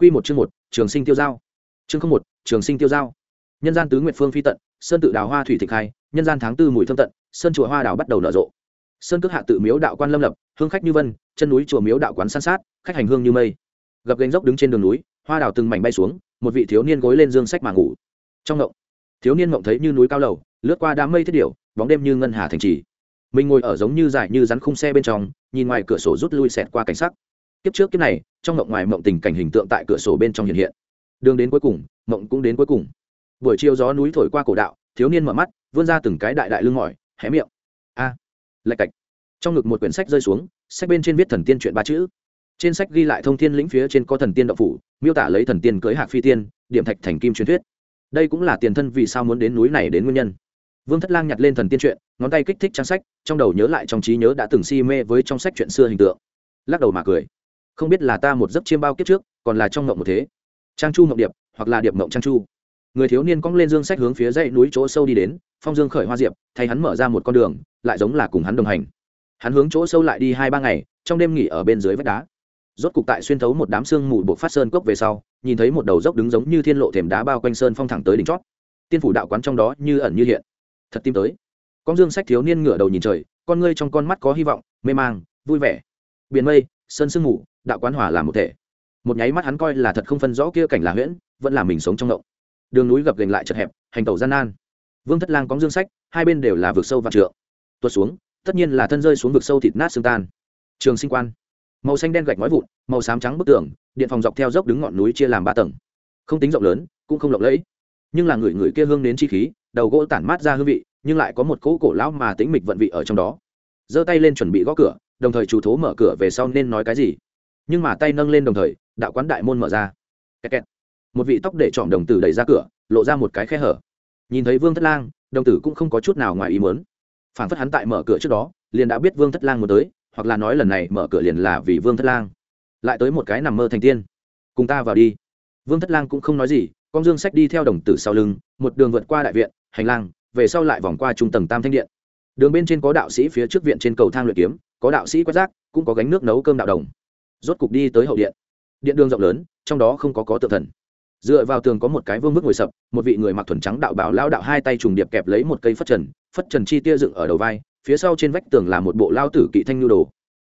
Quy một chương một, Trường Sinh tiêu giao. Chương không một, Trường Sinh tiêu giao. Nhân gian tứ nguyệt phương phi tận, sơn tự đào hoa thủy thịnh khai, nhân gian tháng tư mùi thơm tận, sơn chùa hoa đào bắt đầu nở rộ. Sơn cước hạ tự miếu đạo quan lâm lập, hương khách như vân, chân núi chùa miếu đạo quán san sát, khách hành hương như mây. Gập gánh dốc đứng trên đường núi, hoa đào từng mảnh bay xuống, một vị thiếu niên gối lên dương sách mà ngủ. Trong ngộng, thiếu niên ngộng thấy như núi cao lầu, lướt qua đám mây thiết điểu, bóng đêm như ngân hà thành trì. Mình ngồi ở giống như dài như rắn khung xe bên trong, nhìn ngoài cửa sổ rút lui xẹt qua cảnh sắc kiếp trước kiếp này trong mộng ngoài mộng tình cảnh hình tượng tại cửa sổ bên trong hiện hiện. Đường đến cuối cùng mộng cũng đến cuối cùng. Buổi chiều gió núi thổi qua cổ đạo thiếu niên mở mắt vươn ra từng cái đại đại lưng mỏi hé miệng. A à, lạch cạch. Trong ngực một quyển sách rơi xuống sách bên trên viết thần tiên chuyện ba chữ. Trên sách ghi lại thông thiên lĩnh phía trên có thần tiên đậu phủ miêu tả lấy thần tiên cưới hạc phi tiên điểm thạch thành kim truyền thuyết. Đây cũng là tiền thân vì sao muốn đến núi này đến nguyên nhân. Vương thất lang nhặt lên thần tiên chuyện ngón tay kích thích trang sách trong đầu nhớ lại trong trí nhớ đã từng si mê với trong sách chuyện xưa hình tượng. Lắc đầu mà cười không biết là ta một giấc chiêm bao kiếp trước, còn là trong ngộng một thế. Trang chu ngộng điệp, hoặc là điệp ngộng trang chu. Người thiếu niên cong lên dương sách hướng phía dãy núi chỗ sâu đi đến, phong dương khởi hoa diệp, thay hắn mở ra một con đường, lại giống là cùng hắn đồng hành. Hắn hướng chỗ sâu lại đi hai ba ngày, trong đêm nghỉ ở bên dưới vách đá. Rốt cục tại xuyên thấu một đám sương mù buộc phát sơn cốc về sau, nhìn thấy một đầu dốc đứng giống như thiên lộ thềm đá bao quanh sơn phong thẳng tới đỉnh chót. Tiên phủ đạo quán trong đó như ẩn như hiện. Thật tim tới. Con dương sách thiếu niên ngửa đầu nhìn trời, con ngươi trong con mắt có hy vọng, mê mang, vui vẻ. Biển mây, sơn sương mù đạo quán hòa làm một thể. Một nháy mắt hắn coi là thật không phân rõ kia cảnh là huyễn, vẫn là mình sống trong ngộng. Đường núi gập gành lại chật hẹp, hành tàu gian nan. Vương thất lang có dương sách, hai bên đều là vực sâu và trượng. Tuột xuống, tất nhiên là thân rơi xuống vực sâu thịt nát xương tan. Trường sinh quan. Màu xanh đen gạch ngói vụn, màu xám trắng bức tường, điện phòng dọc theo dốc đứng ngọn núi chia làm ba tầng. Không tính rộng lớn, cũng không lộng lẫy. Nhưng là người người kia hương đến chi khí, đầu gỗ tản mát ra hương vị, nhưng lại có một cỗ cổ lão mà tính mịch vận vị ở trong đó. Giơ tay lên chuẩn bị gõ cửa, đồng thời chủ thố mở cửa về sau nên nói cái gì? Nhưng mà tay nâng lên đồng thời, đạo quán đại môn mở ra. Kẹt kẹt. một vị tóc để trọm đồng tử đẩy ra cửa, lộ ra một cái khe hở. Nhìn thấy vương thất lang, đồng tử cũng không có chút nào ngoài ý muốn. Phản phất hắn tại mở cửa trước đó, liền đã biết vương thất lang muốn tới, hoặc là nói lần này mở cửa liền là vì vương thất lang. Lại tới một cái nằm mơ thành tiên. Cùng ta vào đi. Vương thất lang cũng không nói gì, con dương sách đi theo đồng tử sau lưng, một đường vượt qua đại viện, hành lang, về sau lại vòng qua trung tầng tam thanh điện. Đường bên trên có đạo sĩ phía trước viện trên cầu thang luyện kiếm, có đạo sĩ quét rác, cũng có gánh nước nấu cơm đạo đồng rốt cục đi tới hậu điện. Điện đường rộng lớn, trong đó không có có tự thần. Dựa vào tường có một cái vương mức ngồi sập, một vị người mặc thuần trắng đạo bảo lao đạo hai tay trùng điệp kẹp lấy một cây phất trần phất trần chi tia dựng ở đầu vai, phía sau trên vách tường là một bộ lao tử kỵ thanh nhu đồ.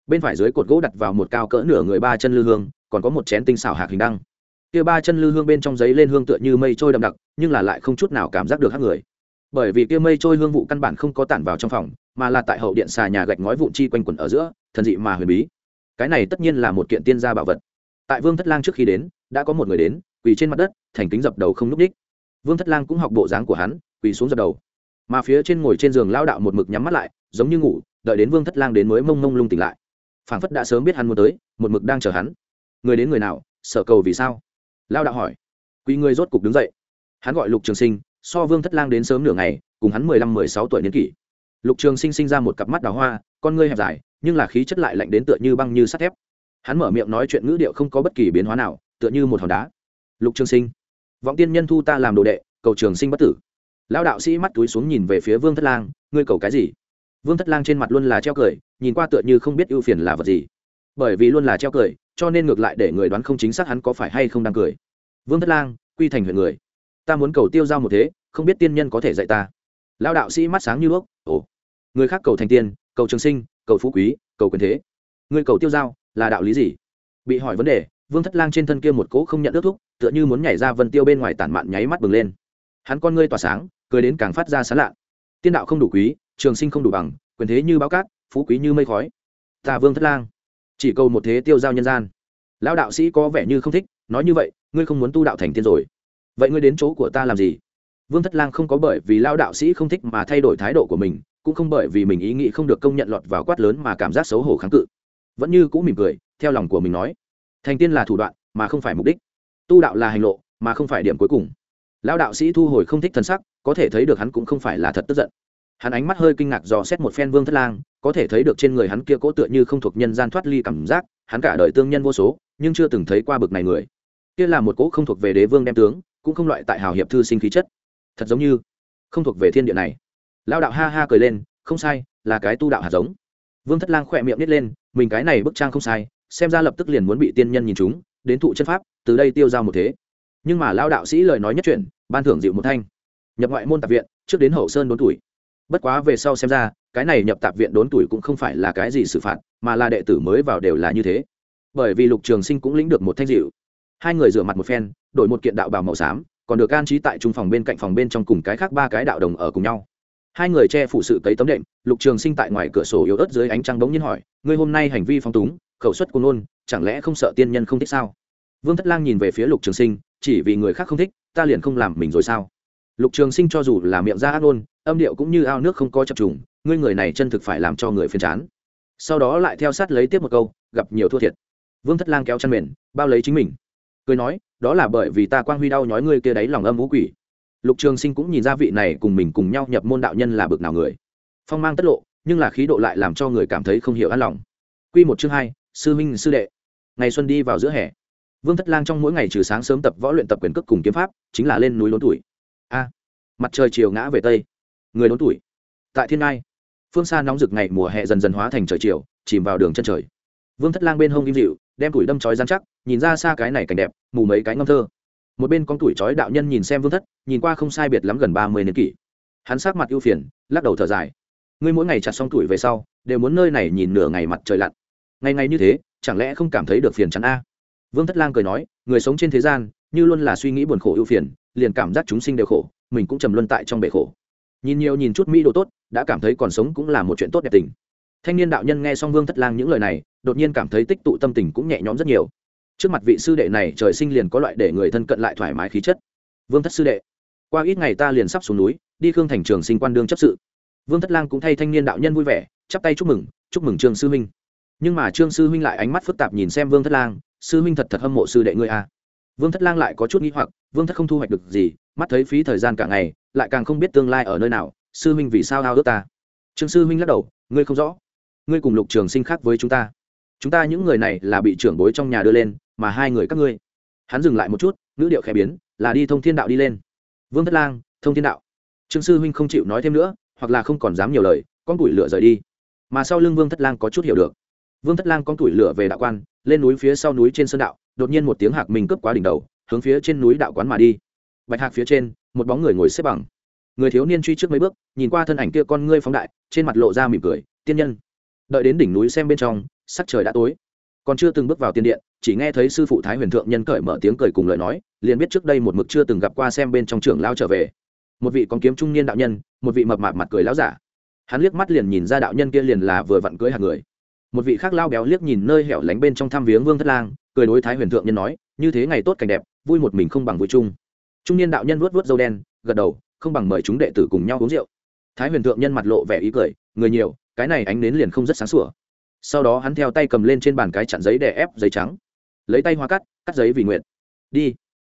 Bên phải dưới cột gỗ đặt vào một cao cỡ nửa người ba chân lư hương, còn có một chén tinh xảo hạc hình đăng. Kia ba chân lư hương bên trong giấy lên hương tựa như mây trôi đậm đặc, nhưng là lại không chút nào cảm giác được hát người. Bởi vì kia mây trôi hương vụ căn bản không có tản vào trong phòng, mà là tại hậu điện xà nhà gạch ngói vụn chi quanh quẩn ở giữa, thần dị mà huyền bí cái này tất nhiên là một kiện tiên gia bảo vật. Tại vương thất lang trước khi đến, đã có một người đến, quỳ trên mặt đất, thành kính dập đầu không núp đích. Vương thất lang cũng học bộ dáng của hắn, quỳ xuống dập đầu. Mà phía trên ngồi trên giường lao đạo một mực nhắm mắt lại, giống như ngủ, đợi đến vương thất lang đến mới mông mông lung tỉnh lại. Phảng phất đã sớm biết hắn muốn tới, một mực đang chờ hắn. Người đến người nào sở cầu vì sao? Lao đạo hỏi. Quỳ người rốt cục đứng dậy. Hắn gọi lục trường sinh, so vương thất lang đến sớm nửa ngày, cùng hắn mười lăm, mười sáu tuổi niên kỷ lục trường sinh sinh ra một cặp mắt đào hoa, con ngươi hẹp dài, nhưng là khí chất lại lạnh đến tựa như băng như sắt thép. Hắn mở miệng nói chuyện ngữ điệu không có bất kỳ biến hóa nào, tựa như một hòn đá. Lục trường sinh, vọng tiên nhân thu ta làm đồ đệ, cầu trường sinh bất tử. Lão đạo sĩ mắt túi xuống nhìn về phía vương thất lang, ngươi cầu cái gì? Vương thất lang trên mặt luôn là treo cười, nhìn qua tựa như không biết ưu phiền là vật gì. Bởi vì luôn là treo cười, cho nên ngược lại để người đoán không chính xác hắn có phải hay không đang cười. Vương thất lang, quy thành huyện người. Ta muốn cầu tiêu giao một thế, không biết tiên nhân có thể dạy ta. Lão đạo sĩ mắt sáng như đuốc, ồ người khác cầu thành tiên, cầu trường sinh, cầu phú quý, cầu quyền thế. Người cầu tiêu giao là đạo lý gì? Bị hỏi vấn đề, vương thất lang trên thân kia một cỗ không nhận ước thúc, tựa như muốn nhảy ra vân tiêu bên ngoài tản mạn nháy mắt bừng lên. Hắn con ngươi tỏa sáng, cười đến càng phát ra sán lạ. Tiên đạo không đủ quý, trường sinh không đủ bằng, quyền thế như báo cát, phú quý như mây khói. Ta vương thất lang, chỉ cầu một thế tiêu giao nhân gian. Lão đạo sĩ có vẻ như không thích, nói như vậy, ngươi không muốn tu đạo thành tiên rồi. Vậy ngươi đến chỗ của ta làm gì? Vương thất lang không có bởi vì lao đạo sĩ không thích mà thay đổi thái độ của mình cũng không bởi vì mình ý nghĩ không được công nhận lọt vào quát lớn mà cảm giác xấu hổ kháng cự. Vẫn như cũng mỉm cười, theo lòng của mình nói, thành tiên là thủ đoạn, mà không phải mục đích. Tu đạo là hành lộ, mà không phải điểm cuối cùng. Lão đạo sĩ thu hồi không thích thân sắc, có thể thấy được hắn cũng không phải là thật tức giận. Hắn ánh mắt hơi kinh ngạc dò xét một phen vương thất lang, có thể thấy được trên người hắn kia cố tựa như không thuộc nhân gian thoát ly cảm giác, hắn cả đời tương nhân vô số, nhưng chưa từng thấy qua bực này người. Kia là một cố không thuộc về đế vương đem tướng, cũng không loại tại hào hiệp thư sinh khí chất. Thật giống như không thuộc về thiên địa này lao đạo ha ha cười lên, không sai, là cái tu đạo hạt giống. Vương thất lang khỏe miệng nít lên, mình cái này bức trang không sai, xem ra lập tức liền muốn bị tiên nhân nhìn chúng, đến thụ chân pháp, từ đây tiêu giao một thế. Nhưng mà lao đạo sĩ lời nói nhất chuyển ban thưởng dịu một thanh. Nhập ngoại môn tạp viện, trước đến hậu sơn đốn tuổi. Bất quá về sau xem ra, cái này nhập tạp viện đốn tuổi cũng không phải là cái gì xử phạt, mà là đệ tử mới vào đều là như thế. Bởi vì lục trường sinh cũng lĩnh được một thanh dịu. Hai người rửa mặt một phen, đổi một kiện đạo bào màu xám, còn được an trí tại trung phòng bên cạnh phòng bên trong cùng cái khác ba cái đạo đồng ở cùng nhau hai người che phủ sự cấy tấm đệm, lục trường sinh tại ngoài cửa sổ yếu ớt dưới ánh trăng bỗng nhiên hỏi, ngươi hôm nay hành vi phong túng, khẩu suất của nôn chẳng lẽ không sợ tiên nhân không thích sao? Vương thất lang nhìn về phía lục trường sinh, chỉ vì người khác không thích, ta liền không làm mình rồi sao? Lục trường sinh cho dù là miệng ra ác nôn âm điệu cũng như ao nước không có chập trùng, ngươi người này chân thực phải làm cho người phiền chán. Sau đó lại theo sát lấy tiếp một câu, gặp nhiều thua thiệt. Vương thất lang kéo chăn mền, bao lấy chính mình. Cười nói, đó là bởi vì ta quang huy đau nhói ngươi kia đáy lòng âm vũ quỷ lục trường sinh cũng nhìn ra vị này cùng mình cùng nhau nhập môn đạo nhân là bực nào người. Phong mang tất lộ, nhưng là khí độ lại làm cho người cảm thấy không hiểu an lòng. Q một chương hai, sư minh sư đệ. Ngày xuân đi vào giữa hè. Vương thất lang trong mỗi ngày trừ sáng sớm tập võ luyện tập quyền cước cùng kiếm pháp, chính là lên núi lốn tuổi. A, mặt trời chiều ngã về tây. Người lốn tuổi. Tại thiên ai? phương xa nóng rực ngày mùa hè dần dần hóa thành trời chiều, chìm vào đường chân trời. Vương thất lang bên hông im dịu, đem tuổi đâm chói dán chắc, nhìn ra xa cái này cảnh đẹp, mù mấy cái ngâm thơ một bên con tuổi trói đạo nhân nhìn xem vương thất, nhìn qua không sai biệt lắm gần ba mươi niên kỷ. Hắn sát mặt ưu phiền, lắc đầu thở dài. Ngươi mỗi ngày chặt xong tuổi về sau, đều muốn nơi này nhìn nửa ngày mặt trời lặn. Ngày ngày như thế, chẳng lẽ không cảm thấy được phiền chắn a? Vương thất lang cười nói, người sống trên thế gian, như luôn là suy nghĩ buồn khổ ưu phiền, liền cảm giác chúng sinh đều khổ, mình cũng trầm luân tại trong bể khổ. Nhìn nhiều nhìn chút mỹ đồ tốt, đã cảm thấy còn sống cũng là một chuyện tốt đẹp tình. Thanh niên đạo nhân nghe xong vương thất lang những lời này, đột nhiên cảm thấy tích tụ tâm tình cũng nhẹ nhõm rất nhiều trước mặt vị sư đệ này trời sinh liền có loại để người thân cận lại thoải mái khí chất. Vương thất sư đệ, qua ít ngày ta liền sắp xuống núi, đi khương thành trường sinh quan đương chấp sự. Vương thất lang cũng thay thanh niên đạo nhân vui vẻ, chắp tay chúc mừng chúc mừng trương sư huynh. Nhưng mà trương sư huynh lại ánh mắt phức tạp nhìn xem vương thất lang, sư huynh thật thật hâm mộ sư đệ ngươi a. À. vương thất lang lại có chút nghĩ hoặc, vương thất không thu hoạch được gì, mắt thấy phí thời gian cả ngày, lại càng không biết tương lai ở nơi nào, sư huynh vì sao ao ước ta? Trương sư huynh lắc đầu, ngươi không rõ. Ngươi cùng lục trường sinh khác với chúng ta. Chúng ta những người này là bị trưởng bối trong nhà đưa lên mà hai người các ngươi. Hắn dừng lại một chút, ngữ điệu khẽ biến, là đi thông thiên đạo đi lên. Vương thất lang, thông thiên đạo. Trương sư huynh không chịu nói thêm nữa, hoặc là không còn dám nhiều lời, con củi lửa rời đi. Mà sau lưng vương thất lang có chút hiểu được. Vương thất lang con củi lửa về đạo quan, lên núi phía sau núi trên sơn đạo, đột nhiên một tiếng hạc mình cướp quá đỉnh đầu, hướng phía trên núi đạo quán mà đi. Bạch hạc phía trên, một bóng người ngồi xếp bằng. Người thiếu niên truy trước mấy bước, nhìn qua thân ảnh kia con ngươi phóng đại, trên mặt lộ ra mỉm cười, tiên nhân. Đợi đến đỉnh núi xem bên trong, sắc trời đã tối còn chưa từng bước vào tiên điện, chỉ nghe thấy sư phụ thái huyền thượng nhân cởi mở tiếng cười cùng lời nói, liền biết trước đây một mực chưa từng gặp qua xem bên trong trường lao trở về. Một vị con kiếm trung niên đạo nhân, một vị mập mạp mặt cười láo giả. Hắn liếc mắt liền nhìn ra đạo nhân kia liền là vừa vặn cưới hàng người. Một vị khác lao béo liếc nhìn nơi hẻo lánh bên trong thăm viếng vương thất lang, cười đối thái huyền thượng nhân nói, như thế ngày tốt cảnh đẹp, vui một mình không bằng vui chung. Trung niên đạo nhân vuốt vuốt dâu đen, gật đầu, không bằng mời chúng đệ tử cùng nhau uống rượu. Thái huyền thượng nhân mặt lộ vẻ ý cười, người nhiều, cái này ánh nến liền không rất sáng sủa sau đó hắn theo tay cầm lên trên bàn cái chặn giấy để ép giấy trắng. Lấy tay hoa cắt cắt giấy vì nguyện đi.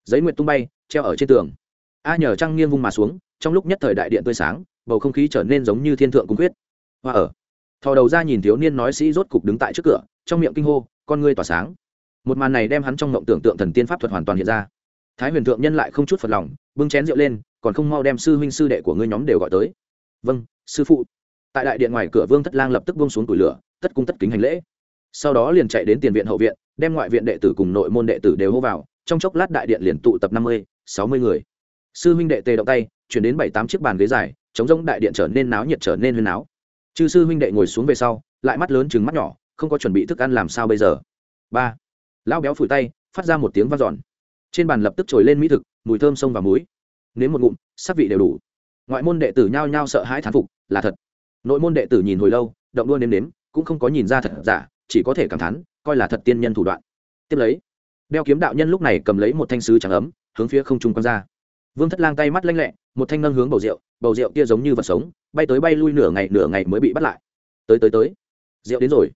Giấy nguyện tung bay, treo ở trên tường. A nhờ trăng nghiêng vung mà xuống, trong lúc nhất thời đại điện tươi sáng, bầu không khí trở nên giống như thiên thượng cung quyết hoa ở. Thò đầu ra nhìn thiếu niên nói sĩ rốt cục đứng tại trước cửa, trong miệng kinh hô, con ngươi tỏa sáng. Một màn này đem hắn trong mộng tưởng tượng thần tiên pháp thuật hoàn toàn hiện ra. Thái huyền thượng nhân lại không chút phật lòng, bưng chén rượu lên, còn không mau đem sư huynh sư đệ của ngươi nhóm đều gọi tới. Vâng sư phụ tại đại điện ngoài cửa vương thất lang lập tức buông xuống tủi lửa, tất cung tất kính hành lễ. Sau đó liền chạy đến tiền viện hậu viện, đem ngoại viện đệ tử cùng nội môn đệ tử đều hô vào, trong chốc lát đại điện liền tụ tập năm mươi, sáu mươi người. Sư huynh đệ tề động tay, chuyển đến bảy tám chiếc bàn ghế dài, chống rỗng đại điện trở nên náo nhiệt trở nên huyên náo. Chư sư huynh đệ ngồi xuống về sau, lại mắt lớn chừng mắt nhỏ, không có chuẩn bị thức ăn làm sao bây giờ? Ba. Lão béo phủi tay, phát ra một tiếng vang dọn. Trên bàn lập tức trồi lên mỹ thực, mùi thơm sông và muối. Nếm một ngụm, sắc vị đều đủ. Ngoại môn đệ tử nhao nhao sợ hãi thán phục, là thật nội môn đệ tử nhìn hồi lâu, động đua nếm nếm, cũng không có nhìn ra thật giả, chỉ có thể cảm thán, coi là thật tiên nhân thủ đoạn. Tiếp lấy đeo kiếm đạo nhân lúc này cầm lấy một thanh sứ trắng ấm, hướng phía không trung quăng ra. Vương thất lang tay mắt lanh lẹ, một thanh nâng hướng bầu rượu bầu rượu kia giống như vật sống, bay tới bay lui nửa ngày nửa ngày mới bị bắt lại. Tới tới tới. Rượu đến rồi.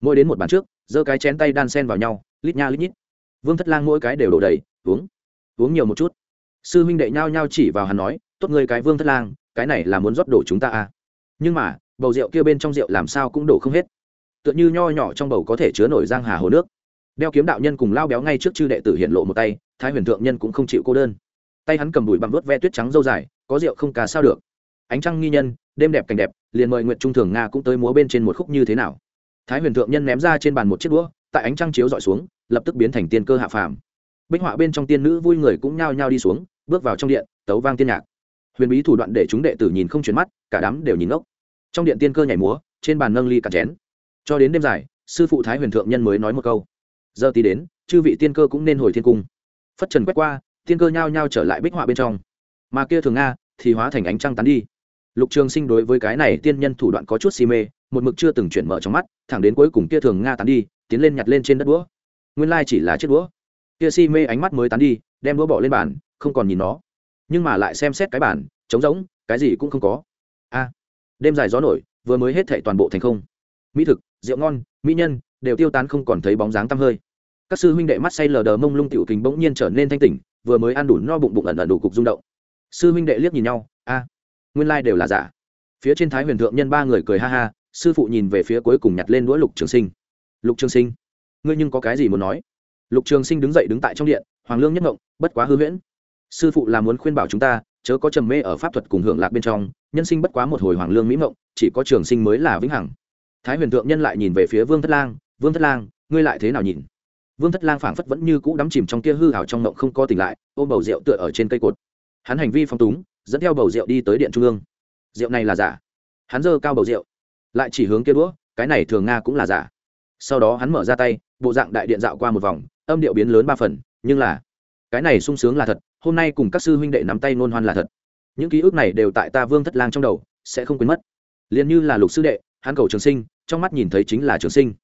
Mỗi đến một bàn trước, giơ cái chén tay đan sen vào nhau, lít nha lít nhít. Vương thất lang mỗi cái đều đổ đầy, uống. Uống nhiều một chút. Sư huynh đệ nhao nhao chỉ vào hắn nói, tốt ngươi cái vương thất lang, cái này là muốn rót đổ chúng ta à? Nhưng mà, bầu rượu kia bên trong rượu làm sao cũng đổ không hết. Tựa như nho nhỏ trong bầu có thể chứa nổi giang hà hồ nước. Đeo kiếm đạo nhân cùng lao béo ngay trước chư đệ tử hiện lộ một tay, thái huyền thượng nhân cũng không chịu cô đơn. Tay hắn cầm đùi bằng vớt ve tuyết trắng dâu dài, có rượu không cà sao được. Ánh trăng nghi nhân, đêm đẹp cảnh đẹp, liền mời nguyện trung thường nga cũng tới múa bên trên một khúc như thế nào. Thái huyền thượng nhân ném ra trên bàn một chiếc đũa, tại ánh trăng chiếu dọi xuống, lập tức biến thành tiên cơ hạ phàm. Bích họa bên trong tiên nữ vui người cũng nhao nhao đi xuống, bước vào trong điện, tấu vang tiên nhạc huyền bí thủ đoạn để chúng đệ tử nhìn không chuyển mắt, cả đám đều nhìn ngốc. Trong điện tiên cơ nhảy múa, trên bàn nâng ly cả chén. Cho đến đêm dài, sư phụ thái huyền thượng nhân mới nói một câu. Giờ tí đến, chư vị tiên cơ cũng nên hồi thiên cung. Phất trần quét qua, tiên cơ nhao nhao trở lại bích họa bên trong. Mà kia thường nga, thì hóa thành ánh trăng tán đi. Lục trường sinh đối với cái này tiên nhân thủ đoạn có chút si mê, một mực chưa từng chuyển mở trong mắt, thẳng đến cuối cùng kia thường nga tán đi, tiến lên nhặt lên trên đất đũa. Nguyên lai chỉ là chiếc đũa. Kia si mê ánh mắt mới tán đi, đem đũa bỏ lên bàn, không còn nhìn nó nhưng mà lại xem xét cái bản, trống rỗng, cái gì cũng không có. A, đêm dài gió nổi, vừa mới hết thệ toàn bộ thành không. Mỹ thực, rượu ngon, mỹ nhân, đều tiêu tán không còn thấy bóng dáng tăm hơi. Các sư huynh đệ mắt say lờ đờ mông lung tiểu kình bỗng nhiên trở nên thanh tỉnh, vừa mới ăn đủ no bụng bụng ẩn ẩn đủ cục rung động. Sư huynh đệ liếc nhìn nhau, a, nguyên lai đều là giả. Phía trên thái huyền thượng nhân ba người cười ha ha, sư phụ nhìn về phía cuối cùng nhặt lên đũa lục trường sinh. Lục trường sinh, ngươi nhưng có cái gì muốn nói? Lục trường sinh đứng dậy đứng tại trong điện, hoàng lương nhất ngộng, bất quá hư huyễn sư phụ là muốn khuyên bảo chúng ta, chớ có trầm mê ở pháp thuật cùng hưởng lạc bên trong, nhân sinh bất quá một hồi hoàng lương mỹ mộng, chỉ có trường sinh mới là vĩnh hằng. Thái huyền thượng nhân lại nhìn về phía vương thất lang, vương thất lang, ngươi lại thế nào nhìn? Vương thất lang phảng phất vẫn như cũ đắm chìm trong kia hư hảo trong mộng không co tỉnh lại, ôm bầu rượu tựa ở trên cây cột. Hắn hành vi phong túng, dẫn theo bầu rượu đi tới điện trung ương. Rượu này là giả? Hắn giơ cao bầu rượu, lại chỉ hướng kia đũa, cái này thường nga cũng là giả. Sau đó hắn mở ra tay, bộ dạng đại điện dạo qua một vòng, âm điệu biến lớn ba phần, nhưng là cái này sung sướng là thật, hôm nay cùng các sư huynh đệ nắm tay nôn hoan là thật. Những ký ức này đều tại ta vương thất lang trong đầu, sẽ không quên mất. Liền như là lục sư đệ, hắn cầu trường sinh, trong mắt nhìn thấy chính là trường sinh.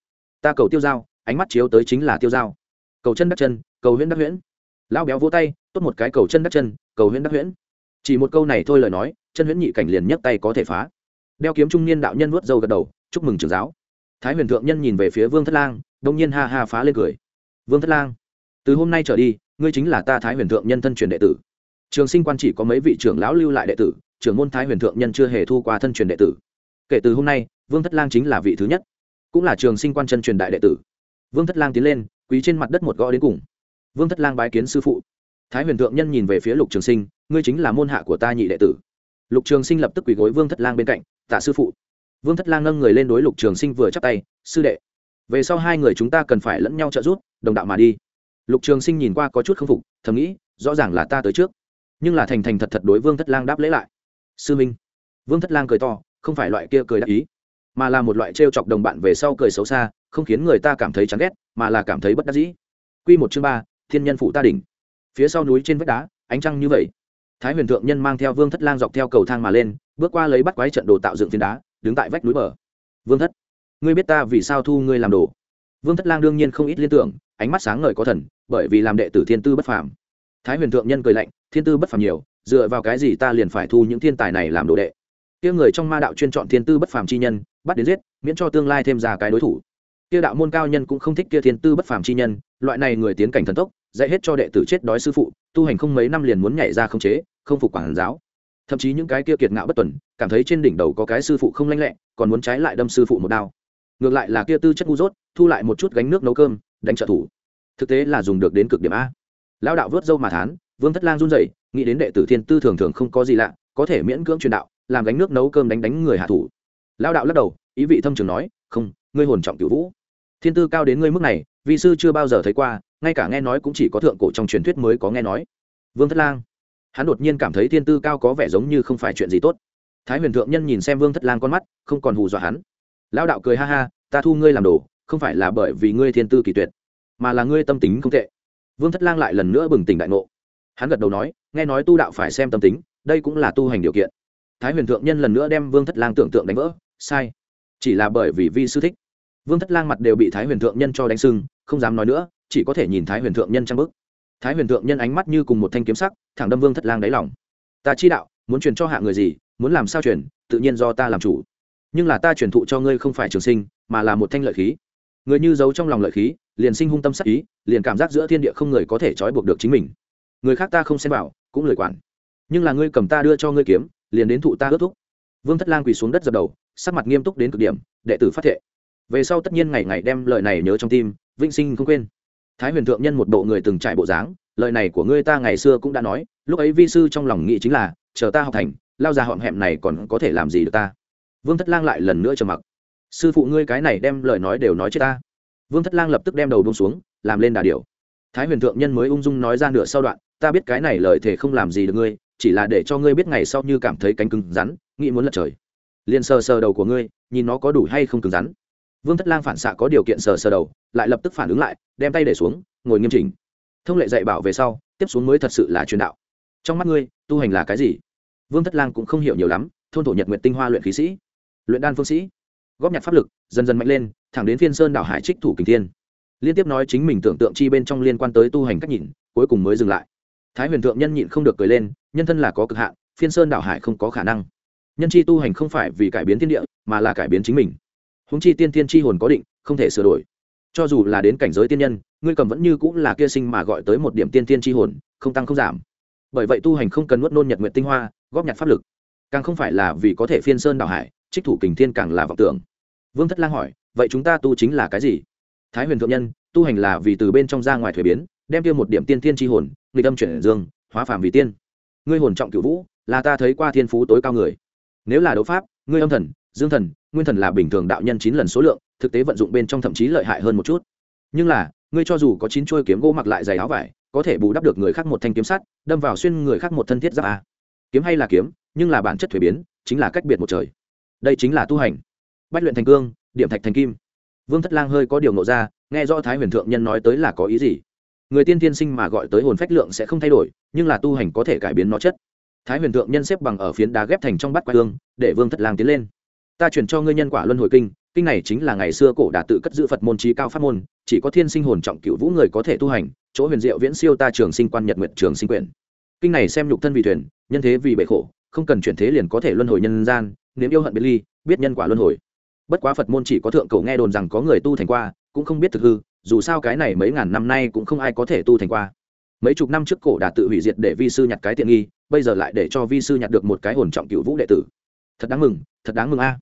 Ta cầu tiêu dao ánh mắt chiếu tới chính là tiêu dao cầu chân đắc chân, cầu huyễn đắc huyễn. Lao béo vỗ tay, tốt một cái cầu chân đắc chân, cầu huyễn đắc huyễn. Chỉ một câu này thôi lời nói, chân huyễn nhị cảnh liền nhấc tay có thể phá. Đeo kiếm trung niên đạo nhân vuốt dâu gật đầu, chúc mừng trường giáo. Thái huyền thượng nhân nhìn về phía vương thất lang, đông nhiên ha ha phá lên cười. Vương thất lang, từ hôm nay trở đi ngươi chính là ta thái huyền thượng nhân thân truyền đệ tử. Trường sinh quan chỉ có mấy vị trưởng lão lưu lại đệ tử, trưởng môn thái huyền thượng nhân chưa hề thu qua thân truyền đệ tử. Kể từ hôm nay, vương thất lang chính là vị thứ nhất, cũng là trường sinh quan chân truyền đại đệ tử. Vương thất lang tiến lên quý trên mặt đất một gõ đến cùng. Vương thất lang bái kiến sư phụ. Thái huyền thượng nhân nhìn về phía lục trường sinh, ngươi chính là môn hạ của ta nhị đệ tử. Lục trường sinh lập tức quỳ gối vương thất lang bên cạnh, tạ sư phụ. Vương thất lang nâng người lên đối lục trường sinh vừa chắp tay, sư đệ, về sau hai người chúng ta cần phải lẫn nhau trợ giúp, đồng đạo mà đi lục trường sinh nhìn qua có chút k phục, thầm nghĩ, rõ ràng là ta tới trước. Nhưng là thành thành thật thật đối vương thất lang đáp lễ lại. Sư minh. Vương thất lang cười to, không phải loại kia cười đáp ý, mà là một loại t r e o chọc đồng bạn về sau cười xấu xa, không khiến người ta cảm thấy chán ghét, mà là cảm thấy bất đắc dĩ. Q một chương ba, thiên nhân phụ ta đỉnh. Phía sau núi trên vách đá, ánh trăng như vậy. Thái huyền thượng nhân mang theo vương thất lang dọc theo cầu thang mà lên, bước qua lấy bắt quái trận đồ tạo dựng phiến đá, đứng tại vách núi bờ. Vương thất, ngươi biết ta vì sao thu ngươi làm đồ? Vương thất lang đương nhiên không ít liên tưởng ánh mắt sáng ngời có thần, bởi vì làm đệ tử thiên tư bất phàm. Thái huyền thượng nhân cười lạnh, thiên tư bất phàm nhiều, dựa vào cái gì ta liền phải thu những thiên tài này làm đồ đệ? Kia người trong ma đạo chuyên chọn thiên tư bất phàm chi nhân, bắt đến giết, miễn cho tương lai thêm ra cái đối thủ. Kia đạo môn cao nhân cũng không thích kia thiên tư bất phàm chi nhân, loại này người tiến cảnh thần tốc, dạy hết cho đệ tử chết đói sư phụ, tu hành không mấy năm liền muốn nhảy ra không chế, không phục quản giáo. Thậm chí những cái kia kiệt ngạo bất tuần, cảm thấy trên đỉnh đầu có cái sư phụ không lanh lẹ, còn muốn trái lại đâm sư phụ một đao. Ngược lại là kia tư chất ngu dốt, thu lại một chút gánh nước nấu cơm đánh trợ thủ. Thực tế là dùng được đến cực điểm a. Lão đạo vớt dâu mà thán, vương thất lang run rẩy, nghĩ đến đệ tử thiên tư thường thường không có gì lạ, có thể miễn cưỡng truyền đạo, làm gánh nước nấu cơm đánh đánh người hạ thủ. Lão đạo lắc đầu, ý vị thâm trường nói, không, ngươi hồn trọng cửu vũ. Thiên tư cao đến ngươi mức này vị sư chưa bao giờ thấy qua, ngay cả nghe nói cũng chỉ có thượng cổ trong truyền thuyết mới có nghe nói. Vương thất lang, hắn đột nhiên cảm thấy thiên tư cao có vẻ giống như không phải chuyện gì tốt. Thái huyền thượng nhân nhìn xem vương thất lang con mắt, không còn hù dọa hắn. Lão đạo cười ha ha, ta thu ngươi làm đồ không phải là bởi vì ngươi thiên tư kỳ tuyệt, mà là ngươi tâm tính không tệ. Vương thất lang lại lần nữa bừng tỉnh đại ngộ. Hắn gật đầu nói, nghe nói tu đạo phải xem tâm tính, đây cũng là tu hành điều kiện. Thái huyền thượng nhân lần nữa đem vương thất lang tưởng tượng đánh vỡ, sai. Chỉ là bởi vì vi sư thích. Vương thất lang mặt đều bị thái huyền thượng nhân cho đánh sưng, không dám nói nữa, chỉ có thể nhìn thái huyền thượng nhân trang bức. Thái huyền thượng nhân ánh mắt như cùng một thanh kiếm sắc, thẳng đâm vương thất lang đáy lòng. Ta chi đạo, muốn truyền cho hạ người gì, muốn làm sao truyền, tự nhiên do ta làm chủ. Nhưng là ta truyền thụ cho ngươi không phải trường sinh, mà là một thanh lợi khí người như giấu trong lòng lợi khí, liền sinh hung tâm sắc ý, liền cảm giác giữa thiên địa không người có thể trói buộc được chính mình. Người khác ta không xem vào, cũng lời quản. Nhưng là ngươi cầm ta đưa cho ngươi kiếm, liền đến thụ ta ước thúc. Vương thất lang quỳ xuống đất dập đầu, sắc mặt nghiêm túc đến cực điểm, đệ tử phát thệ. Về sau tất nhiên ngày ngày đem lời này nhớ trong tim, vĩnh sinh không quên. Thái huyền thượng nhân một bộ người từng trải bộ dáng, lời này của ngươi ta ngày xưa cũng đã nói, lúc ấy vi sư trong lòng nghĩ chính là, chờ ta học thành, lao ra họm hẹm này còn có thể làm gì được ta? Vương thất lang lại lần nữa trầm mặc sư phụ ngươi cái này đem lời nói đều nói chết ta. Vương thất lang lập tức đem đầu bông xuống, làm lên đà điều. Thái huyền thượng nhân mới ung dung nói ra nửa sau đoạn, ta biết cái này lời thể không làm gì được ngươi, chỉ là để cho ngươi biết ngày sau như cảm thấy cánh cứng rắn, nghĩ muốn lật trời. Liền sờ sờ đầu của ngươi, nhìn nó có đủ hay không cứng rắn. Vương thất lang phản xạ có điều kiện sờ sờ đầu, lại lập tức phản ứng lại, đem tay để xuống, ngồi nghiêm chỉnh. Thông lệ dạy bảo về sau, tiếp xuống mới thật sự là truyền đạo. Trong mắt ngươi, tu hành là cái gì? Vương thất lang cũng không hiểu nhiều lắm, thôn thổ nhật nguyện tinh hoa luyện khí sĩ. Luyện đan phương sĩ góp nhặt pháp lực, dần dần mạnh lên, thẳng đến phiên sơn đảo hải trích thủ kình thiên. Liên tiếp nói chính mình tưởng tượng chi bên trong liên quan tới tu hành cách nhìn, cuối cùng mới dừng lại. Thái huyền thượng nhân nhịn không được cười lên, nhân thân là có cực hạn, phiên sơn đảo hải không có khả năng. Nhân chi tu hành không phải vì cải biến thiên địa, mà là cải biến chính mình. Húng chi tiên tiên chi hồn có định, không thể sửa đổi. Cho dù là đến cảnh giới tiên nhân, ngươi cầm vẫn như cũng là kia sinh mà gọi tới một điểm tiên tiên chi hồn, không tăng không giảm. Bởi vậy tu hành không cần nuốt nôn nhật nguyện tinh hoa, góp nhặt pháp lực. Càng không phải là vì có thể phiên sơn đảo hải, trích thủ kình thiên càng là vọng tưởng vương thất lang hỏi, vậy chúng ta tu chính là cái gì? Thái huyền thượng nhân, tu hành là vì từ bên trong ra ngoài thuế biến, đem tiêu một điểm tiên tiên tri hồn, nghịch âm chuyển dương, hóa phàm vì tiên. Ngươi hồn trọng cựu vũ, là ta thấy qua thiên phú tối cao người. Nếu là đấu pháp, ngươi âm thần, dương thần, nguyên thần là bình thường đạo nhân chín lần số lượng, thực tế vận dụng bên trong thậm chí lợi hại hơn một chút. Nhưng là, ngươi cho dù có chín chuôi kiếm gỗ mặc lại giày áo vải, có thể bù đắp được người khác một thanh kiếm sắt, đâm vào xuyên người khác một thân thiết giáp a. Kiếm hay là kiếm, nhưng là bản chất thuế biến, chính là cách biệt một trời. Đây chính là tu hành bách luyện thành cương, điểm thạch thành kim. Vương thất lang hơi có điều nộ ra, nghe rõ thái huyền thượng nhân nói tới là có ý gì. Người tiên tiên sinh mà gọi tới hồn phách lượng sẽ không thay đổi, nhưng là tu hành có thể cải biến nó chất. Thái huyền thượng nhân xếp bằng ở phiến đá ghép thành trong bát quái hương, để vương thất lang tiến lên. Ta chuyển cho ngươi nhân quả luân hồi kinh kinh này chính là ngày xưa cổ đà tự cất giữ phật môn trí cao pháp môn, chỉ có thiên sinh hồn trọng cựu vũ người có thể tu hành, chỗ huyền diệu viễn siêu ta trường sinh quan nhật nguyện trường sinh quyển. Kinh này xem nhục thân vì thuyền, nhân thế vì bệ khổ, không cần chuyển thế liền có thể luân hồi nhân gian nếu yêu hận biệt ly, biết nhân quả luân hồi bất quá phật môn chỉ có thượng cầu nghe đồn rằng có người tu thành qua, cũng không biết thực hư, dù sao cái này mấy ngàn năm nay cũng không ai có thể tu thành qua. Mấy chục năm trước cổ đã tự hủy diệt để vi sư nhặt cái tiện nghi, bây giờ lại để cho vi sư nhặt được một cái hồn trọng cựu vũ đệ tử. Thật đáng mừng, thật đáng mừng a.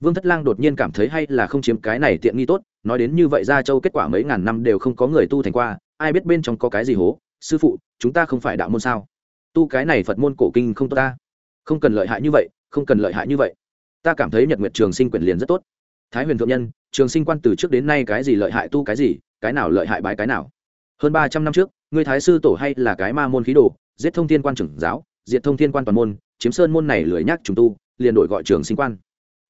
Vương thất lang đột nhiên cảm thấy hay là không chiếm cái này tiện nghi tốt, nói đến như vậy ra châu kết quả mấy ngàn năm đều không có người tu thành qua, ai biết bên trong có cái gì hố. Sư phụ, chúng ta không phải đạo môn sao? Tu cái này phật môn cổ kinh không tốt ta. Không cần lợi hại như vậy, không cần lợi hại như vậy ta cảm thấy nhật nguyệt trường sinh quyền liền rất tốt. Thái huyền thượng nhân, trường sinh quan từ trước đến nay cái gì lợi hại tu cái gì, cái nào lợi hại bái cái nào. Hơn ba trăm năm trước người thái sư tổ hay là cái ma môn khí đồ, giết thông thiên quan trưởng giáo, diệt thông thiên quan toàn môn, chiếm sơn môn này lười nhác trùng tu, liền đổi gọi trường sinh quan.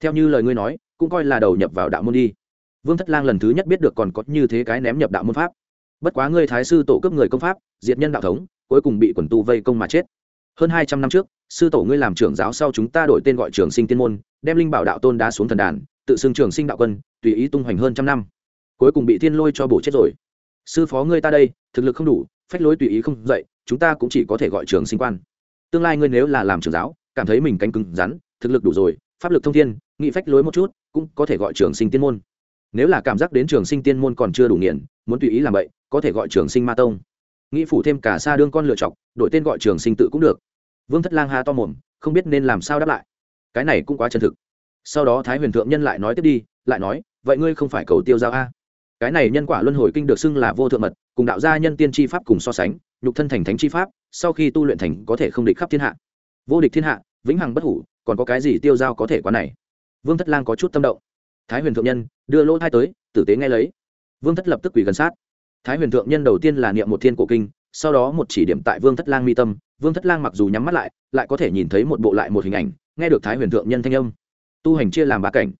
Theo như lời ngươi nói, cũng coi là đầu nhập vào đạo môn đi. Vương thất lang lần thứ nhất biết được còn có như thế cái ném nhập đạo môn pháp. Bất quá ngươi thái sư tổ cấp người công pháp, diệt nhân đạo thống, cuối cùng bị quần tu vây công mà chết. Hơn hai trăm năm trước sư tổ ngươi làm trưởng giáo sau chúng ta đổi tên gọi trường sinh tiên môn, đem linh bảo đạo tôn đá xuống thần đàn, tự xưng trường sinh đạo quân, tùy ý tung hoành hơn trăm năm. Cuối cùng bị thiên lôi cho bổ chết rồi. Sư phó ngươi ta đây, thực lực không đủ, phách lối tùy ý không dậy, chúng ta cũng chỉ có thể gọi trường sinh quan. Tương lai ngươi nếu là làm trưởng giáo, cảm thấy mình cánh cứng rắn, thực lực đủ rồi, pháp lực thông thiên nghị phách lối một chút, cũng có thể gọi trường sinh tiên môn. Nếu là cảm giác đến trường sinh tiên môn còn chưa đủ nghiền, muốn tùy ý làm vậy, có thể gọi trường sinh ma tông. Nghĩ phủ thêm cả xa đương con lựa chọc, đổi tên gọi trường sinh tự cũng được vương thất lang ha to mồm, không biết nên làm sao đáp lại. Cái này cũng quá chân thực. Sau đó thái huyền thượng nhân lại nói tiếp đi, lại nói, vậy ngươi không phải cầu tiêu giao a? Cái này nhân quả luân hồi kinh được xưng là vô thượng mật, cùng đạo gia nhân tiên tri pháp cùng so sánh, nhục thân thành thánh chi pháp, sau khi tu luyện thành có thể không địch khắp thiên hạ. Vô địch thiên hạ, vĩnh hằng bất hủ, còn có cái gì tiêu giao có thể quá này? Vương thất lang có chút tâm động. Thái huyền thượng nhân, đưa lỗ thai tới, tử tế nghe lấy. Vương thất lập tức quỳ gần sát. Thái huyền thượng nhân đầu tiên là niệm một thiên cổ kinh, sau đó một chỉ điểm tại vương thất lang mi tâm vương thất lang mặc dù nhắm mắt lại lại có thể nhìn thấy một bộ lại một hình ảnh, nghe được thái huyền thượng nhân thanh âm. Tu hành chia làm ba cảnh.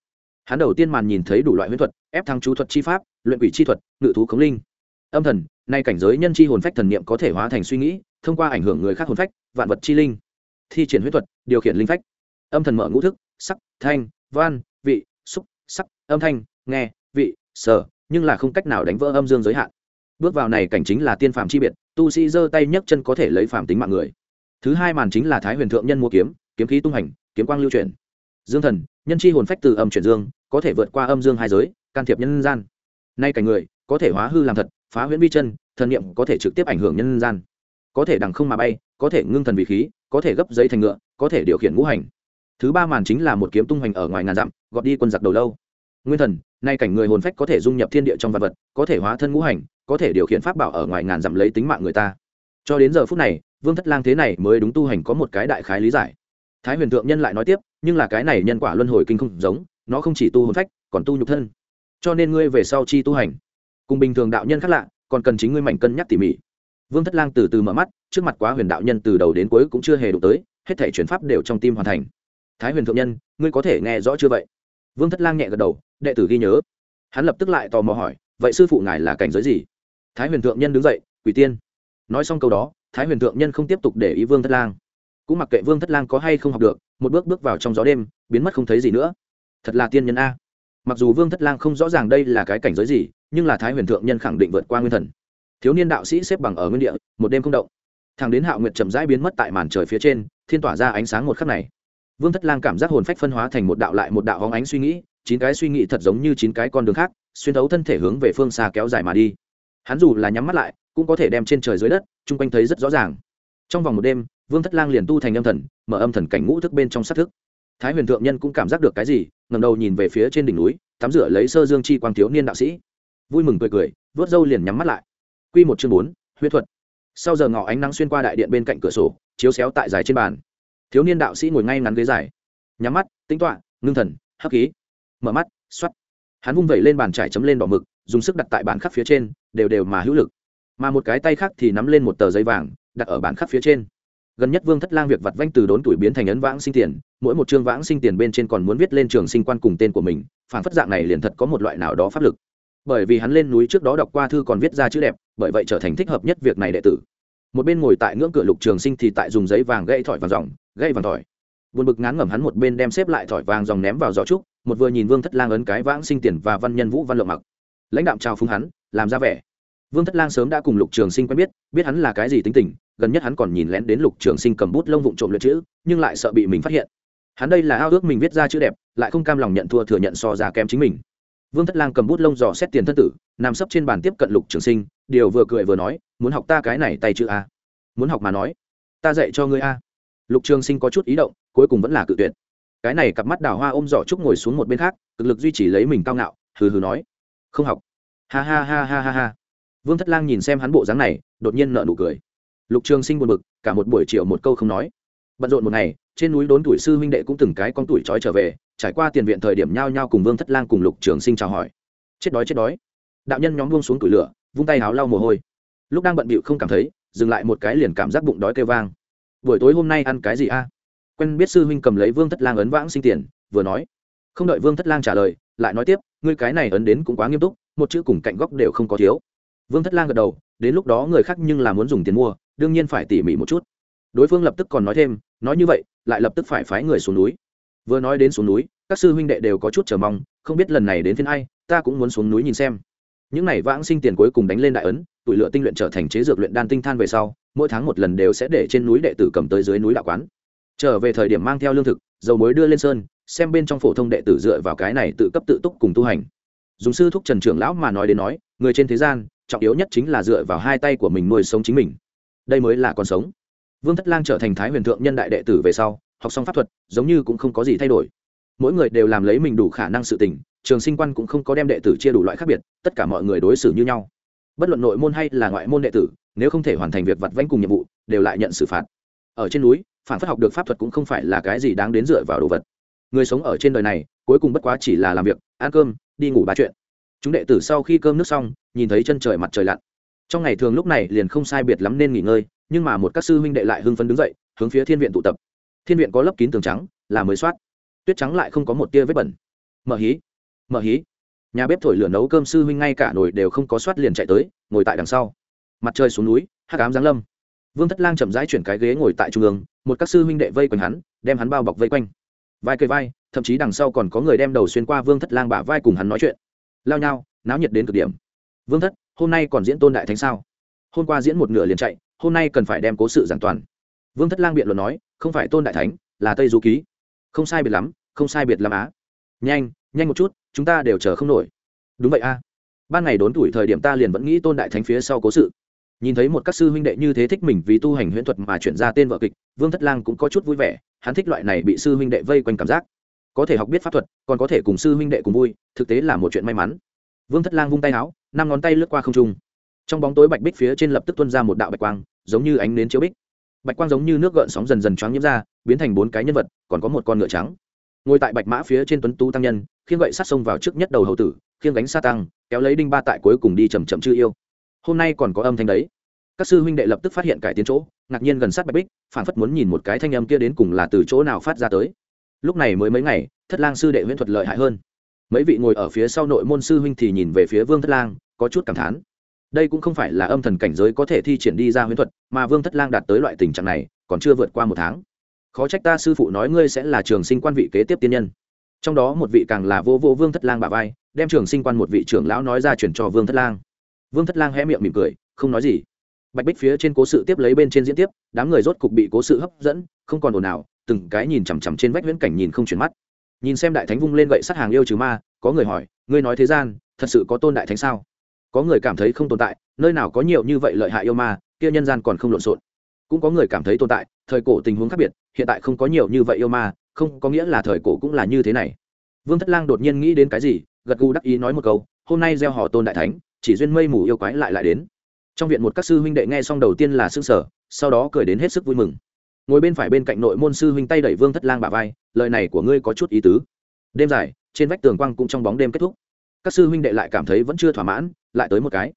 Hắn đầu tiên màn nhìn thấy đủ loại huyễn thuật, ép thăng chú thuật chi pháp, luyện quỷ chi thuật, ngự thú khống linh. Âm thần, nay cảnh giới nhân chi hồn phách thần niệm có thể hóa thành suy nghĩ, thông qua ảnh hưởng người khác hồn phách, vạn vật chi linh. Thi triển huyễn thuật, điều khiển linh phách. Âm thần mở ngũ thức, sắc, thanh van vị, xúc, sắc, âm thanh, nghe, vị, sở, nhưng là không cách nào đánh vỡ âm dương giới hạn bước vào này cảnh chính là tiên phàm chi biệt, tu sĩ giơ tay nhấc chân có thể lấy phàm tính mạng người. Thứ hai màn chính là thái huyền thượng nhân mua kiếm kiếm khí tung hành, kiếm quang lưu truyền dương thần, nhân chi hồn phách từ âm chuyển dương, có thể vượt qua âm dương hai giới, can thiệp nhân gian. Nay cảnh người, có thể hóa hư làm thật, phá huyễn vi chân, thần niệm có thể trực tiếp ảnh hưởng nhân gian. Có thể đằng không mà bay, có thể ngưng thần vị khí, có thể gấp giấy thành ngựa, có thể điều khiển ngũ hành. Thứ ba màn chính là một kiếm tung hoành ở ngoài ngàn dặm, gọt đi quân giặc đầu lâu. Nguyên thần nay cảnh người hồn phách có thể dung nhập thiên địa trong vật vật, có thể hóa thân ngũ hành, có thể điều khiển pháp bảo ở ngoài ngàn dặm lấy tính mạng người ta. Cho đến giờ phút này, vương thất lang thế này mới đúng tu hành có một cái đại khái lý giải. Thái huyền thượng nhân lại nói tiếp, nhưng là cái này nhân quả luân hồi kinh không giống, nó không chỉ tu hồn phách, còn tu nhục thân. Cho nên ngươi về sau chi tu hành. Cùng bình thường đạo nhân khác lạ, còn cần chính ngươi mảnh cân nhắc tỉ mỉ. Vương thất lang từ từ mở mắt, trước mặt quá huyền đạo nhân từ đầu đến cuối cũng chưa hề đụng tới, hết thể chuyển pháp đều trong tim hoàn thành. Thái huyền thượng nhân, ngươi có thể nghe rõ chưa vậy? Vương thất lang nhẹ gật đầu, đệ tử ghi nhớ. Hắn lập tức lại tò mò hỏi, vậy sư phụ ngài là cảnh giới gì? Thái huyền thượng nhân đứng dậy, quỷ tiên. Nói xong câu đó, thái huyền thượng nhân không tiếp tục để ý vương thất lang. Cũng mặc kệ vương thất lang có hay không học được, một bước bước vào trong gió đêm, biến mất không thấy gì nữa. Thật là tiên nhân a. Mặc dù vương thất lang không rõ ràng đây là cái cảnh giới gì, nhưng là thái huyền thượng nhân khẳng định vượt qua nguyên thần. Thiếu niên đạo sĩ xếp bằng ở nguyên địa, một đêm không động. Thằng đến hạo nguyệt chậm rãi biến mất tại màn trời phía trên, thiên tỏa ra ánh sáng một khắc này vương thất lang cảm giác hồn phách phân hóa thành một đạo lại một đạo hóng ánh suy nghĩ, chín cái suy nghĩ thật giống như chín cái con đường khác, xuyên thấu thân thể hướng về phương xa kéo dài mà đi. Hắn dù là nhắm mắt lại, cũng có thể đem trên trời dưới đất, chung quanh thấy rất rõ ràng. Trong vòng một đêm, vương thất lang liền tu thành âm thần, mở âm thần cảnh ngũ thức bên trong sát thức. Thái huyền thượng nhân cũng cảm giác được cái gì ngầm đầu nhìn về phía trên đỉnh núi, tắm rửa lấy sơ dương chi quang thiếu niên đạo sĩ. Vui mừng cười cười, vớt râu liền nhắm mắt lại. Q một chương bốn huyết thuật. Sau giờ ngỏ ánh nắng xuyên qua đại điện bên cạnh cửa sổ, chiếu xéo tại dài trên bàn thiếu niên đạo sĩ ngồi ngay ngắn ghế dài. Nhắm mắt tính toạ ngưng thần, hấp khí. Mở mắt x o á t hắn vung vẩy lên bàn trải chấm lên đỏ mực, dùng sức đặt tại bàn khắc phía trên, đều đều mà hữu lực. Mà một cái tay khác thì nắm lên một tờ giấy vàng, đặt ở bàn khắc phía trên. Gần nhất vương thất lang việc vặt vanh từ đốn tuổi biến thành ấn vãng sinh tiền, mỗi một chương vãng sinh tiền bên trên còn muốn viết lên trường sinh quan cùng tên của mình phản phất dạng này liền thật có một loại nào đó pháp lực. Bởi vì hắn lên núi trước đó đọc qua thư còn viết ra chữ đẹp, bởi vậy trở thành thích hợp nhất việc này đệ tử. Một bên ngồi tại ngưỡng cửa lục trường sinh thì tại dùng giấy vàng gãy thỏi vàng dòng gây vàng thỏi. Buồn bực ngán ngẩm hắn một bên đem xếp lại thỏi vàng dòng ném vào gió trúc, một vừa nhìn vương thất lang ấn cái vãng sinh tiền và văn nhân vũ văn lộng mặc. Lãnh đạo chào phúng hắn, làm ra vẻ. Vương thất lang sớm đã cùng lục trường sinh quen biết biết hắn là cái gì tính tình, gần nhất hắn còn nhìn lén đến lục trường sinh cầm bút lông vụng trộm luyện chữ, nhưng lại sợ bị mình phát hiện. Hắn đây là ao ước mình viết ra chữ đẹp, lại không cam lòng nhận thua thừa nhận so giá kém chính mình. Vương thất lang cầm bút lông dò xét tiền thân tử, nằm sấp trên bàn tiếp cận lục trường sinh, điều vừa cười vừa nói, muốn học ta cái này tay chữ a. Muốn học mà nói. Ta dạy cho ngươi a lục trường sinh có chút ý động, cuối cùng vẫn là cự tuyệt. Cái này cặp mắt đào hoa ôm giỏ trúc ngồi xuống một bên khác, cực lực duy trì lấy mình cao ngạo, hừ hừ nói. Không học. Ha ha ha ha ha ha. Vương thất lang nhìn xem hắn bộ dáng này, đột nhiên nợ nụ cười. Lục trường sinh buồn bực, cả một buổi chiều một câu không nói. Bận rộn một ngày, trên núi đốn tuổi sư huynh đệ cũng từng cái con tuổi trói trở về, trải qua tiền viện thời điểm nhao nhao cùng vương thất lang cùng lục trường sinh chào hỏi. Chết đói chết đói. Đạo nhân nhóm buông xuống tuổi lửa, vung tay háo lau mồ hôi. Lúc đang bận bịu không cảm thấy, dừng lại một cái liền cảm giác bụng đói kêu vang buổi tối hôm nay ăn cái gì a? Quen biết sư huynh cầm lấy vương thất lang ấn vãng sinh tiền, vừa nói. Không đợi vương thất lang trả lời, lại nói tiếp, ngươi cái này ấn đến cũng quá nghiêm túc, một chữ cùng cạnh góc đều không có thiếu. Vương thất lang gật đầu, đến lúc đó người khác nhưng là muốn dùng tiền mua, đương nhiên phải tỉ mỉ một chút. Đối phương lập tức còn nói thêm, nói như vậy, lại lập tức phải phái người xuống núi. Vừa nói đến xuống núi, các sư huynh đệ đều có chút chờ mong, không biết lần này đến phiên ai, ta cũng muốn xuống núi nhìn xem. Những này vãng sinh tiền cuối cùng đánh lên đại ấn, tụi lựa tinh luyện trở thành chế dược luyện đan tinh than về sau mỗi tháng một lần đều sẽ để trên núi đệ tử cầm tới dưới núi đạo quán. Trở về thời điểm mang theo lương thực, dầu mối đưa lên sơn, xem bên trong phổ thông đệ tử dựa vào cái này tự cấp tự túc cùng tu hành. Dùng sư thúc trần trưởng lão mà nói đến nói, người trên thế gian, trọng yếu nhất chính là dựa vào hai tay của mình nuôi sống chính mình. Đây mới là con sống. Vương thất lang trở thành thái huyền thượng nhân đại đệ tử về sau, học xong pháp thuật, giống như cũng không có gì thay đổi. Mỗi người đều làm lấy mình đủ khả năng sự tình, trường sinh quan cũng không có đem đệ tử chia đủ loại khác biệt, tất cả mọi người đối xử như nhau. Bất luận nội môn hay là ngoại môn đệ tử nếu không thể hoàn thành việc vặt vãnh cùng nhiệm vụ, đều lại nhận xử phạt. Ở trên núi, phản phất học được pháp thuật cũng không phải là cái gì đáng đến dựa vào đồ vật. Người sống ở trên đời này, cuối cùng bất quá chỉ là làm việc, ăn cơm, đi ngủ ba chuyện. Chúng đệ tử sau khi cơm nước xong, nhìn thấy chân trời mặt trời lặn. Trong ngày thường lúc này liền không sai biệt lắm nên nghỉ ngơi, nhưng mà một các sư huynh đệ lại hưng phấn đứng dậy, hướng phía thiên viện tụ tập. Thiên viện có lớp kín tường trắng, là mới soát. Tuyết trắng lại không có một tia vết bẩn. Mở hí mở hí. Nhà bếp thổi lửa nấu cơm sư huynh ngay cả nồi đều không có soát liền chạy tới, ngồi tại đằng sau mặt trời xuống núi hát cám giáng lâm. Vương thất lang chậm rãi chuyển cái ghế ngồi tại trung ương, một các sư huynh đệ vây quanh hắn, đem hắn bao bọc vây quanh. Vai cây vai, thậm chí đằng sau còn có người đem đầu xuyên qua vương thất lang bả vai cùng hắn nói chuyện. Lao nhau náo nhiệt đến cực điểm. Vương thất, hôm nay còn diễn tôn đại thánh sao? Hôm qua diễn một nửa liền chạy, hôm nay cần phải đem cố sự giảng toàn. Vương thất lang biện luận nói, không phải tôn đại thánh, là tây du ký. Không sai biệt lắm, không sai biệt lắm á. Nhanh nhanh một chút, chúng ta đều chờ không nổi. Đúng vậy a. Ban ngày đốn tuổi thời điểm ta liền vẫn nghĩ tôn đại thánh phía sau cố sự nhìn thấy một các sư huynh đệ như thế thích mình vì tu hành huyễn thuật mà chuyển ra tên vợ kịch, vương thất lang cũng có chút vui vẻ, hắn thích loại này bị sư huynh đệ vây quanh cảm giác. Có thể học biết pháp thuật, còn có thể cùng sư huynh đệ cùng vui, thực tế là một chuyện may mắn. Vương thất lang vung tay áo, năm ngón tay lướt qua không trung. Trong bóng tối bạch bích phía trên lập tức tuân ra một đạo bạch quang, giống như ánh nến chiếu bích. Bạch quang giống như nước gợn sóng dần dần choáng nhiễm ra, biến thành bốn cái nhân vật, còn có một con ngựa trắng. Ngồi tại bạch mã phía trên tuấn tu tăng nhân, khiêng gậy sát sông vào trước nhất đầu hầu tử, khiêng gánh sa tăng, kéo lấy đinh ba tại cuối cùng đi chầm chậm chư yêu hôm nay còn có âm thanh đấy. Các sư huynh đệ lập tức phát hiện cải tiến chỗ, ngạc nhiên gần sát bạch bích phản phất muốn nhìn một cái thanh âm kia đến cùng là từ chỗ nào phát ra tới. Lúc này mới mấy ngày, thất lang sư đệ huyễn thuật lợi hại hơn. Mấy vị ngồi ở phía sau nội môn sư huynh thì nhìn về phía vương thất lang, có chút cảm thán. Đây cũng không phải là âm thần cảnh giới có thể thi triển đi ra huyễn thuật, mà vương thất lang đạt tới loại tình trạng này, còn chưa vượt qua một tháng. Khó trách ta sư phụ nói ngươi sẽ là trường sinh quan vị kế tiếp tiên nhân. Trong đó một vị càng là vô vô vương thất lang bà vai, đem trường sinh quan một vị trưởng lão nói ra chuyển cho vương thất lang vương thất lang hé miệng mỉm cười, không nói gì. Bạch bích phía trên cố sự tiếp lấy bên trên diễn tiếp, đám người rốt cục bị cố sự hấp dẫn, không còn ồn ào, từng cái nhìn chằm chằm trên vách viễn cảnh nhìn không chuyển mắt. Nhìn xem đại thánh vung lên gậy sát hàng yêu trừ ma, có người hỏi, ngươi nói thế gian, thật sự có tôn đại thánh sao? Có người cảm thấy không tồn tại, nơi nào có nhiều như vậy lợi hại yêu ma, kia nhân gian còn không lộn xộn. Cũng có người cảm thấy tồn tại, thời cổ tình huống khác biệt, hiện tại không có nhiều như vậy yêu ma, không có nghĩa là thời cổ cũng là như thế này. Vương thất lang đột nhiên nghĩ đến cái gì, gật gù đắc ý nói một câu, hôm nay gieo họ tôn đại thánh chỉ duyên mây mù yêu quái lại lại đến. Trong viện một các sư huynh đệ nghe xong đầu tiên là s ư ơ n g sở sau đó cười đến hết sức vui mừng. Ngồi bên phải bên cạnh nội môn sư huynh tay đẩy vương thất lang bà vai, lời này của ngươi có chút ý tứ. Đêm dài, trên vách tường quang cũng trong bóng đêm kết thúc. Các sư huynh đệ lại cảm thấy vẫn chưa thỏa mãn, lại tới một cái,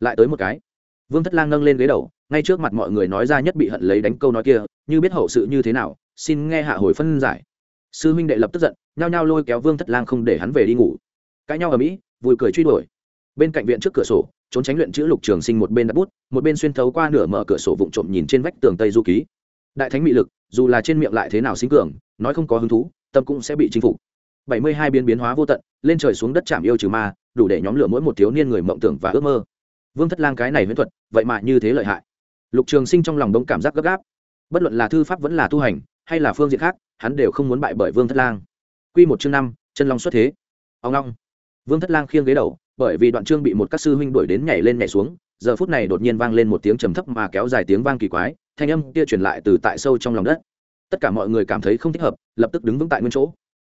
lại tới một cái. Vương thất lang nâng lên ghế đầu, ngay trước mặt mọi người nói ra nhất bị hận lấy đánh câu nói kia, như biết hậu sự như thế nào, xin nghe hạ hồi phân giải. Sư huynh đệ lập tức giận, nhao nhao lôi kéo vương thất lang không để hắn về đi ngủ. Cãi nhau ở mỹ, vui cười truy đuổi bên cạnh viện trước cửa sổ, trốn tránh luyện chữ lục trường sinh một bên đặt bút, một bên xuyên thấu qua nửa mở cửa sổ vụng trộm nhìn trên vách tường tây du ký. Đại thánh mị lực, dù là trên miệng lại thế nào sinh cường, nói không có hứng thú, tâm cũng sẽ bị chinh phục. Bảy mươi hai biến biến hóa vô tận, lên trời xuống đất chạm yêu trừ ma, đủ để nhóm lửa mỗi một thiếu niên người mộng tưởng và ước mơ. Vương thất lang cái này huyễn thuật, vậy mà như thế lợi hại. Lục trường sinh trong lòng đông cảm giác gấp gáp. Bất luận là thư pháp vẫn là tu hành, hay là phương diện khác, hắn đều không muốn bại bởi vương thất lang. Q một chương năm, chân long xuất thế. Ông long. Vương thất lang khiêng ghế đầu bởi vì đoạn chương bị một các sư huynh đuổi đến nhảy lên nhảy xuống, giờ phút này đột nhiên vang lên một tiếng trầm thấp mà kéo dài tiếng vang kỳ quái, thanh âm kia truyền lại từ tại sâu trong lòng đất. Tất cả mọi người cảm thấy không thích hợp, lập tức đứng vững tại nguyên chỗ.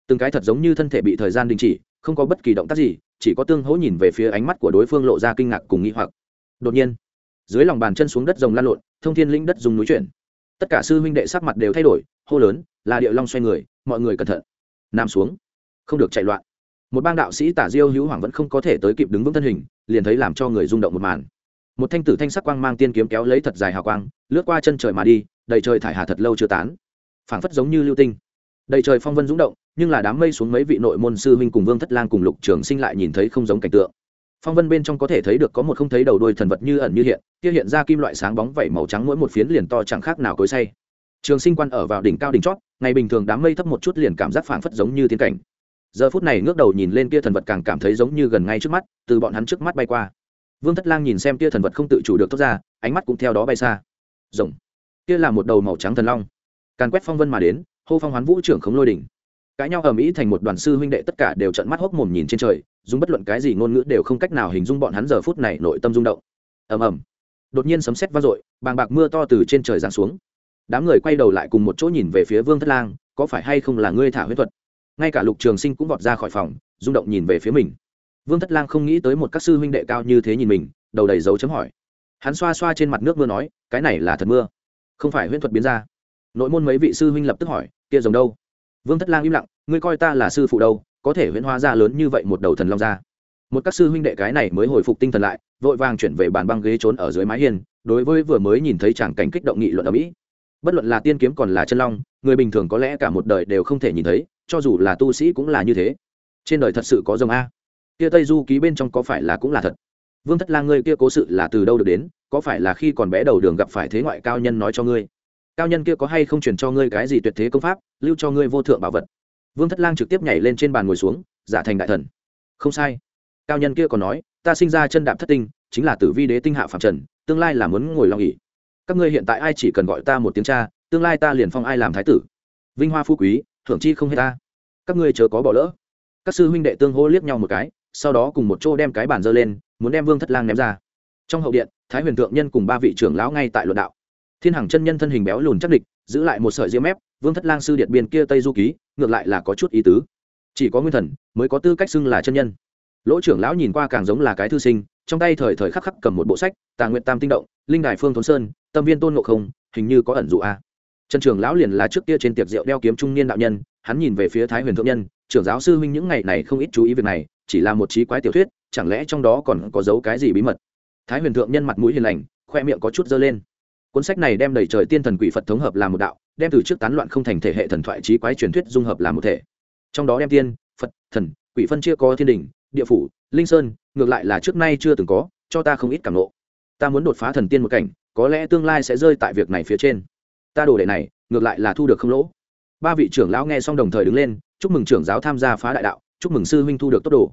Từng cái thật giống như thân thể bị thời gian đình chỉ, không có bất kỳ động tác gì, chỉ có tương hỗ nhìn về phía ánh mắt của đối phương lộ ra kinh ngạc cùng nghĩ hoặc. Đột nhiên, dưới lòng bàn chân xuống đất rồng lan lộn, thông thiên linh đất dùng núi chuyển. Tất cả sư huynh đệ sắc mặt đều thay đổi, hô lớn, là địa long xoay người, mọi người cẩn thận. Nằm xuống. Không được chạy loạn một bang đạo sĩ tả diêu hữu hoàng vẫn không có thể tới kịp đứng vững thân hình, liền thấy làm cho người rung động một màn. Một thanh tử thanh sắc quang mang tiên kiếm kéo lấy thật dài hào quang, lướt qua chân trời mà đi, đầy trời thải hà thật lâu chưa tán. Phảng phất giống như lưu tinh. Đầy trời phong vân rung động, nhưng là đám mây xuống mấy vị nội môn sư huynh cùng vương thất lang cùng lục trường sinh lại nhìn thấy không giống cảnh tượng. Phong vân bên trong có thể thấy được có một không thấy đầu đuôi thần vật như ẩn như hiện, kia hiện ra kim loại sáng bóng vẩy màu trắng mỗi một phiến liền to chẳng khác nào cối say trường sinh quan ở vào đỉnh cao đỉnh chót, ngày bình thường đám mây thấp một chút liền cảm giác phảng phất giống như thiên cảnh giờ phút này ngước đầu nhìn lên kia thần vật càng cảm thấy giống như gần ngay trước mắt, từ bọn hắn trước mắt bay qua. Vương thất lang nhìn xem kia thần vật không tự chủ được thoát ra, ánh mắt cũng theo đó bay xa. Rồng. Kia là một đầu màu trắng thần long. Càn quét phong vân mà đến, hô phong hoán vũ trưởng khống lôi đỉnh. Cãi nhau ở mỹ thành một đoàn sư huynh đệ tất cả đều trận mắt hốc mồm nhìn trên trời, dùng bất luận cái gì ngôn ngữ đều không cách nào hình dung bọn hắn giờ phút này nội tâm rung động. Ầm ầm. Đột nhiên sấm sét vang dội, bàng bạc mưa to từ trên trời giáng xuống. Đám người quay đầu lại cùng một chỗ nhìn về phía vương thất lang, có phải hay không là ngươi thả huyết thuật? Ngay cả lục trường sinh cũng vọt ra khỏi phòng, rung động nhìn về phía mình. Vương thất lang không nghĩ tới một các sư huynh đệ cao như thế nhìn mình, đầu đầy dấu chấm hỏi. Hắn xoa xoa trên mặt nước mưa nói, cái này là thật mưa. Không phải huyễn thuật biến ra. Nội môn mấy vị sư huynh lập tức hỏi, kia rồng đâu? Vương thất lang im lặng, ngươi coi ta là sư phụ đâu, có thể huyễn hóa ra lớn như vậy một đầu thần long ra. Một các sư huynh đệ cái này mới hồi phục tinh thần lại, vội vàng chuyển về bàn băng ghế trốn ở dưới mái hiên, đối với vừa mới nhìn thấy chẳng cảnh kích động nghị luận ở mỹ. Bất luận là tiên kiếm còn là chân long, người bình thường có lẽ cả một đời đều không thể nhìn thấy cho dù là tu sĩ cũng là như thế. Trên đời thật sự có rồng a. Kia tây du ký bên trong có phải là cũng là thật? Vương thất lang ngươi kia cố sự là từ đâu được đến? Có phải là khi còn bé đầu đường gặp phải thế ngoại cao nhân nói cho ngươi? Cao nhân kia có hay không truyền cho ngươi cái gì tuyệt thế công pháp, lưu cho ngươi vô thượng bảo vật? Vương thất lang trực tiếp nhảy lên trên bàn ngồi xuống, giả thành đại thần. Không sai. Cao nhân kia còn nói, ta sinh ra chân đạp thất tinh, chính là tử vi đế tinh hạ phạm trần, tương lai là muốn ngồi lo nghỉ. Các ngươi hiện tại ai chỉ cần gọi ta một tiếng cha, tương lai ta liền phong ai làm thái tử. Vinh hoa phú quý thưởng chi không hết ta. Các ngươi chớ có bỏ lỡ. Các sư huynh đệ tương hô liếc nhau một cái, sau đó cùng một chỗ đem cái bàn dơ lên, muốn đem vương thất lang ném ra. Trong hậu điện, thái huyền thượng nhân cùng ba vị trưởng lão ngay tại luận đạo. Thiên hằng chân nhân thân hình béo lùn chắc địch, giữ lại một sợi diêm mép, vương thất lang sư điện biên kia tây du ký, ngược lại là có chút ý tứ. Chỉ có nguyên thần, mới có tư cách xưng là chân nhân. Lỗ trưởng lão nhìn qua càng giống là cái thư sinh, trong tay thời thời khắc khắc cầm một bộ sách, tà nguyện tam tinh động, linh đài phương thốn sơn, tâm viên tôn ngộ không, hình như có ẩn dụ a trần trường lão liền là trước kia trên tiệc rượu đeo kiếm trung niên đạo nhân, hắn nhìn về phía thái huyền thượng nhân, trưởng giáo sư huynh những ngày này không ít chú ý việc này, chỉ là một trí quái tiểu thuyết, chẳng lẽ trong đó còn có dấu cái gì bí mật? Thái huyền thượng nhân mặt mũi hiền lành, khoe miệng có chút dơ lên. Cuốn sách này đem đầy trời tiên thần quỷ phật thống hợp làm một đạo, đem từ trước tán loạn không thành thể hệ thần thoại trí quái truyền thuyết dung hợp làm một thể. Trong đó đem tiên, phật, thần, quỷ phân chia có thiên đình, địa phủ, linh sơn, ngược lại là trước nay chưa từng có, cho ta không ít cảm nộ ta muốn đột phá thần tiên một cảnh, có lẽ tương lai sẽ rơi tại việc này phía trên ta đồ đệ này, ngược lại là thu được không lỗ. Ba vị trưởng lão nghe xong đồng thời đứng lên, chúc mừng trưởng giáo tham gia phá đại đạo, chúc mừng sư huynh thu được tốt đồ.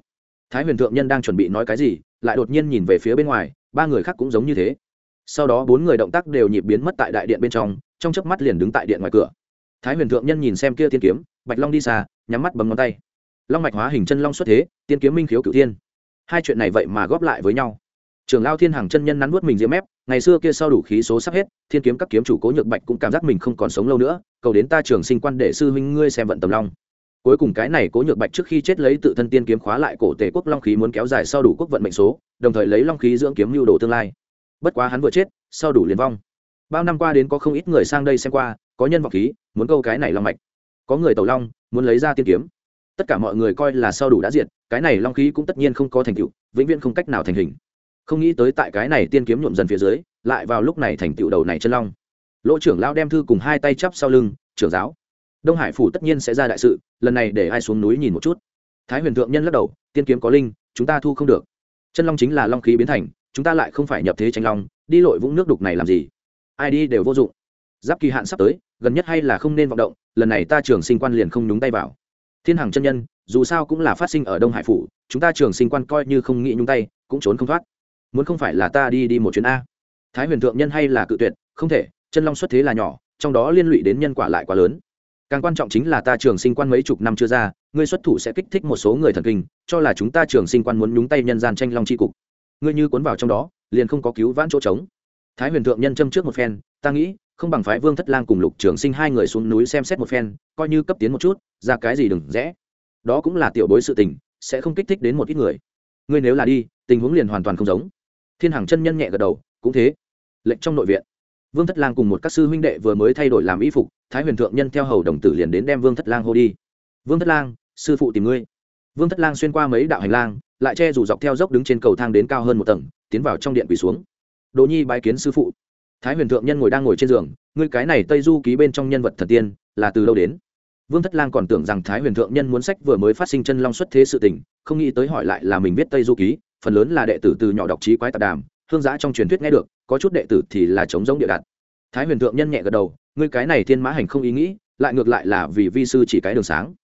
Thái huyền thượng nhân đang chuẩn bị nói cái gì, lại đột nhiên nhìn về phía bên ngoài, ba người khác cũng giống như thế. Sau đó bốn người động tác đều nhịp biến mất tại đại điện bên trong trong chớp mắt liền đứng tại điện ngoài cửa. Thái huyền thượng nhân nhìn xem kia tiên kiếm, bạch long đi xa, nhắm mắt bấm ngón tay. Long mạch hóa hình chân long xuất thế, tiên kiếm minh khiếu cửu tiên hai chuyện này vậy mà góp lại với nhau trường lao thiên hàng chân nhân nắn nuốt mình diễm mép, ngày xưa kia sau đủ khí số sắp hết, thiên kiếm các kiếm chủ cố nhược bạch cũng cảm giác mình không còn sống lâu nữa, cầu đến ta trường sinh quan để sư huynh ngươi xem vận tầm long. Cuối cùng cái này cố nhược bạch trước khi chết lấy tự thân tiên kiếm khóa lại cổ tề quốc long khí muốn kéo dài sau đủ quốc vận mệnh số, đồng thời lấy long khí dưỡng kiếm lưu đồ tương lai. Bất quá hắn vừa chết, sau đủ liền vong. Bao năm qua đến có không ít người sang đây xem qua, có nhân vọng khí, muốn câu cái này long mạch. Có người tàu long, muốn lấy ra tiên kiếm. Tất cả mọi người coi là sau đủ đã diệt, cái này long khí cũng tất nhiên không có thành tựu, vĩnh viễn không cách nào thành hình không nghĩ tới tại cái này tiên kiếm nhuộm dần phía dưới, lại vào lúc này thành tựu đầu này chân long. Lỗ trưởng lao đem thư cùng hai tay chắp sau lưng, trưởng giáo, đông hải phủ tất nhiên sẽ ra đại sự, lần này để ai xuống núi nhìn một chút. Thái huyền thượng nhân lắc đầu, tiên kiếm có linh, chúng ta thu không được. Chân long chính là long khí biến thành, chúng ta lại không phải nhập thế tranh long, đi lội vũng nước đục này làm gì? Ai đi đều vô dụng. Giáp kỳ hạn sắp tới, gần nhất hay là không nên vọng động, lần này ta trường sinh quan liền không nhúng tay vào. Thiên hằng chân nhân, dù sao cũng là phát sinh ở đông hải phủ, chúng ta trường sinh quan coi như không nghĩ nhúng tay, cũng trốn không thoát muốn không phải là ta đi đi một chuyến a. Thái huyền thượng nhân hay là cự tuyệt, không thể, chân long xuất thế là nhỏ, trong đó liên lụy đến nhân quả lại quá lớn. Càng quan trọng chính là ta trường sinh quan mấy chục năm chưa ra, ngươi xuất thủ sẽ kích thích một số người thần kinh, cho là chúng ta trường sinh quan muốn nhúng tay nhân gian tranh long c h i cục. Ngươi như cuốn vào trong đó, liền không có cứu vãn chỗ trống. Thái huyền thượng nhân châm trước một phen, ta nghĩ, không bằng phái vương thất lang cùng lục trường sinh hai người xuống núi xem xét một phen, coi như cấp tiến một chút, ra cái gì đừng rẽ. Đó cũng là tiểu bối sự tình, sẽ không kích thích đến một ít người. Ngươi nếu là đi, tình huống liền hoàn toàn không giống thiên hằng chân nhân nhẹ gật đầu, cũng thế. Lệnh trong nội viện, vương thất lang cùng một các sư huynh đệ vừa mới thay đổi làm y phục, thái huyền thượng nhân theo hầu đồng tử liền đến đem vương thất lang hô đi. Vương thất lang, sư phụ tìm ngươi. Vương thất lang xuyên qua mấy đạo hành lang, lại che rủ dọc theo dốc đứng trên cầu thang đến cao hơn một tầng, tiến vào trong điện quỳ xuống. Đỗ nhi bái kiến sư phụ. Thái huyền thượng nhân ngồi đang ngồi trên giường, ngươi cái này tây du ký bên trong nhân vật thần tiên, là từ đâu đến? Vương thất lang còn tưởng rằng thái huyền thượng nhân muốn sách vừa mới phát sinh chân long xuất thế sự tình, không nghĩ tới hỏi lại là mình viết tây du ký phần lớn là đệ tử từ nhỏ đọc trí quái tạp đàm, hương giã trong truyền thuyết nghe được, có chút đệ tử thì là chống giống địa đạt thái huyền thượng nhân nhẹ gật đầu, ngươi cái này thiên mã hành không ý nghĩ, lại ngược lại là vì vi sư chỉ cái đường sáng.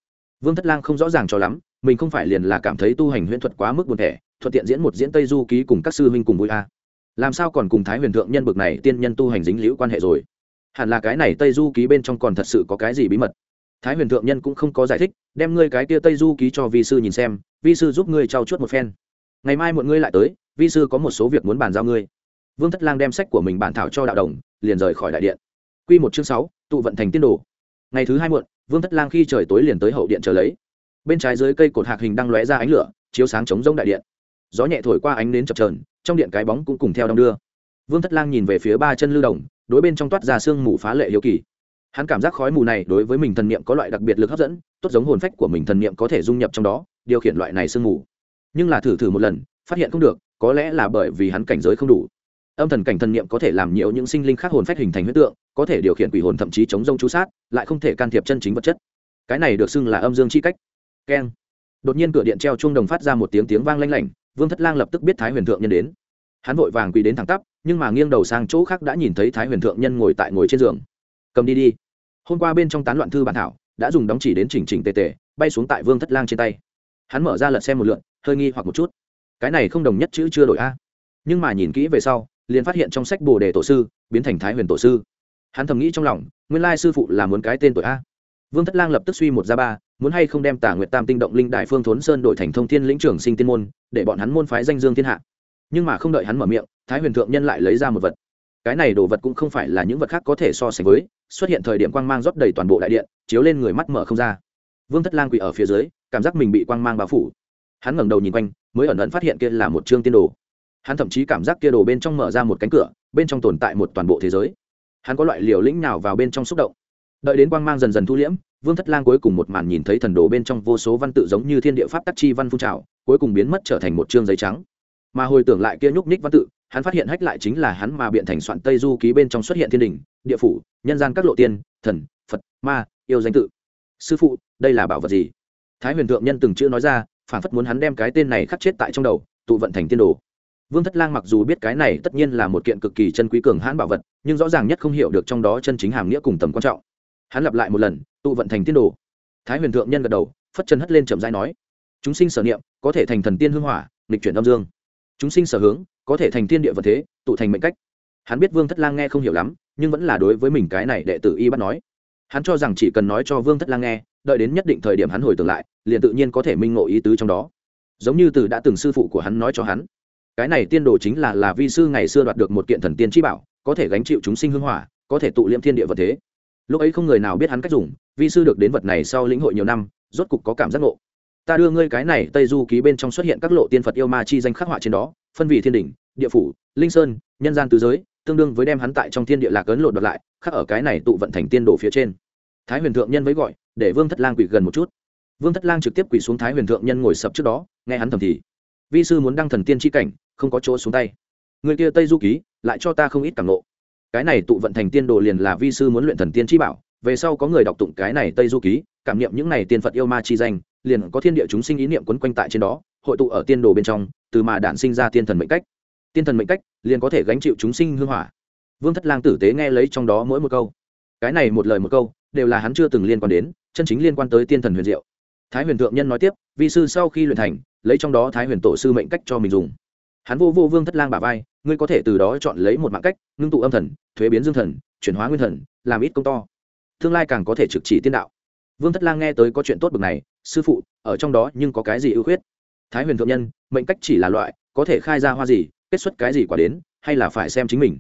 Vương thất lang không rõ ràng cho lắm, mình không phải liền là cảm thấy tu hành huyễn thuật quá mức buồn thẻ, thuận tiện diễn một diễn tây du ký cùng các sư huynh cùng vui a. Làm sao còn cùng thái huyền thượng nhân bực này tiên nhân tu hành dính liễu quan hệ rồi? Hẳn là cái này tây du ký bên trong còn thật sự có cái gì bí mật? Thái huyền thượng nhân cũng không có giải thích, đem ngươi cái kia tây du ký cho vi sư nhìn xem, vi sư giúp ngươi trao chuốt một phen ngày mai một ngươi lại tới, vi sư có một số việc muốn bàn giao ngươi. Vương thất lang đem sách của mình bản thảo cho đạo đồng, liền rời khỏi đại điện. Q một chương sáu, tụ vận thành tiên đồ. Ngày thứ hai muộn, vương thất lang khi trời tối liền tới hậu điện chờ lấy. Bên trái dưới cây cột hạc hình đang lóe ra ánh lửa, chiếu sáng chống rông đại điện. Gió nhẹ thổi qua ánh nến chập trờn trong điện cái bóng cũng cùng theo đong đưa. Vương thất lang nhìn về phía ba chân lưu đồng, đối bên trong toát ra sương mù phá lệ hiếu kỳ. Hắn cảm giác khói mù này đối với mình thần niệm có loại đặc biệt lực hấp dẫn, tốt giống hồn phách của mình thần niệm có thể dung nhập trong đó, điều khiển loại này sương mù nhưng là thử thử một lần, phát hiện không được, có lẽ là bởi vì hắn cảnh giới không đủ. Âm thần cảnh thần niệm có thể làm nhiều những sinh linh khác hồn phách hình thành huyết tượng, có thể điều khiển quỷ hồn thậm chí chống rông chú sát, lại không thể can thiệp chân chính vật chất. Cái này được xưng là âm dương chi cách. Keng. Đột nhiên cửa điện treo chuông đồng phát ra một tiếng tiếng vang lanh lảnh, vương thất lang lập tức biết thái huyền thượng nhân đến. Hắn vội vàng quỳ đến thẳng tắp, nhưng mà nghiêng đầu sang chỗ khác đã nhìn thấy thái huyền thượng nhân ngồi tại ngồi trên giường. Cầm đi đi. Hôm qua bên trong tán loạn thư bản thảo, đã dùng đóng chỉ đến chỉnh chỉnh tề tề, bay xuống tại vương thất lang trên tay. Hắn mở ra lật xem một lượn hơi nghi hoặc một chút. Cái này không đồng nhất chữ chưa đổi a. Nhưng mà nhìn kỹ về sau, liền phát hiện trong sách bồ đề tổ sư, biến thành thái huyền tổ sư. Hắn thầm nghĩ trong lòng, nguyên lai sư phụ là muốn cái tên tuổi a. Vương thất lang lập tức suy một ra ba, muốn hay không đem tả nguyệt tam tinh động linh đại phương thốn sơn đổi thành thông thiên lĩnh trưởng sinh tiên môn, để bọn hắn môn phái danh dương thiên hạ. Nhưng mà không đợi hắn mở miệng, thái huyền thượng nhân lại lấy ra một vật. Cái này đồ vật cũng không phải là những vật khác có thể so sánh với, xuất hiện thời điểm quang mang rót đầy toàn bộ đại điện, chiếu lên người mắt mở không ra. Vương thất lang quỳ ở phía dưới, cảm giác mình bị quang mang bao phủ hắn ngẩng đầu nhìn quanh, mới ẩn ẩn phát hiện kia là một chương tiên đồ. Hắn thậm chí cảm giác kia đồ bên trong mở ra một cánh cửa, bên trong tồn tại một toàn bộ thế giới. Hắn có loại liều lĩnh nào vào bên trong xúc động? Đợi đến quang mang dần dần thu liễm, vương thất lang cuối cùng một màn nhìn thấy thần đồ bên trong vô số văn tự giống như thiên địa pháp tắc chi văn phun trào, cuối cùng biến mất trở thành một chương giấy trắng. Mà hồi tưởng lại kia nhúc ních văn tự, hắn phát hiện hách lại chính là hắn mà biện thành soạn tây du ký bên trong xuất hiện thiên đình, địa phủ, nhân gian các lộ tiên, thần, phật, ma, yêu danh tự. Sư phụ, đây là bảo vật gì? Thái huyền thượng nhân từng chữ nói ra phản phất muốn hắn đem cái tên này khắc chết tại trong đầu, tụ vận thành tiên đồ. Vương thất lang mặc dù biết cái này tất nhiên là một kiện cực kỳ chân quý cường hãn bảo vật, nhưng rõ ràng nhất không hiểu được trong đó chân chính hàm nghĩa cùng tầm quan trọng. Hắn lặp lại một lần, tụ vận thành tiên đồ. Thái huyền thượng nhân gật đầu, phất chân hất lên chậm dãi nói, chúng sinh sở niệm, có thể thành thần tiên hưng hỏa, nghịch chuyển âm dương. Chúng sinh sở hướng, có thể thành tiên địa vật thế, tụ thành mệnh cách. Hắn biết vương thất lang nghe không hiểu lắm, nhưng vẫn là đối với mình cái này đệ tử y bắt nói hắn cho rằng chỉ cần nói cho vương thất lang nghe, đợi đến nhất định thời điểm hắn hồi tưởng lại, liền tự nhiên có thể minh ngộ ý tứ trong đó. Giống như từ đã từng sư phụ của hắn nói cho hắn, cái này tiên đồ chính là là vi sư ngày xưa đoạt được một kiện thần tiên chi bảo, có thể gánh chịu chúng sinh hưng hỏa, có thể tụ liễm thiên địa vật thế. Lúc ấy không người nào biết hắn cách dùng, vi sư được đến vật này sau lĩnh hội nhiều năm, rốt cục có cảm giác ngộ. Ta đưa ngươi cái này tây du ký bên trong xuất hiện các lộ tiên phật yêu ma chi danh khắc họa trên đó, phân vị thiên đình địa phủ, linh sơn, nhân gian tứ giới tương đương với đem hắn tại trong thiên địa lạc ấn lột đột lại, khắc ở cái này tụ vận thành tiên đồ phía trên. Thái huyền thượng nhân với gọi, để vương thất lang quỳ gần một chút. Vương thất lang trực tiếp quỳ xuống thái huyền thượng nhân ngồi sập trước đó, nghe hắn thầm thì. Vi sư muốn đăng thần tiên tri cảnh, không có chỗ xuống tay. Người kia tây du ký, lại cho ta không ít cảm nộ cái này tụ vận thành tiên đồ liền là vi sư muốn luyện thần tiên chi bảo, về sau có người đọc tụng cái này tây du ký, cảm niệm những này tiên phật yêu ma chi danh, liền có thiên địa chúng sinh ý niệm quấn quanh tại trên đó, hội tụ ở tiên đồ bên trong, từ mà đản sinh ra tiên thần mệnh cách tiên thần mệnh cách, liền có thể gánh chịu chúng sinh hương hỏa. Vương thất lang tử tế nghe lấy trong đó mỗi một câu. Cái này một lời một câu, đều là hắn chưa từng liên quan đến, chân chính liên quan tới tiên thần huyền diệu. Thái huyền thượng nhân nói tiếp, vi sư sau khi luyện thành, lấy trong đó thái huyền tổ sư mệnh cách cho mình dùng. Hắn vô vô vương thất lang bả vai, ngươi có thể từ đó chọn lấy một mạng cách, ngưng tụ âm thần, thuế biến dương thần, chuyển hóa nguyên thần, làm ít công to. Tương lai càng có thể trực chỉ tiên đạo. Vương thất lang nghe tới có chuyện tốt bực này, sư phụ, ở trong đó nhưng có cái gì ưu khuyết? Thái huyền thượng nhân, mệnh cách chỉ là loại, có thể khai ra hoa gì kết xuất cái gì quả đến, hay là phải xem chính mình.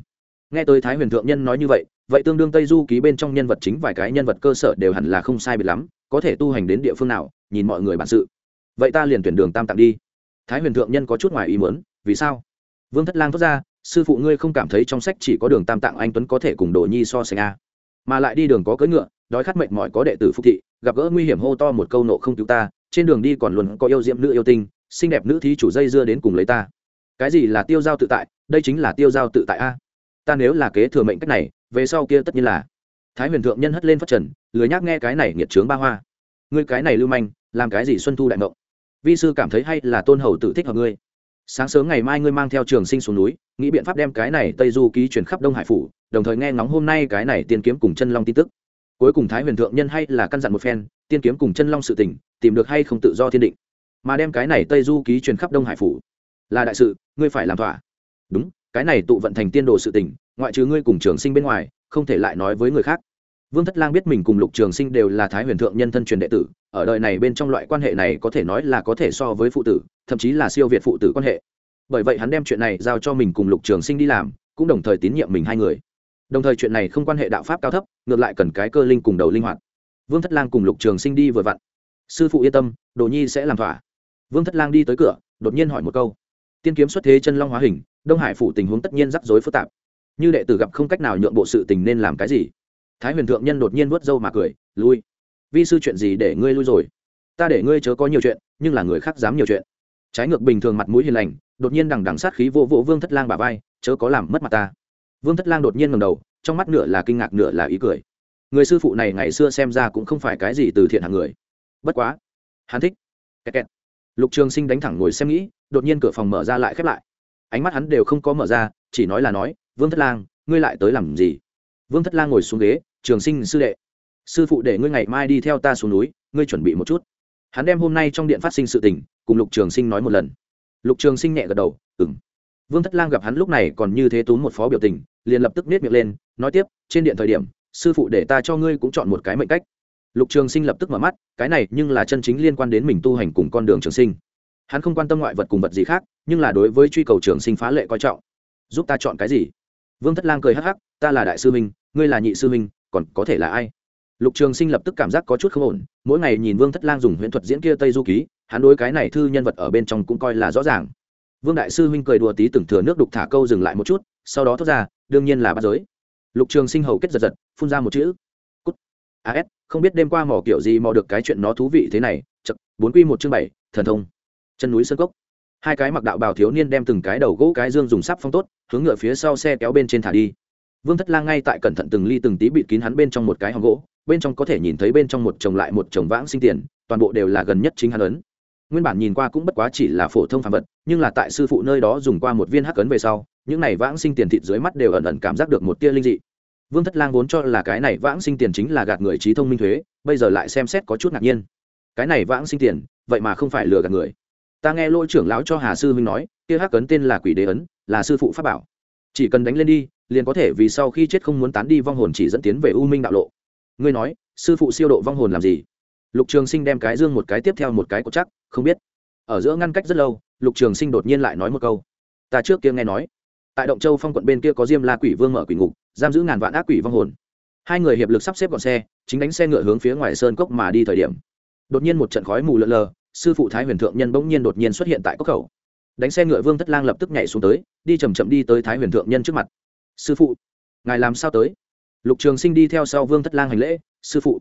Nghe tới thái huyền thượng nhân nói như vậy vậy tương đương tây du ký bên trong nhân vật chính vài cái nhân vật cơ sở đều hẳn là không sai biệt lắm, có thể tu hành đến địa phương nào, nhìn mọi người bản sự. Vậy ta liền tuyển đường tam tạng đi. Thái huyền thượng nhân có chút ngoài ý muốn, vì sao? Vương thất lang thốt ra, sư phụ ngươi không cảm thấy trong sách chỉ có đường tam tạng anh tuấn có thể cùng đồ nhi so sánh a? Mà lại đi đường có cưỡi ngựa, đói khát mệnh mỏi có đệ tử phục thị, gặp gỡ nguy hiểm hô to một câu nộ không cứu ta, trên đường đi còn luôn có yêu diệm nữ yêu tinh, xinh đẹp nữ thí chủ dây dưa đến cùng lấy ta cái gì là tiêu giao tự tại, đây chính là tiêu giao tự tại a. Ta nếu là kế thừa mệnh cách này, về sau kia tất nhiên là. Thái huyền thượng nhân hất lên phát trần, lười nhác nghe cái này nghiệt trướng ba hoa. Ngươi cái này lưu manh, làm cái gì xuân thu đại mộng? Vi sư cảm thấy hay là tôn hầu tự thích hợp ngươi. Sáng sớm ngày mai ngươi mang theo trường sinh xuống núi, nghĩ biện pháp đem cái này tây du ký chuyển khắp đông hải phủ, đồng thời nghe ngóng hôm nay cái này tiên kiếm cùng chân long tin tức. Cuối cùng thái huyền thượng nhân hay là căn dặn một phen, tiên kiếm cùng chân long sự tình, tìm được hay không tự do thiên định. Mà đem cái này tây du ký truyền khắp đông hải phủ là đại sự, ngươi phải làm thỏa. Đúng, cái này tụ vận thành tiên đồ sự tình, ngoại trừ ngươi cùng trường sinh bên ngoài, không thể lại nói với người khác. Vương thất lang biết mình cùng lục trường sinh đều là thái huyền thượng nhân thân truyền đệ tử, ở đời này bên trong loại quan hệ này có thể nói là có thể so với phụ tử, thậm chí là siêu việt phụ tử quan hệ. Bởi vậy hắn đem chuyện này giao cho mình cùng lục trường sinh đi làm, cũng đồng thời tín nhiệm mình hai người. Đồng thời chuyện này không quan hệ đạo pháp cao thấp, ngược lại cần cái cơ linh cùng đầu linh hoạt. Vương thất lang cùng lục trường sinh đi vừa vặn. Sư phụ yên tâm, đồ nhi sẽ làm thỏa. Vương thất lang đi tới cửa, đột nhiên hỏi một câu tiên kiếm xuất thế chân long hóa hình, đông hải phủ tình huống tất nhiên rắc rối phức tạp. Như đệ tử gặp không cách nào nhượng bộ sự tình nên làm cái gì? Thái huyền thượng nhân đột nhiên vớt râu mà cười, lui. Vi sư chuyện gì để ngươi lui rồi? Ta để ngươi chớ có nhiều chuyện, nhưng là người khác dám nhiều chuyện. Trái ngược bình thường mặt mũi hiền lành, đột nhiên đằng đằng sát khí vô vỗ vương thất lang bà vai, chớ có làm mất mặt ta. Vương thất lang đột nhiên ngầm đầu, trong mắt nửa là kinh ngạc nửa là ý cười. Người sư phụ này ngày xưa xem ra cũng không phải cái gì từ thiện hạng người. Bất quá, hắn thích. Kẹt kẹt. lục trường sinh đánh thẳng ngồi xem nghĩ đột nhiên cửa phòng mở ra lại khép lại. Ánh mắt hắn đều không có mở ra, chỉ nói là nói, vương thất lang, ngươi lại tới làm gì? Vương thất lang ngồi xuống ghế, trường sinh sư đệ, sư phụ để ngươi ngày mai đi theo ta xuống núi, ngươi chuẩn bị một chút. Hắn đem hôm nay trong điện phát sinh sự tình, cùng lục trường sinh nói một lần. Lục trường sinh nhẹ gật đầu ừng vương thất lang gặp hắn lúc này còn như thế tú một phó biểu tình, liền lập tức nết miệng lên, nói tiếp, trên điện thời điểm, sư phụ để ta cho ngươi cũng chọn một cái mệnh cách. Lục trường sinh lập tức mở mắt, cái này nhưng là chân chính liên quan đến mình tu hành cùng con đường trường sinh hắn không quan tâm ngoại vật cùng vật gì khác, nhưng là đối với truy cầu trường sinh phá lệ coi trọng. Giúp ta chọn cái gì? Vương thất lang cười hắc hắc, ta là đại sư minh ngươi là nhị sư minh còn có thể là ai? Lục trường sinh lập tức cảm giác có chút không ổn, mỗi ngày nhìn vương thất lang dùng huyễn thuật diễn kia tây du ký, hắn đối cái này thư nhân vật ở bên trong cũng coi là rõ ràng. Vương đại sư huynh cười đùa tí từng thừa nước đục thả câu dừng lại một chút, sau đó thốt ra, đương nhiên là bắt giới. Lục trường sinh hầu kết giật giật, phun ra một chữ, cút. As không biết đêm qua mỏ kiểu gì mò được cái chuyện nó thú vị thế này chật bốn quy một chương bảy, thần thông chân núi sơn cốc. Hai cái mặc đạo bào thiếu niên đem từng cái đầu gỗ cái dương dùng sắp phong tốt, hướng ngựa phía sau xe kéo bên trên thả đi. Vương thất lang ngay tại cẩn thận từng ly từng tí bịt kín hắn bên trong một cái hòm gỗ, bên trong có thể nhìn thấy bên trong một chồng lại một chồng vãng sinh tiền, toàn bộ đều là gần nhất chính hắn ấn. Nguyên bản nhìn qua cũng bất quá chỉ là phổ thông phàm vật, nhưng là tại sư phụ nơi đó dùng qua một viên hắc ấn về sau, những này vãng sinh tiền thịt dưới mắt đều ẩn ẩn cảm giác được một tia linh dị. Vương thất lang vốn cho là cái này vãng sinh tiền chính là gạt người trí thông minh thuế, bây giờ lại xem xét có chút ngạc nhiên. Cái này vãng sinh tiền, vậy mà không phải lừa gạt người ta nghe lỗi trưởng lão cho hà sư huynh nói, kia hắc ấn tên là quỷ đế ấn, là sư phụ pháp bảo. Chỉ cần đánh lên đi, liền có thể vì sau khi chết không muốn tán đi vong hồn chỉ dẫn tiến về u minh đạo lộ. Ngươi nói, sư phụ siêu độ vong hồn làm gì? Lục trường sinh đem cái dương một cái tiếp theo một cái có chắc, không biết. Ở giữa ngăn cách rất lâu, lục trường sinh đột nhiên lại nói một câu. Ta trước kia nghe nói, tại động châu phong quận bên kia có diêm la quỷ vương mở quỷ ngục, giam giữ ngàn vạn ác quỷ vong hồn. Hai người hiệp lực sắp xếp gọn xe, chính đánh xe ngựa hướng phía ngoài sơn cốc mà đi thời điểm. Đột nhiên một trận khói mù lợn lờ sư phụ thái huyền thượng nhân bỗng nhiên đột nhiên xuất hiện tại cốc khẩu. Đánh xe ngựa vương thất lang lập tức nhảy xuống tới, đi chầm chậm đi tới thái huyền thượng nhân trước mặt. Sư phụ, ngài làm sao tới? Lục trường sinh đi theo sau vương thất lang hành lễ, sư phụ.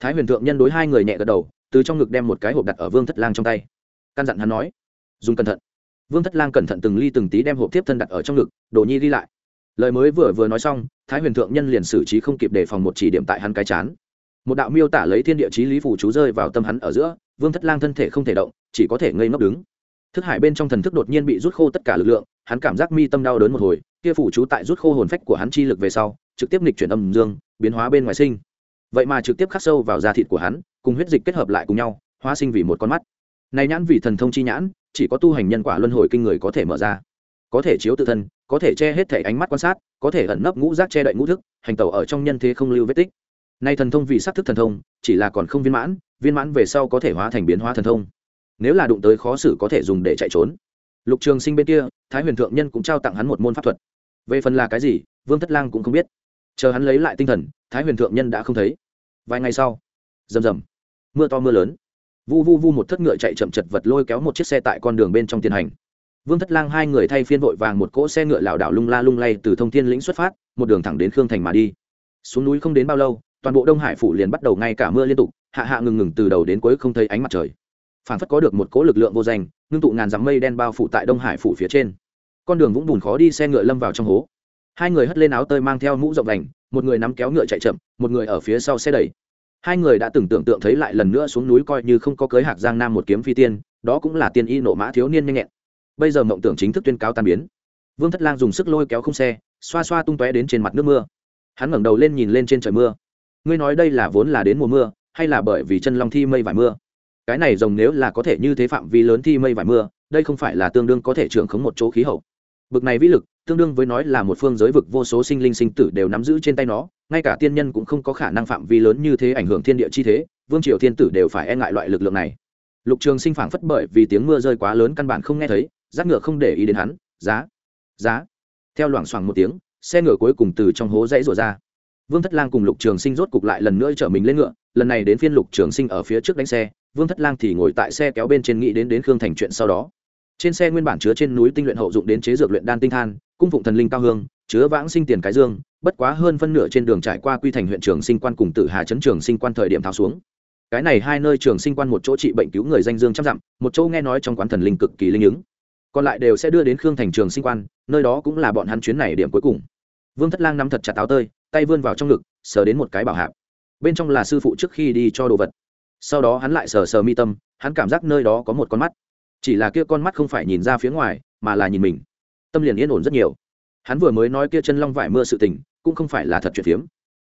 Thái huyền thượng nhân đối hai người nhẹ gật đầu, từ trong ngực đem một cái hộp đặt ở vương thất lang trong tay. Căn dặn hắn nói, dùng cẩn thận. Vương thất lang cẩn thận từng ly từng tí đem hộp tiếp thân đặt ở trong ngực, đồ nhi đi lại. Lời mới vừa vừa nói xong, thái huyền thượng nhân liền xử trí không kịp đề phòng một chỉ điểm tại hắn cái chán. Một đạo miêu tả lấy thiên địa chí lý phủ chú rơi vào tâm hắn ở giữa vương thất lang thân thể không thể động, chỉ có thể ngây ngốc đứng. Thức hải bên trong thần thức đột nhiên bị rút khô tất cả lực lượng, hắn cảm giác mi tâm đau đớn một hồi, kia phủ chú tại rút khô hồn phách của hắn chi lực về sau, trực tiếp nghịch chuyển âm dương, biến hóa bên ngoài sinh. Vậy mà trực tiếp khắc sâu vào da thịt của hắn, cùng huyết dịch kết hợp lại cùng nhau, hóa sinh vì một con mắt. Này nhãn vì thần thông chi nhãn, chỉ có tu hành nhân quả luân hồi kinh người có thể mở ra. Có thể chiếu tự thân, có thể che hết thể ánh mắt quan sát, có thể ẩn nấp ngũ giác che đậy ngũ thức, hành tẩu ở trong nhân thế không lưu vết tích. Nay thần thông vì xác thức thần thông, chỉ là còn không viên mãn viên mãn về sau có thể hóa thành biến hóa thần thông. Nếu là đụng tới khó xử có thể dùng để chạy trốn. Lục trường sinh bên kia, thái huyền thượng nhân cũng trao tặng hắn một môn pháp thuật. Về phần là cái gì, vương thất lang cũng không biết. Chờ hắn lấy lại tinh thần, thái huyền thượng nhân đã không thấy. Vài ngày sau, rầm rầm, mưa to mưa lớn. Vu vu vu một thất ngựa chạy chậm chật vật lôi kéo một chiếc xe tại con đường bên trong tiến hành. Vương thất lang hai người thay phiên vội vàng một cỗ xe ngựa lảo đảo lung la lung lay từ thông thiên lĩnh xuất phát, một đường thẳng đến khương thành mà đi. Xuống núi không đến bao lâu, toàn bộ đông hải phủ liền bắt đầu ngay cả mưa liên tục hạ hạ ngừng ngừng từ đầu đến cuối không thấy ánh mặt trời. Phản phất có được một cỗ lực lượng vô danh, ngưng tụ ngàn dặm mây đen bao phủ tại đông hải phủ phía trên. Con đường vũng bùn khó đi xe ngựa lâm vào trong hố. Hai người hất lên áo tơi mang theo mũ rộng đành, một người nắm kéo ngựa chạy chậm, một người ở phía sau xe đẩy. Hai người đã từng tưởng tượng thấy lại lần nữa xuống núi coi như không có cưới hạc giang nam một kiếm phi tiên, đó cũng là tiên y nộ mã thiếu niên nhanh nhẹn. Bây giờ mộng tưởng chính thức tuyên cáo tan biến. Vương thất lang dùng sức lôi kéo không xe, xoa xoa tung tóe đến trên mặt nước mưa. Hắn ngẩng đầu lên nhìn lên trên trời mưa. Ngươi nói đây là vốn là đến mùa mưa hay là bởi vì chân long thi mây vải mưa? Cái này rồng nếu là có thể như thế phạm vi lớn thi mây vải mưa, đây không phải là tương đương có thể trưởng khống một chỗ khí hậu. Bực này vĩ lực, tương đương với nói là một phương giới vực vô số sinh linh sinh tử đều nắm giữ trên tay nó, ngay cả tiên nhân cũng không có khả năng phạm vi lớn như thế ảnh hưởng thiên địa chi thế, vương triều thiên tử đều phải e ngại loại lực lượng này. Lục trường sinh phảng phất bởi vì tiếng mưa rơi quá lớn căn bản không nghe thấy giác ngựa không để ý đến hắn, giá giá. Theo loảng xoảng một tiếng, xe ngựa cuối cùng từ trong hố dãy rủa ra. Vương thất lang cùng lục trường sinh rốt cục lại lần nữa chở mình lên ngựa lần này đến phiên lục trường sinh ở phía trước đánh xe, vương thất lang thì ngồi tại xe kéo bên trên nghĩ đến đến khương thành chuyện sau đó. Trên xe nguyên bản chứa trên núi tinh luyện hậu dụng đến chế dược luyện đan tinh than, cung phụng thần linh cao hương, chứa vãng sinh tiền cái dương, bất quá hơn phân nửa trên đường trải qua quy thành huyện trường sinh quan cùng tử hà trấn trường sinh quan thời điểm tháo xuống. Cái này hai nơi trường sinh quan một chỗ trị bệnh cứu người danh dương trăm dặm, một chỗ nghe nói trong quán thần linh cực kỳ linh ứng. Còn lại đều sẽ đưa đến khương thành trường sinh quan, nơi đó cũng là bọn hắn chuyến này điểm cuối cùng. Vương thất lang nắm thật chặt táo tơi, tay vươn vào trong ngực, sờ đến một cái bảo hạp bên trong là sư phụ trước khi đi cho đồ vật. Sau đó hắn lại sờ sờ mi tâm, hắn cảm giác nơi đó có một con mắt. Chỉ là kia con mắt không phải nhìn ra phía ngoài, mà là nhìn mình. Tâm liền yên ổn rất nhiều. Hắn vừa mới nói kia chân long vải mưa sự tình, cũng không phải là thật chuyện phiếm,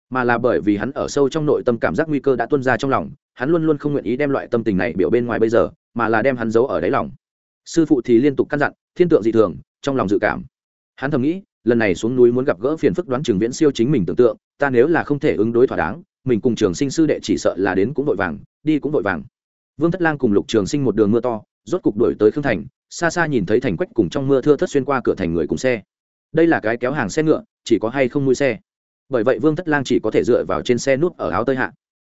mà là bởi vì hắn ở sâu trong nội tâm cảm giác nguy cơ đã tuân ra trong lòng, hắn luôn luôn không nguyện ý đem loại tâm tình này biểu bên ngoài bây giờ, mà là đem hắn giấu ở đáy lòng. Sư phụ thì liên tục căn dặn, thiên tượng dị thường, trong lòng dự cảm. Hắn thầm nghĩ, lần này xuống núi muốn gặp gỡ phiền phức đoán trường viễn siêu chính mình tưởng tượng, ta nếu là không thể ứng đối thỏa đáng mình cùng trường sinh sư đệ chỉ sợ là đến cũng vội vàng, đi cũng vội vàng. Vương thất lang cùng lục trường sinh một đường mưa to, rốt cục đuổi tới khương thành, xa xa nhìn thấy thành quách cùng trong mưa thưa thất xuyên qua cửa thành người cùng xe. Đây là cái kéo hàng xe ngựa, chỉ có hay không nuôi xe. Bởi vậy vương thất lang chỉ có thể dựa vào trên xe nút ở áo tơi hạ.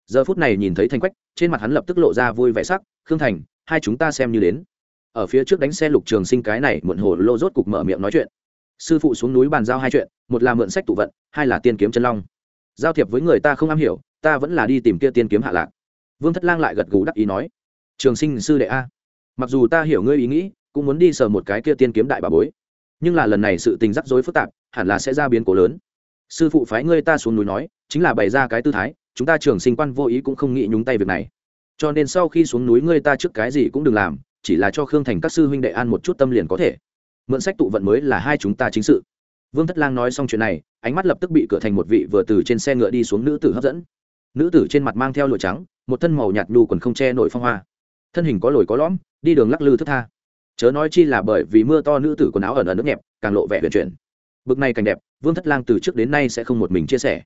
Giờ phút này nhìn thấy thành quách, trên mặt hắn lập tức lộ ra vui vẻ sắc, khương thành, hai chúng ta xem như đến. Ở phía trước đánh xe lục trường sinh cái này muộn hồ lô rốt cục mở miệng nói chuyện. Sư phụ xuống núi bàn giao hai chuyện, một là mượn sách tụ vận, hai là tiên kiếm chân long giao thiệp với người ta không am hiểu, ta vẫn là đi tìm kia tiên kiếm hạ lạc. Vương thất lang lại gật gù đắc ý nói, trường sinh sư đệ a, mặc dù ta hiểu ngươi ý nghĩ, cũng muốn đi sờ một cái kia tiên kiếm đại bà bối. Nhưng là lần này sự tình rắc rối phức tạp, hẳn là sẽ ra biến cố lớn. Sư phụ phái ngươi ta xuống núi nói, chính là bày ra cái tư thái, chúng ta trường sinh quan vô ý cũng không nghĩ nhúng tay việc này. Cho nên sau khi xuống núi ngươi ta trước cái gì cũng đừng làm, chỉ là cho khương thành các sư huynh đệ an một chút tâm liền có thể. Mượn sách tụ vận mới là hai chúng ta chính sự vương thất lang nói xong chuyện này, ánh mắt lập tức bị cửa thành một vị vừa từ trên xe ngựa đi xuống nữ tử hấp dẫn. Nữ tử trên mặt mang theo lụa trắng, một thân màu nhạt nhu quần không che nổi phong hoa. Thân hình có lồi có lõm, đi đường lắc lư thức tha. Chớ nói chi là bởi vì mưa to nữ tử quần áo ẩn ẩn nước nhẹp, càng lộ vẻ huyền chuyển. Bực này cảnh đẹp, vương thất lang từ trước đến nay sẽ không một mình chia sẻ.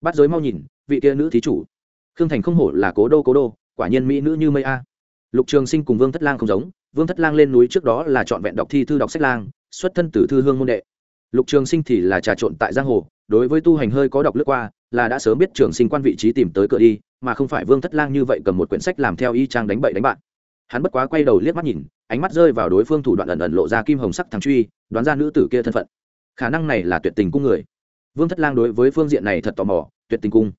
Bắt giới mau nhìn, vị kia nữ thí chủ. Khương thành không hổ là cố đô cố đô, quả nhiên mỹ nữ như mây a. Lục trường sinh cùng vương thất lang không giống, vương thất lang lên núi trước đó là chọn vẹn đọc thi thư đọc sách lang, xuất thân từ thư hương môn đệ lục trường sinh thì là trà trộn tại giang hồ, đối với tu hành hơi có đọc lướt qua, là đã sớm biết trường sinh quan vị trí tìm tới cửa đi, mà không phải vương thất lang như vậy cầm một quyển sách làm theo y trang đánh bậy đánh bạn. Hắn bất quá quay đầu liếc mắt nhìn, ánh mắt rơi vào đối phương thủ đoạn ẩn ẩn lộ ra kim hồng sắc thằng truy, đoán ra nữ tử kia thân phận. Khả năng này là tuyệt tình cung người. Vương thất lang đối với phương diện này thật tò mò, tuyệt tình cung.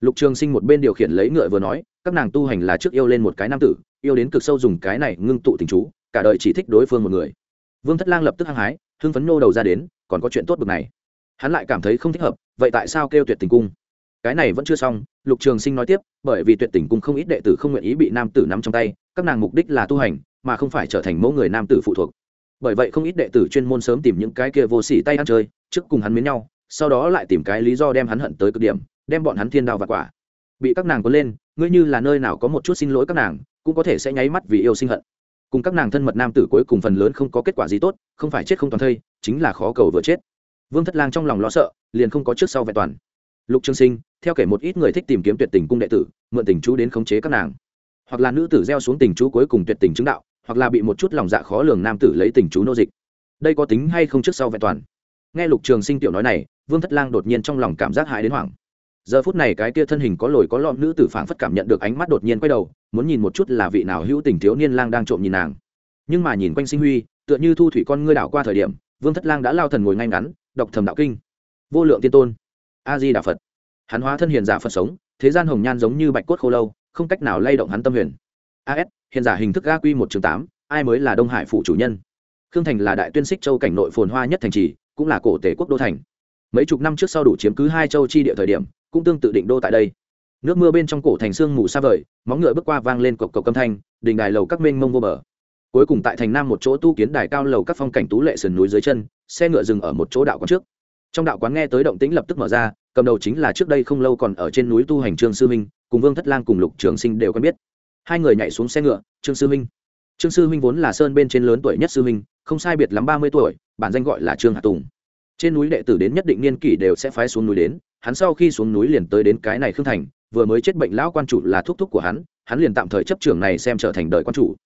Lục trường sinh một bên điều khiển lấy ngựa vừa nói, các nàng tu hành là trước yêu lên một cái nam tử, yêu đến cực sâu dùng cái này ngưng tụ tình chú, cả đời chỉ thích đối phương một người. Vương thất lang lập tức hăng hái hưng phấn nô đầu ra đến, còn có chuyện tốt bực này. Hắn lại cảm thấy không thích hợp, vậy tại sao kêu tuyệt tình cung? Cái này vẫn chưa xong, lục trường sinh nói tiếp, bởi vì tuyệt tình cung không ít đệ tử không nguyện ý bị nam tử nắm trong tay, các nàng mục đích là tu hành, mà không phải trở thành mẫu người nam tử phụ thuộc. Bởi vậy không ít đệ tử chuyên môn sớm tìm những cái kia vô sỉ tay ăn chơi, trước cùng hắn miến nhau, sau đó lại tìm cái lý do đem hắn hận tới cực điểm, đem bọn hắn thiên đao và quả. Bị các nàng có lên, ngươi như là nơi nào có một chút xin lỗi các nàng, cũng có thể sẽ nháy mắt vì yêu sinh hận cùng các nàng thân mật nam tử cuối cùng phần lớn không có kết quả gì tốt, không phải chết không toàn thây, chính là khó cầu vừa chết. Vương thất lang trong lòng lo sợ, liền không có trước sau vẹn toàn. Lục trường sinh, theo kể một ít người thích tìm kiếm tuyệt tình cung đệ tử, mượn tình chú đến khống chế các nàng. Hoặc là nữ tử gieo xuống tình chú cuối cùng tuyệt tình chứng đạo, hoặc là bị một chút lòng dạ khó lường nam tử lấy tình chú nô dịch. Đây có tính hay không trước sau vẹn toàn? Nghe lục trường sinh tiểu nói này, vương thất lang đột nhiên trong lòng cảm giác hại đến hoảng giờ phút này cái kia thân hình có lồi có lõm nữ tử phảng phất cảm nhận được ánh mắt đột nhiên quay đầu, muốn nhìn một chút là vị nào hữu tình thiếu niên lang đang trộm nhìn nàng. Nhưng mà nhìn quanh sinh huy, tựa như thu thủy con ngươi đảo qua thời điểm, vương thất lang đã lao thần ngồi ngay ngắn, đọc thầm đạo kinh. Vô lượng tiên tôn a di đà phật. Hắn hóa thân hiền giả phật sống, thế gian hồng nhan giống như bạch cốt khô lâu, không cách nào lay động hắn tâm huyền. As hiền giả hình thức ga quy một chương tám, ai mới là đông hải phụ chủ nhân? Khương thành là đại tuyên xích châu cảnh nội phồn hoa nhất thành trì, cũng là cổ tể quốc đô thành. Mấy chục năm trước sau đủ chiếm cứ hai châu chi địa thời điểm cũng tương tự định đô tại đây. Nước mưa bên trong cổ thành sương mù xa vời, móng ngựa bước qua vang lên cộc cộc âm thanh, đình đài lầu các mênh mông vô bờ. Cuối cùng tại thành nam một chỗ tu kiến đài cao lầu các phong cảnh tú lệ sườn núi dưới chân, xe ngựa dừng ở một chỗ đạo quán trước. Trong đạo quán nghe tới động tĩnh lập tức mở ra, cầm đầu chính là trước đây không lâu còn ở trên núi tu hành trương sư minh, cùng vương thất lang cùng lục trường sinh đều quen biết. Hai người nhảy xuống xe ngựa, trương sư minh. Trương sư minh vốn là sơn bên trên lớn tuổi nhất sư minh, không sai biệt lắm ba mươi tuổi, bản danh gọi là trương hạ tùng. Trên núi đệ tử đến nhất định niên kỷ đều sẽ phái xuống núi đến hắn sau khi xuống núi liền tới đến cái này khương thành, vừa mới chết bệnh lão quan chủ là thúc thúc của hắn hắn liền tạm thời chấp trưởng này xem trở thành đời quan chủ.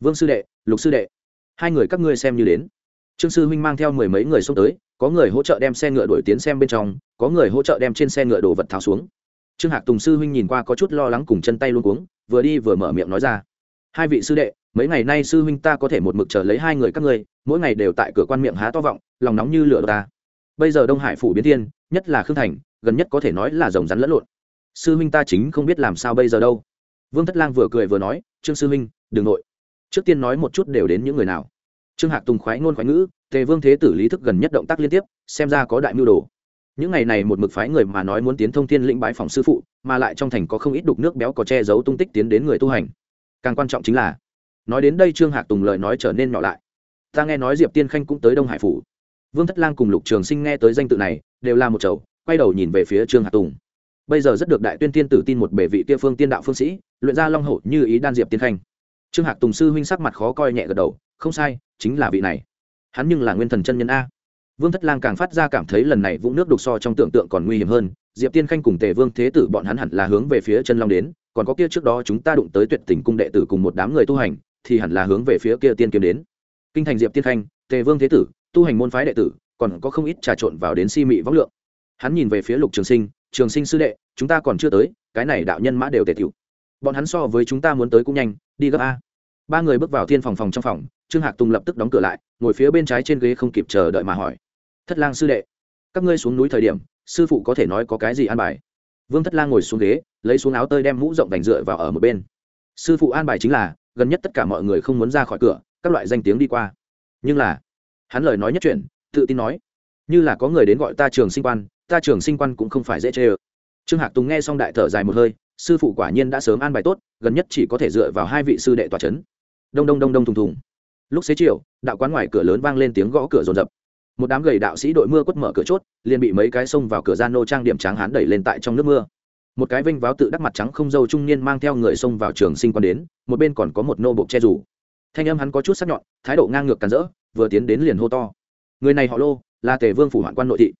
Vương sư đệ, lục sư đệ, hai người các ngươi xem như đến. Trương sư huynh mang theo mười mấy người xông tới, có người hỗ trợ đem xe ngựa đổi tiến xem bên trong, có người hỗ trợ đem trên xe ngựa đồ vật tháo xuống. Trương hạc tùng sư huynh nhìn qua có chút lo lắng cùng chân tay luôn cuống, vừa đi vừa mở miệng nói ra. Hai vị sư đệ, mấy ngày nay sư huynh ta có thể một mực chờ lấy hai người các ngươi, mỗi ngày đều tại cửa quan miệng há to vọng, lòng nóng như lửa ta. Bây giờ đông hải phủ biến thiên nhất là khương thành, gần nhất có thể nói là rồng rắn lẫn lộn. Sư huynh ta chính không biết làm sao bây giờ đâu. Vương thất lang vừa cười vừa nói, trương sư huynh, đừng nội. Trước tiên nói một chút đều đến những người nào. Trương hạc tùng khoái ngôn khoái ngữ, tề vương thế tử lý thức gần nhất động tác liên tiếp, xem ra có đại mưu đồ. Những ngày này một mực phái người mà nói muốn tiến thông thiên lĩnh bái phòng sư phụ, mà lại trong thành có không ít đục nước béo có che giấu tung tích tiến đến người tu hành. Càng quan trọng chính là, nói đến đây trương hạc tùng lời nói trở nên nhỏ lại. Ta nghe nói diệp tiên khanh cũng tới đông hải phủ. Vương thất lang cùng lục trường sinh nghe tới danh tự này đều là một chầu, quay đầu nhìn về phía trương hạ tùng. Bây giờ rất được đại tuyên tiên tử tin một bể vị kia phương tiên đạo phương sĩ, luyện ra long hậu như ý đan diệp tiên khanh. Trương hạc tùng sư huynh sắc mặt khó coi nhẹ gật đầu, không sai, chính là vị này. Hắn nhưng là nguyên thần chân nhân a. Vương thất lang càng phát ra cảm thấy lần này vũng nước đục so trong tưởng tượng còn nguy hiểm hơn, diệp tiên khanh cùng tề vương thế tử bọn hắn hẳn là hướng về phía chân long đến, còn có kia trước đó chúng ta đụng tới tuyệt tình cung đệ tử cùng một đám người tu hành, thì hẳn là hướng về phía kia tiên kiếm đến. Kinh thành diệp tiên khanh, tề vương thế tử, tu hành môn phái đệ tử còn có không ít trà trộn vào đến si mị võng lượng. Hắn nhìn về phía lục trường sinh trường sinh sư đệ, chúng ta còn chưa tới, cái này đạo nhân mã đều tề tiểu bọn hắn so với chúng ta muốn tới cũng nhanh, đi gấp a. Ba người bước vào thiên phòng phòng trong phòng, trương hạc tùng lập tức đóng cửa lại, ngồi phía bên trái trên ghế không kịp chờ đợi mà hỏi, thất lang sư đệ, các ngươi xuống núi thời điểm, sư phụ có thể nói có cái gì an bài? Vương thất lang ngồi xuống ghế, lấy xuống áo tơi đem mũ rộng đành dựa vào ở một bên. Sư phụ an bài chính là, gần nhất tất cả mọi người không muốn ra khỏi cửa, các loại danh tiếng đi qua. Nhưng là, hắn lời nói nhất chuyện tự tin nói. Như là có người đến gọi ta trường sinh quan, ta trường sinh quan cũng không phải dễ chê ơ. Trương hạc tùng nghe xong đại thở dài một hơi, sư phụ quả nhiên đã sớm an bài tốt, gần nhất chỉ có thể dựa vào hai vị sư đệ tòa c h ấ n đông đông đông đông thùng thùng. Lúc xế chiều, đạo quán ngoài cửa lớn vang lên tiếng gõ cửa rồn rập. Một đám gầy đạo sĩ đội mưa quất mở cửa chốt, liền bị mấy cái xông vào cửa gian nô trang điểm tráng hán đẩy lên tại trong nước mưa. Một cái vinh váo tự đắc mặt trắng không dâu trung niên mang theo người xông vào trường sinh quan đến, một bên còn có một nô bộc che rủ. Thanh âm hắn có chút sắc nhọn, thái độ ngang ngược càn rỡ, vừa tiến đến liền hô to người này họ lô, là tề vương phủ hoạn quan nội thị.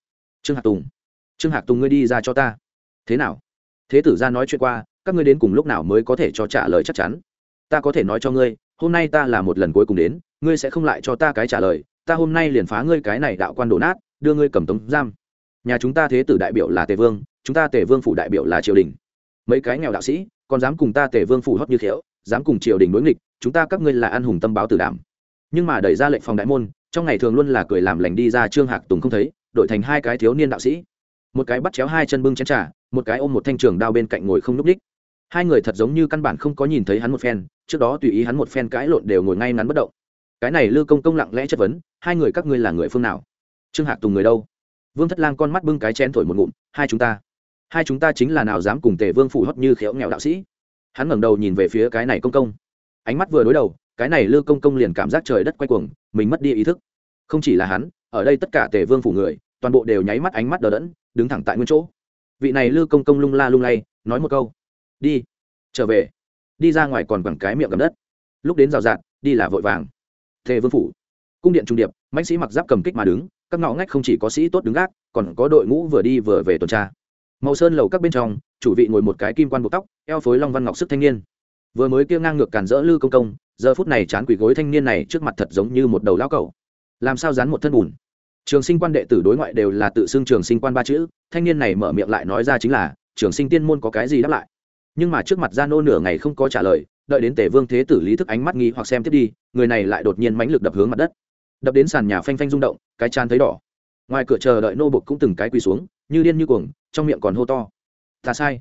Trương hạc tùng, trương hạc tùng ngươi đi ra cho ta. Thế nào? Thế tử ra nói chuyện qua, các ngươi đến cùng lúc nào mới có thể cho trả lời chắc chắn? Ta có thể nói cho ngươi, hôm nay ta là một lần cuối cùng đến, ngươi sẽ không lại cho ta cái trả lời, ta hôm nay liền phá ngươi cái này đạo quan đổ nát, đưa ngươi cầm tống giam. Nhà chúng ta thế tử đại biểu là tề vương, chúng ta tề vương phủ đại biểu là triều đình. Mấy cái nghèo đạo sĩ, còn dám cùng ta tề vương phủ hót như khéo, dám cùng triều đình đối nghịch, chúng ta các ngươi là an hùng tâm báo tử đảm. Nhưng mà đẩy ra lệnh phòng đại môn trong ngày thường luôn là cười làm lành đi ra trương hạc tùng không thấy, đổi thành hai cái thiếu niên đạo sĩ. Một cái bắt chéo hai chân bưng chén trà, một cái ôm một thanh trường đao bên cạnh ngồi không n ú c ních hai người thật giống như căn bản không có nhìn thấy hắn một phen, trước đó tùy ý hắn một phen cãi lộn đều ngồi ngay ngắn bất động. Cái này lư công công lặng lẽ chất vấn, hai người các ngươi là người phương nào? Trương hạc tùng người đâu? Vương thất lang con mắt bưng cái chén thổi một ngụm, hai chúng ta. Hai chúng ta chính là nào dám cùng tề vương phủ hót như khéo nghèo đạo sĩ? Hắn ngẩng đầu nhìn về phía cái này công công. Ánh mắt vừa đối đầu cái này lư công công liền cảm giác trời đất quay cuồng, mình mất đi ý thức. Không chỉ là hắn, ở đây tất cả tề vương phủ người, toàn bộ đều nháy mắt ánh mắt đờ đẫn, đứng thẳng tại nguyên chỗ. Vị này lư công công lung la lung lay, nói một câu. Đi, trở về. Đi ra ngoài còn quẳng cái miệng cầm đất. Lúc đến rào rạt, đi là vội vàng. Tề vương phủ. Cung điện trung điệp, mãnh sĩ mặc giáp cầm kích mà đứng, các ngõ ngách không chỉ có sĩ tốt đứng gác, còn có đội ngũ vừa đi vừa về tuần tra. Màu sơn lầu các bên trong, chủ vị ngồi một cái kim quan buộc tóc, eo phối long văn ngọc sức thanh niên. Vừa mới kia ngang ngược cản rỡ lư công công giờ phút này chán quỷ gối thanh niên này trước mặt thật giống như một đầu lao cầu làm sao dán một thân bùn? Trường sinh quan đệ tử đối ngoại đều là tự xưng trường sinh quan ba chữ, thanh niên này mở miệng lại nói ra chính là, trường sinh tiên môn có cái gì đáp lại? Nhưng mà trước mặt gia nô nửa ngày không có trả lời, đợi đến tể vương thế tử lý thức ánh mắt nghi hoặc xem tiếp đi, người này lại đột nhiên mãnh lực đập hướng mặt đất. Đập đến sàn nhà phanh phanh rung động, cái chan thấy đỏ. Ngoài cửa chờ đợi nô bục cũng từng cái quỳ xuống, như điên như cuồng, trong miệng còn hô to. Ta sai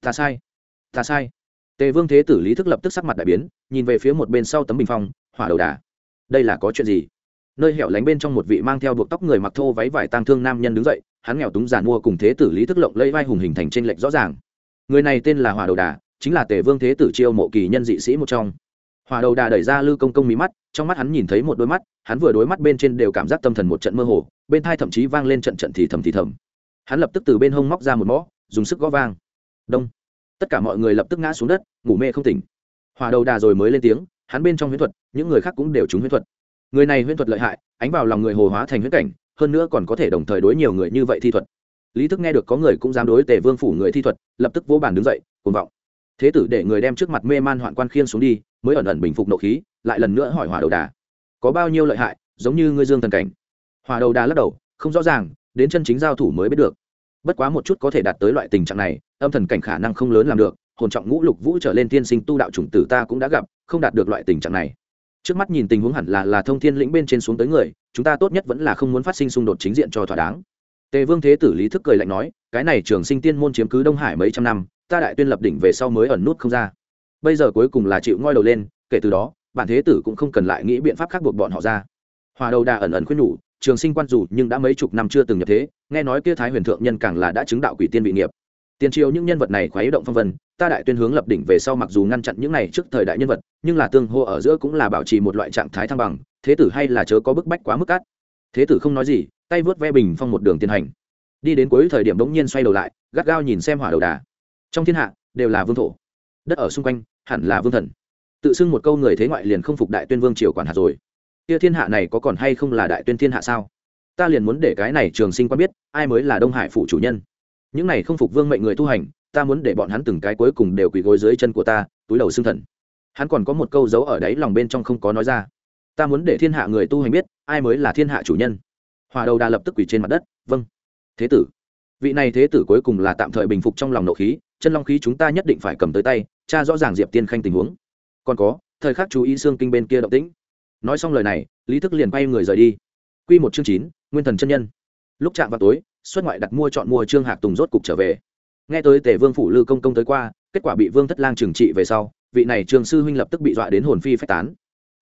ta sai ta sai tề vương thế tử lý thức lập tức sắc mặt đại biến, nhìn về phía một bên sau tấm bình phong, hỏa đầu đà. Đây là có chuyện gì? Nơi hẻo lánh bên trong một vị mang theo buộc tóc người mặc thô váy vải tang thương nam nhân đứng dậy, hắn nghèo túng giàn mua cùng thế tử lý thức lộng lấy vai hùng hình thành trên lệnh rõ ràng. Người này tên là hỏa đầu đà, chính là tề vương thế tử chiêu mộ kỳ nhân dị sĩ một trong. Hỏa đầu đà đẩy ra lư công công mí mắt, trong mắt hắn nhìn thấy một đôi mắt, hắn vừa đối mắt bên trên đều cảm giác tâm thần một trận mơ hồ, bên thai thậm chí vang lên trận trận thì thầm thì thầm. Hắn lập tức từ bên hông móc ra một mõ, dùng sức gõ vang. Đông tất cả mọi người lập tức ngã xuống đất, ngủ mê không tỉnh. Hòa đầu đà rồi mới lên tiếng, hắn bên trong huyễn thuật, những người khác cũng đều trúng huyễn thuật. Người này huyễn thuật lợi hại, ánh vào lòng người hồ hóa thành huyễn cảnh, hơn nữa còn có thể đồng thời đối nhiều người như vậy thi thuật. Lý thức nghe được có người cũng dám đối tề vương phủ người thi thuật, lập tức vỗ bàn đứng dậy, cuồng vọng. Thế tử để người đem trước mặt mê man hoạn quan khiên xuống đi, mới ẩn ẩn bình phục nộ khí, lại lần nữa hỏi hòa đầu đà. Có bao nhiêu lợi hại, giống như ngươi dương thần cảnh? Hòa đầu đà lắc đầu, không rõ ràng, đến chân chính giao thủ mới biết được bất quá một chút có thể đạt tới loại tình trạng này, âm thần cảnh khả năng không lớn làm được, hồn trọng ngũ lục vũ trở lên tiên sinh tu đạo chủng tử ta cũng đã gặp, không đạt được loại tình trạng này. Trước mắt nhìn tình huống hẳn là là thông thiên lĩnh bên trên xuống tới người, chúng ta tốt nhất vẫn là không muốn phát sinh xung đột chính diện cho thỏa đáng. Tề vương thế tử lý thức cười lạnh nói, cái này trường sinh tiên môn chiếm cứ đông hải mấy trăm năm, ta đại tuyên lập đỉnh về sau mới ẩn nút không ra. Bây giờ cuối cùng là chịu ngoi đầu lên, kể từ đó, bản thế tử cũng không cần lại nghĩ biện pháp khác buộc bọn họ ra. Hòa đầu đà ẩn ẩn khuyên nhủ trường sinh quan dù nhưng đã mấy chục năm chưa từng nhập thế, nghe nói kia thái huyền thượng nhân càng là đã chứng đạo quỷ tiên bị nghiệp. Tiền triều những nhân vật này khoái động phong vân, ta đại tuyên hướng lập đỉnh về sau mặc dù ngăn chặn những này trước thời đại nhân vật, nhưng là tương hô ở giữa cũng là bảo trì một loại trạng thái thăng bằng, thế tử hay là chớ có bức bách quá mức cát thế tử không nói gì, tay vớt ve bình phong một đường tiến hành. Đi đến cuối thời điểm bỗng nhiên xoay đầu lại, gắt gao nhìn xem hỏa đầu đà. Trong thiên hạ, đều là vương thổ. Đất ở xung quanh, hẳn là vương thần. Tự xưng một câu người thế ngoại liền không phục đại tuyên vương triều quản hạt rồi kia thiên hạ này có còn hay không là đại tuyên thiên hạ sao? Ta liền muốn để cái này trường sinh quan biết, ai mới là đông hải phụ chủ nhân. Những này không phục vương mệnh người tu hành, ta muốn để bọn hắn từng cái cuối cùng đều quỳ gối dưới chân của ta, túi đầu xương thần. Hắn còn có một câu giấu ở đáy lòng bên trong không có nói ra. Ta muốn để thiên hạ người tu hành biết, ai mới là thiên hạ chủ nhân. Hòa đầu đà lập tức quỳ trên mặt đất vâng. Thế tử. Vị này thế tử cuối cùng là tạm thời bình phục trong lòng nộ khí, chân long khí chúng ta nhất định phải cầm tới tay cha rõ ràng diệp tiên khanh tình huống. Còn có, thời khắc chú ý xương kinh bên kia động tĩnh nói xong lời này, lý thức liền quay người rời đi. Q một chương chín, nguyên thần chân nhân. Lúc chạm vào tối, xuất ngoại đặt mua chọn mua trương hạc tùng rốt cục trở về. Nghe tới tề vương phủ lư công công tới qua, kết quả bị vương thất lang trừng trị về sau, vị này trường sư huynh lập tức bị dọa đến hồn phi phách tán.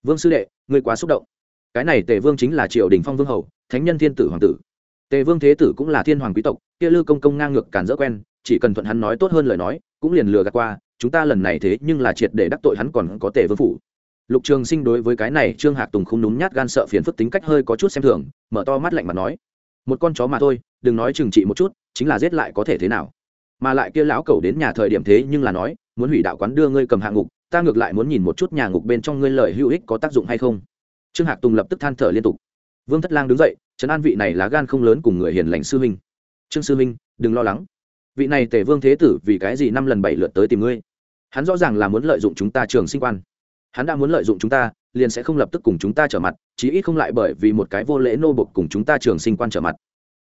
Vương sư đệ, ngươi quá xúc động. Cái này tề vương chính là triều đình phong vương hầu, thánh nhân thiên tử hoàng tử. Tề vương thế tử cũng là thiên hoàng quý tộc, kia lư công công ngang ngược cản dỡ quen, chỉ cần thuận hắn nói tốt hơn lời nói, cũng liền lừa gạt qua, chúng ta lần này thế nhưng là triệt để đắc tội hắn còn có tề vương phủ lục trường sinh đối với cái này trương hạc tùng không núm nhát gan sợ phiền phức tính cách hơi có chút xem thường, mở to mắt lạnh mà nói, một con chó mà thôi, đừng nói trừng trị một chút, chính là giết lại có thể thế nào. Mà lại kia lão cẩu đến nhà thời điểm thế nhưng là nói, muốn hủy đạo quán đưa ngươi cầm hạ ngục, ta ngược lại muốn nhìn một chút nhà ngục bên trong ngươi lời hữu ích có tác dụng hay không. Trương hạc tùng lập tức than thở liên tục. Vương thất lang đứng dậy, trấn an vị này lá gan không lớn cùng người hiền lành sư huynh. Trương sư huynh, đừng lo lắng. Vị này tề vương thế tử vì cái gì năm lần bảy lượt tới tìm ngươi? Hắn rõ ràng là muốn lợi dụng chúng ta trường sinh quan hắn đã muốn lợi dụng chúng ta, liền sẽ không lập tức cùng chúng ta trở mặt, chí ít không lại bởi vì một cái vô lễ nô bộc cùng chúng ta trường sinh quan trở mặt.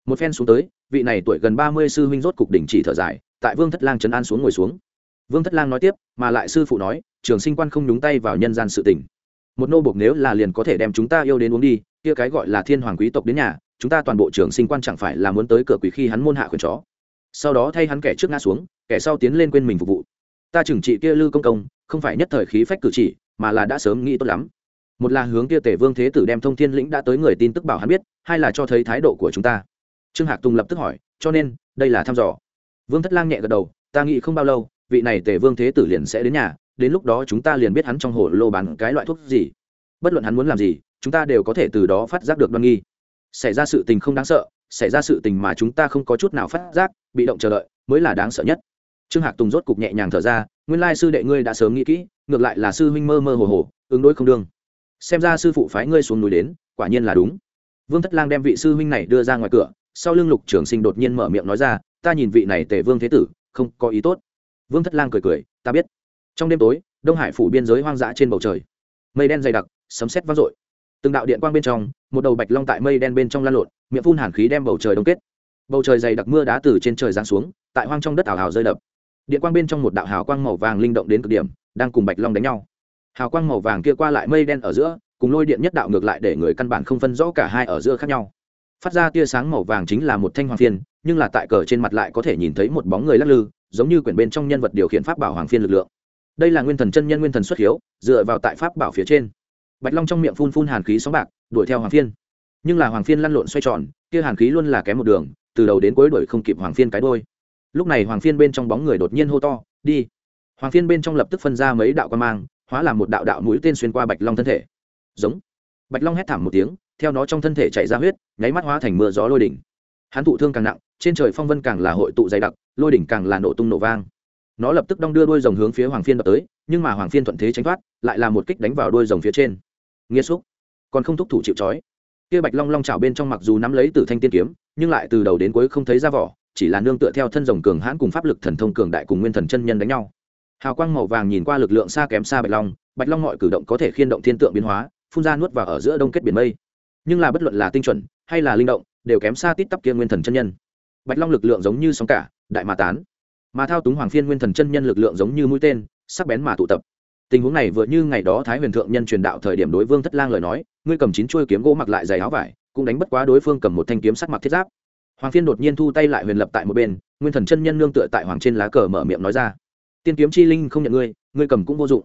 Một phen xuống tới, vị này tuổi gần ba mươi sư huynh rốt cục đình chỉ thở dài, tại vương thất lang trấn an xuống ngồi xuống. Vương thất lang nói tiếp, mà lại sư phụ nói, trường sinh quan không nhúng tay vào nhân gian sự tình. Một nô bộc nếu là liền có thể đem chúng ta yêu đến uống đi, kia cái gọi là thiên hoàng quý tộc đến nhà, chúng ta toàn bộ trường sinh quan chẳng phải là muốn tới cửa quỷ khi hắn môn hạ khuyển chó. Sau đó thay hắn kẻ trước ngã xuống, kẻ sau tiến lên quên mình phục vụ. Ta chừng trị kia lư công công, không phải nhất thời khí phách cử chỉ mà là đã sớm nghĩ tốt lắm. Một là hướng kia tể vương thế tử đem thông thiên lĩnh đã tới người tin tức bảo hắn biết, hai là cho thấy thái độ của chúng ta. Trương hạc tùng lập tức hỏi, cho nên, đây là thăm dò. Vương thất lang nhẹ gật đầu, ta nghĩ không bao lâu, vị này tể vương thế tử liền sẽ đến nhà, đến lúc đó chúng ta liền biết hắn trong hồ lô bán cái loại thuốc gì. Bất luận hắn muốn làm gì, chúng ta đều có thể từ đó phát giác được đoan nghi. Xảy ra sự tình không đáng sợ, xảy ra sự tình mà chúng ta không có chút nào phát giác, bị động chờ đợi, mới là đáng sợ nhất. Trương hạc tùng rốt cục nhẹ nhàng thở ra, nguyên lai sư đệ ngươi đã sớm nghĩ kỹ ngược lại là sư huynh mơ mơ hồ hồ, ứng đối không đương. Xem ra sư phụ phái ngươi xuống núi đến, quả nhiên là đúng. Vương thất lang đem vị sư huynh này đưa ra ngoài cửa, sau lưng lục trường sinh đột nhiên mở miệng nói ra, ta nhìn vị này tề vương thế tử, không có ý tốt. Vương thất lang cười cười, ta biết. Trong đêm tối, đông hải phủ biên giới hoang dã trên bầu trời. Mây đen dày đặc, sấm sét vang dội. Từng đạo điện quang bên trong, một đầu bạch long tại mây đen bên trong lan lộn, miệng phun hàn khí đem bầu trời đông kết. Bầu trời dày đặc mưa đá từ trên trời giáng xuống, tại hoang trong đất ảo hào rơi đập. Điện quang bên trong một đạo hào quang màu vàng linh động đến cực điểm đang cùng bạch long đánh nhau. Hào quang màu vàng kia qua lại mây đen ở giữa, cùng lôi điện nhất đạo ngược lại để người căn bản không phân rõ cả hai ở giữa khác nhau. Phát ra tia sáng màu vàng chính là một thanh hoàng phiên, nhưng là tại cờ trên mặt lại có thể nhìn thấy một bóng người lắc lư, giống như quyển bên trong nhân vật điều khiển pháp bảo hoàng phiên lực lượng. Đây là nguyên thần chân nhân nguyên thần xuất hiếu, dựa vào tại pháp bảo phía trên. Bạch long trong miệng phun phun hàn khí sóng bạc, đuổi theo hoàng phiên. Nhưng là hoàng phiên lăn lộn xoay tròn, kia hàn khí luôn là kém một đường, từ đầu đến cuối đuổi không kịp hoàng phiên cái đôi. Lúc này hoàng phiên bên trong bóng người đột nhiên hô to, đi! Hoàng phiên bên trong lập tức phân ra mấy đạo quan mang, hóa làm một đạo đạo mũi tên xuyên qua bạch long thân thể. Giống. Bạch long hét thảm một tiếng, theo nó trong thân thể chạy ra huyết, nháy mắt hóa thành mưa gió lôi đỉnh. Hắn thụ thương càng nặng, trên trời phong vân càng là hội tụ dày đặc, lôi đỉnh càng là nổ tung nổ vang. Nó lập tức đong đưa đôi rồng hướng phía hoàng phiên đập tới, nhưng mà hoàng phiên thuận thế tránh thoát, lại là một kích đánh vào đôi rồng phía trên. Nghiêm xúc. Còn không thúc thủ chịu trói. Kia bạch long long chảo bên trong mặc dù nắm lấy từ thanh tiên kiếm, nhưng lại từ đầu đến cuối không thấy ra vỏ, chỉ là nương tựa theo thân rồng cường hãn cùng pháp lực thần thông cường đại cùng nguyên thần chân nhân đánh nhau hào quang màu vàng nhìn qua lực lượng xa kém xa bạch long bạch long mọi cử động có thể khiên động thiên tượng biến hóa, phun ra nuốt vào ở giữa đông kết biển mây. Nhưng là bất luận là tinh chuẩn hay là linh động, đều kém xa tít tắp kia nguyên thần chân nhân. Bạch long lực lượng giống như sóng cả, đại mà tán. Mà thao túng hoàng phiên nguyên thần chân nhân lực lượng giống như mũi tên, sắc bén mà tụ tập. Tình huống này vừa như ngày đó thái huyền thượng nhân truyền đạo thời điểm đối vương thất lang lời nói, ngươi cầm chín chuôi kiếm gỗ mặc lại giày áo vải, cũng đánh bất quá đối phương cầm một thanh kiếm sắc mặc thiết giáp. Hoàng phiên đột nhiên thu tay lại huyền lập tại một bên, nguyên thần chân nhân nương tựa tại hoàng trên lá cờ mở miệng nói ra tiên kiếm chi linh không nhận ngươi ngươi cầm cũng vô dụng.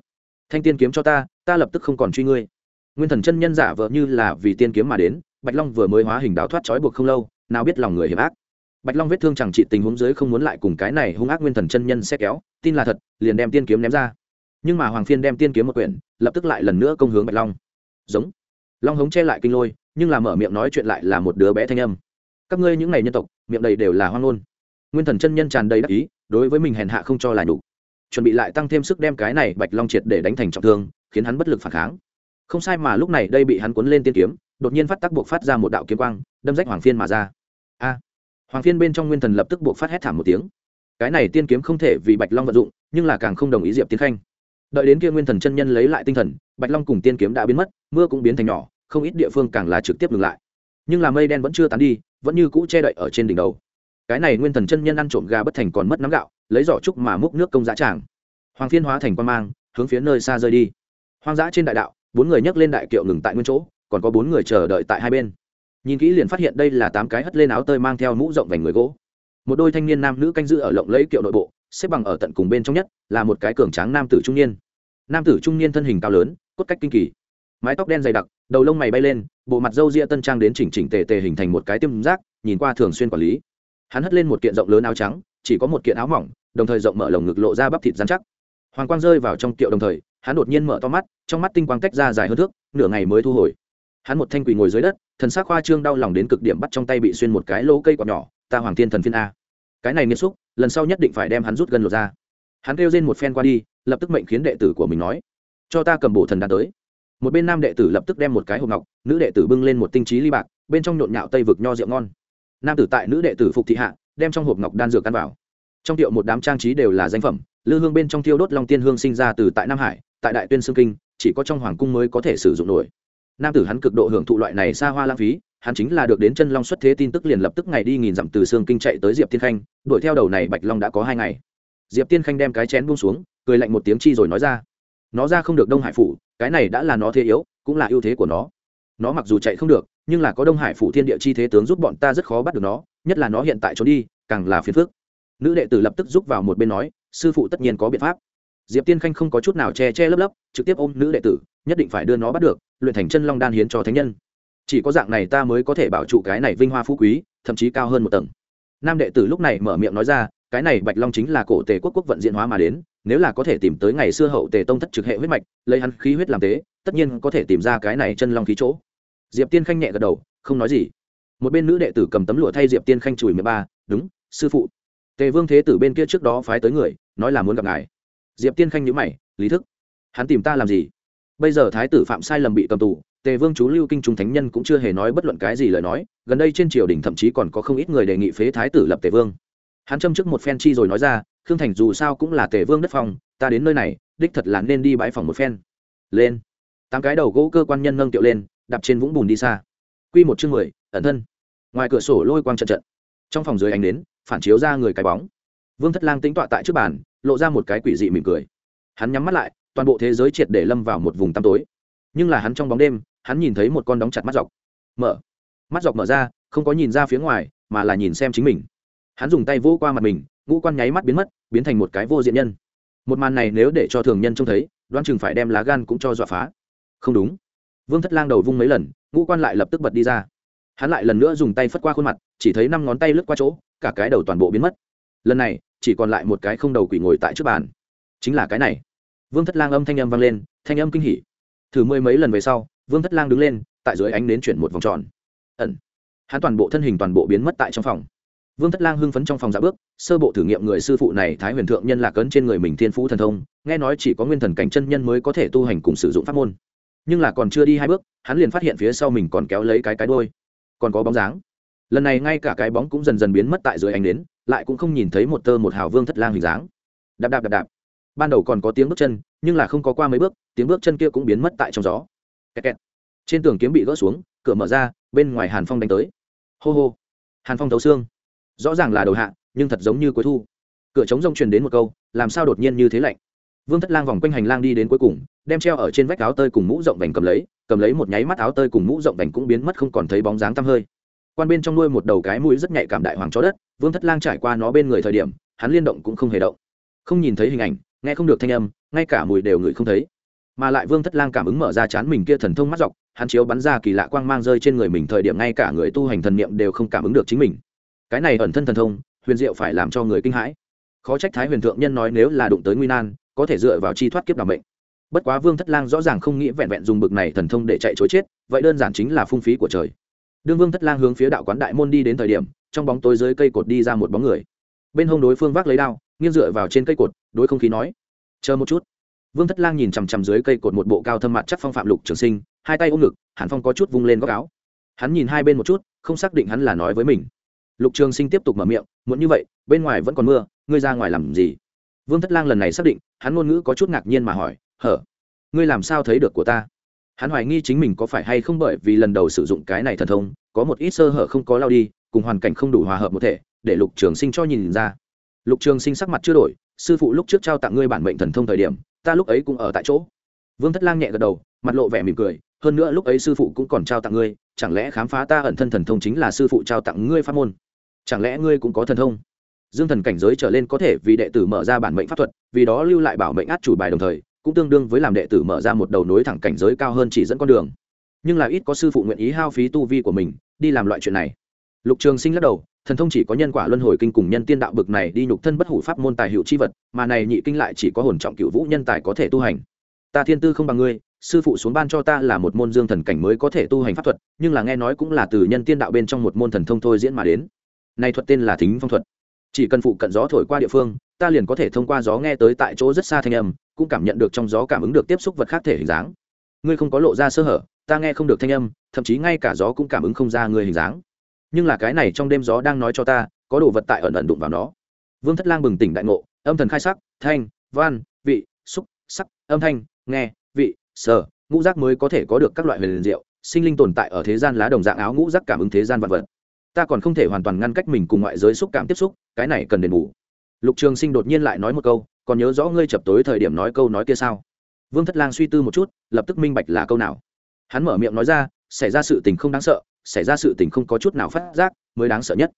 Thanh tiên kiếm cho ta ta lập tức không còn truy ngươi. Nguyên thần chân nhân giả vờ như là vì tiên kiếm mà đến, bạch long vừa mới hóa hình đáo thoát trói buộc không lâu, nào biết lòng người hiểm ác. Bạch long vết thương chẳng trị tình huống dưới không muốn lại cùng cái này hung ác nguyên thần chân nhân sẽ kéo, tin là thật, liền đem tiên kiếm ném ra. Nhưng mà hoàng phiên đem tiên kiếm một quyển, lập tức lại lần nữa công hướng bạch long. Giống. Long hống che lại kinh lôi, nhưng là mở miệng nói chuyện lại là một đứa bé thanh âm. Các ngươi những ngày nhân tộc, miệng đầy đều là hoang ngôn. Nguyên thần chân nhân tràn đầy đắc ý, đối với mình hèn hạ không cho là nhục chuẩn bị lại tăng thêm sức đem cái này bạch long triệt để đánh thành trọng thương, khiến hắn bất lực phản kháng. Không sai mà lúc này đây bị hắn cuốn lên tiên kiếm, đột nhiên phát tác buộc phát ra một đạo kiếm quang, đâm rách hoàng phiên mà ra. A! Hoàng phiên bên trong nguyên thần lập tức buộc phát hét thảm một tiếng. Cái này tiên kiếm không thể vì bạch long vận dụng, nhưng là càng không đồng ý diệp tiến khanh. Đợi đến kia nguyên thần chân nhân lấy lại tinh thần, bạch long cùng tiên kiếm đã biến mất, mưa cũng biến thành nhỏ, không ít địa phương càng là trực tiếp ngừng lại. Nhưng là mây đen vẫn chưa tán đi, vẫn như cũ che đậy ở trên đỉnh đầu cái này nguyên thần chân nhân ăn trộm gà bất thành còn mất nắm gạo, lấy giỏ trúc mà múc nước công giá tràng. Hoàng phiên hóa thành quan mang, hướng phía nơi xa rơi đi. Hoang dã trên đại đạo, bốn người nhấc lên đại kiệu ngừng tại nguyên chỗ, còn có bốn người chờ đợi tại hai bên. Nhìn kỹ liền phát hiện đây là tám cái hất lên áo tơi mang theo mũ rộng vành người gỗ. Một đôi thanh niên nam nữ canh giữ ở lộng lẫy kiệu nội bộ, xếp bằng ở tận cùng bên trong nhất, là một cái cường tráng nam tử trung niên. Nam tử trung niên thân hình cao lớn, cốt cách kinh kỳ. Mái tóc đen dày đặc, đầu lông mày bay lên, bộ mặt râu ria tân trang đến chỉnh chỉnh tề tề hình thành một cái tiêm giác, nhìn qua thường xuyên quản lý hắn hất lên một kiện rộng lớn áo trắng, chỉ có một kiện áo mỏng, đồng thời rộng mở lồng ngực lộ ra bắp thịt dán chắc. Hoàng quang rơi vào trong kiệu đồng thời, hắn đột nhiên mở to mắt, trong mắt tinh quang tách ra dài hơn thước, nửa ngày mới thu hồi. Hắn một thanh quỳ ngồi dưới đất, thần s ắ c khoa trương đau lòng đến cực điểm bắt trong tay bị xuyên một cái lỗ cây quạt nhỏ, ta hoàng thiên thần phiên a. Cái này nghiêm xúc lần sau nhất định phải đem hắn rút gần lột ra. Hắn kêu trên một phen qua đi, lập tức mệnh khiến đệ tử của mình nói, cho ta cầm bổ thần đàn tới. Một bên nam đệ tử lập tức đem một cái hộp ngọc, nữ đệ tử bưng lên một tinh trí ly bạc, bên trong nhộn nhạo tây vực nho rượu ngon nam tử tại nữ đệ tử phục thị hạ, đem trong hộp ngọc đan dược ăn vào. Trong tiệu một đám trang trí đều là danh phẩm, lư hương bên trong thiêu đốt long tiên hương sinh ra từ tại nam hải, tại đại tuyên sương kinh, chỉ có trong hoàng cung mới có thể sử dụng nổi. Nam tử hắn cực độ hưởng thụ loại này xa hoa lãng phí, hắn chính là được đến chân long xuất thế tin tức liền lập tức ngày đi nghìn dặm từ sương kinh chạy tới diệp tiên khanh, đuổi theo đầu này bạch long đã có hai ngày. Diệp tiên khanh đem cái chén buông xuống, cười lạnh một tiếng chi rồi nói ra. Nó ra không được đông hải phủ, cái này đã là nó thế yếu, cũng là ưu thế của nó. Nó mặc dù chạy không được nhưng là có đông hải phủ thiên địa chi thế tướng giúp bọn ta rất khó bắt được nó, nhất là nó hiện tại trốn đi, càng là phiền phức. Nữ đệ tử lập tức giúp vào một bên nói, sư phụ tất nhiên có biện pháp. Diệp tiên khanh không có chút nào che che lấp lấp, trực tiếp ôm nữ đệ tử, nhất định phải đưa nó bắt được, luyện thành chân long đan hiến cho thánh nhân. Chỉ có dạng này ta mới có thể bảo trụ cái này vinh hoa phú quý, thậm chí cao hơn một tầng. Nam đệ tử lúc này mở miệng nói ra, cái này bạch long chính là cổ tề quốc quốc vận diện hóa mà đến, nếu là có thể tìm tới ngày xưa hậu tề tông thất trực hệ huyết mạch, lấy hắn khí huyết làm tế, tất nhiên có thể tìm ra cái này chân long khí chỗ diệp tiên khanh nhẹ gật đầu, không nói gì. Một bên nữ đệ tử cầm tấm lụa thay diệp tiên khanh chùi mười ba, đúng, sư phụ. Tề vương thế tử bên kia trước đó phái tới người, nói là muốn gặp ngài. Diệp tiên khanh nhữ mày, lý thức, hắn tìm ta làm gì? Bây giờ thái tử phạm sai lầm bị cầm tù, tề vương chú lưu kinh trung thánh nhân cũng chưa hề nói bất luận cái gì lời nói, gần đây trên triều đình thậm chí còn có không ít người đề nghị phế thái tử lập tề vương. Hắn châm trước một phen chi rồi nói ra, khương thành dù sao cũng là tề vương đất phòng ta đến nơi này, đích thật là nên đi bãi phòng một phen. Lên. Tám cái đầu gỗ cơ quan nhân nâng tiệu lên đạp trên vũng bùn đi xa. Quy một chương mười, ẩn thân. Ngoài cửa sổ lôi quang trận trận. Trong phòng dưới ánh đến phản chiếu ra người cái bóng. Vương thất lang tính tọa tại trước bàn, lộ ra một cái quỷ dị mỉm cười. Hắn nhắm mắt lại, toàn bộ thế giới triệt để lâm vào một vùng tăm tối. Nhưng là hắn trong bóng đêm, hắn nhìn thấy một con đóng chặt mắt dọc. Mở. Mắt dọc mở ra, không có nhìn ra phía ngoài, mà là nhìn xem chính mình. Hắn dùng tay vỗ qua mặt mình, ngũ quan nháy mắt biến mất, biến thành một cái vô diện nhân. Một màn này nếu để cho thường nhân trông thấy, đoán chừng phải đem lá gan cũng cho dọa phá. Không đúng vương thất lang đầu vung mấy lần, ngũ quan lại lập tức bật đi ra. Hắn lại lần nữa dùng tay phất qua khuôn mặt, chỉ thấy năm ngón tay lướt qua chỗ, cả cái đầu toàn bộ biến mất. Lần này, chỉ còn lại một cái không đầu quỷ ngồi tại trước bàn. Chính là cái này. Vương thất lang âm thanh âm vang lên, thanh âm kinh hỉ. Thử mười mấy lần về sau, vương thất lang đứng lên, tại dưới ánh đến chuyển một vòng tròn. Ẩn. Hắn toàn bộ thân hình toàn bộ biến mất tại trong phòng. Vương thất lang hưng phấn trong phòng dạ bước, sơ bộ thử nghiệm người sư phụ này thái huyền thượng nhân lạc ấn trên người mình thiên phú thần thông, nghe nói chỉ có nguyên thần cảnh chân nhân mới có thể tu hành cùng sử dụng pháp môn nhưng là còn chưa đi hai bước, hắn liền phát hiện phía sau mình còn kéo lấy cái cái đôi còn có bóng dáng. Lần này ngay cả cái bóng cũng dần dần biến mất tại dưới ánh đến lại cũng không nhìn thấy một tơ một hào vương thất lang hình dáng. Đạp đạp đạp đạp. Ban đầu còn có tiếng bước chân, nhưng là không có qua mấy bước, tiếng bước chân kia cũng biến mất tại trong gió. Kẹt kẹt. trên tường kiếm bị gỡ xuống, cửa mở ra, bên ngoài hàn phong đánh tới. Hô hô. Hàn phong thấu xương. Rõ ràng là đầu hạ, nhưng thật giống như cuối thu. Cửa trống rông truyền đến một câu, làm sao đột nhiên như thế lạnh? Vương thất lang vòng quanh hành lang đi đến cuối cùng, đem treo ở trên vách áo tơi cùng mũ rộng vành cầm lấy cầm lấy một nháy mắt áo tơi cùng mũ rộng vành cũng biến mất không còn thấy bóng dáng tăm hơi. Quan bên trong nuôi một đầu cái mũi rất nhạy cảm đại hoàng chó đất, vương thất lang trải qua nó bên người thời điểm, hắn liên động cũng không hề động. Không nhìn thấy hình ảnh, nghe không được thanh âm, ngay cả mùi đều ngửi không thấy. Mà lại vương thất lang cảm ứng mở ra chán mình kia thần thông mắt dọc, hắn chiếu bắn ra kỳ lạ quang mang rơi trên người mình thời điểm ngay cả người tu hành thần niệm đều không cảm ứng được chính mình. Cái này ẩn thân thần thông, huyền diệu phải làm cho người kinh hãi. Khó trách thái huyền thượng nhân nói nếu là đụng tới nguy nan có thể dựa vào chi thoát kiếp đảm mệnh. bất quá vương thất lang rõ ràng không nghĩ vẹn vẹn dùng bực này thần thông để chạy chối chết, vậy đơn giản chính là phung phí của trời. Đương vương thất lang hướng phía đạo quán đại môn đi đến thời điểm, trong bóng tối dưới cây cột đi ra một bóng người. Bên hông đối phương vác lấy đao, nghiêng dựa vào trên cây cột, đối không khí nói, chờ một chút. Vương thất lang nhìn chằm chằm dưới cây cột một bộ cao thâm mặt chắc phong phạm lục trường sinh, hai tay ôm ngực, hàn phong có chút vung lên góc áo. Hắn nhìn hai bên một chút, không xác định hắn là nói với mình. Lục trường sinh tiếp tục mở miệng muốn như vậy, bên ngoài vẫn còn mưa, ngươi ra ngoài làm gì? Vương thất lang lần này xác định, hắn ngôn ngữ có chút ngạc nhiên mà hỏi, hở, ngươi làm sao thấy được của ta? Hắn hoài nghi chính mình có phải hay không bởi vì lần đầu sử dụng cái này thần thông, có một ít sơ hở không có lao đi, cùng hoàn cảnh không đủ hòa hợp một thể, để lục trường sinh cho nhìn ra. Lục trường sinh sắc mặt chưa đổi, sư phụ lúc trước trao tặng ngươi bản mệnh thần thông thời điểm, ta lúc ấy cũng ở tại chỗ. Vương thất lang nhẹ gật đầu, mặt lộ vẻ mỉm cười, hơn nữa lúc ấy sư phụ cũng còn trao tặng ngươi, chẳng lẽ khám phá ta ẩn thân thần thông chính là sư phụ trao tặng ngươi pháp môn? Chẳng lẽ ngươi cũng có thần thông? Dương thần cảnh giới trở lên có thể vì đệ tử mở ra bản mệnh pháp thuật, vì đó lưu lại bảo mệnh át chủ bài đồng thời, cũng tương đương với làm đệ tử mở ra một đầu nối thẳng cảnh giới cao hơn chỉ dẫn con đường. Nhưng là ít có sư phụ nguyện ý hao phí tu vi của mình, đi làm loại chuyện này. Lục trường sinh lắc đầu, thần thông chỉ có nhân quả luân hồi kinh cùng nhân tiên đạo bực này đi nhục thân bất hủ pháp môn tài hiệu chi vật, mà này nhị kinh lại chỉ có hồn trọng cựu vũ nhân tài có thể tu hành. Ta thiên tư không bằng ngươi, sư phụ xuống ban cho ta là một môn dương thần cảnh mới có thể tu hành pháp thuật, nhưng là nghe nói cũng là từ nhân tiên đạo bên trong một môn thần thông thôi diễn mà đến. Này thuật tên là thính phong thuật chỉ cần phụ cận gió thổi qua địa phương, ta liền có thể thông qua gió nghe tới tại chỗ rất xa thanh âm, cũng cảm nhận được trong gió cảm ứng được tiếp xúc vật khác thể hình dáng. Ngươi không có lộ ra sơ hở, ta nghe không được thanh âm, thậm chí ngay cả gió cũng cảm ứng không ra người hình dáng. Nhưng là cái này trong đêm gió đang nói cho ta, có đồ vật tại ẩn ẩn đụng vào nó. Vương thất lang bừng tỉnh đại ngộ, âm thần khai sắc, thanh, văn, vị, xúc, sắc, âm thanh, nghe, vị sở ngũ giác mới có thể có được các loại huyền diệu, sinh linh tồn tại ở thế gian lá đồng dạng áo ngũ giác cảm ứng thế gian vật vật ta còn không thể hoàn toàn ngăn cách mình cùng ngoại giới xúc cảm tiếp xúc, cái này cần đền bù. Lục trường sinh đột nhiên lại nói một câu, còn nhớ rõ ngươi chập tối thời điểm nói câu nói kia sao? Vương thất lang suy tư một chút, lập tức minh bạch là câu nào. Hắn mở miệng nói ra, xảy ra sự tình không đáng sợ, xảy ra sự tình không có chút nào phát giác, mới đáng sợ nhất.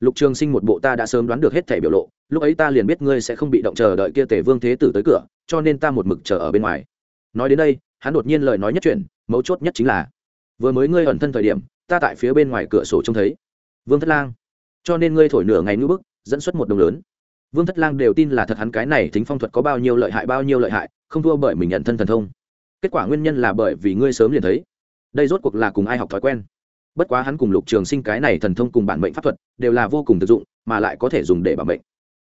Lục trường sinh một bộ ta đã sớm đoán được hết thể biểu lộ, lúc ấy ta liền biết ngươi sẽ không bị động chờ đợi kia tể vương thế tử tới cửa, cho nên ta một mực chờ ở bên ngoài. Nói đến đây, hắn đột nhiên lời nói nhất chuyện mấu chốt nhất chính là, vừa mới ngươi ẩn thân thời điểm, ta tại phía bên ngoài cửa sổ trông thấy vương thất lang. Cho nên ngươi thổi nửa ngày ngữ bức, dẫn xuất một đồng lớn. Vương thất lang đều tin là thật hắn cái này thính phong thuật có bao nhiêu lợi hại, bao nhiêu lợi hại, không thua bởi mình nhận thân thần thông. Kết quả nguyên nhân là bởi vì ngươi sớm liền thấy. Đây rốt cuộc là cùng ai học thói quen. Bất quá hắn cùng lục trường sinh cái này thần thông cùng bản mệnh pháp thuật, đều là vô cùng thực dụng, mà lại có thể dùng để bảo mệnh.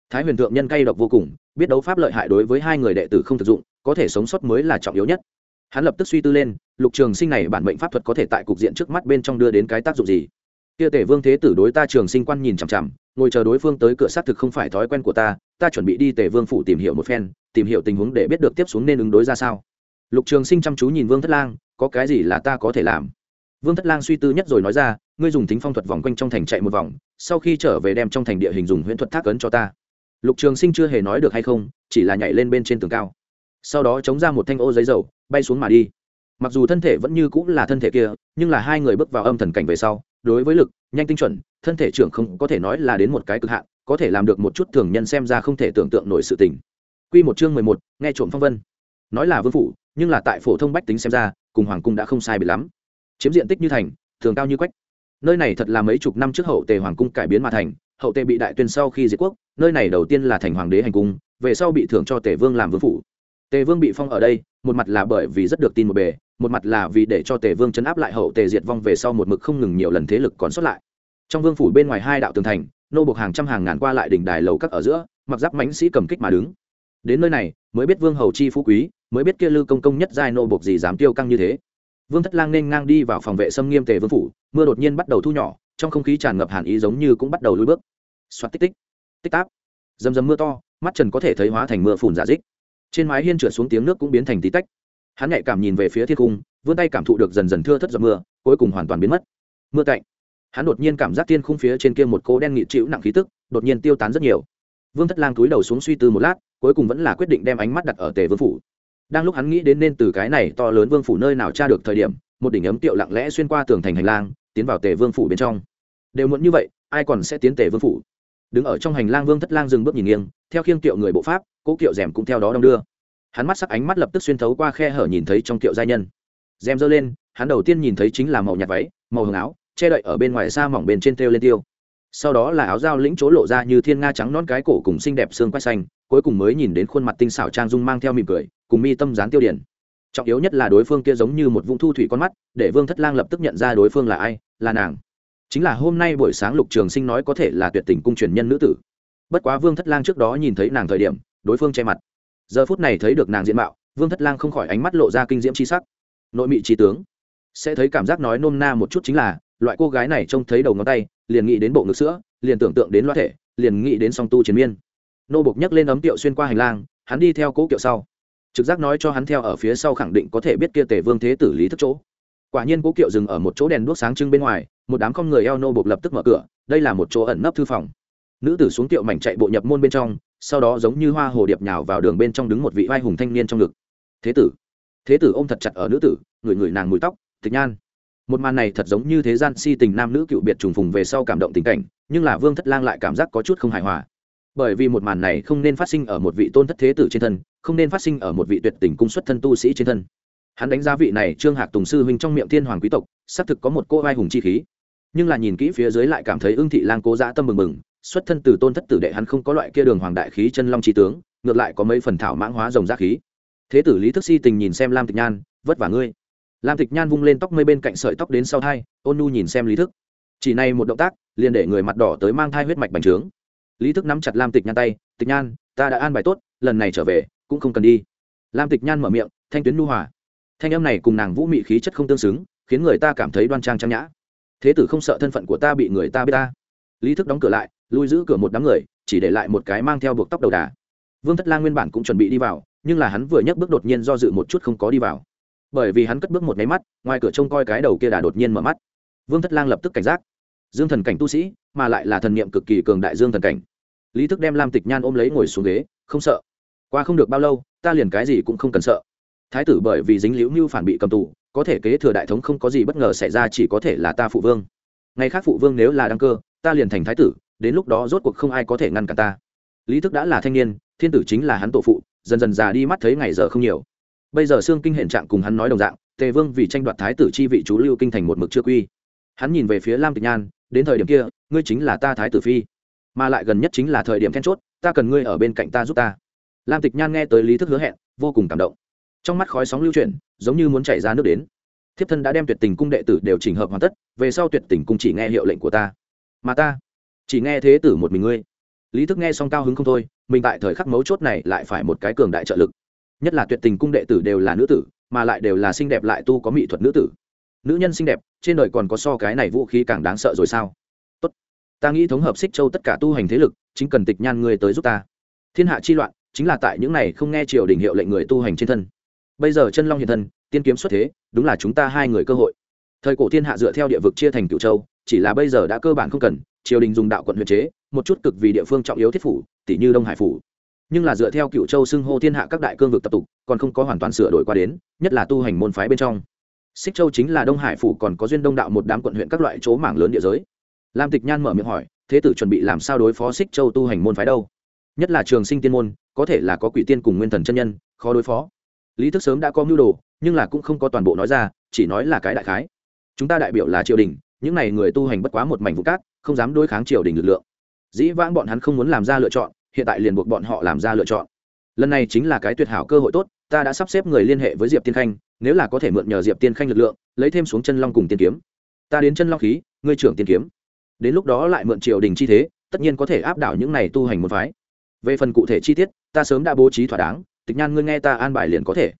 Thái huyền thượng nhân cay độc vô cùng, biết đấu pháp lợi hại đối với hai người đệ tử không thực dụng, có thể sống sót mới là trọng yếu nhất. Hắn lập tức suy tư lên, lục trường sinh này bản mệnh pháp thuật có thể tại cục diện trước mắt bên trong đưa đến cái tác dụng gì? Kia tể vương thế tử đối ta trường sinh quan nhìn chằm chằm, ngồi chờ đối phương tới cửa xác thực không phải thói quen của ta ta chuẩn bị đi tể vương phủ tìm hiểu một phen, tìm hiểu tình huống để biết được tiếp xuống nên ứng đối ra sao. Lục trường sinh chăm chú nhìn vương thất lang, có cái gì là ta có thể làm? Vương thất lang suy tư nhất rồi nói ra, ngươi dùng tính phong thuật vòng quanh trong thành chạy một vòng, sau khi trở về đem trong thành địa hình dùng huyễn thuật thác ấn cho ta. Lục trường sinh chưa hề nói được hay không, chỉ là nhảy lên bên trên tường cao. Sau đó chống ra một thanh ô giấy dầu, bay xuống mà đi. Mặc dù thân thể vẫn như cũng là thân thể kia, nhưng là hai người bước vào âm thần cảnh về sau đối với lực nhanh tinh chuẩn thân thể trưởng không có thể nói là đến một cái cực hạn có thể làm được một chút thường nhân xem ra không thể tưởng tượng nổi sự tình Quy một chương mười một, nghe trộm phong vân. Nói là vương phủ, nhưng là tại phổ thông bách tính xem ra, cùng hoàng cung đã không sai biệt lắm. Chiếm diện tích như thành, thường cao như quách. Nơi này thật là mấy chục năm trước hậu Tề hoàng cung cải biến mà thành, hậu Tề bị đại tuyên sau khi diệt quốc, nơi này đầu tiên là thành hoàng đế hành cung, về sau bị thưởng cho Tề vương làm vương phủ. Tề vương bị phong ở đây, một mặt là bởi vì rất được tin một bề, một mặt là vì để cho Tề vương chấn áp lại hậu Tề diệt vong về sau một mực không ngừng nhiều lần thế lực còn sót lại. Trong vương phủ bên ngoài hai đạo tường thành, nô buộc hàng trăm hàng ngàn qua lại đỉnh đài lầu các ở giữa, mặc giáp mãnh sĩ cầm kích mà đứng. Đến nơi này mới biết vương hầu chi phú quý mới biết kia lư công công nhất giai nô buộc gì dám tiêu căng như thế. Vương thất lang nên ngang đi vào phòng vệ xâm nghiêm tề vương phủ mưa đột nhiên bắt đầu thu nhỏ trong không khí tràn ngập hàn ý giống như cũng bắt đầu lùi bước. Xoát tích tích tích táp. Dầm dầm mưa to mắt trần có thể thấy hóa thành mưa phùn giả dích. Trên mái hiên trượt xuống tiếng nước cũng biến thành tí tách hắn nhạy cảm nhìn về phía thiên cung, vươn tay cảm thụ được dần dần thưa thất giọt mưa, cuối cùng hoàn toàn biến mất. Mưa cạnh hắn đột nhiên cảm giác thiên khung phía trên kia một cô đen nghị chịu nặng khí tức, đột nhiên tiêu tán rất nhiều. Vương thất lang túi đầu xuống suy tư một lát, cuối cùng vẫn là quyết định đem ánh mắt đặt ở tề vương phủ. Đang lúc hắn nghĩ đến nên từ cái này to lớn vương phủ nơi nào tra được thời điểm, một đỉnh ấm tiệu lặng lẽ xuyên qua tường thành hành lang, tiến vào tề vương phủ bên trong. Đều muộn như vậy, ai còn sẽ tiến tề vương phủ? Đứng ở trong hành lang vương thất lang dừng bước nhìn nghiêng, theo khiêng kiệu người bộ pháp cỗ kiệu rèm cũng theo đó đong đưa hắn mắt sắc ánh mắt lập tức xuyên thấu qua khe hở nhìn thấy trong kiệu gia nhân. Rèm dơ lên, hắn đầu tiên nhìn thấy chính là màu nhạt váy, màu hồng áo, che đậy ở bên ngoài xa mỏng bên trên têu lên tiêu. Sau đó là áo dao lĩnh chỗ lộ ra như thiên nga trắng non cái cổ cùng xinh đẹp xương quay xanh, cuối cùng mới nhìn đến khuôn mặt tinh xảo trang dung mang theo mỉm cười, cùng mi tâm dán tiêu điển. Trọng yếu nhất là đối phương kia giống như một vũng thu thủy con mắt, để vương thất lang lập tức nhận ra đối phương là ai, là nàng. Chính là hôm nay buổi sáng lục trường sinh nói có thể là tuyệt tình cung truyền nhân nữ tử. Bất quá vương thất lang trước đó nhìn thấy nàng thời điểm, đối phương che mặt giờ phút này thấy được nàng diện mạo, vương thất lang không khỏi ánh mắt lộ ra kinh diễm c h i sắc. Nội mị trí tướng. Sẽ thấy cảm giác nói nôm na một chút chính là, loại cô gái này trông thấy đầu ngón tay, liền nghĩ đến bộ ngực sữa, liền tưởng tượng đến loa thể, liền nghĩ đến song tu chiến miên. Nô bục nhấc lên ấm tiệu xuyên qua hành lang, hắn đi theo cỗ kiệu sau. Trực giác nói cho hắn theo ở phía sau khẳng định có thể biết kia tề vương thế tử lý thức chỗ. Quả nhiên cỗ kiệu dừng ở một chỗ đèn đuốc sáng trưng bên ngoài, một đám con người eo nô bộc lập tức mở cửa, đây là một chỗ ẩn nấp thư phòng. Nữ tử xuống tiệu mảnh chạy bộ nhập môn bên trong sau đó giống như hoa hồ điệp nhào vào đường bên trong đứng một vị vai hùng thanh niên trong ngực. Thế tử thế tử ôm thật chặt ở nữ tử, người người nàng mùi tóc tịch nhan. Một màn này thật giống như thế gian si tình nam nữ cựu biệt trùng phùng về sau cảm động tình cảnh, nhưng là vương thất lang lại cảm giác có chút không hài hòa. Bởi vì một màn này không nên phát sinh ở một vị tôn thất thế tử trên thân, không nên phát sinh ở một vị tuyệt tình cung xuất thân tu sĩ trên thân. Hắn đánh giá vị này trương hạc tùng sư huynh trong miệng thiên hoàng quý tộc, xác thực có một cô vai hùng chi khí. Nhưng là nhìn kỹ phía dưới lại cảm thấy ưng thị lang cố dã tâm mừng mừng xuất thân từ tôn thất tử đệ hắn không có loại kia đường hoàng đại khí chân long trí tướng, ngược lại có mấy phần thảo mãng hóa rồng giác khí. Thế tử lý thức si tình nhìn xem lam tịch nhan, vất vả ngươi. Lam tịch nhan vung lên tóc mây bên cạnh sợi tóc đến sau thai, ôn nu nhìn xem lý thức. Chỉ này một động tác, liền để người mặt đỏ tới mang thai huyết mạch bành trướng. Lý thức nắm chặt lam tịch nhan tay, tịch nhan, ta đã an bài tốt, lần này trở về, cũng không cần đi. Lam tịch nhan mở miệng, thanh tuyến nu hòa. Thanh âm này cùng nàng vũ mị khí chất không tương xứng, khiến người ta cảm thấy đoan trang trang nhã. Thế tử không sợ thân phận của ta bị người ta biết ta. Lý thức đóng cửa lại lui giữ cửa một đám người, chỉ để lại một cái mang theo buộc tóc đầu đà. Vương thất lang nguyên bản cũng chuẩn bị đi vào, nhưng là hắn vừa nhấc bước đột nhiên do dự một chút không có đi vào. Bởi vì hắn cất bước một máy mắt, ngoài cửa trông coi cái đầu kia đà đột nhiên mở mắt. Vương thất lang lập tức cảnh giác. Dương thần cảnh tu sĩ, mà lại là thần niệm cực kỳ cường đại dương thần cảnh. Lý thức đem lam tịch nhan ôm lấy ngồi xuống ghế, không sợ. Qua không được bao lâu, ta liền cái gì cũng không cần sợ. Thái tử bởi vì dính liễu mưu phản bị cầm tù, có thể kế thừa đại thống không có gì bất ngờ xảy ra, chỉ có thể là ta phụ vương. Ngày khác phụ vương nếu là đăng cơ, ta liền thành thái tử đến lúc đó rốt cuộc không ai có thể ngăn cản ta. Lý thức đã là thanh niên, thiên tử chính là hắn tổ phụ, dần dần già đi mắt thấy ngày giờ không nhiều. Bây giờ xương kinh hiện trạng cùng hắn nói đồng dạng, tề vương vì tranh đoạt thái tử chi vị chú lưu kinh thành một mực chưa quy. Hắn nhìn về phía lam tịch nhan, đến thời điểm kia, ngươi chính là ta thái tử phi. Mà lại gần nhất chính là thời điểm then chốt, ta cần ngươi ở bên cạnh ta giúp ta. Lam tịch nhan nghe tới lý thức hứa hẹn, vô cùng cảm động. Trong mắt khói sóng lưu chuyển, giống như muốn chảy ra nước đến. Thiếp thân đã đem tuyệt tình cung đệ tử đều chỉnh hợp hoàn tất, về sau tuyệt tình cung chỉ nghe hiệu lệnh của ta. Mà ta chỉ nghe thế tử một mình ngươi. Lý thức nghe xong cao hứng không thôi, mình tại thời khắc mấu chốt này lại phải một cái cường đại trợ lực. Nhất là tuyệt tình cung đệ tử đều là nữ tử, mà lại đều là xinh đẹp lại tu có mỹ thuật nữ tử. Nữ nhân xinh đẹp, trên đời còn có so cái này vũ khí càng đáng sợ rồi sao? Tốt. Ta nghĩ thống hợp xích châu tất cả tu hành thế lực, chính cần tịch nhan ngươi tới giúp ta. Thiên hạ chi loạn, chính là tại những này không nghe triều đình hiệu lệnh người tu hành trên thân. Bây giờ chân long hiện thân, tiên kiếm xuất thế, đúng là chúng ta hai người cơ hội. Thời cổ thiên hạ dựa theo địa vực chia thành cựu châu, chỉ là bây giờ đã cơ bản không cần triều đình dùng đạo quận huyện chế, một chút cực vì địa phương trọng yếu thiết phủ tỷ như đông hải phủ. Nhưng là dựa theo cựu châu xưng hô thiên hạ các đại cương vực tập tục, còn không có hoàn toàn sửa đổi qua đến, nhất là tu hành môn phái bên trong. Xích châu chính là đông hải phủ còn có duyên đông đạo một đám quận huyện các loại chỗ mảng lớn địa giới. Lam tịch nhan mở miệng hỏi, thế tử chuẩn bị làm sao đối phó xích châu tu hành môn phái đâu? Nhất là trường sinh tiên môn, có thể là có quỷ tiên cùng nguyên thần chân nhân, khó đối phó. Lý thức sớm đã có mưu đồ, nhưng là cũng không có toàn bộ nói ra, chỉ nói là cái đại khái. Chúng ta đại biểu là triều đình những n à y người tu hành bất quá một mảnh vụ cát, không dám đối kháng triều đình lực lượng. Dĩ vãng bọn hắn không muốn làm ra lựa chọn, hiện tại liền buộc bọn họ làm ra lựa chọn. Lần này chính là cái tuyệt hảo cơ hội tốt, ta đã sắp xếp người liên hệ với diệp tiên khanh, nếu là có thể mượn nhờ diệp tiên khanh lực lượng, lấy thêm xuống chân long cùng tiên kiếm. Ta đến chân long khí, ngươi trưởng tiên kiếm. Đến lúc đó lại mượn triều đình chi thế, tất nhiên có thể áp đảo những này tu hành một phái. Về phần cụ thể chi tiết, ta sớm đã bố trí thỏa đáng, tịch nhan ngươi nghe ta an bài liền có thể.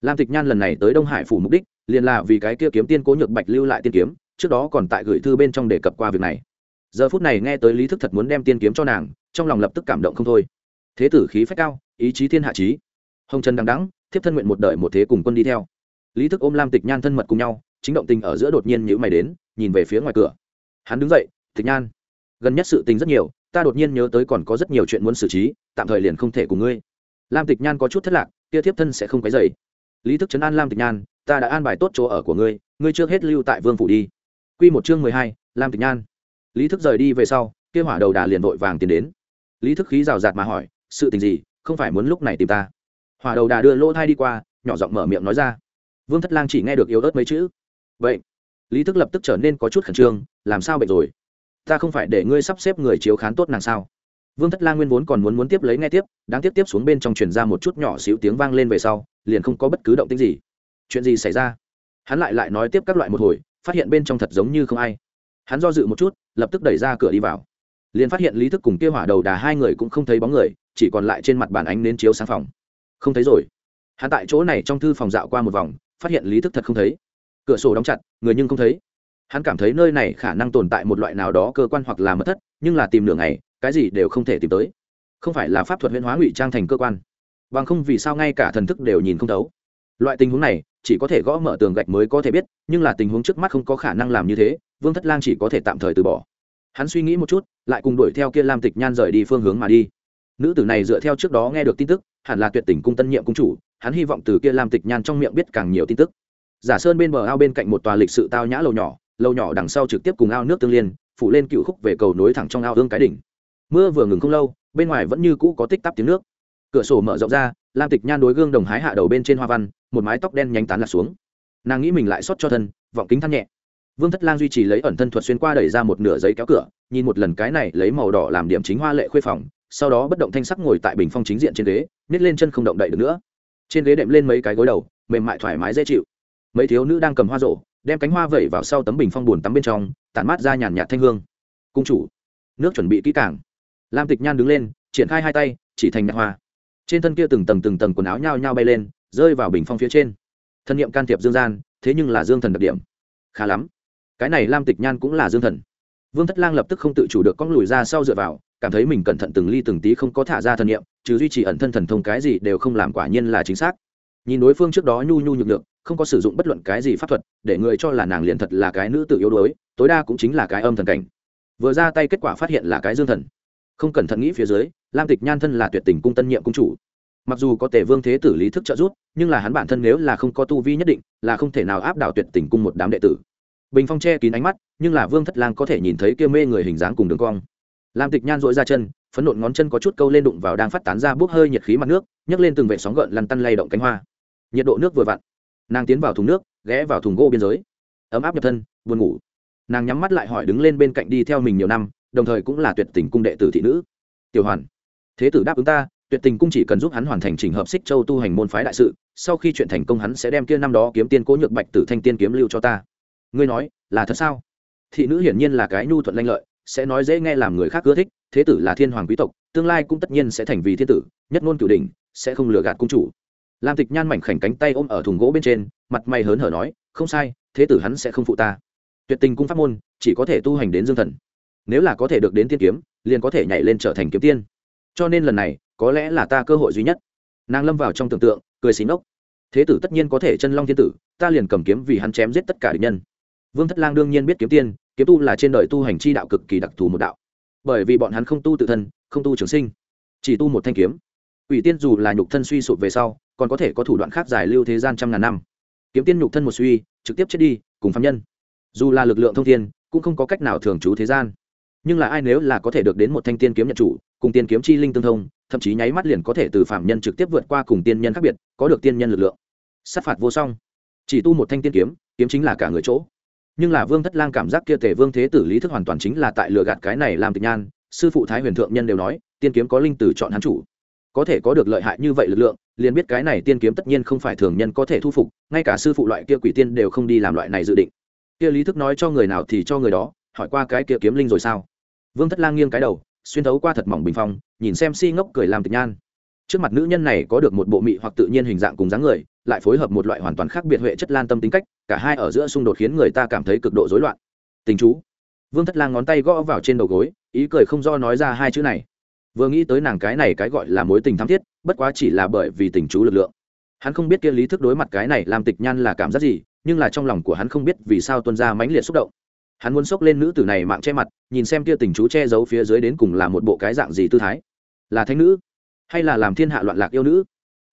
Lam tịch nhan lần này tới đông hải phủ mục đích, liền là vì cái kia kiếm tiên cố nhược bạch lưu lại tiên kiếm trước đó còn tại gửi thư bên trong đề cập qua việc này. Giờ phút này nghe tới lý thức thật muốn đem tiên kiếm cho nàng, trong lòng lập tức cảm động không thôi. Thế tử khí phách cao, ý chí thiên hạ trí hồng trần đằng đắng thiếp thân nguyện một đời một thế cùng quân đi theo. Lý thức ôm lam tịch nhan thân mật cùng nhau, chính động tình ở giữa đột nhiên nhữ mày đến, nhìn về phía ngoài cửa. Hắn đứng dậy, tịch nhan, gần nhất sự tình rất nhiều, ta đột nhiên nhớ tới còn có rất nhiều chuyện muốn xử trí, tạm thời liền không thể cùng ngươi. Lam tịch nhan có chút thất lạc, kia thiếp thân sẽ không cái dày lý thức chấn an lam tịch nhan, ta đã an bài tốt chỗ ở của ngươi ngươi trước hết lưu tại vương phủ đi quy một chương mười hai, lam tịch nhan. Lý thức rời đi về sau, kia hỏa đầu đà liền vội vàng tiến đến. Lý thức khí rào rạt mà hỏi, sự tình gì? Không phải muốn lúc này tìm ta? Hỏa đầu đà đưa lỗ thai đi qua, nhỏ giọng mở miệng nói ra, vương thất lang chỉ nghe được yếu ớt mấy chữ. Vậy lý thức lập tức trở nên có chút khẩn trương, làm sao bệnh rồi? Ta không phải để ngươi sắp xếp người chiếu khán tốt nàng sao? Vương thất lang nguyên vốn còn muốn muốn tiếp lấy nghe tiếp, đáng tiếp tiếp xuống bên trong truyền ra một chút nhỏ xíu tiếng vang lên về sau, liền không có bất cứ động tĩnh gì. Chuyện gì xảy ra? Hắn lại lại nói tiếp các loại một hồi phát hiện bên trong thật giống như không ai. Hắn do dự một chút, lập tức đẩy ra cửa đi vào. Liền phát hiện lý thức cùng kia hỏa đầu đà hai người cũng không thấy bóng người, chỉ còn lại trên mặt bàn ánh nến chiếu sáng phòng. Không thấy rồi. Hắn tại chỗ này trong thư phòng dạo qua một vòng, phát hiện lý thức thật không thấy. Cửa sổ đóng chặt, người nhưng không thấy. Hắn cảm thấy nơi này khả năng tồn tại một loại nào đó cơ quan hoặc là mất thất, nhưng là tìm nửa ngày, cái gì đều không thể tìm tới. Không phải là pháp thuật huyễn hóa ngụy trang thành cơ quan. Bằng không vì sao ngay cả thần thức đều nhìn không thấu loại tình huống này, chỉ có thể gõ mở tường gạch mới có thể biết, nhưng là tình huống trước mắt không có khả năng làm như thế, vương thất lang chỉ có thể tạm thời từ bỏ. Hắn suy nghĩ một chút, lại cùng đuổi theo kia lam tịch nhan rời đi phương hướng mà đi. Nữ tử này dựa theo trước đó nghe được tin tức, hẳn là tuyệt tình cung tân nhiệm cung chủ, hắn hy vọng từ kia lam tịch nhan trong miệng biết càng nhiều tin tức. Giả sơn bên bờ ao bên cạnh một tòa lịch sự tao nhã lầu nhỏ lầu nhỏ đằng sau trực tiếp cùng ao nước tương liên, phủ lên cựu khúc về cầu nối thẳng trong ao hương cái đỉnh. Mưa vừa ngừng không lâu, bên ngoài vẫn như cũ có tích tắp tiếng nước. Cửa sổ mở rộng ra lam tịch nhan đối gương đồng hái hạ đầu bên trên hoa văn, một mái tóc đen nhánh tán lạc xuống. Nàng nghĩ mình lại xót cho thân, vọng kính thắt nhẹ. Vương thất lang duy trì lấy ẩn thân thuật xuyên qua đẩy ra một nửa giấy kéo cửa, nhìn một lần cái này lấy màu đỏ làm điểm chính hoa lệ khuê phòng, sau đó bất động thanh sắc ngồi tại bình phong chính diện trên ghế, nhét lên chân không động đậy được nữa. Trên ghế đệm lên mấy cái gối đầu, mềm mại thoải mái dễ chịu. Mấy thiếu nữ đang cầm hoa rổ, đem cánh hoa vẩy vào sau tấm bình phong bùn tắm bên trong, tản mát ra nhàn nhạt thanh hương. Cung chủ, nước chuẩn bị kỹ càng. Lam tịch nhan đứng lên, triển khai hai tay, chỉ thành nhạc hoa trên thân kia từng tầng từng tầng quần áo nhao nhao bay lên, rơi vào bình phong phía trên. Thân nhiệm can thiệp dương gian, thế nhưng là dương thần đặc điểm. Khá lắm. Cái này lam tịch nhan cũng là dương thần. Vương thất lang lập tức không tự chủ được cong lùi ra sau dựa vào, cảm thấy mình cẩn thận từng ly từng tí không có thả ra thần niệm chứ duy trì ẩn thân thần thông cái gì đều không làm quả nhiên là chính xác. Nhìn đối phương trước đó nhu nhu nhược lượng không có sử dụng bất luận cái gì pháp thuật, để người cho là nàng liền thật là cái nữ tự yếu đuối, tối đa cũng chính là cái âm thần cảnh. Vừa ra tay kết quả phát hiện là cái dương thần. Không cẩn thận nghĩ phía dưới lam tịch nhan thân là tuyệt tình cung tân nhiệm cung chủ. Mặc dù có tề vương thế tử lý thức trợ giúp, nhưng là hắn bản thân nếu là không có tu vi nhất định, là không thể nào áp đảo tuyệt tình cung một đám đệ tử. Bình phong che kín ánh mắt, nhưng là vương thất lang có thể nhìn thấy kia mê người hình dáng cùng đường cong. Lam tịch nhan dội ra chân, phấn nộn ngón chân có chút câu lên đụng vào đang phát tán ra bốc hơi nhiệt khí mặt nước, nhấc lên từng vệ sóng gợn lăn tăn lay động cánh hoa. Nhiệt độ nước vừa vặn, nàng tiến vào thùng nước, ghé vào thùng gỗ biên giới. Ấm áp nhập thân, buồn ngủ. Nàng nhắm mắt lại hỏi đứng lên bên cạnh đi theo mình nhiều năm, đồng thời cũng là tuyệt tình cung đệ tử thị nữ. Tiểu hoàn thế tử đáp ứng ta, tuyệt tình cung chỉ cần giúp hắn hoàn thành trình hợp xích châu tu hành môn phái đại sự, sau khi chuyện thành công hắn sẽ đem kia năm đó kiếm tiên cố nhược bạch tử thanh tiên kiếm lưu cho ta. Ngươi nói, là thật sao? Thị nữ hiển nhiên là cái nhu thuận lanh lợi, sẽ nói dễ nghe làm người khác ưa thích, thế tử là thiên hoàng quý tộc, tương lai cũng tất nhiên sẽ thành vì thiên tử, nhất ngôn cửu đình sẽ không lừa gạt cung chủ. Lam tịch nhan mảnh khảnh cánh tay ôm ở thùng gỗ bên trên, mặt mày hớn hở nói, không sai, thế tử hắn sẽ không phụ ta. Tuyệt tình cung pháp môn, chỉ có thể tu hành đến dương thần. Nếu là có thể được đến tiên kiếm, liền có thể nhảy lên trở thành kiếm tiên cho nên lần này, có lẽ là ta cơ hội duy nhất. Nàng lâm vào trong tưởng tượng, cười xí ngốc. Thế tử tất nhiên có thể chân long thiên tử, ta liền cầm kiếm vì hắn chém giết tất cả địch nhân. Vương thất lang đương nhiên biết kiếm tiên, kiếm tu là trên đời tu hành chi đạo cực kỳ đặc thù một đạo. Bởi vì bọn hắn không tu tự thân, không tu trường sinh, chỉ tu một thanh kiếm. Ủy tiên dù là nhục thân suy sụp về sau, còn có thể có thủ đoạn khác giải lưu thế gian trăm ngàn năm. Kiếm tiên nhục thân một suy, trực tiếp chết đi, cùng phạm nhân. Dù là lực lượng thông thiên, cũng không có cách nào thường trú thế gian nhưng là ai nếu là có thể được đến một thanh tiên kiếm nhận chủ, cùng tiên kiếm chi linh tương thông, thậm chí nháy mắt liền có thể từ phạm nhân trực tiếp vượt qua cùng tiên nhân khác biệt, có được tiên nhân lực lượng. Sát phạt vô song. Chỉ tu một thanh tiên kiếm kiếm chính là cả người chỗ. Nhưng là vương thất lang cảm giác kia tể vương thế tử lý thức hoàn toàn chính là tại lừa gạt cái này làm tịch nhan, sư phụ thái huyền thượng nhân đều nói, tiên kiếm có linh từ chọn hắn chủ. Có thể có được lợi hại như vậy lực lượng, liền biết cái này tiên kiếm tất nhiên không phải thường nhân có thể thu phục, ngay cả sư phụ loại kia quỷ tiên đều không đi làm loại này dự định. Kia lý thức nói cho người nào thì cho người đó, hỏi qua cái kia kiếm linh rồi sao? Vương thất lang nghiêng cái đầu, xuyên thấu qua thật mỏng bình phong, nhìn xem si ngốc cười làm tịch nhan. Trước mặt nữ nhân này có được một bộ mị hoặc tự nhiên hình dạng cùng dáng người, lại phối hợp một loại hoàn toàn khác biệt huệ chất lan tâm tính cách, cả hai ở giữa xung đột khiến người ta cảm thấy cực độ rối loạn. Tình chú. Vương thất lang ngón tay gõ vào trên đầu gối, ý cười không do nói ra hai chữ này. Vừa nghĩ tới nàng cái này cái gọi là mối tình thắm thiết, bất quá chỉ là bởi vì tình chú lực lượng. Hắn không biết kia lý thức đối mặt cái này làm tịch nhan là cảm giác gì, nhưng là trong lòng của hắn không biết vì sao tuân ra mãnh liệt xúc động hắn muốn xốc lên nữ tử này mạng che mặt, nhìn xem kia tình chú che giấu phía dưới đến cùng là một bộ cái dạng gì tư thái. Là thanh nữ, hay là làm thiên hạ loạn lạc yêu nữ?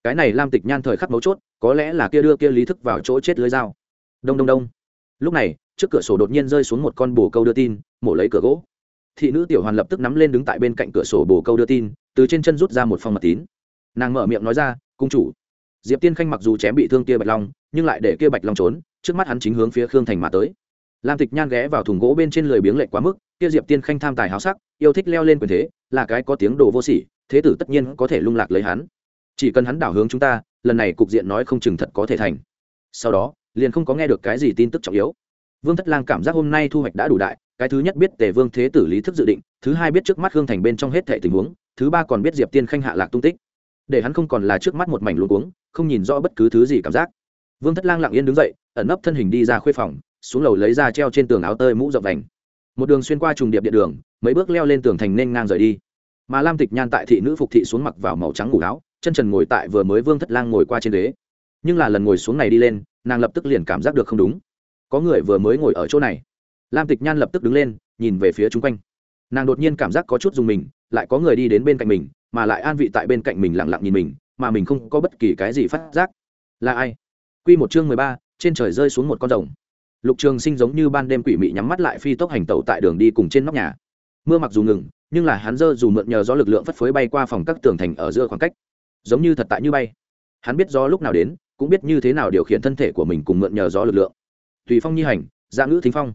Cái này lam tịch nhan thời khắc mấu chốt, có lẽ là kia đưa kia lý thức vào chỗ chết lưới dao. Đông đông đông. Lúc này, trước cửa sổ đột nhiên rơi xuống một con bồ câu đưa tin, mổ lấy cửa gỗ. Thị nữ tiểu hoàn lập tức nắm lên đứng tại bên cạnh cửa sổ bồ câu đưa tin, từ trên chân rút ra một phong mật tín. Nàng mở miệng nói ra, cung chủ. Diệp tiên khanh mặc dù chém bị thương kia bạch long, nhưng lại để kia bạch long trốn, trước mắt hắn chính hướng phía khương thành mà tới lam tịch nhan ghé vào thùng gỗ bên trên lười biếng lệch quá mức, kia diệp tiên khanh tham tài háo sắc, yêu thích leo lên quyền thế, là cái có tiếng đồ vô sỉ, thế tử tất nhiên có thể lung lạc lấy hắn. Chỉ cần hắn đảo hướng chúng ta, lần này cục diện nói không chừng thật có thể thành. Sau đó, liền không có nghe được cái gì tin tức trọng yếu. Vương thất lang cảm giác hôm nay thu hoạch đã đủ đại, cái thứ nhất biết tề vương thế tử lý thức dự định, thứ hai biết trước mắt hương thành bên trong hết thệ tình huống, thứ ba còn biết diệp tiên khanh hạ lạc tung tích. Để hắn không còn là trước mắt một mảnh luống uống không nhìn rõ bất cứ thứ gì cảm giác. Vương thất lang lặng yên đứng dậy, ẩn nấp thân hình đi ra khuê phòng xuống lầu lấy ra treo trên tường áo tơi mũ rộng vành. Một đường xuyên qua trùng điệp điện đường, mấy bước leo lên tường thành nên ngang rời đi. Mà lam tịch nhan tại thị nữ phục thị xuống mặc vào màu trắng ngủ áo, chân trần ngồi tại vừa mới vương thất lang ngồi qua trên ghế. Nhưng là lần ngồi xuống này đi lên, nàng lập tức liền cảm giác được không đúng. Có người vừa mới ngồi ở chỗ này. Lam tịch nhan lập tức đứng lên, nhìn về phía chung quanh. Nàng đột nhiên cảm giác có chút dùng mình, lại có người đi đến bên cạnh mình, mà lại an vị tại bên cạnh mình lặng lặng nhìn mình, mà mình không có bất kỳ cái gì phát giác. Là ai? Q một chương mười ba, trên trời rơi xuống một con rồng lục trường sinh giống như ban đêm quỷ mị nhắm mắt lại phi tốc hành tẩu tại đường đi cùng trên nóc nhà. Mưa mặc dù ngừng, nhưng là hắn dơ dù mượn nhờ gió lực lượng phất phới bay qua phòng các tường thành ở giữa khoảng cách. Giống như thật tại như bay. Hắn biết gió lúc nào đến, cũng biết như thế nào điều khiển thân thể của mình cùng mượn nhờ gió lực lượng. Tùy phong nhi hành dạ ngữ thính phong.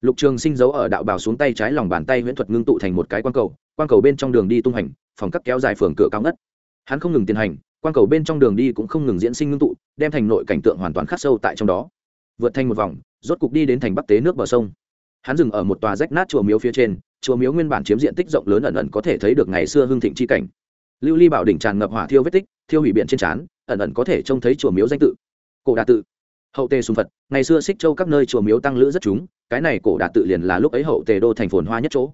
Lục trường sinh giấu ở đạo bào xuống tay trái lòng bàn tay huyễn thuật ngưng tụ thành một cái quang cầu quang cầu bên trong đường đi tung hành, phòng cắt kéo dài phường cửa cao ngất. Hắn không ngừng tiến hành, quang cầu bên trong đường đi cũng không ngừng diễn sinh ngưng tụ, đem thành nội cảnh tượng hoàn toàn khắc sâu tại trong đó vượt thành một vòng, rốt cục đi đến thành bắc tế nước bờ sông. Hắn dừng ở một tòa rách nát chùa miếu phía trên, chùa miếu nguyên bản chiếm diện tích rộng lớn ẩn ẩn có thể thấy được ngày xưa hưng thịnh chi cảnh. Lưu ly bảo đỉnh tràn ngập hỏa thiêu vết tích, thiêu hủy biển trên trán, ẩn ẩn có thể trông thấy chùa miếu danh tự. Cổ đà tự. Hậu tề sùng phật, ngày xưa xích châu các nơi chùa miếu tăng lữ rất chúng, cái này cổ đà tự liền là lúc ấy hậu tề đô thành phồn hoa nhất chỗ.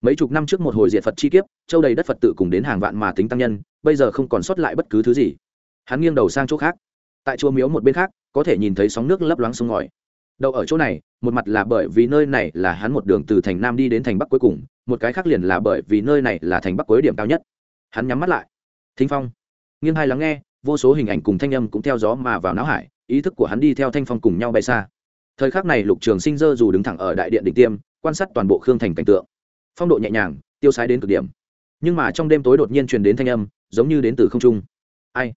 Mấy chục năm trước một hồi diệt phật chi kiếp, châu đầy đất phật tự cùng đến hàng vạn mà tính tăng nhân, bây giờ không còn sót lại bất cứ thứ gì. Hắn nghiêng đầu sang chỗ khác. Tại chùa miếu một bên khác có thể nhìn thấy sóng nước lấp loáng sông ngòi. Đậu ở chỗ này, một mặt là bởi vì nơi này là hắn một đường từ thành nam đi đến thành bắc cuối cùng, một cái khác liền là bởi vì nơi này là thành bắc cuối điểm cao nhất. Hắn nhắm mắt lại. Thính phong. Nghiêng hai lắng nghe, vô số hình ảnh cùng thanh âm cũng theo gió mà vào não hải, ý thức của hắn đi theo thanh phong cùng nhau bay xa. Thời khắc này lục trường sinh dơ dù đứng thẳng ở đại điện đỉnh tiêm, quan sát toàn bộ khương thành cảnh tượng. Phong độ nhẹ nhàng, tiêu sái đến cực điểm. Nhưng mà trong đêm tối đột nhiên truyền đến thanh âm, giống như đến từ không trung. Ai?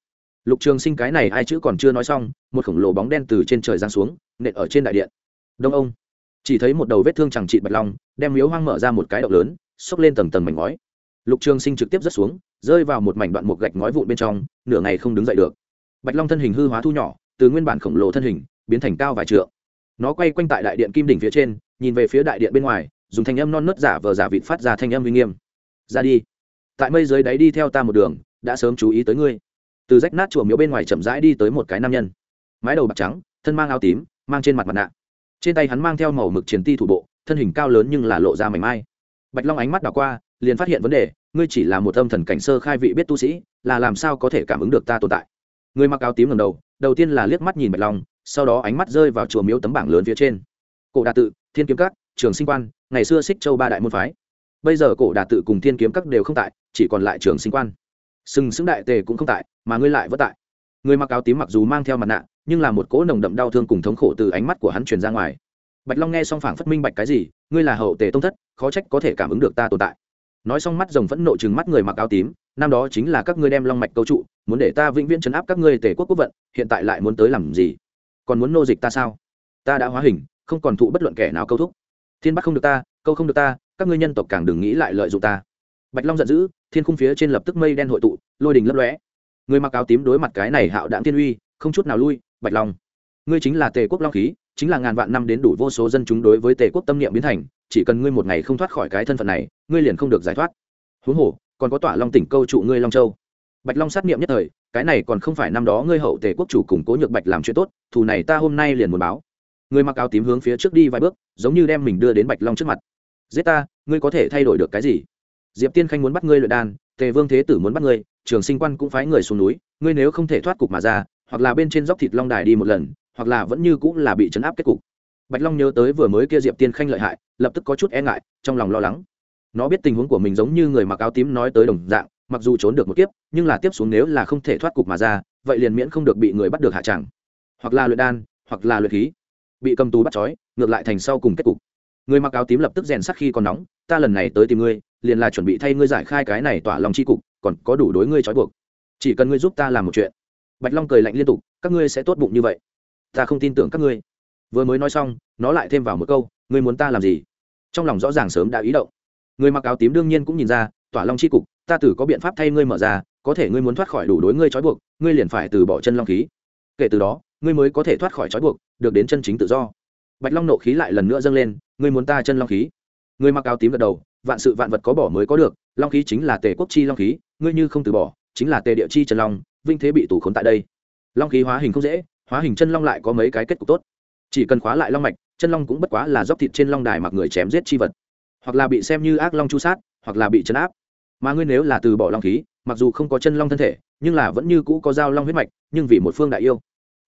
Lục trường sinh cái này ai chữ còn chưa nói xong, một khổng lồ bóng đen từ trên trời giáng xuống, nện ở trên đại điện. Đông ông. Chỉ thấy một đầu vết thương chẳng trị bạch long, đem miếu hoang mở ra một cái động lớn, xốc lên tầng tầng mảnh ngói. Lục trường sinh trực tiếp rớt xuống, rơi vào một mảnh đoạn một gạch ngói vụn bên trong, nửa ngày không đứng dậy được. Bạch long thân hình hư hóa thu nhỏ, từ nguyên bản khổng lồ thân hình, biến thành cao vài trượng. Nó quay quanh tại đại điện kim đỉnh phía trên, nhìn về phía đại điện bên ngoài, dùng thanh âm non nớt giả vờ giả vịt phát ra thanh âm uy nghiêm. Ra đi. Tại mây dưới đáy đi theo ta một đường, đã sớm chú ý tới ngươi từ rách nát chùa miếu bên ngoài chậm rãi đi tới một cái nam nhân. Mái đầu bạc trắng, thân mang áo tím, mang trên mặt mặt nạ. Trên tay hắn mang theo màu mực chiến ti thủ bộ, thân hình cao lớn nhưng là lộ ra mảnh mai. Bạch long ánh mắt đảo qua, liền phát hiện vấn đề, ngươi chỉ là một âm thần cảnh sơ khai vị biết tu sĩ, là làm sao có thể cảm ứng được ta tồn tại? Người mặc áo tím ngầm đầu đầu tiên là liếc mắt nhìn bạch long, sau đó ánh mắt rơi vào chùa miếu tấm bảng lớn phía trên. Cổ đà tự, thiên kiếm các, trường sinh quan, ngày xưa xích châu ba đại môn phái. Bây giờ cổ đà tự cùng thiên kiếm các đều không tại, chỉ còn lại trường sinh quan sừng sững đại tề cũng không tại, mà ngươi lại vất tại. Người mặc áo tím mặc dù mang theo mặt nạ, nhưng là một cỗ nồng đậm đau thương cùng thống khổ từ ánh mắt của hắn truyền ra ngoài. Bạch long nghe xong phảng phất minh bạch cái gì, ngươi là hậu tề tông thất, khó trách có thể cảm ứng được ta tồn tại. Nói xong mắt rồng phẫn nộ chừng mắt người mặc áo tím, năm đó chính là các ngươi đem long mạch câu trụ, muốn để ta vĩnh viễn chấn áp các ngươi tề quốc quốc vận, hiện tại lại muốn tới làm gì? Còn muốn nô dịch ta sao? Ta đã hóa hình, không còn thụ bất luận kẻ nào câu thúc. Thiên bắt không được ta, câu không được ta, các ngươi nhân tộc càng đừng nghĩ lại lợi dụng ta bạch long giận dữ, thiên khung phía trên lập tức mây đen hội tụ, lôi đình lấp lóe. Người mặc áo tím đối mặt cái này hạo đạn thiên uy, không chút nào lui, bạch long. Ngươi chính là tề quốc long khí, chính là ngàn vạn năm đến đủ vô số dân chúng đối với tề quốc tâm niệm biến thành, chỉ cần ngươi một ngày không thoát khỏi cái thân phận này, ngươi liền không được giải thoát. Huống hồ, còn có tỏa long tỉnh câu trụ ngươi long châu. Bạch long sát niệm nhất thời, cái này còn không phải năm đó ngươi hậu tề quốc chủ củng cố nhược bạch làm chuyện tốt, thù này ta hôm nay liền muốn báo. Người mặc áo tím hướng phía trước đi vài bước, giống như đem mình đưa đến bạch long trước mặt. Giết ta, ngươi có thể thay đổi được cái gì? Diệp tiên khanh muốn bắt ngươi luyện đan, tề vương thế tử muốn bắt ngươi, trường sinh quan cũng phái người xuống núi, ngươi nếu không thể thoát cục mà ra, hoặc là bên trên dốc thịt long đài đi một lần, hoặc là vẫn như cũng là bị chấn áp kết cục. Bạch long nhớ tới vừa mới kia diệp tiên khanh lợi hại, lập tức có chút e ngại, trong lòng lo lắng. Nó biết tình huống của mình giống như người mặc áo tím nói tới đồng dạng, mặc dù trốn được một kiếp, nhưng là tiếp xuống nếu là không thể thoát cục mà ra, vậy liền miễn không được bị người bắt được hạ tràng. Hoặc là luyện đan, hoặc là luyện khí. Bị cầm tù bắt trói, ngược lại thành sau cùng kết cục người mặc áo tím lập tức rèn sắc khi còn nóng, ta lần này tới tìm ngươi, liền là chuẩn bị thay ngươi giải khai cái này tỏa lòng c h i cục, còn có đủ đối ngươi trói buộc. Chỉ cần ngươi giúp ta làm một chuyện. Bạch long cười lạnh liên tục, các ngươi sẽ tốt bụng như vậy. Ta không tin tưởng các ngươi. Vừa mới nói xong, nó lại thêm vào một câu, ngươi muốn ta làm gì? Trong lòng rõ ràng sớm đã ý động. Người mặc áo tím đương nhiên cũng nhìn ra, tỏa long c h i cục, ta tử có biện pháp thay ngươi mở ra, có thể ngươi muốn thoát khỏi đủ đối ngươi trói buộc, ngươi liền phải từ bỏ chân long khí. Kể từ đó, ngươi mới có thể thoát khỏi trói buộc, được đến chân chính tự do. Bạch long nộ khí lại lần nữa dâng lên ngươi muốn ta chân long khí? Người mặc áo tím gật đầu, vạn sự vạn vật có bỏ mới có được, long khí chính là tề quốc chi long khí, ngươi như không từ bỏ, chính là tề địa chi trần long, vinh thế bị tủ khốn tại đây. Long khí hóa hình không dễ, hóa hình chân long lại có mấy cái kết cục tốt. Chỉ cần khóa lại long mạch, chân long cũng bất quá là dốc thịt trên long đài mặc người chém giết chi vật. Hoặc là bị xem như ác long chu sát, hoặc là bị chấn áp. Mà ngươi nếu là từ bỏ long khí, mặc dù không có chân long thân thể, nhưng là vẫn như cũ có dao long huyết mạch, nhưng vì một phương đại yêu.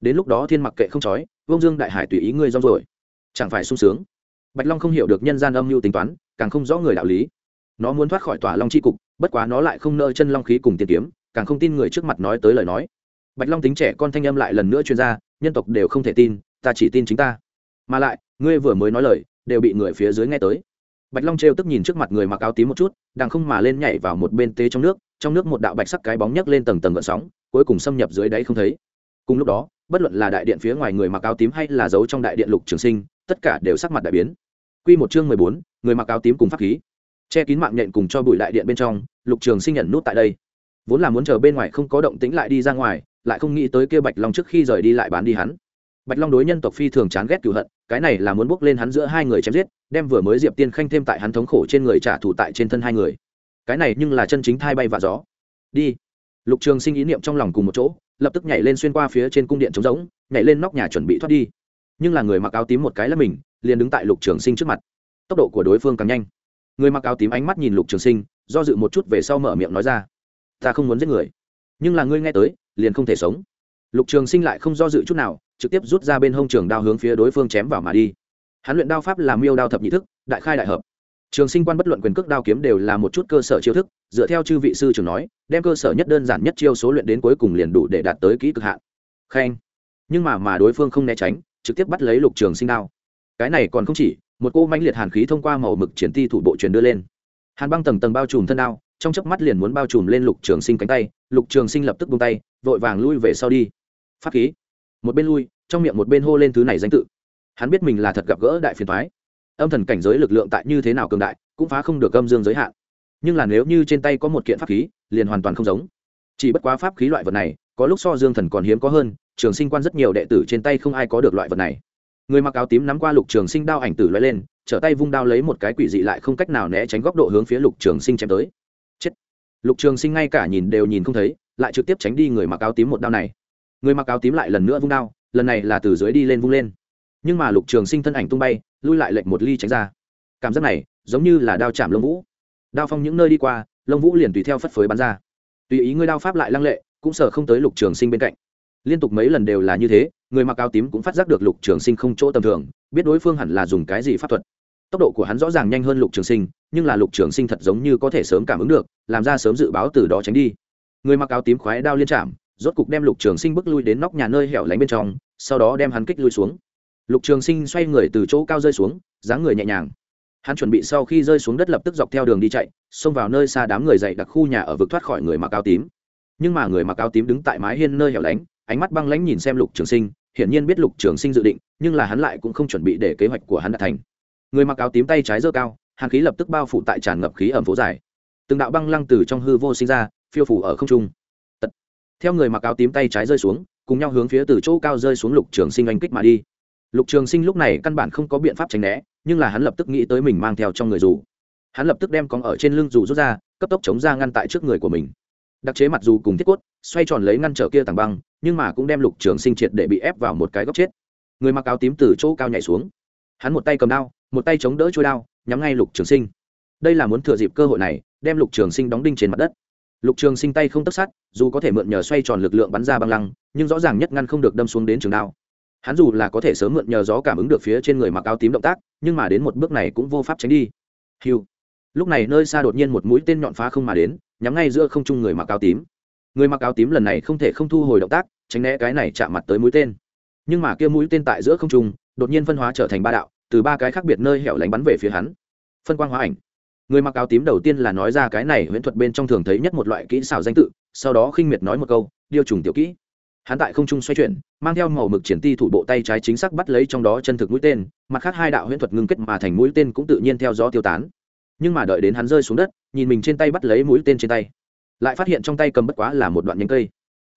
Đến lúc đó thiên mặc kệ không trói vông dương đại hải tùy ý ngươi rong rồi chẳng phải sung sướng bạch long không hiểu được nhân gian âm mưu tính toán, càng không rõ người đạo lý. Nó muốn thoát khỏi tỏa long c h i cục, bất quá nó lại không nơ chân long khí cùng tiền kiếm, càng không tin người trước mặt nói tới lời nói. Bạch long tính trẻ con thanh âm lại lần nữa chuyên gia nhân tộc đều không thể tin, ta chỉ tin chính ta. Mà lại, ngươi vừa mới nói lời, đều bị người phía dưới nghe tới. Bạch long trêu tức nhìn trước mặt người mặc áo tím một chút, đang không mà lên nhảy vào một bên tế trong nước trong nước một đạo bạch sắc cái bóng nhấc lên tầng tầng gợn sóng, cuối cùng xâm nhập dưới đáy không thấy. Cùng lúc đó, bất luận là đại điện phía ngoài người mặc áo tím hay là giấu trong đại điện lục trường sinh tất cả đều sắc mặt đại biến. Quy một chương mười bốn, người mặc áo tím cùng pháp khí. Che kín mạng nhện cùng cho bụi đại điện bên trong, lục trường sinh nhận nút tại đây. Vốn là muốn chờ bên ngoài không có động tĩnh lại đi ra ngoài, lại không nghĩ tới kia bạch long trước khi rời đi lại bán đi hắn. Bạch long đối nhân tộc phi thường chán ghét cựu hận, cái này là muốn bước lên hắn giữa hai người chém giết, đem vừa mới diệp tiên khanh thêm tại hắn thống khổ trên người trả thù tại trên thân hai người. Cái này nhưng là chân chính thai bay và gió. Đi. Lục trường sinh ý niệm trong lòng cùng một chỗ, lập tức nhảy lên xuyên qua phía trên cung điện trống rỗng, nhảy lên nóc nhà chuẩn bị thoát đi nhưng là người mặc áo tím một cái là mình, liền đứng tại lục trường sinh trước mặt. Tốc độ của đối phương càng nhanh. Người mặc áo tím ánh mắt nhìn lục trường sinh, do dự một chút về sau mở miệng nói ra, ta không muốn giết người, nhưng là ngươi nghe tới, liền không thể sống. Lục trường sinh lại không do dự chút nào, trực tiếp rút ra bên hông trường đao hướng phía đối phương chém vào mà đi. Hắn luyện đao pháp làm miêu đao thập nhị thức, đại khai đại hợp. Trường sinh quan bất luận quyền cước đao kiếm đều là một chút cơ sở chiêu thức, dựa theo chư vị sư trường nói, đem cơ sở nhất đơn giản nhất chiêu số luyện đến cuối cùng liền đủ để đạt tới kỹ cực hạn. Khen. Nhưng mà mà đối phương không né tránh trực tiếp bắt lấy lục trường sinh đao. Cái này còn không chỉ, một cô mãnh liệt hàn khí thông qua màu mực triển ti thủ bộ truyền đưa lên. Hàn băng tầng tầng bao trùm thân đao, trong chớp mắt liền muốn bao trùm lên lục trường sinh cánh tay, lục trường sinh lập tức buông tay, vội vàng lui về sau đi. Pháp khí. Một bên lui, trong miệng một bên hô lên thứ này danh tự. Hắn biết mình là thật gặp gỡ đại phiền thoái âm thần cảnh giới lực lượng tại như thế nào cường đại, cũng phá không được âm dương giới hạn. Nhưng là nếu như trên tay có một kiện pháp khí, liền hoàn toàn không giống. Chỉ bất quá pháp khí loại vật này, có lúc so dương thần còn hiếm có hơn trường sinh quan rất nhiều đệ tử trên tay không ai có được loại vật này. Người mặc áo tím nắm qua lục trường sinh đao ảnh tử loại lên, trở tay vung đao lấy một cái quỷ dị lại không cách nào né tránh góc độ hướng phía lục trường sinh chém tới. Chết. Lục trường sinh ngay cả nhìn đều nhìn không thấy, lại trực tiếp tránh đi người mặc áo tím một đao này. Người mặc áo tím lại lần nữa vung đao, lần này là từ dưới đi lên vung lên. Nhưng mà lục trường sinh thân ảnh tung bay, lui lại lệnh một ly tránh ra. Cảm giác này, giống như là đao chạm lông vũ. Đao phong những nơi đi qua, lông vũ liền tùy theo phất phới bắn ra. Tùy ý ngươi đao pháp lại lăng lệ, cũng sợ không tới lục trường sinh bên cạnh liên tục mấy lần đều là như thế, người mặc áo tím cũng phát giác được lục trường sinh không chỗ tầm thường, biết đối phương hẳn là dùng cái gì pháp thuật. Tốc độ của hắn rõ ràng nhanh hơn lục trường sinh, nhưng là lục trường sinh thật giống như có thể sớm cảm ứng được, làm ra sớm dự báo từ đó tránh đi. Người mặc áo tím khoái đao liên chạm, rốt cục đem lục trường sinh bước lui đến nóc nhà nơi hẻo lánh bên trong, sau đó đem hắn kích lui xuống. Lục trường sinh xoay người từ chỗ cao rơi xuống, dáng người nhẹ nhàng. Hắn chuẩn bị sau khi rơi xuống đất lập tức dọc theo đường đi chạy, xông vào nơi xa đám người dậy đặc khu nhà ở vực thoát khỏi người mặc áo tím. Nhưng mà người mặc áo tím đứng tại mái hiên nơi hẻo lánh ánh mắt băng lãnh nhìn xem lục trường sinh, hiển nhiên biết lục trường sinh dự định, nhưng là hắn lại cũng không chuẩn bị để kế hoạch của hắn đạt thành. Người mặc áo tím tay trái dơ cao, hàn khí lập tức bao phủ tại tràn ngập khí ẩm phố dài. Từng đạo băng lăng từ trong hư vô sinh ra, phiêu phủ ở không trung. Tật. theo người mặc áo tím tay trái rơi xuống, cùng nhau hướng phía từ chỗ cao rơi xuống lục trường sinh oanh kích mà đi. Lục trường sinh lúc này căn bản không có biện pháp tránh né, nhưng là hắn lập tức nghĩ tới mình mang theo trong người dù. Hắn lập tức đem con ở trên lưng dù rút ra, cấp tốc chống ra ngăn tại trước người của mình. Đặc chế mặt dù cùng thiết quất xoay tròn lấy ngăn trở kia tảng băng, nhưng mà cũng đem lục trường sinh triệt để bị ép vào một cái góc chết. Người mặc áo tím từ chỗ cao nhảy xuống. Hắn một tay cầm đao, một tay chống đỡ trôi đao, nhắm ngay lục trường sinh. Đây là muốn thừa dịp cơ hội này, đem lục trường sinh đóng đinh trên mặt đất. Lục trường sinh tay không tất sát, dù có thể mượn nhờ xoay tròn lực lượng bắn ra băng lăng, nhưng rõ ràng nhất ngăn không được đâm xuống đến trường đao. Hắn dù là có thể sớm mượn nhờ gió cảm ứng được phía trên người mặc áo tím động tác, nhưng mà đến một bước này cũng vô pháp tránh đi. Hiu lúc này nơi xa đột nhiên một mũi tên nhọn phá không mà đến, nhắm ngay giữa không trung người mặc áo tím người mặc áo tím lần này không thể không thu hồi động tác, tránh né cái này chạm mặt tới mũi tên. Nhưng mà kia mũi tên tại giữa không trung, đột nhiên phân hóa trở thành ba đạo, từ ba cái khác biệt nơi hẻo lánh bắn về phía hắn. Phân quang hóa ảnh. Người mặc áo tím đầu tiên là nói ra cái này huyễn thuật bên trong thường thấy nhất một loại kỹ xảo danh tự, sau đó khinh miệt nói một câu, điêu trùng tiểu kỹ. Hắn tại không trung xoay chuyển, mang theo màu mực triển ti thủ bộ tay trái chính xác bắt lấy trong đó chân thực mũi tên, mặt khác hai đạo huyễn thuật ngưng kết mà thành mũi tên cũng tự nhiên theo gió tiêu tán. Nhưng mà đợi đến hắn rơi xuống đất, nhìn mình trên tay bắt lấy mũi tên trên tay lại phát hiện trong tay cầm bất quá là một đoạn nhánh cây.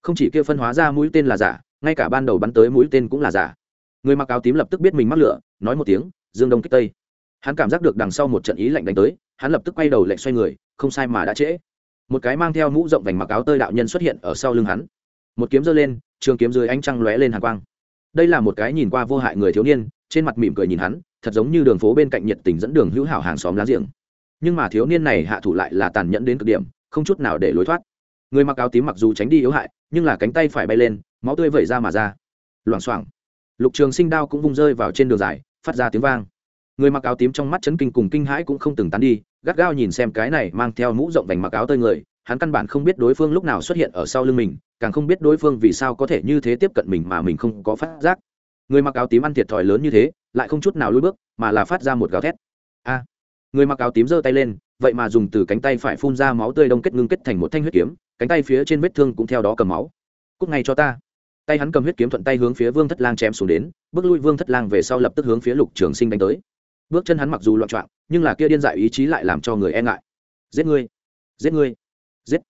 Không chỉ kia phân hóa ra mũi tên là giả, ngay cả ban đầu bắn tới mũi tên cũng là giả. Người mặc áo tím lập tức biết mình mắc lửa, nói một tiếng, dương đông kích tây. Hắn cảm giác được đằng sau một trận ý lạnh đánh tới, hắn lập tức quay đầu lệnh xoay người, không sai mà đã trễ. Một cái mang theo mũ rộng vành mặc áo tơi đạo nhân xuất hiện ở sau lưng hắn. Một kiếm giơ lên, trường kiếm dưới ánh trăng lóe lên hàng quang. Đây là một cái nhìn qua vô hại người thiếu niên, trên mặt mỉm cười nhìn hắn, thật giống như đường phố bên cạnh nhiệt tình dẫn đường hữu hảo hàng xóm láng giềng. Nhưng mà thiếu niên này hạ thủ lại là tàn nhẫn đến cực điểm không chút nào để lối thoát. Người mặc áo tím mặc dù tránh đi yếu hại, nhưng là cánh tay phải bay lên, máu tươi vẩy ra mà ra. Loảng xoảng. Lục trường sinh đao cũng vung rơi vào trên đường dài, phát ra tiếng vang. Người mặc áo tím trong mắt chấn kinh cùng kinh hãi cũng không từng tán đi, gắt gao nhìn xem cái này mang theo mũ rộng vành mặc áo tơi người, hắn căn bản không biết đối phương lúc nào xuất hiện ở sau lưng mình, càng không biết đối phương vì sao có thể như thế tiếp cận mình mà mình không có phát giác. Người mặc áo tím ăn thiệt thòi lớn như thế, lại không chút nào lui bước, mà là phát ra một gào thét. A. Người mặc áo tím giơ tay lên vậy mà dùng từ cánh tay phải phun ra máu tươi đông kết ngưng kết thành một thanh huyết kiếm, cánh tay phía trên vết thương cũng theo đó cầm máu. Cúc ngay cho ta. Tay hắn cầm huyết kiếm thuận tay hướng phía vương thất lang chém xuống đến, bước lui vương thất lang về sau lập tức hướng phía lục trường sinh đánh tới. Bước chân hắn mặc dù loạn trọng nhưng là kia điên dại ý chí lại làm cho người e ngại. Giết ngươi! Giết ngươi! Giết!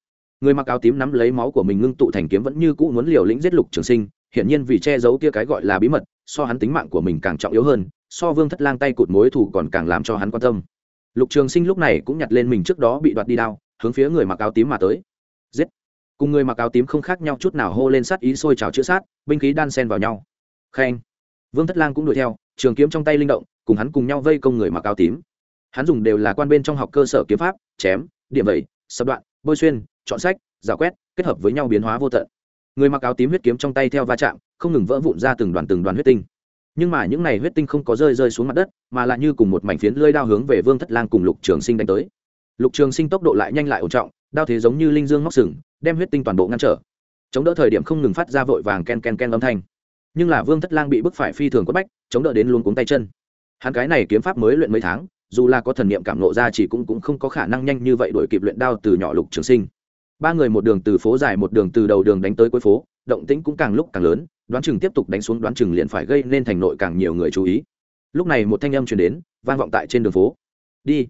Người mặc áo tím nắm lấy máu của mình ngưng tụ thành kiếm vẫn như cũ muốn liều lĩnh giết lục trường sinh, hiển nhiên vì che giấu kia cái gọi là bí mật, so hắn tính mạng của mình càng trọng yếu hơn, so vương thất lang tay cụt mối thù còn càng làm cho hắn quan tâm lục trường sinh lúc này cũng nhặt lên mình trước đó bị đoạt đi đao, hướng phía người mặc áo tím mà tới. Giết! Cùng người mặc áo tím không khác nhau chút nào, hô lên sát ý sôi trào chữa sát, binh khí đan sen vào nhau. Khen! Vương thất lang cũng đuổi theo, trường kiếm trong tay linh động, cùng hắn cùng nhau vây công người mặc áo tím. Hắn dùng đều là quan bên trong học cơ sở kiếm pháp, chém, điểm vẩy, sập đoạn, bôi xuyên, chọn sách giả quét, kết hợp với nhau biến hóa vô tận. Người mặc áo tím huyết kiếm trong tay theo va chạm, không ngừng vỡ vụn ra từng đoàn từng đoàn huyết tinh nhưng mà những này huyết tinh không có rơi rơi xuống mặt đất, mà lại như cùng một mảnh phiến lơi đao hướng về vương thất lang cùng lục trường sinh đánh tới. Lục trường sinh tốc độ lại nhanh lại ổn trọng, đao thế giống như linh dương móc sừng, đem huyết tinh toàn bộ ngăn trở. Chống đỡ thời điểm không ngừng phát ra vội vàng ken ken ken âm thanh. Nhưng là vương thất lang bị bức phải phi thường quất bách, chống đỡ đến luôn cuống tay chân. Hắn cái này kiếm pháp mới luyện mấy tháng, dù là có thần niệm cảm nộ ra chỉ cũng cũng không có khả năng nhanh như vậy đuổi kịp luyện đao từ nhỏ lục trường sinh ba người một đường từ phố dài một đường từ đầu đường đánh tới cuối phố, động tĩnh cũng càng lúc càng lớn, đoán chừng tiếp tục đánh xuống đoán chừng liền phải gây nên thành nội càng nhiều người chú ý. Lúc này một thanh âm truyền đến, vang vọng tại trên đường phố. Đi.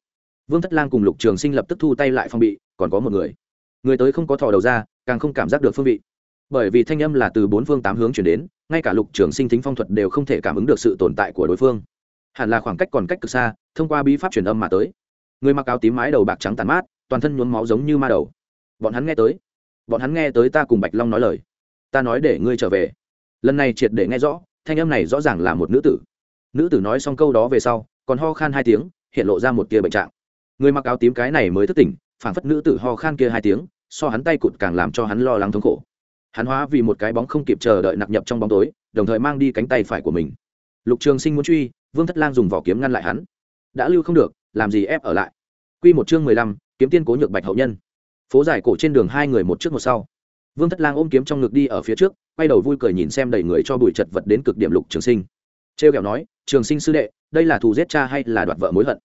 Vương thất lang cùng lục trường sinh lập tức thu tay lại phong bị, còn có một người. Người tới không có thò đầu ra, càng không cảm giác được phương vị. Bởi vì thanh âm là từ bốn phương tám hướng chuyển đến, ngay cả lục trường sinh thính phong thuật đều không thể cảm ứng được sự tồn tại của đối phương. Hẳn là khoảng cách còn cách cực xa, thông qua bí pháp truyền âm mà tới. Người mặc áo tím mái đầu bạc trắng tàn mát, toàn thân nhuốm máu giống như ma đầu bọn hắn nghe tới. Bọn hắn nghe tới ta cùng bạch long nói lời. Ta nói để ngươi trở về. Lần này triệt để nghe rõ, thanh âm này rõ ràng là một nữ tử. Nữ tử nói xong câu đó về sau, còn ho khan hai tiếng, hiện lộ ra một tia bệnh trạng. Người mặc áo tím cái này mới thức tỉnh, phảng phất nữ tử ho khan kia hai tiếng, so hắn tay cụt càng làm cho hắn lo lắng thống khổ. Hắn hóa vì một cái bóng không kịp chờ đợi nặc nhập trong bóng tối, đồng thời mang đi cánh tay phải của mình. Lục trường sinh muốn truy, vương thất lang dùng vỏ kiếm ngăn lại hắn. Đã lưu không được, làm gì ép ở lại? Q một chương mười lăm, kiếm tiên cố nhược bạch hậu nhân phố dài cổ trên đường hai người một trước một sau. Vương thất lang ôm kiếm trong ngực đi ở phía trước, quay đầu vui cười nhìn xem đầy người cho bụi chật vật đến cực điểm lục trường sinh. T r e o kẹo nói, trường sinh sư đệ, đây là thù giết cha hay là đoạt vợ mối hận?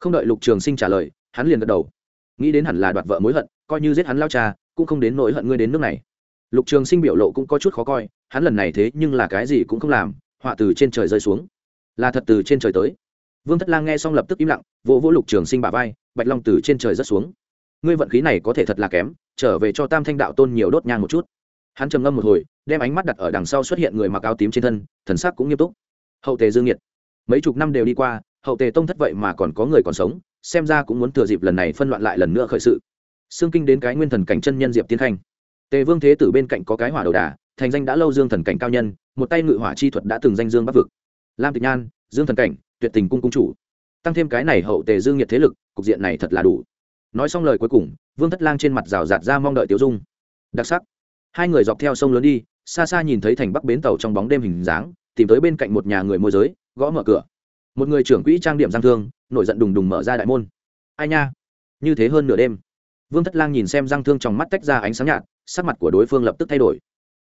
Không đợi lục trường sinh trả lời, hắn liền gật đầu. Nghĩ đến hẳn là đoạt vợ mối hận, coi như giết hắn lao cha, cũng không đến nỗi hận ngươi đến nước này. Lục trường sinh biểu lộ cũng có chút khó coi, hắn lần này thế nhưng là cái gì cũng không làm, họa từ trên trời rơi xuống. Là thật từ trên trời tới. Vương thất lang nghe xong lập tức im lặng, vỗ vỗ lục trường sinh bả vai, bạch long từ trên trời rất xuống ngươi vận khí này có thể thật là kém, trở về cho tam thanh đạo tôn nhiều đốt nhang một chút. Hắn trầm ngâm một hồi, đem ánh mắt đặt ở đằng sau xuất hiện người mặc áo tím trên thân, thần sắc cũng nghiêm túc. Hậu tề dương nhiệt mấy chục năm đều đi qua, hậu tề tông thất vậy mà còn có người còn sống, xem ra cũng muốn thừa dịp lần này phân loạn lại lần nữa khởi sự. Xương kinh đến cái nguyên thần cảnh chân nhân diệp tiến khanh. Tề vương thế tử bên cạnh có cái hỏa đầu đà, thành danh đã lâu dương thần cảnh cao nhân, một tay ngự hỏa chi thuật đã từng danh dương bắc vực. Lam tịch nhan, dương thần cảnh, tuyệt tình cung cung chủ. Tăng thêm cái này hậu tề dương nhiệt thế lực, cục diện này thật là đủ nói xong lời cuối cùng, vương thất lang trên mặt rào rạt ra mong đợi tiểu dung. Đặc sắc. Hai người dọc theo sông lớn đi, xa xa nhìn thấy thành bắc bến tàu trong bóng đêm hình dáng, tìm tới bên cạnh một nhà người môi giới, gõ mở cửa. Một người trưởng quỹ trang điểm giang thương, nổi giận đùng đùng mở ra đại môn. Ai nha? Như thế hơn nửa đêm. Vương thất lang nhìn xem giang thương trong mắt tách ra ánh sáng nhạt, sắc mặt của đối phương lập tức thay đổi.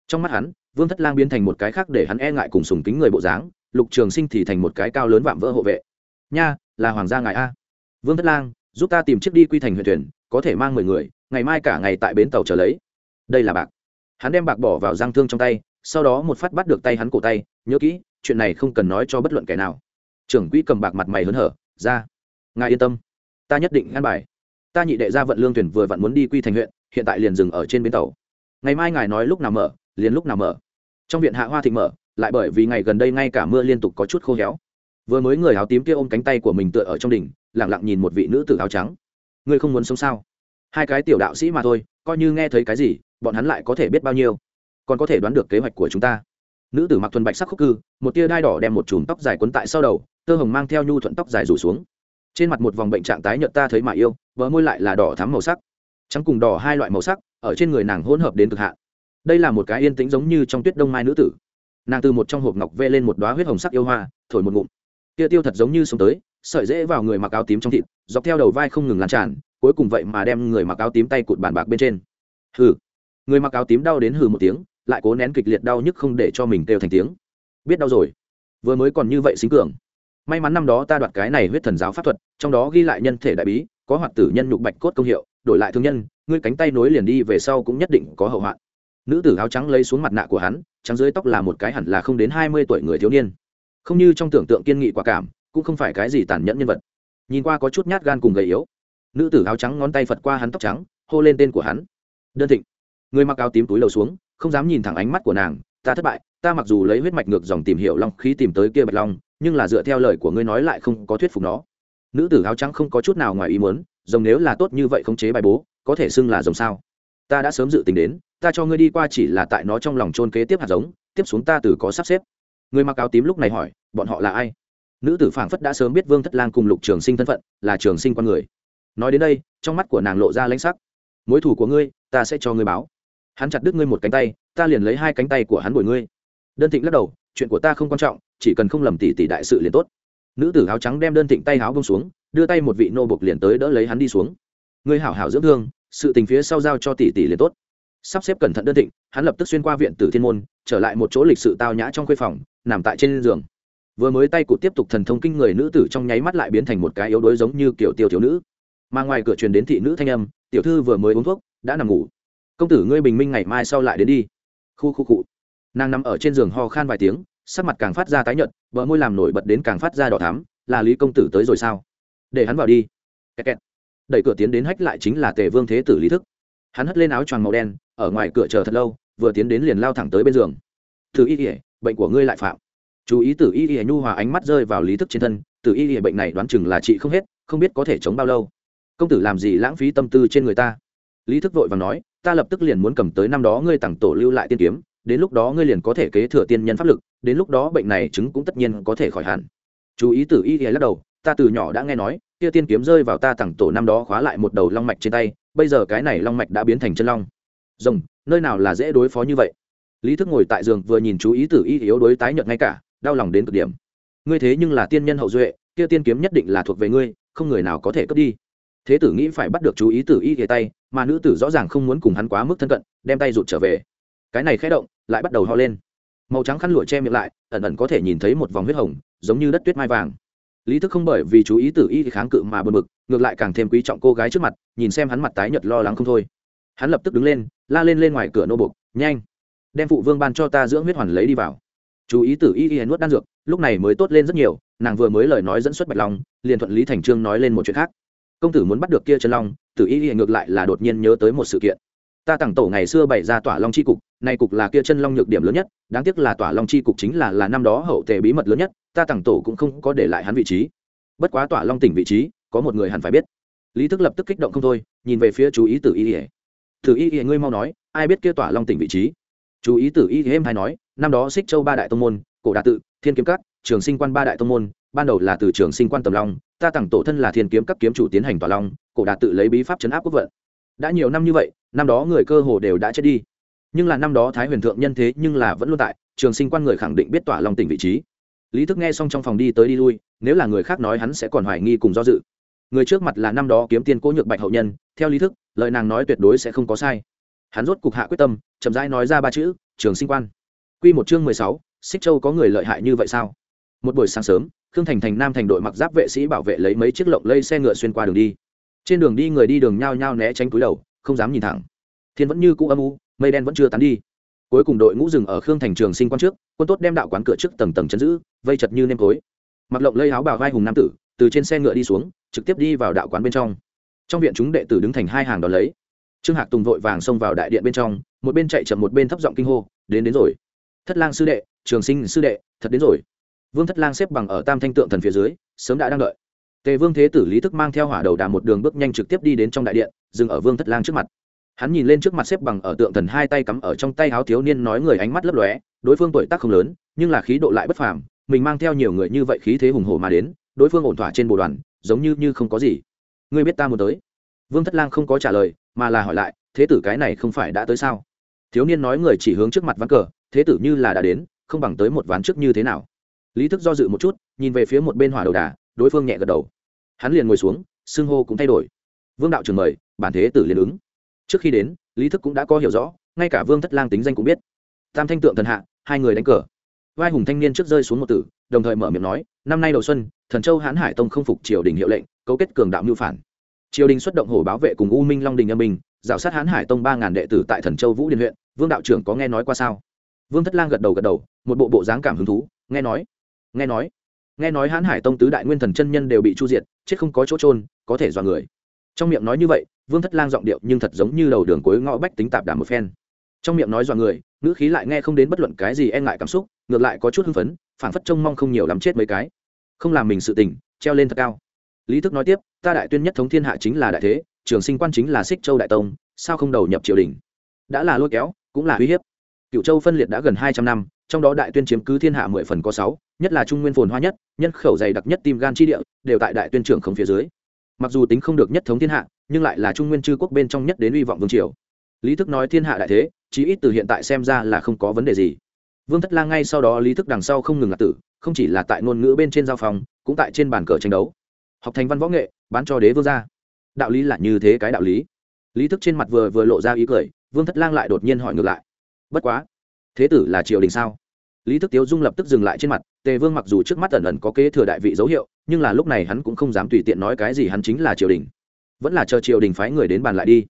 Trong mắt hắn, vương thất lang biến thành một cái khác để hắn e ngại cùng sùng kính người bộ dáng, lục trường sinh thì thành một cái cao lớn vạm vỡ hộ vệ. Nha, là hoàng gia ngài a. Vương thất lang giúp ta tìm chiếc đi quy thành huyện thuyền, có thể mang mười người, ngày mai cả ngày tại bến tàu chờ lấy. Đây là bạc. Hắn đem bạc bỏ vào giang thương trong tay, sau đó một phát bắt được tay hắn cổ tay, nhớ kỹ, chuyện này không cần nói cho bất luận kẻ nào. Trưởng quỹ cầm bạc mặt mày hớn hở, ra, ngài yên tâm, ta nhất định ngăn bài. Ta nhị đệ ra vận lương thuyền vừa vặn muốn đi quy thành huyện, hiện tại liền dừng ở trên bến tàu. Ngày mai ngài nói lúc nào mở, liền lúc nào mở. Trong viện hạ hoa thịnh mở, lại bởi vì ngày gần đây ngay cả mưa liên tục có chút khô héo vừa mới người áo tím kia ôm cánh tay của mình tựa ở trong đỉnh lẳng lặng nhìn một vị nữ tử áo trắng. Ngươi không muốn sống sao? Hai cái tiểu đạo sĩ mà thôi, coi như nghe thấy cái gì, bọn hắn lại có thể biết bao nhiêu? Còn có thể đoán được kế hoạch của chúng ta. Nữ tử mặc thuần bạch sắc khúc cư, một tia đai đỏ đem một chùm tóc dài quấn tại sau đầu, tơ hồng mang theo nhu thuận tóc dài rủ xuống. Trên mặt một vòng bệnh trạng tái nhợt ta thấy mà yêu vỡ môi lại là đỏ thắm màu sắc. Trắng cùng đỏ hai loại màu sắc, ở trên người nàng hỗn hợp đến cực hạn. Đây là một cái yên tĩnh giống như trong tuyết đông mai nữ tử. Nàng từ một trong hộp ngọc vê lên một đoá huyết hồng sắc yêu hoa, thổi một ngụm kia tiêu thật giống như sống tới, sợi dễ vào người mặc áo tím trong thịt, dọc theo đầu vai không ngừng lan tràn, cuối cùng vậy mà đem người mặc áo tím tay cụt bàn bạc bên trên. Hừ. Người mặc áo tím đau đến hừ một tiếng, lại cố nén kịch liệt đau nhức không để cho mình kêu thành tiếng. Biết đau rồi. Vừa mới còn như vậy xính cường. May mắn năm đó ta đoạt cái này huyết thần giáo pháp thuật, trong đó ghi lại nhân thể đại bí, có hoạt tử nhân nhục bạch cốt công hiệu, đổi lại thương nhân, ngươi cánh tay nối liền đi về sau cũng nhất định có hậu hoạn. Nữ tử áo trắng lấy xuống mặt nạ của hắn, trắng dưới tóc là một cái hẳn là không đến hai mươi tuổi người thiếu niên không như trong tưởng tượng kiên nghị quả cảm, cũng không phải cái gì tàn nhẫn nhân vật. Nhìn qua có chút nhát gan cùng gầy yếu. Nữ tử áo trắng ngón tay phật qua hắn tóc trắng, hô lên tên của hắn. Đơn thịnh. Người mặc áo tím túi lầu xuống, không dám nhìn thẳng ánh mắt của nàng, ta thất bại, ta mặc dù lấy huyết mạch ngược dòng tìm hiểu long khí tìm tới kia bạch long, nhưng là dựa theo lời của ngươi nói lại không có thuyết phục nó. Nữ tử áo trắng không có chút nào ngoài ý muốn, rồng nếu là tốt như vậy không chế bài bố, có thể xưng là rồng sao? Ta đã sớm dự tính đến, ta cho ngươi đi qua chỉ là tại nó trong lòng trôn kế tiếp hạt giống, tiếp xuống ta từ có sắp xếp người mặc áo tím lúc này hỏi, bọn họ là ai? Nữ tử phảng phất đã sớm biết vương thất lang cùng lục trường sinh thân phận, là trường sinh con người. Nói đến đây, trong mắt của nàng lộ ra lãnh sắc. Mối thủ của ngươi, ta sẽ cho ngươi báo. Hắn chặt đứt ngươi một cánh tay, ta liền lấy hai cánh tay của hắn bồi ngươi. Đơn thịnh lắc đầu, chuyện của ta không quan trọng, chỉ cần không lầm tỷ tỷ đại sự liền tốt. Nữ tử áo trắng đem đơn thịnh tay áo bông xuống, đưa tay một vị nô bộc liền tới đỡ lấy hắn đi xuống. Ngươi hảo hảo dưỡng thương, sự tình phía sau giao cho tỷ tỷ liền tốt sắp xếp cẩn thận đơn thịnh, hắn lập tức xuyên qua viện tử thiên môn, trở lại một chỗ lịch sự tao nhã trong khuê phòng, nằm tại trên giường. Vừa mới tay cụt tiếp tục thần thông kinh người nữ tử trong nháy mắt lại biến thành một cái yếu đuối giống như kiểu tiêu thiếu nữ. Mà ngoài cửa truyền đến thị nữ thanh âm, tiểu thư vừa mới uống thuốc, đã nằm ngủ. Công tử ngươi bình minh ngày mai sau lại đến đi. Khu khu cụ nàng nằm ở trên giường ho khan vài tiếng, sắc mặt càng phát ra tái nhợt vợ môi làm nổi bật đến càng phát ra đỏ thắm, là lý công tử tới rồi sao? Để hắn vào đi. Kẹt kẹt. đẩy cửa tiến đến hách lại chính là tề vương thế tử lý thức. Hắn hất lên áo choàng màu đen ở ngoài cửa chờ thật lâu, vừa tiến đến liền lao thẳng tới bên giường. Thử y ỉa bệnh của ngươi lại phạm. Chú ý tử y ỉa nhu hòa ánh mắt rơi vào lý thức trên thân tử y ỉa bệnh này đoán chừng là chị không hết, không biết có thể chống bao lâu. Công tử làm gì lãng phí tâm tư trên người ta? Lý thức vội và nói, ta lập tức liền muốn cầm tới năm đó ngươi tặng tổ lưu lại tiên kiếm, đến lúc đó ngươi liền có thể kế thừa tiên nhân pháp lực, đến lúc đó bệnh này chứng cũng tất nhiên có thể khỏi hẳn. Chú ý tử y ỉa lắc đầu, ta từ nhỏ đã nghe nói, kia tiên kiếm rơi vào ta tặng tổ năm đó khóa lại một đầu long mạch trên tay, bây giờ cái này long mạch đã biến thành chân long rồng, nơi nào là dễ đối phó như vậy? Lý thức ngồi tại giường vừa nhìn chú ý tử y yếu đối tái nhợt ngay cả, đau lòng đến cực điểm. Ngươi thế nhưng là tiên nhân hậu duệ, kia tiên kiếm nhất định là thuộc về ngươi, không người nào có thể cướp đi. Thế tử nghĩ phải bắt được chú ý tử y ghề tay, mà nữ tử rõ ràng không muốn cùng hắn quá mức thân cận, đem tay rụt trở về. Cái này khé động, lại bắt đầu ho lên. Màu trắng khăn lụa che miệng lại, ẩn ẩn có thể nhìn thấy một vòng huyết hồng, giống như đất tuyết mai vàng. Lý thức không bởi vì chú ý tử y kháng cự mà bật mực ngược lại càng thêm quý trọng cô gái trước mặt, nhìn xem hắn mặt tái nhợt lo lắng không thôi. Hắn lập tức đứng lên la lên lên ngoài cửa nô bục, nhanh, đem phụ vương ban cho ta dưỡng huyết hoàn lấy đi vào. Chú ý tử y y nuốt đan dược, lúc này mới tốt lên rất nhiều, nàng vừa mới lời nói dẫn xuất bạch long, liền thuận lý thành trương nói lên một chuyện khác. Công tử muốn bắt được kia chân long, tử y y ngược lại là đột nhiên nhớ tới một sự kiện. Ta tặng tổ ngày xưa bày ra tỏa long c h i cục, nay cục là kia chân long nhược điểm lớn nhất, đáng tiếc là tỏa long c h i cục chính là là năm đó hậu tề bí mật lớn nhất, ta tặng tổ cũng không có để lại hắn vị trí. Bất quá tỏa long tỉnh vị trí, có một người hẳn phải biết. Lý thức lập tức kích động không thôi, nhìn về phía chú ý tử y y tử y Y, ngươi mau nói, ai biết kia tỏa long tỉnh vị trí? Chú ý tử y êm hay nói, năm đó xích châu ba đại tông môn, cổ đà tự, thiên kiếm cát trường sinh quan ba đại tông môn, ban đầu là từ trường sinh quan tầm long, ta tặng tổ thân là thiên kiếm các kiếm chủ tiến hành tỏa long, cổ đà tự lấy bí pháp chấn áp quốc vận. Đã nhiều năm như vậy, năm đó người cơ hồ đều đã chết đi. Nhưng là năm đó thái huyền thượng nhân thế nhưng là vẫn luôn tại, trường sinh quan người khẳng định biết tỏa long tỉnh vị trí. Lý thức nghe xong trong phòng đi tới đi lui, nếu là người khác nói hắn sẽ còn hoài nghi cùng do dự người trước mặt là năm đó kiếm tiên cố nhược bạch hậu nhân, theo lý thức, lời nàng nói tuyệt đối sẽ không có sai. Hắn rốt cục hạ quyết tâm, chậm rãi nói ra ba chữ, trường sinh quan. Q một chương mười sáu, xích châu có người lợi hại như vậy sao? Một buổi sáng sớm, khương thành thành nam thành đội mặc giáp vệ sĩ bảo vệ lấy mấy chiếc lộng lây xe ngựa xuyên qua đường đi. Trên đường đi người đi đường nhao nhao né tránh túi đầu, không dám nhìn thẳng. Thiên vẫn như cũ âm u, mây đen vẫn chưa tán đi. Cuối cùng đội ngũ rừng ở khương thành trường sinh quan trước, quân tốt đem đạo quán cửa trước tầng tầng chấn giữ, vây chật như nêm tối. Mặc lộng lây áo bào vai hùng nam tử, từ trên xe ngựa đi xuống trực tiếp đi vào đạo quán bên trong. Trong viện chúng đệ tử đứng thành hai hàng đón lấy. Trương hạc tùng vội vàng xông vào đại điện bên trong, một bên chạy chậm một bên thấp giọng kinh hô, đến đến rồi. Thất lang sư đệ, trường sinh sư đệ, thật đến rồi. Vương thất lang xếp bằng ở tam thanh tượng thần phía dưới, sớm đã đang đợi. Tề vương thế tử lý thức mang theo hỏa đầu đà một đường bước nhanh trực tiếp đi đến trong đại điện, dừng ở vương thất lang trước mặt. Hắn nhìn lên trước mặt xếp bằng ở tượng thần hai tay cắm ở trong tay háo thiếu niên nói người ánh mắt lấp lóe, đối phương tuổi tác không lớn, nhưng là khí độ lại bất phàm, mình mang theo nhiều người như vậy khí thế hùng hổ mà đến, đối phương ổn thỏa trên bộ đoàn giống như như không có gì. Ngươi biết ta muốn tới. Vương thất lang không có trả lời, mà là hỏi lại, thế tử cái này không phải đã tới sao? Thiếu niên nói người chỉ hướng trước mặt ván cờ, thế tử như là đã đến, không bằng tới một ván trước như thế nào? Lý thức do dự một chút, nhìn về phía một bên hỏa đầu đà, đối phương nhẹ gật đầu. Hắn liền ngồi xuống, xưng hô cũng thay đổi. Vương đạo trường mời, bản thế tử liền ứng. Trước khi đến, lý thức cũng đã có hiểu rõ, ngay cả vương thất lang tính danh cũng biết. Tam thanh tượng thần hạ, hai người đánh cờ vai hùng thanh niên trước rơi xuống một tử, đồng thời mở miệng nói, năm nay đầu xuân, thần châu hãn hải tông không phục triều đình hiệu lệnh, cấu kết cường đạo mưu phản. Triều đình xuất động hổ báo vệ cùng u minh long đình âm minh dạo sát hãn hải tông ba ngàn đệ tử tại thần châu vũ điền huyện, vương đạo trưởng có nghe nói qua sao? Vương thất lang gật đầu gật đầu, một bộ bộ dáng cảm hứng thú, nghe nói nghe nói nghe nói hãn hải tông tứ đại nguyên thần chân nhân đều bị chu diệt, chết không có chỗ trôn có thể dọa người. Trong miệng nói như vậy, vương thất lang giọng điệu nhưng thật giống như đầu đường cuối ngõ bách tính tạp đàm một phen. Trong miệng nói dọa người, ngữ khí lại nghe không đến bất luận cái gì e ngại cảm xúc ngược lại có chút hưng phấn phản phất trông mong không nhiều lắm chết mấy cái. Không làm mình sự tình, treo lên thật cao. Lý thức nói tiếp, ta đại tuyên nhất thống thiên hạ chính là đại thế, trường sinh quan chính là xích châu đại tông, sao không đầu nhập triều đình? Đã là lôi kéo, cũng là uy hiếp. Cựu châu phân liệt đã gần hai trăm năm, trong đó đại tuyên chiếm cứ thiên hạ mười phần có sáu, nhất là trung nguyên phồn hoa nhất, nhân khẩu dày đặc nhất tim gan chi địa, đều tại đại tuyên trưởng không phía dưới. Mặc dù tính không được nhất thống thiên hạ, nhưng lại là trung nguyên chư quốc bên trong nhất đến hy vọng vương triều. Lý thức nói, thiên hạ đại thế, chí ít từ hiện tại xem ra là không có vấn đề gì vương thất lang ngay sau đó lý thức đằng sau không ngừng lạc tử, không chỉ là tại ngôn ngữ bên trên giao phòng, cũng tại trên bàn cờ tranh đấu. Học thành văn võ nghệ, bán cho đế vương gia. Đạo lý là như thế cái đạo lý. Lý thức trên mặt vừa vừa lộ ra ý cười, vương thất lang lại đột nhiên hỏi ngược lại. Bất quá, thế tử là triều đình sao? Lý thức tiếu dung lập tức dừng lại trên mặt, tề vương mặc dù trước mắt ẩn ẩn có kế thừa đại vị dấu hiệu, nhưng là lúc này hắn cũng không dám tùy tiện nói cái gì hắn chính là triều đình. Vẫn là chờ triều đình phái người đến bàn lại đi.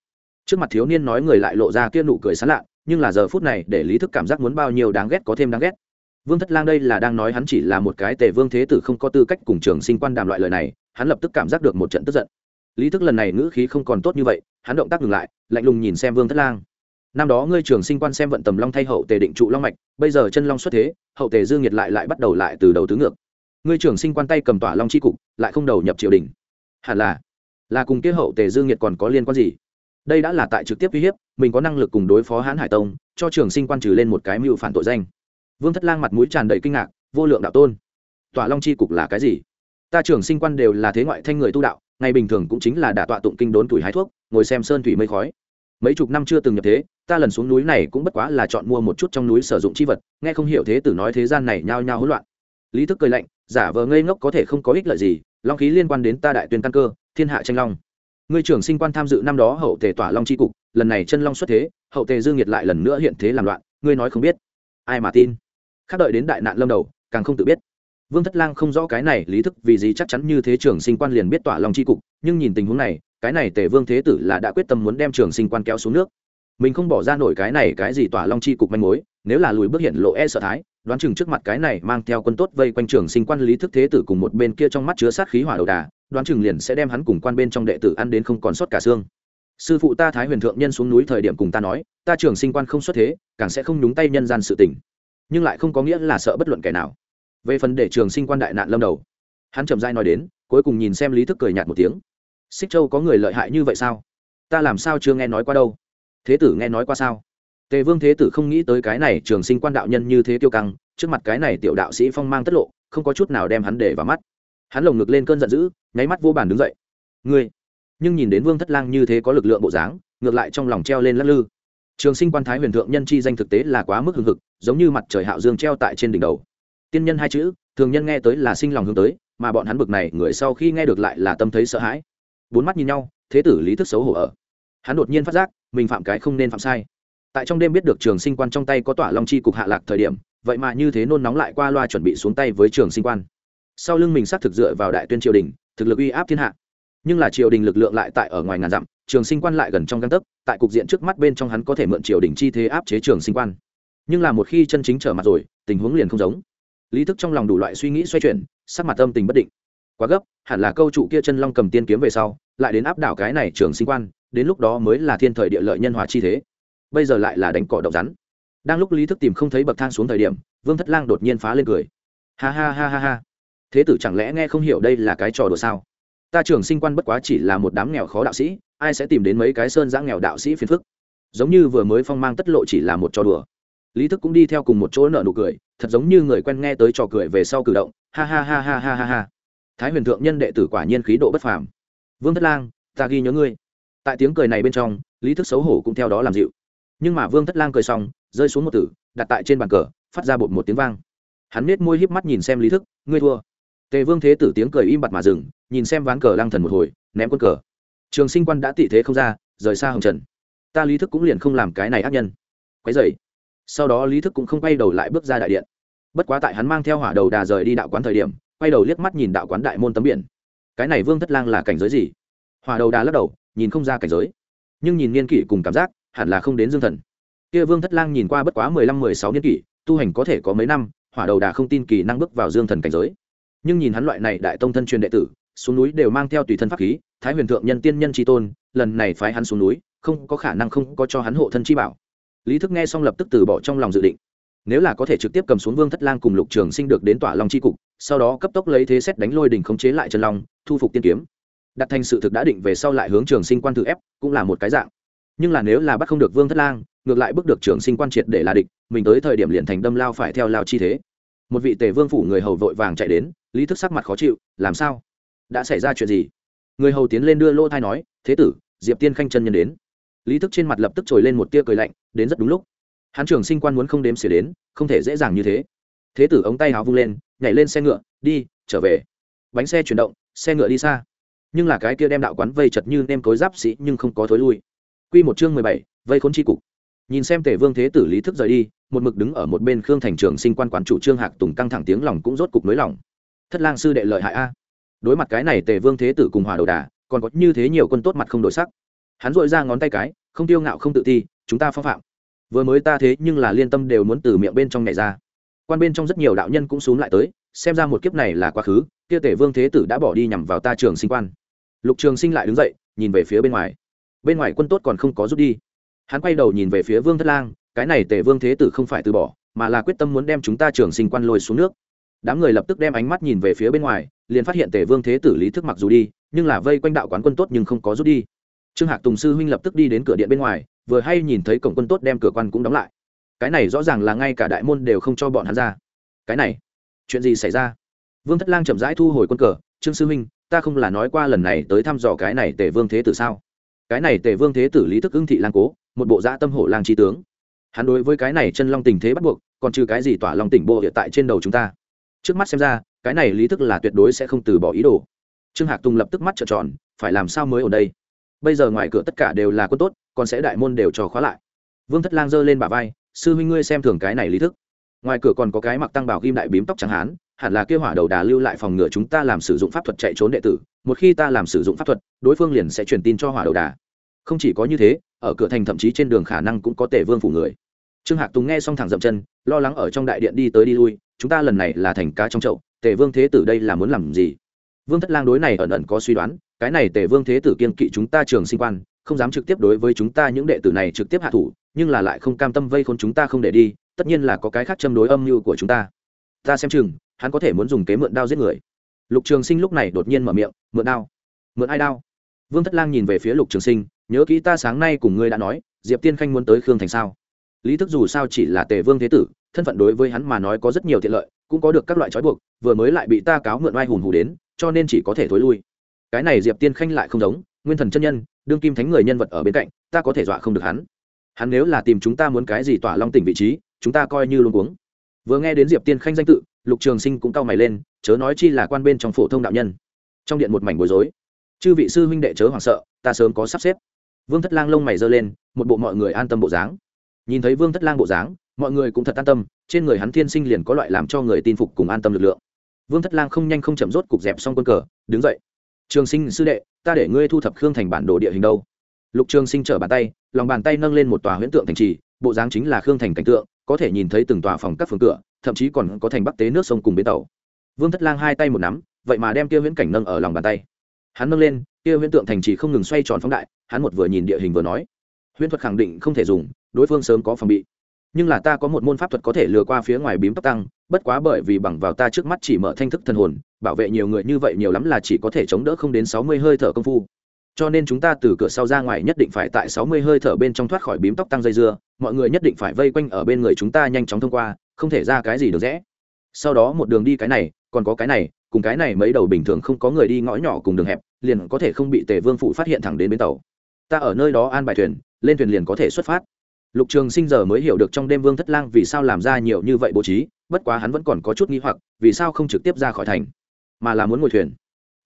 Trước mặt thiếu niên nói người lại lộ ra kia nụ cười sán lạ nhưng là giờ phút này để lý thức cảm giác muốn bao nhiêu đáng ghét có thêm đáng ghét. Vương thất lang đây là đang nói hắn chỉ là một cái tề vương thế tử không có tư cách cùng trường sinh quan đàm loại lời này, hắn lập tức cảm giác được một trận tức giận. Lý thức lần này ngữ khí không còn tốt như vậy, hắn động tác ngừng lại, lạnh lùng nhìn xem vương thất lang. Năm đó ngươi trường sinh quan xem vận tầm long thay hậu tề định trụ long mạch, bây giờ chân long xuất thế, hậu tề dương nhiệt lại lại bắt đầu lại từ đầu tứ ngược. Ngươi trường sinh quan tay cầm tỏa long c h i cục, lại không đầu nhập triều đình. Hẳn là là cùng kia hậu tề dương nhiệt còn có liên quan gì? Đây đã là tại trực tiếp uy hiếp, mình có năng lực cùng đối phó hãn hải tông, cho trường sinh quan trừ lên một cái mưu phản tội danh. Vương thất lang mặt mũi tràn đầy kinh ngạc, vô lượng đạo tôn. Tỏa long c h i cục là cái gì? Ta trường sinh quan đều là thế ngoại thanh người tu đạo, ngày bình thường cũng chính là đả tọa tụng kinh đốn tuổi hái thuốc, ngồi xem sơn thủy mây khói. Mấy chục năm chưa từng nhập thế, ta lần xuống núi này cũng bất quá là chọn mua một chút trong núi sử dụng chi vật, nghe không hiểu thế tử nói thế gian này nhao nhao hỗn loạn. Lý thức cười lạnh, giả vờ ngây ngốc có thể không có ích lợi gì, long khí liên quan đến ta đại tuyên căn cơ, thiên hạ tranh long ngươi trưởng sinh quan tham dự năm đó hậu tề tỏa long c h i cục, lần này chân long xuất thế, hậu tề dương nhiệt lại lần nữa hiện thế làm loạn, ngươi nói không biết. Ai mà tin? Khác đợi đến đại nạn lâm đầu, càng không tự biết. Vương thất lang không rõ cái này lý thức vì gì chắc chắn như thế trưởng sinh quan liền biết tỏa long c h i cục, nhưng nhìn tình huống này, cái này tề vương thế tử là đã quyết tâm muốn đem trường sinh quan kéo xuống nước. Mình không bỏ ra nổi cái này cái gì tỏa long chi cục manh mối, nếu là lùi bước hiện lộ e sợ thái đoán chừng trước mặt cái này mang theo quân tốt vây quanh trường sinh quan lý thức thế tử cùng một bên kia trong mắt chứa sát khí hỏa đầu đà, đoán chừng liền sẽ đem hắn cùng quan bên trong đệ tử ăn đến không còn sót cả xương. Sư phụ ta thái huyền thượng nhân xuống núi thời điểm cùng ta nói, ta trường sinh quan không xuất thế, càng sẽ không nhúng tay nhân gian sự tình. Nhưng lại không có nghĩa là sợ bất luận kẻ nào. Về phần để trường sinh quan đại nạn lâm đầu, hắn chậm dai nói đến, cuối cùng nhìn xem lý thức cười nhạt một tiếng. Xích châu có người lợi hại như vậy sao? Ta làm sao chưa nghe nói qua đâu? Thế tử nghe nói qua sao? Tề vương thế tử không nghĩ tới cái này trường sinh quan đạo nhân như thế tiêu căng, trước mặt cái này tiểu đạo sĩ phong mang tất lộ, không có chút nào đem hắn để vào mắt. Hắn lồng ngực lên cơn giận dữ, nháy mắt vô bàn đứng dậy. Ngươi! Nhưng nhìn đến vương thất lang như thế có lực lượng bộ dáng, ngược lại trong lòng treo lên lắc lư. Trường sinh quan thái huyền thượng nhân chi danh thực tế là quá mức hưng hực, giống như mặt trời hạo dương treo tại trên đỉnh đầu. Tiên nhân hai chữ, thường nhân nghe tới là sinh lòng hướng tới, mà bọn hắn bực này, người sau khi nghe được lại là tâm thấy sợ hãi. Bốn mắt nhìn nhau, thế tử lý thức xấu hổ ở. Hắn đột nhiên phát giác, mình phạm cái không nên phạm sai tại trong đêm biết được trường sinh quan trong tay có tỏa long chi cục hạ lạc thời điểm, vậy mà như thế nôn nóng lại qua loa chuẩn bị xuống tay với trường sinh quan. Sau lưng mình xác thực dựa vào đại tuyên triều đình, thực lực uy áp thiên hạ. Nhưng là triều đình lực lượng lại tại ở ngoài ngàn dặm, trường sinh quan lại gần trong găng tấc, tại cục diện trước mắt bên trong hắn có thể mượn triều đình chi thế áp chế trường sinh quan. Nhưng là một khi chân chính trở mặt rồi, tình huống liền không giống. Lý thức trong lòng đủ loại suy nghĩ xoay chuyển, sắc mặt tâm tình bất định. Quá gấp, hẳn là câu trụ kia chân long cầm tiên kiếm về sau, lại đến áp đảo cái này trường sinh quan, đến lúc đó mới là thiên thời địa lợi nhân hòa chi thế bây giờ lại là đánh cỏ độc rắn. Đang lúc lý thức tìm không thấy bậc thang xuống thời điểm, vương thất lang đột nhiên phá lên cười. Ha ha ha ha ha. Thế tử chẳng lẽ nghe không hiểu đây là cái trò đùa sao? Ta trường sinh quan bất quá chỉ là một đám nghèo khó đạo sĩ, ai sẽ tìm đến mấy cái sơn giã nghèo đạo sĩ phiền phức? Giống như vừa mới phong mang tất lộ chỉ là một trò đùa. Lý thức cũng đi theo cùng một chỗ nợ nụ cười, thật giống như người quen nghe tới trò cười về sau cử động. Ha ha ha ha ha ha ha. Thái huyền thượng nhân đệ tử quả nhiên khí độ bất phàm. Vương thất lang, ta ghi nhớ ngươi. Tại tiếng cười này bên trong, lý thức xấu hổ cũng theo đó làm dịu nhưng mà vương thất lang cười xong, rơi xuống một tử, đặt tại trên bàn cờ, phát ra bột một tiếng vang. Hắn nết môi híp mắt nhìn xem lý thức, ngươi thua. Tề vương thế tử tiếng cười im bặt mà dừng, nhìn xem ván cờ lăng thần một hồi, ném quân cờ. Trường sinh quan đã tị thế không ra, rời xa hồng trần. Ta lý thức cũng liền không làm cái này ác nhân. Quấy dậy sau đó lý thức cũng không quay đầu lại bước ra đại điện. Bất quá tại hắn mang theo hỏa đầu đà rời đi đạo quán thời điểm, quay đầu liếc mắt nhìn đạo quán đại môn tấm biển. Cái này vương thất lang là cảnh giới gì? Hỏa đầu đà lắc đầu, nhìn không ra cảnh giới. Nhưng nhìn niên kỷ cùng cảm giác hẳn là không đến dương thần. Kia vương thất lang nhìn qua bất quá mười lăm, mười sáu niên kỷ, tu hành có thể có mấy năm, hỏa đầu đà không tin kỳ năng bước vào dương thần cảnh giới. Nhưng nhìn hắn loại này đại tông thân truyền đệ tử, xuống núi đều mang theo tùy thân pháp khí, thái huyền thượng nhân tiên nhân tri tôn, lần này phái hắn xuống núi, không có khả năng không có cho hắn hộ thân chi bảo. Lý thức nghe xong lập tức từ bỏ trong lòng dự định. Nếu là có thể trực tiếp cầm xuống vương thất lang cùng lục trường sinh được đến tỏa long c h i cục, sau đó cấp tốc lấy thế xét đánh lôi đình khống chế lại chân long, thu phục tiên kiếm. Đặt thành sự thực đã định về sau lại hướng trường sinh quan thử ép, cũng là một cái dạng nhưng là nếu là bắt không được vương thất lang, ngược lại bước được trưởng sinh quan triệt để là địch, mình tới thời điểm liền thành đâm lao phải theo lao chi thế. Một vị tề vương phủ người hầu vội vàng chạy đến, lý thức sắc mặt khó chịu, làm sao? Đã xảy ra chuyện gì? Người hầu tiến lên đưa lô thai nói, thế tử, diệp tiên khanh chân nhân đến. Lý thức trên mặt lập tức trồi lên một tia cười lạnh, đến rất đúng lúc. Hán trường sinh quan muốn không đếm xỉa đến, không thể dễ dàng như thế. Thế tử ống tay áo vung lên, nhảy lên xe ngựa, đi, trở về. Bánh xe chuyển động, xe ngựa đi xa. Nhưng là cái kia đem đạo quán vây chật như nem cối giáp sĩ nhưng không có thối lui. Quy một chương mười bảy, vây khốn tri cục. Nhìn xem tề vương thế tử lý thức rời đi, một mực đứng ở một bên khương thành trường sinh quan quán chủ trương hạc tùng căng thẳng tiếng lòng cũng rốt cục nới lòng thất lang sư đệ lợi hại a. Đối mặt cái này tề vương thế tử cùng hòa đầu đà, còn có như thế nhiều quân tốt mặt không đổi sắc. Hắn rọi ra ngón tay cái, không tiêu ngạo không tự ti, chúng ta phong phạm. Vừa mới ta thế nhưng là liên tâm đều muốn từ miệng bên trong nhảy ra. Quan bên trong rất nhiều đạo nhân cũng xuống lại tới, xem ra một kiếp này là quá khứ, kia tề vương thế tử đã bỏ đi nhằm vào ta trường sinh quan. Lục trường sinh lại đứng dậy, nhìn về phía bên ngoài bên ngoài quân tốt còn không có rút đi. Hắn quay đầu nhìn về phía vương thất lang, cái này tể vương thế tử không phải từ bỏ, mà là quyết tâm muốn đem chúng ta trường sinh quan lôi xuống nước. Đám người lập tức đem ánh mắt nhìn về phía bên ngoài, liền phát hiện tề vương thế tử lý thức mặc dù đi, nhưng là vây quanh đạo quán quân tốt nhưng không có rút đi. Trương hạc tùng sư huynh lập tức đi đến cửa điện bên ngoài, vừa hay nhìn thấy cổng quân tốt đem cửa quan cũng đóng lại. Cái này rõ ràng là ngay cả đại môn đều không cho bọn hắn ra. Cái này, chuyện gì xảy ra? Vương thất lang chậm rãi thu hồi quân cờ, trương sư huynh, ta không là nói qua lần này tới thăm dò cái này tề vương thế tử sao? Cái này tề vương thế tử lý thức ưng thị lang cố, một bộ dã tâm hổ lang trí tướng. Hắn đối với cái này chân long tình thế bắt buộc, còn trừ cái gì tỏa long tỉnh bộ hiện tại trên đầu chúng ta? Trước mắt xem ra, cái này lý thức là tuyệt đối sẽ không từ bỏ ý đồ. Trương hạc tùng lập tức mắt trợn tròn, phải làm sao mới ở đây? Bây giờ ngoài cửa tất cả đều là quân tốt, còn sẽ đại môn đều cho khóa lại. Vương thất lang giơ lên bả vai, sư huynh ngươi xem thường cái này lý thức. Ngoài cửa còn có cái mặc tăng bảo ghim đại bím tóc trắng hán hẳn là kêu hỏa đầu đà lưu lại phòng ngừa chúng ta làm sử dụng pháp thuật chạy trốn đệ tử, một khi ta làm sử dụng pháp thuật, đối phương liền sẽ truyền tin cho hỏa đầu đà. Không chỉ có như thế, ở cửa thành thậm chí trên đường khả năng cũng có tể vương phủ người. Trương hạc tùng nghe xong thẳng dậm chân, lo lắng ở trong đại điện đi tới đi lui, chúng ta lần này là thành cá trong chậu tể vương thế tử đây là muốn làm gì? Vương thất lang đối này ẩn ẩn có suy đoán, cái này tể vương thế tử kiên kỵ chúng ta trường sinh quan, không dám trực tiếp đối với chúng ta những đệ tử này trực tiếp hạ thủ, nhưng là lại không cam tâm vây khôn chúng ta không để đi, tất nhiên là có cái khác châm đối âm mưu của chúng ta. Ta xem chừng hắn có thể muốn dùng kế mượn đao giết người. Lục trường sinh lúc này đột nhiên mở miệng, mượn đao? Mượn ai đao? Vương thất lang nhìn về phía lục trường sinh, nhớ kỹ ta sáng nay cùng ngươi đã nói, diệp tiên khanh muốn tới khương thành sao? Lý thức dù sao chỉ là tề vương thế tử, thân phận đối với hắn mà nói có rất nhiều tiện lợi, cũng có được các loại trói buộc, vừa mới lại bị ta cáo mượn oai hùn hù đến, cho nên chỉ có thể thối lui. Cái này diệp tiên khanh lại không giống, nguyên thần chân nhân, đương kim thánh người nhân vật ở bên cạnh, ta có thể dọa không được hắn. Hắn nếu là tìm chúng ta muốn cái gì tỏa long tỉnh vị trí, chúng ta coi như luôn cuống. Vừa nghe đến diệp tiên khanh danh tự lục trường sinh cũng cau mày lên, chớ nói chi là quan bên trong phổ thông đạo nhân. Trong điện một mảnh bối rối. Chư vị sư huynh đệ chớ hoảng sợ, ta sớm có sắp xếp. Vương thất lang lông mày giơ lên, một bộ mọi người an tâm bộ dáng. Nhìn thấy vương thất lang bộ dáng, mọi người cũng thật an tâm, trên người hắn thiên sinh liền có loại làm cho người tin phục cùng an tâm lực lượng. Vương thất lang không nhanh không chậm rốt cục dẹp xong quân cờ, đứng dậy. Trường sinh sư đệ, ta để ngươi thu thập khương thành bản đồ địa hình đâu? Lục trường sinh trở bàn tay, lòng bàn tay nâng lên một tòa huyễn tượng thành trì, bộ dáng chính là khương thành cảnh tượng, có thể nhìn thấy từng tòa phòng các phường cửa thậm chí còn có thành bắc tế nước sông cùng bến tàu. Vương thất lang hai tay một nắm, vậy mà đem kia Viễn cảnh nâng ở lòng bàn tay. Hắn nâng lên, kia Viễn tượng thành trì không ngừng xoay tròn phóng đại, hắn một vừa nhìn địa hình vừa nói, huyễn thuật khẳng định không thể dùng, đối phương sớm có phòng bị. Nhưng là ta có một môn pháp thuật có thể lừa qua phía ngoài bím tóc tăng, bất quá bởi vì bằng vào ta trước mắt chỉ mở thanh thức thần hồn, bảo vệ nhiều người như vậy nhiều lắm là chỉ có thể chống đỡ không đến sáu mươi hơi thở công phu. Cho nên chúng ta từ cửa sau ra ngoài nhất định phải tại sáu mươi hơi thở bên trong thoát khỏi bím tóc tăng dây dưa, mọi người nhất định phải vây quanh ở bên người chúng ta nhanh chóng thông qua không thể ra cái gì được rẽ. Sau đó một đường đi cái này, còn có cái này, cùng cái này mấy đầu bình thường không có người đi ngõ nhỏ cùng đường hẹp, liền có thể không bị tề vương phụ phát hiện thẳng đến bến tàu. Ta ở nơi đó an bài thuyền, lên thuyền liền có thể xuất phát. Lục trường sinh giờ mới hiểu được trong đêm vương thất lang vì sao làm ra nhiều như vậy bố trí, bất quá hắn vẫn còn có chút nghi hoặc, vì sao không trực tiếp ra khỏi thành, mà là muốn ngồi thuyền.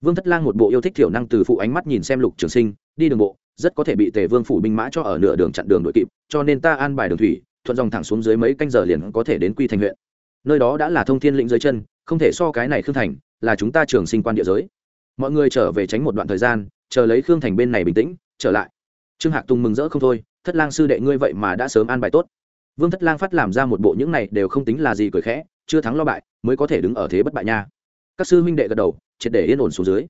Vương thất lang một bộ yêu thích thiểu năng từ phụ ánh mắt nhìn xem lục trường sinh, đi đường bộ, rất có thể bị tề vương phủ binh mã cho ở nửa đường chặn đường đội kịp, cho nên ta an bài đường thủy thuận dòng thẳng xuống dưới mấy canh giờ liền có thể đến quy thành huyện. Nơi đó đã là thông thiên lĩnh dưới chân, không thể so cái này khương thành, là chúng ta trường sinh quan địa giới. Mọi người trở về tránh một đoạn thời gian, chờ lấy khương thành bên này bình tĩnh, trở lại. Trương hạc tùng mừng rỡ không thôi, thất lang sư đệ ngươi vậy mà đã sớm an bài tốt. Vương thất lang phát làm ra một bộ những này đều không tính là gì cười khẽ, chưa thắng lo bại, mới có thể đứng ở thế bất bại nha. Các sư huynh đệ gật đầu, triệt để yên ổn xuống dưới.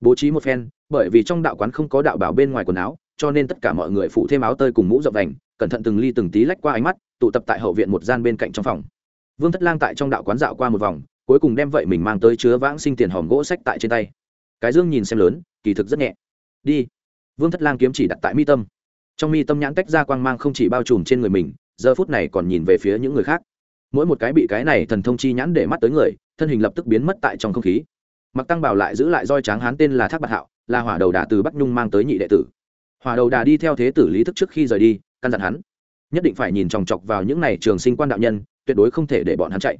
Bố trí một phen, bởi vì trong đạo quán không có đạo bảo bên ngoài quần áo cho nên tất cả mọi người phụ thêm áo tơi cùng mũ rộng vành, cẩn thận từng ly từng tí lách qua ánh mắt, tụ tập tại hậu viện một gian bên cạnh trong phòng. Vương thất lang tại trong đạo quán dạo qua một vòng, cuối cùng đem vậy mình mang tới chứa vãng sinh tiền hòm gỗ sách tại trên tay. Cái dương nhìn xem lớn, kỳ thực rất nhẹ. Đi. Vương thất lang kiếm chỉ đặt tại mi tâm. Trong mi tâm nhãn cách ra quang mang không chỉ bao trùm trên người mình, giờ phút này còn nhìn về phía những người khác. Mỗi một cái bị cái này thần thông chi nhãn để mắt tới người, thân hình lập tức biến mất tại trong không khí. Mặc tăng bảo lại giữ lại roi tráng hán tên là thác bạc hạo, là hỏa đầu đà từ bắc nhung mang tới nhị đệ tử hòa đầu đà đi theo thế tử lý thức trước khi rời đi, căn dặn hắn. Nhất định phải nhìn chòng chọc vào những n à y trường sinh quan đạo nhân, tuyệt đối không thể để bọn hắn chạy.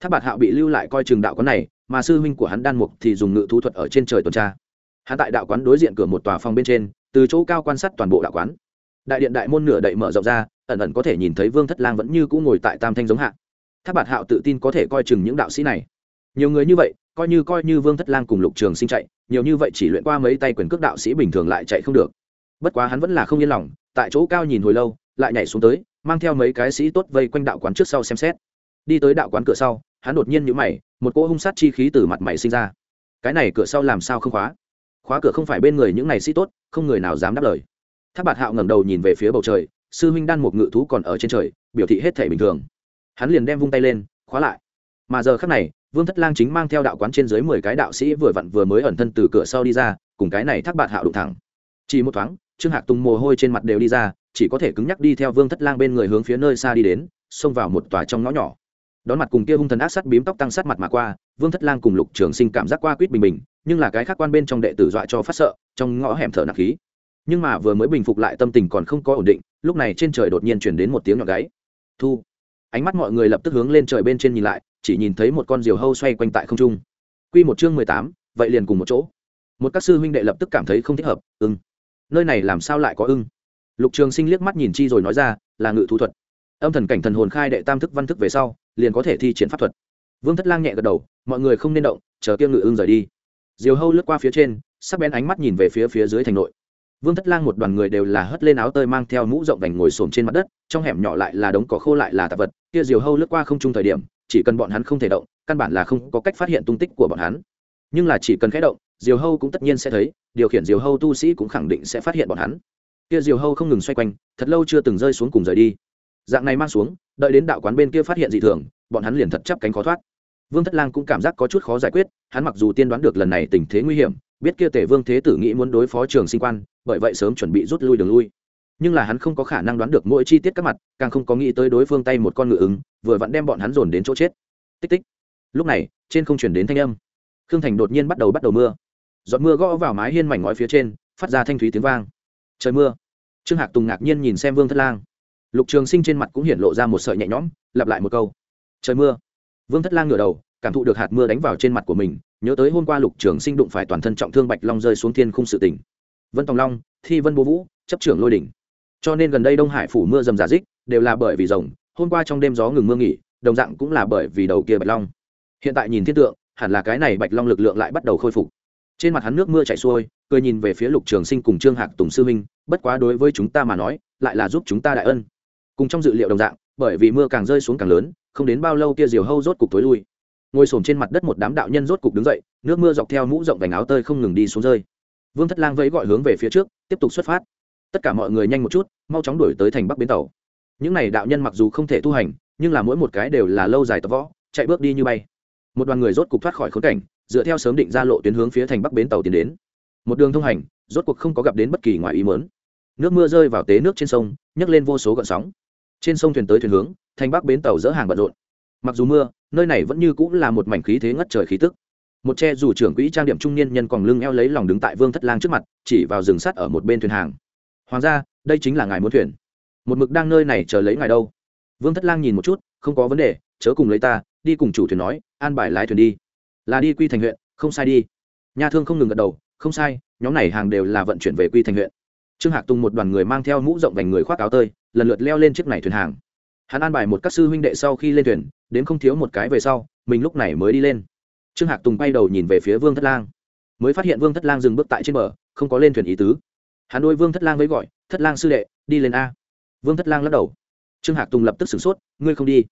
Tháp Bạt hạo bị lưu lại coi trường đạo quán này, mà sư huynh của hắn đan mục thì dùng ngự thú thuật ở trên trời tuần tra. Hắn tại đạo quán đối diện cửa một tòa phòng bên trên, từ chỗ cao quan sát toàn bộ đạo quán. Đại điện đại môn nửa đậy mở rộng ra, ẩn ẩn có thể nhìn thấy vương thất lang vẫn như cũ ngồi tại tam thanh giống hạ. Tháp bạt hạo tự tin có thể coi chừng những đạo sĩ này. Nhiều người như vậy, coi như coi như vương thất lang cùng lục trường sinh chạy, nhiều như vậy chỉ luyện qua mấy tay quyền cước đạo sĩ bình thường lại chạy không được bất quá hắn vẫn là không yên lòng, tại chỗ cao nhìn hồi lâu, lại nhảy xuống tới, mang theo mấy cái sĩ tốt vây quanh đạo quán trước sau xem xét. Đi tới đạo quán cửa sau, hắn đột nhiên nhũ mày, một cỗ hung sát chi khí từ mặt mày sinh ra. Cái này cửa sau làm sao không khóa? Khóa cửa không phải bên người những này sĩ tốt, không người nào dám đáp lời. Tháp bạt hạo ngẩng đầu nhìn về phía bầu trời, sư huynh đan một ngự thú còn ở trên trời, biểu thị hết thể bình thường. Hắn liền đem vung tay lên, khóa lại. Mà giờ khắc này, vương thất lang chính mang theo đạo quán trên dưới mười cái đạo sĩ vừa vặn vừa mới ẩn thân từ cửa sau đi ra, cùng cái này thác bạt hạo đụng thẳng. Chỉ một thoáng trương hạc tùng mồ hôi trên mặt đều đi ra, chỉ có thể cứng nhắc đi theo vương thất lang bên người hướng phía nơi xa đi đến, xông vào một tòa trong ngõ nhỏ. Đón mặt cùng kia hung thần ác sắt bím tóc tăng sát mặt mà qua, vương thất lang cùng lục trường sinh cảm giác qua quýt bình bình, nhưng là cái khác quan bên trong đệ tử dọa cho phát sợ, trong ngõ hẻm thở nặng khí. Nhưng mà vừa mới bình phục lại tâm tình còn không có ổn định, lúc này trên trời đột nhiên chuyển đến một tiếng nhọn gáy. Thu. Ánh mắt mọi người lập tức hướng lên trời bên trên nhìn lại, chỉ nhìn thấy một con diều hâu xoay quanh tại không trung. Q một chương mười tám, vậy liền cùng một chỗ. Một các sư huynh đệ lập tức cảm thấy không thích hợp, ưng nơi này làm sao lại có ưng? Lục trường sinh liếc mắt nhìn chi rồi nói ra, là ngự thú thuật. Âm thần cảnh thần hồn khai đệ tam thức văn thức về sau, liền có thể thi triển pháp thuật. Vương thất lang nhẹ gật đầu, mọi người không nên động, chờ kia ngự ưng rời đi. Diều hâu lướt qua phía trên, sắc bén ánh mắt nhìn về phía phía dưới thành nội. Vương thất lang một đoàn người đều là hất lên áo tơi mang theo mũ rộng vành ngồi xổm trên mặt đất, trong hẻm nhỏ lại là đống cỏ khô lại là tạp vật, kia diều hâu lướt qua không chung thời điểm, chỉ cần bọn hắn không thể động, căn bản là không có cách phát hiện tung tích của bọn hắn. Nhưng là chỉ cần khẽ động diều hâu cũng tất nhiên sẽ thấy, điều khiển diều hâu tu sĩ cũng khẳng định sẽ phát hiện bọn hắn. Kia diều hâu không ngừng xoay quanh, thật lâu chưa từng rơi xuống cùng rời đi. Dạng này mang xuống, đợi đến đạo quán bên kia phát hiện dị thường, bọn hắn liền thật chấp cánh khó thoát. Vương thất lang cũng cảm giác có chút khó giải quyết, hắn mặc dù tiên đoán được lần này tình thế nguy hiểm, biết kia tể vương thế tử nghĩ muốn đối phó trường sinh quan, bởi vậy sớm chuẩn bị rút lui đường lui. Nhưng là hắn không có khả năng đoán được mỗi chi tiết các mặt, càng không có nghĩ tới đối phương tay một con ngựa ứng, vừa vặn đem bọn hắn dồn đến chỗ chết. Tích tích. Lúc này, trên không chuyển đến thanh âm. Khương thành đột nhiên bắt đầu bắt đầu mưa giọt mưa gõ vào mái hiên mảnh ngói phía trên, phát ra thanh thúy tiếng vang. Trời mưa. Trương hạc tùng ngạc nhiên nhìn xem vương thất lang. Lục trường sinh trên mặt cũng hiện lộ ra một sợi nhẹ nhõm, lặp lại một câu. Trời mưa. Vương thất lang ngửa đầu, cảm thụ được hạt mưa đánh vào trên mặt của mình, nhớ tới hôm qua lục trường sinh đụng phải toàn thân trọng thương bạch long rơi xuống thiên khung sự tỉnh vân tòng long, thi vân bố vũ, chấp trưởng lôi đỉnh. Cho nên gần đây đông hải phủ mưa dầm giả dích, đều là bởi vì rồng, hôm qua trong đêm gió ngừng mưa nghỉ, đồng dạng cũng là bởi vì đầu kia bạch long. Hiện tại nhìn thiên tượng, hẳn là cái này bạch long lực lượng lại bắt đầu khôi phục trên mặt hắn nước mưa chảy xuôi, cười nhìn về phía lục trường sinh cùng trương hạc tùng sư minh bất quá đối với chúng ta mà nói, lại là giúp chúng ta đại ân. Cùng trong dự liệu đồng dạng, bởi vì mưa càng rơi xuống càng lớn, không đến bao lâu kia diều hâu rốt cục tối lui. Ngồi s trên mặt đất một đám đạo nhân rốt cục đứng dậy, nước mưa dọc theo mũ rộng vành áo tơi không ngừng đi xuống rơi. Vương thất lang vẫy gọi hướng về phía trước, tiếp tục xuất phát. Tất cả mọi người nhanh một chút, mau chóng đuổi tới thành bắc bến tàu. Những n à y đạo nhân mặc dù không thể tu hành, nhưng là mỗi một cái đều là lâu dài tập võ, chạy bước đi như bay. Một đoàn người rốt cục thoát khỏi khốn cảnh dựa theo sớm định ra lộ tuyến hướng phía thành bắc bến tàu tiến đến. Một đường thông hành, rốt cuộc không có gặp đến bất kỳ ngoài ý mớn nước mưa rơi vào tế nước trên sông, nhấc lên vô số gợn sóng. Trên sông thuyền tới thuyền hướng, thành bắc bến tàu dỡ hàng bận rộn. Mặc dù mưa, nơi này vẫn như cũng là một mảnh khí thế ngất trời khí tức. Một che dù trưởng quỹ trang điểm trung niên nhân còn lưng eo lấy lòng đứng tại vương thất lang trước mặt, chỉ vào rừng sắt ở một bên thuyền hàng. Hoàng gia, đây chính là ngài muốn thuyền. Một mực đang nơi này chờ lấy ngài đâu. Vương thất lang nhìn một chút, không có vấn đề, chớ cùng lấy ta, đi cùng chủ thuyền nói, an bài lái thuyền đi là đi quy thành huyện, không sai đi. Nhà thương không ngừng gật đầu, không sai, nhóm này hàng đều là vận chuyển về quy thành huyện. Trương hạc tùng một đoàn người mang theo mũ rộng vành người khoác áo tơi, lần lượt leo lên chiếc này thuyền hàng. Hắn an bài một các sư huynh đệ sau khi lên thuyền, đến không thiếu một cái về sau, mình lúc này mới đi lên. Trương hạc tùng bay đầu nhìn về phía vương thất lang, mới phát hiện vương thất lang dừng bước tại trên bờ, không có lên thuyền ý tứ. Hắn đôi vương thất lang với gọi, thất lang sư đệ, đi lên a. Vương thất lang lắc đầu. Trương hạc tùng lập tức sửng sốt, ngươi không đi.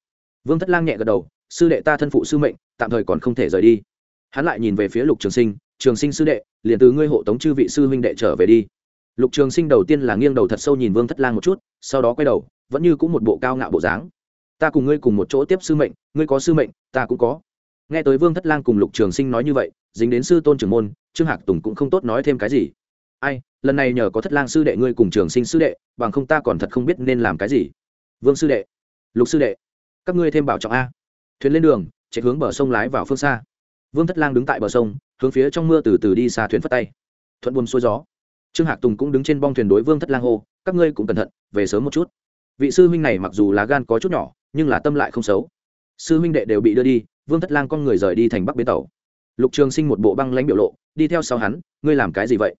Vương thất lang nhẹ gật đầu sư đệ ta thân phụ sư mệnh, tạm thời còn không thể rời đi. Hắn lại nhìn về phía lục trường sinh trường sinh sư đệ, liền từ ngươi hộ tống chư vị sư huynh đệ trở về đi. Lục trường sinh đầu tiên là nghiêng đầu thật sâu nhìn vương thất lang một chút, sau đó quay đầu, vẫn như cũng một bộ cao ngạo bộ dáng. Ta cùng ngươi cùng một chỗ tiếp sư mệnh, ngươi có sư mệnh, ta cũng có. Nghe tới vương thất lang cùng lục trường sinh nói như vậy, dính đến sư tôn trưởng môn, trương hạc tùng cũng không tốt nói thêm cái gì. Ai, lần này nhờ có thất lang sư đệ ngươi cùng trường sinh sư đệ, bằng không ta còn thật không biết nên làm cái gì. Vương sư đệ. Lục sư đệ, các ngươi thêm bảo trọng a thuyền lên đường, chạy hướng bờ sông lái vào phương xa. Vương thất lang đứng tại bờ sông, hướng phía trong mưa từ từ đi xa thuyền phất tay. Thuận buồm xuôi gió. Trương hạc tùng cũng đứng trên bong thuyền đối vương thất lang hô, các ngươi cũng cẩn thận, về sớm một chút. Vị sư huynh này mặc dù lá gan có chút nhỏ, nhưng là tâm lại không xấu. Sư huynh đệ đều bị đưa đi, vương thất lang con người rời đi thành bắc bến tàu. Lục trường sinh một bộ băng lãnh biểu lộ, đi theo sau hắn, ngươi làm cái gì vậy?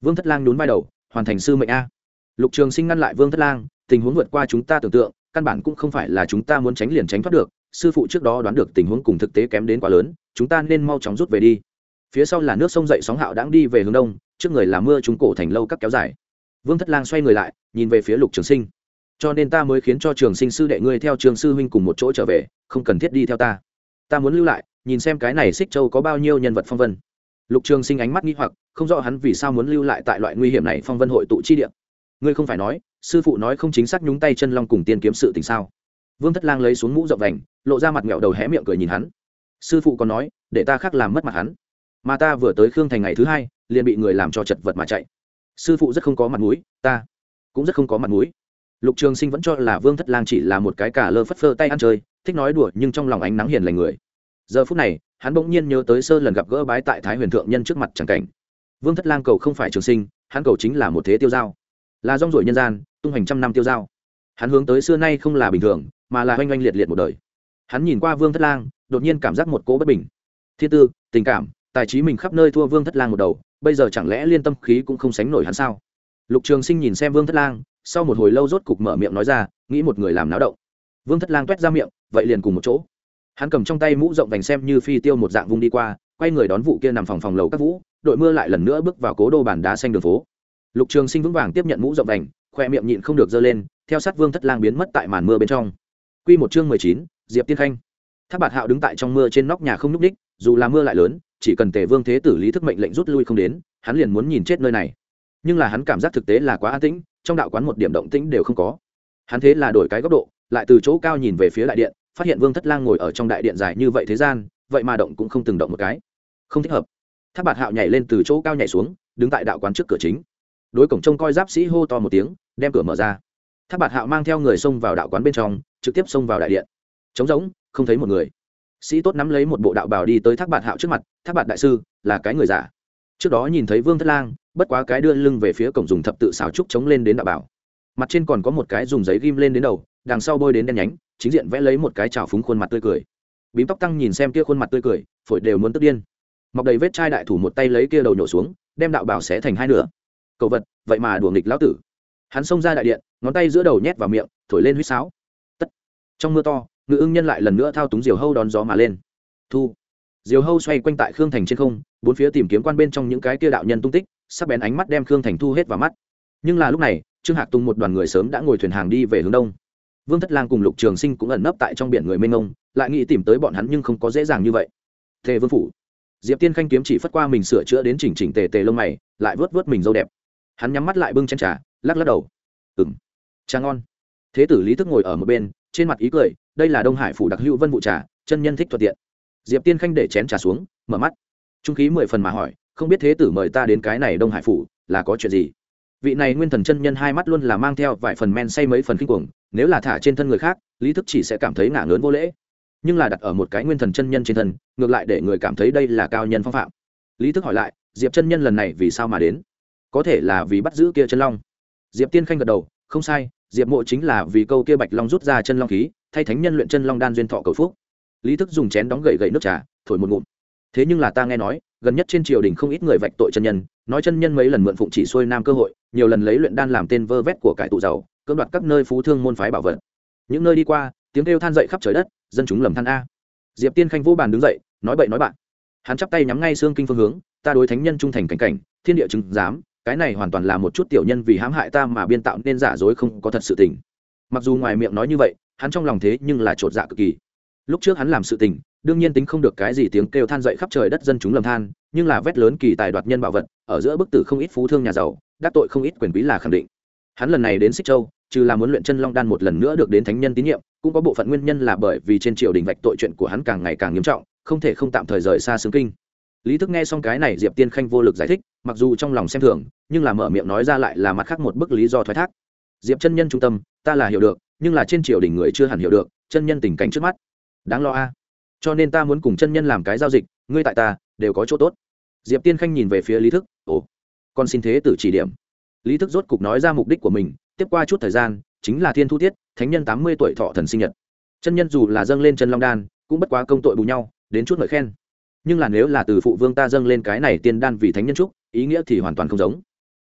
Vương thất lang nhún vai đầu, hoàn thành sư mệnh a. Lục trường sinh ngăn lại vương thất lang, tình huống vượt qua chúng ta tưởng tượng, căn bản cũng không phải là chúng ta muốn tránh liền tránh thoát được sư phụ trước đó đoán được tình huống cùng thực tế kém đến quá lớn, chúng ta nên mau chóng rút về đi. Phía sau là nước sông dậy sóng hạo đang đi về hướng đông, trước người là mưa chúng cổ thành lâu các kéo dài. Vương thất lang xoay người lại, nhìn về phía lục trường sinh. Cho nên ta mới khiến cho trường sinh sư đệ ngươi theo trường sư huynh cùng một chỗ trở về, không cần thiết đi theo ta. Ta muốn lưu lại, nhìn xem cái này xích châu có bao nhiêu nhân vật phong vân. Lục trường sinh ánh mắt nghi hoặc, không rõ hắn vì sao muốn lưu lại tại loại nguy hiểm này phong vân hội tụ chi địa. Ngươi không phải nói, sư phụ nói không chính xác nhúng tay chân long cùng tiên kiếm sự tình sao? Vương thất lang lấy xuống mũ rộng vành, lộ ra mặt nghẹo đầu hé miệng cười nhìn hắn. Sư phụ còn nói, để ta khác làm mất mặt hắn. Mà ta vừa tới khương thành ngày thứ hai, liền bị người làm cho chật vật mà chạy. Sư phụ rất không có mặt mũi, ta cũng rất không có mặt mũi. Lục trường sinh vẫn cho là vương thất lang chỉ là một cái cả lơ phất phơ tay ăn chơi, thích nói đùa nhưng trong lòng ánh nắng hiền lành người. Giờ phút này, hắn bỗng nhiên nhớ tới sơ lần gặp gỡ bái tại thái huyền thượng nhân trước mặt c cảnh. Vương thất lang cầu không phải trường sinh, hắn cầu chính là một thế tiêu giao. Là rong rổi nhân gian, tung hành trăm năm tiêu giao. Hắn hướng tới xưa nay không là bình thường mà là oanh oanh liệt liệt một đời. Hắn nhìn qua vương thất lang, đột nhiên cảm giác một cỗ bất bình. Thiên tư, tình cảm, tài trí mình khắp nơi thua vương thất lang một đầu, bây giờ chẳng lẽ liên tâm khí cũng không sánh nổi hắn sao? Lục trường sinh nhìn xem vương thất lang, sau một hồi lâu rốt cục mở miệng nói ra, nghĩ một người làm náo động. Vương thất lang t u é t ra miệng, vậy liền cùng một chỗ. Hắn cầm trong tay mũ rộng vành xem như phi tiêu một dạng vung đi qua, quay người đón vụ kia nằm phòng phòng lầu các vũ, đội mưa lại lần nữa bước vào cố đô bản đá xanh đường phố. Lục trường sinh vững vàng tiếp nhận mũ rộng vành, khoe miệng nhịn không được dơ lên, theo sát vương thất lang biến mất tại màn mưa bên trong. Quy một chương mười chín diệp tiên khanh. Tháp bạt hạo đứng tại trong mưa trên nóc nhà không lúc đích, dù là mưa lại lớn chỉ cần tề vương thế tử lý thức mệnh lệnh rút lui không đến hắn liền muốn nhìn chết nơi này. Nhưng là hắn cảm giác thực tế là quá an tĩnh trong đạo quán một điểm động tĩnh đều không có. Hắn thế là đổi cái góc độ lại từ chỗ cao nhìn về phía đại điện phát hiện vương thất lang ngồi ở trong đại điện dài như vậy thế gian vậy mà động cũng không từng động một cái. Không thích hợp. Tháp bạt hạo nhảy lên từ chỗ cao nhảy xuống đứng tại đạo quán trước cửa chính. Đối cổng trông coi giáp sĩ hô to một tiếng đem cửa mở ra tháp bạt hạo mang theo người xông vào đạo quán bên trong, trực tiếp xông vào đại điện. Trống rỗng, không thấy một người. Sĩ tốt nắm lấy một bộ đạo bảo đi tới thác bạt hạo trước mặt thác bạt đại sư, là cái người giả? Trước đó nhìn thấy vương thất lang, bất quá cái đưa lưng về phía cổng dùng thập tự xào trúc chống lên đến đạo bảo mặt trên còn có một cái dùng giấy ghim lên đến đầu, đằng sau bôi đến đen nhánh, chính diện vẽ lấy một cái trào phúng khuôn mặt tươi cười. Bím tóc tăng nhìn xem kia khuôn mặt tươi cười, phổi đều muốn tức điên. Mọc đầy vết chai đại thủ một tay lấy kia đầu nhổ xuống, đem đạo bảo xé thành hai nửa. Cậu vật, vậy mà đùa nghịch lão tử hắn xông ra đại điện, ngón tay giữa đầu nhét vào miệng, thổi lên huýt sáo. Tất. Trong mưa to, ngự ưng nhân lại lần nữa thao túng diều hâu đón gió mà lên. Thu. Diều hâu xoay quanh tại khương thành trên không, bốn phía tìm kiếm quan bên trong những cái kia đạo nhân tung tích, sắc bén ánh mắt đem khương thành thu hết vào mắt. Nhưng là lúc này, trương hạc tung một đoàn người sớm đã ngồi thuyền hàng đi về hướng đông. Vương thất lang cùng lục trường sinh cũng ẩn nấp tại trong biển người mênh ngông lại nghĩ tìm tới bọn hắn nhưng không có dễ dàng như vậy. Thề vương phủ. Diệp tiên khanh kiếm chỉ phất qua mình sửa chữa đến chỉnh chỉnh tề tề lông mày, lại vớt vớt mình dâu đẹp hắn nhắm mắt lại bưng chén trà, lắc lắc đầu. Ừng trà ngon. Thế tử lý thức ngồi ở một bên, trên mặt ý cười, đây là đông hải phủ đặc hữu vân vụ trà, chân nhân thích thuận tiện. Diệp tiên khanh để chén trà xuống, mở mắt. Trung khí mười phần mà hỏi, không biết thế tử mời ta đến cái này đông hải phủ, là có chuyện gì? Vị này nguyên thần chân nhân hai mắt luôn là mang theo vài phần men say mấy phần kinh cuồng, nếu là thả trên thân người khác, lý thức chỉ sẽ cảm thấy ngả ngớn vô lễ. Nhưng là đặt ở một cái nguyên thần chân nhân trên thân, ngược lại để người cảm thấy đây là cao nhân phong phạm. Lý thức hỏi lại, diệp chân nhân lần này vì sao mà đến? Có thể là vì bắt giữ kia chân long. Diệp tiên khanh gật đầu, không sai, diệp mộ chính là vì câu kia bạch long rút ra chân long khí, thay thánh nhân luyện chân long đan duyên thọ cầu phúc. Lý thức dùng chén đóng gậy gậy nước trà, thổi một ngụm. Thế nhưng là ta nghe nói, gần nhất trên triều đình không ít người vạch tội chân nhân, nói chân nhân mấy lần mượn phụng chỉ xuôi nam cơ hội, nhiều lần lấy luyện đan làm tên vơ vét của cải tụ giàu, cưỡng đoạt các nơi phú thương môn phái bảo vật. Những nơi đi qua, tiếng kêu than dậy khắp trời đất, dân chúng lầm than a. Diệp tiên khanh vô bàn đứng dậy, nói bậy nói bạn. Hắn chắp tay nhắm ngay xương kinh phương hướng, ta đối thánh nhân trung thành cảnh cảnh, thiên địa chứng giám cái này hoàn toàn là một chút tiểu nhân vì hãm hại ta mà biên tạo nên giả dối không có thật sự tình. Mặc dù ngoài miệng nói như vậy, hắn trong lòng thế nhưng là chột dạ cực kỳ. Lúc trước hắn làm sự tình, đương nhiên tính không được cái gì tiếng kêu than dậy khắp trời đất dân chúng lầm than, nhưng là vét lớn kỳ tài đoạt nhân bảo vật, ở giữa bức tử không ít phú thương nhà giàu, đắc tội không ít quyền quý là khẳng định. Hắn lần này đến xích châu, trừ là muốn luyện chân long đan một lần nữa được đến thánh nhân tín nhiệm, cũng có bộ phận nguyên nhân là bởi vì trên triều đình vạch tội chuyện của hắn càng ngày càng nghiêm trọng, không thể không tạm thời rời xa xương kinh. Lý thức nghe xong cái này, diệp tiên khanh vô lực giải thích, mặc dù trong lòng xem thường nhưng là mở miệng nói ra lại là mặt khác một bức lý do thoái thác. Diệp chân nhân trung tâm, ta là hiểu được, nhưng là trên triều đình người chưa hẳn hiểu được, chân nhân tình cảnh trước mắt. Đáng lo a. Cho nên ta muốn cùng chân nhân làm cái giao dịch, ngươi tại ta, đều có chỗ tốt. Diệp tiên khanh nhìn về phía lý thức, ồ, con xin thế tử chỉ điểm. Lý thức rốt cục nói ra mục đích của mình, tiếp qua chút thời gian, chính là thiên thu tiết, thánh nhân tám mươi tuổi thọ thần sinh nhật. Chân nhân dù là dâng lên chân long đan, cũng bất quá công tội bù nhau, đến chút ngợi khen. Nhưng là nếu là từ phụ vương ta dâng lên cái này tiên đan vì thánh nhân trúc ý nghĩa thì hoàn toàn không giống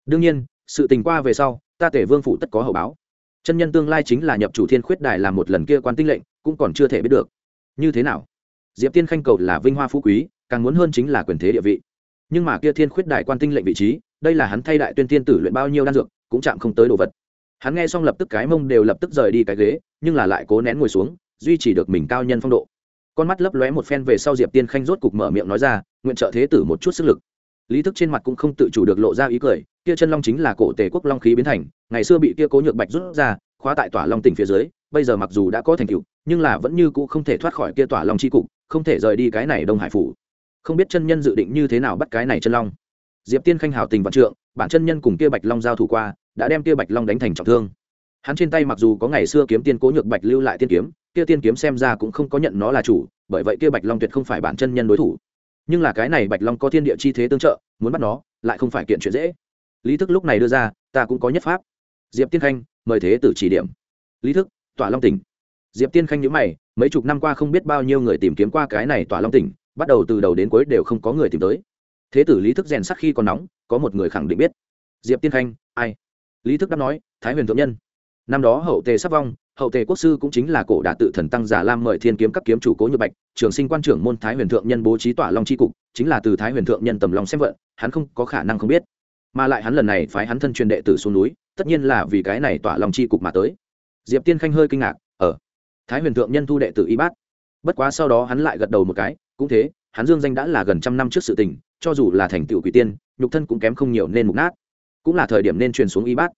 đương nhiên, sự tình qua về sau, ta tể vương phụ tất có hậu báo. Chân nhân tương lai chính là nhập chủ thiên khuyết đài làm một lần kia quan tinh lệnh, cũng còn chưa thể biết được. Như thế nào? Diệp tiên khanh cầu là vinh hoa phú quý, càng muốn hơn chính là quyền thế địa vị. Nhưng mà kia thiên khuyết Đài quan tinh lệnh vị trí, đây là hắn thay đại tuyên tiên tử luyện bao nhiêu đan dược, cũng chạm không tới đồ vật. Hắn nghe xong lập tức cái mông đều lập tức rời đi cái ghế, nhưng là lại cố nén ngồi xuống, duy trì được mình cao nhân phong độ. Con mắt lấp lóe một phen về sau diệp tiên khanh rốt cục mở miệng nói ra, nguyện trợ thế tử một chút sức lực. Lý thức trên mặt cũng không tự chủ được lộ ra ý cười kia chân long chính là cổ tề quốc long khí biến thành, ngày xưa bị kia cố nhược bạch rút ra, khóa tại tỏa long tỉnh phía dưới, bây giờ mặc dù đã có thành tựu, nhưng là vẫn như cũ không thể thoát khỏi kia tỏa long chi cục, không thể rời đi cái này đông hải phủ. Không biết chân nhân dự định như thế nào bắt cái này chân long. Diệp tiên khanh hào tình vạn trượng, bản chân nhân cùng kia bạch long giao thủ qua, đã đem kia bạch long đánh thành trọng thương. Hắn trên tay mặc dù có ngày xưa kiếm tiên cố nhược bạch lưu lại tiên kiếm, kia tiên kiếm xem ra cũng không có nhận nó là chủ, bởi vậy kia bạch long tuyệt không phải bản chân nhân đối thủ. Nhưng là cái này bạch long có thiên địa chi thế tương trợ, muốn bắt nó, lại không phải kiện chuyện dễ lý thức lúc này đưa ra, ta cũng có nhất pháp. Diệp tiên khanh, mời thế tử chỉ điểm. Lý thức, tỏa long tỉnh. Diệp tiên khanh nhữ mày, mấy chục năm qua không biết bao nhiêu người tìm kiếm qua cái này tỏa long tỉnh, bắt đầu từ đầu đến cuối đều không có người tìm tới. Thế tử lý thức rèn sắc khi còn nóng, có một người khẳng định biết. Diệp tiên khanh, ai? Lý thức đáp nói, thái huyền thượng nhân. Năm đó hậu tề sắp vong, hậu tề quốc sư cũng chính là cổ đà tự thần tăng giả lam mời thiên kiếm các kiếm chủ cố như bạch, trường sinh quan trưởng môn thái huyền thượng nhân bố trí tỏa long c h i cục, chính là từ thái huyền thượng nhân tầm lòng xem vận, hắn không có khả năng không biết mà lại hắn lần này phái hắn thân truyền đệ tử xuống núi, tất nhiên là vì cái này tỏa lòng c h i cục mà tới. Diệp tiên khanh hơi kinh ngạc ở thái huyền thượng nhân thu đệ tử y bát. Bất quá sau đó hắn lại gật đầu một cái, cũng thế, hắn dương danh đã là gần trăm năm trước sự tình, cho dù là thành tựu quỷ tiên, nhục thân cũng kém không nhiều nên mục nát. Cũng là thời điểm nên truyền xuống y bát.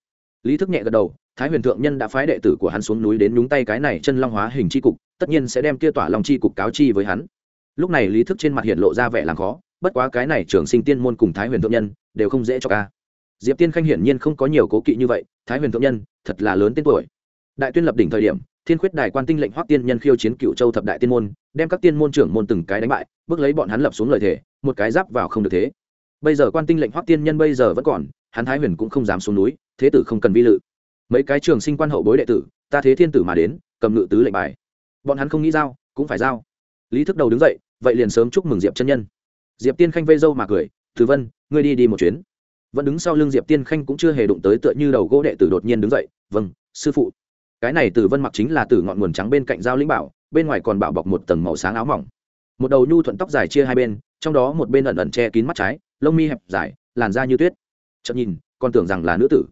Lý thức nhẹ gật đầu, thái huyền thượng nhân đã phái đệ tử của hắn xuống núi đến nhúng tay cái này chân long hóa hình c h i cục, tất nhiên sẽ đem kia tỏa lòng c h i cục cáo chi với hắn. Lúc này lý thức trên mặt hiện lộ ra vẻ làm khó, bất quá cái này trường sinh tiên môn cùng thái huyền thượng nhân đều không dễ cho ca. Diệp tiên khanh hiển nhiên không có nhiều cố kỵ như vậy, thái huyền thượng nhân, thật là lớn tên tuổi. Đại tuyên lập đỉnh thời điểm, thiên khuyết đài quan tinh lệnh hoắc tiên nhân khiêu chiến cựu châu thập đại tiên môn, đem các tiên môn trưởng môn từng cái đánh bại, bước lấy bọn hắn lập xuống lời thề, một cái giáp vào không được thế. Bây giờ quan tinh lệnh hoắc tiên nhân bây giờ vẫn còn, hắn thái huyền cũng không dám xuống núi, thế tử không cần vi lự. Mấy cái trường sinh quan hậu bối đệ tử, ta thế thiên tử mà đến, cầm ngự tứ lệnh bài. Bọn hắn không nghĩ giao, cũng phải giao. Lý thức đầu đứng dậy, vậy liền sớm chúc mừng diệp chân nhân. Diệp tiên khanh vây dâu mà cười thứ vân ngươi đi đi một chuyến. Vẫn đứng sau lưng diệp tiên khanh cũng chưa hề đụng tới tựa như đầu gỗ đệ tử đột nhiên đứng dậy. Vâng sư phụ. Cái này từ vân mặc chính là từ ngọn nguồn trắng bên cạnh giao lĩnh bảo bên ngoài còn bảo bọc một tầng màu sáng áo mỏng. Một đầu nhu thuận tóc dài chia hai bên trong đó một bên ẩn ẩn che kín mắt trái lông mi hẹp dài làn da như tuyết. Chậm nhìn còn tưởng rằng là nữ tử.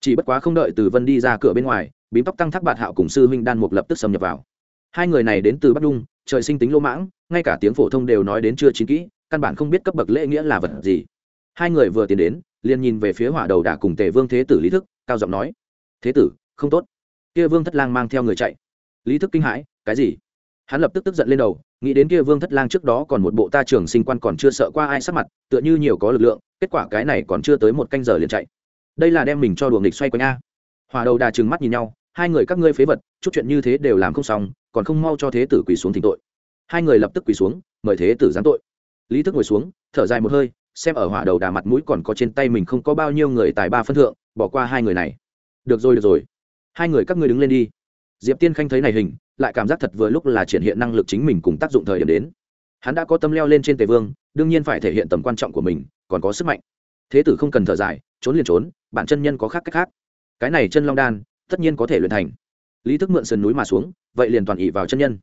Chỉ bất quá không đợi từ vân đi ra cửa bên ngoài bím tóc tăng thác bạt hạo cùng sư huynh đan mục lập tức xâm nhập vào. Hai người này đến từ bắc Đung, trời sinh tính lỗ mãng ngay cả tiếng phổ thông đều nói đến chưa chín kỹ căn bản không biết cấp bậc lễ nghĩa là vật gì. Hai người vừa tiến đến, liền nhìn về phía hỏa đầu đà cùng tề vương thế tử lý thức, cao giọng nói, thế tử, không tốt. Kia vương thất lang mang theo người chạy. Lý thức kinh hãi, cái gì? Hắn lập tức tức giận lên đầu, nghĩ đến kia vương thất lang trước đó còn một bộ ta trường sinh quan còn chưa sợ qua ai sắc mặt, tựa như nhiều có lực lượng, kết quả cái này còn chưa tới một canh giờ liền chạy. Đây là đem mình cho đùa nghịch xoay quanh a. Hòa đầu đà trừng mắt nhìn nhau, hai người các ngươi phế vật, chút chuyện như thế đều làm không xong, còn không mau cho thế tử quỳ xuống thỉnh tội. Hai người lập tức quỳ xuống, mời thế tử giáng tội lý thức ngồi xuống, thở dài một hơi, xem ở hỏa đầu đà mặt mũi còn có trên tay mình không có bao nhiêu người tài ba phân thượng, bỏ qua hai người này. Được rồi được rồi. Hai người các ngươi đứng lên đi. Diệp tiên khanh thấy này hình, lại cảm giác thật vừa lúc là triển hiện năng lực chính mình cùng tác dụng thời điểm đến. Hắn đã có tâm leo lên trên tề vương, đương nhiên phải thể hiện tầm quan trọng của mình, còn có sức mạnh. Thế tử không cần thở dài, trốn liền trốn, bản chân nhân có khác cách khác. Cái này chân long đan, tất nhiên có thể luyện thành. Lý thức mượn sườn núi mà xuống, vậy liền toàn ỉ vào chân nhân.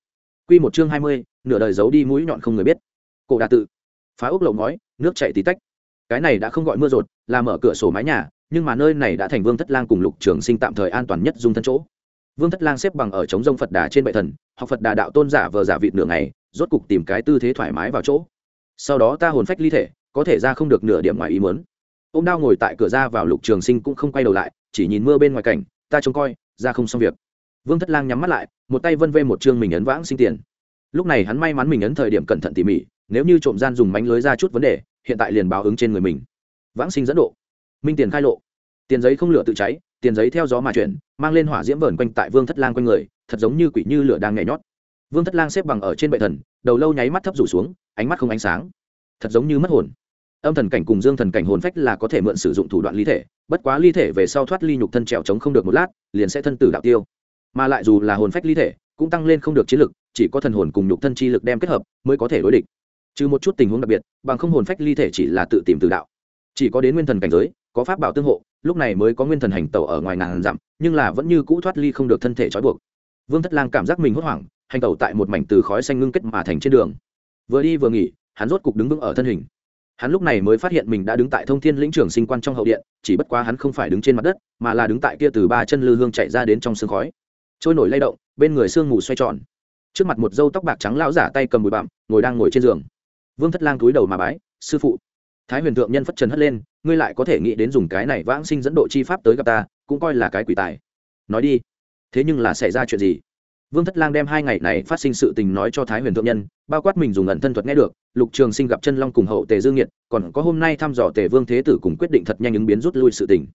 Quy một chương hai mươi, nửa đời giấu đi mũi nhọn không người biết cổ đà tự. Phá ốc lậu ngói, nước chảy tí tách. Cái này đã không gọi mưa rột, là mở cửa sổ mái nhà, nhưng mà nơi này đã thành vương thất lang cùng lục trường sinh tạm thời an toàn nhất dung thân chỗ. Vương thất lang xếp bằng ở trống rông phật đà trên bệ thần, học phật đà đạo tôn giả vờ giả vịt nửa ngày, rốt cục tìm cái tư thế thoải mái vào chỗ. Sau đó ta hồn phách ly thể, có thể ra không được nửa điểm ngoài ý muốn. Ô m đao ngồi tại cửa ra vào lục trường sinh cũng không quay đầu lại, chỉ nhìn mưa bên ngoài cảnh, ta trông coi, ra không xong việc. Vương thất lang nhắm mắt lại, một tay vân vê một chương mình ấn vãng sinh tiền. Lúc này hắn may mắn mình ấn thời điểm cẩn thận tỉ mỉ nếu như trộm gian dùng mánh lưới ra chút vấn đề, hiện tại liền báo ứng trên người mình. Vãng sinh dẫn độ. Minh tiền khai lộ. Tiền giấy không lửa tự cháy, tiền giấy theo gió mà chuyển, mang lên hỏa diễm vờn quanh tại vương thất lang quanh người, thật giống như quỷ như lửa đang nhảy nhót. Vương thất lang xếp bằng ở trên bệ thần, đầu lâu nháy mắt thấp rủ xuống, ánh mắt không ánh sáng. Thật giống như mất hồn. Âm thần cảnh cùng dương thần cảnh hồn phách là có thể mượn sử dụng thủ đoạn ly thể, bất quá ly thể về sau thoát ly nhục thân trèo trống không được một lát, liền sẽ thân tử đạo tiêu. Mà lại dù là hồn phách ly thể, cũng tăng lên không được chiến lực, chỉ có thần hồn cùng nhục thân chi lực đem kết hợp, mới có thể đối địch trừ một chút tình huống đặc biệt bằng không hồn phách ly thể chỉ là tự tìm từ đạo chỉ có đến nguyên thần cảnh giới có pháp bảo tương hộ lúc này mới có nguyên thần hành tẩu ở ngoài ngàn dặm nhưng là vẫn như cũ thoát ly không được thân thể trói buộc vương thất lang cảm giác mình hốt hoảng hành tẩu tại một mảnh từ khói xanh ngưng kết mà thành trên đường vừa đi vừa nghỉ hắn rốt cục đứng vững ở thân hình hắn lúc này mới phát hiện mình đã đứng tại thông thiên lĩnh trưởng sinh quan trong hậu điện chỉ bất quá hắn không phải đứng trên mặt đất mà là đứng tại kia từ ba chân lư hương chạy ra đến trong sương khói trôi nổi lay động bên người sương mù xoay tròn trước mặt một dâu tóc bạc trắng lão giả tay cầm bụi bặm ngồi đang ngồi trên giường vương thất lang túi đầu mà bái, sư phụ. Thái huyền thượng nhân phất trần hất lên, ngươi lại có thể nghĩ đến dùng cái này vãng sinh dẫn độ chi pháp tới gặp ta, cũng coi là cái quỷ tài. Nói đi, thế nhưng là xảy ra chuyện gì? Vương thất lang đem hai ngày này phát sinh sự tình nói cho thái huyền thượng nhân, bao quát mình dùng ẩn thân thuật nghe được, lục trường sinh gặp chân long cùng hậu tề dương nhiệt còn có hôm nay thăm dò tề vương thế tử cùng quyết định thật nhanh ứng biến rút lui sự tình.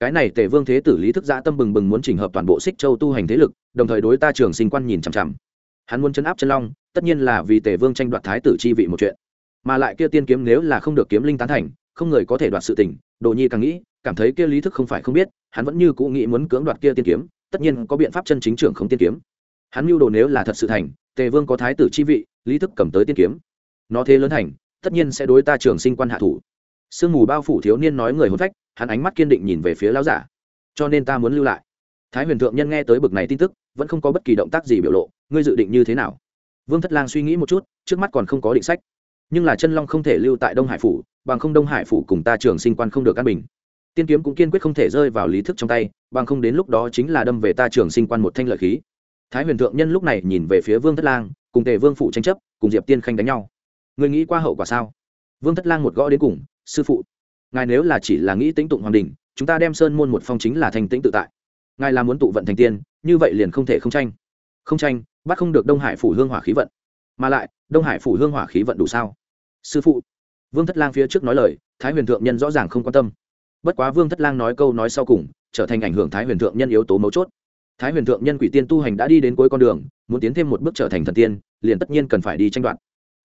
Cái này tề vương thế tử lý thức giã tâm bừng bừng muốn chỉnh hợp toàn bộ xích châu tu hành thế lực, đồng thời đối ta trường sinh quan nhìn chằm chằm. Hắn muốn chấn áp chân long, tất nhiên là vì tề vương tranh đoạt thái tử chi vị một chuyện mà lại kia tiên kiếm nếu là không được kiếm linh tán thành, không người có thể đoạt sự tình. Đồ nhi càng nghĩ, cảm thấy kia lý thức không phải không biết, hắn vẫn như cũ nghĩ muốn cưỡng đoạt kia tiên kiếm, tất nhiên có biện pháp chân chính trưởng không tiên kiếm. Hắn mưu đồ nếu là thật sự thành, tề vương có thái tử chi vị, lý thức cầm tới tiên kiếm. Nó thế lớn thành, tất nhiên sẽ đối ta trường sinh quan hạ thủ. Sương mù bao phủ thiếu niên nói người hôn phách, hắn ánh mắt kiên định nhìn về phía lão giả. Cho nên ta muốn lưu lại. Thái huyền thượng nhân nghe tới bực này tin tức, vẫn không có bất kỳ động tác gì biểu lộ, ngươi dự định như thế nào? Vương thất lang suy nghĩ một chút, trước mắt còn không có định sách nhưng là chân long không thể lưu tại đông hải phủ, bằng không đông hải phủ cùng ta trường sinh quan không được căn bình. Tiên kiếm cũng kiên quyết không thể rơi vào lý thức trong tay, bằng không đến lúc đó chính là đâm về ta trường sinh quan một thanh lợi khí. Thái huyền thượng nhân lúc này nhìn về phía vương thất lang, cùng tề vương phụ tranh chấp, cùng diệp tiên khanh đánh nhau. Người nghĩ qua hậu quả sao? Vương thất lang một gõ đến cùng, sư phụ, ngài nếu là chỉ là nghĩ tính tụng hoàng đình, chúng ta đem sơn môn một phong chính là thành tĩnh tự tại. Ngài là muốn tụ vận thành tiên, như vậy liền không thể không tranh. Không tranh, bắt không được đông hải phủ hương hỏa khí vận mà lại, đông hải phủ hương hỏa khí vận đủ sao? Sư phụ, vương thất lang phía trước nói lời, thái huyền thượng nhân rõ ràng không quan tâm. Bất quá vương thất lang nói câu nói sau cùng, trở thành ảnh hưởng thái huyền thượng nhân yếu tố mấu chốt. Thái huyền thượng nhân quỷ tiên tu hành đã đi đến cuối con đường, muốn tiến thêm một bước trở thành thần tiên, liền tất nhiên cần phải đi tranh đoạt.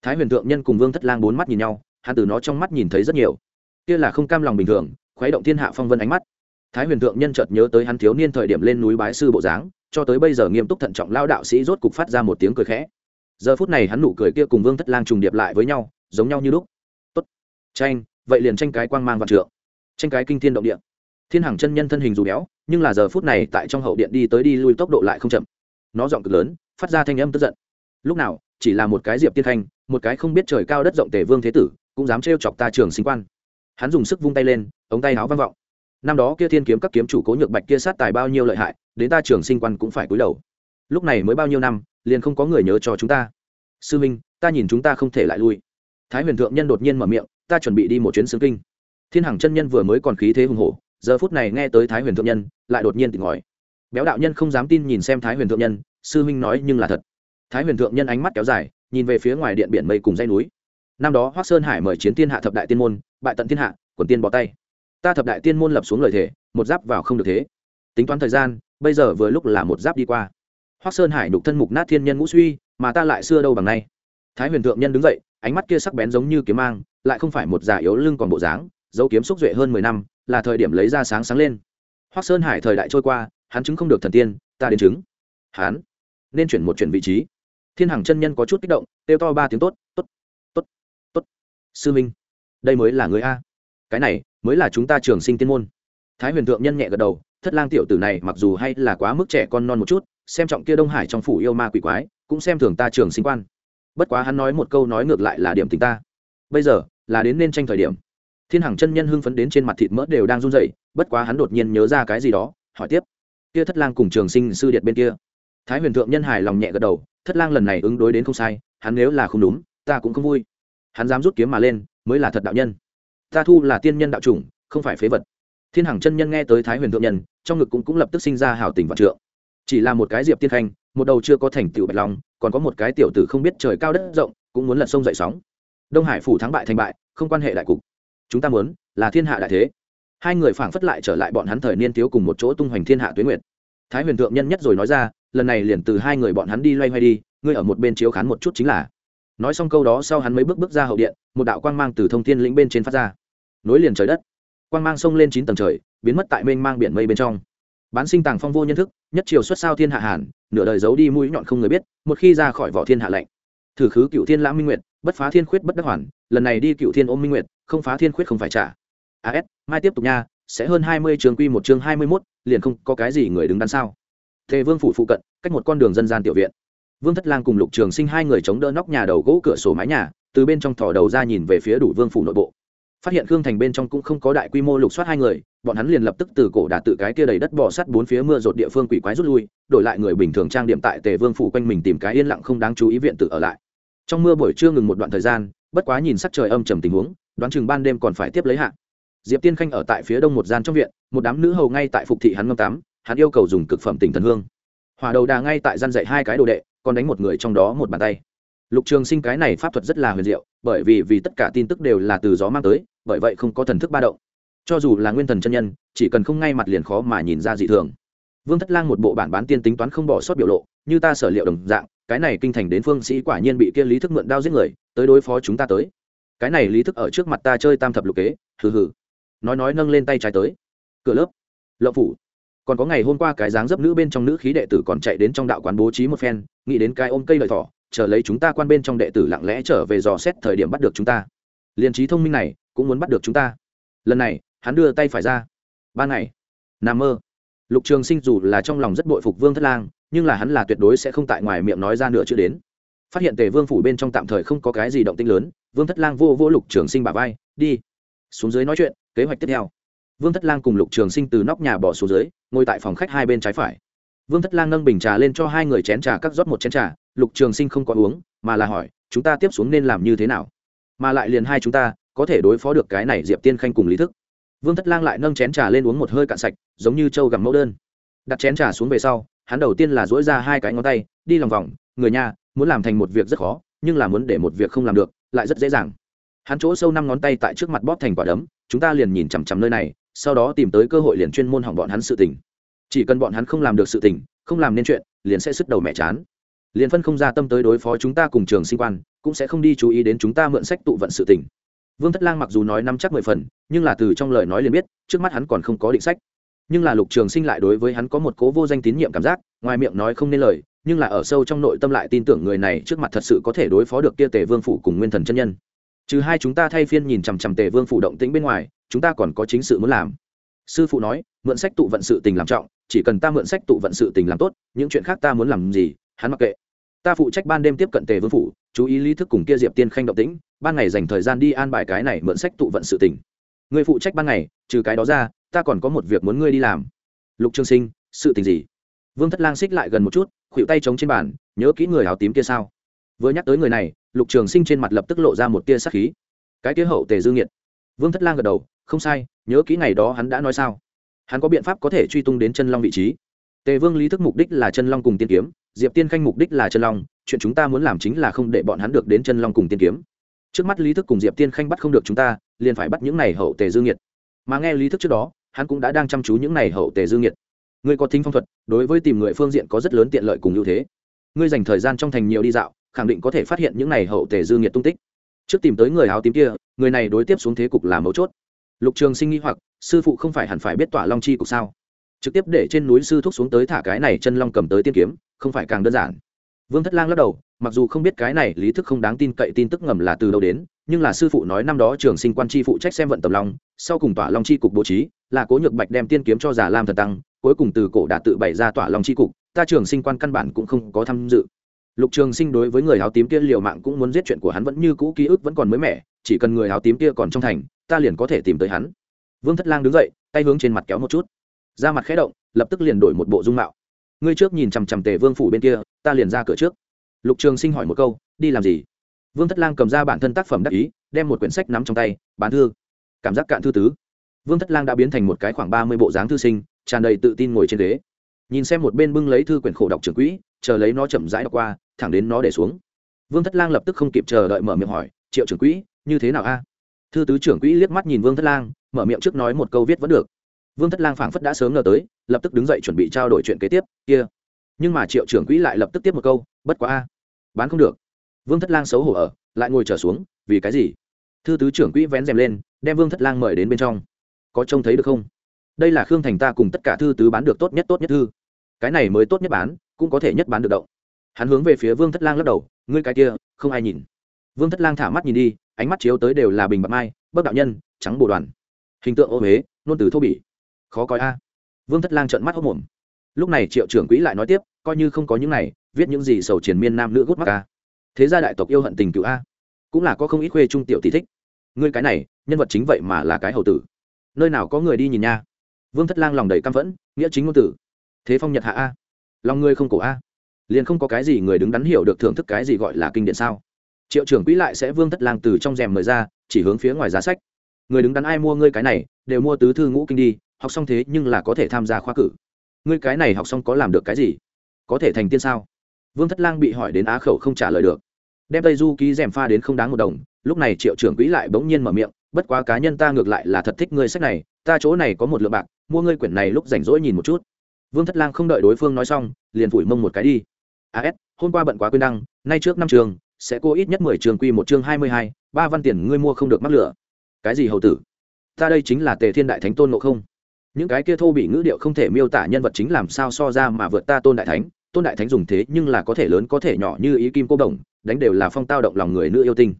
Thái huyền thượng nhân cùng vương thất lang bốn mắt nhìn nhau, hắn từ nó trong mắt nhìn thấy rất nhiều. Kia là không cam lòng bình thường, khuấy động thiên hạ phong vân ánh mắt. Thái huyền thượng nhân chợt nhớ tới hắn thiếu niên thời điểm lên núi bái sư bộ dáng, cho tới bây giờ nghiêm túc thận trọng lao đạo sĩ rốt cục phát ra một tiếng cười khẽ giờ phút này hắn nụ cười kia cùng vương thất lang trùng điệp lại với nhau, giống nhau như lúc. Tốt. Tranh, vậy liền tranh cái quang mang vạn trượng. Tranh cái kinh thiên động địa. Thiên hằng chân nhân thân hình dù béo, nhưng là giờ phút này tại trong hậu điện đi tới đi lui tốc độ lại không chậm. Nó giọng cực lớn, phát ra thanh âm tức giận. Lúc nào, chỉ là một cái diệp tiên thanh một cái không biết trời cao đất rộng tề vương thế tử, cũng dám trêu chọc ta trường sinh quan. Hắn dùng sức vung tay lên, ống tay áo vang vọng. Năm đó kia thiên kiếm các kiếm chủ cố nhược bạch kia sát tài bao nhiêu lợi hại, đến ta trường sinh quan cũng phải cúi đầu. Lúc này mới bao nhiêu năm liền không có người nhớ cho chúng ta. Sư minh, ta nhìn chúng ta không thể lại lui. Thái huyền thượng nhân đột nhiên mở miệng, ta chuẩn bị đi một chuyến xương kinh. Thiên hằng chân nhân vừa mới còn khí thế hùng hổ, giờ phút này nghe tới thái huyền thượng nhân, lại đột nhiên tỉnh ngòi béo đạo nhân không dám tin nhìn xem thái huyền thượng nhân, sư minh nói nhưng là thật. Thái huyền thượng nhân ánh mắt kéo dài, nhìn về phía ngoài điện biển mây cùng dây núi. Năm đó hoác sơn hải mời chiến thiên hạ thập đại tiên môn, bại tận thiên hạ, quần tiên bỏ tay. Ta thập đại tiên môn lập xuống lời thề, một giáp vào không được thế. Tính toán thời gian, bây giờ vừa lúc là một giáp đi qua hoác sơn hải đục thân mục nát thiên nhân ngũ suy, mà ta lại xưa đâu bằng nay. Thái huyền thượng nhân đứng dậy, ánh mắt kia sắc bén giống như kiếm mang, lại không phải một giả yếu lưng còn bộ dáng, dấu kiếm xúc duệ hơn mười năm, là thời điểm lấy ra sáng sáng lên. Hoác sơn hải thời đại trôi qua, hắn chứng không được thần tiên, ta đến chứng. Hắn nên chuyển một chuyển vị trí. Thiên hằng chân nhân có chút kích động, kêu to ba tiếng tốt tốt tốt tốt. Sư minh, đây mới là người a. Cái này mới là chúng ta trường sinh tiên môn. Thái huyền thượng nhân nhẹ gật đầu, thất lang tiểu tử này mặc dù hay là quá mức trẻ con non một chút xem trọng kia đông hải trong phủ yêu ma quỷ quái cũng xem thường ta trường sinh quan. Bất quá hắn nói một câu nói ngược lại là điểm tình ta. Bây giờ là đến nên tranh thời điểm. Thiên hằng chân nhân hưng phấn đến trên mặt thịt mỡ đều đang run rẩy bất quá hắn đột nhiên nhớ ra cái gì đó hỏi tiếp. Kia thất lang cùng trường sinh sư điện bên kia. Thái huyền thượng nhân hài lòng nhẹ gật đầu thất lang lần này ứng đối đến không sai hắn nếu là không đúng ta cũng không vui. Hắn dám rút kiếm mà lên mới là thật đạo nhân. Ta thu là tiên nhân đạo chủng không phải phế vật. Thiên hằng chân nhân nghe tới thái huyền thượng nhân trong ngực cũng, cũng lập tức sinh ra hào tình vạn trượng chỉ là một cái diệp tiên khanh, một đầu chưa có thành tựu bạch long, còn có một cái tiểu tử không biết trời cao đất rộng, cũng muốn lật sông dậy sóng. Đông hải phủ thắng bại thành bại, không quan hệ đại cục. Chúng ta muốn là thiên hạ đại thế. Hai người phảng phất lại trở lại bọn hắn thời niên thiếu cùng một chỗ tung hoành thiên hạ tuyến nguyệt. Thái huyền thượng nhân nhất rồi nói ra, lần này liền từ hai người bọn hắn đi loay hoay đi, ngươi ở một bên chiếu khán một chút chính là. Nói xong câu đó sau hắn mấy bước bước ra hậu điện, một đạo quang mang từ thông thiên lĩnh bên trên phát ra. Nối liền trời đất. Quang mang sông lên chín tầng trời, biến mất tại mênh mang biển mây bên trong bán sinh tàng phong vô nhân thức, nhất triều xuất sao thiên hạ hàn, nửa đời giấu đi mũi nhọn không người biết, một khi ra khỏi vỏ thiên hạ lạnh. Thử khứ cựu thiên lãng minh nguyệt, bất phá thiên khuyết bất đắc hoàn, lần này đi cựu thiên ôm minh nguyệt, không phá thiên khuyết không phải trả. As mai tiếp tục nha, sẽ hơn hai mươi trường quy một chương hai mươi mốt, liền không có cái gì người đứng đắn sao. Thề vương phủ phụ cận, cách một con đường dân gian tiểu viện. Vương thất lang cùng lục trường sinh hai người chống đỡ nóc nhà đầu gỗ cửa sổ mái nhà, từ bên trong thỏ đầu ra nhìn về phía đủ vương phủ nội bộ phát hiện khương thành bên trong cũng không có đại quy mô lục soát hai người, bọn hắn liền lập tức từ cổ đà tự cái kia đầy đất bỏ sắt bốn phía mưa rột địa phương quỷ quái rút lui, đổi lại người bình thường trang điểm tại tề vương phủ quanh mình tìm cái yên lặng không đáng chú ý viện tự ở lại. Trong mưa buổi trưa ngừng một đoạn thời gian, bất quá nhìn sắc trời âm trầm tình huống, đoán chừng ban đêm còn phải tiếp lấy hạ. Diệp tiên khanh ở tại phía đông một gian trong viện, một đám nữ hầu ngay tại phục thị hắn ngâm tắm, hắn yêu cầu dùng cực phẩm tình thần hương. Hòa đầu đà ngay tại gian dạy hai cái đồ đệ, còn đánh một người trong đó một bàn tay lục trường sinh cái này pháp thuật rất là huyền diệu, bởi vì vì tất cả tin tức đều là từ gió mang tới, bởi vậy không có thần thức ba động. Cho dù là nguyên thần chân nhân, chỉ cần không ngay mặt liền khó mà nhìn ra dị thường. Vương thất lang một bộ bản bán tiên tính toán không bỏ sót biểu lộ, như ta sở liệu đồng dạng, cái này kinh thành đến phương sĩ quả nhiên bị kia lý thức mượn đao giết người, tới đối phó chúng ta tới. Cái này lý thức ở trước mặt ta chơi tam thập lục kế, hừ hừ. Nói nói nâng lên tay trái tới. Cửa lớp. Lậu phủ. Còn có ngày hôm qua cái dáng dấp nữ bên trong nữ khí đệ tử còn chạy đến trong đạo quán bố trí một phen, nghĩ đến cái ôm cây lợi thỏ chờ lấy chúng ta quan bên trong đệ tử lặng lẽ trở về dò xét thời điểm bắt được chúng ta. Liền trí thông minh này cũng muốn bắt được chúng ta. Lần này, hắn đưa tay phải ra. Ban ngày. Nam mơ. Lục trường sinh dù là trong lòng rất bội phục vương thất lang, nhưng là hắn là tuyệt đối sẽ không tại ngoài miệng nói ra nửa chữ đến. Phát hiện tề vương phủ bên trong tạm thời không có cái gì động tinh lớn, vương thất lang vô vô lục trường sinh bà vai, đi, xuống dưới nói chuyện, kế hoạch tiếp theo. Vương thất lang cùng lục trường sinh từ nóc nhà bỏ xuống dưới, ngồi tại phòng khách hai bên trái phải vương thất lang nâng bình trà lên cho hai người chén trà cắt rót một chén trà, lục trường sinh không có uống, mà là hỏi, chúng ta tiếp xuống nên làm như thế nào? Mà lại liền hai chúng ta, có thể đối phó được cái này diệp tiên khanh cùng lý thức. Vương thất lang lại nâng chén trà lên uống một hơi cạn sạch, giống như trâu gặm mẫu đơn. Đặt chén trà xuống về sau, hắn đầu tiên là dỗi ra hai cái ngón tay, đi lòng vòng, người nhà, muốn làm thành một việc rất khó, nhưng là muốn để một việc không làm được, lại rất dễ dàng. Hắn chỗ sâu năm ngón tay tại trước mặt bóp thành quả đấm, chúng ta liền nhìn chằm chằm nơi này, sau đó tìm tới cơ hội liền chuyên môn hỏng bọn hắn sự tình chỉ cần bọn hắn không làm được sự tình, không làm nên chuyện, liền sẽ sức đầu mẹ chán. Liền phân không ra tâm tới đối phó chúng ta cùng trường sinh quan, cũng sẽ không đi chú ý đến chúng ta mượn sách tụ vận sự tình. Vương thất lang mặc dù nói năm chắc mười phần, nhưng là từ trong lời nói liền biết, trước mắt hắn còn không có định sách. Nhưng là lục trường sinh lại đối với hắn có một cố vô danh tín nhiệm cảm giác, ngoài miệng nói không nên lời, nhưng là ở sâu trong nội tâm lại tin tưởng người này trước mặt thật sự có thể đối phó được kia tề vương phủ cùng nguyên thần chân nhân. Trừ hai chúng ta thay phiên nhìn chằm chằm tề vương phủ động tĩnh bên ngoài, chúng ta còn có chính sự muốn làm. Sư phụ nói, mượn sách tụ vận sự tình làm trọng chỉ cần ta mượn sách tụ vận sự tình làm tốt, những chuyện khác ta muốn làm gì, hắn mặc kệ. Ta phụ trách ban đêm tiếp cận tề vương phủ, chú ý lý thức cùng kia diệp tiên khanh động tĩnh, ban ngày dành thời gian đi an bài cái này mượn sách tụ vận sự tình. Người phụ trách ban ngày, trừ cái đó ra, ta còn có một việc muốn ngươi đi làm. Lục trương sinh, sự tình gì? Vương thất lang xích lại gần một chút khuỵu tay trống trên bàn, nhớ kỹ người áo tím kia sao? Vừa nhắc tới người này, lục trường sinh trên mặt lập tức lộ ra một tia sắc khí. Cái tia hậu tề dương nghiệt. Vương thất lang gật đầu, không sai, nhớ kỹ ngày đó hắn đã nói sao hắn có biện pháp có thể truy tung đến chân long vị trí. Tề vương lý thức mục đích là chân long cùng tiên kiếm, diệp tiên khanh mục đích là chân long, chuyện chúng ta muốn làm chính là không để bọn hắn được đến chân long cùng tiên kiếm. Trước mắt lý thức cùng diệp tiên khanh bắt không được chúng ta, liền phải bắt những này hậu tề dương nhiệt mà nghe lý thức trước đó, hắn cũng đã đang chăm chú những này hậu tề dương nhiệt ngươi có thính phong thuật, đối với tìm người phương diện có rất lớn tiện lợi cùng ưu thế. Ngươi dành thời gian trong thành nhiều đi dạo, khẳng định có thể phát hiện những này hậu tề dương nhiệt tung tích. Trước tìm tới người áo tím kia, người này đối tiếp xuống thế cục là mấu chốt lục trường sinh nghi hoặc, sư phụ không phải hẳn phải biết tỏa long chi cục sao? Trực tiếp để trên núi sư thúc xuống tới thả cái này chân long cầm tới tiên kiếm, không phải càng đơn giản. Vương thất lang lắc đầu, mặc dù không biết cái này lý thức không đáng tin cậy tin tức ngầm là từ đâu đến, nhưng là sư phụ nói năm đó trường sinh quan chi phụ trách xem vận tầm long, sau cùng tỏa long chi cục bố trí, là cố nhược bạch đem tiên kiếm cho già lam thần tăng, cuối cùng từ cổ đạt tự bày ra tỏa long chi cục, ta trường sinh quan căn bản cũng không có tham dự. Lục trường sinh đối với người áo tím kia liều mạng cũng muốn giết chuyện của hắn vẫn như cũ ký ức vẫn còn mới mẻ chỉ cần người áo tím kia còn trong thành, ta liền có thể tìm tới hắn. Vương thất lang đứng dậy, tay hướng trên mặt kéo một chút. Ra mặt khẽ động, lập tức liền đổi một bộ dung mạo. Ngươi trước nhìn chằm chằm tề vương phủ bên kia, ta liền ra cửa trước. Lục trường sinh hỏi một câu, đi làm gì? Vương thất lang cầm ra bản thân tác phẩm đắc ý, đem một quyển sách nắm trong tay, bán thư. Cảm giác cạn thư tứ. Vương thất lang đã biến thành một cái khoảng ba mươi bộ dáng thư sinh, tràn đầy tự tin ngồi trên ghế. Nhìn xem một bên bưng lấy thư quyển khổ đọc trưởng quỹ, chờ lấy nó chậm rãi đọc qua, thẳng đến nó để xuống. Vương thất lang lập tức không kịp chờ đợi mở miệng hỏi, triệu trưởng quỹ như thế nào a? Thư tứ trưởng quỹ liếc mắt nhìn vương thất lang, mở miệng trước nói một câu viết vẫn được. Vương thất lang phảng phất đã sớm ngờ tới, lập tức đứng dậy chuẩn bị trao đổi chuyện kế tiếp. Kia. Nhưng mà triệu trưởng quỹ lại lập tức tiếp một câu, bất quá a, bán không được. Vương thất lang xấu hổ ở, lại ngồi trở xuống, vì cái gì? Thư tứ trưởng quỹ vén rèm lên, đem vương thất lang mời đến bên trong. Có trông thấy được không? Đây là khương thành ta cùng tất cả thư tứ bán được tốt nhất tốt nhất thư. Cái này mới tốt nhất bán, cũng có thể nhất bán được động. Hắn hướng về phía vương thất lang lắc đầu, ngươi cái kia, không ai nhìn vương thất lang thả mắt nhìn đi, ánh mắt chiếu tới đều là bình bạc mai, bất đạo nhân, trắng bồ đoàn. Hình tượng ô huế nôn từ thô bỉ. Khó coi a. Vương thất lang trợn mắt hốc mồm lúc này triệu trưởng quỹ lại nói tiếp, coi như không có những này, viết những gì sầu triền miên nam nữ gút mắc a. Thế gia đại tộc yêu hận tình cựu a. Cũng là có không ít khuê trung tiểu tỷ thích. Ngươi cái này, nhân vật chính vậy mà là cái hầu tử. Nơi nào có người đi nhìn nha. Vương thất lang lòng đầy căm phẫn, nghĩa chính ngôn tử. Thế phong nhật hạ a. Lòng ngươi không cổ a. Liền không có cái gì người đứng đắn hiểu được thưởng thức cái gì gọi là kinh điển sao triệu trưởng quỹ lại sẽ vương thất lang từ trong rèm mời ra, chỉ hướng phía ngoài giá sách. Người đứng đắn ai mua ngươi cái này, đều mua tứ thư ngũ kinh đi, học xong thế nhưng là có thể tham gia khoa cử. Ngươi cái này học xong có làm được cái gì? Có thể thành tiên sao? Vương thất lang bị hỏi đến á khẩu không trả lời được. Đem tây du ký rèm pha đến không đáng một đồng, lúc này triệu trưởng quỹ lại bỗng nhiên mở miệng, bất quá cá nhân ta ngược lại là thật thích ngươi sách này, ta chỗ này có một lượng bạc, mua ngươi quyển này lúc rảnh rỗi nhìn một chút. Vương thất lang không đợi đối phương nói xong, liền phủi mông một cái đi. As hôm qua bận quá quên đăng, nay trước năm trường sẽ cô ít nhất mười trường quy một chương hai mươi hai, ba văn tiền ngươi mua không được mắc lửa. Cái gì hầu tử? Ta đây chính là tề thiên đại thánh tôn ngộ không. Những cái kia thô bị ngữ điệu không thể miêu tả nhân vật chính làm sao so ra mà vượt ta tôn đại thánh. Tôn đại thánh dùng thế nhưng là có thể lớn có thể nhỏ như ý kim cô đồng, đánh đều là phong tao động lòng người nữ yêu tinh.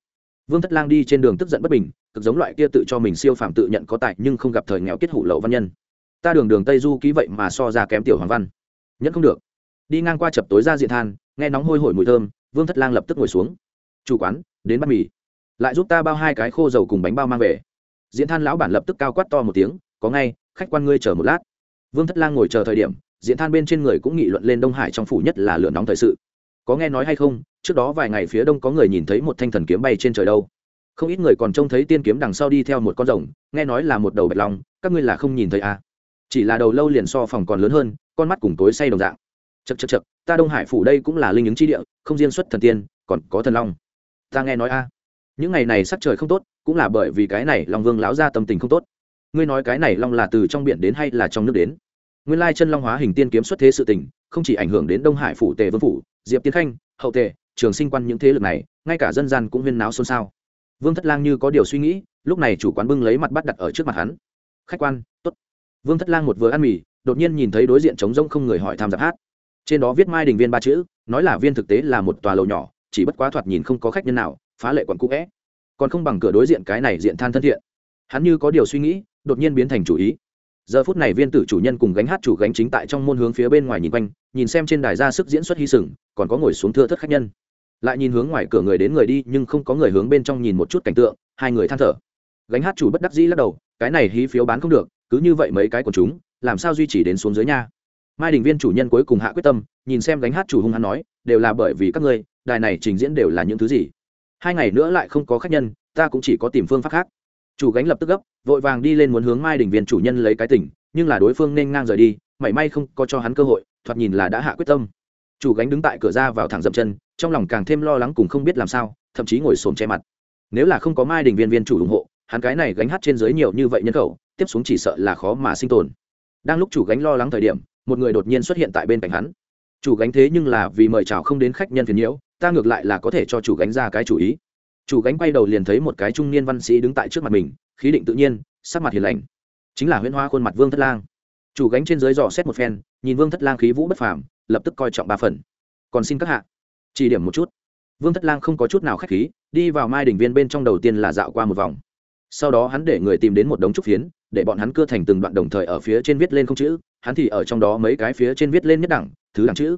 Vương thất lang đi trên đường tức giận bất bình, cực giống loại kia tự cho mình siêu phàm tự nhận có tài nhưng không gặp thời nghèo kết hủ lậu văn nhân. Ta đường đường tây du ký vậy mà so ra kém tiểu hoàng văn. Nhất không được. Đi ngang qua chập tối ra diện than, nghe nóng hôi hổi mùi thơm vương thất lang lập tức ngồi xuống. Chủ quán, đến bát mì. Lại giúp ta bao hai cái khô dầu cùng bánh bao mang về. Diễn than lão bản lập tức cao quát to một tiếng, có ngay, khách quan ngươi chờ một lát. Vương thất lang ngồi chờ thời điểm, diễn than bên trên người cũng nghị luận lên đông hải trong phủ nhất là lửa nóng thời sự. Có nghe nói hay không, trước đó vài ngày phía đông có người nhìn thấy một thanh thần kiếm bay trên trời đâu. Không ít người còn trông thấy tiên kiếm đằng sau đi theo một con rồng, nghe nói là một đầu bạch long, các ngươi là không nhìn thấy à. chỉ là đầu lâu liền so phòng còn lớn hơn, con mắt cùng tối say đồng dạng. Chật chật chật ta đông hải phủ đây cũng là linh ứng chi địa, không riêng xuất thần tiên, còn có thần long. Ta nghe nói a. Những ngày này sắc trời không tốt, cũng là bởi vì cái này long vương lão ra tâm tình không tốt. Ngươi nói cái này long là từ trong biển đến hay là trong nước đến? Nguyên lai chân long hóa hình tiên kiếm xuất thế sự tình, không chỉ ảnh hưởng đến đông hải phủ tề vương phủ, diệp tiến khanh, hậu tề, trường sinh quan những thế lực này, ngay cả dân gian cũng huyên náo xôn xao. Vương thất lang như có điều suy nghĩ, lúc này chủ quán bưng lấy mặt bắt đặt ở trước mặt hắn. Khách quan t ố t vương thất lang một vừa ăn mì, đột nhiên nhìn thấy đối diện trống rông không người hỏi tham giặc hát trên đó viết mai đình viên ba chữ, nói là viên thực tế là một tòa lầu nhỏ, chỉ bất quá thoạt nhìn không có khách nhân nào, phá lệ quận cũ vẽ. Còn không bằng cửa đối diện cái này diện than thân thiện. Hắn như có điều suy nghĩ, đột nhiên biến thành chủ ý. Giờ phút này viên tử chủ nhân cùng gánh hát chủ gánh chính tại trong môn hướng phía bên ngoài nhìn quanh, nhìn xem trên đài ra sức diễn xuất hy sừng, còn có ngồi xuống thưa thất khách nhân. Lại nhìn hướng ngoài cửa người đến người đi, nhưng không có người hướng bên trong nhìn một chút cảnh tượng, hai người than thở. Gánh hát chủ bất đắc dĩ lắc đầu, cái này hí phiếu bán không được, cứ như vậy mấy cái của chúng, làm sao duy trì đến xuống dưới nha? Mai đình viên chủ nhân cuối cùng hạ quyết tâm, nhìn xem gánh hát chủ hung hắn nói, đều là bởi vì các ngươi, đài này trình diễn đều là những thứ gì. Hai ngày nữa lại không có khách nhân, ta cũng chỉ có tìm phương pháp khác. Chủ gánh lập tức gấp, vội vàng đi lên muốn hướng mai đình viên chủ nhân lấy cái tỉnh, nhưng là đối phương nên ngang rời đi, mảy may không có cho hắn cơ hội, thoạt nhìn là đã hạ quyết tâm. Chủ gánh đứng tại cửa ra vào thẳng dậm chân, trong lòng càng thêm lo lắng cùng không biết làm sao, thậm chí ngồi xổm che mặt. Nếu là không có mai đình viên viên chủ ủng hộ, hắn cái này gánh hát trên dưới nhiều như vậy nhân khẩu, tiếp xuống chỉ sợ là khó mà sinh tồn. Đang lúc chủ gánh lo lắng thời điểm một người đột nhiên xuất hiện tại bên cạnh hắn. Chủ gánh thế nhưng là vì mời chào không đến khách nhân phiền nhiễu, ta ngược lại là có thể cho chủ gánh ra cái chủ ý. Chủ gánh quay đầu liền thấy một cái trung niên văn sĩ đứng tại trước mặt mình, khí định tự nhiên, sắc mặt hiền lành. Chính là huyễn hoa khuôn mặt vương thất lang. Chủ gánh trên dưới dò xét một phen, nhìn vương thất lang khí vũ bất phàm, lập tức coi trọng ba phần. Còn xin các hạ, chỉ điểm một chút. Vương thất lang không có chút nào k h á c h khí, đi vào mai đình viên bên trong đầu tiên là dạo qua một vòng. Sau đó hắn để người tìm đến một đống trúc phiến, để bọn hắn cưa thành từng đoạn đồng thời ở phía trên viết lên không chữ hắn thì ở trong đó mấy cái phía trên viết lên nhất đẳng, thứ đẳng chữ.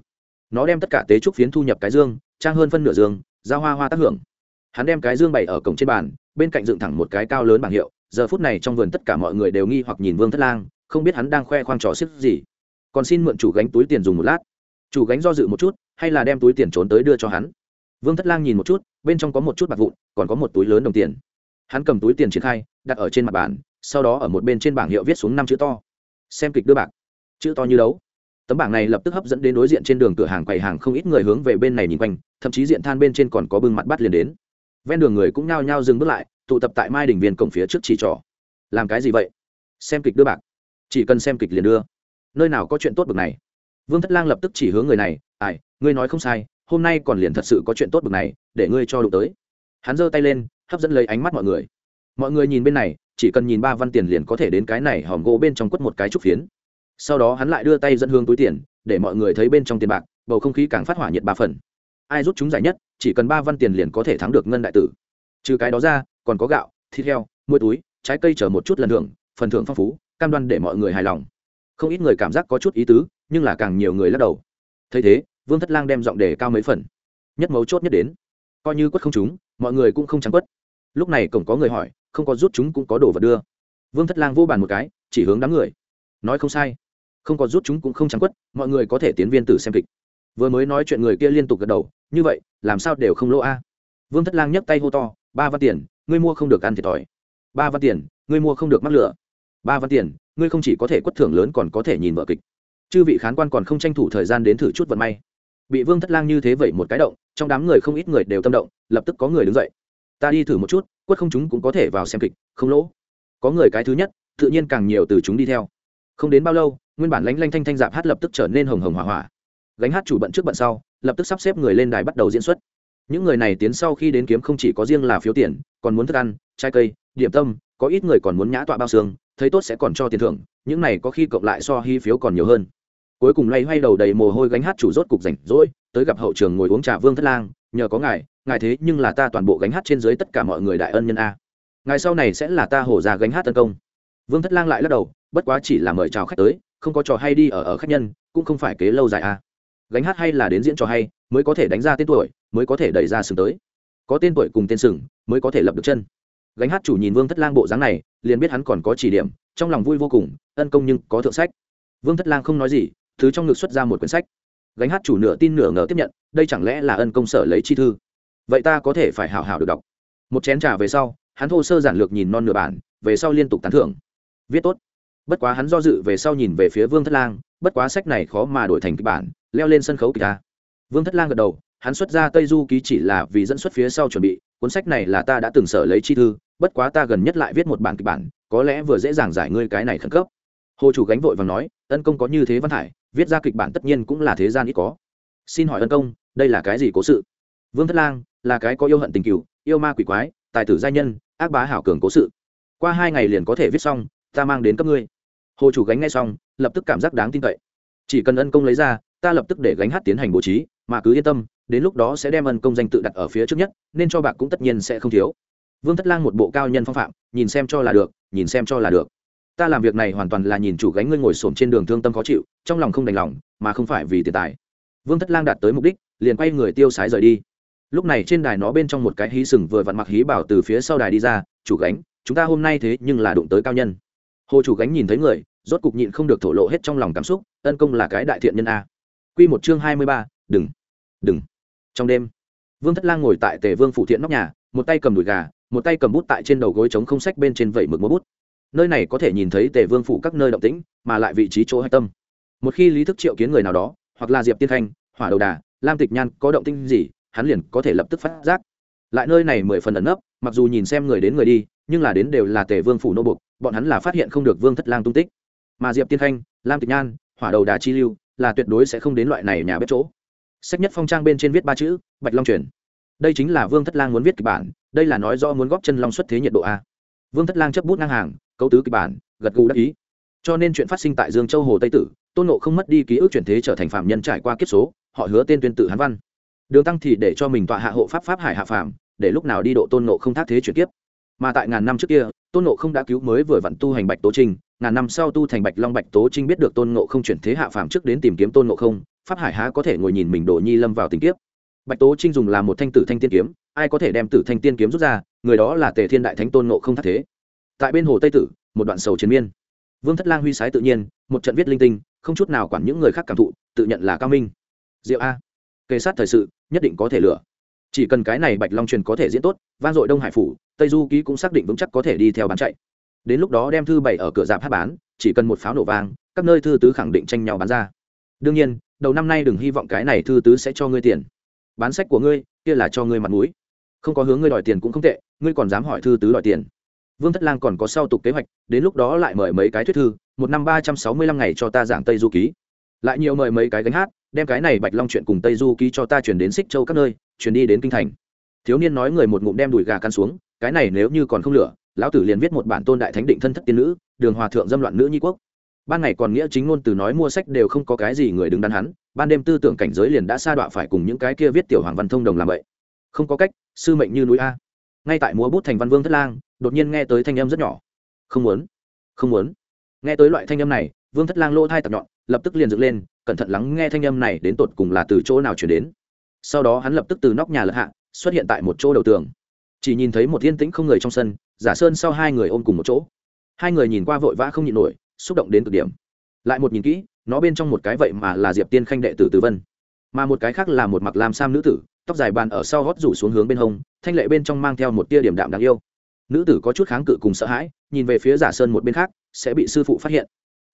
Nó đem tất cả tế trúc phiến thu nhập cái dương, trang hơn phân nửa dương, giao hoa hoa tác hưởng. Hắn đem cái dương bày ở cổng trên bàn, bên cạnh dựng thẳng một cái cao lớn bảng hiệu. Giờ phút này trong vườn tất cả mọi người đều nghi hoặc nhìn vương thất lang, không biết hắn đang khoe khoang trò xếp gì. Còn xin mượn chủ gánh túi tiền dùng một lát. Chủ gánh do dự một chút, hay là đem túi tiền trốn tới đưa cho hắn. Vương thất lang nhìn một chút, bên trong có một chút bạc vụn, còn có một túi lớn đồng tiền. Hắn cầm túi tiền triển khai, đặt ở trên mặt bàn, sau đó ở một bên trên bảng hiệu viết xuống năm chữ to. Xem kịch đưa bạc chữ to như đấu. Tấm bảng này lập tức hấp dẫn đến đối diện trên đường cửa hàng quầy hàng không ít người hướng về bên này nhìn quanh, thậm chí diện than bên trên còn có bưng mặt bắt liền đến. Ven đường người cũng nhao nhao dừng bước lại, tụ tập tại mai đình viên cổng phía trước chỉ trỏ. Làm cái gì vậy? Xem kịch đưa bạc. Chỉ cần xem kịch liền đưa. Nơi nào có chuyện tốt bực này? Vương thất lang lập tức chỉ hướng người này, ai, ngươi nói không sai, hôm nay còn liền thật sự có chuyện tốt bực này, để ngươi cho đụng tới. Hắn giơ tay lên, hấp dẫn lấy ánh mắt mọi người. Mọi người nhìn bên này, chỉ cần nhìn ba văn tiền liền có thể đến cái này hòm gỗ bên trong quất một cái trúc phiến sau đó hắn lại đưa tay dẫn hướng túi tiền, để mọi người thấy bên trong tiền bạc, bầu không khí càng phát hỏa nhiệt ba phần. Ai rút chúng giải nhất, chỉ cần ba văn tiền liền có thể thắng được ngân đại tử. Trừ cái đó ra, còn có gạo, thịt heo mua túi, trái cây chở một chút lần thưởng, phần thưởng phong phú, cam đoan để mọi người hài lòng. Không ít người cảm giác có chút ý tứ, nhưng là càng nhiều người lắc đầu. Thấy thế, vương thất lang đem giọng đề cao mấy phần. Nhất mấu chốt nhất đến. Coi như quất không chúng, mọi người cũng không trắng quất. Lúc này cổng có người hỏi, không có rút chúng cũng có đồ vật đưa. Vương thất lang vô bàn một cái, chỉ hướng đám người. Nói không sai không có rút chúng cũng không trắng quất, mọi người có thể tiến viên tử xem kịch. Vừa mới nói chuyện người kia liên tục gật đầu, như vậy, làm sao đều không lỗ a? Vương thất lang nhấc tay hô to, ba văn tiền, ngươi mua không được ăn thiệt thòi. Ba văn tiền, ngươi mua không được mắc lửa. Ba văn tiền, ngươi không chỉ có thể quất thưởng lớn còn có thể nhìn vợ kịch. Chư vị khán quan còn không tranh thủ thời gian đến thử chút vận may. Bị vương thất lang như thế vậy một cái động, trong đám người không ít người đều tâm động, lập tức có người đứng dậy. Ta đi thử một chút, quất không chúng cũng có thể vào xem kịch, không lỗ. Có người cái thứ nhất, tự nhiên càng nhiều từ chúng đi theo không đến bao lâu, nguyên bản lánh lanh thanh thanh dạp hát lập tức trở nên hồng hồng hỏa hỏa. Gánh hát chủ bận trước bận sau, lập tức sắp xếp người lên đài bắt đầu diễn xuất. Những người này tiến sau khi đến kiếm không chỉ có riêng là phiếu tiền, còn muốn thức ăn, trái cây, điểm tâm, có ít người còn muốn nhã tọa bao xương, thấy tốt sẽ còn cho tiền thưởng, những này có khi cộng lại so hy phiếu còn nhiều hơn. Cuối cùng lay hoay đầu đầy mồ hôi gánh hát chủ rốt cục rảnh rỗi, tới gặp hậu trường ngồi uống trà vương thất lang, nhờ có ngài ngài thế nhưng là ta toàn bộ gánh hát trên dưới tất cả mọi người đại ân nhân a. Ngài sau này sẽ là ta hổ ra gánh hát tấn công. Vương thất lang lại lắc đầu bất quá chỉ là mời chào khách tới, không có trò hay đi ở ở khách nhân, cũng không phải kế lâu dài à? gánh hát hay là đến diễn trò hay, mới có thể đánh ra tên tuổi, mới có thể đẩy ra sừng tới. Có tên tuổi cùng tên sừng, mới có thể lập được chân. Gánh hát chủ nhìn vương thất lang bộ dáng này, liền biết hắn còn có chỉ điểm, trong lòng vui vô cùng, ân công nhưng có thượng sách. Vương thất lang không nói gì, thứ trong ngực xuất ra một quyển sách. Gánh hát chủ nửa tin nửa ngờ tiếp nhận, đây chẳng lẽ là ân công sở lấy chi thư? Vậy ta có thể phải hảo hảo được đọc. Một chén trà về sau, hắn thô sơ giản lược nhìn non nửa bản, về sau liên tục tán thưởng. Viết tốt bất quá hắn do dự về sau nhìn về phía vương thất lang, bất quá sách này khó mà đổi thành kịch bản, leo lên sân khấu kịch ta vương thất lang gật đầu, hắn xuất ra tây du ký chỉ là vì dẫn xuất phía sau chuẩn bị, cuốn sách này là ta đã từng sở lấy chi thư, bất quá ta gần nhất lại viết một bản kịch bản, có lẽ vừa dễ dàng giải ngươi cái này khẩn cấp. Hồ chủ gánh vội và nói, ân công có như thế văn hải viết ra kịch bản tất nhiên cũng là thế gian ít có. Xin hỏi ân công, đây là cái gì cố sự? Vương thất lang, là cái có yêu hận tình cựu yêu ma quỷ quái, tài tử giai nhân, ác bá hảo cường cố sự. Qua hai ngày liền có thể viết xong, ta mang đến cấp ngươi hồ chủ gánh ngay xong, lập tức cảm giác đáng tin cậy. Chỉ cần ân công lấy ra, ta lập tức để gánh hát tiến hành bố trí, mà cứ yên tâm, đến lúc đó sẽ đem ân công danh tự đặt ở phía trước nhất, nên cho bạc cũng tất nhiên sẽ không thiếu. Vương thất lang một bộ cao nhân phong phạm, nhìn xem cho là được, nhìn xem cho là được. Ta làm việc này hoàn toàn là nhìn chủ gánh ngươi ngồi xổm trên đường thương tâm khó chịu, trong lòng không đành lòng, mà không phải vì tiền tài. Vương thất lang đạt tới mục đích, liền quay người tiêu sái rời đi. Lúc này trên đài nó bên trong một cái hí sừng vừa vặn mặc hí bảo từ phía sau đài đi ra, chủ gánh, chúng ta hôm nay thế nhưng là đụng tới cao nhân hồ chủ gánh nhìn thấy người rốt cục nhịn không được thổ lộ hết trong lòng cảm xúc Tấn công là cái đại thiện nhân a. Q một chương hai mươi ba đừng đừng. Trong đêm vương thất lang ngồi tại tề vương phụ thiện nóc nhà một tay cầm đùi gà một tay cầm bút tại trên đầu gối trống không sách bên trên vẩy mực múa bút. Nơi này có thể nhìn thấy tề vương phủ các nơi động tĩnh mà lại vị trí chỗ hạch tâm. Một khi lý thức triệu kiến người nào đó hoặc là diệp tiên Thanh, hỏa đầu đà lam tịch nhan có động tĩnh gì hắn liền có thể lập tức phát giác. Lại nơi này mười phần ẩn nấp mặc dù nhìn xem người đến người đi, nhưng là đến đều là tề vương phủ nô bục bọn hắn là phát hiện không được vương thất lang tung tích. Mà diệp tiên khanh, lam tịch nhan, hỏa đầu đà chi lưu, là tuyệt đối sẽ không đến loại này nhà bếp chỗ. Sách nhất phong trang bên trên viết ba chữ, bạch long truyền. Đây chính là vương thất lang muốn viết kịch bản, đây là nói do muốn góp chân long xuất thế nhiệt độ a. Vương thất lang chấp bút ngang hàng, cấu tứ kịch bản, gật gù đắc ý. Cho nên chuyện phát sinh tại dương châu hồ tây tử, tôn nộ không mất đi ký ức chuyển thế trở thành phạm nhân trải qua kiếp số, họ hứa tên tuyên tự hán văn. Đường tăng thì để cho mình tọa hạ hộ pháp pháp hải hạ phạm để lúc nào đi độ tôn nộ không thác thế chuyển tiếp mà tại ngàn năm trước kia, tôn nộ không đã cứu mới vừa vặn tu hành bạch tố trinh. Ngàn năm sau tu thành bạch long bạch tố trinh biết được tôn nộ không chuyển thế hạ phàm trước đến tìm kiếm tôn nộ không, pháp hải há có thể ngồi nhìn mình đồ nhi lâm vào tình kiếp. Bạch tố trinh dùng là một thanh tử thanh tiên kiếm, ai có thể đem tử thanh tiên kiếm rút ra, người đó là tề thiên đại thánh tôn nộ không thác thế. Tại bên hồ tây tử, một đoạn sầu chiến miên. Vương thất lang huy sái tự nhiên, một trận viết linh tinh, không chút nào quản những người khác cảm thụ, tự nhận là cao minh. Diệu a. Kề sát thời sự, nhất định có thể lửa chỉ cần cái này bạch long truyền có thể diễn tốt van dội đông hải phủ tây du ký cũng xác định vững chắc có thể đi theo bán chạy. Đến lúc đó đem thư bày ở cửa dạp hát bán chỉ cần một pháo nổ vàng, các nơi thư tứ khẳng định tranh nhau bán ra. Đương nhiên đầu năm nay đừng hy vọng cái này thư tứ sẽ cho ngươi tiền. Bán sách của ngươi kia là cho ngươi mặt mũi. Không có hướng ngươi đòi tiền cũng không tệ ngươi còn dám hỏi thư tứ đòi tiền. Vương thất lang còn có sau tục kế hoạch đến lúc đó lại mời mấy cái thuyết thư một năm ba trăm sáu mươi lăm ngày cho ta giảng tây du ký. Lại nhiều mời mấy cái gánh hát đem cái này bạch long chuyện cùng tây du ký cho ta chuyển đến xích châu các nơi, chuyển đi đến kinh thành. Thiếu niên nói người một ngụm đem đùi gà căn xuống, cái này nếu như còn không lửa, lão tử liền viết một bản tôn đại thánh định thân thất tiên nữ, đường hòa thượng dâm loạn nữ nhi quốc. Ban ngày còn nghĩa chính ngôn từ nói mua sách đều không có cái gì người đứng đắn hắn, ban đêm tư tưởng cảnh giới liền đã sa đọa phải cùng những cái kia viết tiểu hoàng văn thông đồng làm vậy. Không có cách, sư mệnh như núi a. Ngay tại múa bút thành văn vương thất lang, đột nhiên nghe tới thanh âm rất nhỏ. Không muốn không muốn. Nghe tới loại thanh âm này vương thất lang lỗ thai tập nhọn, lập tức liền dựng lên, cẩn thận lắng nghe thanh âm này đến tột cùng là từ chỗ nào chuyển đến. Sau đó hắn lập tức từ nóc nhà lật hạ, xuất hiện tại một chỗ đầu tường. Chỉ nhìn thấy một yên tĩnh không người trong sân, giả sơn sau hai người ôm cùng một chỗ. Hai người nhìn qua vội vã không nhịn nổi, xúc động đến cực điểm. Lại một nhìn kỹ, nó bên trong một cái vậy mà là diệp tiên khanh đệ tử tử vân. Mà một cái khác là một mặc làm sam nữ tử, tóc dài bàn ở sau gót rủ xuống hướng bên hông, thanh lệ bên trong mang theo một tia điểm đạm đáng yêu. Nữ tử có chút kháng cự cùng sợ hãi, nhìn về phía giả sơn một bên khác, sẽ bị sư phụ phát hiện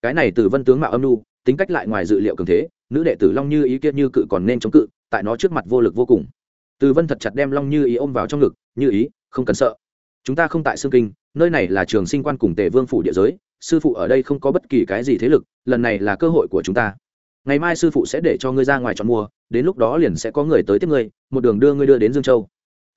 cái này từ vân tướng mạo âm nu, tính cách lại ngoài dự liệu cường thế, nữ đệ tử long như ý kia như cự còn nên chống cự, tại nó trước mặt vô lực vô cùng. Từ vân thật chặt đem long như ý ôm vào trong ngực, như ý, không cần sợ. Chúng ta không tại xương kinh, nơi này là trường sinh quan cùng tề vương phủ địa giới, sư phụ ở đây không có bất kỳ cái gì thế lực, lần này là cơ hội của chúng ta. Ngày mai sư phụ sẽ để cho ngươi ra ngoài chọn mua, đến lúc đó liền sẽ có người tới tiếp ngươi, một đường đưa ngươi đưa đến dương châu.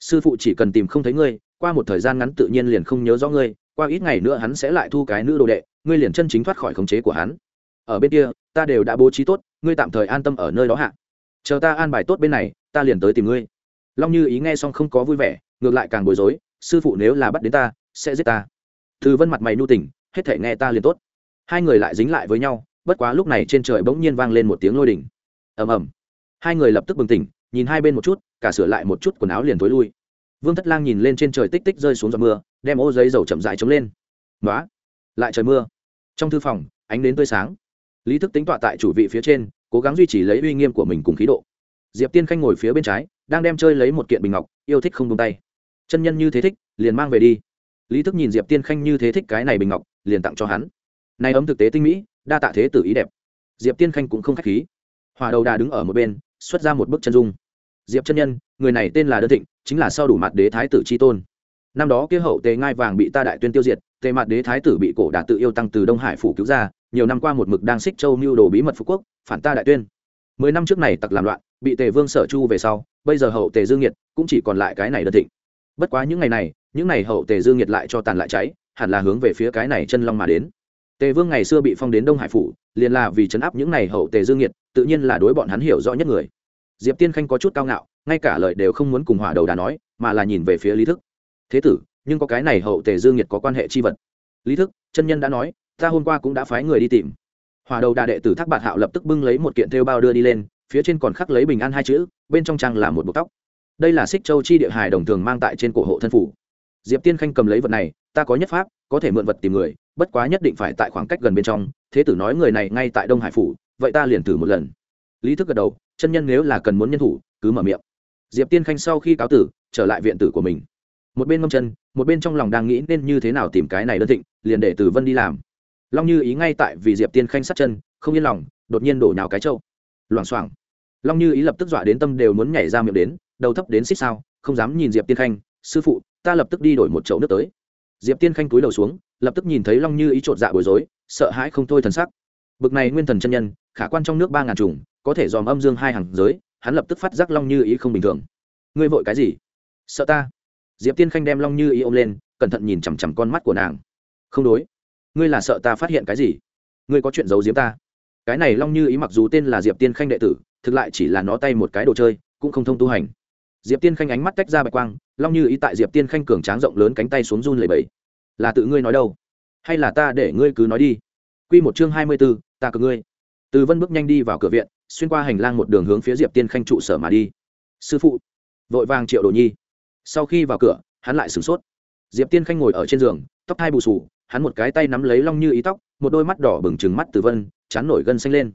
Sư phụ chỉ cần tìm không thấy ngươi, qua một thời gian ngắn tự nhiên liền không nhớ rõ ngươi qua ít ngày nữa hắn sẽ lại thu cái nữ đồ đệ, ngươi liền chân chính thoát khỏi khống chế của hắn. Ở bên kia, ta đều đã bố trí tốt, ngươi tạm thời an tâm ở nơi đó hạ. Chờ ta an bài tốt bên này, ta liền tới tìm ngươi. Long như ý nghe xong không có vui vẻ, ngược lại càng bối rối, sư phụ nếu là bắt đến ta, sẽ giết ta. Thư vân mặt mày nu tỉnh, hết thể nghe ta liền tốt. Hai người lại dính lại với nhau, bất quá lúc này trên trời bỗng nhiên vang lên một tiếng lôi đỉnh. Ầm ầm. Hai người lập tức bừng tỉnh, nhìn hai bên một chút, cả sửa lại một chút quần áo liền tối lui vương thất lang nhìn lên trên trời tích tích rơi xuống giọt mưa, đem ô giấy dầu chậm dại chống lên. Nói lại trời mưa. Trong thư phòng, ánh đến tươi sáng. Lý thức tính tọa tại chủ vị phía trên, cố gắng duy trì lấy uy nghiêm của mình cùng khí độ. Diệp tiên khanh ngồi phía bên trái, đang đem chơi lấy một kiện bình ngọc, yêu thích không tung tay. Chân nhân như thế thích, liền mang về đi. Lý thức nhìn diệp tiên khanh như thế thích cái này bình ngọc, liền tặng cho hắn. Này ấm thực tế tinh mỹ, đa tạ thế tử ý đẹp. Diệp tiên khanh cũng không k h á c h khí. Hòa đầu đà đứng ở một bên, xuất ra một bức chân dung diệp chân nhân, người này tên là đơn thịnh, chính là sau đủ mặt đế thái tử c tôn. Năm đó kia hậu tề ngai vàng bị ta đại tuyên tiêu diệt, tề mặt đế thái tử bị cổ đạt tự yêu tăng từ đông hải phủ cứu ra, nhiều năm qua một mực đang xích châu mưu đồ bí mật phú quốc, phản ta đại tuyên. Mười năm trước này tặc làm loạn, bị tề vương sở chu về sau, bây giờ hậu tề dương nhiệt, cũng chỉ còn lại cái này đơn thịnh. Bất quá những ngày này, những ngày hậu tề dương nhiệt lại cho tàn lại cháy, hẳn là hướng về phía cái này chân long mà đến. Tề vương ngày xưa bị phong đến đông hải phủ, liền là vì chấn áp những ngày hậu tề dương nhiệt, tự nhiên là đối bọn hắn hiểu rõ nhất người diệp tiên khanh có chút cao ngạo, ngay cả lời đều không muốn cùng hỏa đầu đà nói, mà là nhìn về phía lý thức. Thế tử, nhưng có cái này hậu tề dương nhiệt có quan hệ chi vật? Lý thức, chân nhân đã nói, ta hôm qua cũng đã phái người đi tìm. Hòa đầu đà đệ tử thác bạt hạo lập tức bưng lấy một kiện thêu bao đưa đi lên, phía trên còn khắc lấy bình an hai chữ, bên trong trang là một bộ tóc. Đây là xích châu chi địa hài đồng thường mang tại trên cổ hộ thân phủ. Diệp tiên khanh cầm lấy vật này, ta có nhất pháp, có thể mượn vật tìm người, bất quá nhất định phải tại khoảng cách gần bên trong, thế tử nói người này ngay tại đông hải phủ, vậy ta liền thử một lần. Lý thức gật đầu chân nhân nếu là cần muốn nhân thủ, cứ mở miệng. Diệp tiên khanh sau khi cáo tử, trở lại viện tử của mình. Một bên ngâm chân, một bên trong lòng đang nghĩ nên như thế nào tìm cái này đơn thịnh, liền để tử vân đi làm. Long như ý ngay tại vì diệp tiên khanh sát chân, không yên lòng, đột nhiên đổ nhào cái trâu. Loảng xoảng. Long như ý lập tức dọa đến tâm đều muốn nhảy ra miệng đến, đầu thấp đến xích sao, không dám nhìn diệp tiên khanh, sư phụ, ta lập tức đi đổi một chậu nước tới. Diệp tiên khanh cúi đầu xuống, lập tức nhìn thấy long như ý chột dạ bối rối, sợ hãi không thôi thần sắc. Bực này nguyên thần chân nhân, khả quan trong nước ba ngàn trùng có thể dòm âm dương hai hàng giới, hắn lập tức phát giác long như ý không bình thường. Ngươi vội cái gì? Sợ ta? Diệp tiên khanh đem long như ý ôm lên, cẩn thận nhìn chằm chằm con mắt của nàng. Không đối. Ngươi là sợ ta phát hiện cái gì? Ngươi có chuyện giấu diếm ta? Cái này long như ý mặc dù tên là diệp tiên khanh đệ tử, thực lại chỉ là nó tay một cái đồ chơi, cũng không thông tu hành. Diệp tiên khanh ánh mắt tách ra bạch quang, long như ý tại diệp tiên khanh cường tráng rộng lớn cánh tay xuống run lầy bẫy là tự ngươi nói đâu? Hay là ta để ngươi cứ nói đi? Q một chương hai mươi b ố ta cờ ngươi. Từ vân bước nhanh đi vào cửa viện xuyên qua hành lang một đường hướng phía diệp tiên khanh trụ sở mà đi. Sư phụ. Vội vàng triệu đồ nhi. Sau khi vào cửa, hắn lại sửng sốt. Diệp tiên khanh ngồi ở trên giường, tóc hai bù sù hắn một cái tay nắm lấy long như ý tóc, một đôi mắt đỏ bừng trừng mắt từ vân, chán nổi gân xanh lên.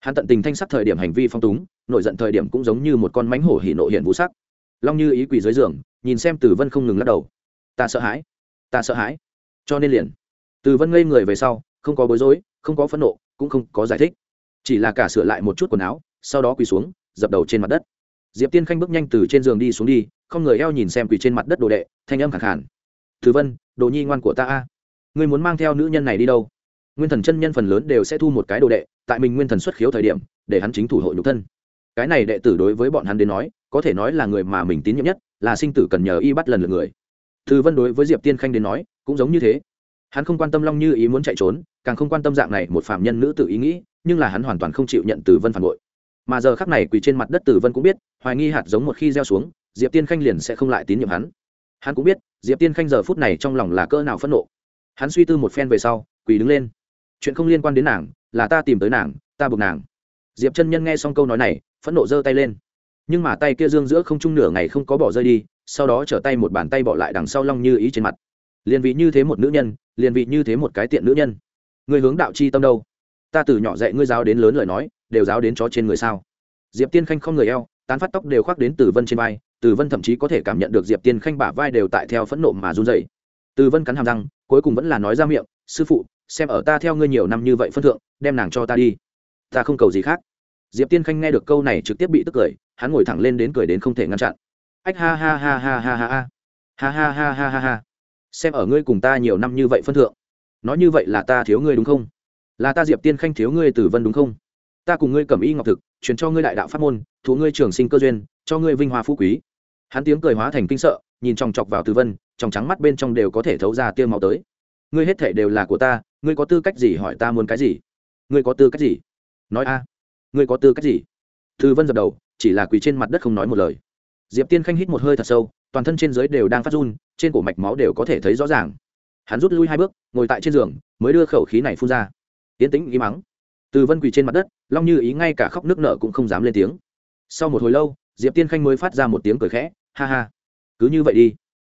Hắn tận tình thanh sắc thời điểm hành vi phong túng, nổi giận thời điểm cũng giống như một con mánh hổ hỉ nộ hiện vũ sắc. Long như ý quỳ dưới giường, nhìn xem từ vân không ngừng lắc đầu. Ta sợ hãi, ta sợ hãi. Cho nên liền, từ vân ngây người về sau, không có bối rối, không có phẫn nộ, cũng không có giải thích chỉ là cả sửa lại một chút quần áo, sau đó quỳ xuống, dập đầu trên mặt đất. Diệp tiên khanh bước nhanh từ trên giường đi xuống đi, không người eo nhìn xem quỳ trên mặt đất đồ đệ, thanh âm khẳng khản Thứ vân, đồ nhi ngoan của ta a. Ngươi muốn mang theo nữ nhân này đi đâu? Nguyên thần chân nhân phần lớn đều sẽ thu một cái đồ đệ, tại mình nguyên thần xuất khiếu thời điểm, để hắn chính thủ hộ nhục thân. Cái này đệ tử đối với bọn hắn đến nói, có thể nói là người mà mình tín nhiệm nhất, là sinh tử cần nhờ y bắt lần lượt người. Thư vân đối với diệp tiên khanh đến nói, cũng giống như thế. Hắn không quan tâm long như ý muốn chạy trốn càng không quan tâm dạng này một phạm nhân nữ tự ý nghĩ, nhưng là hắn hoàn toàn không chịu nhận từ vân phản bội. Mà giờ khắc này quỳ trên mặt đất Tử vân cũng biết, hoài nghi hạt giống một khi gieo xuống, diệp tiên khanh liền sẽ không lại tín nhiệm hắn. Hắn cũng biết, diệp tiên khanh giờ phút này trong lòng là cỡ nào phẫn nộ. Hắn suy tư một phen về sau, quỳ đứng lên. Chuyện không liên quan đến nàng, là ta tìm tới nàng, ta buộc nàng. Diệp chân nhân nghe xong câu nói này, phẫn nộ giơ tay lên. Nhưng mà tay kia dương giữa không trung nửa ngày không có bỏ rơi đi, sau đó trở tay một bàn tay bỏ lại đằng sau long như ý trên mặt. Liền vị như thế một nữ nhân liền vị như thế một cái tiện nữ nhân người hướng đạo chi tâm đâu? Ta từ nhỏ dạy ngươi giáo đến lớn lời nói, đều giáo đến chó trên người sao? Diệp tiên khanh không người eo, tán phát tóc đều khoác đến từ vân trên vai, từ vân thậm chí có thể cảm nhận được diệp tiên khanh bả vai đều tại theo phẫn nộ mà run dậy từ vân cắn hàm răng, cuối cùng vẫn là nói ra miệng, sư phụ, xem ở ta theo ngươi nhiều năm như vậy phân thượng, đem nàng cho ta đi. Ta không cầu gì khác. Diệp tiên khanh nghe được câu này trực tiếp bị tức cười, hắn ngồi thẳng lên đến cười đến không thể ngăn chặn. Ách ha ha ha ha ha ha ha. Ha ha ha ha ha ha. Xem ở ngươi cùng ta nhiều năm như vậy phân thượng nói như vậy là ta thiếu ngươi đúng không? Là ta diệp tiên khanh thiếu ngươi tử vân đúng không? Ta cùng ngươi cầm y ngọc thực, truyền cho ngươi đại đạo pháp môn thú ngươi trường sinh cơ duyên, cho ngươi vinh hoa phú quý. Hắn tiếng cười hóa thành kinh sợ, nhìn chòng chọc vào tử vân, trong trắng mắt bên trong đều có thể thấu ra tiêu máu tới. Ngươi hết thể đều là của ta, ngươi có tư cách gì hỏi ta muốn cái gì? Ngươi có tư cách gì? Nói a. Ngươi có tư cách gì? Tử vân dập đầu, chỉ là quỳ trên mặt đất không nói một lời. Diệp tiên khanh hít một hơi thật sâu, toàn thân trên giới đều đang phát run, trên cổ mạch máu đều có thể thấy rõ ràng hắn rút lui hai bước, ngồi tại trên giường, mới đưa khẩu khí này phun ra. Tiến tĩnh ý mắng. Từ vân quỳ trên mặt đất, long như ý ngay cả khóc nước nợ cũng không dám lên tiếng. Sau một hồi lâu, diệp tiên khanh mới phát ra một tiếng cười khẽ, ha ha, cứ như vậy đi,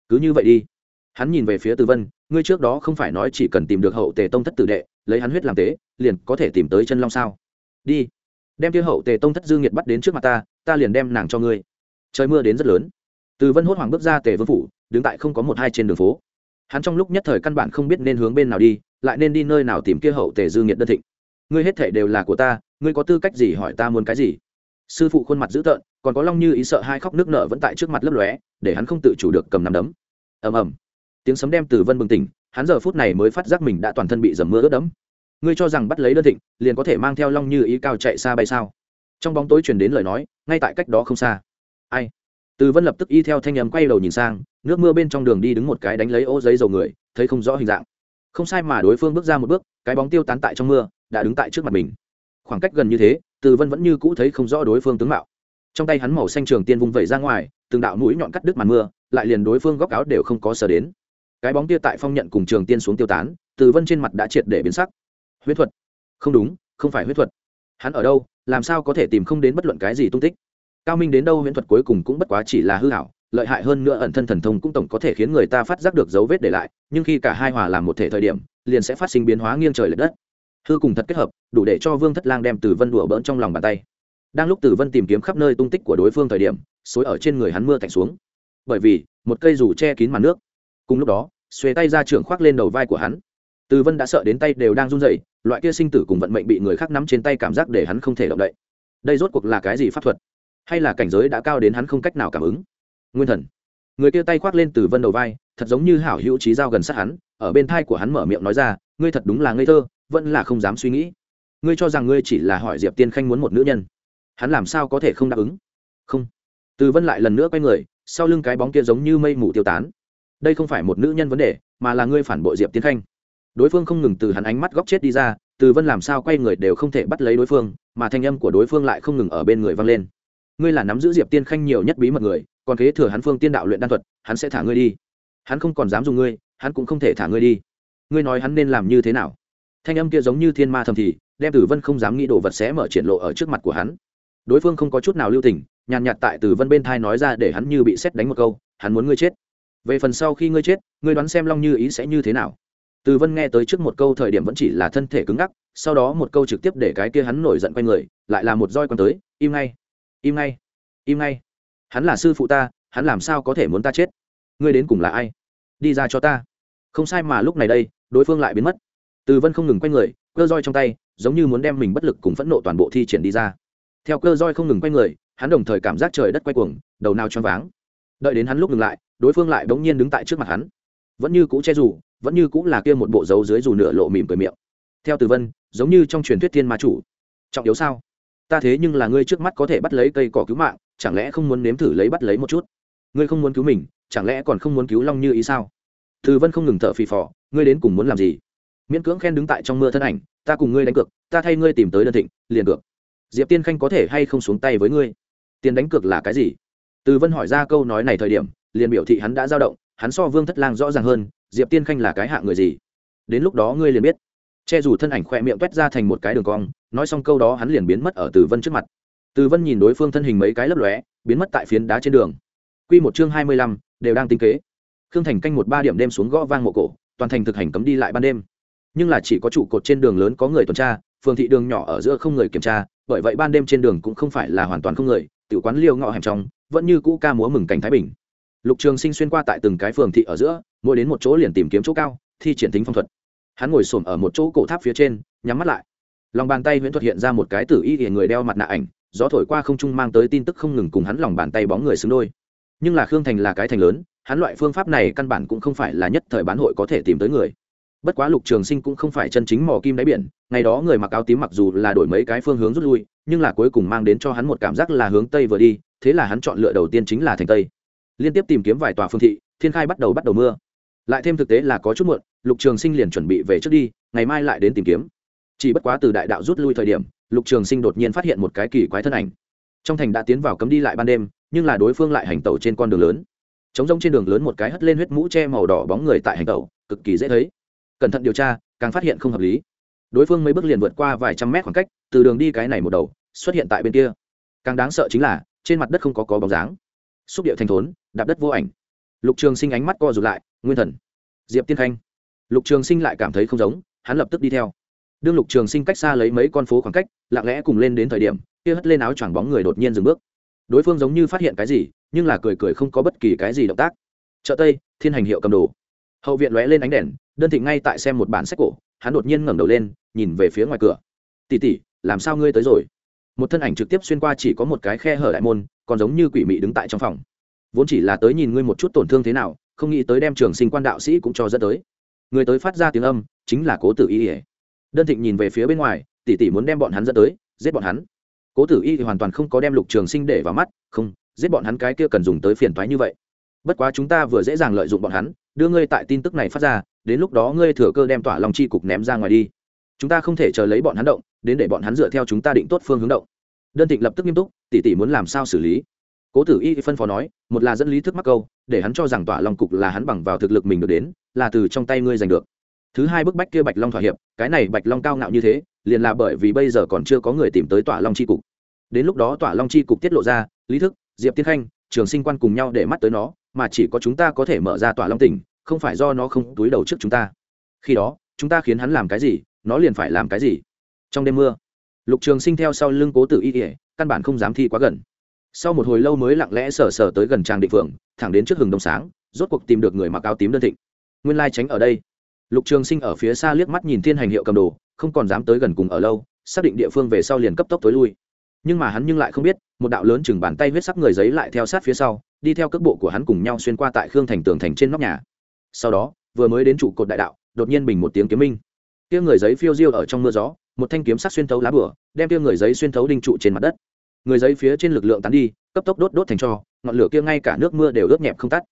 cứ như vậy đi. Hắn nhìn về phía từ vân, ngươi trước đó không phải nói chỉ cần tìm được hậu tề tông thất tử đệ, lấy hắn huyết làm tế, liền có thể tìm tới chân long sao? Đi, đem kia hậu tề tông thất dương nhiệt bắt đến trước mặt ta ta liền đem nàng cho ngươi. Trời mưa đến rất lớn. Từ vân hốt hoảng bước ra tề vương phủ, đứng tại không có một hai trên đường phố hắn trong lúc nhất thời căn bản không biết nên hướng bên nào đi, lại nên đi nơi nào tìm kia hậu tề dư nghiệt đơn thịnh. Ngươi hết thể đều là của ta, ngươi có tư cách gì hỏi ta muốn cái gì? Sư phụ khuôn mặt dữ tợn, còn có long như ý sợ hai khóc nước nợ vẫn tại trước mặt lấp lóe, để hắn không tự chủ được cầm nắm đấm. Ầm ầm. Tiếng sấm đem từ vân bừng tỉnh, hắn giờ phút này mới phát giác mình đã toàn thân bị dầm mưa ướt đẫm. Ngươi cho rằng bắt lấy đơn thịnh, liền có thể mang theo long như ý cao chạy xa bay sao? Trong bóng tối truyền đến lời nói, ngay tại cách đó không xa. Ai? Từ vân lập tức y theo thanh âm quay đầu nhìn sang, nước mưa bên trong đường đi đứng một cái đánh lấy ô giấy dầu người, thấy không rõ hình dạng. Không sai mà đối phương bước ra một bước, cái bóng tiêu tán tại trong mưa, đã đứng tại trước mặt mình. Khoảng cách gần như thế, từ vân vẫn như cũ thấy không rõ đối phương tướng mạo. Trong tay hắn màu xanh trường tiên vung vẩy ra ngoài, từng đạo mũi nhọn cắt đứt màn mưa, lại liền đối phương góc áo đều không có sờ đến. Cái bóng tia tại phong nhận cùng trường tiên xuống tiêu tán, từ vân trên mặt đã triệt để biến sắc. Huyết thuật. Không đúng, không phải huyết thuật. Hắn ở đâu, làm sao có thể tìm không đến bất luận cái gì tung tích? Cao minh đến đâu huyễn thuật cuối cùng cũng bất quá chỉ là hư hảo, lợi hại hơn nữa ẩn thân thần thông cũng tổng có thể khiến người ta phát giác được dấu vết để lại, nhưng khi cả hai hòa làm một thể thời điểm, liền sẽ phát sinh biến hóa nghiêng trời l ệ đất. Hư cùng thật kết hợp, đủ để cho vương thất lang đem từ vân đùa bỡn trong lòng bàn tay. Đang lúc tử vân tìm kiếm khắp nơi tung tích của đối phương thời điểm, xối ở trên người hắn mưa tạnh xuống. Bởi vì, một cây dù che kín màn nước. Cùng lúc đó, xuề tay ra trưởng khoác lên đầu vai của hắn. Tử vân đã sợ đến tay đều đang run rẩy, loại kia sinh tử cùng vận mệnh bị người khác nắm trên tay cảm giác để hắn không thể động đậy. Đây rốt cuộc là cái gì pháp thuật? Hay là cảnh giới đã cao đến hắn không cách nào cảm ứng. Nguyên thần. Người kia tay khoác lên từ vân đầu vai, thật giống như hảo hữu trí dao gần sát hắn, ở bên thai của hắn mở miệng nói ra, ngươi thật đúng là ngây thơ, vẫn là không dám suy nghĩ. Ngươi cho rằng ngươi chỉ là hỏi diệp tiên khanh muốn một nữ nhân. Hắn làm sao có thể không đáp ứng? Không. Từ vân lại lần nữa quay người, sau lưng cái bóng kia giống như mây mù tiêu tán. Đây không phải một nữ nhân vấn đề, mà là ngươi phản bội diệp tiến khanh. Đối phương không ngừng từ hắn ánh mắt góc chết đi ra, từ vân làm sao quay người đều không thể bắt lấy đối phương, mà thanh âm của đối phương lại không ngừng ở bên người vang lên ngươi là nắm giữ diệp tiên khanh nhiều nhất bí mật người, còn kế thừa hắn phương tiên đạo luyện đan thuật, hắn sẽ thả ngươi đi. Hắn không còn dám dùng ngươi, hắn cũng không thể thả ngươi đi. Ngươi nói hắn nên làm như thế nào? Thanh âm kia giống như thiên ma thầm thì, đem tử vân không dám nghĩ đồ vật sẽ mở triển lộ ở trước mặt của hắn. Đối phương không có chút nào lưu tình, nhàn nhạt tại tử vân bên thai nói ra để hắn như bị xét đánh một câu, hắn muốn ngươi chết. Về phần sau khi ngươi chết, ngươi đoán xem long như ý sẽ như thế nào? Tử vân nghe tới trước một câu thời điểm vẫn chỉ là thân thể cứng ngắc, sau đó một câu trực tiếp để cái kia hắn nổi giận quay người, lại là một roi quăng tới, im ngay im ngay im ngay. Hắn là sư phụ ta, hắn làm sao có thể muốn ta chết? Ngươi đến cùng là ai? Đi ra cho ta. Không sai mà lúc này đây, đối phương lại biến mất. Từ vân không ngừng quay người, cơ roi trong tay, giống như muốn đem mình bất lực cùng phẫn nộ toàn bộ thi triển đi ra. Theo cơ roi không ngừng quay người, hắn đồng thời cảm giác trời đất quay cuồng, đầu nào choáng váng. Đợi đến hắn lúc ngừng lại, đối phương lại bỗng nhiên đứng tại trước mặt hắn. Vẫn như cũ che dù, vẫn như cũ là kia một bộ dấu dưới dù nửa lộ mỉm cười miệng. Theo từ vân, giống như trong truyền thuyết thiên ma chủ. Trọng yếu sao? Ta thế nhưng là ngươi trước mắt có thể bắt lấy cây cỏ cứu mạng, chẳng lẽ không muốn nếm thử lấy bắt lấy một chút? Ngươi không muốn cứu mình, chẳng lẽ còn không muốn cứu long như ý sao? Từ vân không ngừng thở phì phò, ngươi đến cùng muốn làm gì? Miễn cưỡng khen đứng tại trong mưa thân ảnh, ta cùng ngươi đánh cược, ta thay ngươi tìm tới đơn thịnh, liền cược. Diệp tiên khanh có thể hay không xuống tay với ngươi? Tiền đánh cược là cái gì? Từ vân hỏi ra câu nói này thời điểm, liền biểu thị hắn đã dao động, hắn so vương thất lang rõ ràng hơn, diệp tiên khanh là cái hạ người gì? Đến lúc đó ngươi liền biết. Che dù thân ảnh khoe miệng quét ra thành một cái đường cong nói xong câu đó hắn liền biến mất ở từ vân trước mặt. Từ vân nhìn đối phương thân hình mấy cái lấp lóe, biến mất tại phiến đá trên đường. Quy một chương hai mươi lăm, đều đang tính kế. Khương thành canh một ba điểm đêm xuống gõ vang mộ cổ, toàn thành thực hành cấm đi lại ban đêm. Nhưng là chỉ có trụ cột trên đường lớn có người tuần tra, phường thị đường nhỏ ở giữa không người kiểm tra, bởi vậy ban đêm trên đường cũng không phải là hoàn toàn không người, tiểu quán liêu ngọ hẻm trong, vẫn như cũ ca múa mừng cảnh thái bình. Lục trường sinh xuyên qua tại từng cái phường thị ở giữa, mỗi đến một chỗ liền tìm kiếm chỗ cao, thi triển tính phong thuật. Hắn ngồi xổm ở một chỗ cổ tháp phía trên, nhắm mắt lại lòng bàn tay huyễn thuật hiện ra một cái tử y hiện người đeo mặt nạ ảnh, gió thổi qua không trung mang tới tin tức không ngừng cùng hắn lòng bàn tay bóng người xứng đôi. Nhưng là khương thành là cái thành lớn, hắn loại phương pháp này căn bản cũng không phải là nhất thời bán hội có thể tìm tới người. Bất quá lục trường sinh cũng không phải chân chính mò kim đáy biển, ngày đó người mặc áo tím mặc dù là đổi mấy cái phương hướng rút lui, nhưng là cuối cùng mang đến cho hắn một cảm giác là hướng tây vừa đi, thế là hắn chọn lựa đầu tiên chính là thành tây. Liên tiếp tìm kiếm vài tòa phương thị, thiên khai bắt đầu bắt đầu mưa. Lại thêm thực tế là có chút muộn, lục trường sinh liền chuẩn bị về trước đi, ngày mai lại đến tìm kiếm chỉ bất quá từ đại đạo rút lui thời điểm, lục trường sinh đột nhiên phát hiện một cái kỳ quái thân ảnh. Trong thành đã tiến vào cấm đi lại ban đêm, nhưng là đối phương lại hành tẩu trên con đường lớn. Chống rông trên đường lớn một cái hất lên huyết mũ che màu đỏ bóng người tại hành tẩu, cực kỳ dễ thấy. Cẩn thận điều tra, càng phát hiện không hợp lý. Đối phương mấy bước liền vượt qua vài trăm mét khoảng cách, từ đường đi cái này một đầu, xuất hiện tại bên kia. Càng đáng sợ chính là, trên mặt đất không có có bóng dáng. Xúc điệu thành thốn, đạp đất vô ảnh. Lục trường sinh ánh mắt co rụt lại, nguyên thần. Diệp tiên khanh. Lục trường sinh lại cảm thấy không giống, hắn lập tức đi theo đương lục trường sinh cách xa lấy mấy con phố khoảng cách, lặng lẽ cùng lên đến thời điểm, kia hất lên áo choàng bóng người đột nhiên dừng bước. Đối phương giống như phát hiện cái gì, nhưng là cười cười không có bất kỳ cái gì động tác. Chợ tây, thiên hành hiệu cầm đồ. Hậu viện lóe lên ánh đèn, đơn thị ngay tại xem một bản sách cổ, hắn đột nhiên ngẩng đầu lên, nhìn về phía ngoài cửa. Tỉ tỉ làm sao ngươi tới rồi? Một thân ảnh trực tiếp xuyên qua chỉ có một cái khe hở đại môn, còn giống như quỷ mị đứng tại trong phòng. Vốn chỉ là tới nhìn ngươi một chút tổn thương thế nào, không nghĩ tới đem trường sinh quan đạo sĩ cũng cho dẫn tới. Người tới phát ra tiếng âm, chính là cố tử y ỉa đơn thịnh nhìn về phía bên ngoài tỷ tỷ muốn đem bọn hắn dẫn tới, giết bọn hắn. Cố tử y thì hoàn toàn không có đem lục trường sinh để vào mắt, không, giết bọn hắn cái kia cần dùng tới phiền toái như vậy. Bất quá chúng ta vừa dễ dàng lợi dụng bọn hắn, đưa ngươi tại tin tức này phát ra, đến lúc đó ngươi thừa cơ đem tỏa lòng chi cục ném ra ngoài đi. Chúng ta không thể chờ lấy bọn hắn động, đến để bọn hắn dựa theo chúng ta định tốt phương hướng động. Đơn thịnh lập tức nghiêm túc tỷ tỷ muốn làm sao xử lý? Cố tử y phân phó nói, một là dẫn lý thức mắc câu, để hắn cho rằng tỏa long cục là hắn bằng vào thực lực mình được đến, là từ trong tay ngươi giành được thứ hai bức bách kia bạch long thỏa hiệp, cái này bạch long cao ngạo như thế, liền là bởi vì bây giờ còn chưa có người tìm tới tỏa long c h i cục. Đến lúc đó tỏa long c h i cục tiết lộ ra, lý thức, diệp tiên khanh, trường sinh quan cùng nhau để mắt tới nó, mà chỉ có chúng ta có thể mở ra tỏa long tỉnh, không phải do nó không túi đầu trước chúng ta. Khi đó, chúng ta khiến hắn làm cái gì, nó liền phải làm cái gì. Trong đêm mưa, lục trường sinh theo sau lưng cố tử y ỉa căn bản không dám thi quá gần. Sau một hồi lâu mới lặng lẽ sờ sờ tới gần tràng định phượng, thẳng đến trước hừng đông sáng, rốt cuộc tìm được người mặc áo tím đơn thịnh. Nguyên lai tránh ở đây lục trường sinh ở phía xa liếc mắt nhìn thiên hành hiệu cầm đồ, không còn dám tới gần cùng ở lâu, xác định địa phương về sau liền cấp tốc tối lui. Nhưng mà hắn nhưng lại không biết, một đạo lớn chừng bàn tay huyết sắc người giấy lại theo sát phía sau, đi theo cước bộ của hắn cùng nhau xuyên qua tại khương thành tường thành trên nóc nhà. Sau đó, vừa mới đến trụ cột đại đạo, đột nhiên bình một tiếng kiếm minh. Tiếng người giấy phiêu diêu ở trong mưa gió, một thanh kiếm sắc xuyên thấu lá bửa đem kia người giấy xuyên thấu đinh trụ trên mặt đất. Người giấy phía trên lực lượng tán đi, cấp tốc đốt đốt thành cho, ngọn lửa kia ngay cả nước mưa đều ướt nhẹp không tắt.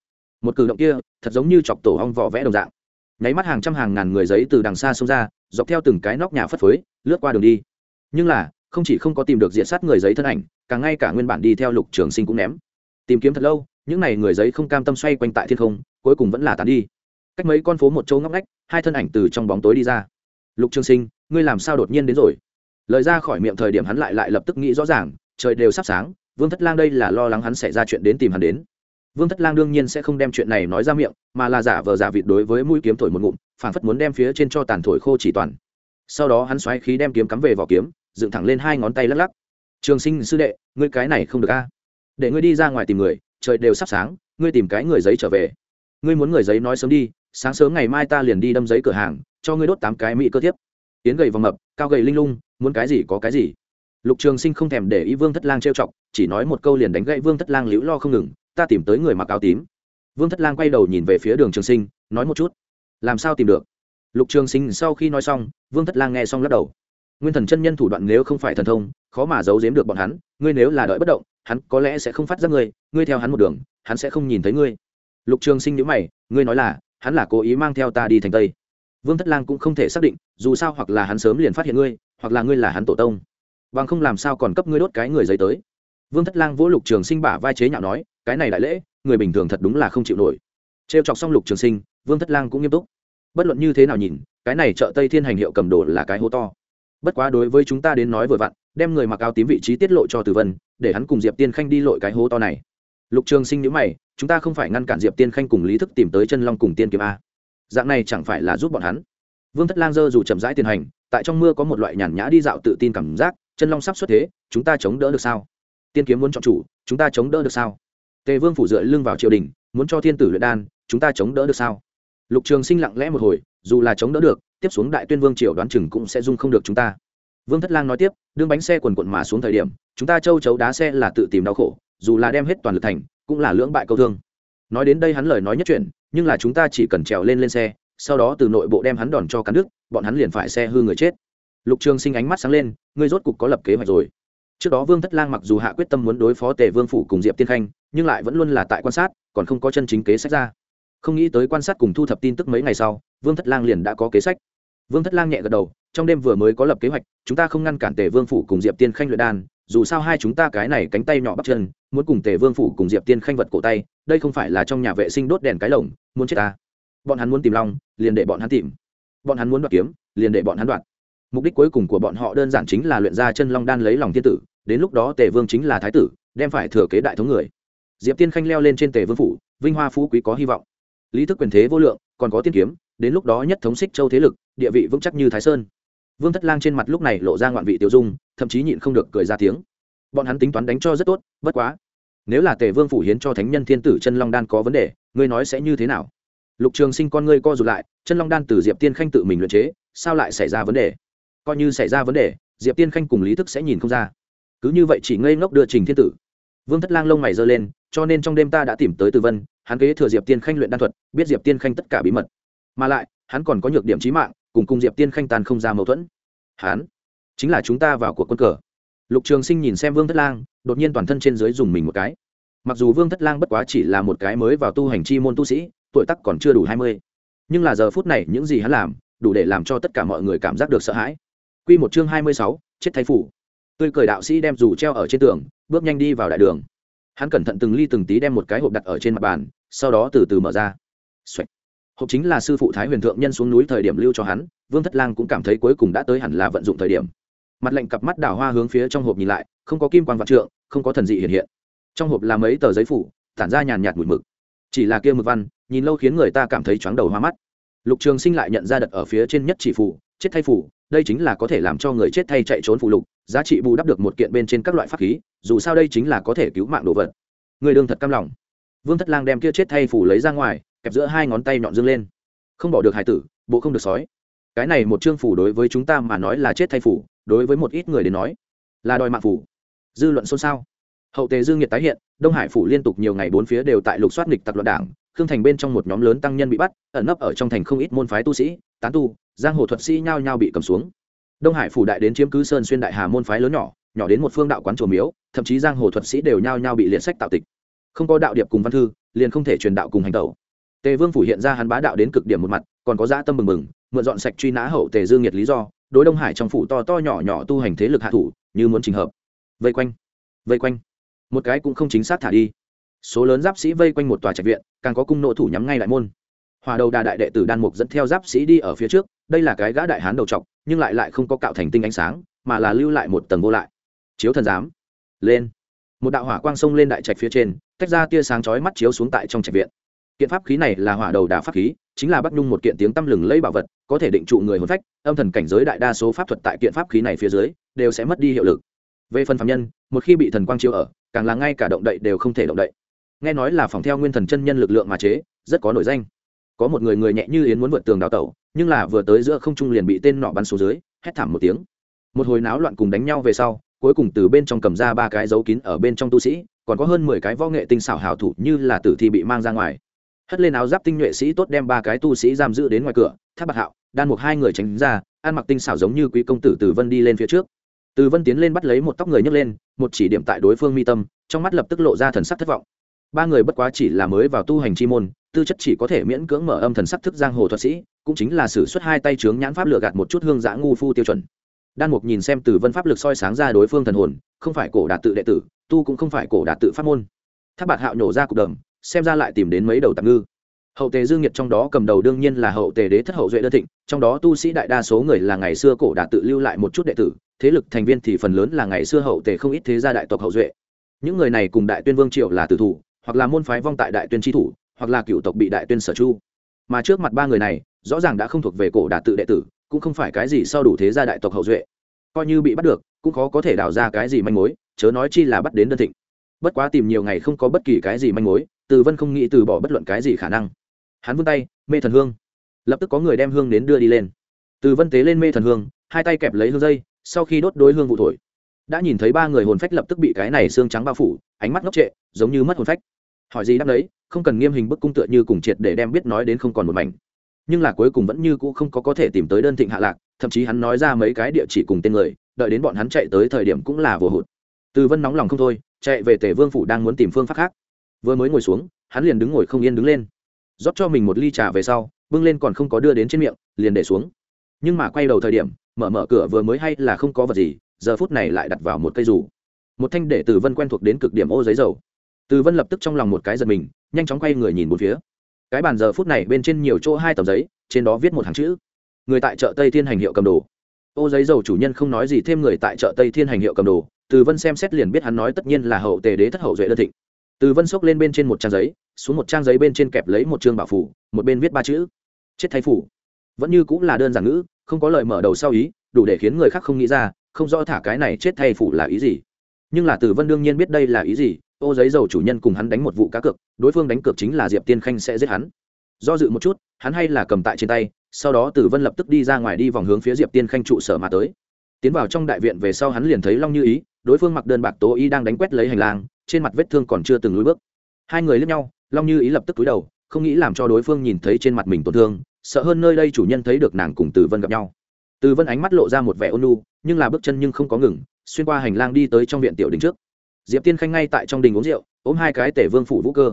Một cử động kia, thật giống như chọc tổ hong vỏ vẽ đồng dạng nháy mắt hàng trăm hàng ngàn người giấy từ đằng xa xông ra, dọc theo từng cái nóc nhà phất phới, lướt qua đường đi. Nhưng là, không chỉ không có tìm được diện sát người giấy thân ảnh, càng ngay cả nguyên bản đi theo lục trường sinh cũng ném. Tìm kiếm thật lâu, những n à y người giấy không cam tâm xoay quanh tại thiên không, cuối cùng vẫn là tàn đi. Cách mấy con phố một chỗ ngóc ngách, hai thân ảnh từ trong bóng tối đi ra. Lục trường sinh, ngươi làm sao đột nhiên đến rồi? Lời ra khỏi miệng thời điểm hắn lại lại lập tức nghĩ rõ ràng, trời đều sắp sáng, vương thất lang đây là lo lắng hắn xảy ra chuyện đến tìm hắn đến vương thất lang đương nhiên sẽ không đem chuyện này nói ra miệng, mà là giả vờ giả vịt đối với mũi kiếm thổi một ngụm phản phất muốn đem phía trên cho tàn thổi khô chỉ toàn. Sau đó hắn xoáy khí đem kiếm cắm về vỏ kiếm, dựng thẳng lên hai ngón tay lắc lắc. Trường sinh sư đệ, ngươi cái này không được a. Để ngươi đi ra ngoài tìm người, trời đều sắp sáng, ngươi tìm cái người giấy trở về. Ngươi muốn người giấy nói sớm đi, sáng sớm ngày mai ta liền đi đâm giấy cửa hàng, cho ngươi đốt tám cái mỹ cơ thiếp yến gầy vòng mập, cao gầy linh lung, muốn cái gì có cái gì. Lục trường sinh không thèm để ý vương thất lang trêu chọc, chỉ nói một câu liền đánh gậy vương thất lang liễu lo không ngừng ta tìm tới người mặc áo tím. Vương thất lang quay đầu nhìn về phía đường trường sinh, nói một chút. Làm sao tìm được? Lục trường sinh sau khi nói xong, vương thất lang nghe xong lắc đầu. Nguyên thần chân nhân thủ đoạn nếu không phải thần thông, khó mà giấu giếm được bọn hắn, ngươi nếu là đợi bất động, hắn có lẽ sẽ không phát giác ngươi ngươi theo hắn một đường, hắn sẽ không nhìn thấy ngươi. Lục trường sinh nhữ mày, ngươi nói là, hắn là cố ý mang theo ta đi thành tây. Vương thất lang cũng không thể xác định, dù sao hoặc là hắn sớm liền phát hiện ngươi, hoặc là ngươi là hắn tổ tông. Bằng không làm sao còn cấp ngươi đốt cái người giấy tới. Vương thất lang vỗ lục trường sinh bả vai chế nhạo nói cái này đại lễ, người bình thường thật đúng là không chịu nổi. Trêu chọc xong lục trường sinh, vương thất lang cũng nghiêm túc. Bất luận như thế nào nhìn, cái này chợ tây thiên hành hiệu cầm đồ là cái hố to. Bất quá đối với chúng ta đến nói vừa vặn, đem người mặc áo tím vị trí tiết lộ cho tử vân, để hắn cùng diệp tiên khanh đi lội cái hố to này. Lục trường sinh nhữ mày, chúng ta không phải ngăn cản diệp tiên khanh cùng lý thức tìm tới chân long cùng tiên kiếm a. Dạng này chẳng phải là giúp bọn hắn. Vương thất lang dơ dù chậm rãi tiền hành, tại trong mưa có một loại nhàn nhã đi dạo tự tin cảm giác, chân long sắp xuất thế, chúng ta chống đỡ được sao? Tiên kiếm muốn chọn chủ, chúng ta chống đỡ được sao? Tề vương phủ dựa lưng vào triều đình, muốn cho thiên tử luyện đan, chúng ta chống đỡ được sao? Lục trường sinh lặng lẽ một hồi, dù là chống đỡ được, tiếp xuống đại tuyên vương triều đoán chừng cũng sẽ dung không được chúng ta. Vương thất lang nói tiếp, đương bánh xe quần quận mà xuống thời điểm, chúng ta châu chấu đá xe là tự tìm đau khổ, dù là đem hết toàn lực thành, cũng là lưỡng bại câu thương. Nói đến đây hắn lời nói nhất chuyện, nhưng là chúng ta chỉ cần trèo lên lên xe, sau đó từ nội bộ đem hắn đòn cho cắn đức bọn hắn liền phải xe hư người chết. Lục trường sinh ánh mắt sáng lên, ngươi rốt cục có lập kế hoạch rồi. Trước đó vương thất lang mặc dù hạ quyết tâm muốn đối phó tề vương phủ cùng diệp tiên khanh nhưng lại vẫn luôn là tại quan sát, còn không có chân chính kế sách ra. Không nghĩ tới quan sát cùng thu thập tin tức mấy ngày sau, vương thất lang liền đã có kế sách. Vương thất lang nhẹ gật đầu, trong đêm vừa mới có lập kế hoạch, chúng ta không ngăn cản tề vương phủ cùng diệp tiên khanh luyện đan, dù sao hai chúng ta cái này cánh tay nhỏ bắt chân, muốn cùng tề vương phủ cùng diệp tiên khanh vật cổ tay, đây không phải là trong nhà vệ sinh đốt đèn cái lồng, muốn chết ta. Bọn hắn muốn tìm long, liền để bọn hắn tìm. Bọn hắn muốn đoạt kiếm, liền để bọn hắn đoạt. Mục đích cuối cùng của bọn họ đơn giản chính là luyện ra chân long đan lấy lòng thiên tử, đến lúc đó tề vương chính là thái tử, đem phải thừa kế đại thống người diệp tiên khanh leo lên trên tề vương phủ, vinh hoa phú quý có hy vọng. Lý thức quyền thế vô lượng, còn có tiên kiếm, đến lúc đó nhất thống xích châu thế lực, địa vị vững chắc như thái sơn. Vương thất lang trên mặt lúc này lộ ra ngoạn vị tiêu dung, thậm chí nhịn không được cười ra tiếng. Bọn hắn tính toán đánh cho rất tốt, bất quá, nếu là tề vương phủ hiến cho thánh nhân thiên tử chân long đan có vấn đề, ngươi nói sẽ như thế nào? Lục trường sinh con ngươi co rụt lại, chân long đan từ diệp tiên khanh tự mình luyện chế, sao lại xảy ra vấn đề? Coi như xảy ra vấn đề, diệp tiên khanh cùng lý thức sẽ nhìn không ra. Cứ như vậy chỉ ngây ngốc đưa trình thiên tử. Vương thất lang lông mày giơ lên cho nên trong đêm ta đã tìm tới từ vân, hắn kế thừa diệp tiên khanh luyện đan thuật, biết diệp tiên khanh tất cả bí mật. Mà lại, hắn còn có nhược điểm trí mạng, cùng cùng diệp tiên khanh tàn không ra mâu thuẫn. Hắn chính là chúng ta vào cuộc quân cờ. Lục trường sinh nhìn xem vương thất lang, đột nhiên toàn thân trên dưới dùng mình một cái. Mặc dù vương thất lang bất quá chỉ là một cái mới vào tu hành chi môn tu sĩ, tuổi tắc còn chưa đủ hai mươi, nhưng là giờ phút này những gì hắn làm, đủ để làm cho tất cả mọi người cảm giác được sợ hãi. Q một chương hai mươi sáu, chết thái phủ. Tươi cười đạo sĩ đem dù treo ở trên tường, bước nhanh đi vào đại đường hắn cẩn thận từng ly từng tí đem một cái hộp đặt ở trên mặt bàn, sau đó từ từ mở ra、Xoạch. hộp chính là sư phụ thái huyền thượng nhân xuống núi thời điểm lưu cho hắn, vương thất lang cũng cảm thấy cuối cùng đã tới hẳn là vận dụng thời điểm. Mặt lệnh cặp mắt đào hoa hướng phía trong hộp nhìn lại, không có kim quan vạn trượng, không có thần dị hiện hiện. Trong hộp là mấy tờ giấy phủ, tản ra nhàn nhạt mùi mực. Chỉ là kia mực văn, nhìn lâu khiến người ta cảm thấy chóng đầu hoa mắt. Lục trường sinh lại nhận ra đặt ở phía trên nhất chỉ phủ chết thay phủ, đây chính là có thể làm cho người chết thay chạy trốn phụ lục, giá trị bù đắp được một kiện bên trên các loại pháp khí, dù sao đây chính là có thể cứu mạng đồ vật. Người đương thật cam lòng. Vương thất lang đem kia chết thay phủ lấy ra ngoài, kẹp giữa hai ngón tay nhọn dương lên. Không bỏ được hải tử, bộ không được sói. Cái này một chương phủ đối với chúng ta mà nói là chết thay phủ, đối với một ít người đến nói, là đòi mạng phủ. Dư luận xôn xao. Hậu tề dương nhiệt tái hiện, đông hải phủ liên tục nhiều ngày bốn phía đều tại lục soát nghịch tặc loạn đảng, khương thành bên trong một nhóm lớn tăng nhân bị bắt, ẩn nấp ở trong thành không ít môn phái tu sĩ, tán tu giang hồ thuật sĩ nhao nhao bị cầm xuống. Đông hải phủ đại đến chiếm cứ sơn xuyên đại hà môn phái lớn nhỏ nhỏ đến một phương đạo quán chùa miếu, thậm chí giang hồ thuật sĩ đều nhao nhao bị liệt sách tạo tịch. Không có đạo điệp cùng văn thư, liền không thể truyền đạo cùng hành tẩu. Tề vương phủ hiện ra hắn bá đạo đến cực điểm một mặt, còn có dã tâm mừng mừng, mượn dọn sạch truy nã hậu tề dương nhiệt lý do, đối đông hải trong phủ to to nhỏ nhỏ tu hành thế lực hạ thủ, như muốn trình hợp. Vây quanh vây quanh. Một cái cũng không chính xác thả đi. Số lớn giáp sĩ vây quanh một tòa trạch viện, càng có cung nộ thủ nhắm ngay đại môn. Hòa đầu đà đại đệ tử đan mục dẫn theo giáp sĩ đi ở phía trước đây là cái gã đại hán đầu trọc, nhưng lại lại không có cạo thành tinh ánh sáng, mà là lưu lại một tầng vô lại. Chiếu thần giám. Lên. Một đạo hỏa quang sông lên đại trạch phía trên, tách ra tia sáng chói mắt chiếu xuống tại trong trạch viện. Kiện pháp khí này là hỏa đầu đà pháp khí, chính là bắc nhung một kiện tiếng tăm lừng lấy bảo vật, có thể định trụ người hồn phách, âm thần cảnh giới đại đa số pháp thuật tại kiện pháp khí này phía dưới, đều sẽ mất đi hiệu lực. Về phần phạm nhân, một khi bị thần quang chiếu ở, càng là ngay cả động đậy đều không thể động đậy. Nghe nói là phòng theo nguyên thần chân nhân lực lượng mà chế, rất có nổi danh. Có một người người nhẹ như yến muốn vượt tường đào tẩu nhưng là vừa tới giữa không trung liền bị tên nọ bắn xuống dưới, hét thảm một tiếng. Một hồi náo loạn cùng đánh nhau về sau, cuối cùng từ bên trong cầm ra ba cái dấu kín ở bên trong tu sĩ, còn có hơn mười cái võ nghệ tinh xảo hảo thủ như là tử thi bị mang ra ngoài. Hất lên áo giáp tinh nhuệ sĩ tốt đem ba cái tu sĩ giam giữ đến ngoài cửa, tháp bạc hạo, đan một hai người tránh ra, ăn mặc tinh xảo giống như quý công tử từ vân đi lên phía trước. Từ vân tiến lên bắt lấy một tóc người nhấc lên, một chỉ điểm tại đối phương mi tâm, trong mắt lập tức lộ ra thần sắc thất vọng ba người bất quá chỉ là mới vào tu hành chi môn, tư chất chỉ có thể miễn cưỡng mở âm thần sắc thức giang hồ thuật sĩ, cũng chính là sử xuất hai tay trướng nhãn pháp lựa gạt một chút hương giã ngu phu tiêu chuẩn. Đan mục nhìn xem từ vân pháp lực soi sáng ra đối phương thần hồn, không phải cổ đạt tự đệ tử, tu cũng không phải cổ đạt tự pháp môn. Tháp bạt hạo nhổ ra cục đầm, xem ra lại tìm đến mấy đầu tạm ngư. Hậu tề dương nhiệt trong đó cầm đầu đương nhiên là hậu tề đế thất hậu duệ đơn thịnh, trong đó tu sĩ đại đa số người là ngày xưa cổ đạt tự lưu lại một chút đệ tử, thế lực thành viên thì phần lớn là ngày xưa hậu tề không ít thế gia đại tộc hậu duệ. Những người này cùng đại tuyên vương triệu là tử thủ hoặc là môn phái vong tại đại tuyên tri thủ, hoặc là cựu tộc bị đại tuyên sở chu. Mà trước mặt ba người này, rõ ràng đã không thuộc về cổ đà tự đệ tử, cũng không phải cái gì sau đủ thế gia đại tộc hậu duệ. Coi như bị bắt được, cũng khó có thể đào ra cái gì manh mối, chớ nói chi là bắt đến đơn thịnh. Bất quá tìm nhiều ngày không có bất kỳ cái gì manh mối, từ vân không nghĩ từ bỏ bất luận cái gì khả năng. Hắn vươn tay, mê thần hương. Lập tức có người đem hương đến đưa đi lên. Từ vân tế lên mê thần hương, hai tay kẹp lấy hương dây, sau khi đốt đối hương vụ thổi. Đã nhìn thấy ba người hồn phách lập tức bị cái này xương trắng bao phủ, ánh mắt ngốc trệ, giống như mất hồn phách hỏi gì đáp đấy không cần nghiêm hình bức cung tựa như cùng triệt để đem biết nói đến không còn một mảnh. Nhưng là cuối cùng vẫn như cũ không có có thể tìm tới đơn thịnh hạ lạc, thậm chí hắn nói ra mấy cái địa chỉ cùng tên người, đợi đến bọn hắn chạy tới thời điểm cũng là vừa hụt. Từ vân nóng lòng không thôi, chạy về tề vương phủ đang muốn tìm phương pháp khác. Vừa mới ngồi xuống, hắn liền đứng ngồi không yên đứng lên. Rót cho mình một ly trà về sau, bưng lên còn không có đưa đến trên miệng, liền để xuống. Nhưng mà quay đầu thời điểm, mở mở cửa vừa mới hay là không có vật gì, giờ phút này lại đặt vào một cây rủ một thanh để từ vân quen thuộc đến cực điểm ô giấy dầu từ vân lập tức trong lòng một cái giật mình, nhanh chóng quay người nhìn một phía. Cái bàn giờ phút này bên trên nhiều chỗ hai tờ giấy, trên đó viết một hàng chữ. Người tại chợ tây thiên hành hiệu cầm đồ. Ô giấy dầu chủ nhân không nói gì thêm người tại chợ tây thiên hành hiệu cầm đồ. Từ vân xem xét liền biết hắn nói tất nhiên là hậu tề đế thất hậu duệ đơn thịnh. Từ vân xốc lên bên trên một trang giấy, xuống một trang giấy bên trên kẹp lấy một chương bảo phủ, một bên viết ba chữ. Chết thay phủ. Vẫn như cũng là đơn giản ngữ, không có lời mở đầu sau ý, đủ để khiến người khác không nghĩ ra, không rõ thả cái này chết thay phủ là ý gì. Nhưng là từ vân đương nhiên biết đây là ý gì ô giấy dầu chủ nhân cùng hắn đánh một vụ cá cược đối phương đánh cược chính là diệp tiên khanh sẽ giết hắn. Do dự một chút hắn hay là cầm tại trên tay sau đó tử vân lập tức đi ra ngoài đi vòng hướng phía diệp tiên khanh trụ sở mà tới. Tiến vào trong đại viện về sau hắn liền thấy long như ý đối phương mặc đơn bạc tố y đang đánh quét lấy hành lang trên mặt vết thương còn chưa từng lối bước. Hai người lướt nhau long như ý lập tức cúi đầu không nghĩ làm cho đối phương nhìn thấy trên mặt mình tổn thương sợ hơn nơi đây chủ nhân thấy được nàng cùng tử vân gặp nhau. Tử vân ánh mắt lộ ra một vẻ ôn nu, nhưng là bước chân nhưng không có ngừng xuyên qua hành lang đi tới trong viện tiểu đình trước diệp tiên khanh ngay tại trong đình uống rượu, ôm hai cái tể vương phủ vũ cơ.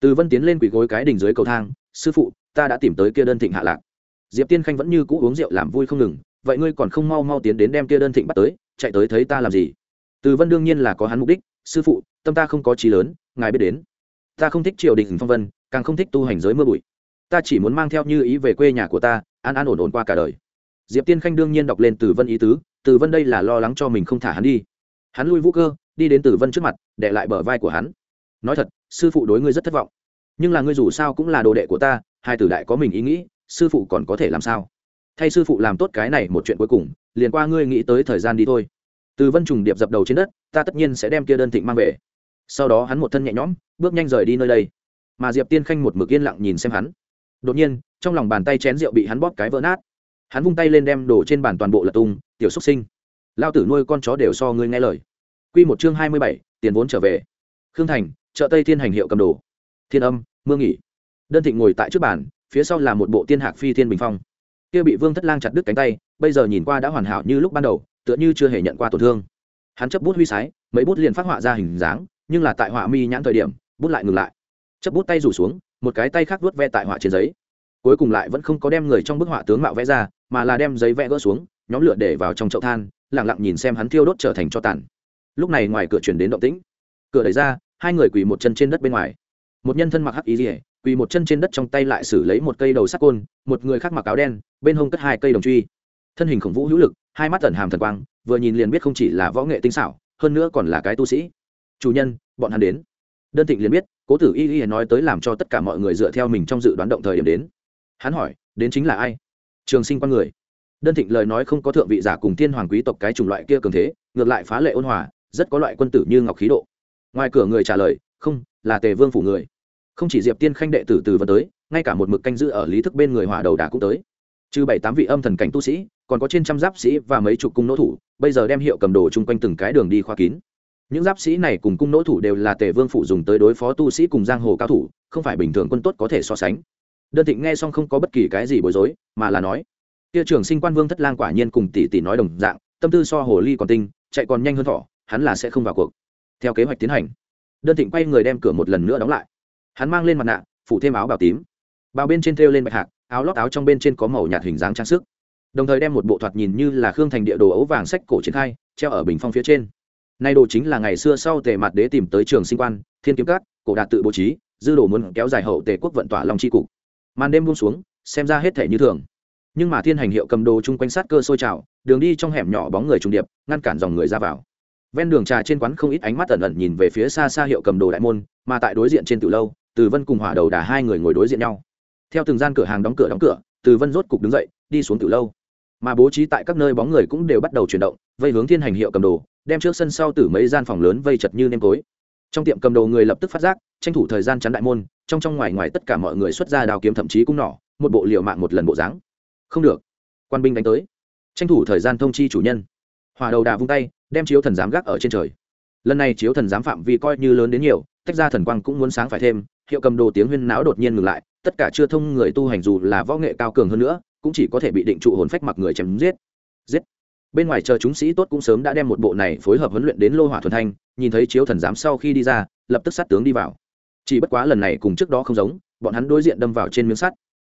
Từ vân tiến lên quỳ gối cái đình dưới cầu thang, sư phụ, ta đã tìm tới kia đơn thịnh hạ lạc. Diệp tiên khanh vẫn như cũ uống rượu làm vui không ngừng, vậy ngươi còn không mau mau tiến đến đem kia đơn thịnh bắt tới, chạy tới thấy ta làm gì? Từ vân đương nhiên là có hắn mục đích, sư phụ, tâm ta không có trí lớn, ngài biết đến. Ta không thích triều đình phong vân, càng không thích tu hành giới mưa bụi. Ta chỉ muốn mang theo như ý về quê nhà của ta, an an ổn ổn qua cả đời. Diệp tiên khanh đương nhiên đọc lên từ vân ý tứ, từ vân đây là lo lắng cho mình không thả hắn đi. Hắn lui vũ cơ đi đến tử vân trước mặt để lại bờ vai của hắn. Nói thật, sư phụ đối ngươi rất thất vọng. Nhưng là ngươi dù sao cũng là đồ đệ của ta, hai tử đại có mình ý nghĩ, sư phụ còn có thể làm sao? Thay sư phụ làm tốt cái này một chuyện cuối cùng, liền qua ngươi nghĩ tới thời gian đi thôi. Từ vân trùng điệp dập đầu trên đất, ta tất nhiên sẽ đem kia đơn thịnh mang về. Sau đó hắn một thân nhẹ nhõm, bước nhanh rời đi nơi đây. Mà diệp tiên khanh một mực yên lặng nhìn xem hắn. Đột nhiên, trong lòng bàn tay chén rượu bị hắn bóp cái vỡ nát. Hắn vung tay lên đem đổ trên bàn toàn bộ lật tung, tiểu xúc sinh, lao tử nuôi con chó đều so ngươi nghe lời. Quy một chương hai mươi bảy, tiền vốn trở về. Khương Thành, chợ Tây Thiên hành hiệu cầm đồ. Thiên Âm, Mưa Nghỉ. Đơn Thịnh ngồi tại trước bàn, phía sau là một bộ tiên hạc phi thiên bình phong. Kia bị Vương Thất Lang chặt đứt cánh tay, bây giờ nhìn qua đã hoàn hảo như lúc ban đầu, tựa như chưa hề nhận qua tổn thương. Hắn chấp bút huy sái, mấy bút liền phát họa ra hình dáng, nhưng là tại họa mi nhãn thời điểm, bút lại ngừng lại. Chấp bút tay rủ xuống, một cái tay khác vuốt ve tại họa trên giấy. Cuối cùng lại vẫn không có đem người trong bức họa tướng mạo vẽ ra, mà là đem giấy vẽ gỡ xuống, nhóm lửa để vào trong chậu than, lặng lặng nhìn xem hắn thiêu đốt trở thành cho tàn lúc này ngoài cửa chuyển đến động tĩnh. Cửa đẩy ra, hai người quỳ một chân trên đất bên ngoài. Một nhân thân mặc hắc ý rỉa quỳ một chân trên đất trong tay lại xử lấy một cây đầu sắt côn, một người khác mặc áo đen, bên hông cất hai cây đồng truy. Thân hình khổng vũ hữu lực, hai mắt tẩn hàm thần quang, vừa nhìn liền biết không chỉ là võ nghệ tinh xảo, hơn nữa còn là cái tu sĩ. Chủ nhân, bọn hắn đến. Đơn thịnh liền biết, cố tử y y nói tới làm cho tất cả mọi người dựa theo mình trong dự đoán động thời điểm đến. Hắn hỏi, đến chính là ai? Trường sinh quan người. Đơn thịnh lời nói không có thượng vị giả cùng thiên hoàng quý tộc cái chủng loại kia cường thế, ngược lại phá lệ ôn hòa rất có loại quân tử như ngọc khí độ. Ngoài cửa người trả lời, không, là tề vương phủ người. Không chỉ diệp tiên khanh đệ tử từ vân tới, ngay cả một mực canh giữ ở lý thức bên người hỏa đầu đà cũng tới. Trừ bảy tám vị âm thần cảnh tu sĩ, còn có trên trăm giáp sĩ và mấy chục cung nỗ thủ, bây giờ đem hiệu cầm đồ chung quanh từng cái đường đi khoa kín. Những giáp sĩ này cùng cung nỗ thủ đều là tề vương phủ dùng tới đối phó tu sĩ cùng giang hồ cao thủ, không phải bình thường quân tốt có thể so sánh. Đơn thịnh nghe xong không có bất kỳ cái gì bối rối, mà là nói, kia trưởng sinh quan vương thất lang quả nhiên cùng tỷ tỷ nói đồng dạng, tâm tư so hồ ly còn tinh, chạy còn nhanh hơn thỏ hắn là sẽ không vào cuộc. Theo kế hoạch tiến hành, đơn thịnh quay người đem cửa một lần nữa đóng lại. Hắn mang lên mặt nạ, phủ thêm áo bào tím. Bao bên trên thêu lên bạch hạc, áo lót áo trong bên trên có màu nhạt hình dáng trang sức. Đồng thời đem một bộ thoạt nhìn như là khương thành địa đồ ấu vàng sách cổ triển khai, treo ở bình phong phía trên. Nay đồ chính là ngày xưa sau tề mặt đế tìm tới trường sinh quan, thiên kiếm cát cổ đạt tự bố trí, dư đồ muốn kéo dài hậu tề quốc vận tỏa long c h i cục. Màn đêm buông xuống, xem ra hết thể như thường. Nhưng mà thiên hành hiệu cầm đồ chung quanh sát cơ sôi trào, đường đi trong hẻm nhỏ bóng người trùng điệp, ngăn cản dòng người ra vào ven đường trà trên quán không ít ánh mắt ẩn ẩn nhìn về phía xa xa hiệu cầm đồ đại môn, mà tại đối diện trên từ lâu, từ vân cùng hỏa đầu đà hai người ngồi đối diện nhau. Theo từng gian cửa hàng đóng cửa đóng cửa, từ vân rốt cục đứng dậy, đi xuống từ lâu. Mà bố trí tại các nơi bóng người cũng đều bắt đầu chuyển động, vây hướng thiên hành hiệu cầm đồ, đem trước sân sau từ mấy gian phòng lớn vây chật như nêm tối. Trong tiệm cầm đồ người lập tức phát giác, tranh thủ thời gian chắn đại môn, trong trong ngoài ngoài tất cả mọi người xuất ra đào kiếm thậm chí cũng nỏ một bộ liệu mạng một lần bộ dáng. Không được. Quan binh đánh tới. Tranh thủ thời gian thông chi chủ nhân. Hòa đầu đà vung tay đem chiếu thần giám gác ở trên trời. Lần này chiếu thần giám phạm vi coi như lớn đến nhiều, tách ra thần quang cũng muốn sáng phải thêm, hiệu cầm đồ tiếng huyên náo đột nhiên ngừng lại, tất cả chưa thông người tu hành dù là võ nghệ cao cường hơn nữa, cũng chỉ có thể bị định trụ hồn phách mặc người chém giết. Giết. Bên ngoài chờ chúng sĩ tốt cũng sớm đã đem một bộ này phối hợp huấn luyện đến lô hỏa thuần thanh, nhìn thấy chiếu thần giám sau khi đi ra, lập tức sát tướng đi vào. Chỉ bất quá lần này cùng trước đó không giống, bọn hắn đối diện đâm vào trên miếng sắt.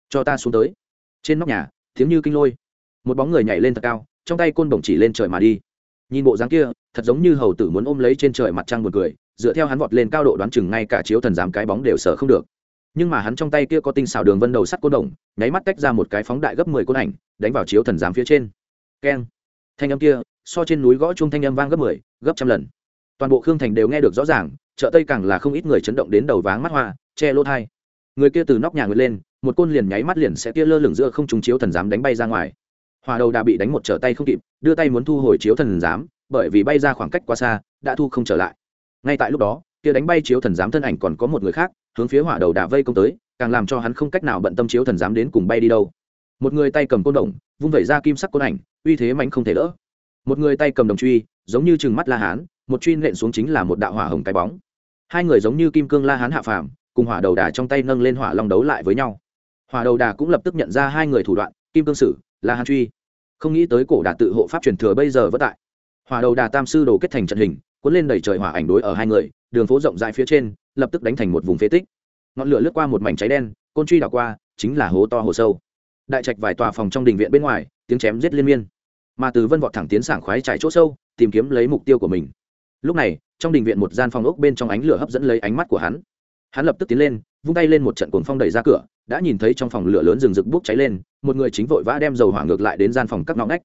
Cho ta xuống tới. Trên nóc nhà, tiếng như kinh lôi. Một bóng người nhảy lên thật cao, trong tay côn bổng chỉ lên trời mà đi nhìn bộ dáng kia, thật giống như hầu tử muốn ôm lấy trên trời mặt trăng buồn cười, dựa theo hắn vọt lên cao độ đoán chừng ngay cả chiếu thần giám cái bóng đều sợ không được. Nhưng mà hắn trong tay kia có tinh xảo đường vân đầu sắt côn đồng, nháy mắt tách ra một cái phóng đại gấp mười côn ảnh, đánh vào chiếu thần giám phía trên. Keng. Thanh âm kia, so trên núi gõ chung thanh âm vang gấp mười, gấp trăm lần. Toàn bộ khương thành đều nghe được rõ ràng, chợ tây càng là không ít người chấn động đến đầu váng mắt hoa, che lỗ thai. Người kia từ nóc nhà người lên, một côn liền nháy mắt liền sẽ kia lơ lửng giữa không trúng chiếu thần giám đánh bay ra ngoài hòa đầu đã bị đánh một trở tay không kịp, đưa tay muốn thu hồi chiếu thần giám, bởi vì bay ra khoảng cách quá xa, đã thu không trở lại. Ngay tại lúc đó, kia đánh bay chiếu thần giám thân ảnh còn có một người khác, hướng phía hỏa đầu đà vây công tới, càng làm cho hắn không cách nào bận tâm chiếu thần giám đến cùng bay đi đâu. Một người tay cầm côn đồng, vung vẩy ra kim sắc côn ảnh, uy thế mạnh không thể đỡ. Một người tay cầm đồng truy, giống như chừng mắt la hán, một truy nện xuống chính là một đạo hỏa hồng cái bóng. Hai người giống như kim cương la hán hạ phàm, cùng hỏa đầu đà trong tay nâng lên hỏa long đấu lại với nhau. Hỏa đầu đà cũng lập tức nhận ra hai người thủ đoạn, kim cương sử là hàn truy. Không nghĩ tới cổ đà tự hộ pháp truyền thừa bây giờ vất tại. Hỏa đầu đà tam sư đồ kết thành trận hình, cuốn lên đẩy trời hỏa ảnh đối ở hai người, đường phố rộng rãi phía trên, lập tức đánh thành một vùng phế tích. Ngọn lửa lướt qua một mảnh cháy đen, côn truy đảo qua, chính là hố to hồ sâu. Đại trạch vài tòa phòng trong đình viện bên ngoài, tiếng chém giết liên miên. Mà từ vân vọt thẳng tiến sảng khoái trải chỗ sâu, tìm kiếm lấy mục tiêu của mình. Lúc này, trong đình viện một gian phòng ốc bên trong ánh lửa hấp dẫn lấy ánh mắt của hắn. Hắn lập tức tiến lên vung tay lên một trận cuồng phong đẩy ra cửa, đã nhìn thấy trong phòng lửa lớn rừng rực bốc cháy lên, một người chính vội vã đem dầu hỏa ngược lại đến gian phòng các ngõ ngách.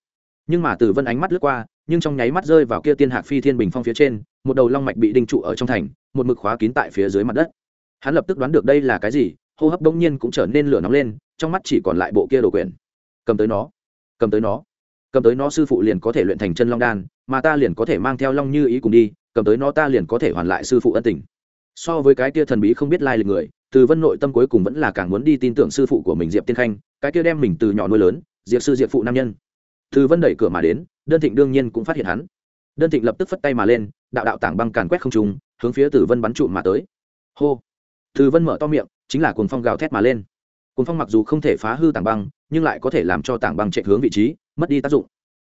Nhưng mà từ vân ánh mắt lướt qua, nhưng trong nháy mắt rơi vào kia tiên hạc phi thiên bình phong phía trên, một đầu long mạch bị đinh trụ ở trong thành, một mực khóa kín tại phía dưới mặt đất. Hắn lập tức đoán được đây là cái gì, hô hấp đông nhiên cũng trở nên lửa nóng lên, trong mắt chỉ còn lại bộ kia đồ quyển. Cầm tới nó, cầm tới nó, cầm tới nó sư phụ liền có thể luyện thành chân long đan, mà ta liền có thể mang theo long như ý cùng đi, cầm tới nó ta liền có thể hoàn lại sư phụ ân tình so với cái kia thần bí không biết lai lịch người, từ vân nội tâm cuối cùng vẫn là càng muốn đi tin tưởng sư phụ của mình diệp tiên khanh, cái kia đem mình từ nhỏ nuôi lớn, diệp sư, diệp phụ nam nhân. Từ vân đẩy cửa mà đến, đơn thịnh đương nhiên cũng phát hiện hắn. Đơn thịnh lập tức phất tay mà lên, đạo đạo tảng băng càn quét không trùng hướng phía tử vân bắn trụ mà tới. Hô! Từ vân mở to miệng, chính là cuồng phong gào thét mà lên. Cuồng phong mặc dù không thể phá hư tảng băng, nhưng lại có thể làm cho tảng băng chạy hướng vị trí, mất đi tác dụng.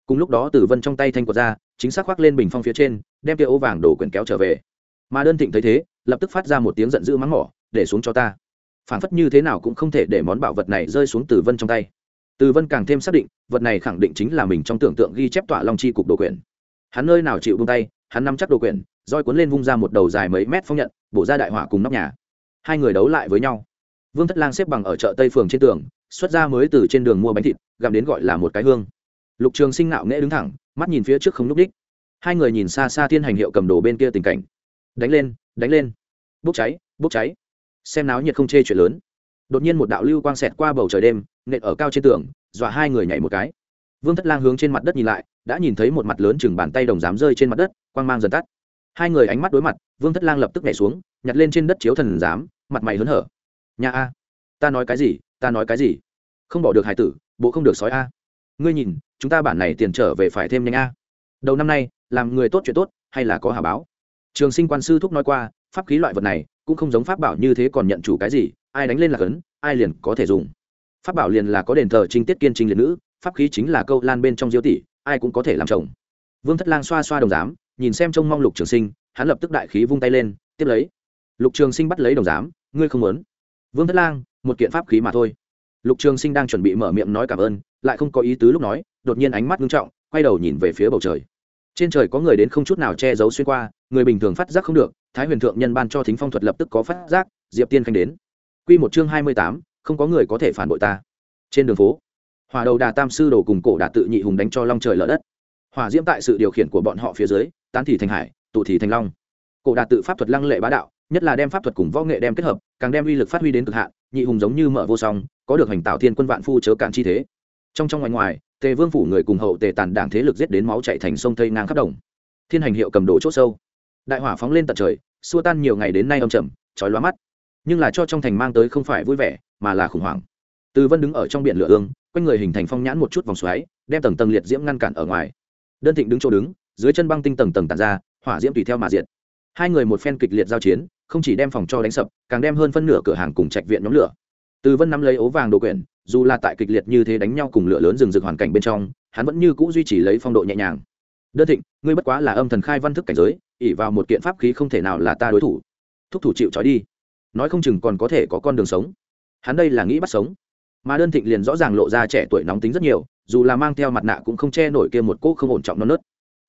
Cùng lúc đó tử vân trong tay thanh quật ra, chính xác khoác lên bình phong phía trên, đem kia ô vàng đổ quyển kéo trở về. Mà đơn thịnh thấy thế lập tức phát ra một tiếng giận dữ mắng mỏ, để xuống cho ta. Phản phất như thế nào cũng không thể để món bảo vật này rơi xuống từ vân trong tay. Từ vân càng thêm xác định, vật này khẳng định chính là mình trong tưởng tượng ghi chép tọa long chi cục đồ quyển hắn nơi nào chịu buông tay, hắn nắm chắc đồ quyển roi cuốn lên vung ra một đầu dài mấy mét phong nhận, bổ ra đại hỏa cùng nóc nhà. Hai người đấu lại với nhau. Vương thất lang xếp bằng ở chợ tây phường trên tường, xuất ra mới từ trên đường mua bánh thịt, gặm đến gọi là một cái hương. Lục trường sinh ngạo nghễ đứng thẳng, mắt nhìn phía trước không n ú c đích hai người nhìn xa xa thiên hành hiệu cầm đồ bên kia tình cảnh. Đánh lên đánh lên. Bốc cháy bốc cháy. Xem náo nhiệt không chê chuyện lớn. Đột nhiên một đạo lưu quang xẹt qua bầu trời đêm, nện ở cao trên tường, dọa hai người nhảy một cái. Vương thất lang hướng trên mặt đất nhìn lại, đã nhìn thấy một mặt lớn chừng bàn tay đồng dám rơi trên mặt đất, quang mang dần tắt. Hai người ánh mắt đối mặt, vương thất lang lập tức nhảy xuống, nhặt lên trên đất chiếu thần giám, mặt mày hớn hở. Nhà a, ta nói cái gì, ta nói cái gì? Không bỏ được hải tử, bộ không được sói a. Ngươi nhìn, chúng ta bản này tiền trở về phải thêm nhanh a. Đầu năm nay, làm người tốt chuyện tốt, hay là có hà báo? Trường sinh quan sư thúc nói qua, pháp khí loại vật này cũng không giống pháp bảo như thế còn nhận chủ cái gì, ai đánh lên là cấn ai liền có thể dùng. Pháp bảo liền là có đền thờ trinh tiết kiên trinh liệt nữ, pháp khí chính là câu lan bên trong diêu tỷ, ai cũng có thể làm chồng. Vương thất lang xoa xoa đồng giám, nhìn xem trông mong lục trường sinh, hắn lập tức đại khí vung tay lên, tiếp lấy. Lục trường sinh bắt lấy đồng giám, ngươi không muốn. Vương thất lang, một kiện pháp khí mà thôi. Lục trường sinh đang chuẩn bị mở miệng nói cảm ơn, lại không có ý tứ lúc nói, đột nhiên ánh mắt nghiêm trọng, quay đầu nhìn về phía bầu trời trên trời có người đến không chút nào che giấu xuyên qua, người bình thường phát giác không được, thái huyền thượng nhân ban cho thính phong thuật lập tức có phát giác, diệp tiên khanh đến. Q một chương hai mươi tám, không có người có thể phản bội ta. Trên đường phố hòa đầu đà tam sư đồ cùng cổ đà tự nhị hùng đánh cho long trời lở đất. Hòa diễm tại sự điều khiển của bọn họ phía dưới, tán thì thành hải, tụ thì thành long. Cổ đà tự pháp thuật lăng lệ bá đạo, nhất là đem pháp thuật cùng võ nghệ đem kết hợp, càng đem uy lực phát huy đến cực hạn, nhị hùng giống như mở vô song, có được hành tạo thiên quân vạn phu chớ cản chi thế. Trong trong ngoài ngoài tề vương phủ người cùng hậu tề tàn đảng thế lực giết đến máu chạy thành sông tây ngang khắp đồng. Thiên hành hiệu cầm đồ c h ố sâu. Đại hỏa phóng lên tận trời, xua tan nhiều ngày đến nay âm chậm trói lóa mắt. Nhưng là cho trong thành mang tới không phải vui vẻ, mà là khủng hoảng. Từ vân đứng ở trong biển lửa ương, quanh người hình thành phong nhãn một chút vòng xoáy, đem tầng tầng liệt diễm ngăn cản ở ngoài. Đơn thịnh đứng chỗ đứng, dưới chân băng tinh tầng tầng tàn ra, hỏa diễm tùy theo mà diệt. Hai người một phen kịch liệt giao chiến, không chỉ đem phòng cho đánh sập, càng đem hơn phân nửa cửa hàng cùng trạch viện nhóm lửa từ vân nắm lấy ố vàng đồ quyển, dù là tại kịch liệt như thế đánh nhau cùng lửa lớn rừng rực hoàn cảnh bên trong, hắn vẫn như cũ duy trì lấy phong độ nhẹ nhàng. Đơn thịnh, ngươi bất quá là âm thần khai văn thức cảnh giới ỉ vào một kiện pháp khí không thể nào là ta đối thủ. Thúc thủ chịu trói đi. Nói không chừng còn có thể có con đường sống. Hắn đây là nghĩ bắt sống. Mà đơn thịnh liền rõ ràng lộ ra trẻ tuổi nóng tính rất nhiều, dù là mang theo mặt nạ cũng không che nổi kia một cỗ không ổn trọng non nớt.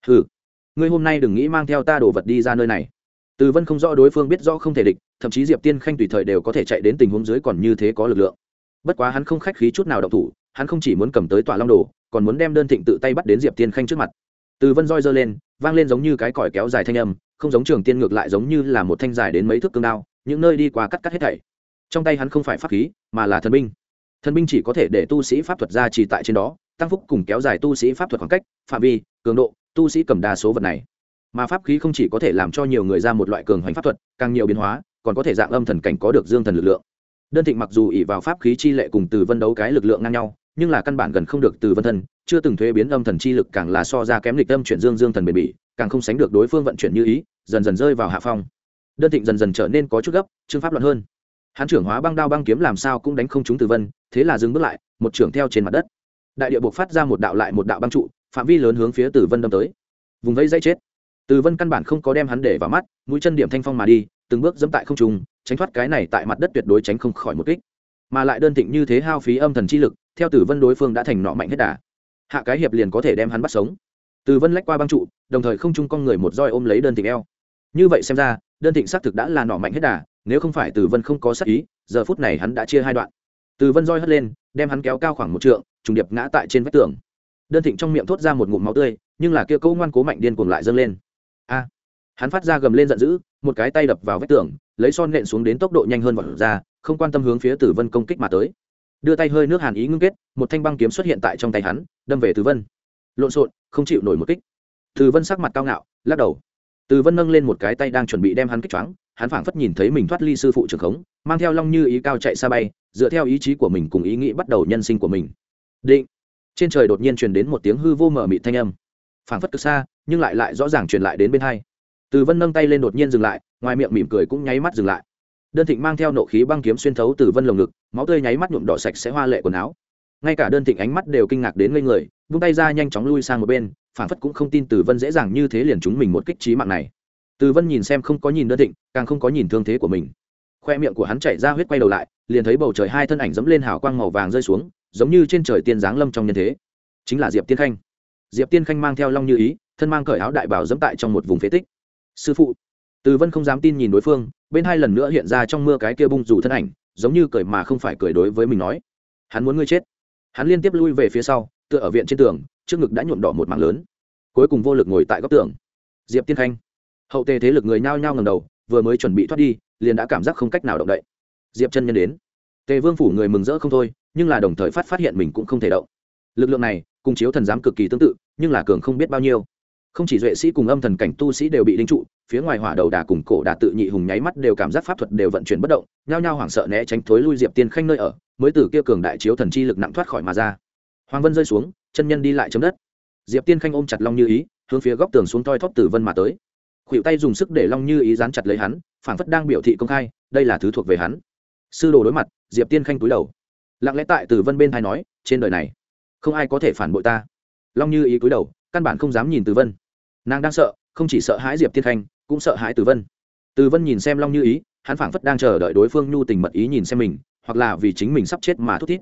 Hừ, ngươi hôm nay đừng nghĩ mang theo ta đồ vật đi ra nơi này từ vân không rõ đối phương biết rõ không thể địch, thậm chí diệp tiên khanh tùy thời đều có thể chạy đến tình huống dưới còn như thế có lực lượng. Bất quá hắn không khách khí chút nào động thủ, hắn không chỉ muốn cầm tới tòa long đồ, còn muốn đem đơn thịnh tự tay bắt đến diệp tiên khanh trước mặt. Từ vân roi giơ lên, vang lên giống như cái còi kéo dài thanh âm, không giống trường tiên ngược lại giống như là một thanh dài đến mấy thước cương đao, những nơi đi qua cắt cắt hết thảy. Trong tay hắn không phải pháp khí, mà là thần binh. Thần binh chỉ có thể để tu sĩ pháp thuật ra chỉ tại trên đó, tăng phúc cùng kéo dài tu sĩ pháp thuật khoảng cách, phạm vi, cường độ, tu sĩ cầm đa số vật này mà pháp khí không chỉ có thể làm cho nhiều người ra một loại cường hoành pháp thuật, càng nhiều biến hóa, còn có thể dạng âm thần cảnh có được dương thần lực lượng. Đơn thịnh mặc dù ỉ vào pháp khí chi lệ cùng từ vân đấu cái lực lượng ngang nhau, nhưng là căn bản gần không được từ vân thần chưa từng thuế biến âm thần chi lực càng là so ra kém lịch âm chuyển dương dương thần bền bỉ, càng không sánh được đối phương vận chuyển như ý, dần dần rơi vào hạ phong. Đơn thịnh dần dần trở nên có chút gấp, chương pháp luận hơn. Hán trưởng hóa băng đao băng kiếm làm sao cũng đánh không trúng từ vân, thế là dừng bước lại, một trưởng theo trên mặt đất. Đại địa buộc phát ra một đạo lại một đạo băng trụ, phạm vi lớn hướng phía Từ vân đâm tới. Vùng vây dây chết từ vân căn bản không có đem hắn để vào mắt, mũi chân điểm thanh phong mà đi, từng bước dẫm tại không trung, tránh thoát cái này tại mặt đất tuyệt đối tránh không khỏi một kích. Mà lại đơn thịnh như thế hao phí âm thần chi lực, theo tử vân đối phương đã thành nọ mạnh hết đà. Hạ cái hiệp liền có thể đem hắn bắt sống. Từ vân lách qua băng trụ, đồng thời không trung con người một roi ôm lấy đơn thịnh eo. Như vậy xem ra, đơn thịnh xác thực đã là nọ mạnh hết đà, nếu không phải từ vân không có sắc ý, giờ phút này hắn đã chia hai đoạn. Từ vân roi hất lên, đem hắn kéo cao khoảng một trượng, trùng điệp ngã tại trên vách tường. Đơn thịnh trong miệng thốt ra một ngụm máu tươi, nhưng là kia câu ngoan cố mạnh điên cuồng lại dâng lên hắn phát ra gầm lên giận dữ, một cái tay đập vào vách tường, lấy son nện xuống đến tốc độ nhanh hơn vọt ra, không quan tâm hướng phía tử vân công kích mà tới. Đưa tay hơi nước hàn ý ngưng kết, một thanh băng kiếm xuất hiện tại trong tay hắn, đâm về tử vân. Lộn xộn, không chịu nổi một kích. Tử vân sắc mặt cao ngạo, lắc đầu. Tử vân nâng lên một cái tay đang chuẩn bị đem hắn kích choáng, hắn phảng phất nhìn thấy mình thoát ly sư phụ trường khống, mang theo long như ý cao chạy xa bay, dựa theo ý chí của mình cùng ý nghĩ bắt đầu nhân sinh của mình. Định. Trên trời đột nhiên truyền đến một tiếng hư vô mờ mịt thanh âm. Phảng phất cực xa, nhưng lại lại rõ ràng truyền lại đến bên hai từ vân nâng tay lên đột nhiên dừng lại, ngoài miệng mỉm cười cũng nháy mắt dừng lại. Đơn thịnh mang theo nộ khí băng kiếm xuyên thấu từ vân lồng ngực, máu tươi nháy mắt nhuộm đỏ sạch sẽ hoa lệ quần áo. Ngay cả đơn thịnh ánh mắt đều kinh ngạc đến ngây người, vung tay ra nhanh chóng lui sang một bên, phản phất cũng không tin từ vân dễ dàng như thế liền chúng mình một kích trí mạng này. Từ vân nhìn xem không có nhìn đơn thịnh, càng không có nhìn thương thế của mình. Khoe miệng của hắn chảy ra huyết quay đầu lại, liền thấy bầu trời hai thân ảnh dẫm lên hào quang màu vàng rơi xuống, giống như trên trời tiên giáng lâm trong nhân thế. Chính là diệp tiên khanh. Diệp tiên khanh mang theo long như ý, thân mang cởi áo đại bảo dẫm tại trong một vùng phế tích sư phụ. Từ vân không dám tin nhìn đối phương, bên hai lần nữa hiện ra trong mưa cái kia bung rủ thân ảnh, giống như cười mà không phải cười đối với mình nói. Hắn muốn ngươi chết. Hắn liên tiếp lui về phía sau, tựa ở viện trên tường, trước ngực đã nhuộm đỏ một mảng lớn. Cuối cùng vô lực ngồi tại góc tường. Diệp tiên khanh. Hậu tề thế lực người nhao nhao ngầm đầu, vừa mới chuẩn bị thoát đi, liền đã cảm giác không cách nào động đậy. Diệp chân nhân đến. Tề vương phủ người mừng rỡ không thôi, nhưng là đồng thời phát phát hiện mình cũng không thể động. Lực lượng này, cùng chiếu thần giám cực kỳ tương tự, nhưng là cường không biết bao nhiêu không chỉ duệ sĩ cùng âm thần cảnh tu sĩ đều bị đinh trụ, phía ngoài hỏa đầu đà cùng cổ đà tự nhị hùng nháy mắt đều cảm giác pháp thuật đều vận chuyển bất động, nhao nhao hoảng sợ né tránh thối lui diệp tiên khanh nơi ở, mới từ kia cường đại chiếu thần chi lực nặng thoát khỏi mà ra. Hoàng vân rơi xuống, chân nhân đi lại chấm đất. Diệp tiên khanh ôm chặt long như ý, hướng phía góc tường xuống toi thóp tử vân mà tới. Khuỵu tay dùng sức để long như ý dán chặt lấy hắn, phảng phất đang biểu thị công khai, đây là thứ thuộc về hắn. Sư đồ đối mặt, diệp tiên khanh túi đầu. Lặng lẽ tại tử vân bên hai nói, trên đời này, không ai có thể phản bội ta. Long như ý cúi đầu, căn bản không dám nhìn tử vân nàng đang sợ, không chỉ sợ hãi diệp tiên khanh, cũng sợ hãi tử vân. Tử vân nhìn xem long như ý, hắn phảng phất đang chờ đợi đối phương nhu tình mật ý nhìn xem mình, hoặc là vì chính mình sắp chết mà thút thít.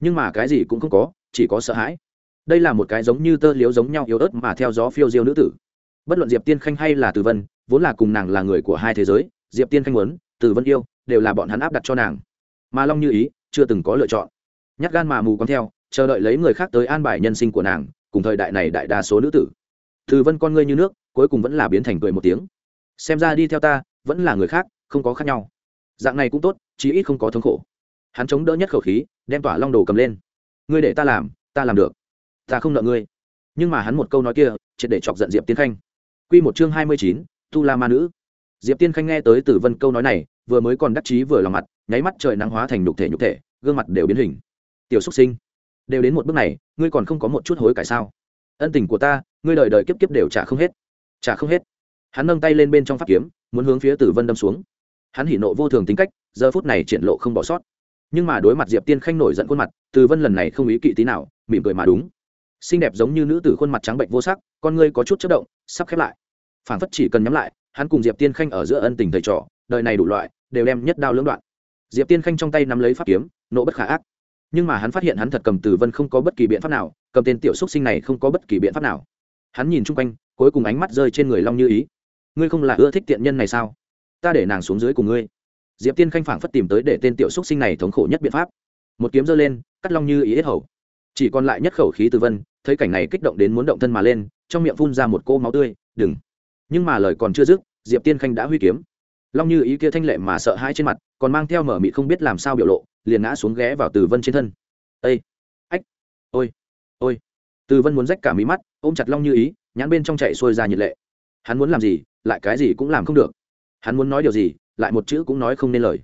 Nhưng mà cái gì cũng không có, chỉ có sợ hãi. Đây là một cái giống như tơ liếu giống nhau yếu ớt mà theo gió phiêu diêu nữ tử. Bất luận diệp tiên khanh hay là tử vân, vốn là cùng nàng là người của hai thế giới, diệp tiên khanh muốn tử vân yêu, đều là bọn hắn áp đặt cho nàng. Mà long như ý, chưa từng có lựa chọn. Nhát gan mà mù con theo, chờ đợi lấy người khác tới an bài nhân sinh của nàng, cùng thời đại này đại đa số nữ tử từ vân con ngươi như nước, cuối cùng vẫn là biến thành cười một tiếng. Xem ra đi theo ta, vẫn là người khác, không có khác nhau. Dạng này cũng tốt, chí ít không có thống khổ. Hắn chống đỡ nhất khẩu khí, đem tỏa long đồ cầm lên. Ngươi để ta làm ta làm được. Ta không nợ ngươi. Nhưng mà hắn một câu nói kia, triệt để chọc giận diệp tiên khanh. Q một chương hai mươi chín, tu la ma nữ. Diệp tiên khanh nghe tới tử vân câu nói này, vừa mới còn đắc chí vừa lòng mặt, nháy mắt trời nắng hóa thành nhục thể nhục thể, gương mặt đều biến hình. Tiểu xúc sinh, đều đến một bước này, ngươi còn không có một chút hối cải sao? Ân tình của ta, ngươi đời đời kiếp kiếp đều trả không hết. Trả không hết. Hắn nâng tay lên bên trong pháp kiếm, muốn hướng phía tử vân đâm xuống. Hắn hỉ nộ vô thường tính cách, giờ phút này triển lộ không bỏ sót. Nhưng mà đối mặt diệp tiên khanh nổi giận khuôn mặt, tử vân lần này không ý kỵ tí nào, mỉm cười mà đúng. Xinh đẹp giống như nữ tử khuôn mặt trắng bệnh vô sắc, con ngươi có chút chất động, sắp khép lại. Phảng phất chỉ cần nhắm lại, hắn cùng diệp tiên khanh ở giữa ân tình thầy trò, đời này đủ loại, đều đem nhất đao lưỡng đoạn. Diệp tiên khanh trong tay nắm lấy pháp kiếm, nộ bất khả ác. Nhưng mà hắn phát hiện hắn thật cầm từ vân không có bất kỳ biện pháp nào cầm tên tiểu xúc sinh này không có bất kỳ biện pháp nào. Hắn nhìn chung quanh, cuối cùng ánh mắt rơi trên người long như ý. Ngươi không là ưa thích tiện nhân này sao? Ta để nàng xuống dưới cùng ngươi. Diệp tiên khanh phảng phất tìm tới để tên tiểu xúc sinh này thống khổ nhất biện pháp. Một kiếm giơ lên, cắt long như ý hết hầu. Chỉ còn lại nhất khẩu khí từ vân, thấy cảnh này kích động đến muốn động thân mà lên, trong miệng phun ra một cô máu tươi, đừng. Nhưng mà lời còn chưa dứt, diệp tiên khanh đã huy kiếm. Long như ý kia thanh lệ mà sợ hãi trên mặt, còn mang theo mở mị không biết làm sao biểu lộ, liền ngã xuống ghé vào từ vân trên thân. Ây ách, ôi ôi. Từ vân muốn rách cả mí mắt, ôm chặt long như ý, nhãn bên trong chạy xuôi ra nhiệt lệ. Hắn muốn làm gì, lại cái gì cũng làm không được. Hắn muốn nói điều gì, lại một chữ cũng nói không nên lời.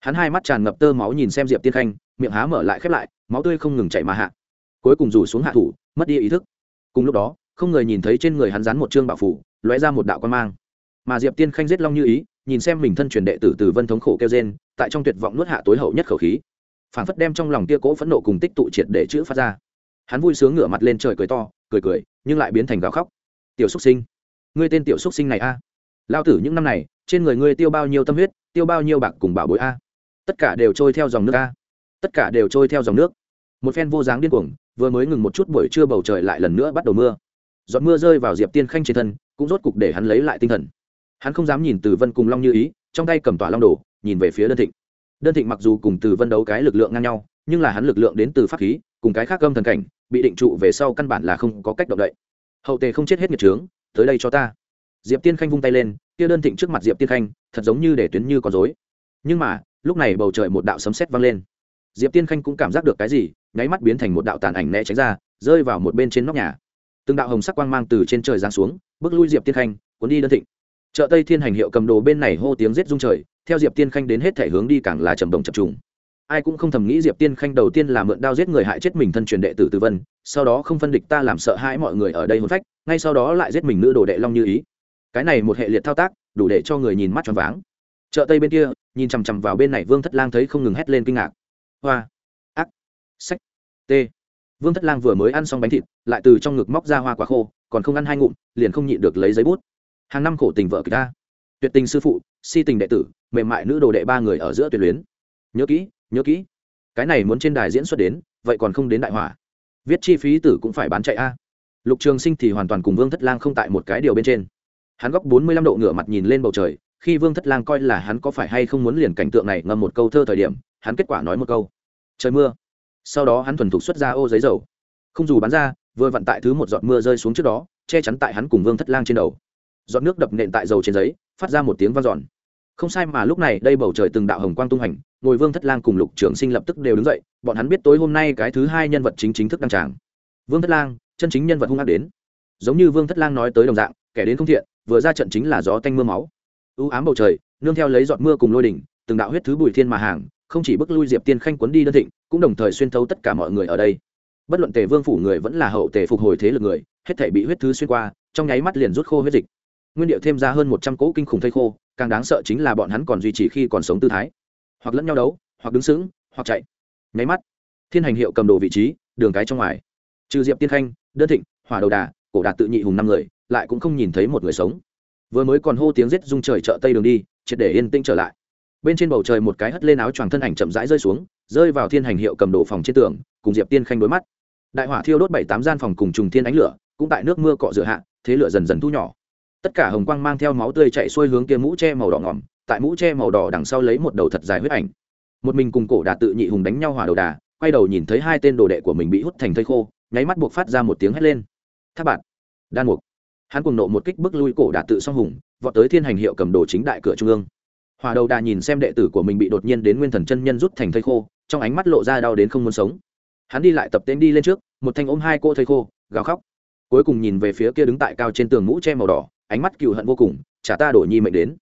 Hắn hai mắt tràn ngập tơ máu nhìn xem diệp tiên khanh, miệng há mở lại khép lại, máu tươi không ngừng chảy mà hạ. Cuối cùng rủ xuống hạ thủ, mất đi ý thức. Cùng lúc đó, không người nhìn thấy trên người hắn dán một chương bạo phủ, lóe ra một đạo quan mang. Mà diệp tiên khanh giết long như ý, nhìn xem mình thân truyền đệ tử từ vân thống khổ kêu trên tại trong tuyệt vọng nuốt hạ tối hậu nhất khẩu khí. Phản phất đem trong lòng tia cỗ phẫn nộ cùng tích tụ triệt để chữ phát ra hắn vui sướng ngửa mặt lên trời cười to, cười cười, nhưng lại biến thành gào khóc. Tiểu xúc sinh, ngươi tên tiểu xúc sinh này a? Lao tử những năm này, trên người ngươi tiêu bao nhiêu tâm huyết, tiêu bao nhiêu bạc cùng bảo bối a? Tất cả đều trôi theo dòng nước a? Tất cả đều trôi theo dòng nước. Một phen vô dáng điên cuồng, vừa mới ngừng một chút buổi trưa bầu trời lại lần nữa bắt đầu mưa. Giọt mưa rơi vào diệp tiên khanh trên thân, cũng rốt cục để hắn lấy lại tinh thần. Hắn không dám nhìn từ vân cùng long như ý, trong tay cầm tỏa long đồ, nhìn về phía đơn thịnh. Đơn thịnh mặc dù cùng từ vân đấu cái lực lượng ngang nhau, nhưng là hắn lực lượng đến từ pháp khí cùng cái khác âm thần cảnh, bị định trụ về sau căn bản là không có cách động đậy. Hậu tề không chết hết nhiệt trướng tới đây cho ta. Diệp tiên khanh vung tay lên, kia đơn thịnh trước mặt diệp tiên khanh, thật giống như để tuyến như con dối nhưng mà, lúc này bầu trời một đạo sấm sét vang lên. Diệp tiên khanh cũng cảm giác được cái gì, nháy mắt biến thành một đạo tàn ảnh né tránh ra, rơi vào một bên trên nóc nhà. Từng đạo hồng sắc quang mang từ trên trời giáng xuống, bước lui diệp tiên khanh, cuốn đi đơn thịnh. Chợ tây thiên hành hiệu cầm đồ bên này hô tiếng rết rung trời, theo diệp tiên khanh đến hết thể hướng đi càng là trầm đồng chập trùng ai cũng không thầm nghĩ diệp tiên khanh đầu tiên là mượn đao giết người hại chết mình thân truyền đệ tử tử vân, sau đó không phân địch ta làm sợ hãi mọi người ở đây hôn phách, ngay sau đó lại giết mình nữ đồ đệ long như ý. Cái này một hệ liệt thao tác, đủ để cho người nhìn mắt tròn váng. Chợ tây bên kia, nhìn chằm chằm vào bên này vương thất lang thấy không ngừng hét lên kinh ngạc. Hoa, ác, sách t vương thất lang vừa mới ăn xong bánh thịt, lại từ trong ngực móc ra hoa quả khô, còn không ăn hai ngụm, liền không nhịn được lấy giấy bút. Hàng năm khổ tình vợ kịch ta. Tuyệt tình sư phụ, si tình đệ tử, mềm mại nữ đồ đệ ba người ở giữa tuyệt luyến. Nhớ kỹ nhớ kỹ. Cái này muốn trên đài diễn xuất đến, vậy còn không đến đại hỏa. Viết chi phí tử cũng phải bán chạy a. Lục trường sinh thì hoàn toàn cùng vương thất lang không tại một cái điều bên trên. Hắn góc bốn mươi lăm độ ngửa mặt nhìn lên bầu trời, khi vương thất lang coi là hắn có phải hay không muốn liền cảnh tượng này ngâm một câu thơ thời điểm, hắn kết quả nói một câu. Trời mưa. Sau đó hắn thuần thục xuất ra ô giấy dầu. Không dù bắn ra, vừa vặn tại thứ một giọt mưa rơi xuống trước đó, che chắn tại hắn cùng vương thất lang trên đầu. Giọt nước đập nện tại dầu trên giấy, phát ra một tiếng vang dọn không sai mà lúc này đây bầu trời từng đạo hồng quang tung hành ngồi vương thất lang cùng lục trưởng sinh lập tức đều đứng dậy, bọn hắn biết tối hôm nay cái thứ hai nhân vật chính chính thức đăng tràng. Vương thất lang, chân chính nhân vật hung ác đến. Giống như vương thất lang nói tới đồng dạng, kẻ đến không thiện, vừa ra trận chính là gió tanh mưa máu. Ưu ám bầu trời, nương theo lấy giọt mưa cùng lôi đỉnh, từng đạo huyết thứ bùi thiên mà hàng, không chỉ bức lui diệp tiên khanh quấn đi đơn thịnh, cũng đồng thời xuyên thấu tất cả mọi người ở đây. Bất luận tề vương phủ người vẫn là hậu tề phục hồi thế lực người, hết thể bị huyết thứ xuyên qua, trong nháy mắt liền rút khô huyết dịch nguyên điệu thêm ra hơn một trăm cỗ kinh khủng thây khô, càng đáng sợ chính là bọn hắn còn duy trì khi còn sống tư thái. Hoặc lẫn nhau đấu, hoặc đứng sững, hoặc chạy. Nháy mắt, thiên hành hiệu cầm đồ vị trí, đường cái trong ngoài. Trừ diệp tiên khanh, đơn thịnh, hỏa đầu đà, cổ đạt tự nhị hùng năm người, lại cũng không nhìn thấy một người sống. Vừa mới còn hô tiếng rết rung trời chợ tây đường đi, triệt để yên tĩnh trở lại. Bên trên bầu trời một cái hất lên áo choàng thân ảnh chậm rãi rơi xuống, rơi vào thiên hành hiệu cầm đồ phòng trên tường, cùng diệp tiên khanh đối mắt đại hỏa thiêu đốt bảy tám gian phòng cùng trùng thiên ánh lửa, cũng tại nước mưa cọ rửa hạ, thế lửa dần dần thu nhỏ tất cả hồng quang mang theo máu tươi chạy xuôi hướng kia mũ tre màu đỏ ngỏm, tại mũ tre màu đỏ đằng sau lấy một đầu thật dài huyết ảnh. Một mình cùng cổ đà tự nhị hùng đánh nhau hỏa đầu đà, quay đầu nhìn thấy hai tên đồ đệ của mình bị hút thành thây khô, nháy mắt buộc phát ra một tiếng hét lên. Tháp bạn, đan mục. Hắn cùng nộ một kích bước lui cổ đà tự song hùng, vọt tới thiên hành hiệu cầm đồ chính đại cửa trung ương. Hòa đầu đà nhìn xem đệ tử của mình bị đột nhiên đến nguyên thần chân nhân rút thành thây khô, trong ánh mắt lộ ra đau đến không muốn sống. Hắn đi lại tập tên đi lên trước, một thanh ôm hai cô thây khô, gào khóc. Cuối cùng nhìn về phía kia đứng tại cao trên tường mũ che màu đỏ ánh mắt cựu hận vô cùng chả ta đổi nhi mệnh đến.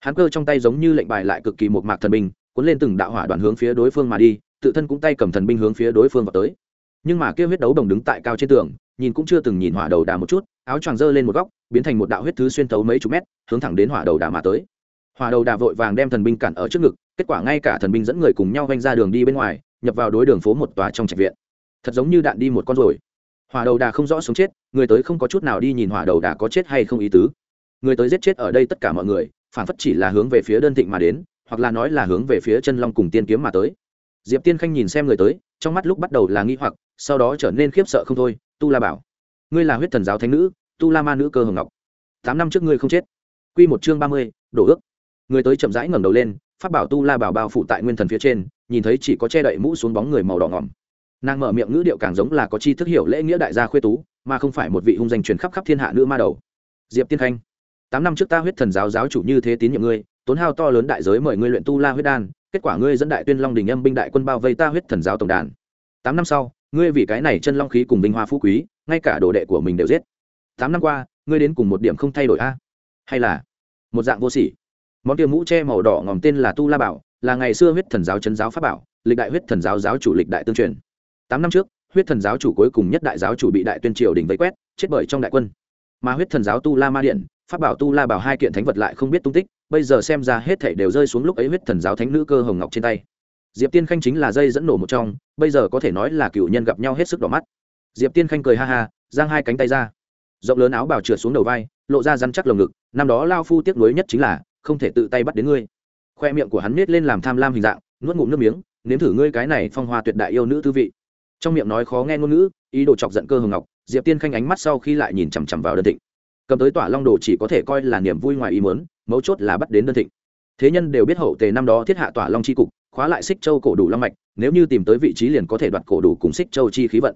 Hắn cơ trong tay giống như lệnh bài lại cực kỳ một mạc thần binh, cuốn lên từng đạo hỏa đoàn hướng phía đối phương mà đi, tự thân cũng tay cầm thần binh hướng phía đối phương vào tới. Nhưng mà kia huyết đấu đồng đứng tại cao trên tường, nhìn cũng chưa từng nhìn hỏa đầu đà một chút, áo choàng dơ lên một góc, biến thành một đạo huyết thứ xuyên tấu mấy chục mét, hướng thẳng đến hỏa đầu đà mà tới. Hỏa đầu đà vội vàng đem thần binh cản ở trước ngực, kết quả ngay cả thần binh dẫn người cùng nhau vanh ra đường đi bên ngoài, nhập vào đối đường phố một tòa trong trạch viện. Thật giống như đạn đi một con rồi hỏa đầu đà không rõ sống chết, người tới không có chút nào đi nhìn hỏa đầu đà có chết hay không ý tứ. Người tới giết chết ở đây tất cả mọi người, phản phất chỉ là hướng về phía đơn thịnh mà đến, hoặc là nói là hướng về phía chân long cùng tiên kiếm mà tới. Diệp tiên khanh nhìn xem người tới, trong mắt lúc bắt đầu là nghi hoặc, sau đó trở nên khiếp sợ không thôi, tu la bảo, ngươi là huyết thần giáo thánh nữ, tu la ma nữ cơ hồng ngọc. Tám năm trước ngươi không chết. Q một chương ba mươi, đổ ước. Người tới chậm rãi ngẩng đầu lên phát bảo tu la bảo bao phụ tại nguyên thần phía trên, nhìn thấy chỉ có che đậy mũ xuống bóng người màu đỏ ngỏm nàng mở miệng ngữ điệu càng giống là có chi thức hiểu lễ nghĩa đại gia khuê tú, mà không phải một vị hung danh truyền khắp khắp thiên hạ nữ ma đầu. Diệp tiên khanh, tám năm trước ta huyết thần giáo giáo chủ như thế tín nhiệm ngươi, tốn hao to lớn đại giới mời ngươi luyện tu la huyết đan, kết quả ngươi dẫn đại tuyên long đình âm binh đại quân bao vây ta huyết thần giáo tổng đàn. Tám năm sau, ngươi vì cái này chân long khí cùng vinh hoa phú quý, ngay cả đồ đệ của mình đều giết. Tám năm qua, ngươi đến cùng một điểm không thay đổi a? Hay là một dạng vô sỉ? Món tiêu mũ che màu đỏ ngòm tên là tu la bảo, là ngày xưa huyết thần giáo chân giáo pháp bảo, lịch đại huyết thần giáo giáo chủ lịch đại tương truyền tám năm trước, huyết thần giáo chủ cuối cùng nhất đại giáo chủ bị đại tuyên triều đình vây quét, chết bởi trong đại quân. Mà huyết thần giáo tu la ma điện, pháp bảo tu la bảo hai kiện thánh vật lại không biết tung tích, bây giờ xem ra hết thảy đều rơi xuống lúc ấy huyết thần giáo thánh nữ cơ hồng ngọc trên tay. Diệp tiên khanh chính là dây dẫn nổ một trong, bây giờ có thể nói là cựu nhân gặp nhau hết sức đỏ mắt. Diệp tiên khanh cười ha ha, giang hai cánh tay ra. Rộng lớn áo bào trượt xuống đầu vai, lộ ra rắn chắc lồng ngực, năm đó lao phu tiếc nuối nhất chính là, không thể tự tay bắt đến ngươi. Khoe miệng của hắn nết lên làm tham lam hình dạng, nuốt ngụm nước miếng, nếm thử ngươi cái này phong hoa tuyệt đại yêu nữ tư vị trong miệng nói khó nghe ngôn ngữ, ý đồ chọc giận cơ hồng ngọc, diệp tiên khanh ánh mắt sau khi lại nhìn chằm chằm vào đơn thịnh. Cầm tới tỏa long đồ chỉ có thể coi là niềm vui ngoài ý mớn mấu chốt là bắt đến đơn thịnh. Thế nhân đều biết hậu tề năm đó thiết hạ tỏa long c h i cục, khóa lại xích châu cổ đủ long mạch, nếu như tìm tới vị trí liền có thể đoạt cổ đủ cùng xích châu chi khí vận.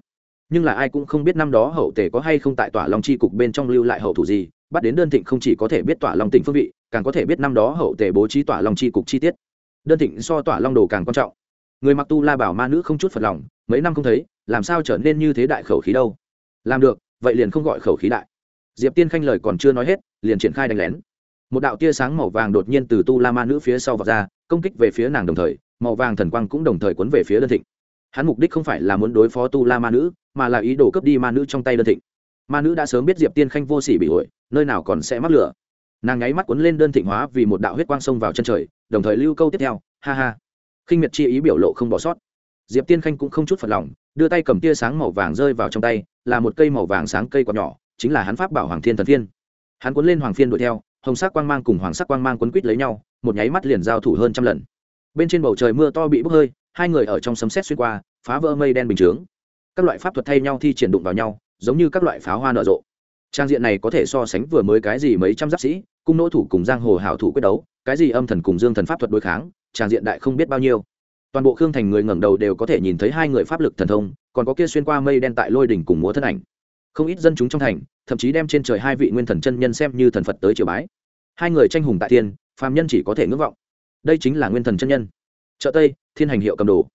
Nhưng là ai cũng không biết năm đó hậu tề có hay không tại tỏa long chi cục bên trong lưu lại hậu thủ gì, bắt đến đơn thịnh không chỉ có thể biết tỏa long tỉnh phương vị, càng có thể biết năm đó hậu tề bố trí tỏa long chi cục chi tiết. Đơn thịnh so tỏa long đồ càng quan trọng. Người mặc tu la bảo ma nữ không chút phật lòng mấy năm không thấy, làm sao trở nên như thế đại khẩu khí đâu? Làm được, vậy liền không gọi khẩu khí đại. Diệp tiên khanh lời còn chưa nói hết, liền triển khai đánh lén. Một đạo tia sáng màu vàng đột nhiên từ tu la ma nữ phía sau vọt ra, công kích về phía nàng đồng thời, màu vàng thần quang cũng đồng thời cuốn về phía đơn thịnh. Hắn mục đích không phải là muốn đối phó tu la ma nữ, mà là ý đồ cướp đi ma nữ trong tay đơn thịnh. Ma nữ đã sớm biết diệp tiên khanh vô sỉ bị ổi nơi nào còn sẽ mắc lửa. Nàng nháy mắt cuốn lên đơn thịnh hóa vì một đạo huyết quang xông vào chân trời, đồng thời lưu câu tiếp theo, ha ha. Khinh miệt chi ý biểu lộ không bỏ sót diệp tiên khanh cũng không chút phật lòng, đưa tay cầm tia sáng màu vàng rơi vào trong tay, là một cây màu vàng sáng cây còn nhỏ, chính là hắn pháp bảo hoàng thiên thần thiên. Hắn cuốn lên hoàng phiên đuổi theo, hồng sắc quang mang cùng hoàng sắc quang mang quấn quýt lấy nhau, một nháy mắt liền giao thủ hơn trăm lần. Bên trên bầu trời mưa to bị bốc hơi, hai người ở trong sấm sét xuyên qua, phá vỡ mây đen bình chướng. Các loại pháp thuật thay nhau thi triển đụng vào nhau, giống như các loại pháo hoa nở rộ. Trang diện này có thể so sánh vừa mới cái gì mấy trăm giáp sĩ, cung nỗ thủ cùng giang hồ hảo thủ quyết đấu, cái gì âm thần cùng dương thần pháp thuật đối kháng, trang diện đại không biết bao nhiêu toàn bộ khương thành người ngẩng đầu đều có thể nhìn thấy hai người pháp lực thần thông, còn có kia xuyên qua mây đen tại lôi đỉnh cùng múa thân ảnh. Không ít dân chúng trong thành, thậm chí đem trên trời hai vị nguyên thần chân nhân xem như thần phật tới triều bái. Hai người tranh hùng tại thiên, phàm nhân chỉ có thể ngưỡng vọng. Đây chính là nguyên thần chân nhân. Chợ tây, thiên hành hiệu cầm đồ.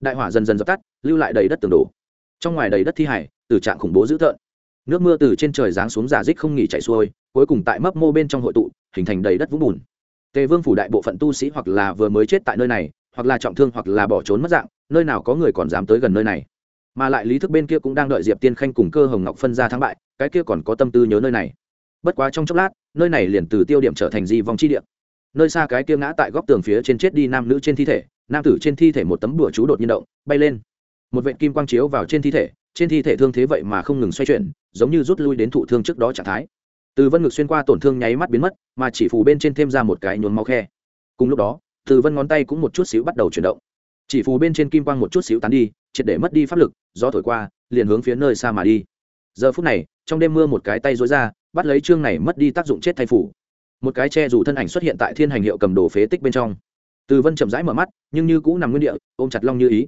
Đại hỏa dần dần dập tắt, lưu lại đầy đất tường đổ. Trong ngoài đầy đất thi hải, từ trạng khủng bố dữ tợn. Nước mưa từ trên trời giáng xuống giả dích không nghỉ chảy xuôi, cuối cùng tại mấp mô bên trong hội tụ, hình thành đầy đất vũng bùn. Tề vương phủ đại bộ phận tu sĩ hoặc là vừa mới chết tại nơi này hoặc là trọng thương hoặc là bỏ trốn mất dạng, nơi nào có người còn dám tới gần nơi này. Mà lại lý thức bên kia cũng đang đợi diệp tiên khanh cùng cơ hồng ngọc phân ra thắng bại, cái kia còn có tâm tư nhớ nơi này. Bất quá trong chốc lát, nơi này liền từ tiêu điểm trở thành di vong chi điểm nơi xa cái kia ngã tại góc tường phía trên chết đi nam nữ trên thi thể, nam tử trên thi thể một tấm bửa chú đột nhiên động, bay lên. Một vệ kim quang chiếu vào trên thi thể, trên thi thể thương thế vậy mà không ngừng xoay chuyển, giống như rút lui đến thụ thương trước đó trạng thái. Từ vân ngực xuyên qua tổn thương nháy mắt biến mất, mà chỉ phủ bên trên thêm ra một cái nhuốm máu khe. Cùng lúc đó từ vân ngón tay cũng một chút xíu bắt đầu chuyển động. Chỉ phù bên trên kim quang một chút xíu tán đi, triệt để mất đi pháp lực, gió thổi qua, liền hướng phía nơi xa mà đi. Giờ phút này, trong đêm mưa một cái tay dối ra, bắt lấy chương này mất đi tác dụng chết thay phủ. Một cái che dù thân ảnh xuất hiện tại thiên hành hiệu cầm đồ phế tích bên trong. Từ vân chậm rãi mở mắt, nhưng như cũ nằm nguyên địa, ôm chặt long như ý.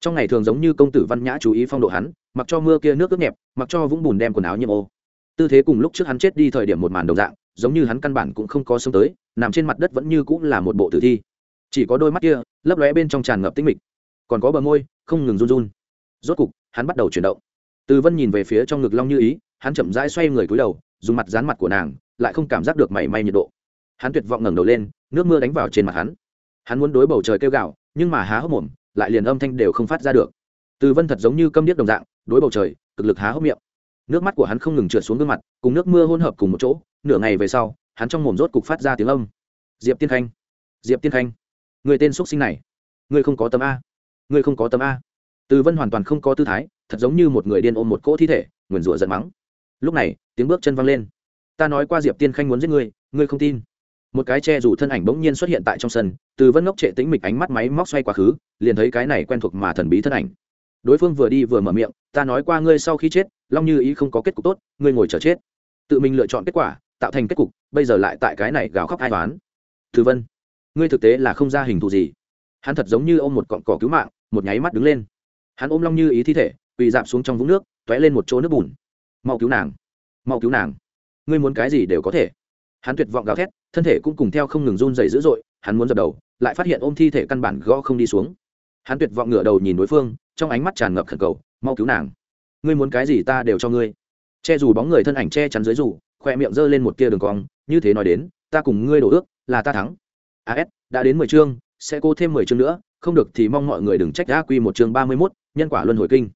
Trong ngày thường giống như công tử văn nhã chú ý phong độ hắn, mặc cho mưa kia nước ướt nhẹp, mặc cho vũng bùn đem quần áo nhiễm ô. Tư thế cùng lúc trước hắn chết đi thời điểm một màn đồng dạng, giống như hắn căn bản cũng không có sống tới, nằm trên mặt đất vẫn như cũng là một bộ tử thi chỉ có đôi mắt kia lấp lóe bên trong tràn ngập tinh mịch, còn có bờ môi không ngừng run run. Rốt cục, hắn bắt đầu chuyển động. Từ vân nhìn về phía trong ngực long như ý, hắn chậm rãi xoay người cúi đầu, dùng mặt dán mặt của nàng, lại không cảm giác được mảy may nhiệt độ. Hắn tuyệt vọng ngẩng đầu lên, nước mưa đánh vào trên mặt hắn. Hắn muốn đối bầu trời kêu gạo nhưng mà há hốc mồm, lại liền âm thanh đều không phát ra được. Từ vân thật giống như câm điếc đồng dạng, đối bầu trời, cực lực há hốc miệng. Nước mắt của hắn không ngừng trượt xuống gương mặt, cùng nước mưa hỗn hợp cùng một chỗ, nửa ngày về sau, hắn trong mồm rốt cục phát ra tiếng âm. Diệp tiên khanh! Diệp tiên khanh! Người tên xuất sinh này, người không có tấm a, người không có tấm a. Từ vân hoàn toàn không có tư thái, thật giống như một người điên ôm một cỗ thi thể, nguyền rủa giận mắng. Lúc này, tiếng bước chân văng lên. Ta nói qua diệp tiên khanh muốn giết ngươi ngươi không tin. Một cái che rủ thân ảnh bỗng nhiên xuất hiện tại trong sân, từ vân ngốc trệ tĩnh mịch ánh mắt máy móc xoay quá khứ, liền thấy cái này quen thuộc mà thần bí thân ảnh. Đối phương vừa đi vừa mở miệng, ta nói qua ngươi sau khi chết, long như ý không có kết cục tốt, ngươi ngồi chờ chết. Tự mình lựa chọn kết quả, tạo thành kết cục, bây giờ lại tại cái này gào khóc ai toán từ vân ngươi thực tế là không ra hình thù gì. Hắn thật giống như ôm một cọn cỏ cứu mạng, một nháy mắt đứng lên. Hắn ôm long như ý thi thể, quỳ dạp xuống trong vũng nước t ó é lên một chỗ nước bùn. Mau cứu nàng. Mau cứu nàng. Ngươi muốn cái gì đều có thể. Hắn tuyệt vọng gào thét, thân thể cũng cùng theo không ngừng run dày dữ dội, hắn muốn dập đầu, lại phát hiện ôm thi thể căn bản gõ không đi xuống. Hắn tuyệt vọng ngửa đầu nhìn đối phương, trong ánh mắt tràn ngập khẩn cầu, mau cứu nàng. Ngươi muốn cái gì ta đều cho ngươi. Che dù bóng người thân ảnh che chắn dưới dù, khoe miệng giơ lên một tia đường cong, như thế nói đến, ta cùng ngươi đổ ước, là ta thắng as đã đến mười chương, sẽ cô thêm mười chương nữa, không được thì mong mọi người đừng trách đã quy một chương ba mươi mốt, nhân quả luân hồi kinh.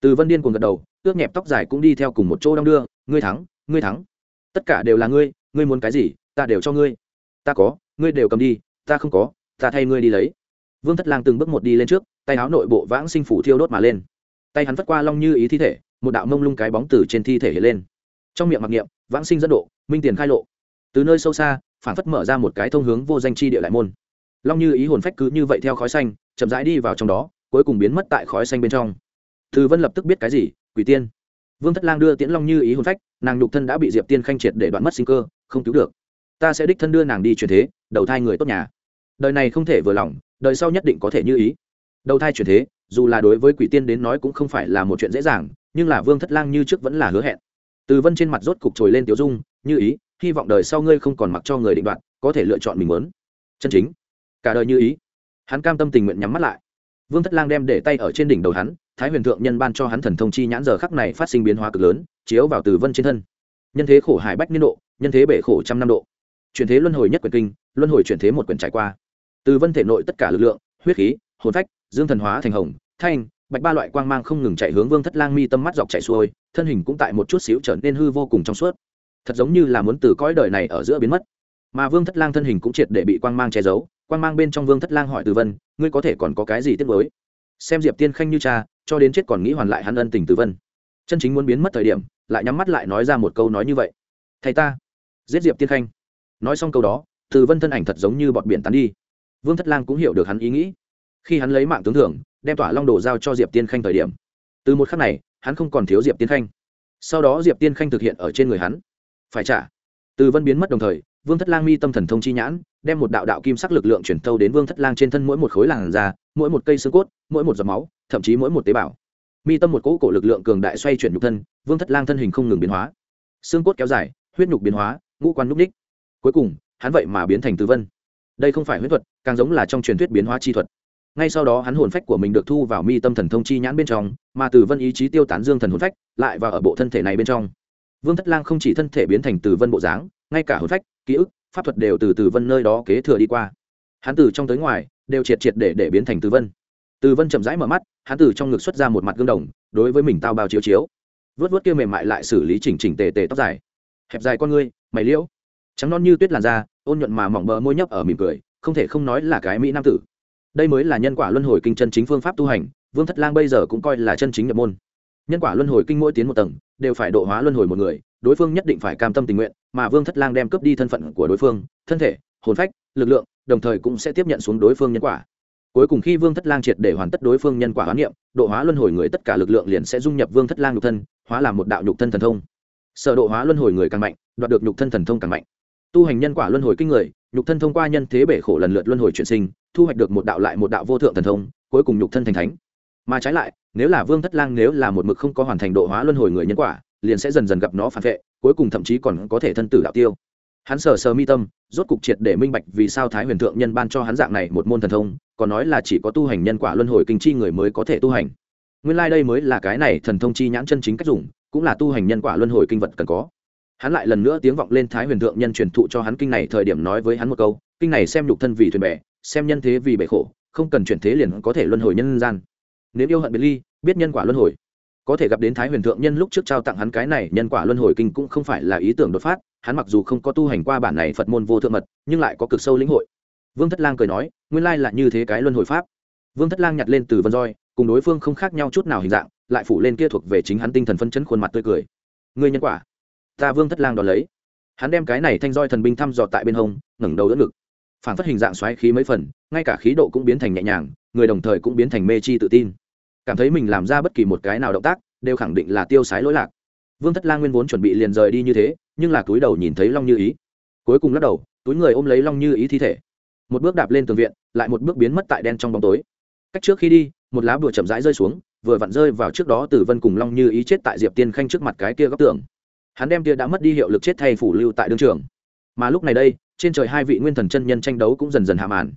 Từ vân điên cuồng gật đầu, ước nhẹp tóc dài cũng đi theo cùng một chỗ đông đưa, ngươi thắng ngươi thắng. Tất cả đều là ngươi ngươi muốn cái gì, ta đều cho ngươi. Ta có, ngươi đều cầm đi, ta không có, ta thay ngươi đi lấy. Vương thất lang từng bước một đi lên trước, tay áo nội bộ vãng sinh phủ thiêu đốt mà lên. Tay hắn vất qua long như ý thi thể, một đạo mông lung cái bóng từ trên thi thể hiện lên. Trong miệng mặc niệm, vãng sinh dẫn độ, minh tiền khai lộ. Từ nơi sâu xa phản phất mở ra một cái thông hướng vô danh chi địa lại môn. Long như ý hồn phách cứ như vậy theo khói xanh, chậm rãi đi vào trong đó, cuối cùng biến mất tại khói xanh bên trong. Từ vân lập tức biết cái gì? Quỷ tiên. Vương thất lang đưa tiễn long như ý hồn phách, nàng nhục thân đã bị diệp tiên khanh triệt để đoạn mất sinh cơ, không cứu được. Ta sẽ đích thân đưa nàng đi truyền thế, đầu thai người tốt nhà. Đời này không thể vừa lòng, đời sau nhất định có thể như ý. Đầu thai truyền thế, dù là đối với quỷ tiên đến nói cũng không phải là một chuyện dễ dàng, nhưng là vương thất lang như trước vẫn là hứa hẹn. Từ vân trên mặt rốt cục trồi lên tiểu dung, như ý hy vọng đời sau ngươi không còn mặc cho người định đoạt, có thể lựa chọn mình muốn. Chân chính. Cả đời như ý. Hắn cam tâm tình nguyện nhắm mắt lại. Vương thất lang đem để tay ở trên đỉnh đầu hắn, thái huyền thượng nhân ban cho hắn thần thông chi nhãn giờ khắc này phát sinh biến hóa cực lớn, chiếu vào từ vân trên thân. Nhân thế khổ hải bách niên độ, nhân thế bể khổ trăm năm độ. Chuyển thế luân hồi nhất quyền kinh, luân hồi chuyển thế một quyền trải qua. Từ vân thể nội tất cả lực lượng, huyết khí, hồn phách, dương thần hóa thành hồng, thanh, bạch ba loại quang mang không ngừng chạy hướng vương thất lang mi tâm mắt dọc chạy xuôi, thân hình cũng tại một chút xíu trở nên hư vô cùng trong suốt thật giống như là muốn từ cõi đời này ở giữa biến mất. Mà vương thất lang thân hình cũng triệt để bị quang mang che giấu, quang mang bên trong vương thất lang hỏi từ vân, ngươi có thể còn có cái gì tiếp với xem diệp tiên khanh như cha, cho đến chết còn nghĩ hoàn lại hắn ân tình từ vân. Chân chính muốn biến mất thời điểm, lại nhắm mắt lại nói ra một câu nói như vậy. Thầy ta. Giết diệp tiên khanh. Nói xong câu đó, từ vân thân ảnh thật giống như bọt biển tán đi. Vương thất lang cũng hiểu được hắn ý nghĩ. Khi hắn lấy mạng tướng thưởng, đem tỏa long đồ giao cho diệp tiên khanh thời điểm, từ một khắc này, hắn không còn thiếu diệp tiên khanh. Sau đó diệp tiên khanh thực hiện ở trên người hắn phải trả. Từ vân biến mất đồng thời, vương thất lang mi tâm thần thông chi nhãn, đem một đạo đạo kim sắc lực lượng chuyển thâu đến vương thất lang trên thân mỗi một khối làn da, mỗi một cây xương cốt, mỗi một giọt máu, thậm chí mỗi một tế bào. Mi tâm một cỗ cổ lực lượng cường đại xoay chuyển nhục thân, vương thất lang thân hình không ngừng biến hóa. Xương cốt kéo dài, huyết nhục biến hóa, ngũ quan núp ních. Cuối cùng, hắn vậy mà biến thành Từ vân. Đây không phải huyết thuật, càng giống là trong truyền thuyết biến hóa chi thuật. Ngay sau đó hắn hồn phách của mình được thu vào mi tâm thần thông chi nhãn bên trong, mà từ vân ý chí tiêu tán dương thần hồn phách lại vào ở bộ thân thể này bên trong vương thất lang không chỉ thân thể biến thành từ vân bộ dáng, ngay cả hồn phách, ký ức, pháp thuật đều từ từ vân nơi đó kế thừa đi qua. Hắn từ trong tới ngoài, đều triệt triệt để để biến thành từ vân. Từ vân chậm rãi mở mắt, hắn từ trong ngực xuất ra một mặt gương đồng, đối với mình tao bao chiếu chiếu. Vớt vớt kia mềm mại lại xử lý chỉnh chỉnh tề tề tóc dài. Hẹp dài con ngươi, mày liễu. Trắng non như tuyết làn da, ôn nhuận mà mỏng bờ môi nhấp ở mỉm cười, không thể không nói là cái mỹ nam tử. Đây mới là nhân quả luân hồi kinh chân chính phương pháp tu hành, vương thất lang bây giờ cũng coi là chân chính nhập môn. Nhân quả luân hồi kinh mỗi tiến một tầng đều phải độ hóa luân hồi một người, đối phương nhất định phải cam tâm tình nguyện, mà vương thất lang đem cướp đi thân phận của đối phương, thân thể, hồn phách, lực lượng, đồng thời cũng sẽ tiếp nhận xuống đối phương nhân quả. Cuối cùng khi vương thất lang triệt để hoàn tất đối phương nhân quả hoán niệm, độ hóa luân hồi người tất cả lực lượng liền sẽ dung nhập vương thất lang nhục thân, hóa làm một đạo nhục thân thần thông. Sở độ hóa luân hồi người càng mạnh, đoạt được nhục thân thần thông càng mạnh. Tu hành nhân quả luân hồi kinh người, nhục thân thông qua nhân thế bể khổ lần lượt luân hồi chuyển sinh, thu hoạch được một đạo lại một đạo vô thượng thần thông, cuối cùng nhục thân thành thánh. Mà trái lại nếu là vương thất lang nếu là một mực không có hoàn thành độ hóa luân hồi người nhân quả, liền sẽ dần dần gặp nó phản vệ, cuối cùng thậm chí còn có thể thân tử đạo tiêu. Hắn sờ sờ mi tâm, rốt cục triệt để minh bạch vì sao thái huyền thượng nhân ban cho hắn dạng này một môn thần thông, còn nói là chỉ có tu hành nhân quả luân hồi kinh chi người mới có thể tu hành. Nguyên lai、like、đây mới là cái này thần thông chi nhãn chân chính cách dùng, cũng là tu hành nhân quả luân hồi kinh vật cần có. Hắn lại lần nữa tiếng vọng lên thái huyền thượng nhân truyền thụ cho hắn kinh này thời điểm nói với hắn một câu, kinh này xem nhục thân vì thuyền bè, xem nhân thế vì bể khổ, không cần chuyển thế liền có thể luân hồi nhân gian. Nếu yêu hận biệt ly biết nhân quả luân hồi. Có thể gặp đến thái huyền thượng nhân lúc trước trao tặng hắn cái này nhân quả luân hồi kinh cũng không phải là ý tưởng đột phát, hắn mặc dù không có tu hành qua bản này phật môn vô thượng mật, nhưng lại có cực sâu lĩnh hội. Vương thất lang cười nói, nguyên lai là như thế cái luân hồi pháp. Vương thất lang nhặt lên từ vân roi, cùng đối phương không khác nhau chút nào hình dạng, lại phủ lên kia thuộc về chính hắn tinh thần phân chấn khuôn mặt tươi cười. Người nhân quả. Ta vương thất lang đón lấy. Hắn đem cái này thanh roi thần binh thăm dò tại bên hông, ngẩng đầu đỡ ngực. Phản phất hình dạng xoáy khí mấy phần, ngay cả khí độ cũng biến thành nhẹ nhàng, người đồng thời cũng biến thành mê chi tự tin cảm thấy mình làm ra bất kỳ một cái nào động tác, đều khẳng định là tiêu sái lỗi lạc. Vương thất lang nguyên vốn chuẩn bị liền rời đi như thế, nhưng là túi đầu nhìn thấy long như ý. Cuối cùng lắc đầu, túi người ôm lấy long như ý thi thể. Một bước đạp lên tường viện, lại một bước biến mất tại đen trong bóng tối. Cách trước khi đi, một lá bùa chậm rãi rơi xuống, vừa vặn rơi vào trước đó tử vân cùng long như ý chết tại diệp tiên khanh trước mặt cái kia góc tường. Hắn đem kia đã mất đi hiệu lực chết thay phủ lưu tại đương trường. Mà lúc này đây, trên trời hai vị nguyên thần chân nhân tranh đấu cũng dần dần hạ màn.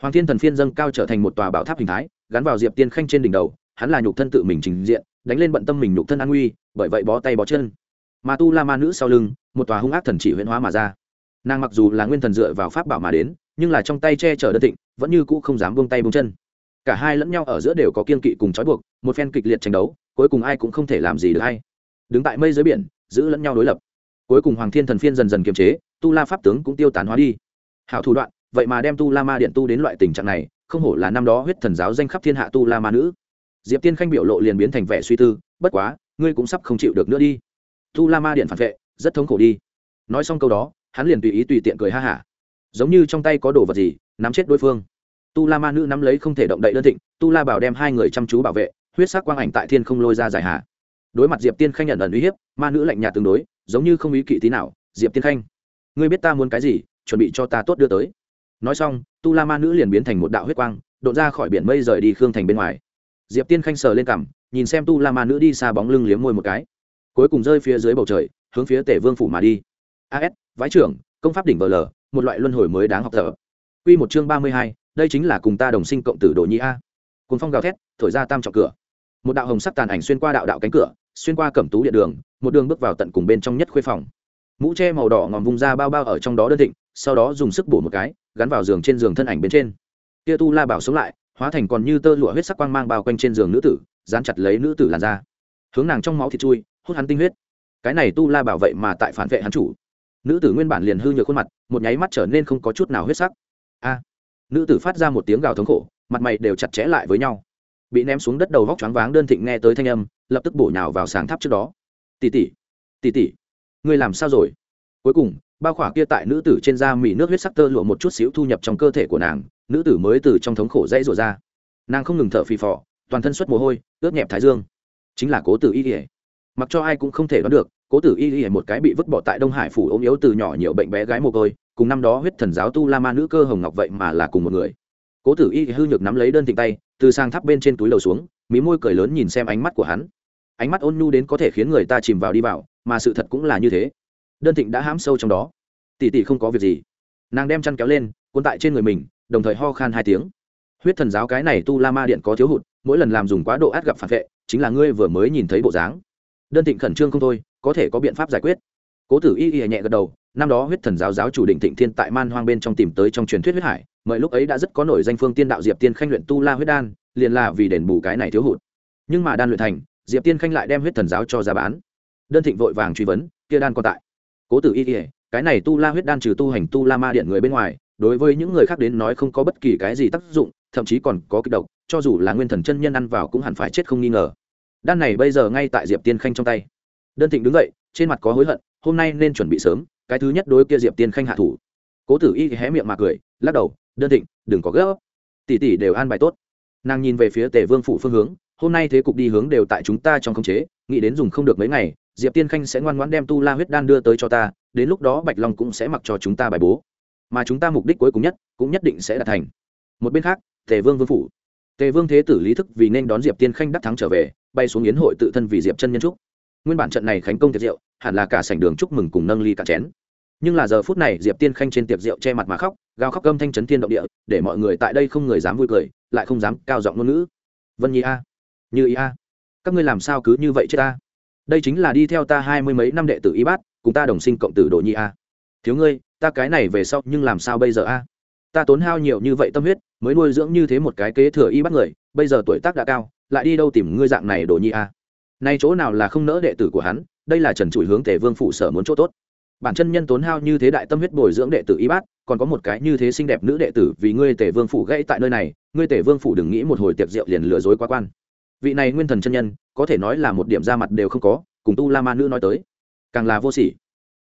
Hoàng thiên thần phiên dâng cao trở thành một tòa bảo tháp hình thái, gắn vào diệp tiên khanh trên đỉnh đầu hắn là nhục thân tự mình trình diện, đánh lên bận tâm mình nhục thân an nguy, bởi vậy bó tay bó chân. Mà tu la ma nữ sau lưng, một tòa hung ác thần chỉ huyễn hóa mà ra. Nàng mặc dù là nguyên thần dựa vào pháp bảo mà đến, nhưng là trong tay che chở đơn thịnh, vẫn như cũ không dám buông tay buông chân. Cả hai lẫn nhau ở giữa đều có kiên kỵ cùng trói buộc, một phen kịch liệt tranh đấu, cuối cùng ai cũng không thể làm gì được hay đứng tại mây dưới biển, giữ lẫn nhau đối lập. Cuối cùng hoàng thiên thần phiên dần dần kiềm chế, tu la pháp tướng cũng tiêu tán hóa đi. Hảo thủ đoạn, vậy mà đem tu la ma điện tu đến loại tình trạng này, không hổ là năm đó huyết thần giáo danh khắp thiên hạ tu la ma nữ diệp tiên khanh biểu lộ liền biến thành vẻ suy tư, bất quá, ngươi cũng sắp không chịu được nữa đi. Tu la ma điện phản vệ, rất thống khổ đi. Nói xong câu đó, hắn liền tùy ý tùy tiện cười ha hả. Giống như trong tay có đồ vật gì, nắm chết đối phương. Tu la ma nữ nắm lấy không thể động đậy đơn thịnh, tu la bảo đem hai người chăm chú bảo vệ, huyết sắc quang ảnh tại thiên không lôi ra dài hạ. Đối mặt diệp tiên khanh nhận ẩn uy hiếp, ma nữ lạnh nhạt tương đối, giống như không ý kỵ tí nào, diệp tiên khanh, ngươi biết ta muốn cái gì, chuẩn bị cho ta tốt đưa tới. Nói xong, tu la ma nữ liền biến thành một đạo huyết quang, đột ra khỏi biển mây rời đi khương thành bên ngoài diệp tiên khanh sờ lên cằm, nhìn xem tu la ma nữ đi xa bóng lưng liếm môi một cái. Cuối cùng rơi phía dưới bầu trời, hướng phía tể vương phủ mà đi. As vái trưởng, công pháp đỉnh vl một loại luân hồi mới đáng học tập. Quy một chương ba mươi hai, đây chính là cùng ta đồng sinh cộng tử đồ nhi a. Cùng phong gào thét, thổi ra tam trọng cửa. Một đạo hồng sắc tàn ảnh xuyên qua đạo đạo cánh cửa, xuyên qua cẩm tú địa đường, một đường bước vào tận cùng bên trong nhất khuê phòng. Mũ che màu đỏ ngòm vung ra bao bao ở trong đó đơn thịnh, sau đó dùng sức bổ một cái, gắn vào giường trên giường thân ảnh bên trên. Kia tu la bảo sống lại hóa thành còn như tơ lụa huyết sắc quang mang bao quanh trên giường nữ tử, dán chặt lấy nữ tử làn da. Hướng nàng trong máu thịt chui, hút hắn tinh huyết. Cái này tu la bảo vệ mà tại phản vệ hắn chủ. Nữ tử nguyên bản liền hư nhược khuôn mặt, một nháy mắt trở nên không có chút nào huyết sắc. A! Nữ tử phát ra một tiếng gào thống khổ, mặt mày đều chặt chẽ lại với nhau. Bị ném xuống đất đầu vóc choáng váng đơn thịnh nghe tới thanh âm, lập tức bổ nhào vào sàng tháp trước đó. Tỉ tỉ tỉ tỉ ngươi làm sao rồi? Cuối cùng bao khỏa kia tại nữ tử trên da mỉ nước huyết sắc tơ lụa một chút xíu thu nhập trong cơ thể của nàng, nữ tử mới từ trong thống khổ dãy rủa ra. Nàng không ngừng thở phì phò, toàn thân xuất mồ hôi, ướt nhẹp thái dương. Chính là cố tử y ỉa mặc cho ai cũng không thể đoán được, cố tử y ỉa một cái bị vứt bỏ tại đông hải phủ ốm yếu từ nhỏ nhiều bệnh bé gái mồ côi, cùng năm đó huyết thần giáo tu la ma nữ cơ hồng ngọc vậy mà là cùng một người. Cố tử y hư nhược nắm lấy đơn thịnh tay, từ sang tháp bên trên túi lầu xuống, mí môi cười lớn nhìn xem ánh mắt của hắn. Ánh mắt ôn nhu đến có thể khiến người ta chìm vào đi vào, mà sự thật cũng là như thế đơn thịnh đã hám sâu trong đó. Tỷ tỷ không có việc gì. Nàng đem chăn kéo lên, cuốn tại trên người mình, đồng thời ho khan hai tiếng. Huyết thần giáo cái này tu la ma điện có thiếu hụt, mỗi lần làm dùng quá độ át gặp phản vệ, chính là ngươi vừa mới nhìn thấy bộ dáng. Đơn thịnh khẩn trương không thôi, có thể có biện pháp giải quyết. Cố tử y y nhẹ gật đầu, năm đó huyết thần giáo giáo chủ định thịnh thiên tại man hoang bên trong tìm tới trong truyền thuyết huyết hải, mời lúc ấy đã rất có nổi danh phương tiên đạo diệp tiên khanh luyện tu la huyết đan, liền là vì đền bù cái này thiếu hụt. Nhưng mà đan luyện thành, diệp tiên khanh lại đem huyết thần giáo cho ra bán. Đơn thịnh vội vàng truy vấn, kia đan còn tại cố tử y y, cái này tu la huyết đan trừ tu hành tu la ma điện người bên ngoài, đối với những người khác đến nói không có bất kỳ cái gì tác dụng, thậm chí còn có kịch độc, cho dù là nguyên thần chân nhân ăn vào cũng hẳn phải chết không nghi ngờ. Đan này bây giờ ngay tại diệp tiên khanh trong tay. Đơn thịnh đứng dậy, trên mặt có hối hận, hôm nay nên chuẩn bị sớm, cái thứ nhất đối kia diệp tiên khanh hạ thủ. Cố tử y hé miệng mà cười, lắc đầu, đơn thịnh, đừng có gấp. Tỷ tỷ đều an bài tốt. Nàng nhìn về phía tề vương phủ phương hướng, hôm nay thế cục đi hướng đều tại chúng ta trong khống chế, nghĩ đến dùng không được mấy ngày diệp tiên khanh sẽ ngoan ngoãn đem tu la huyết đan đưa tới cho ta, đến lúc đó bạch long cũng sẽ mặc cho chúng ta bài bố. Mà chúng ta mục đích cuối cùng nhất, cũng nhất định sẽ đạt thành. Một bên khác, tề vương vương phủ. Tề vương thế tử lý thức vì nên đón diệp tiên khanh đắc thắng trở về, bay xuống yến hội tự thân vì diệp chân nhân trúc. Nguyên bản trận này khánh công tiệc rượu, hẳn là cả sảnh đường chúc mừng cùng nâng ly cả chén. Nhưng là giờ phút này, diệp tiên khanh trên tiệc rượu che mặt mà khóc, gào khóc gâm thanh chấn thiên động địa, để mọi người tại đây không người dám vui cười, lại không dám cao giọng ngôn ngữ. Vân nhi a, như ý a, các ngươi làm sao cứ như vậy chứ ta? Đây chính là đi theo ta hai mươi mấy năm đệ tử y bát, cùng ta đồng sinh cộng tử đồ nhi a. Thiếu ngươi, ta cái này về sau nhưng làm sao bây giờ a? Ta tốn hao nhiều như vậy tâm huyết, mới nuôi dưỡng như thế một cái kế thừa y bắt người, bây giờ tuổi tác đã cao, lại đi đâu tìm ngươi dạng này đồ nhi a? Nay chỗ nào là không nỡ đệ tử của hắn, đây là trần trụi hướng tề vương phụ sở muốn chỗ tốt. Bản chân nhân tốn hao như thế đại tâm huyết bồi dưỡng đệ tử y bát, còn có một cái như thế xinh đẹp nữ đệ tử vì ngươi tề vương phụ gãy tại nơi này, ngươi tề vương phụ đừng nghĩ một hồi tiệc rượu liền lừa dối quá quan vị này nguyên thần chân nhân, có thể nói là một điểm ra mặt đều không có, cùng tu la ma nữ nói tới. Càng là vô sỉ.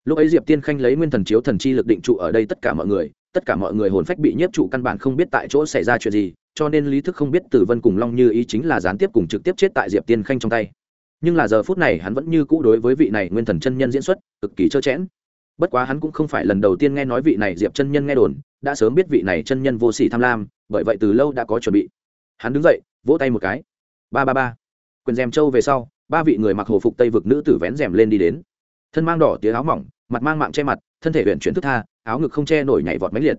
Lúc ấy diệp tiên khanh lấy nguyên thần chiếu thần chi lực định trụ ở đây tất cả mọi người, tất cả mọi người hồn phách bị nhiếp trụ căn bản không biết tại chỗ xảy ra chuyện gì, cho nên lý thức không biết tử vân cùng long như ý chính là gián tiếp cùng trực tiếp chết tại diệp tiên khanh trong tay. Nhưng là giờ phút này hắn vẫn như cũ đối với vị này nguyên thần chân nhân diễn xuất, cực kỳ trơ chẽn. Bất quá hắn cũng không phải lần đầu tiên nghe nói vị này diệp chân nhân nghe đồn, đã sớm biết vị này chân nhân vô sỉ tham lam, bởi vậy từ lâu đã có chuẩn bị. Hắn đứng dậy, vỗ tay một cái ba ba ba. Quyền rèm trâu về sau, ba vị người mặc hồ phục tây vực nữ tử vén rèm lên đi đến. Thân mang đỏ tía áo mỏng, mặt mang mạng che mặt, thân thể huyện chuyển thức tha, áo ngực không che nổi nhảy vọt máy liệt.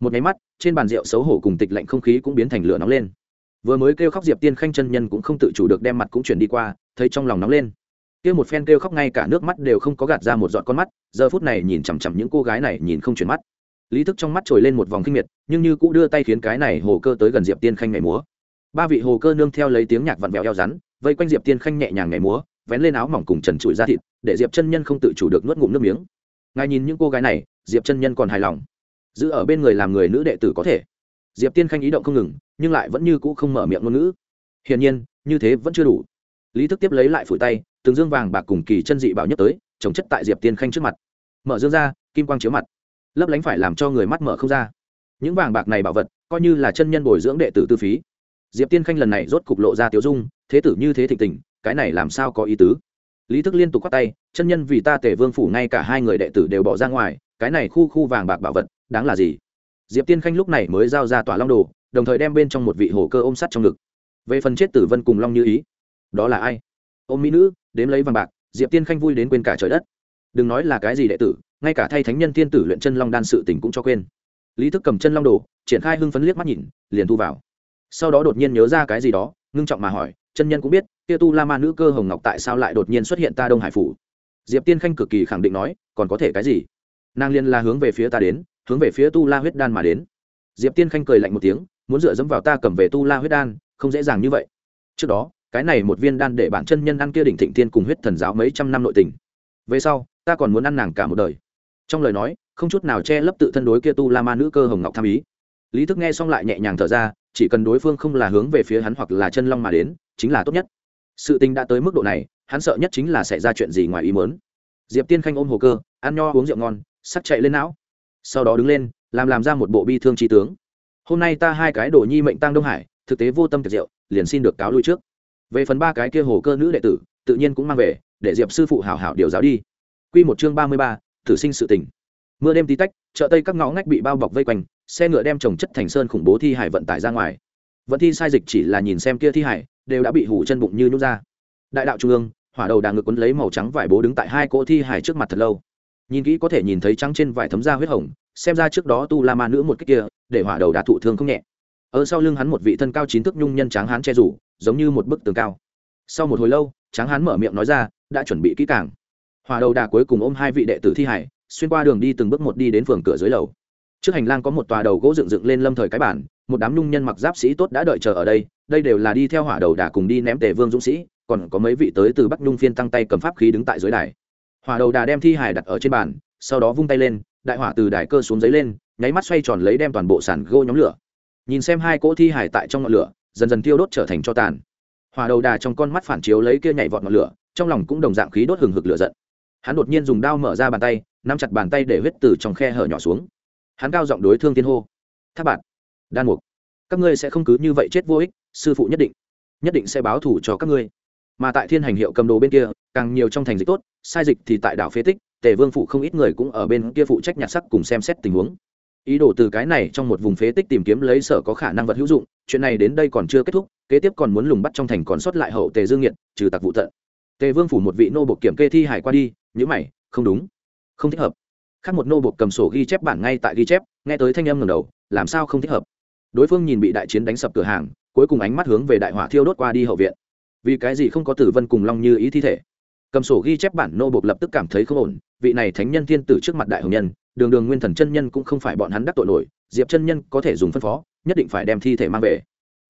Một máy mắt, trên bàn rượu xấu hổ cùng tịch lạnh không khí cũng biến thành lửa nóng lên. Vừa mới kêu khóc diệp tiên khanh chân nhân cũng không tự chủ được đem mặt cũng chuyển đi qua, thấy trong lòng nóng lên. Kia một phen kêu khóc ngay cả nước mắt đều không có gạt ra một giọt con mắt, giờ phút này nhìn chằm chằm những cô gái này nhìn không chuyển mắt. Lý thức trong mắt trồi lên một vòng kinh miệt, nhưng như cũ đưa tay khiến cái này hồ cơ tới gần diệp tiên khanh ngày múa ba vị hồ cơ nương theo lấy tiếng nhạc vặn vẹo eo rắn, vây quanh diệp tiên khanh nhẹ nhàng nhảy múa, vén lên áo mỏng cùng trần trụi ra thịt, để diệp chân nhân không tự chủ được nuốt ngụm nước miếng. Ngài nhìn những cô gái này, diệp chân nhân còn hài lòng. Giữ ở bên người làm người nữ đệ tử có thể. Diệp tiên khanh ý động không ngừng, nhưng lại vẫn như cũ không mở miệng ngôn ngữ. Hiển nhiên, như thế vẫn chưa đủ. Lý thức tiếp lấy lại phủi tay, từng dương vàng bạc cùng kỳ chân dị bảo nhất tới trồng chất tại diệp tiên khanh trước mặt. Mở dương ra, kim quang chiếu mặt. Lấp lánh phải làm cho người mắt mở không ra. Những vàng bạc này bảo vật, coi như là chân nhân bồi dưỡng đệ tử tư phí diệp tiên khanh lần này rốt cục lộ ra tiếu dung, thế tử như thế thịnh tình, cái này làm sao có ý tứ? Lý thức liên tục khoát tay, chân nhân vì ta tể vương phủ ngay cả hai người đệ tử đều bỏ ra ngoài, cái này khu khu vàng bạc bảo vật, đáng là gì? Diệp tiên khanh lúc này mới giao ra tỏa long đồ, đồng thời đem bên trong một vị hồ cơ ôm sắt trong ngực. Về phần chết tử vân cùng long như ý, đó là ai? Ôm mỹ nữ, đếm lấy vàng bạc, diệp tiên khanh vui đến quên cả trời đất. Đừng nói là cái gì đệ tử, ngay cả thay thánh nhân tiên tử luyện chân long đan sự tình cũng cho quên. Lý thức cầm chân long đồ, triển khai hưng phấn liếc mắt nhìn, liền thu vào sau đó đột nhiên nhớ ra cái gì đó, ngưng trọng mà hỏi, chân nhân cũng biết, kia tu la ma nữ cơ hồng ngọc tại sao lại đột nhiên xuất hiện ta đông hải phủ? Diệp tiên khanh cực kỳ khẳng định nói, còn có thể cái gì? Nàng liên là hướng về phía ta đến, hướng về phía tu la huyết đan mà đến. Diệp tiên khanh cười lạnh một tiếng, muốn dựa dẫm vào ta cầm về tu la huyết đan, không dễ dàng như vậy. Trước đó, cái này một viên đan để bản chân nhân ăn kia đỉnh thịnh tiên cùng huyết thần giáo mấy trăm năm nội tình. Về sau, ta còn muốn ăn nàng cả một đời. Trong lời nói, không chút nào che lấp tự thân đối kia tu la ma nữ cơ hồng ngọc tham ý. Lý thức nghe xong lại nhẹ nhàng thở ra chỉ cần đối phương không là hướng về phía hắn hoặc là chân long mà đến, chính là tốt nhất. Sự tình đã tới mức độ này, hắn sợ nhất chính là xảy ra chuyện gì ngoài ý mớn diệp tiên khanh ôm hồ cơ, ăn nho uống rượu ngon sắt chạy lên não. Sau đó đứng lên, làm làm ra một bộ bi thương trí tướng. Hôm nay ta hai cái đồ nhi mệnh tăng đông hải, thực tế vô tâm tiệc rượu liền xin được cáo lui trước. Về phần ba cái kia hồ cơ nữ đệ tử, tự nhiên cũng mang về, để diệp sư phụ hảo hảo điều giáo đi. Q một chương ba mươi ba thử sinh sự tình mưa đêm tí tách, chợ tây các ngõ ngách bị bao bọc vây quanh, xe ngựa đem trồng chất thành sơn khủng bố thi hải vận tải ra ngoài. Vận thi sai dịch chỉ là nhìn xem kia thi hải, đều đã bị hủ chân bụng như nhút ra. Đại đạo trung ương, hỏa đầu đà ngực quấn lấy màu trắng vải bố đứng tại hai cỗ thi Hải trước mặt thật lâu. Nhìn kỹ có thể nhìn thấy trắng trên vải thấm da huyết hồng, xem ra trước đó tu la ma nữ một cách kia, để hỏa đầu đà thụ thương không nhẹ. Ở sau lưng hắn một vị thân cao chín thức nhung nhân tráng hán che rủ, giống như một bức tường cao. Sau một hồi lâu, tráng hán mở miệng nói ra, đã chuẩn bị kỹ càng. Hỏa đầu đà cuối cùng ôm hai vị đệ tử thi hải xuyên qua đường đi từng bước một đi đến phường cửa dưới lầu. Trước hành lang có một tòa đầu gỗ dựng dựng lên lâm thời cái bản, một đám nhung nhân mặc giáp sĩ tốt đã đợi chờ ở đây đây đều là đi theo hỏa đầu đà cùng đi ném tề vương dũng sĩ, còn có mấy vị tới từ bắc nhung phiên tăng tay cầm pháp khí đứng tại dưới đài. Hỏa đầu đà đem thi hải đặt ở trên bàn, sau đó vung tay lên, đại hỏa từ đài cơ xuống giấy lên, nháy mắt xoay tròn lấy đem toàn bộ sàn gỗ nhóm lửa. Nhìn xem hai cỗ thi hải tại trong ngọn lửa, dần dần tiêu đốt trở thành cho tàn. Hỏa đầu đà trong con mắt phản chiếu lấy kia nhảy vọt ngọn lửa, trong lòng cũng đồng dạng khí đốt hừng hực lửa giận hắn đột nhiên dùng đao mở ra bàn tay, nắm chặt bàn tay để huyết từ trong khe hở nhỏ xuống. Hắn cao giọng đối thương tiên hô, tháp bạn, đan mục, các ngươi sẽ không cứ như vậy chết vô ích, sư phụ nhất định nhất định sẽ báo thủ cho các ngươi. Mà tại thiên hành hiệu cầm đồ bên kia, càng nhiều trong thành dịch tốt, sai dịch thì tại đảo phế tích, tề vương phụ không ít người cũng ở bên kia phụ trách nhặt sắc cùng xem xét tình huống. Ý đồ từ cái này trong một vùng phế tích tìm kiếm lấy sở có khả năng vật hữu dụng, chuyện này đến đây còn chưa kết thúc, kế tiếp còn muốn lùng bắt trong thành còn sót lại hậu tề dương nghiệt, trừ tặc vụ tận. Tề vương phủ một vị nô bộc kiểm kê thi hải qua đi nhữ mày, không đúng, không thích hợp. Khác một nô buộc cầm sổ ghi chép bản ngay tại ghi chép, nghe tới thanh âm ngầm đầu, làm sao không thích hợp? Đối phương nhìn bị đại chiến đánh sập cửa hàng, cuối cùng ánh mắt hướng về đại hỏa thiêu đốt qua đi hậu viện. Vì cái gì không có tử vân cùng long như ý thi thể? Cầm sổ ghi chép bản nô buộc lập tức cảm thấy không ổn, vị này thánh nhân thiên tử trước mặt đại hồng nhân, đường đường nguyên thần chân nhân cũng không phải bọn hắn đắc tội nổi, diệp chân nhân có thể dùng phân phó, nhất định phải đem thi thể mang về.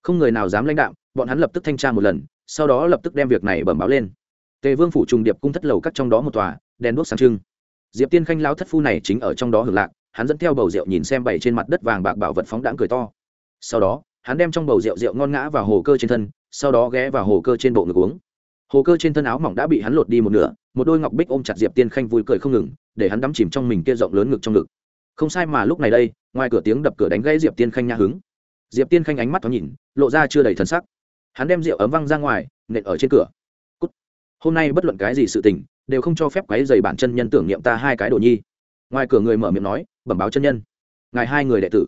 Không người nào dám lãnh đạo, bọn hắn lập tức thanh tra một lần, sau đó lập tức đem việc này bẩm báo lên tề vương phủ trùng điệp cung thất lầu cắt trong đó một tòa, đèn đuốc sáng trưng. Diệp tiên khanh lao thất phu này chính ở trong đó hưởng lạc, hắn dẫn theo bầu rượu nhìn xem bày trên mặt đất vàng bạc bảo vật phóng đãng cười to. Sau đó, hắn đem trong bầu rượu rượu ngon ngã vào hồ cơ trên thân, sau đó ghé vào hồ cơ trên bộ ngực uống. Hồ cơ trên thân áo mỏng đã bị hắn lột đi một nửa, một đôi ngọc bích ôm chặt diệp tiên khanh vui cười không ngừng, để hắn đắm chìm trong mình kia rộng lớn ngực trong ngực. Không sai mà lúc này đây, ngoài cửa tiếng đập cửa đánh gãy diệp tiên khanh nha hứng. Diệp tiên khanh ánh mắt thoáng nhìn, lộ ra chưa đầy thần sắc. Hắn đem rượu ấm văng ra ngoài, nện ở trên cửa hôm nay bất luận cái gì sự tình, đều không cho phép quấy dày bản chân nhân tưởng niệm ta hai cái đồ nhi. Ngoài cửa người mở miệng nói, bẩm báo chân nhân. Ngài hai người đệ tử.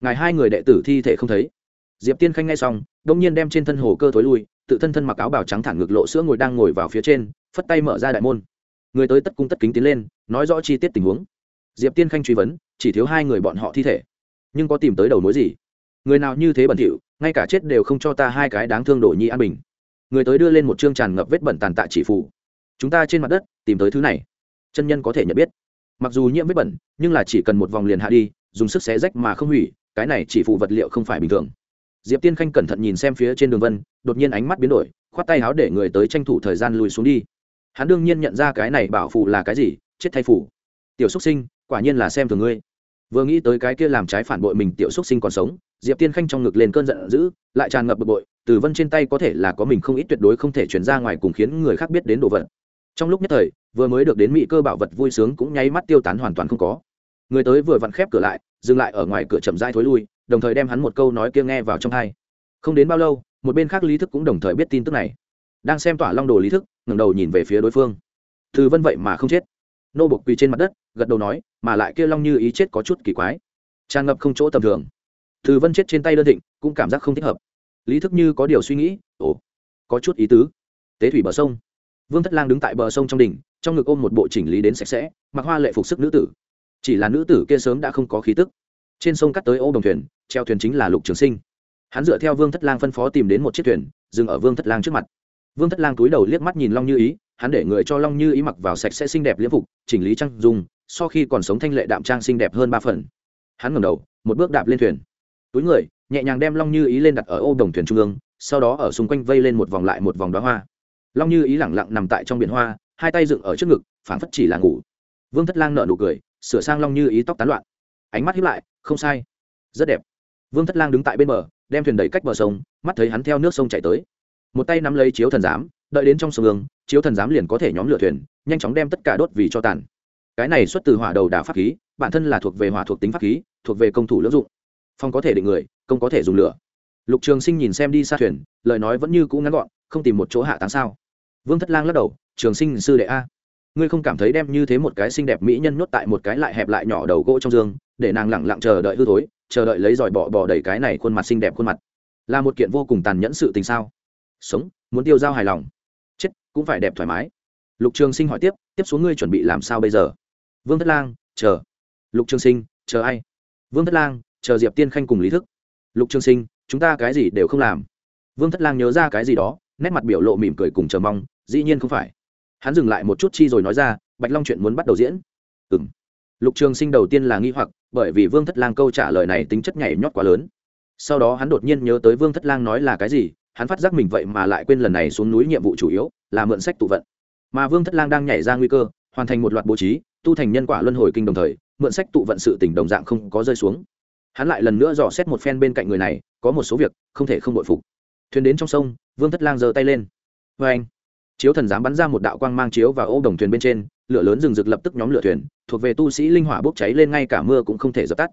Ngài hai người đệ tử thi thể không thấy. Diệp tiên khanh nghe xong đông nhiên đem trên thân hồ cơ thối lui, tự thân thân mặc áo bào trắng thẳng ngực lộ sữa ngồi đang ngồi vào phía trên, phất tay mở ra đại môn. Người tới tất cung tất kính tiến lên, nói rõ chi tiết tình huống. Diệp tiên khanh truy vấn, chỉ thiếu hai người bọn họ thi thể, nhưng có tìm tới đầu mối gì? Người nào như thế bẩn thỉu, ngay cả chết đều không cho ta hai cái đáng thương đổ nhi an bình người tới đưa lên một chương tràn ngập vết bẩn tàn tạ chỉ phủ chúng ta trên mặt đất tìm tới thứ này. Chân nhân có thể nhận biết. Mặc dù nhiễm vết bẩn, nhưng là chỉ cần một vòng liền hạ đi, dùng sức xé rách mà không hủy, cái này chỉ phụ vật liệu không phải bình thường. Diệp tiên khanh cẩn thận nhìn xem phía trên đường vân, đột nhiên ánh mắt biến đổi, khoát tay áo để người tới tranh thủ thời gian lùi xuống đi. Hắn đương nhiên nhận ra cái này bảo phụ là cái gì, chết thay phủ tiểu xúc sinh, quả nhiên là xem thường ngươi. Vừa nghĩ tới cái kia làm trái phản bội mình tiểu xúc sinh còn sống diệp tiên khanh trong ngực lên cơn giận dữ, lại tràn ngập bực bội, từ vân trên tay có thể là có mình không ít tuyệt đối không thể chuyển ra ngoài cùng khiến người khác biết đến đồ vật. Trong lúc nhất thời, vừa mới được đến mỹ cơ bảo vật vui sướng cũng nháy mắt tiêu tán hoàn toàn không có. Người tới vừa vặn khép cửa lại, dừng lại ở ngoài cửa chậm dai thối lui, đồng thời đem hắn một câu nói kia nghe vào trong hai không đến bao lâu, một bên khác lý thức cũng đồng thời biết tin tức này. Đang xem tỏa long đồ lý thức, ngẩng đầu nhìn về phía đối phương. Từ vân vậy mà không chết. Nô bộc quỳ trên mặt đất, gật đầu nói, mà lại kia long như ý chết có chút kỳ quái. Tràn ngập không chỗ tầm thường từ vân chết trên tay đơn thịnh, cũng cảm giác không thích hợp. Lý thức như có điều suy nghĩ, ồ, có chút ý tứ. Tế thủy bờ sông. Vương thất lang đứng tại bờ sông trong đỉnh, trong ngực ôm một bộ chỉnh lý đến sạch sẽ, mặc hoa lệ phục sức nữ tử. Chỉ là nữ tử kia sớm đã không có khí tức. Trên sông cắt tới ô đồng thuyền, treo thuyền chính là lục trường sinh. Hắn dựa theo vương thất lang phân phó tìm đến một chiếc thuyền, dừng ở vương thất lang trước mặt. Vương thất lang túi đầu liếc mắt nhìn long như ý, hắn để người cho long như ý mặc vào sạch sẽ xinh đẹp liễm phục, chỉnh lý trang dùng so khi còn sống thanh lệ đạm trang xinh đẹp hơn ba phần. Hắn ngẩng đầu, một bước đạp lên thuyền túi người, nhẹ nhàng đem long như ý lên đặt ở ô đồng thuyền trung ương, sau đó ở xung quanh vây lên một vòng lại một vòng đoá hoa. Long như ý lẳng lặng nằm tại trong biển hoa, hai tay dựng ở trước ngực phản phất chỉ là ngủ. Vương thất lang nợ nụ cười, sửa sang long như ý tóc tán loạn. Ánh mắt hiếp lại, không sai. Rất đẹp. Vương thất lang đứng tại bên bờ, đem thuyền đẩy cách bờ sông, mắt thấy hắn theo nước sông chạy tới. Một tay nắm lấy chiếu thần giám, đợi đến trong sông ương, chiếu thần giám liền có thể nhóm lửa thuyền, nhanh chóng đem tất cả đốt vì cho tàn. Cái này xuất từ hỏa đầu đà pháp khí, bản thân là thuộc về hỏa thuộc tính pháp khí, thuộc về công thủ lưỡng dụng phong có thể định người, công có thể dùng lửa. Lục trường sinh nhìn xem đi xa thuyền, lời nói vẫn như cũ ngắn gọn, không tìm một chỗ hạ táng sao. Vương thất lang lắc đầu, trường sinh sư đệ a, ngươi không cảm thấy đem như thế một cái xinh đẹp mỹ nhân nhốt tại một cái lại hẹp lại nhỏ đầu gỗ trong giường để nàng lẳng lặng chờ đợi hư thối, chờ đợi lấy giỏi bọ bò đầy cái này khuôn mặt xinh đẹp khuôn mặt. Là một kiện vô cùng tàn nhẫn sự tình sao? Sống, muốn tiêu dao hài lòng. Chết, cũng phải đẹp thoải mái. Lục trường sinh hỏi tiếp tiếp xuống ngươi chuẩn bị làm sao bây giờ? Vương thất lang, chờ. Lục trường sinh, chờ ai? Vương thất lang chờ diệp tiên khanh cùng lý thức. Lục trường sinh, chúng ta cái gì đều không làm. Vương thất lang nhớ ra cái gì đó, nét mặt biểu lộ mỉm cười cùng chờ mong, dĩ nhiên không phải. Hắn dừng lại một chút chi rồi nói ra, bạch long chuyện muốn bắt đầu diễn. Ừ m lục trường sinh đầu tiên là nghi hoặc, bởi vì vương thất lang câu trả lời này tính chất nhảy nhót quá lớn. Sau đó hắn đột nhiên nhớ tới vương thất lang nói là cái gì, hắn phát giác mình vậy mà lại quên lần này xuống núi nhiệm vụ chủ yếu, là mượn sách tụ vận. Mà vương thất lang đang nhảy ra nguy cơ, hoàn thành một loạt bố trí, tu thành nhân quả luân hồi kinh đồng thời, mượn sách tụ vận sự tỉnh đồng dạng không có rơi xuống hắn lại lần nữa dò xét một phen bên cạnh người này, có một số việc không thể không bội phục. Thuyền đến trong sông, vương thất lang giơ tay lên. Vê anh. Chiếu thần dám bắn ra một đạo quang mang chiếu và ô đồng thuyền bên trên, lửa lớn rừng rực lập tức nhóm lửa thuyền, thuộc về tu sĩ linh hỏa bốc cháy lên ngay cả mưa cũng không thể dập tắt.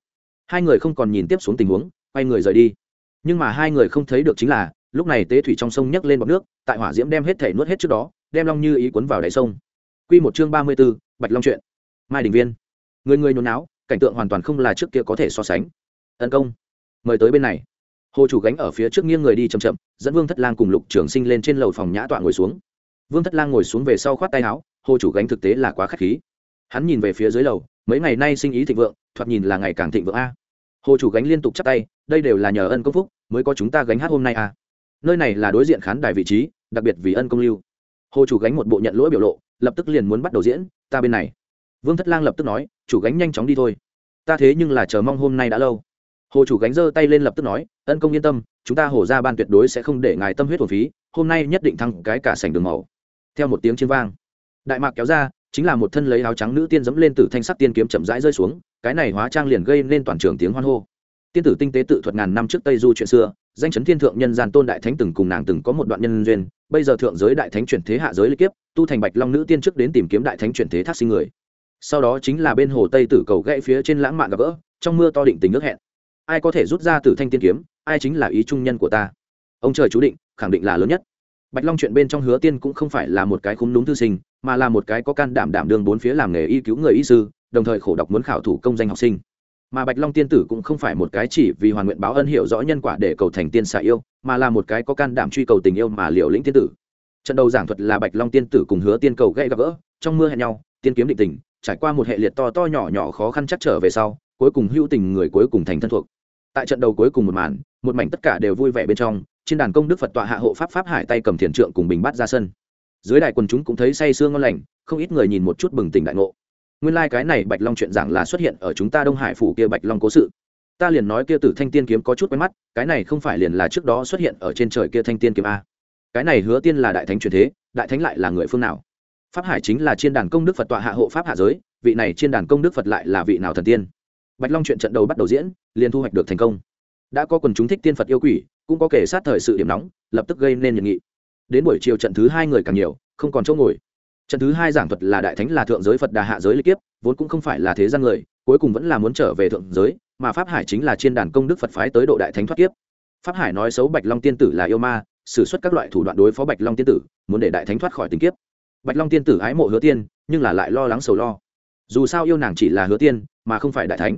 Hai người không còn nhìn tiếp xuống tình huống, quay người rời đi. Nhưng mà hai người không thấy được chính là, lúc này tế thủy trong sông nhấc lên bọc nước, tại hỏa diễm đem hết thể nuốt hết trước đó, đem long như ý cuốn vào đáy sông. Q một chương ba mươi b ố bạch long chuyện. Mai đình viên. Người người nhốn náo, cảnh tượng hoàn toàn không là trước kia có thể so sánh tấn công. Mời tới bên này. Hồ chủ gánh ở phía trước nghiêng người đi chậm chậm, dẫn vương thất lang cùng lục trường sinh lên trên lầu phòng nhã tọa ngồi xuống. Vương thất lang ngồi xuống về sau khoát tay áo, hồ chủ gánh thực tế là quá k h á c h khí. Hắn nhìn về phía dưới lầu, mấy ngày nay sinh ý thịnh vượng, thoạt nhìn là ngày càng thịnh vượng a. Hồ chủ gánh liên tục chắp tay, đây đều là nhờ ân công phúc, mới có chúng ta gánh hát hôm nay a. Nơi này là đối diện khán đài vị trí, đặc biệt vì ân công lưu. Hồ chủ gánh một bộ nhận lỗi biểu lộ, lập tức liền muốn bắt đầu diễn, ta bên này. Vương thất lang lập tức nói, chủ gánh nhanh chóng đi thôi. Ta thế nhưng là chờ mong hôm nay đã lâu hồ chủ gánh giơ tay lên lập tức nói, ân công yên tâm, chúng ta hổ ra ban tuyệt đối sẽ không để ngài tâm huyết hồn phí, hôm nay nhất định thăng cái cả sảnh đường màu. Theo một tiếng chiến vang, đại mạc kéo ra, chính là một thân lấy áo trắng nữ tiên dẫm lên từ thanh sắc tiên kiếm chậm rãi rơi xuống, cái này hóa trang liền gây nên toàn trường tiếng hoan hô. Tiên tử tinh tế tự thuật ngàn năm trước tây du chuyện xưa, danh chấn thiên thượng nhân gian tôn đại thánh từng cùng nàng từng có một đoạn nhân duyên, bây giờ thượng giới đại thánh chuyển thế hạ giới lịch kiếp, tu thành bạch long nữ tiên trước đến tìm kiếm đại thánh chuyển thế thác sinh người. Sau đó chính là bên hồ tây tử cầu gãy phía trên lãng mạn gặp gỡ, trong mưa to định tình nước hẹn ai có thể rút ra từ thanh tiên kiếm, ai chính là ý trung nhân của ta. Ông trời chú định, khẳng định là lớn nhất. Bạch long chuyện bên trong hứa tiên cũng không phải là một cái khúng đúng thư sinh, mà là một cái có can đảm đảm đương bốn phía làm nghề y cứu người y sư, đồng thời khổ đọc muốn khảo thủ công danh học sinh. Mà bạch long tiên tử cũng không phải một cái chỉ vì hoàn nguyện báo ân hiểu rõ nhân quả để cầu thành tiên xạ yêu, mà là một cái có can đảm truy cầu tình yêu mà liều lĩnh tiên tử. Trận đầu giảng thuật là bạch long tiên tử cùng hứa tiên cầu gây gặp gỡ, trong mưa hẹn nhau, tiên kiếm định tình, trải qua một hệ liệt to to nhỏ nhỏ khó khăn chắc trở về sau, cuối cùng hữu tình người cuối cùng thành thân thuộc tại trận đầu cuối cùng một màn, một mảnh tất cả đều vui vẻ bên trong, trên đàn công đức phật tọa hạ hộ pháp pháp hải tay cầm thiền trượng cùng bình bát ra sân. Dưới đài quần chúng cũng thấy say sương ngon lành, không ít người nhìn một chút bừng tỉnh đại ngộ. Nguyên lai、like、cái này bạch long chuyện giảng là xuất hiện ở chúng ta đông hải phủ kia bạch long cố sự. Ta liền nói kia tử thanh tiên kiếm có chút quen mắt, cái này không phải liền là trước đó xuất hiện ở trên trời kia thanh tiên kiếm a. Cái này hứa tiên là đại thánh truyền thế, đại thánh lại là người phương nào? Pháp hải chính là chiên đàn công đức phật tọa hạ hộ pháp hạ giới, vị này chiên đàn công đức phật lại là vị nào thần tiên? Bạch long chuyện trận đầu bắt đầu diễn, liền thu hoạch được thành công. Đã có quần chúng thích tiên phật yêu quỷ, cũng có kể sát thời sự điểm nóng, lập tức gây nên nhiệt nghị. Đến buổi chiều trận thứ hai người càng nhiều, không còn chỗ ngồi. Trận thứ hai giảng thuật là đại thánh là thượng giới phật đà hạ giới lịch kiếp, vốn cũng không phải là thế gian người, cuối cùng vẫn là muốn trở về thượng giới, mà pháp hải chính là trên đàn công đức phật phái tới độ đại thánh thoát kiếp. Pháp hải nói xấu bạch long tiên tử là yêu ma xử suất các loại thủ đoạn đối phó bạch long tiên tử, muốn để đại thánh thoát khỏi tình kiếp. Bạch long tiên tử ái mộ hứa tiên, nhưng là lại lo lắng sầu lo dù sao yêu nàng chỉ là hứa tiên, mà không phải đại thánh.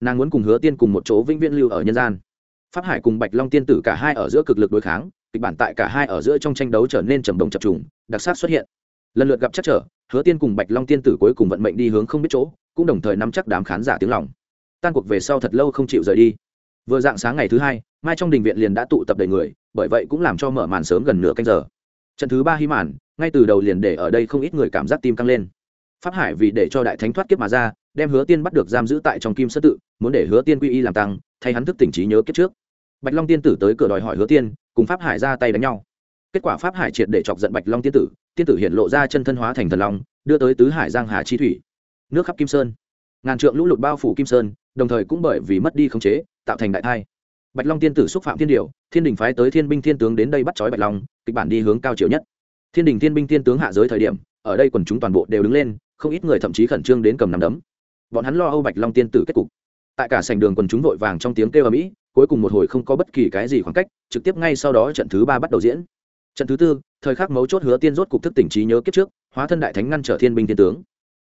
Nàng muốn cùng hứa tiên cùng một chỗ vĩnh viễn lưu ở nhân gian. Pháp hải cùng bạch long tiên tử cả hai ở giữa cực lực đối kháng, kịch bản tại cả hai ở giữa trong tranh đấu trở nên trầm đồng chập trùng, đặc sắc xuất hiện. Lần lượt gặp chắc trở, hứa tiên cùng bạch long tiên tử cuối cùng vận mệnh đi hướng không biết chỗ, cũng đồng thời nắm chắc đám khán giả tiếng lòng. Tan cuộc về sau thật lâu không chịu rời đi. Vừa dạng sáng ngày thứ hai, mai trong đình viện liền đã tụ tập đầy người, bởi vậy cũng làm cho mở màn sớm gần nửa canh giờ. Trận thứ ba hy màn, ngay từ đầu liền để ở đây không ít người cảm giác tim căng lên pháp hải vì để cho đại thánh thoát kiếp mà ra, đem hứa tiên bắt được giam giữ tại trong kim sơ tự, muốn để hứa tiên quy y làm tăng, thay hắn thức tỉnh trí nhớ kiếp trước. Bạch long tiên tử tới cửa đòi hỏi hứa tiên, cùng pháp hải ra tay đánh nhau. Kết quả pháp hải triệt để chọc giận bạch long tiên tử tiên tử hiện lộ ra chân thân hóa thành thần long, đưa tới tứ hải giang hà chi thủy. Nước khắp kim sơn. Ngàn trượng lũ lụt bao phủ kim sơn, đồng thời cũng bởi vì mất đi khống chế, tạo thành đại thai. Bạch long tiên tử xúc phạm thiên điều thiên đình phái tới thiên binh thiên tướng đến đây bắt trói bạch long, kịch bản đi hướng cao chiều nhất. Thiên đình thiên binh thiên tướng hạ giới thời điểm, ở đây quần chúng toàn bộ đều đứng lên không ít người thậm chí khẩn trương đến cầm nắm đấm. Bọn hắn lo âu bạch long tiên tử kết cục. Tại cả sảnh đường quần chúng vội vàng trong tiếng kêu ở mỹ cuối cùng một hồi không có bất kỳ cái gì khoảng cách, trực tiếp ngay sau đó trận thứ ba bắt đầu diễn. Trận thứ tư, thời khắc mấu chốt hứa tiên rốt cục thức tỉnh trí nhớ kiếp trước, hóa thân đại thánh ngăn trở thiên binh thiên tướng.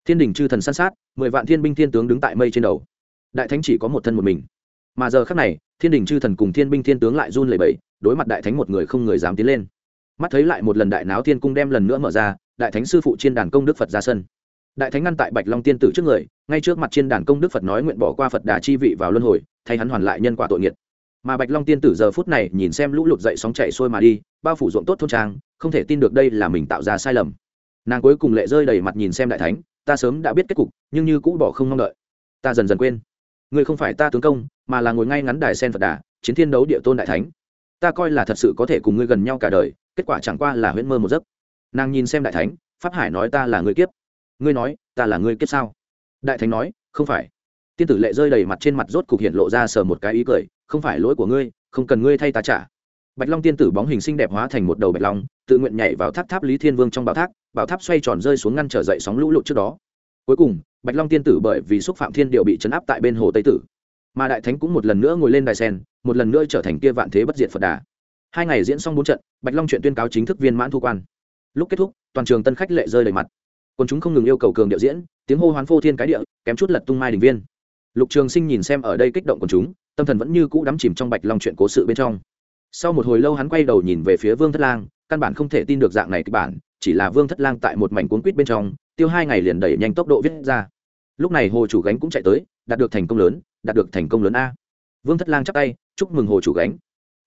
Thiên đình chư thần san sát, mười vạn thiên binh thiên tướng đứng tại mây trên đầu. Đại thánh chỉ có một thân một mình. Mà giờ khắc này, thiên đình chư thần cùng thiên binh thiên tướng lại run lẩy bẩy, đối mặt đại thánh một người không người dám tiến lên. Mắt thấy lại một lần đại náo thiên cung đem lần nữa mở ra, đại thánh sư phụ trên đàn công đức phật ra sân đại thánh ngăn tại bạch long tiên tử trước người, ngay trước mặt trên đàn công đức phật nói nguyện bỏ qua phật đà chi vị vào luân hồi, thay hắn hoàn lại nhân quả tội nghiệt. Mà bạch long tiên tử giờ phút này nhìn xem lũ lụt dậy sóng chạy xuôi mà đi, bao phủ ruộng tốt thôn trang, không thể tin được đây là mình tạo ra sai lầm. Nàng cuối cùng lệ rơi đầy mặt nhìn xem đại thánh, ta sớm đã biết kết cục, nhưng như cũ bỏ không mong đợi. Ta dần dần quên. Người không phải ta tướng công, mà là ngồi ngay ngắn đài sen phật đà, chiến thiên đấu địa tôn đại thánh. Ta coi là thật sự có thể cùng ngươi gần nhau cả đời, kết quả chẳng qua là huyễn mơ một giấc. Nàng nhìn xem đại thánh, pháp hải nói ta là người kiếp ngươi nói, ta là người kiếp sao? Đại thánh nói, không phải. Tiên tử lệ rơi đầy mặt trên mặt rốt cục hiện lộ ra sờ một cái ý cười, không phải lỗi của ngươi, không cần ngươi thay ta trả. Bạch long tiên tử bóng hình xinh đẹp hóa thành một đầu bạch long, tự nguyện nhảy vào tháp tháp lý thiên vương trong bảo tháp bảo tháp xoay tròn rơi xuống ngăn trở dậy sóng lũ lụt trước đó. Cuối cùng, bạch long tiên tử bởi vì xúc phạm thiên điệu bị chấn áp tại bên hồ tây tử. Mà đại thánh cũng một lần nữa ngồi lên đài sen, một lần nữa trở thành kia vạn thế bất diệt phật đà. Hai ngày diễn xong bốn trận, bạch long chuyện tuyên cáo chính thức viên mãn thu quan. Lúc kết thúc, toàn trường tân khách lệ rơi đầy mặt còn chúng không ngừng yêu cầu cường điệu diễn, tiếng hô hoán phô thiên cái địa, kém chút lật tung mai đình viên. Lục trường sinh nhìn xem ở đây kích động quần chúng, tâm thần vẫn như cũ đắm chìm trong bạch long chuyện cố sự bên trong. Sau một hồi lâu hắn quay đầu nhìn về phía vương thất lang, căn bản không thể tin được dạng này kịch bản, chỉ là vương thất lang tại một mảnh cuốn quýt bên trong, tiêu hai ngày liền đẩy nhanh tốc độ viết ra. Lúc này hồ chủ gánh cũng chạy tới, đạt được thành công lớn, đạt được thành công lớn a. Vương thất lang chắp tay, chúc mừng hồ chủ gánh.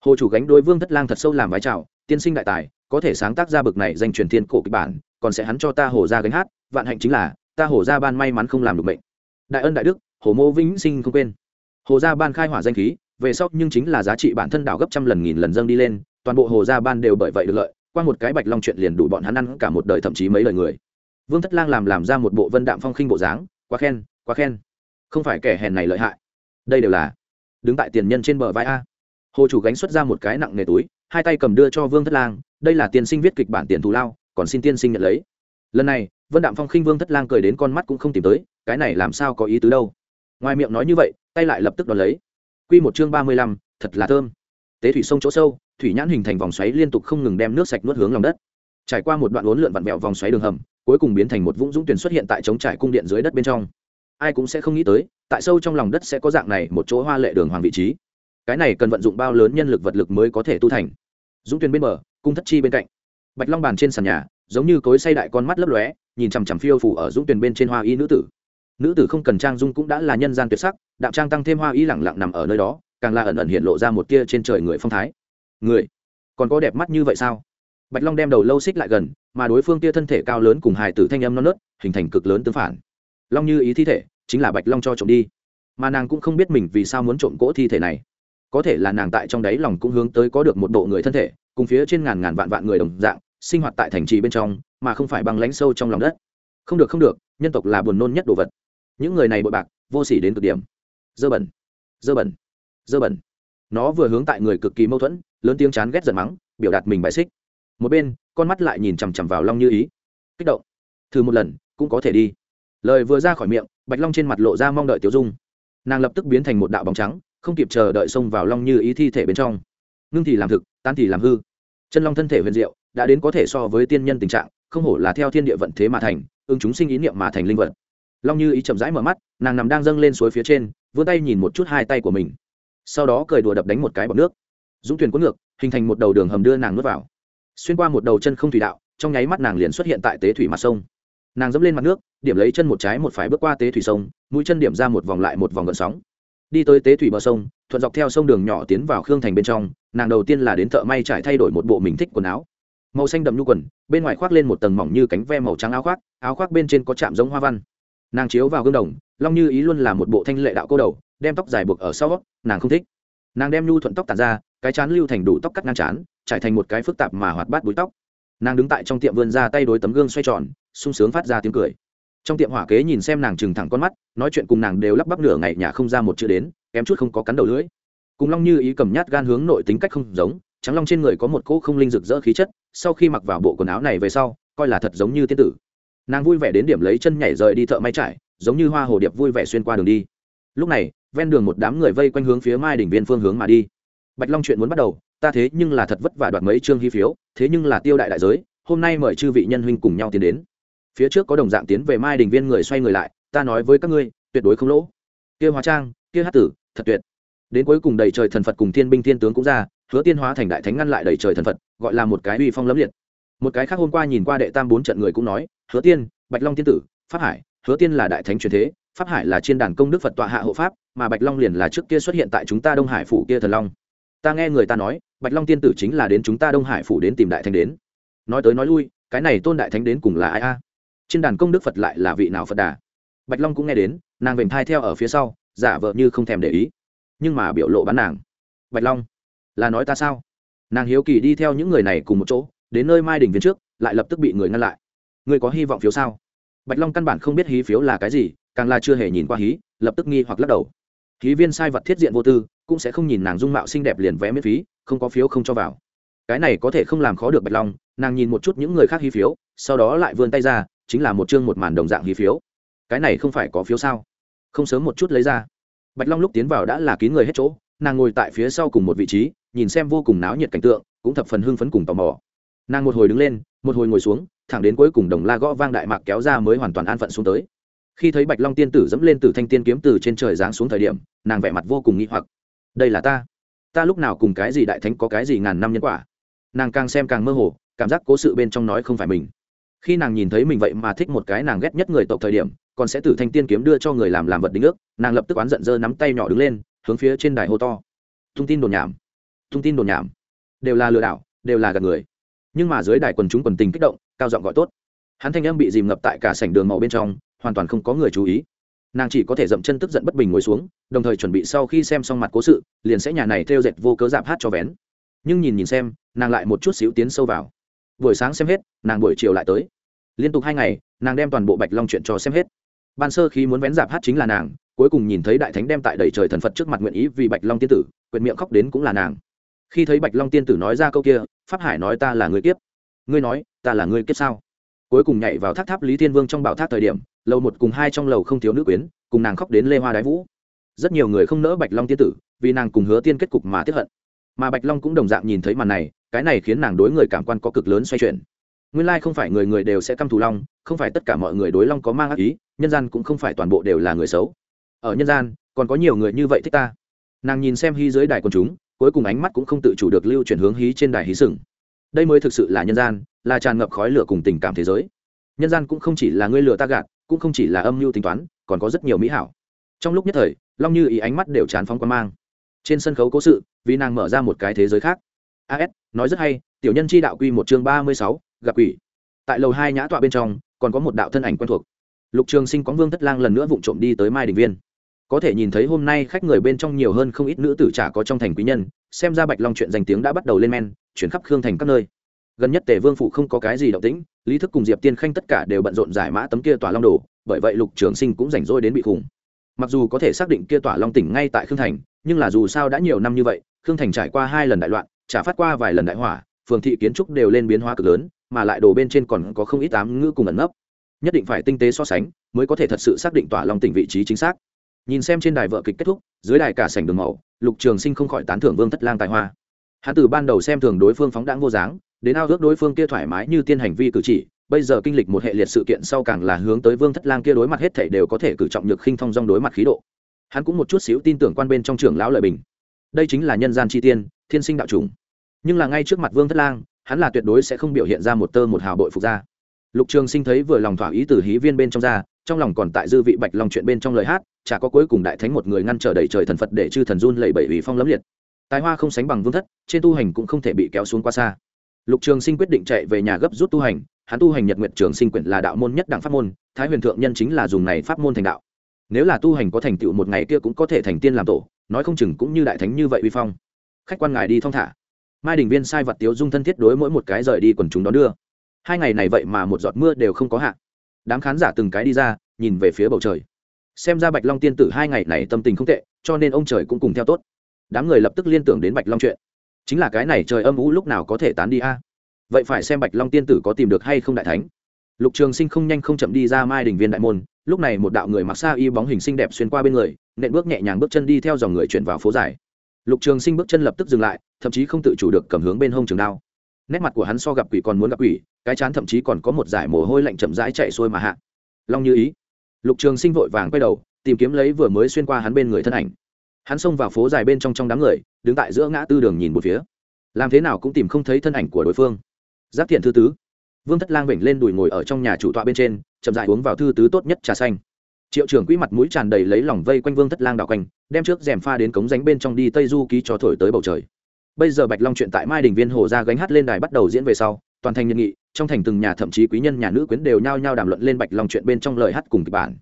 Hồ chủ gánh đối vương thất lang thật sâu làm vái chào, tiên sinh đại tài, có thể sáng tác ra bực này danh truyền thiên cổ kịch bản còn sẽ hắn cho ta hổ ra gánh hát, vạn hạnh chính là, ta hổ ra ban may mắn không làm được bệnh đại ân đại đức hồ mô vĩnh sinh không quên. Hồ ra ban khai hỏa danh khí, về sau nhưng chính là giá trị bản thân đảo gấp trăm lần nghìn lần dâng đi lên, toàn bộ hồ ra ban đều bởi vậy được lợi, qua một cái bạch long chuyện liền đủ bọn hắn ăn cả một đời thậm chí mấy lời người. Vương thất lang làm làm ra một bộ vân đạm phong khinh bộ dáng, quá khen quá khen. Không phải kẻ hèn này lợi hại. Đây đều là đứng tại tiền nhân trên bờ vai a. Hồ chủ gánh xuất ra một cái nặng nề túi, hai tay cầm đưa cho vương thất lang, đây là tiền sinh viết kịch bản tiền thù lao còn xin tiên sinh nhận lấy. Lần này, vân đạm phong khinh vương thất lang cười đến con mắt cũng không tìm tới, cái này làm sao có ý tứ đâu. Ngoài miệng nói như vậy, tay lại lập tức đón lấy. Q một chương ba mươi lăm, thật là thơm. Tế thủy sông chỗ sâu, thủy nhãn hình thành vòng xoáy liên tục không ngừng đem nước sạch nuốt hướng lòng đất. Trải qua một đoạn lốn lượn vặn vẹo vòng xoáy đường hầm, cuối cùng biến thành một vũng dũng tuyển xuất hiện tại trống trải cung điện dưới đất bên trong. Ai cũng sẽ không nghĩ tới, tại sâu trong lòng đất sẽ có dạng này một chỗ hoa lệ đường hoàng vị trí. Cái này cần vận dụng bao lớn nhân lực vật lực mới có thể tu thành. Dũng tuyển bên bờ, cung thất chi bên cạnh bạch long bàn trên sàn nhà, giống như cối say đại con mắt lấp lóe, nhìn chằm chằm phiêu phủ ở dũng tuyền bên trên hoa y nữ tử. Nữ tử không cần trang dung cũng đã là nhân gian tuyệt sắc đạo trang tăng thêm hoa y lẳng lặng nằm ở nơi đó, càng là ẩn ẩn hiện lộ ra một tia trên trời người phong thái. Người, còn có đẹp mắt như vậy sao? Bạch long đem đầu lâu xích lại gần, mà đối phương tia thân thể cao lớn cùng hài tử thanh âm non nớt, hình thành cực lớn tương phản. Long như ý thi thể, chính là bạch long cho trộm đi. Mà nàng cũng không biết mình vì sao muốn trộm cỗ thi thể này. Có thể là nàng tại trong đáy lòng cũng hướng tới có được một bộ người thân thể cùng phía trên ngàn ngàn vạn vạn người đồng dạng, sinh hoạt tại thành trì bên trong, mà không phải băng lãnh sâu trong lòng đất. Không được không được, nhân tộc là buồn nôn nhất đồ vật. Những người này bội bạc, vô s ỉ đến cực điểm. Dơ bẩn dơ bẩn dơ bẩn. Nó vừa hướng tại người cực kỳ mâu thuẫn, lớn tiếng chán ghét giận mắng, biểu đạt mình bại xích. Một bên, con mắt lại nhìn chằm chằm vào long như ý. Kích động. Thử một lần, cũng có thể đi. Lời vừa ra khỏi miệng, bạch long trên mặt lộ ra mong đợi tiểu dung. Nàng lập tức biến thành một đạo bóng trắng, không kịp chờ đợi xông vào long như ý thi thể bên trong. Ngưng thì làm thực tan thì làm hư. Chân long thân thể huyền diệu, đã đến có thể so với tiên nhân tình trạng, không hổ là theo thiên địa vận thế mà thành, ứng chúng sinh ý niệm mà thành linh vật. Long như ý chậm rãi mở mắt, nàng nằm đang dâng lên suối phía trên, vươn tay nhìn một chút hai tay của mình. Sau đó cười đùa đập đánh một cái bọc nước. Dũng thuyền cuốn ngược, hình thành một đầu đường hầm đưa nàng nuốt vào. Xuyên qua một đầu chân không thủy đạo, trong nháy mắt nàng liền xuất hiện tại tế thủy mặt sông. Nàng dẫm lên mặt nước, điểm lấy chân một trái một phải bước qua tế thủy sông, mũi chân điểm ra một vòng lại một vòng gợn sóng. Đi tới tế thủy bờ sông, thuận dọc theo sông đường nhỏ tiến vào khương thành bên trong nàng đầu tiên là đến thợ may trải thay đổi một bộ mình thích quần áo. Màu xanh đậm nhu quần, bên ngoài khoác lên một tầng mỏng như cánh ve màu trắng áo khoác áo khoác bên trên có chạm giống hoa văn. Nàng chiếu vào gương đồng, long như ý luôn là một bộ thanh lệ đạo cô đầu, đem tóc dài buộc ở sau nàng không thích. Nàng đem nhu thuận tóc tàn ra, cái chán lưu thành đủ tóc cắt ngang chán, trải thành một cái phức tạp mà hoạt bát búi tóc. Nàng đứng tại trong tiệm vươn ra tay đối tấm gương xoay tròn, sung sướng phát ra tiếng cười. Trong tiệm hỏa kế nhìn xem nàng trừng thẳng con mắt, nói chuyện cùng nàng đều lắp bắp nửa ngày nhà không ra một chữ đến, kém chút không có cắn đầu lưỡi cùng long như ý cầm nhát gan hướng nội tính cách không giống trắng long trên người có một cỗ không linh rực rỡ khí chất, sau khi mặc vào bộ quần áo này về sau, coi là thật giống như tiên tử. Nàng vui vẻ đến điểm lấy chân nhảy rời đi thợ may trải, giống như hoa hồ điệp vui vẻ xuyên qua đường đi. Lúc này, ven đường một đám người vây quanh hướng phía mai đỉnh viên phương hướng mà đi. Bạch long chuyện muốn bắt đầu, ta thế nhưng là thật vất vả đoạt mấy chương hy phiếu, thế nhưng là tiêu đại đại giới, hôm nay mời chư vị nhân huynh cùng nhau tiến đến. Phía trước có đồng dạng tiến về mai đình viên người xoay người lại, ta nói với các ngươi, tuyệt đối không lỗ. Kia hóa trang, kia hát tử, thật tuyệt đến cuối cùng đầy trời thần phật cùng thiên binh thiên tướng cũng ra, hứa tiên hóa thành đại thánh ngăn lại đầy trời thần phật, gọi là một cái uy phong lẫm liệt. Một cái khác hôm qua nhìn qua đệ tam bốn trận người cũng nói, hứa tiên, bạch long tiên tử, pháp hải, hứa tiên là đại thánh truyền thế, pháp hải là trên đàn công đức phật tọa hạ hộ pháp, mà bạch long liền là trước kia xuất hiện tại chúng ta đông hải phủ kia thần long. Ta nghe người ta nói, bạch long tiên tử chính là đến chúng ta đông hải phủ đến tìm đại thánh đến. Nói tới nói lui, cái này tôn đại thánh đến cùng là ai a? Trên đàn công đức phật lại là vị nào phật đà? Bạch long cũng nghe đến, nàng vểnh thai theo ở phía sau, giả vợ như không thèm để ý nhưng mà biểu lộ bán nàng. Bạch long, là nói ta sao? Nàng hiếu kỳ đi theo những người này cùng một chỗ, đến nơi mai đình viên trước, lại lập tức bị người ngăn lại. Người có hy vọng phiếu sao? Bạch long căn bản không biết hí phiếu là cái gì, càng là chưa hề nhìn qua hí, lập tức nghi hoặc lắc đầu. Hí viên sai vật thiết diện vô tư, cũng sẽ không nhìn nàng dung mạo xinh đẹp liền vẽ miễn phí, không có phiếu không cho vào. Cái này có thể không làm khó được bạch long, nàng nhìn một chút những người khác hí phiếu, sau đó lại vươn tay ra, chính là một chương một màn đồng dạng hí phiếu. Cái này không phải có phiếu sao? Không sớm một chút lấy ra bạch long lúc tiến vào đã là kín người hết chỗ, nàng ngồi tại phía sau cùng một vị trí, nhìn xem vô cùng náo nhiệt cảnh tượng, cũng thập phần hưng phấn cùng tò mò. Nàng một hồi đứng lên, một hồi ngồi xuống, thẳng đến cuối cùng đồng la gõ vang đại mạc kéo ra mới hoàn toàn an phận xuống tới. Khi thấy bạch long tiên tử dẫm lên từ thanh tiên kiếm từ trên trời giáng xuống thời điểm, nàng vẻ mặt vô cùng nghi hoặc. Đây là ta. Ta lúc nào cùng cái gì đại thánh có cái gì ngàn năm nhân quả? Nàng càng xem càng mơ hồ, cảm giác cố sự bên trong nói không phải mình. Khi nàng nhìn thấy mình vậy mà thích một cái nàng ghét nhất người tộc thời điểm còn sẽ tử thanh tiên kiếm đưa cho người làm làm vật đính ước, nàng lập tức oán giận dơ nắm tay nhỏ đứng lên, hướng phía trên đài hô to. Thông tin đồn nhảm thông tin đồn nhảm. Đều là lừa đảo, đều là gạt người. Nhưng mà dưới đài quần chúng quần tình kích động, cao giọng gọi tốt. Hắn thanh âm bị dìm ngập tại cả sảnh đường màu bên trong, hoàn toàn không có người chú ý. Nàng chỉ có thể dậm chân tức giận bất bình ngồi xuống, đồng thời chuẩn bị sau khi xem xong mặt cố sự, liền sẽ nhà này theo dệt vô cớ dạp hát cho vén. Nhưng nhìn nhìn xem, nàng lại một chút xíu tiến sâu vào. Buổi sáng xem hết, nàng buổi chiều lại tới. Liên tục hai ngày, nàng đem toàn bộ bạch long chuyện cho xem hết ban sơ khi muốn vén dạp hát chính là nàng, cuối cùng nhìn thấy đại thánh đem tại đầy trời thần phật trước mặt nguyện ý vì bạch long tiên tử, quyệt miệng khóc đến cũng là nàng. Khi thấy bạch long tiên tử nói ra câu kia, pháp hải nói ta là người kiếp. Ngươi nói, ta là người kiếp sao? Cuối cùng nhảy vào thác tháp lý thiên vương trong bảo tháp thời điểm, lầu một cùng hai trong lầu không thiếu nữ quyến, cùng nàng khóc đến lê hoa đái vũ. Rất nhiều người không nỡ bạch long tiên tử, vì nàng cùng hứa tiên kết cục mà tiếp hận. Mà bạch long cũng đồng dạng nhìn thấy màn này, cái này khiến nàng đối người cảm quan có cực lớn xoay chuyển. Nguyên lai không phải người người đều sẽ căm thù long, không phải tất cả mọi người đối long có mang ác ý nhân gian cũng không phải toàn bộ đều là người xấu. Ở nhân gian, còn có nhiều người như vậy thích ta. Nàng nhìn xem hy dưới đài quần chúng, cuối cùng ánh mắt cũng không tự chủ được lưu chuyển hướng hí trên đài hí sừng. Đây mới thực sự là nhân gian, là tràn ngập khói lửa cùng tình cảm thế giới. Nhân gian cũng không chỉ là ngươi lừa ta gạt, cũng không chỉ là âm mưu tính toán, còn có rất nhiều mỹ hảo. Trong lúc nhất thời, long như ý ánh mắt đều tràn phong quan mang. Trên sân khấu cố sự, vì nàng mở ra một cái thế giới khác. As nói rất hay, tiểu nhân chi đạo quy một chương ba mươi sáu, gặp quỷ. Tại lầu hai nhã tọa bên trong, còn có một đạo thân ảnh quen thuộc lục trường sinh có vương thất lang lần nữa vụng trộm đi tới mai đình viên. Có thể nhìn thấy hôm nay khách người bên trong nhiều hơn không ít nữ tử trả có trong thành quý nhân, xem ra bạch long chuyện danh tiếng đã bắt đầu lên men, chuyển khắp khương thành các nơi. Gần nhất tề vương phụ không có cái gì động tĩnh, lý thức cùng diệp tiên khanh tất cả đều bận rộn giải mã tấm kia tỏa long đồ, bởi vậy lục trường sinh cũng rảnh rỗi đến bị khủng. Mặc dù có thể xác định kia tỏa long tỉnh ngay tại khương thành, nhưng là dù sao đã nhiều năm như vậy, khương thành trải qua hai lần đại loạn trả phát qua vài lần đại hỏa, phường thị kiến trúc đều lên biến hóa cực lớn, mà lại đồ bên trên còn có không ít tám ngữ cùng ẩn nấp nhất định phải tinh tế so sánh, mới có thể thật sự xác định tỏa long tỉnh vị trí chính xác. Nhìn xem trên đài vợ kịch kết thúc, dưới đài cả sảnh đường mẫu lục trường sinh không khỏi tán thưởng vương thất lang tài hoa. Hắn từ ban đầu xem thường đối phương phóng đãng vô dáng, đến ao ước đối phương kia thoải mái như tiên hành vi cử chỉ, bây giờ kinh lịch một hệ liệt sự kiện sau càng là hướng tới vương thất lang kia đối mặt hết thảy đều có thể cử trọng nhược khinh thông dong đối mặt khí độ. Hắn cũng một chút xíu tin tưởng quan bên trong trưởng lão lợi bình. Đây chính là nhân gian chi tiên, thiên sinh đạo trùng nhưng là ngay trước mặt vương thất lang, hắn là tuyệt đối sẽ không biểu hiện ra một tơ một hào bội phục ra lục trường sinh thấy vừa lòng thỏa ý từ hí viên bên trong ra, trong lòng còn tại dư vị bạch lòng chuyện bên trong lời hát, chả có cuối cùng đại thánh một người ngăn trở đầy trời thần phật để chư thần run lẩy bẩy ủy phong lấm liệt. Tài hoa không sánh bằng vương thất, trên tu hành cũng không thể bị kéo xuống quá xa. Lục trường sinh quyết định chạy về nhà gấp rút tu hành, hắn tu hành nhật nguyện trường sinh quyển là đạo môn nhất đẳng pháp môn, thái huyền thượng nhân chính là dùng này pháp môn thành đạo. Nếu là tu hành có thành tựu một ngày kia cũng có thể thành tiên làm tổ, nói không chừng cũng như đại thánh như vậy uy phong. Khách quan ngài đi thong thả. Mai đình viên sai vật tiếu dung thân thiết đối mỗi một cái rời đi quần chúng đón đưa hai ngày này vậy mà một giọt mưa đều không có hạ. Đám khán giả từng cái đi ra, nhìn về phía bầu trời. Xem ra bạch long tiên tử hai ngày này tâm tình không tệ, cho nên ông trời cũng cùng theo tốt. Đám người lập tức liên tưởng đến bạch long chuyện. Chính là cái này trời âm ú lúc nào có thể tán đi a? Vậy phải xem bạch long tiên tử có tìm được hay không đại thánh. Lục trường sinh không nhanh không chậm đi ra mai đình viên đại môn, lúc này một đạo người mặc xa y bóng hình xinh đẹp xuyên qua bên người, nện bước nhẹ nhàng bước chân đi theo dòng người chuyển vào phố dài. Lục trường sinh bước chân lập tức dừng lại, thậm chí không tự chủ được cầm hướng bên hông trường đao nét mặt của hắn so gặp quỷ còn muốn gặp quỷ, cái chán thậm chí còn có một giải mồ hôi lạnh chậm rãi chạy xuôi mà hạ. Long như ý. Lục trường sinh vội vàng quay đầu, tìm kiếm lấy vừa mới xuyên qua hắn bên người thân ảnh. Hắn xông vào phố dài bên trong trong đám người, đứng tại giữa ngã tư đường nhìn một phía. Làm thế nào cũng tìm không thấy thân ảnh của đối phương. Giáp thiện thư tứ. Vương thất lang vểnh lên đùi ngồi ở trong nhà chủ tọa bên trên, chậm dại uống vào thư tứ tốt nhất trà xanh. Triệu trưởng quỹ mặt mũi tràn đầy lấy lòng vây quanh vương thất lang đảo quanh, đem trước rèm pha đến cống ránh bên trong đi tây du ký cho thổi tới bầu trời bây giờ bạch long chuyện tại mai đình viên hồ ra gánh hát lên đài bắt đầu diễn về sau, toàn thành nhân nghị, trong thành từng nhà thậm chí quý nhân, nhà nữ quyến đều nhao nhao đàm luận lên bạch long chuyện bên trong lời hát cùng kịch bản.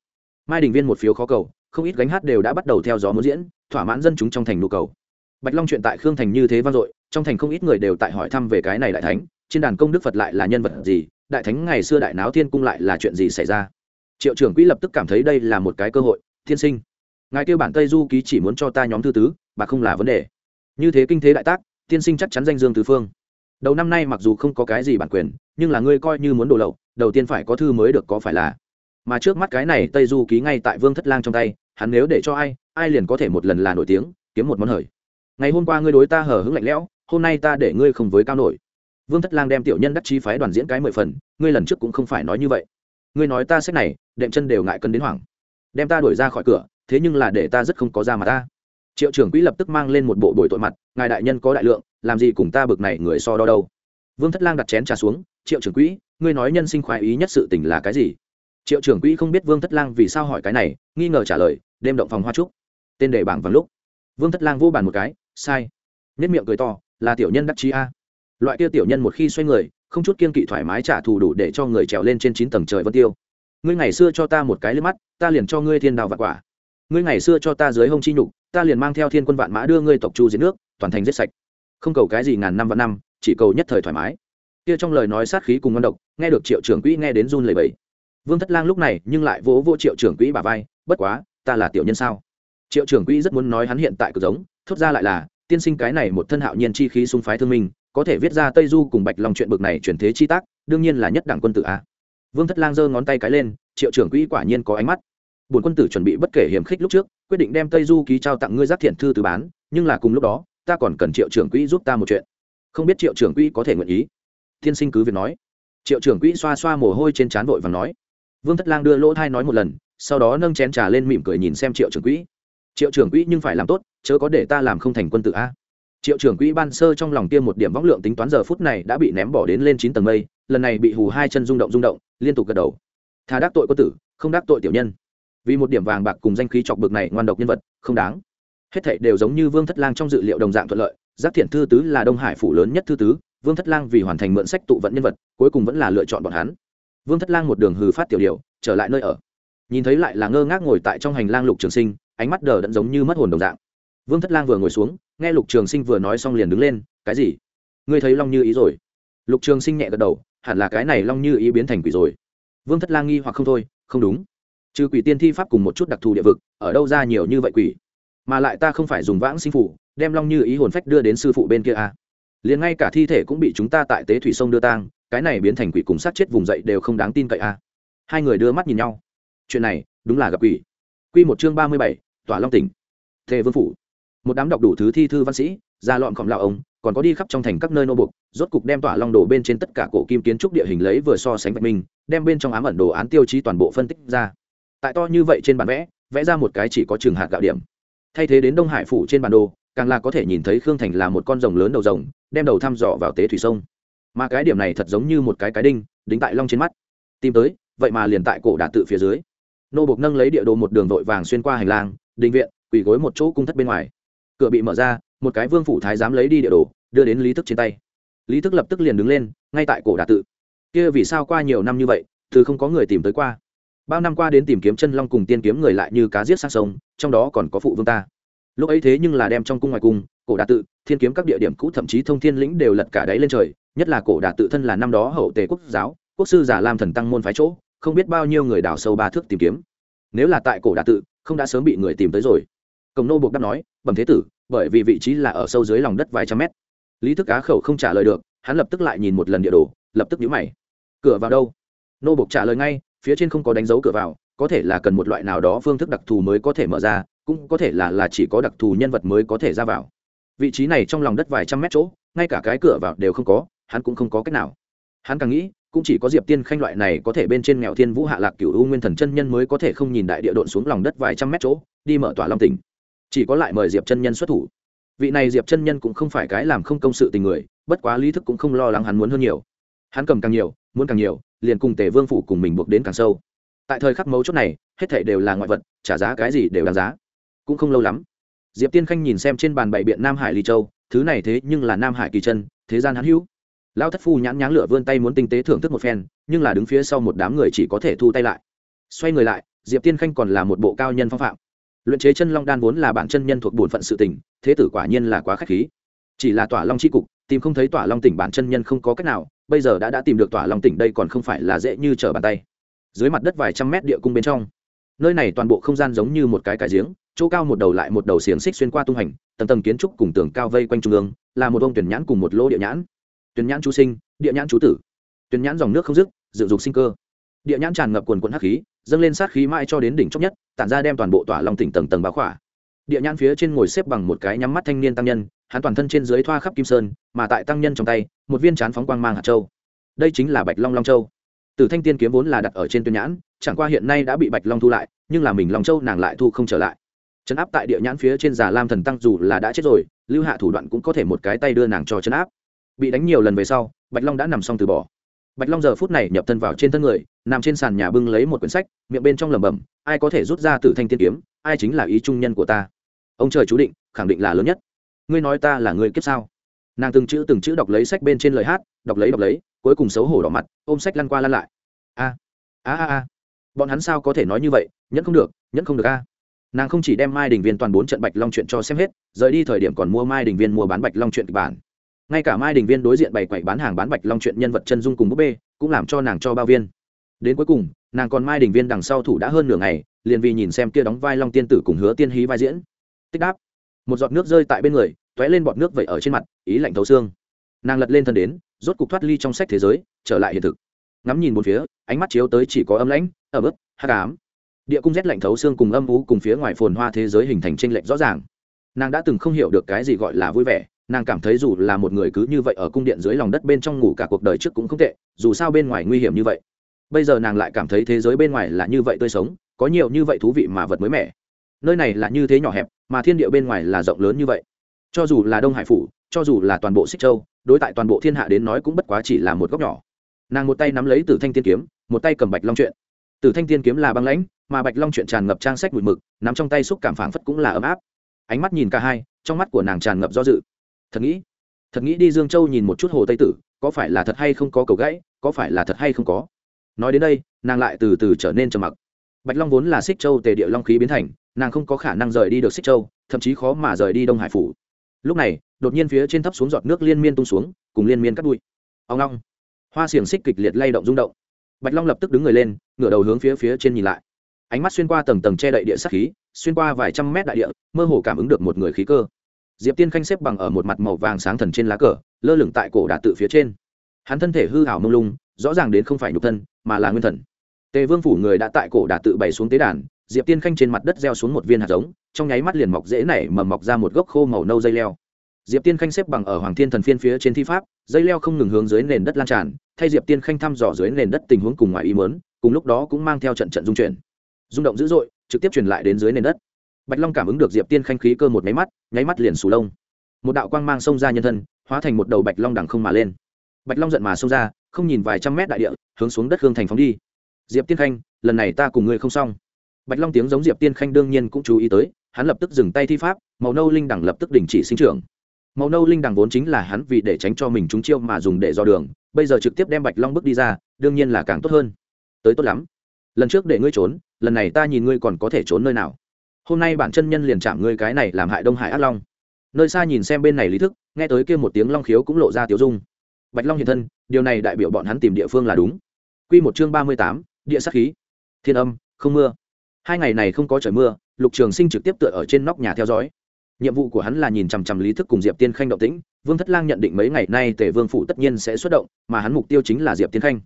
Mai đình viên một phiếu khó cầu, không ít gánh hát đều đã bắt đầu theo gió muốn diễn, thỏa mãn dân chúng trong thành nhu cầu. Bạch long chuyện tại khương thành như thế vang dội, trong thành không ít người đều tại hỏi thăm về cái này đại thánh, trên đàn công đức phật lại là nhân vật gì, đại thánh ngày xưa đại náo thiên cung lại là chuyện gì xảy ra? Triệu trưởng quỹ lập tức cảm thấy đây là một cái cơ hội thiên sinh, ngài kêu bản tây du ký chỉ muốn cho ta nhóm thư tứ mà không là vấn đề như thế kinh thế đại tác, tiên sinh chắc chắn danh dương tứ phương. Đầu năm nay mặc dù không có cái gì bản quyền, nhưng là ngươi coi như muốn đồ lậu, đầu tiên phải có thư mới được có phải là? Mà trước mắt cái này tây du ký ngay tại vương thất lang trong tay, hắn nếu để cho ai ai liền có thể một lần là nổi tiếng, kiếm một món hời. Ngày hôm qua ngươi đối ta hở hứng lạnh lẽo, hôm nay ta để ngươi không với cao nổi. Vương thất lang đem tiểu nhân đắc chi phái đoàn diễn cái mười phần, ngươi lần trước cũng không phải nói như vậy. Ngươi nói ta sách này, đệm chân đều ngại cân đến hoảng. Đem ta đuổi ra khỏi cửa, thế nhưng là để ta rất không có ra mà ta triệu trưởng quỹ lập tức mang lên một bộ bồi tội mặt, ngài đại nhân có đại lượng, làm gì cùng ta bực này người so đo đâu? Vương thất lang đặt chén trà xuống, triệu trưởng quỹ, ngươi nói nhân sinh khoái ý nhất sự tình là cái gì? Triệu trưởng quỹ không biết vương thất lang vì sao hỏi cái này, nghi ngờ trả lời, đêm động phòng hoa trúc. Tên đề bảng vàng lúc. Vương thất lang vô bàn một cái, sai. Nhất miệng cười to, là tiểu nhân đắc chí a. Loại kia tiểu nhân một khi xoay người, không chút kiên kỵ thoải mái trả thù đủ để cho người trèo lên trên chín tầng trời vân tiêu. Ngươi ngày xưa cho ta một cái lên mắt, ta liền cho ngươi thiên đào vạn quả. Ngươi ngày xưa cho ta dưới hông chi nhục ta liền mang theo thiên quân vạn mã đưa ngươi tộc chu diệt nước, toàn thành giết sạch. Không cầu cái gì ngàn năm vạn năm, chỉ cầu nhất thời thoải mái. Kia trong lời nói sát khí cùng ngon độc, nghe được triệu trưởng quỹ nghe đến run lầy bẫy vương thất lang lúc này nhưng lại vỗ vỗ triệu trưởng quỹ bà vai, bất quá, ta là tiểu nhân sao? Triệu trưởng quỹ rất muốn nói hắn hiện tại cực giống, thốt ra lại là, tiên sinh cái này một thân hạo nhiên chi khí xung phái thương minh, có thể viết ra tây du cùng bạch long chuyện bực này chuyển thế chi tác, đương nhiên là nhất đảng quân tử a. Vương thất lang giơ ngón tay cái lên, triệu trưởng quỹ quả nhiên có ánh mắt bổn quân tử chuẩn bị bất kể hiểm khích lúc trước, quyết định đem tây du ký trao tặng ngươi giác thiện thư từ bán, nhưng là cùng lúc đó, ta còn cần triệu trưởng quỹ giúp ta một chuyện. Không biết triệu trưởng quỹ có thể nguyện ý? Tiên sinh cứ việc nói. Triệu trưởng quỹ xoa xoa mồ hôi trên trán vội và nói. Vương thất lang đưa lỗ thai nói một lần, sau đó nâng chén trà lên mỉm cười nhìn xem triệu trưởng quỹ. Triệu trưởng quỹ nhưng phải làm tốt, chớ có để ta làm không thành quân tử a. Triệu trưởng quỹ ban sơ trong lòng tiêm một điểm võng lượng tính toán giờ phút này đã bị ném bỏ đến lên chín tầng mây, lần này bị hù hai chân rung động rung động, liên tục gật đầu. Thà đắc tội quân tử, không đắc tội tiểu nhân vì một điểm vàng bạc cùng danh khí chọc bực này ngoan độc nhân vật, không đáng. Hết thảy đều giống như vương thất lang trong dự liệu đồng dạng thuận lợi, giác thiện thư tứ là đông hải phủ lớn nhất thư tứ, vương thất lang vì hoàn thành mượn sách tụ vận nhân vật, cuối cùng vẫn là lựa chọn bọn hắn. Vương thất lang một đường hừ phát tiểu điều trở lại nơi ở. Nhìn thấy lại là ngơ ngác ngồi tại trong hành lang lục trường sinh, ánh mắt đờ đẫn giống như mất hồn đồng dạng. Vương thất lang vừa ngồi xuống, nghe lục trường sinh vừa nói xong liền đứng lên, cái gì? Ngươi thấy long như ý rồi? Lục trường sinh nhẹ gật đầu, hẳn là cái này long như ý biến thành quỷ rồi. Vương thất lang nghi hoặc không thôi, không đúng trừ quỷ tiên thi pháp cùng một chút đặc thù địa vực, ở đâu ra nhiều như vậy quỷ? Mà lại ta không phải dùng vãng sinh phủ, đem long như ý hồn phách đưa đến sư phụ bên kia à. liền ngay cả thi thể cũng bị chúng ta tại tế thủy sông đưa tang, cái này biến thành quỷ cùng sát chết vùng dậy đều không đáng tin cậy à. hai người đưa mắt nhìn nhau. Chuyện này, đúng là gặp quỷ. Q một chương ba mươi bảy tỏa long tỉnh. Thề vương phủ. Một đám đọc đủ thứ thi thư văn sĩ, ra lọn khổng lạo ông, còn có đi khắp trong thành các nơi nô bục rốt cục đem tỏa long đồ bên trên tất cả cổ kim kiến trúc địa hình lấy vừa so sánh vạch minh đem bên trong ám ẩn đồ án tiêu chí toàn bộ phân tích ra tại to như vậy trên bản vẽ vẽ ra một cái chỉ có trường hạt gạo điểm. Thay thế đến đông hải phủ trên bản đồ, càng là có thể nhìn thấy khương thành là một con rồng lớn đầu rồng, đem đầu thăm dò vào tế thủy sông. Mà cái điểm này thật giống như một cái cái đinh, đính tại long trên mắt. Tìm tới, vậy mà liền tại cổ đà tự phía dưới. Nô bộc nâng lấy địa đồ một đường vội vàng xuyên qua hành lang định viện, quỳ gối một chỗ cung thất bên ngoài. Cửa bị mở ra, một cái vương phủ thái dám lấy đi địa đồ, đưa đến lý thức trên tay. Lý thức lập tức liền đứng lên, ngay tại cổ đà tự. Kia vì sao qua nhiều năm như vậy thứ không có người tìm tới qua bao năm qua đến tìm kiếm chân long cùng tiên kiếm người lại như cá giết sang sông, trong đó còn có phụ vương ta. Lúc ấy thế nhưng là đem trong cung ngoài cung, cổ đà tự, thiên kiếm các địa điểm cũ thậm chí thông thiên lĩnh đều lật cả đáy lên trời, nhất là cổ đà tự thân là năm đó hậu tề quốc giáo, quốc sư giả lam thần tăng môn phái chỗ, không biết bao nhiêu người đào sâu ba thước tìm kiếm. Nếu là tại cổ đà tự, không đã sớm bị người tìm tới rồi. Cổng nô buộc đáp nói, bẩm thế tử, bởi vì vị trí là ở sâu dưới lòng đất vài trăm mét. Lý thức á khẩu không trả lời được, hắn lập tức lại nhìn một lần địa đồ, lập tức nhíu mày. Cửa vào đâu? Nô buộc trả lời ngay phía trên không có đánh dấu cửa vào, có thể là cần một loại nào đó phương thức đặc thù mới có thể mở ra, cũng có thể là là chỉ có đặc thù nhân vật mới có thể ra vào. Vị trí này trong lòng đất vài trăm mét chỗ, ngay cả cái cửa vào đều không có, hắn cũng không có cách nào. Hắn càng nghĩ, cũng chỉ có diệp tiên khanh loại này có thể bên trên nghèo thiên vũ hạ lạc cửu u nguyên thần chân nhân mới có thể không nhìn đại địa độn xuống lòng đất vài trăm mét chỗ, đi mở tỏa long tỉnh. Chỉ có lại mời diệp chân nhân xuất thủ. Vị này diệp chân nhân cũng không phải cái làm không công sự tình người, bất quá lý thức cũng không lo lắng hắn muốn hơn nhiều hắn cầm càng nhiều muốn càng nhiều liền cùng tề vương phủ cùng mình buộc đến càng sâu. Tại thời khắc mấu chốt này hết thể đều là ngoại vật trả giá cái gì đều đáng giá. Cũng không lâu lắm diệp tiên khanh nhìn xem trên bàn bày biện nam hải ly châu thứ này thế nhưng là nam hải kỳ chân thế gian hắn hữu. Lao thất phu nhãn nháng lửa vươn tay muốn tinh tế thưởng thức một phen nhưng là đứng phía sau một đám người chỉ có thể thu tay lại. Xoay người lại diệp tiên khanh còn là một bộ cao nhân phong phạm. Luyện chế chân long đan vốn là bản chân nhân thuộc bổn phận sự tình, thế tử quả nhiên là quá k h á c h khí. Chỉ là tỏa long c h i cục tìm không thấy tỏa long tỉnh bản chân nhân không có cách nào, bây giờ đã đã tìm được tỏa long tỉnh đây còn không phải là dễ như trở bàn tay. Dưới mặt đất vài trăm mét địa cung bên trong, nơi này toàn bộ không gian giống như một cái cái giếng, chỗ cao một đầu lại một đầu xiềng xích xuyên qua tung hành, tầng tầng kiến trúc cùng tường cao vây quanh trung ương, là một ông tuyển nhãn cùng một lỗ địa nhãn. Tuyển nhãn chú sinh, địa nhãn chú tử. Tuyển nhãn dòng nước không dứt, dự dục sinh cơ. Địa nhãn tràn ngập quần quận hắc khí, dâng lên sát khí mãi cho đến đỉnh chóp nhất, tản ra đem toàn bộ tỏa long tỉnh tầng tầng báo khỏa địa nhãn phía trên ngồi xếp bằng một cái nhắm mắt thanh niên tăng nhân, hắn toàn thân trên dưới thoa khắp kim sơn, mà tại tăng nhân trong tay, một viên chán phóng quang mang hạt châu. Đây chính là bạch long long châu. Từ thanh tiên kiếm vốn là đặt ở trên tuyên nhãn, chẳng qua hiện nay đã bị bạch long thu lại, nhưng là mình long châu nàng lại thu không trở lại. Trấn áp tại địa nhãn phía trên già lam thần tăng dù là đã chết rồi, lưu hạ thủ đoạn cũng có thể một cái tay đưa nàng cho trấn áp. Bị đánh nhiều lần về sau, bạch long đã nằm xong từ bỏ. Bạch long giờ phút này nhập thân vào trên thân người, nằm trên sàn nhà bưng lấy một quyển sách, miệng bên trong lẩm bẩm, ai có thể rút ra từ thanh tiên kiếm? Ai chính là ý trung nhân của ta? Ông trời chú định, khẳng định là lớn nhất. Ngươi nói ta là người kiếp sao? Nàng từng chữ từng chữ đọc lấy sách bên trên lời hát, đọc lấy đọc lấy, cuối cùng xấu hổ đỏ mặt, ôm sách lăn qua lăn lại. A a a a. Bọn hắn sao có thể nói như vậy? Nhẫn không được, nhẫn không được a. Nàng không chỉ đem mai đình viên toàn bốn trận bạch long chuyện cho xem hết, rời đi thời điểm còn mua mai đình viên mua bán bạch long chuyện kịch bản. Ngay cả mai đình viên đối diện bày quậy bán hàng bán bạch long chuyện nhân vật chân dung cùng búp bê, cũng làm cho nàng cho bao viên. Đến cuối cùng, nàng còn mai đình viên đằng sau thủ đã hơn nửa ngày, liền vì nhìn xem kia đóng vai long tiên tử cùng hứa tiên hí vai diễn tích đáp. Một giọt nước rơi tại bên người t ó é lên bọt nước vậy ở trên mặt, ý lạnh thấu xương. Nàng lật lên thân đến, rốt cục thoát ly trong sách thế giới, trở lại hiện thực. Ngắm nhìn một phía, ánh mắt chiếu tới chỉ có âm lãnh ở bức hát cám địa cung rét lạnh thấu xương cùng âm vú cùng phía ngoài phồn hoa thế giới hình thành tranh lệch rõ ràng. Nàng đã từng không hiểu được cái gì gọi là vui vẻ, nàng cảm thấy dù là một người cứ như vậy ở cung điện dưới lòng đất bên trong ngủ cả cuộc đời trước cũng không tệ, dù sao bên ngoài nguy hiểm như vậy. Bây giờ nàng lại cảm thấy thế giới bên ngoài là như vậy tươi sống, có nhiều như vậy thú vị mà vật mới mẻ nơi này là như thế nhỏ hẹp, mà thiên địa bên ngoài là rộng lớn như vậy. Cho dù là đông hải phủ, cho dù là toàn bộ xích châu, đối tại toàn bộ thiên hạ đến nói cũng bất quá chỉ là một góc nhỏ. Nàng một tay nắm lấy từ thanh tiên kiếm, một tay cầm bạch long truyện từ thanh tiên kiếm là băng lãnh, mà bạch long truyện tràn ngập trang sách bụi mực, nắm trong tay xúc cảm phảng phất cũng là ấm áp. Ánh mắt nhìn cả hai, trong mắt của nàng tràn ngập do dự. Thật nghĩ thật nghĩ đi dương châu nhìn một chút hồ tây tử, có phải là thật hay không có cầu gãy, có phải là thật hay không có. Nói đến đây, nàng lại từ từ trở nên trầm mặc. Bạch long vốn là xích châu tề địa long khí biến thành nàng không có khả năng rời đi được xích châu, thậm chí khó mà rời đi đông hải phủ. Lúc này, đột nhiên phía trên thấp xuống giọt nước liên miên tung xuống, cùng liên miên cắt bụi. Ông long hoa xiềng xích kịch liệt lay động rung động. Bạch long lập tức đứng người lên, ngửa đầu hướng phía phía trên nhìn lại. Ánh mắt xuyên qua tầng tầng che đậy địa sắc khí, xuyên qua vài trăm mét đại địa, mơ hồ cảm ứng được một người khí cơ. Diệp tiên khanh xếp bằng ở một mặt màu vàng sáng thần trên lá cờ, lơ lửng tại cổ đà tự phía trên. Hắn thân thể hư hảo mông lung, rõ ràng đến không phải nhục thân, mà là nguyên thần. Tề vương phủ người đã tại cổ đà tự bày xuống tế đàn diệp tiên khanh trên mặt đất gieo xuống một viên hạt giống, trong nháy mắt liền mọc dễ nảy mầm mọc ra một gốc khô màu nâu dây leo. Diệp tiên khanh xếp bằng ở hoàng thiên thần phiên phía trên thi pháp, dây leo không ngừng hướng dưới nền đất lan tràn, thay diệp tiên khanh thăm dò dưới nền đất tình huống cùng ngoài ý mớn cùng lúc đó cũng mang theo trận trận dung chuyển. Rung động dữ dội, trực tiếp truyền lại đến dưới nền đất. Bạch long cảm ứng được diệp tiên khanh khí cơ một máy mắt, nháy mắt liền sù lông. Một đạo quang mang xông ra nhân thân, hóa thành một đầu bạch long đằng không mà lên. Bạch long giận mà xông ra, không nhìn vài trăm mét đại địa, hướng xuống đất hương thành phóng đi. Diệp tiên khanh, lần này ta cùng ngươi không xong bạch long tiếng giống diệp tiên khanh đương nhiên cũng chú ý tới, hắn lập tức dừng tay thi pháp, màu nâu linh đằng lập tức đình chỉ sinh trưởng. Màu nâu linh đằng vốn chính là hắn vì để tránh cho mình trúng chiêu mà dùng để dò đường, bây giờ trực tiếp đem bạch long bước đi ra, đương nhiên là càng tốt hơn. Tới tốt lắm. Lần trước để ngươi trốn, lần này ta nhìn ngươi còn có thể trốn nơi nào? Hôm nay bản chân nhân liền chạm ngươi cái này làm hại đông hải ác long. Nơi xa nhìn xem bên này lý thức, nghe tới kia một tiếng long khiếu cũng lộ ra tiểu dung. Bạch long hiện thân, điều này đại biểu bọn hắn tìm địa phương là đúng. Q một chương ba mươi tám, địa sắc khí. Thiên âm, không mưa hai ngày này không có trời mưa, lục trường sinh trực tiếp tựa ở trên nóc nhà theo dõi. Nhiệm vụ của hắn là nhìn chằm chằm lý thức cùng diệp tiên khanh động tĩnh, vương thất lang nhận định mấy ngày nay tề vương phủ tất nhiên sẽ xuất động, mà hắn mục tiêu chính là diệp tiên khanh.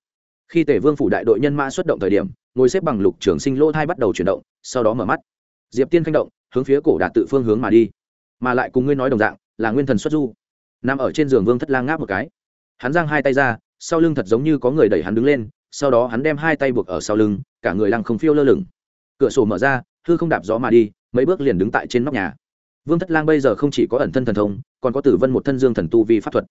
Khi tề vương phủ đại đội nhân mã xuất động thời điểm, ngồi xếp bằng lục trường sinh lỗ thai bắt đầu chuyển động, sau đó mở mắt. Diệp tiên khanh động, hướng phía cổ đạt tự phương hướng mà đi. Mà lại cùng ngươi nói đồng dạng, là nguyên thần xuất du. Nằm ở trên giường vương thất lang ngáp một cái. Hắn giang hai tay ra, sau lưng thật giống như có người đẩy hắn đứng lên, sau đó hắn đem hai tay buộc ở sau lưng, cả người lăng không phiêu lơ lửng cửa sổ mở ra, hư không đạp gió mà đi, mấy bước liền đứng tại trên nóc nhà. Vương thất lang bây giờ không chỉ có ẩn thân thần thông, còn có tử vân một thân dương thần tu vi pháp thuật.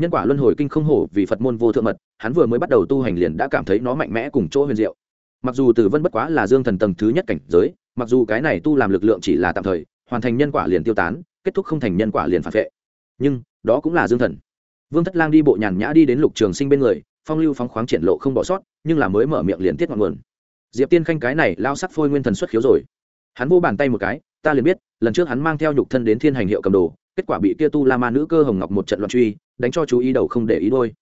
Nhân quả luân hồi kinh không hổ vì phật môn vô thượng mật, hắn vừa mới bắt đầu tu hành liền đã cảm thấy nó mạnh mẽ cùng chỗ huyền diệu. Mặc dù tử vân bất quá là dương thần tầng thứ nhất cảnh giới, mặc dù cái này tu làm lực lượng chỉ là tạm thời, hoàn thành nhân quả liền tiêu tán, kết thúc không thành nhân quả liền phản vệ. Nhưng, đó cũng là dương thần. Vương thất lang đi bộ nhàn nhã đi đến lục trường sinh bên người, phong lưu phóng khoáng triển lộ không bỏ sót, nhưng là mới mở miệng liền tiết ngọn nguồn diệp tiên khanh cái này lao sắc phôi nguyên thần xuất khiếu rồi. Hắn vô bàn tay một cái, ta liền biết, lần trước hắn mang theo nhục thân đến thiên hành hiệu cầm đồ, kết quả bị kia tu la ma nữ cơ hồng ngọc một trận loạn truy, đánh cho chú ý đầu không để ý đôi.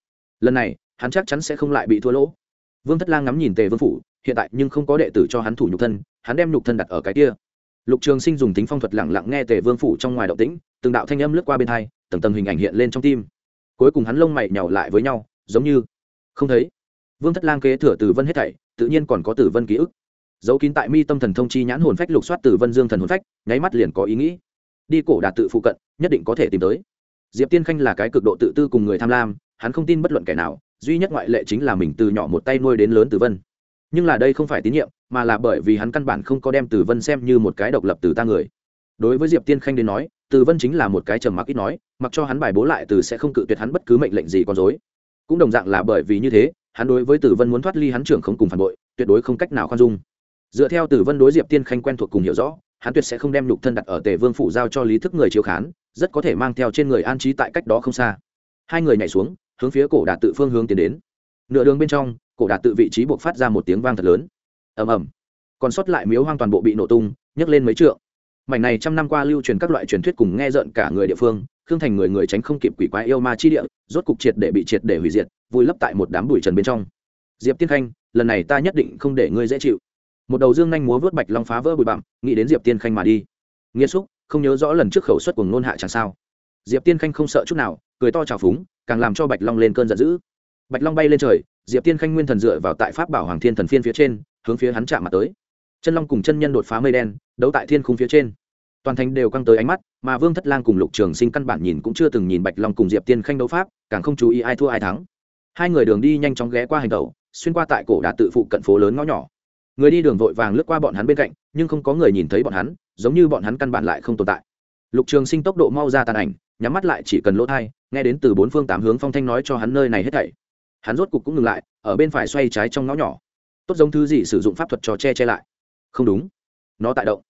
Lần này, hắn chắc chắn sẽ không lại bị thua lỗ. Vương thất lang ngắm nhìn tề vương phủ, hiện tại nhưng không có đệ tử cho hắn thủ nhục thân, hắn đem nhục thân đặt ở cái kia. Lục trường sinh dùng tính phong thuật lẳng lặng nghe tề vương phủ trong ngoài động tĩnh, từng đạo thanh âm lướt qua bên thai tầng tầng hình ảnh hiện lên trong tim. Cuối cùng hắn lông mày nhào lại với nhau, giống như không thấy. Vương thất lang kế thừa từ vân hết thảy tự nhiên còn có tử vân ký ức. Dấu kín tại mi tâm thần thông chi nhãn hồn phách lục soát tử vân dương thần hồn phách, nháy mắt liền có ý nghĩ. Đi cổ đạt tự phụ cận, nhất định có thể tìm tới. Diệp tiên khanh là cái cực độ tự tư cùng người tham lam, hắn không tin bất luận kẻ nào, duy nhất ngoại lệ chính là mình từ nhỏ một tay nuôi đến lớn tử vân. Nhưng là đây không phải tín nhiệm, mà là bởi vì hắn căn bản không có đem tử vân xem như một cái độc lập từ ta người. Đối với diệp tiên khanh đến nói, tử vân chính là một cái trầm mặc ít nói, mặc cho hắn bài bố lại từ sẽ không cự tuyệt hắn bất cứ mệnh lệnh gì con dối cũng đồng dạng là bởi vì như thế hắn đối với tử vân muốn thoát ly hắn trưởng không cùng phản bội, tuyệt đối không cách nào khoan dung. Dựa theo tử vân đối diệp tiên khanh quen thuộc cùng hiểu rõ, hắn tuyệt sẽ không đem nhục thân đặt ở tề vương phủ giao cho lý thức người chiếu khán, rất có thể mang theo trên người an trí tại cách đó không xa. Hai người nhảy xuống, hướng phía cổ đạt tự phương hướng tiến đến. Nửa đường bên trong, cổ đạt tự vị trí buộc phát ra một tiếng vang thật lớn. Ầm ầm. Còn sót lại miếu hoang toàn bộ bị nổ tung, nhấc lên mấy trượng. Mảnh này trăm năm qua lưu truyền các loại truyền thuyết cùng nghe rợn cả người địa phương khương thành người người tránh không kịp quỷ quái yêu ma chi địa, rốt cục triệt để bị triệt để hủy diệt vùi lấp tại một đám bụi trần bên trong. Diệp tiên khanh, lần này ta nhất định không để ngươi dễ chịu. Một đầu dương nhanh múa vớt bạch long phá vỡ bụi bặm, nghĩ đến diệp tiên khanh mà đi. Nghiêm xúc, không nhớ rõ lần trước khẩu suất của ngôn hạ chẳng sao. Diệp tiên khanh không sợ chút nào, cười to trào phúng, càng làm cho bạch long lên cơn giận dữ. Bạch long bay lên trời, diệp tiên khanh nguyên thần dựa vào tại pháp bảo hoàng thiên thần phiên phía trên, hướng phía hắn chạm mặt tới. Chân long cùng chân nhân đột phá mây đen, đấu tại thiên khung phía trên toàn thành đều căng tới ánh mắt, mà vương thất lang cùng lục trường sinh căn bản nhìn cũng chưa từng nhìn bạch long cùng diệp tiên khanh đấu pháp, càng không chú ý ai thua ai thắng. Hai người đường đi nhanh chóng ghé qua hành tẩu, xuyên qua tại cổ đà tự phụ cận phố lớn ngõ nhỏ. Người đi đường vội vàng lướt qua bọn hắn bên cạnh, nhưng không có người nhìn thấy bọn hắn, giống như bọn hắn căn bản lại không tồn tại. Lục trường sinh tốc độ mau ra tàn ảnh, nhắm mắt lại chỉ cần lỗ thai, nghe đến từ bốn phương tám hướng phong thanh nói cho hắn nơi này hết thảy. Hắn rốt cục cũng ngừng lại, ở bên phải xoay trái trong ngõ nhỏ. Tốt giống thứ gì sử dụng pháp thuật cho che che lại. Không đúng. Nó tại động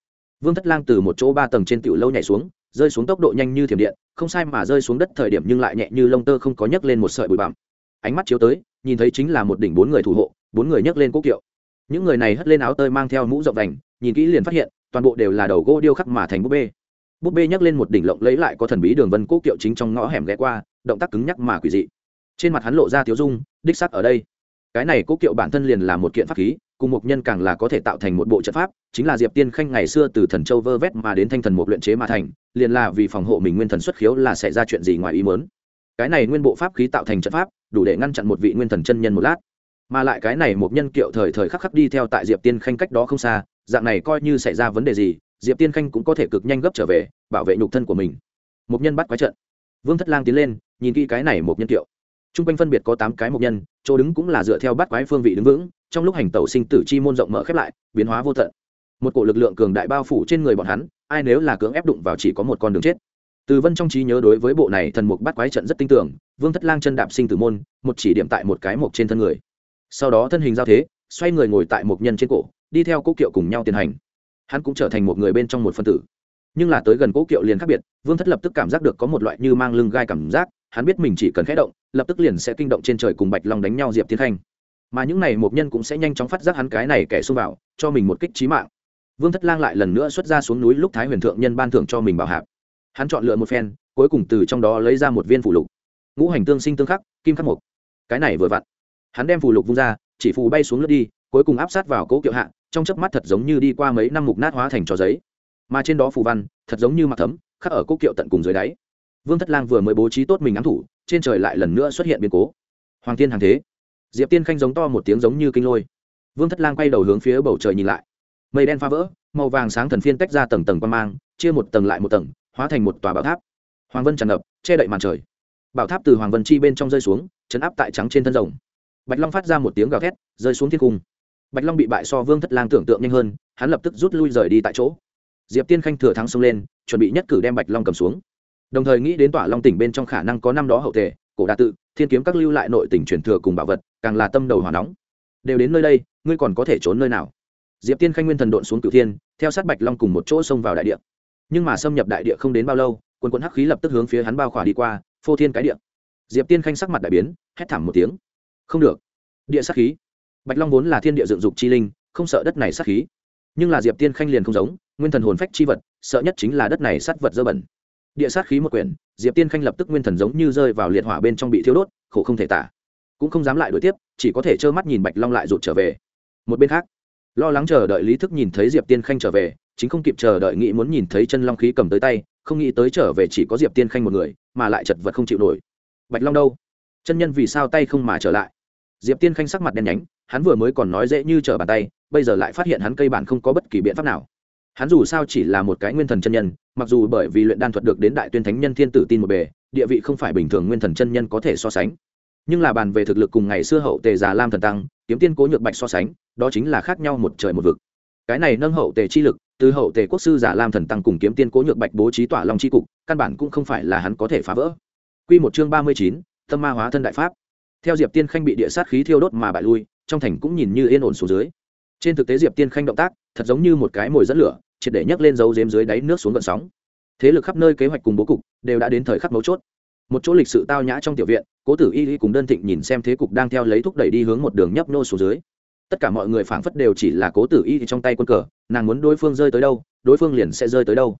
vương thất lang từ một chỗ ba tầng trên tiểu lâu nhảy xuống, rơi xuống tốc độ nhanh như thiểm điện, không sai mà rơi xuống đất thời điểm nhưng lại nhẹ như lông tơ không có nhấc lên một sợi bụi bặm. Ánh mắt chiếu tới, nhìn thấy chính là một đỉnh bốn người thủ hộ, bốn người nhấc lên cố kiệu. Những người này hất lên áo tơi mang theo mũ rộng vành nhìn kỹ liền phát hiện, toàn bộ đều là đầu gỗ điêu khắc mà thành búp bê. Búp bê nhấc lên một đỉnh lộng lấy lại có thần bí đường vân cố kiệu chính trong ngõ hẻm ghé qua, động tác cứng nhắc mà quỷ dị. Trên mặt hắn lộ ra thiếu dung, đích sắc ở đây. Cái này cố kiệu bản thân liền là một kiện pháp khí cùng một nhân càng là có thể tạo thành một bộ trận pháp, chính là diệp tiên khanh ngày xưa từ thần châu vơ vét mà đến thanh thần một luyện chế mà thành, liền là vì phòng hộ mình nguyên thần xuất khiếu là sẽ ra chuyện gì ngoài ý mớn cái này nguyên bộ pháp khí tạo thành trận pháp, đủ để ngăn chặn một vị nguyên thần chân nhân một lát. Mà lại cái này một nhân kiệu thời thời khắc khắc đi theo tại diệp tiên khanh cách đó không xa, dạng này coi như xảy ra vấn đề gì, diệp tiên khanh cũng có thể cực nhanh gấp trở về, bảo vệ nhục thân của mình. Một nhân bắt quái trận. Vương thất lang tiến lên, nhìn kỹ cái này một nhân kiệu t r u n g quanh phân biệt có tám cái mục nhân, chỗ đứng cũng là dựa theo bắt quái phương vị đứng vững, trong lúc hành tẩu sinh tử chi môn rộng mở khép lại, biến hóa vô tận. Một cổ lực lượng cường đại bao phủ trên người bọn hắn, ai nếu là cưỡng ép đụng vào chỉ có một con đường chết. Từ vân trong trí nhớ đối với bộ này thần mục bắt quái trận rất tin tưởng, vương thất lang chân đạp sinh tử môn, một chỉ điểm tại một cái mộc trên thân người. Sau đó thân hình giao thế, xoay người ngồi tại mộc nhân trên cổ, đi theo cố kiệu cùng nhau tiến hành. Hắn cũng trở thành một người bên trong một phân tử. Nhưng là tới gần cố kiệu liền khác biệt, vương thất lập tức cảm giác được có một loại như mang lưng gai cảm giác hắn biết mình chỉ cần khẽ động, lập tức liền sẽ kinh động trên trời cùng bạch long đánh nhau diệp tiến khanh. Mà những này một nhân cũng sẽ nhanh chóng phát giác hắn cái này kẻ xông vào, cho mình một kích trí mạng. Vương thất lang lại lần nữa xuất ra xuống núi lúc thái huyền thượng nhân ban thưởng cho mình bảo hạp. Hắn chọn lựa một phen, cuối cùng từ trong đó lấy ra một viên phủ lục. Ngũ hành tương sinh tương khắc, kim khắc mục. Cái này vừa vặn. Hắn đem phù lục vung ra, chỉ phù bay xuống lướt đi, cuối cùng áp sát vào cố kiệu hạ, trong chớp mắt thật giống như đi qua mấy năm mục nát hóa thành trò giấy. Mà trên đó phù văn, thật giống như mặc thấm, khắc ở cố kiệu tận cùng dưới đáy vương thất lang vừa mới bố trí tốt mình ám thủ, trên trời lại lần nữa xuất hiện biến cố. Hoàng tiên hàng thế, diệp tiên khanh giống to một tiếng giống như kinh lôi. Vương thất lang quay đầu hướng phía bầu trời nhìn lại. Mây đen phá vỡ, màu vàng sáng thần phiên tách ra tầng tầng quan mang, chia một tầng lại một tầng, hóa thành một tòa bảo tháp. Hoàng vân tràn ngập, che đậy màn trời. Bảo tháp từ hoàng vân chi bên trong rơi xuống, chấn áp tại trắng trên thân rồng. Bạch long phát ra một tiếng gào thét, rơi xuống thiên cung. Bạch long bị bại so vương thất lang tưởng tượng nhanh hơn, hắn lập tức rút lui rời đi tại chỗ. Diệp tiên khanh thừa thắng xông lên, chuẩn bị nhất cử đem bạch long cầm xuống đồng thời nghĩ đến tỏa long tỉnh bên trong khả năng có năm đó hậu tề, cổ đa tự, thiên kiếm các lưu lại nội tỉnh truyền thừa cùng bảo vật, càng là tâm đầu hỏa nóng. Đều đến nơi đây, ngươi còn có thể trốn nơi nào? Diệp tiên khanh nguyên thần độn xuống cửu thiên, theo sát bạch long cùng một chỗ xông vào đại địa. Nhưng mà xâm nhập đại địa không đến bao lâu quân quân hắc khí lập tức hướng phía hắn bao khỏa đi qua, phô thiên cái địa. Diệp tiên khanh sắc mặt đại biến, hét thảm một tiếng. Không được. Địa sát khí. Bạch long vốn là thiên địa dựng dục chi linh, không sợ đất này sát khí. Nhưng là diệp tiên khanh liền không giống, nguyên thần hồn phách chi vật, sợ nhất chính là đất này sát vật dơ bẩn địa sát khí một quyển, diệp tiên khanh lập tức nguyên thần giống như rơi vào liệt hỏa bên trong bị thiếu đốt, khổ không thể tả. Cũng không dám lại đuổi tiếp, chỉ có thể trơ mắt nhìn bạch long lại rụt trở về. Một bên khác, lo lắng chờ đợi lý thức nhìn thấy diệp tiên khanh trở về, chính không kịp chờ đợi nghĩ muốn nhìn thấy chân long khí cầm tới tay, không nghĩ tới trở về chỉ có diệp tiên khanh một người, mà lại chật vật không chịu nổi. Bạch long đâu? Chân nhân vì sao tay không mà trở lại? Diệp tiên khanh sắc mặt đen nhánh, hắn vừa mới còn nói dễ như trở bàn tay, bây giờ lại phát hiện hắn cây bản không có bất kỳ biện pháp nào hắn dù sao chỉ là một cái nguyên thần chân nhân, mặc dù bởi vì luyện đan thuật được đến đại tuyên thánh nhân thiên tử tin một bề, địa vị không phải bình thường nguyên thần chân nhân có thể so sánh. Nhưng là bàn về thực lực cùng ngày xưa hậu tề già lam thần tăng, kiếm tiên cố nhược bạch so sánh, đó chính là khác nhau một trời một vực. Cái này nâng hậu tề chi lực, từ hậu tề quốc sư giả lam thần tăng cùng kiếm tiên cố nhược bạch bố trí tỏa long chi cục, căn bản cũng không phải là hắn có thể phá vỡ. Quy một chương ba mươi chín, tâm ma hóa thân đại pháp. Theo diệp tiên khanh bị địa sát khí thiêu đốt mà bại lui, trong thành cũng nhìn như yên ổn xuống dưới. Trên thực tế diệp tiên khanh động tác, thật giống như một cái mồi dẫn lửa triệt để nhấc lên dấu dếm dưới đáy nước xuống gợn sóng. Thế lực khắp nơi kế hoạch cùng bố cục đều đã đến thời khắc mấu chốt. Một chỗ lịch sự tao nhã trong tiểu viện, cố tử y y cùng đơn thịnh nhìn xem thế cục đang theo lấy thúc đẩy đi hướng một đường nhấp nô xuống dưới. Tất cả mọi người phảng phất đều chỉ là cố tử y trong tay quân cờ, nàng muốn đối phương rơi tới đâu, đối phương liền sẽ rơi tới đâu.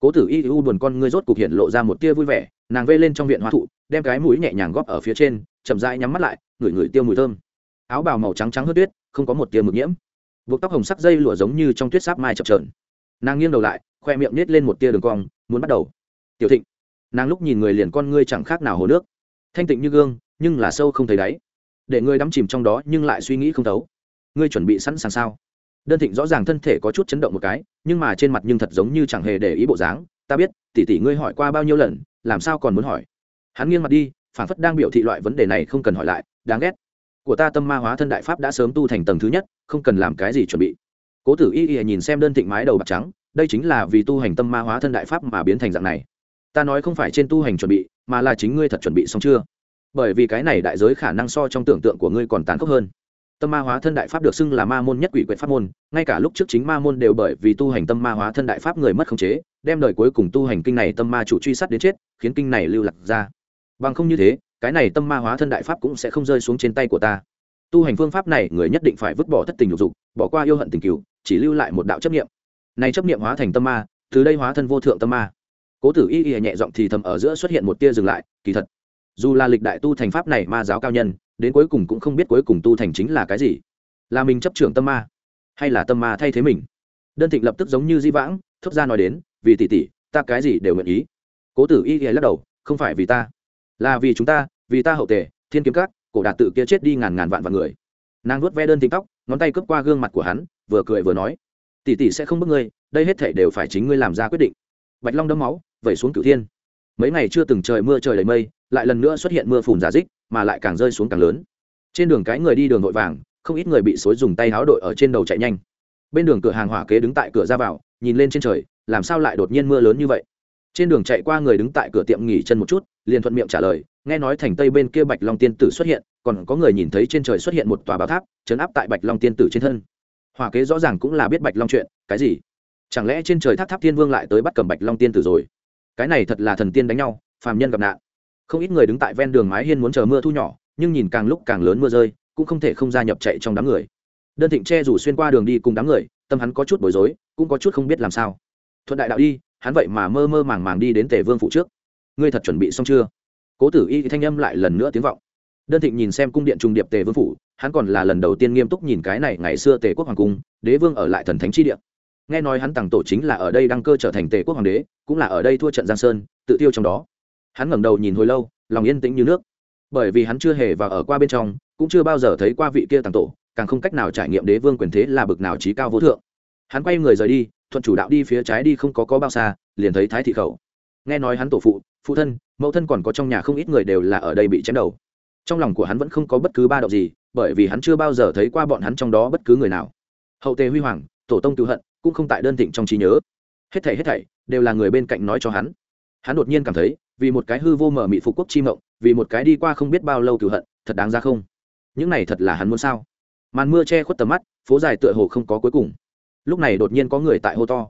Cố tử y u buồn con ngươi rốt cục hiện lộ ra một tia vui vẻ, nàng vê lên trong viện hoa thụ, đem cái mũi nhẹ nhàng góp ở phía trên, chậm rãi nhắm mắt lại, ngửi ngửi tiêu mùi thơm. Áo bào màu trắng trắng hớt tuyết, không có một tia mực nhiễm. Buộc tóc hồng sắc dây lụa giống như trong tuyết sáp mai chập trờn nàng nghiêng đầu lại, khoe miệng nhét lên một tia đường cong, muốn bắt đầu. Tiểu thịnh, nàng lúc nhìn người liền con ngươi chẳng khác nào hồ nước. Thanh tịnh như gương, nhưng là sâu không thấy đáy. Để ngươi đắm chìm trong đó nhưng lại suy nghĩ không thấu. Ngươi chuẩn bị sẵn sàng sao? Đơn thịnh rõ ràng thân thể có chút chấn động một cái, nhưng mà trên mặt nhưng thật giống như chẳng hề để ý bộ dáng. Ta biết, tỷ tỷ ngươi hỏi qua bao nhiêu lần, làm sao còn muốn hỏi? Hắn nghiêng mặt đi phản phất đang biểu thị loại vấn đề này không cần hỏi lại, đáng ghét. Của ta tâm ma hóa thân đại pháp đã sớm tu thành tầng thứ nhất, không cần làm cái gì chuẩn bị cố tử y y nhìn xem đơn thịnh mái đầu bạc trắng, đây chính là vì tu hành tâm ma hóa thân đại pháp mà biến thành dạng này. Ta nói không phải trên tu hành chuẩn bị, mà là chính ngươi thật chuẩn bị xong chưa? Bởi vì cái này đại giới khả năng so trong tưởng tượng của ngươi còn tán khốc hơn. Tâm ma hóa thân đại pháp được xưng là ma môn nhất quỷ quyệt pháp môn, ngay cả lúc trước chính ma môn đều bởi vì tu hành tâm ma hóa thân đại pháp người mất khống chế, đem đời cuối cùng tu hành kinh này tâm ma chủ truy sát đến chết, khiến kinh này lưu lạc ra. Bằng không như thế, cái này tâm ma hóa thân đại pháp cũng sẽ không rơi xuống trên tay của ta tu hành phương pháp này người nhất định phải vứt bỏ thất tình lục dục, bỏ qua yêu hận tình cựu chỉ lưu lại một đạo chấp niệm. Này chấp niệm hóa thành tâm ma, từ đây hóa thân vô thượng tâm ma. Cố tử y y nhẹ giọng thì thầm ở giữa xuất hiện một tia dừng lại, kỳ thật, dù là lịch đại tu thành pháp này ma giáo cao nhân, đến cuối cùng cũng không biết cuối cùng tu thành chính là cái gì. Là mình chấp trưởng tâm ma, hay là tâm ma thay thế mình? Đơn thịnh lập tức giống như di vãng thấp ra nói đến, vì tỷ tỷ, ta cái gì đều nguyện ý. Cố tử y y lắc đầu, không phải vì ta, là vì chúng ta, vì ta hậu tề, thiên kiếm cát cổ đạt tự kia chết đi ngàn ngàn vạn vạn người. Nàng vuốt ve đơn thịnh tóc, ngón tay cướp qua gương mặt của hắn, vừa cười vừa nói, tỷ tỷ sẽ không bức ngươi, đây hết thể đều phải chính ngươi làm ra quyết định. Bạch long đấm máu, vẩy xuống cửu thiên. Mấy ngày chưa từng trời mưa trời đầy mây, lại lần nữa xuất hiện mưa phùn giả dích, mà lại càng rơi xuống càng lớn. Trên đường cái người đi đường vội vàng, không ít người bị xối dùng tay háo đội ở trên đầu chạy nhanh. Bên đường cửa hàng hỏa kế đứng tại cửa ra vào, nhìn lên trên trời, làm sao lại đột nhiên mưa lớn như vậy? Trên đường chạy qua người đứng tại cửa tiệm nghỉ chân một chút, liền thuận miệng trả lời, nghe nói thành tây bên kia bạch long tiên tử xuất hiện, còn có người nhìn thấy trên trời xuất hiện một tòa báo tháp, chấn áp tại bạch long tiên tử trên thân. Hòa kế rõ ràng cũng là biết bạch long chuyện, cái gì? Chẳng lẽ trên trời tháp tháp thiên vương lại tới bắt cầm bạch long tiên tử rồi? Cái này thật là thần tiên đánh nhau, phàm nhân gặp nạn. Không ít người đứng tại ven đường mái hiên muốn chờ mưa thu nhỏ, nhưng nhìn càng lúc càng lớn mưa rơi, cũng không thể không gia nhập chạy trong đám người. Đơn thịnh che rủ xuyên qua đường đi cùng đám người, tâm hắn có chút bối rối, cũng có chút không biết làm sao thuận đại đạo đi, hắn vậy mà mơ mơ màng màng đi đến tề vương phụ trước. Ngươi thật chuẩn bị xong chưa? Cố tử y thanh âm lại lần nữa tiếng vọng. Đơn thịnh nhìn xem cung điện trung điệp tề vương phủ, hắn còn là lần đầu tiên nghiêm túc nhìn cái này ngày xưa tề quốc hoàng cung, đế vương ở lại thần thánh chi điện nghe nói hắn tặng tổ chính là ở đây đăng cơ trở thành tề quốc hoàng đế, cũng là ở đây thua trận giang sơn, tự tiêu trong đó. Hắn ngẩng đầu nhìn hồi lâu, lòng yên tĩnh như nước. Bởi vì hắn chưa hề vào ở qua bên trong, cũng chưa bao giờ thấy qua vị kia tàng tổ, càng không cách nào trải nghiệm đế vương quyền thế là bực nào trí cao vô thượng hắn quay người rời đi, thuận chủ đạo đi phía trái đi không có có bao xa, liền thấy thái thị khẩu. Nghe nói hắn tổ phụ phụ thân, mẫu thân còn có trong nhà không ít người đều là ở đây bị chém đầu. Trong lòng của hắn vẫn không có bất cứ ba động gì, bởi vì hắn chưa bao giờ thấy qua bọn hắn trong đó bất cứ người nào. Hậu tề huy hoàng, tổ tông tự hận, cũng không tại đơn thịnh trong trí nhớ. Hết thảy hết thảy, đều là người bên cạnh nói cho hắn. Hắn đột nhiên cảm thấy, vì một cái hư vô mở mị phục quốc chi mộng, vì một cái đi qua không biết bao lâu cựu hận, thật đáng ra không? Những này thật là hắn muốn sao? Màn mưa che khuất tầm mắt, phố dài tựa hồ không có cuối cùng lúc này đột nhiên có người tại hô to.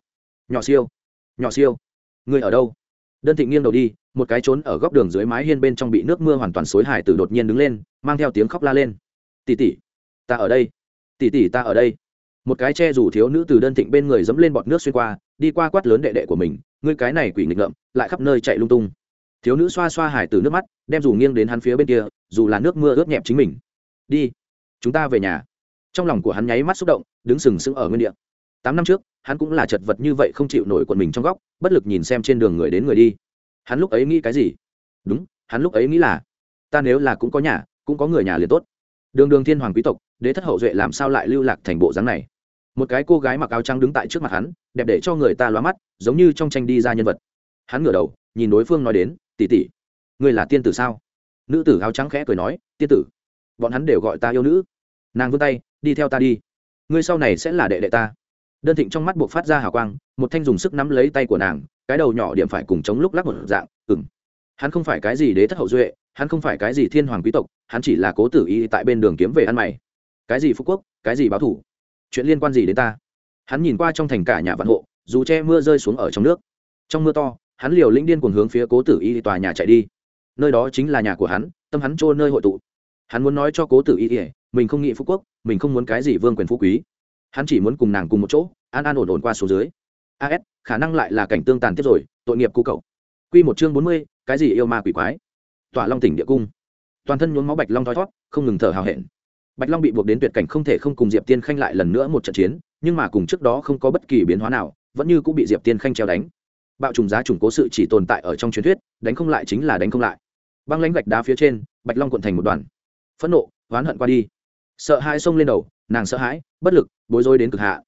Nhỏ siêu nhỏ siêu, người ở đâu? Đơn thị nghiêng đầu đi, một cái trốn ở góc đường dưới mái hiên bên trong bị nước mưa hoàn toàn xối hải tử đột nhiên đứng lên, mang theo tiếng khóc la lên. Tỉ tỉ ta ở đây tỉ tỉ ta ở đây. Một cái che rủ thiếu nữ từ đơn thịnh bên người dẫm lên bọt nước xuyên qua, đi qua quát lớn đệ đệ của mình, ngươi cái này quỷ nghịch ngợm, lại khắp nơi chạy lung tung. Thiếu nữ xoa xoa hải từ nước mắt, đem dù nghiêng đến hắn phía bên kia, dù là nước mưa ướt nhẹp chính mình. Đi, chúng ta về nhà. Trong lòng của hắn nháy mắt xúc động, đứng sừng sững ở nguyên địa tám năm trước, hắn cũng là chật vật như vậy không chịu nổi quần mình trong góc, bất lực nhìn xem trên đường người đến người đi. Hắn lúc ấy nghĩ cái gì? Đúng, hắn lúc ấy nghĩ là, ta nếu là cũng có nhà, cũng có người nhà liền tốt. Đường đường thiên hoàng quý tộc, đế thất hậu duệ làm sao lại lưu lạc thành bộ dáng này? Một cái cô gái mặc áo trắng đứng tại trước mặt hắn, đẹp để cho người ta loa mắt, giống như trong tranh đi ra nhân vật. Hắn ngửa đầu, nhìn đối phương nói đến tỉ tỉ ngươi là tiên tử sao? Nữ tử áo trắng khẽ cười nói, tiên tử, bọn hắn đều gọi ta yêu nữ. Nàng vươn tay, đi theo ta đi. Ngươi sau này sẽ là đệ đệ ta đơn thịnh trong mắt buộc phát ra hào quang, một thanh dùng sức nắm lấy tay của nàng, cái đầu nhỏ điểm phải cùng chống lúc lắc một dạng ừng hắn không phải cái gì đế thất hậu duệ, hắn không phải cái gì thiên hoàng quý tộc, hắn chỉ là cố tử y tại bên đường kiếm về ăn mày. Cái gì phú quốc, cái gì báo thủ? Chuyện liên quan gì đến ta? Hắn nhìn qua trong thành cả nhà vạn hộ, dù che mưa rơi xuống ở trong nước. Trong mưa to, hắn liều lĩnh điên cuồng hướng phía cố tử y tòa nhà chạy đi. Nơi đó chính là nhà của hắn, tâm hắn trôi nơi hội tụ. Hắn muốn nói cho cố tử y mình không nghĩ phú quốc, mình không muốn cái gì vương quyền phú quý hắn chỉ muốn cùng nàng cùng một chỗ, an an ổn ổn qua số dưới. As khả năng lại là cảnh tương tàn tiếp rồi, tội nghiệp cu cậu. Q một chương bốn mươi, cái gì yêu ma quỷ quái? Tỏa long tỉnh địa cung. Toàn thân nhuốm máu bạch long thoi thót không ngừng thở hào hẹn. Bạch long bị buộc đến tuyệt cảnh không thể không cùng diệp tiên khanh lại lần nữa một trận chiến, nhưng mà cùng trước đó không có bất kỳ biến hóa nào, vẫn như cũng bị diệp tiên khanh treo đánh. Bạo trùng giá trùng cố sự chỉ tồn tại ở trong truyền thuyết, đánh không lại chính là đánh không lại. Băng lãnh gạch đá phía trên, bạch long cuộn thành một đoàn. Phẫn nộ, oán hận qua đi sợ hãi xông lên đầu, nàng sợ hãi, bất lực, bối rối đến cực hạ.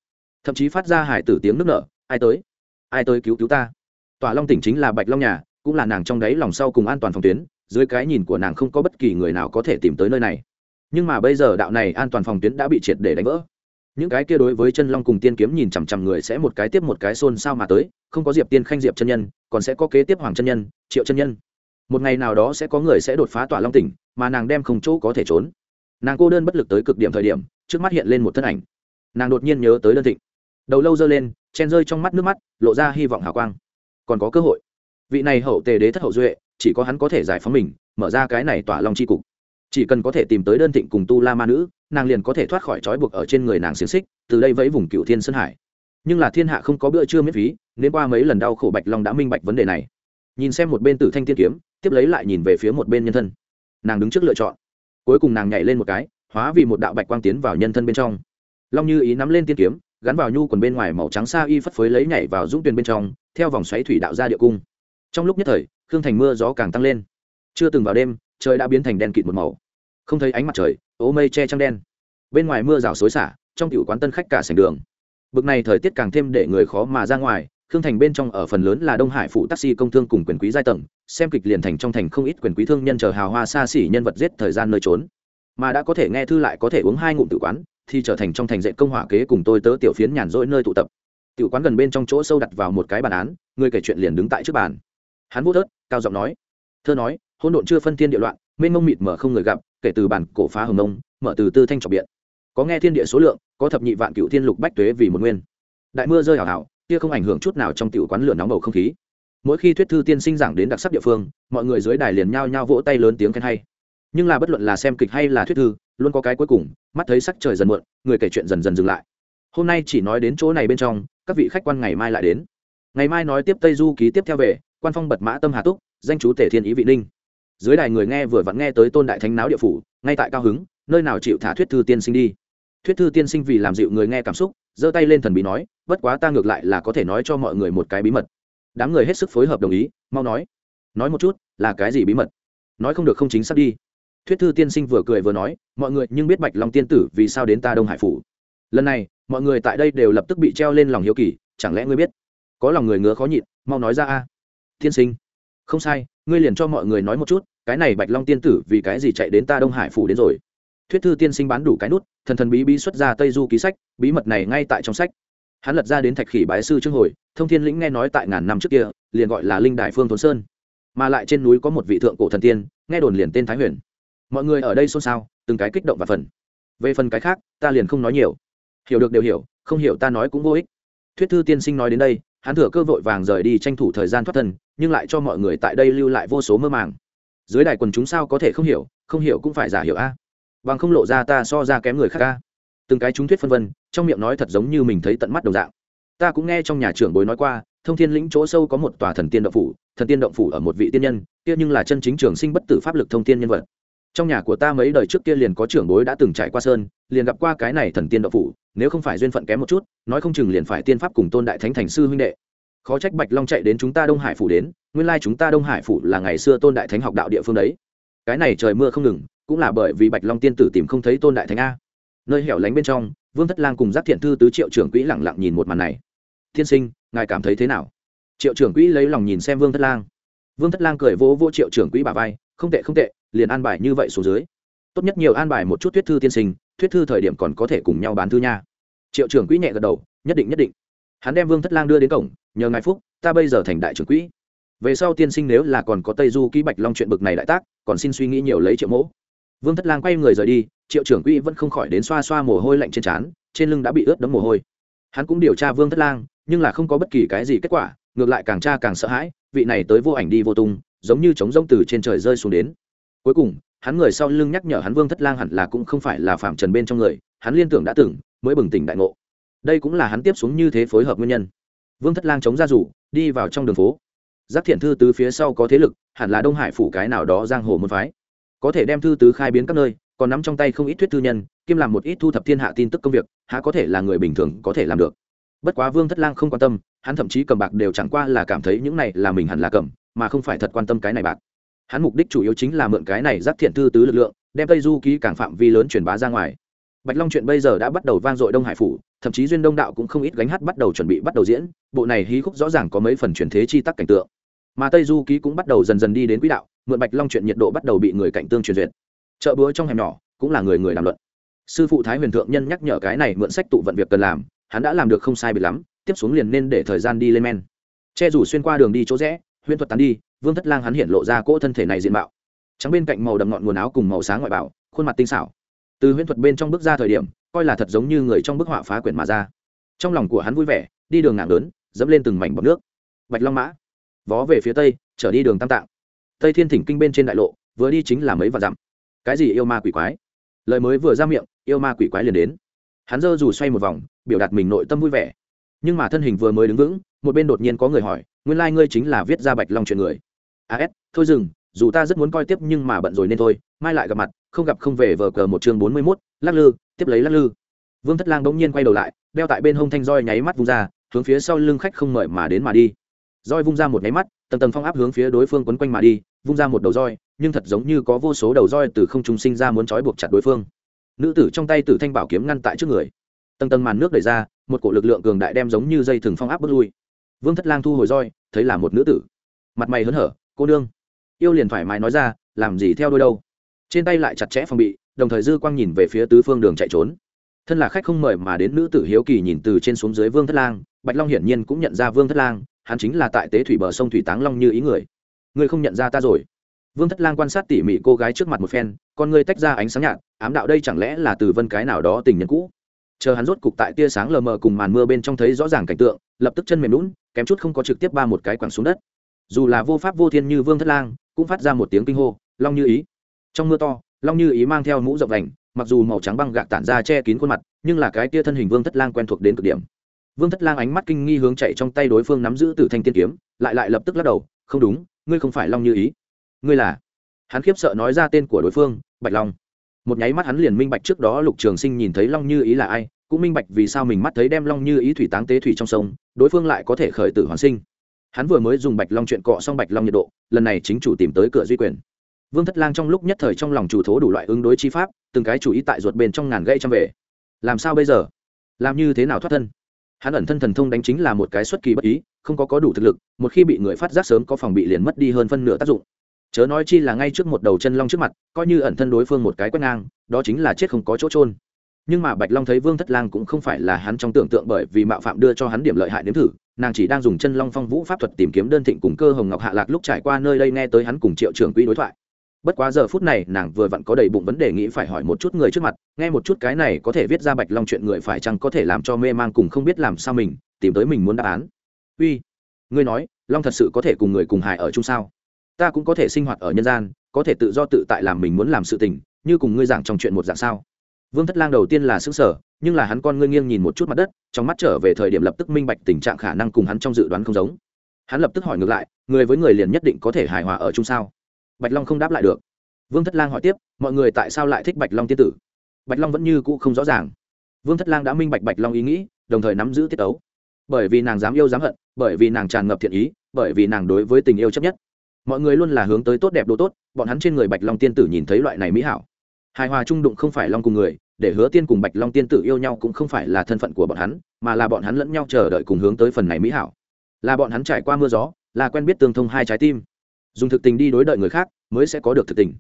Thậm chí phát ra hải tử tiếng nước nở, ai tới? Ai tới cứu cứu ta? Tòa long tỉnh chính là bạch long nhà, cũng là nàng trong đáy lòng sau cùng an toàn phòng tuyến, dưới cái nhìn của nàng không có bất kỳ người nào có thể tìm tới nơi này. Nhưng mà bây giờ đạo này an toàn phòng tuyến đã bị triệt để đánh vỡ. Những cái kia đối với chân long cùng tiên kiếm nhìn chằm chằm người sẽ một cái tiếp một cái xôn sao mà tới, không có diệp tiên khanh, diệp chân nhân, còn sẽ có kế tiếp hoàng chân nhân, triệu chân nhân. Một ngày nào đó sẽ có người sẽ đột phá tỏa long tỉnh, mà nàng đem không chỗ có thể trốn nàng cô đơn bất lực tới cực điểm thời điểm, trước mắt hiện lên một thân ảnh. Nàng đột nhiên nhớ tới đơn thịnh. Đầu lâu dơ lên, chen rơi trong mắt nước mắt, lộ ra hy vọng hào quang. Còn có cơ hội. Vị này hậu tề đế thất hậu duệ, chỉ có hắn có thể giải phóng mình, mở ra cái này tỏa long c h i cục. Chỉ cần có thể tìm tới đơn thịnh cùng tu la ma nữ, nàng liền có thể thoát khỏi trói buộc ở trên người nàng xiềng xích, từ đây vẫy vùng cựu thiên sơn hải. Nhưng là thiên hạ không có bữa trưa miễn phí, nên qua mấy lần đau khổ bạch long đã minh bạch vấn đề này. Nhìn xem một bên tử thanh tiên kiếm, tiếp lấy lại nhìn về phía một bên nhân thân. Nàng đứng trước lựa chọn cuối cùng nàng nhảy lên một cái, hóa vì một đạo bạch quang tiến vào nhân thân bên trong. Long như ý nắm lên tiên kiếm, gắn vào nhu quần bên ngoài màu trắng xa y phất phới lấy nhảy vào dũng tuyền bên trong, theo vòng xoáy thủy đạo ra địa cung. Trong lúc nhất thời, khương thành mưa gió càng tăng lên. Chưa từng vào đêm, trời đã biến thành đen kịt một màu. Không thấy ánh mặt trời, ố mây che trăng đen. Bên ngoài mưa rào xối xả, trong cựu quán tân khách cả sành đường. Bực này thời tiết càng thêm để người khó mà ra ngoài khương thành bên trong ở phần lớn là đông hải phụ taxi công thương cùng quyền quý giai tầng, xem kịch liền thành trong thành không ít quyền quý thương nhân chờ hào hoa xa xỉ nhân vật giết thời gian nơi trốn. Mà đã có thể nghe thư lại có thể uống hai ngụm tự quán, thì trở thành trong thành dạy công hỏa kế cùng tôi tớ tiểu phiến nhàn rỗi nơi tụ tập. Tiểu quán gần bên trong chỗ sâu đặt vào một cái bàn án, người kể chuyện liền đứng tại trước bàn. Hắn vô thớt cao giọng nói. Thơ nói hôn độn chưa phân thiên địa loạn, mênh mông mịt mở không người gặp, kể từ bản cổ phá hồng nông, mở từ tư thanh trọng biện. Có nghe thiên địa số lượng, có thập nhị vạn cựu thiên lục bách tuế vì một nguyên. Đại mưa rơi hào hào kia không ảnh hưởng chút nào trong tiểu quán lửa nóng bầu không khí. Mỗi khi thuyết thư tiên sinh giảng đến đặc sắc địa phương, mọi người dưới đài liền nhao nhao vỗ tay lớn tiếng khen hay. Nhưng là bất luận là xem kịch hay là thuyết thư, luôn có cái cuối cùng, mắt thấy sắc trời dần muộn, người kể chuyện dần dần dừng lại. Hôm nay chỉ nói đến chỗ này bên trong, các vị khách quan ngày mai lại đến. Ngày mai nói tiếp tây du ký tiếp theo về, quan phong bật mã tâm hà túc, danh chú tể thiên ý vị ninh. Dưới đài người nghe vừa vặn nghe tới tôn đại thánh náo địa phủ, ngay tại cao hứng, nơi nào chịu thả thuyết thư tiên sinh đi? Thuyết thư tiên sinh vì làm dịu người nghe cảm xúc, giơ tay lên thần bí nói, bất quá ta ngược lại là có thể nói cho mọi người một cái bí mật. Đám người hết sức phối hợp đồng ý, mau nói. Nói một chút, là cái gì bí mật? Nói không được không chính xác đi. Thuyết thư tiên sinh vừa cười vừa nói, mọi người nhưng biết bạch long tiên tử vì sao đến ta đông hải phủ? Lần này, mọi người tại đây đều lập tức bị treo lên lòng hiếu kỳ, chẳng lẽ ngươi biết? Có lòng người ngứa khó nhịn, mau nói ra a. Tiên sinh. Không sai, ngươi liền cho mọi người nói một chút, cái này bạch long tiên tử vì cái gì chạy đến ta đông hải phủ đến rồi? Thuyết thư tiên sinh bán đủ cái nút, thần thần bí bí xuất ra tây du ký sách, bí mật này ngay tại trong sách. Hắn lật ra đến thạch khỉ bái sư trương hồi, thông thiên lĩnh nghe nói tại ngàn năm trước kia, liền gọi là linh đại phương thốn sơn. Mà lại trên núi có một vị thượng cổ thần tiên, nghe đồn liền tên thái huyền. Mọi người ở đây xôn xao, từng cái kích động và phần về phần cái khác, ta liền không nói nhiều. Hiểu được đều hiểu, không hiểu ta nói cũng vô ích. Thuyết thư tiên sinh nói đến đây, hắn thừa cơ vội vàng rời đi tranh thủ thời gian thoát thân, nhưng lại cho mọi người tại đây lưu lại vô số mơ màng. Dưới đài quần chúng sao có thể không hiểu không hiểu cũng phải giả hiểu a bằng không lộ ra ta so ra kém người khác ca. Từng cái chúng thuyết phân vân, trong miệng nói thật giống như mình thấy tận mắt đồng dạng. Ta cũng nghe trong nhà trưởng bối nói qua, thông thiên lĩnh chỗ sâu có một tòa thần tiên động phủ, thần tiên động phủ ở một vị tiên nhân, kia nhưng là chân chính trường sinh bất tử pháp lực thông tiên nhân vật. Trong nhà của ta mấy đời trước kia liền có trưởng bối đã từng trải qua sơn, liền gặp qua cái này thần tiên động phủ, nếu không phải duyên phận kém một chút, nói không chừng liền phải tiên pháp cùng tôn đại thánh thành sư huynh đệ. Khó trách bạch long chạy đến chúng ta đông hải phủ đến, nguyên lai chúng ta đông hải phủ là ngày xưa tôn đại thánh học đạo địa phương đấy. Cái này trời mưa không ngừng cũng là bởi vì bạch long tiên tử tìm không thấy tôn đại thánh a. Nơi hẻo lánh bên trong, vương thất lang cùng giác thiện thư tứ triệu trưởng quỹ lẳng lặng nhìn một màn này. Thiên sinh, ngài cảm thấy thế nào? Triệu trưởng quỹ lấy lòng nhìn xem vương thất lang. Vương thất lang cười vỗ vỗ triệu trưởng quỹ bà vai, không tệ không tệ, liền an bài như vậy xuống dưới. Tốt nhất nhiều an bài một chút thuyết thư tiên sinh, thuyết thư thời điểm còn có thể cùng nhau bán thư nha. Triệu trưởng quỹ nhẹ gật đầu, nhất định nhất định. Hắn đem vương thất lang đưa đến cổng, nhờ ngài phúc, ta bây giờ thành đại trưởng quỹ. Về sau tiên sinh nếu là còn có tây du ký bạch long chuyện bực này đại tác, còn xin suy nghĩ nhiều lấy triệu mẫu vương thất lang quay người rời đi, triệu trưởng quỹ vẫn không khỏi đến xoa xoa mồ hôi lạnh trên trán, trên lưng đã bị ướt đẫm mồ hôi. Hắn cũng điều tra vương thất lang, nhưng là không có bất kỳ cái gì kết quả, ngược lại càng tra càng sợ hãi, vị này tới vô ảnh đi vô tung, giống như trống rông từ trên trời rơi xuống đến. Cuối cùng, hắn người sau lưng nhắc nhở hắn vương thất lang hẳn là cũng không phải là phạm trần bên trong người, hắn liên tưởng đã từng, mới bừng tỉnh đại ngộ. Đây cũng là hắn tiếp xuống như thế phối hợp nguyên nhân. Vương thất lang chống ra rủ, đi vào trong đường phố. Giác thiện thư tứ phía sau có thế lực, hẳn là đông hải phủ cái nào đó giang hồ môn phái có thể đem thư tứ khai biến các nơi, còn nắm trong tay không ít thuyết thư nhân, kiêm làm một ít thu thập thiên hạ tin tức công việc, há có thể là người bình thường có thể làm được. Bất quá vương thất lang không quan tâm, hắn thậm chí cầm bạc đều chẳng qua là cảm thấy những này là mình hẳn là cầm, mà không phải thật quan tâm cái này bạc. Hắn mục đích chủ yếu chính là mượn cái này giáp thiện thư tứ lực lượng, đem tây du ký càng phạm vi lớn truyền bá ra ngoài. Bạch long chuyện bây giờ đã bắt đầu vang dội đông hải phủ, thậm chí duyên đông đạo cũng không ít gánh hát bắt đầu chuẩn bị bắt đầu diễn, bộ này hí khúc rõ ràng có mấy phần truyền thế chi tắc cảnh tượng. Mà tây du ký cũng bắt đầu dần dần đi đến quỹ đạo mượn bạch long chuyện nhiệt độ bắt đầu bị người cạnh tương truyền duyệt. Chợ búa trong hẻm nhỏ cũng là người người làm luận. Sư phụ thái huyền thượng nhân nhắc nhở cái này mượn sách tụ vận việc cần làm, hắn đã làm được không sai bị lắm, tiếp xuống liền nên để thời gian đi lên men. Che rủ xuyên qua đường đi chỗ rẽ, huyễn thuật tán đi, vương thất lang hắn hiện lộ ra cỗ thân thể này diện mạo. Trắng bên cạnh màu đậm ngọn nguồn áo cùng màu sáng ngoại bảo, khuôn mặt tinh xảo. Từ huyễn thuật bên trong bước ra thời điểm, coi là thật giống như người trong bức họa phá quyển mà ra. Trong lòng của hắn vui vẻ, đi đường ngạn lớn, dẫm lên từng mảnh bọc nước. Bạch long mã, vó về phía tây, trở đi đường tam tạng tây thiên thỉnh kinh bên trên đại lộ, vừa đi chính là mấy vạn dặm. Cái gì yêu ma quỷ quái? Lời mới vừa ra miệng, yêu ma quỷ quái liền đến. Hắn dơ dù xoay một vòng, biểu đạt mình nội tâm vui vẻ. Nhưng mà thân hình vừa mới đứng vững, một bên đột nhiên có người hỏi, nguyên lai、like、ngươi chính là viết ra bạch long chuyện người? As thôi dừng, dù ta rất muốn coi tiếp nhưng mà bận rồi nên thôi, mai lại gặp mặt, không gặp không về vờ cờ một chương bốn mươi mốt, lắc lư, tiếp lấy lắc lư. Vương thất lang bỗng nhiên quay đầu lại, đeo tại bên hông thanh roi nháy mắt vung ra, hướng phía sau lưng khách không mời mà đến mà đi. Roi vung ra một nháy mắt, tầng tầng phong áp hướng phía đối phương quấn quanh mà đi vung ra một đầu roi, nhưng thật giống như có vô số đầu roi từ không trung sinh ra muốn trói buộc chặt đối phương. Nữ tử trong tay tử thanh bảo kiếm ngăn tại trước người. Tầng tầng màn nước đẩy ra, một cổ lực lượng cường đại đem giống như dây thừng phong áp bước lui. Vương thất lang thu hồi roi, thấy là một nữ tử. Mặt mày hớn hở, cô nương. Yêu liền thoải mái nói ra, làm gì theo đôi đâu? Trên tay lại chặt chẽ phòng bị, đồng thời dư quang nhìn về phía tứ phương đường chạy trốn. Thân là khách không mời mà đến nữ tử hiếu kỳ nhìn từ trên xuống dưới vương thất lang, bạch long hiển nhiên cũng nhận ra vương thất lang, hắn chính là tại tế thủy bờ sông thủy táng long như ý người ngươi không nhận ra ta rồi. Vương thất lang quan sát tỉ mỉ cô gái trước mặt một phen, con ngươi tách ra ánh sáng nhạt, ám đạo đây chẳng lẽ là từ vân cái nào đó tình nhân cũ? Chờ hắn rốt cục tại tia sáng lờ mờ cùng màn mưa bên trong thấy rõ ràng cảnh tượng, lập tức chân mềm lún kém chút không có trực tiếp ba một cái quẳng xuống đất. Dù là vô pháp vô thiên như vương thất lang, cũng phát ra một tiếng kinh hô, long như ý. Trong mưa to, long như ý mang theo mũ rộng đành mặc dù màu trắng băng gạc tản ra che kín khuôn mặt, nhưng là cái tia thân hình vương thất lang quen thuộc đến cực điểm. Vương thất lang ánh mắt kinh nghi hướng chạy trong tay đối phương nắm giữ từ thanh tiên kiếm, lại lại lập tức lắc đầu, không đúng ngươi không phải long như ý. Ngươi là? Hắn khiếp sợ nói ra tên của đối phương, bạch long. Một nháy mắt hắn liền minh bạch trước đó lục trường sinh nhìn thấy long như ý là ai, cũng minh bạch vì sao mình mắt thấy đem long như ý thủy táng tế thủy trong sông, đối phương lại có thể khởi tử hoàn sinh. Hắn vừa mới dùng bạch long chuyện cọ xong bạch long nhiệt độ, lần này chính chủ tìm tới cửa duy quyền. Vương thất lang trong lúc nhất thời trong lòng chủ thố đủ loại ứng đối chi pháp, từng cái chủ ý tại ruột bên trong ngàn gây trăm về. Làm sao bây giờ? Làm như thế nào thoát thân? Hắn ẩn thân thần thông đánh chính là một cái xuất kỳ bất ý, không có có đủ thực lực, một khi bị người phát giác sớm có phòng bị liền mất đi hơn phân nửa tác dụng. Chớ nói chi là ngay trước một đầu chân long trước mặt, coi như ẩn thân đối phương một cái quét ngang, đó chính là chết không có chỗ trôn nhưng mà bạch long thấy vương thất lang cũng không phải là hắn trong tưởng tượng bởi vì mạo phạm đưa cho hắn điểm lợi hại nếm thử, nàng chỉ đang dùng chân long phong vũ pháp thuật tìm kiếm đơn thịnh cùng cơ hồng ngọc hạ lạc lúc trải qua nơi đây nghe tới hắn cùng triệu trưởng quỹ đối thoại bất quá giờ phút này nàng vừa vặn có đầy bụng vấn đề nghĩ phải hỏi một chút người trước mặt, nghe một chút cái này có thể viết ra bạch long chuyện người phải chăng có thể làm cho mê mang cùng không biết làm sao mình, tìm tới mình muốn đáp án. Uy, ngươi nói, long thật sự có thể cùng người cùng hài ở chung sao? Ta cũng có thể sinh hoạt ở nhân gian, có thể tự do tự tại làm mình muốn làm sự tình, như cùng ngươi giảng trong chuyện một dạng sao? Vương thất lang đầu tiên là xứng sở nhưng là hắn con ngươi nghiêng nhìn một chút mặt đất, trong mắt trở về thời điểm lập tức minh bạch tình trạng khả năng cùng hắn trong dự đoán không giống. Hắn lập tức hỏi ngược lại, người với người liền nhất định có thể hài hòa ở chung sao? Bạch long không đáp lại được. Vương thất lang hỏi tiếp, mọi người tại sao lại thích bạch long tiên tử? Bạch long vẫn như cũ không rõ ràng. Vương thất lang đã minh bạch bạch long ý nghĩ, đồng thời nắm giữ tiết ấu bởi vì nàng dám yêu dám hận, bởi vì nàng tràn ngập thiện ý, bởi vì nàng đối với tình yêu chấp nhất. Mọi người luôn là hướng tới tốt đẹp đồ tốt, bọn hắn trên người bạch long tiên tử nhìn thấy loại này mỹ hảo. Hài hòa trung đụng không phải long cùng người, để hứa tiên cùng bạch long tiên tử yêu nhau cũng không phải là thân phận của bọn hắn, mà là bọn hắn lẫn nhau chờ đợi cùng hướng tới phần này mỹ hảo. Là bọn hắn trải qua mưa gió, là quen biết tương thông hai trái tim dùng thực tình đi đối đợi người khác mới sẽ có được thực tình.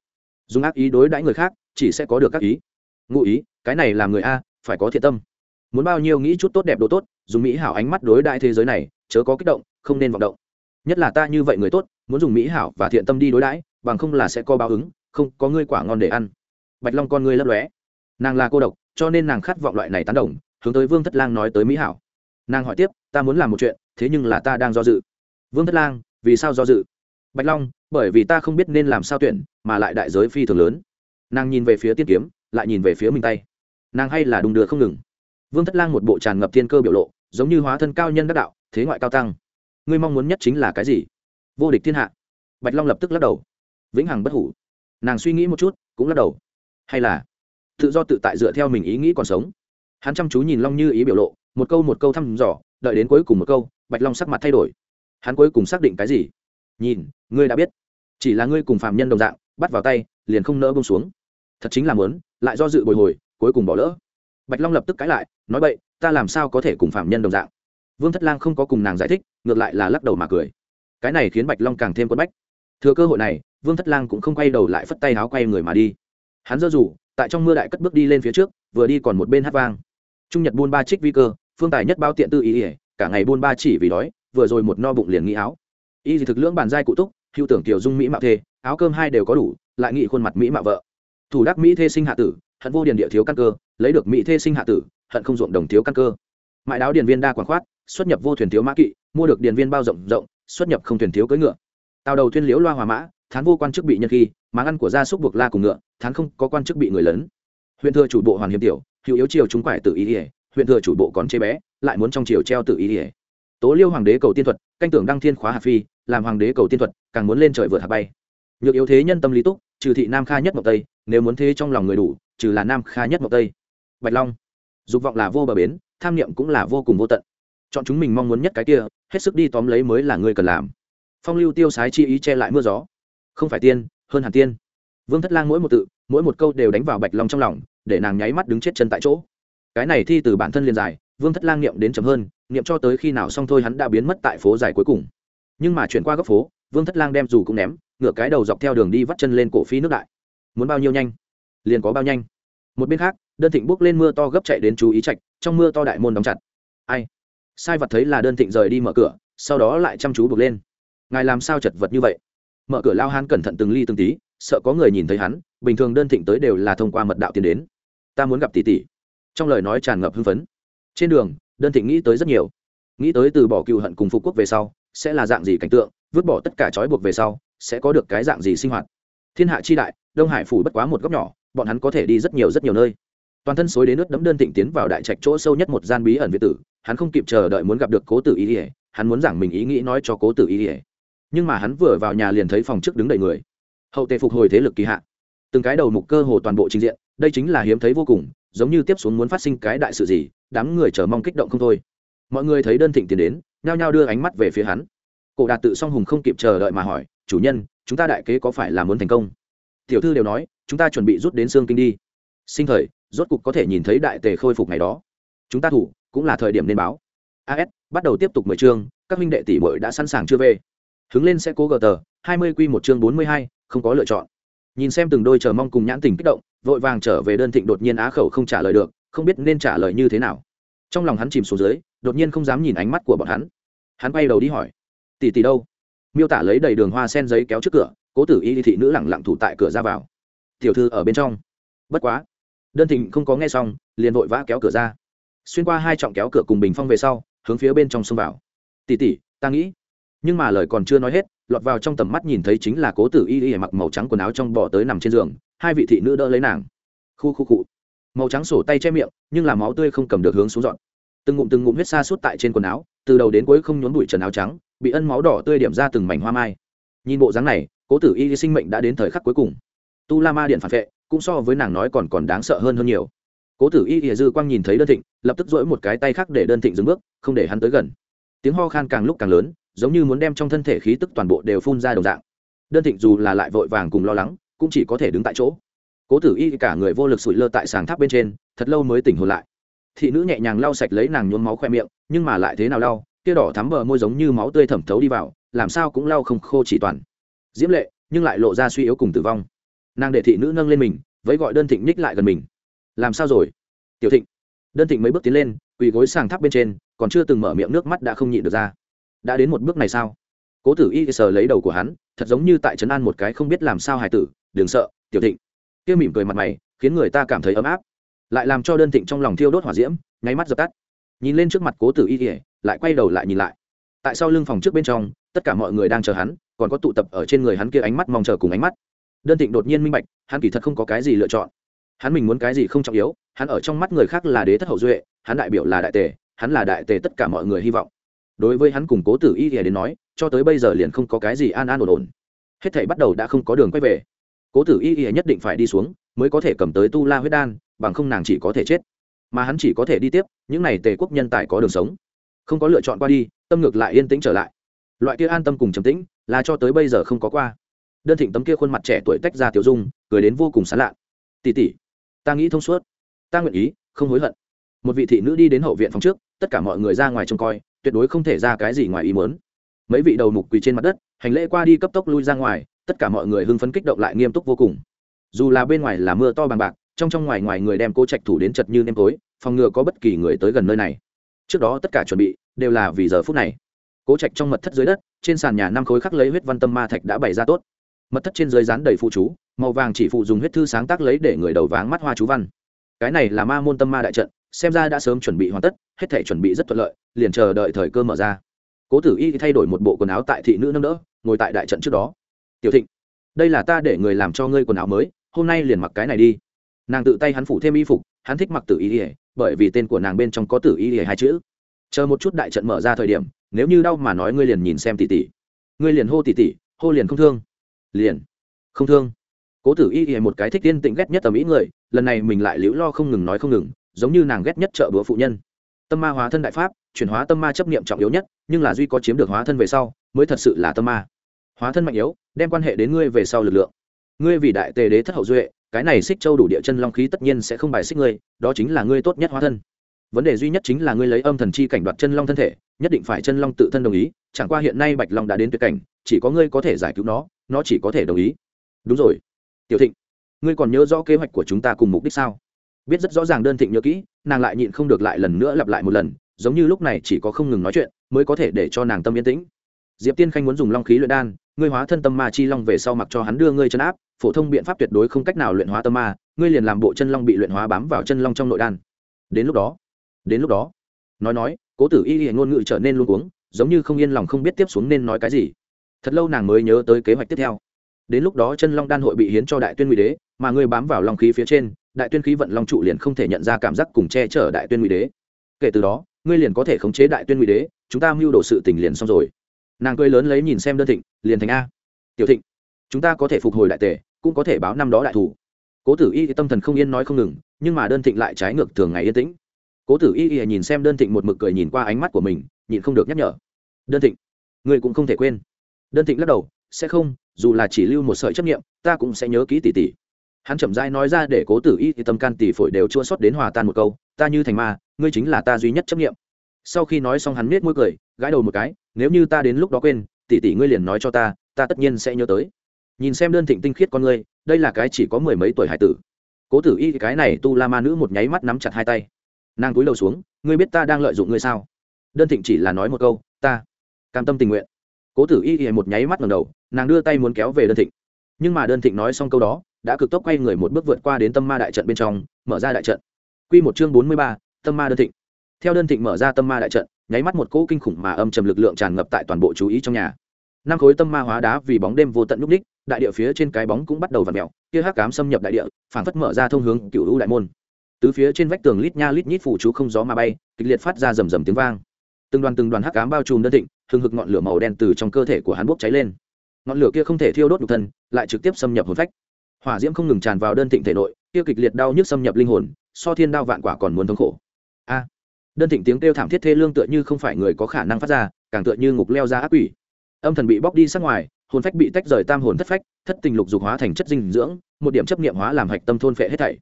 Dùng ác ý đối đãi người khác chỉ sẽ có được các ý. Ngụ ý, cái này làm người a, phải có thiện tâm. Muốn bao nhiêu nghĩ chút tốt đẹp đồ tốt, dùng mỹ hảo ánh mắt đối đại thế giới này, chớ có kích động, không nên vọng động. Nhất là ta như vậy người tốt, muốn dùng mỹ hảo và thiện tâm đi đối đãi, bằng không là sẽ có báo ứng, không có ngươi quả ngon để ăn. Bạch long con ngươi lấp lóe. Nàng là cô độc, cho nên nàng khát vọng loại này tán đồng, hướng tới vương thất lang nói tới mỹ hảo. Nàng hỏi tiếp, ta muốn làm một chuyện, thế nhưng là ta đang do dự. Vương thất lang, vì sao do dự? Bạch long, bởi vì ta không biết nên làm sao tuyển, mà lại đại giới phi thường lớn. Nàng nhìn về phía tiên kiếm, lại nhìn về phía mình tay. Nàng hay là đùng đưa không ngừng. Vương thất lang một bộ tràn ngập thiên cơ biểu lộ, giống như hóa thân cao nhân đắc đạo, thế ngoại cao tăng. Ngươi mong muốn nhất chính là cái gì? Vô địch thiên hạ. Bạch long lập tức lắc đầu. Vĩnh hằng bất hủ. Nàng suy nghĩ một chút, cũng lắc đầu. Hay là tự do tự tại dựa theo mình ý nghĩ còn sống? Hắn chăm chú nhìn long như ý biểu lộ, một câu một câu thăm dò, đợi đến cuối cùng một câu, bạch long sắc mặt thay đổi. Hắn cuối cùng xác định cái gì? Nhìn, ngươi đã biết. Chỉ là ngươi cùng phạm nhân đồng dạng, bắt vào tay, liền không nỡ bông xuống. Thật chính là muốn, lại do dự bồi hồi, cuối cùng bỏ lỡ. Bạch long lập tức cãi lại, nói vậy ta làm sao có thể cùng phạm nhân đồng dạng? Vương thất lang không có cùng nàng giải thích, ngược lại là lắc đầu mà cười. Cái này khiến bạch long càng thêm quất bách. Thừa cơ hội này, vương thất lang cũng không quay đầu lại phất tay áo quay người mà đi. Hắn dơ rủ tại trong mưa đại cất bước đi lên phía trước, vừa đi còn một bên hát vang. Trung nhật buôn ba trích vi cơ, phương tài nhất bao tiện tư ý ỉa cả ngày buôn ba chỉ vì đói, vừa rồi một no bụng liền nghĩ áo y thì thực lưỡng bàn giai cụ túc, hữu tưởng tiểu dung mỹ mạo thê, áo cơm hai đều có đủ, lại nghị khuôn mặt mỹ mạo vợ. Thủ đắc mỹ thê sinh hạ tử, hận vô điền địa thiếu căn cơ, lấy được mỹ thê sinh hạ tử, hận không ruộng đồng thiếu căn cơ. Mại đáo điền viên đa quảng khoát, xuất nhập vô thuyền thiếu mã kỵ, mua được điền viên bao rộng rộng, xuất nhập không thuyền thiếu cưỡi ngựa. Tàu đầu thuyên liễu loa hòa mã, thán vô quan chức bị nhân khi, máng ăn của gia súc buộc la cùng ngựa, thán không có quan chức bị người lớn. Huyện thừa chủ bộ hoàn hiểm tiểu, hữu yếu triều chúng quải tự ý ỉa huyện thừa chủ bộ còn chế bé, lại muốn trong triều treo tự ý ỉa tố liêu hoàng đế cầu tiên thuật, canh tưởng đăng thiên khóa hạt phi, làm hoàng đế cầu tiên thuật, càng muốn lên trời vượt hạt bay. Nhược yếu thế nhân tâm lý túc, trừ thị nam kha nhất mộc tây, nếu muốn thế trong lòng người đủ, trừ là nam kha nhất mộc tây. Bạch long, dục vọng là vô bờ bến, tham niệm cũng là vô cùng vô tận. Chọn chúng mình mong muốn nhất cái kia, hết sức đi tóm lấy mới là người cần làm. Phong lưu tiêu sái chi ý che lại mưa gió. Không phải tiên, hơn hẳn tiên. Vương thất lang mỗi một tự, mỗi một câu đều đánh vào bạch long trong lòng, để nàng nháy mắt đứng chết chân tại chỗ. Cái này thi từ bản thân liền dài, vương thất lang niệm đến chậm hơn niệm cho tới khi nào xong thôi hắn đã biến mất tại phố dài cuối cùng. Nhưng mà chuyển qua góc phố, vương thất lang đem dù cũng ném, ngửa cái đầu dọc theo đường đi vắt chân lên cổ phi nước đại. Muốn bao nhiêu nhanh? Liền có bao nhanh. Một bên khác, đơn thịnh bước lên mưa to gấp chạy đến chú ý trạch, trong mưa to đại môn đóng chặt. Ai? Sai vật thấy là đơn thịnh rời đi mở cửa, sau đó lại chăm chú buộc lên. Ngài làm sao chật vật như vậy? Mở cửa lao hán cẩn thận từng ly từng tí, sợ có người nhìn thấy hắn, bình thường đơn thịnh tới đều là thông qua mật đạo tiến đến. Ta muốn gặp tỷ tỷ. Trong lời nói tràn ngập hưng phấn. Trên đường đơn thịnh nghĩ tới rất nhiều. Nghĩ tới từ bỏ cựu hận cùng phục quốc về sau sẽ là dạng gì cảnh tượng vứt bỏ tất cả trói buộc về sau sẽ có được cái dạng gì sinh hoạt. Thiên hạ chi đại đông hải phủ bất quá một góc nhỏ bọn hắn có thể đi rất nhiều rất nhiều nơi. Toàn thân xối đến nước đẫm, đơn thịnh tiến vào đại trạch chỗ sâu nhất một gian bí ẩn việt tử hắn không kịp chờ đợi muốn gặp được cố tử ý ỉa hắn muốn giảng mình ý nghĩ nói cho cố tử ý ỉa nhưng mà hắn vừa vào nhà liền thấy phòng trước đứng đầy người. Hậu tề phục hồi thế lực kỳ hạ. Từng cái đầu mục cơ hồ toàn bộ trình diện đây chính là hiếm thấy vô cùng giống như tiếp xuống muốn phát sinh cái đại sự gì, đám người chờ mong kích động không thôi. Mọi người thấy đơn thịnh tiến đến, nhao nhao đưa ánh mắt về phía hắn. Cổ đạt tự song hùng không kịp chờ đợi mà hỏi, chủ nhân, chúng ta đại kế có phải là muốn thành công? Tiểu thư đều nói, chúng ta chuẩn bị rút đến xương kinh đi. Sinh thời, rốt cục có thể nhìn thấy đại tề khôi phục ngày đó. Chúng ta thủ, cũng là thời điểm nên báo. As bắt đầu tiếp tục mười chương, các minh đệ tỷ muội đã sẵn sàng chưa về. Hứng lên sẽ cố gờ tờ, hai mươi q một chương bốn mươi hai, không có lựa chọn. Nhìn xem từng đôi chờ mong cùng nhãn tình kích động vội vàng trở về đơn thịnh đột nhiên á khẩu không trả lời được, không biết nên trả lời như thế nào. Trong lòng hắn chìm xuống dưới, đột nhiên không dám nhìn ánh mắt của bọn hắn. Hắn quay đầu đi hỏi, tỷ tỷ đâu? Miêu tả lấy đầy đường hoa sen giấy kéo trước cửa, cố tử y thị nữ lẳng lặng thủ tại cửa ra vào. Tiểu thư ở bên trong. Bất quá. Đơn thịnh không có nghe xong, liền vội vã kéo cửa ra. Xuyên qua hai trọng kéo cửa cùng bình phong về sau, hướng phía bên trong xông vào. Tỉ tỉ ta nghĩ nhưng mà lời còn chưa nói hết, lọt vào trong tầm mắt nhìn thấy chính là cố tử y y mặc màu trắng quần áo trong bỏ tới nằm trên giường, hai vị thị nữ đỡ lấy nàng. Khu khu cụ màu trắng sổ tay che miệng, nhưng là máu tươi không cầm được hướng xuống dọn. Từng ngụm từng ngụm huyết xa suốt tại trên quần áo, từ đầu đến cuối không nhốn bụi trần áo trắng, bị ân máu đỏ tươi điểm ra từng mảnh hoa mai. Nhìn bộ dáng này, cố tử y sinh mệnh đã đến thời khắc cuối cùng. Tu la ma điện phản vệ, cũng so với nàng nói còn còn đáng sợ hơn hơn nhiều. Cố tử y ỉa dư quang nhìn thấy đơn thịnh, lập tức dỗi một cái tay khác để đơn thịnh dừng bước, không để hắn tới gần. Tiếng ho khan càng lúc càng lớn giống như muốn đem trong thân thể khí tức toàn bộ đều phun ra đồng dạng. Đơn thịnh dù là lại vội vàng cùng lo lắng, cũng chỉ có thể đứng tại chỗ. Cố tử y cả người vô lực sụi lơ tại sàng tháp bên trên, thật lâu mới tỉnh hồn lại. Thị nữ nhẹ nhàng lau sạch lấy nàng nhuốm máu khoe miệng, nhưng mà lại thế nào lau kia đỏ thắm bờ môi giống như máu tươi thẩm thấu đi vào, làm sao cũng lau không khô chỉ toàn. Diễm lệ, nhưng lại lộ ra suy yếu cùng tử vong. Nàng để thị nữ nâng lên mình với gọi đơn thịnh nhích lại gần mình. Làm sao rồi? Tiểu thịnh. Đơn thịnh mấy bước tiến lên, quỳ gối sàng tháp bên trên, còn chưa từng mở miệng nước mắt đã không nhịn được ra đã đến một bước này sao? Cố tử y sờ lấy đầu của hắn, thật giống như tại trấn an một cái không biết làm sao hài tử, đừng sợ, tiểu thịnh. Kia mỉm cười mặt mày, khiến người ta cảm thấy ấm áp. Lại làm cho đơn thịnh trong lòng thiêu đốt hỏa diễm, nháy mắt dập tắt. Nhìn lên trước mặt cố tử y ỉa lại quay đầu lại nhìn lại. Tại sau lưng phòng trước bên trong, tất cả mọi người đang chờ hắn, còn có tụ tập ở trên người hắn kia ánh mắt mong chờ cùng ánh mắt. Đơn thịnh đột nhiên minh bạch, hắn kỳ thật không có cái gì lựa chọn. Hắn mình muốn cái gì không trọng yếu, hắn ở trong mắt người khác là đế thất hậu duệ, hắn đại biểu là đại tề, hắn là đại tề tất cả mọi người hy vọng đối với hắn cùng cố tử y ỉa đến nói, cho tới bây giờ liền không có cái gì an an ổn ổn. Hết thảy bắt đầu đã không có đường quay về. Cố tử y ỉa nhất định phải đi xuống, mới có thể cầm tới tu la huyết đan, bằng không nàng chỉ có thể chết. Mà hắn chỉ có thể đi tiếp, những n à y tề quốc nhân tài có đường sống. Không có lựa chọn qua đi, tâm ngược lại yên tĩnh trở lại. Loại kia an tâm cùng trầm tĩnh, là cho tới bây giờ không có qua. Đơn thịnh tấm kia khuôn mặt trẻ tuổi tách ra tiểu dung, cười đến vô cùng sán lạ tỉ tỉ ta nghĩ thông suốt. Ta nguyện ý, không hối hận. Một vị thị nữ đi đến hậu viện phòng trước, tất cả mọi người ra ngoài trông coi tuyệt đối không thể ra cái gì ngoài ý muốn. Mấy vị đầu mục quỳ trên mặt đất, hành lễ qua đi cấp tốc lui ra ngoài, tất cả mọi người hưng phấn kích động lại nghiêm túc vô cùng. Dù là bên ngoài là mưa to bằng bạc, trong trong ngoài ngoài người đem cố trạch thủ đến chật như nêm tối, phòng ngừa có bất kỳ người tới gần nơi này. Trước đó tất cả chuẩn bị, đều là vì giờ phút này. Cố trạch trong mật thất dưới đất, trên sàn nhà năm khối khắc lấy huyết văn tâm ma thạch đã bày ra tốt. Mật thất trên dưới dán đầy phụ chú, màu vàng chỉ phụ dùng huyết thư sáng tác lấy để người đầu váng mắt hoa chú văn. Cái này là ma môn tâm ma đại trận xem ra đã sớm chuẩn bị hoàn tất, hết thể chuẩn bị rất thuận lợi, liền chờ đợi thời cơ mở ra. Cố tử y thay đổi một bộ quần áo tại thị nữ nâng đỡ, ngồi tại đại trận trước đó. Tiểu thịnh, đây là ta để người làm cho ngươi quần áo mới, hôm nay liền mặc cái này đi. Nàng tự tay hắn phủ thêm y phục, hắn thích mặc tử y ỉa bởi vì tên của nàng bên trong có tử y ỉa hai chữ. Chờ một chút đại trận mở ra thời điểm, nếu như đau mà nói ngươi liền nhìn xem tỷ tỷ. Ngươi liền hô tỷ tỷ, hô liền không thương. Liền. Không thương. Cố tử y ỉa một cái thích tiên tịnh ghét nhất tầm ý người, lần này mình lại liễu lo không ngừng nói không ngừng giống như nàng ghét nhất trợ bữa phụ nhân. Tâm ma hóa thân đại pháp, chuyển hóa tâm ma chấp niệm trọng yếu nhất, nhưng là duy có chiếm được hóa thân về sau, mới thật sự là tâm ma. Hóa thân mạnh yếu, đem quan hệ đến ngươi về sau lực lượng. Ngươi vì đại tề đế thất hậu duệ, cái này xích châu đủ địa chân long khí tất nhiên sẽ không bài xích ngươi, đó chính là ngươi tốt nhất hóa thân. Vấn đề duy nhất chính là ngươi lấy âm thần chi cảnh đoạt chân long thân thể, nhất định phải chân long tự thân đồng ý, chẳng qua hiện nay bạch long đã đến tuyệt cảnh, chỉ có ngươi có thể giải cứu nó nó chỉ có thể đồng ý. Đúng rồi. Tiểu thịnh, ngươi còn nhớ rõ kế hoạch của chúng ta cùng mục đích sao? Biết rất rõ ràng đơn thịnh nhớ kỹ, nàng lại nhịn không được lại lần nữa lặp lại một lần, giống như lúc này chỉ có không ngừng nói chuyện mới có thể để cho nàng tâm yên tĩnh. Diệp tiên khanh muốn dùng long khí luyện đan, ngươi hóa thân tâm ma chi long về sau mặc cho hắn đưa ngươi chân áp, phổ thông biện pháp tuyệt đối không cách nào luyện hóa tâm ma, ngươi liền làm bộ chân long bị luyện hóa bám vào chân long trong nội đan. Đến lúc đó, đến lúc đó, nói nói, cố tử y hiện ngôn ngữ trở nên luôn uống giống như không yên lòng không biết tiếp xuống nên nói cái gì. Thật lâu nàng mới nhớ tới kế hoạch tiếp theo. Đến lúc đó chân long đan hội bị hiến cho đại tuyên ngụy đế, mà ngươi bám vào long khí phía trên đại tuyên khí vận long trụ liền không thể nhận ra cảm giác cùng che chở đại tuyên ngụy đế. Kể từ đó, ngươi liền có thể khống chế đại tuyên ngụy đế, chúng ta mưu đồ sự tình liền xong rồi. Nàng cười lớn lấy nhìn xem đơn thịnh, liền thành a. Tiểu thịnh, chúng ta có thể phục hồi đại tề, cũng có thể báo năm đó đại thủ. Cố tử y tâm thần không yên nói không ngừng, nhưng mà đơn thịnh lại trái ngược thường ngày yên tĩnh. Cố tử y y nhìn xem đơn thịnh một mực cười nhìn qua ánh mắt của mình, nhịn không được nhắc nhở. Đơn thịnh, ngươi cũng không thể quên. Đơn thịnh lắc đầu, sẽ không, dù là chỉ lưu một sợi chấp nghiệm ta cũng sẽ nhớ kỹ tỷ tỷ hắn chậm rãi nói ra để cố tử y thì tâm can tỷ phổi đều chua xót đến hòa tan một câu, ta như thành ma, ngươi chính là ta duy nhất chấp nghiệm sau khi nói xong hắn nết môi cười, gãi đầu một cái, nếu như ta đến lúc đó quên, tỷ tỷ ngươi liền nói cho ta ta tất nhiên sẽ nhớ tới. Nhìn xem đơn thịnh tinh khiết con ngươi, đây là cái chỉ có mười mấy tuổi hải tử. Cố tử y cái này tu la ma nữ một nháy mắt nắm chặt hai tay. Nàng cúi đầu xuống, ngươi biết ta đang lợi dụng ngươi sao? Đơn thịnh chỉ là nói một câu, ta cam tâm tình nguyện. Cố tử y một nháy mắt ngầm đầu, nàng đưa tay muốn kéo về đơn thịnh nhưng mà đơn thịnh nói xong câu đó, đã cực tốc quay người một bước vượt qua đến tâm ma đại trận bên trong, mở ra đại trận. Q một chương bốn mươi ba, tâm ma đơn thịnh. Theo đơn thịnh mở ra tâm ma đại trận, nháy mắt một cỗ kinh khủng mà âm trầm lực lượng tràn ngập tại toàn bộ chú ý trong nhà. Năm khối tâm ma hóa đá vì bóng đêm vô tận núp ních, đại địa phía trên cái bóng cũng bắt đầu v ặ mẹo kia hắc cám xâm nhập đại địa phản phất mở ra thông hướng cựu u đại môn. Tứ phía trên vách tường lít nha lít nhít phủ chú không gió mà bay, kịch liệt phát ra rầm rầm tiếng vang. Từng đoàn từng đoàn hắc cám bao trùm đơn thịnh, hừng hực ngọn lửa màu đen từ trong cơ thể của hắn bốc cháy lên ngọn lửa kia không thể thiêu đốt nhục thân, lại trực tiếp xâm nhập hồn phách. Hỏa diễm không ngừng tràn vào đơn thịnh thể nội, kia kịch liệt đau nhức xâm nhập linh hồn, so thiên đao vạn quả còn muốn thống khổ. A! Đơn thịnh tiếng kêu thảm thiết thê lương tựa như không phải người có khả năng phát ra, càng tựa như ngục leo ra ác quỷ. Âm thần bị bóc đi sát ngoài, hồn phách bị tách rời tam hồn thất phách, thất tình lục dục hóa thành chất dinh dưỡng, một điểm chấp niệm hóa làm hạch tâm thôn phệ hết thảy.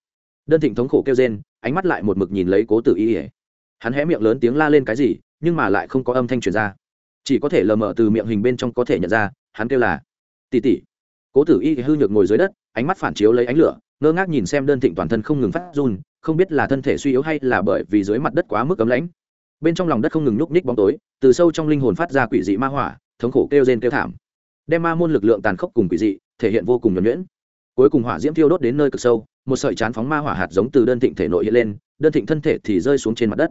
Đơn thịnh thống khổ kêu rên, ánh mắt lại một mực nhìn lấy cố tử y ỉa hắn hé miệng lớn tiếng la lên cái gì, nhưng mà lại không có âm thanh truyền ra. Chỉ có thể lờ mờ từ miệng hình bên trong có thể nhận ra hắn kêu là, tỷ tỷ. Cố tử y hư nhược ngồi dưới đất, ánh mắt phản chiếu lấy ánh lửa, ngơ ngác nhìn xem đơn thịnh toàn thân không ngừng phát run, không biết là thân thể suy yếu hay là bởi vì dưới mặt đất quá mức ấm lãnh. Bên trong lòng đất không ngừng nhúc nhích bóng tối, từ sâu trong linh hồn phát ra quỷ dị ma hỏa, thống khổ kêu rên kêu thảm. Đem ma môn lực lượng tàn khốc cùng quỷ dị, thể hiện vô cùng nhuẩn nhuyễn. Cuối cùng hỏa diễm thiêu đốt đến nơi cực sâu, một sợi chán phóng ma hỏa hạt giống từ đơn thịnh thể nội hiện lên, đơn thịnh thân thể thì rơi xuống trên mặt đất.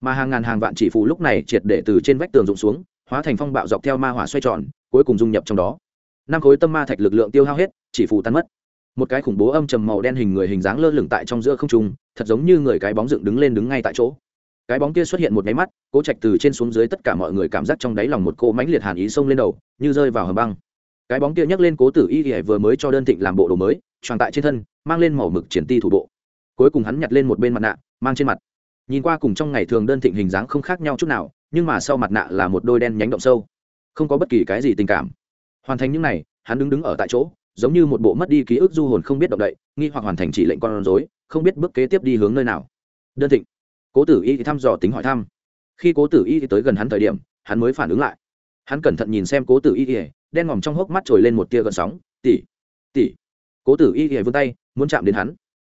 Mà hàng ngàn hàng vạn chỉ phù lúc này triệt để từ trên vách tường rụng xuống, hóa thành phong bạo dọc theo ma hỏa xoay tròn cuối cùng dung nhập trong đó. Năm khối tâm ma thạch lực lượng tiêu hao hết, chỉ phù tan mất. Một cái khủng bố âm trầm màu đen hình người hình dáng lơ lửng tại trong giữa không trung, thật giống như người cái bóng dựng đứng lên đứng ngay tại chỗ. Cái bóng kia xuất hiện một máy mắt, cố trạch từ trên xuống dưới tất cả mọi người cảm giác trong đáy lòng một cô mãnh liệt hàn ý xông lên đầu, như rơi vào hầm băng. Cái bóng kia nhấc lên cố tử y thì vừa mới cho đơn thịnh làm bộ đồ mới tròn tại trên thân, mang lên màu mực triển ti thủ bộ. Cuối cùng hắn nhặt lên một bên mặt nạ, mang trên mặt. Nhìn qua cùng trong ngày thường đơn thịnh hình dáng không khác nhau chút nào, nhưng mà sau mặt nạ là một đôi đen nhánh động sâu không có bất kỳ cái gì tình cảm. Hoàn thành những này, hắn đứng đứng ở tại chỗ, giống như một bộ mất đi ký ức du hồn không biết động đậy, nghi hoặc hoàn thành chỉ lệnh con rối, không biết bước kế tiếp đi hướng nơi nào. Đơn thịnh. Cố tử y thì thăm dò tính hỏi thăm. Khi cố tử y thì tới gần hắn thời điểm, hắn mới phản ứng lại. Hắn cẩn thận nhìn xem cố tử y ỉa đen ngòm trong hốc mắt trồi lên một tia gợn sóng. Tỉ tỉ cố tử y ỉa vươn tay, muốn chạm đến hắn.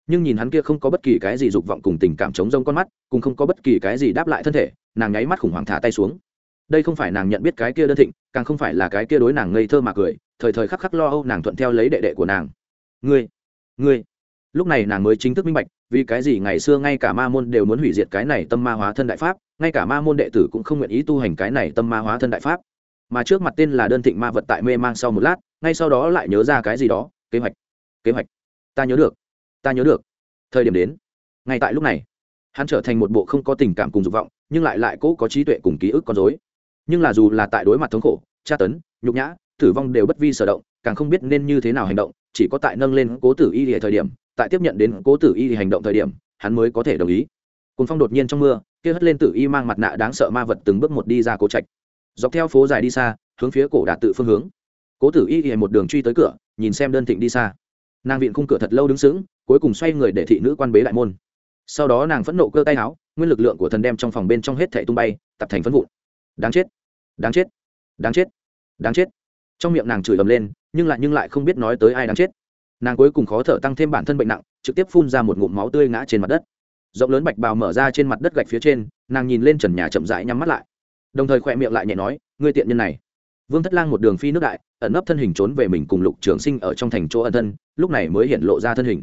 Nhưng nhìn hắn kia không có bất kỳ cái gì dục vọng cùng tình cảm chống rông con mắt cùng không có bất kỳ cái gì đáp lại thân thể, nàng nháy mắt khủng hoảng thả tay xuống đây không phải nàng nhận biết cái kia đơn thịnh, càng không phải là cái kia đối nàng ngây thơ mà cười, thời thời khắc khắc lo âu nàng thuận theo lấy đệ đệ của nàng. Ngươi ngươi. Lúc này nàng mới chính thức minh bạch, vì cái gì ngày xưa ngay cả ma môn đều muốn hủy diệt cái này tâm ma hóa thân đại pháp, ngay cả ma môn đệ tử cũng không nguyện ý tu hành cái này tâm ma hóa thân đại pháp. Mà trước mặt tên là đơn thịnh ma vật tại mê mang sau một lát, ngay sau đó lại nhớ ra cái gì đó, kế hoạch kế hoạch. Ta nhớ được, ta nhớ được. Thời điểm đến, ngay tại lúc này, hắn trở thành một bộ không có tình cảm cùng dục vọng, nhưng lại lại cố có trí tuệ cùng ký ức con dối nhưng là dù là tại đối mặt thống khổ, tra tấn, nhục nhã, tử vong đều bất vi sở động, càng không biết nên như thế nào hành động, chỉ có tại nâng lên cố tử y thì thời điểm, tại tiếp nhận đến cố tử y thì hành động thời điểm, hắn mới có thể đồng ý. Cùng phong đột nhiên trong mưa, kia hất lên tử y mang mặt nạ đáng sợ ma vật từng bước một đi ra cố trạch. Dọc theo phố dài đi xa, hướng phía cổ đạt tự phương hướng. Cố tử y thì một đường truy tới cửa, nhìn xem đơn thịnh đi xa. Nàng viện khung cửa thật lâu đứng sững, cuối cùng xoay người để thị nữ quan bế đại môn. Sau đó nàng phẫn nộ cơ tay áo, nguyên lực lượng của thần đem trong phòng bên trong hết thẻ tung bay, tập thành phân vụn đáng chết. Đáng chết. Đáng chết. Đáng chết. Trong miệng nàng chửi ầm lên, nhưng lại nhưng lại không biết nói tới ai đáng chết. Nàng cuối cùng khó thở tăng thêm bản thân bệnh nặng, trực tiếp phun ra một ngụm máu tươi ngã trên mặt đất. Rộng lớn bạch bào mở ra trên mặt đất gạch phía trên, nàng nhìn lên trần nhà chậm rãi nhắm mắt lại. Đồng thời khỏe miệng lại nhẹ nói, ngươi tiện nhân này. Vương thất lang một đường phi nước đại, ẩn nấp thân hình trốn về mình cùng lục trường sinh ở trong thành chỗ ẩn thân, lúc này mới hiện lộ ra thân hình.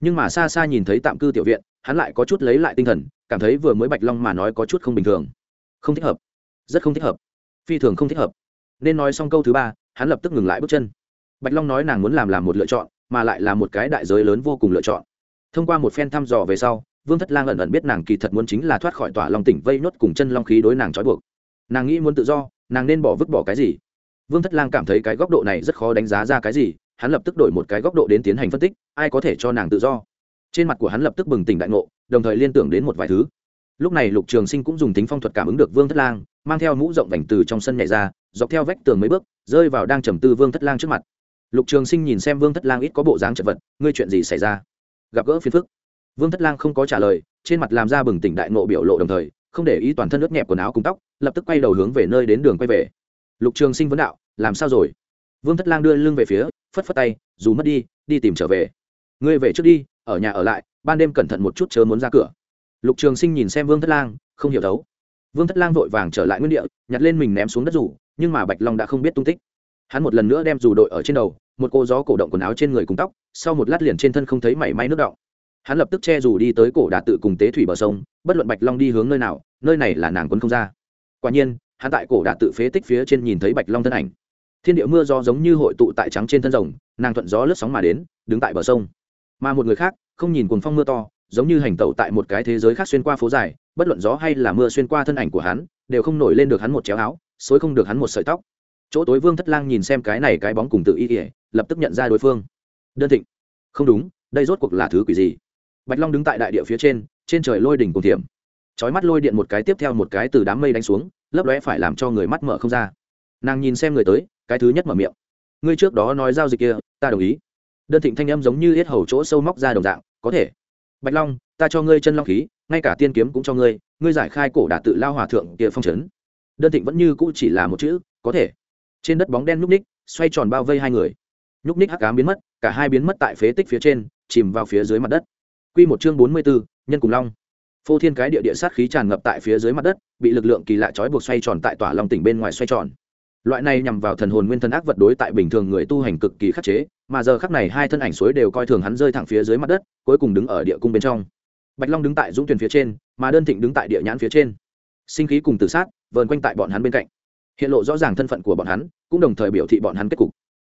Nhưng mà xa xa nhìn thấy tạm cư tiểu viện, hắn lại có chút lấy lại tinh thần, cảm thấy vừa mới bạch long mà nói có chút không bình thường. Không thích hợp rất không thích hợp, phi thường không thích hợp. Nên nói xong câu thứ ba, hắn lập tức ngừng lại bước chân. Bạch long nói nàng muốn làm làm một lựa chọn, mà lại là một cái đại giới lớn vô cùng lựa chọn. Thông qua một phen thăm dò về sau, vương thất lang ẩn ẩn biết nàng kỳ thật muốn chính là thoát khỏi tỏa long tỉnh vây nhốt cùng chân long khí đối nàng trói buộc. Nàng nghĩ muốn tự do, nàng nên bỏ vứt bỏ cái gì? Vương thất lang cảm thấy cái góc độ này rất khó đánh giá ra cái gì, hắn lập tức đổi một cái góc độ đến tiến hành phân tích, ai có thể cho nàng tự do. Trên mặt của hắn lập tức bừng tỉnh đại ngộ, đồng thời liên tưởng đến một vài thứ. Lúc này lục trường sinh cũng dùng tính phong thuật cảm ứng được vương thất lang mang theo mũ rộng vành từ trong sân nhảy ra, dọc theo vách tường mấy bước, rơi vào đang trầm tư vương thất lang trước mặt. Lục trường sinh nhìn xem vương thất lang ít có bộ dáng chật vật, ngươi chuyện gì xảy ra? Gặp gỡ phiền phức. Vương thất lang không có trả lời, trên mặt làm ra bừng tỉnh đại nộ biểu lộ đồng thời, không để ý toàn thân ướt nhẹp quần áo cùng tóc, lập tức quay đầu hướng về nơi đến đường quay về. Lục trường sinh vấn đạo, làm sao rồi? Vương thất lang đưa lưng về phía, phất phất tay, dù mất đi đi tìm trở về. Ngươi về trước đi, ở nhà ở lại, ban đêm cẩn thận một chút chớ muốn ra cửa. Lục trường sinh nhìn xem vương thất lang, không hiểu đấu vương thất lang vội vàng trở lại nguyên địa, nhặt lên mình ném xuống đất rủ nhưng mà bạch long đã không biết tung tích. Hắn một lần nữa đem dù đội ở trên đầu, một cô gió cổ động quần áo trên người cùng tóc, sau một lát liền trên thân không thấy mảy may nước động hắn lập tức che dù đi tới cổ đà tự cùng tế thủy bờ sông, bất luận bạch long đi hướng nơi nào, nơi này là nàng quân không ra. Quả nhiên, hắn tại cổ đà tự phế tích phía trên nhìn thấy bạch long thân ảnh. Thiên địa mưa gió giống như hội tụ tại trắng trên thân rồng, nàng thuận gió lướt sóng mà đến, đứng tại bờ sông. Mà một người khác, không nhìn cuồng phong mưa to, giống như hành tẩu tại một cái thế giới khác xuyên qua phố dài bất luận gió hay là mưa xuyên qua thân ảnh của hắn, đều không nổi lên được hắn một chéo áo, xối không được hắn một sợi tóc. Chỗ tối vương thất lang nhìn xem cái này cái bóng cùng tự y ỉa lập tức nhận ra đối phương. Đơn thịnh, không đúng, đây rốt cuộc là thứ quỷ gì? Bạch long đứng tại đại địa phía trên trên trời lôi đỉnh cùng thiểm. Chói mắt lôi điện một cái tiếp theo một cái từ đám mây đánh xuống, lấp lóe phải làm cho người mắt mở không ra. Nàng nhìn xem người tới, cái thứ nhất mở miệng. Ngươi trước đó nói giao dịch kia, ta đồng ý. Đơn thịnh thanh âm giống như yết hầu chỗ sâu móc ra đồng dạng, có thể. Bạch long, ta cho ngươi chân long khí ngay cả tiên kiếm cũng cho ngươi ngươi giải khai cổ đà tự lao hòa thượng địa phong trấn đơn thịnh vẫn như cũ chỉ là một chữ, có thể. Trên đất bóng đen nhúc ních xoay tròn bao vây hai người. Nhúc ních hắc cám biến mất, cả hai biến mất tại phế tích phía trên, chìm vào phía dưới mặt đất. Q một chương bốn mươi bốn nhân cùng long. Phô thiên cái địa địa sát khí tràn ngập tại phía dưới mặt đất, bị lực lượng kỳ lạ trói buộc xoay tròn tại tỏa long tỉnh bên ngoài xoay tròn. Loại này nhằm vào thần hồn nguyên thân ác vật đối tại bình thường người tu hành cực kỳ khắc chế, mà giờ khắc này hai thân ảnh suối đều coi thường hắn rơi thẳng phía dưới mặt đất, cuối cùng đứng ở địa cung bên trong bạch long đứng tại dũng thuyền phía trên, mà đơn thịnh đứng tại địa nhãn phía trên. Sinh khí cùng tự sát, vờn quanh tại bọn hắn bên cạnh. Hiện lộ rõ ràng thân phận của bọn hắn, cũng đồng thời biểu thị bọn hắn kết cục.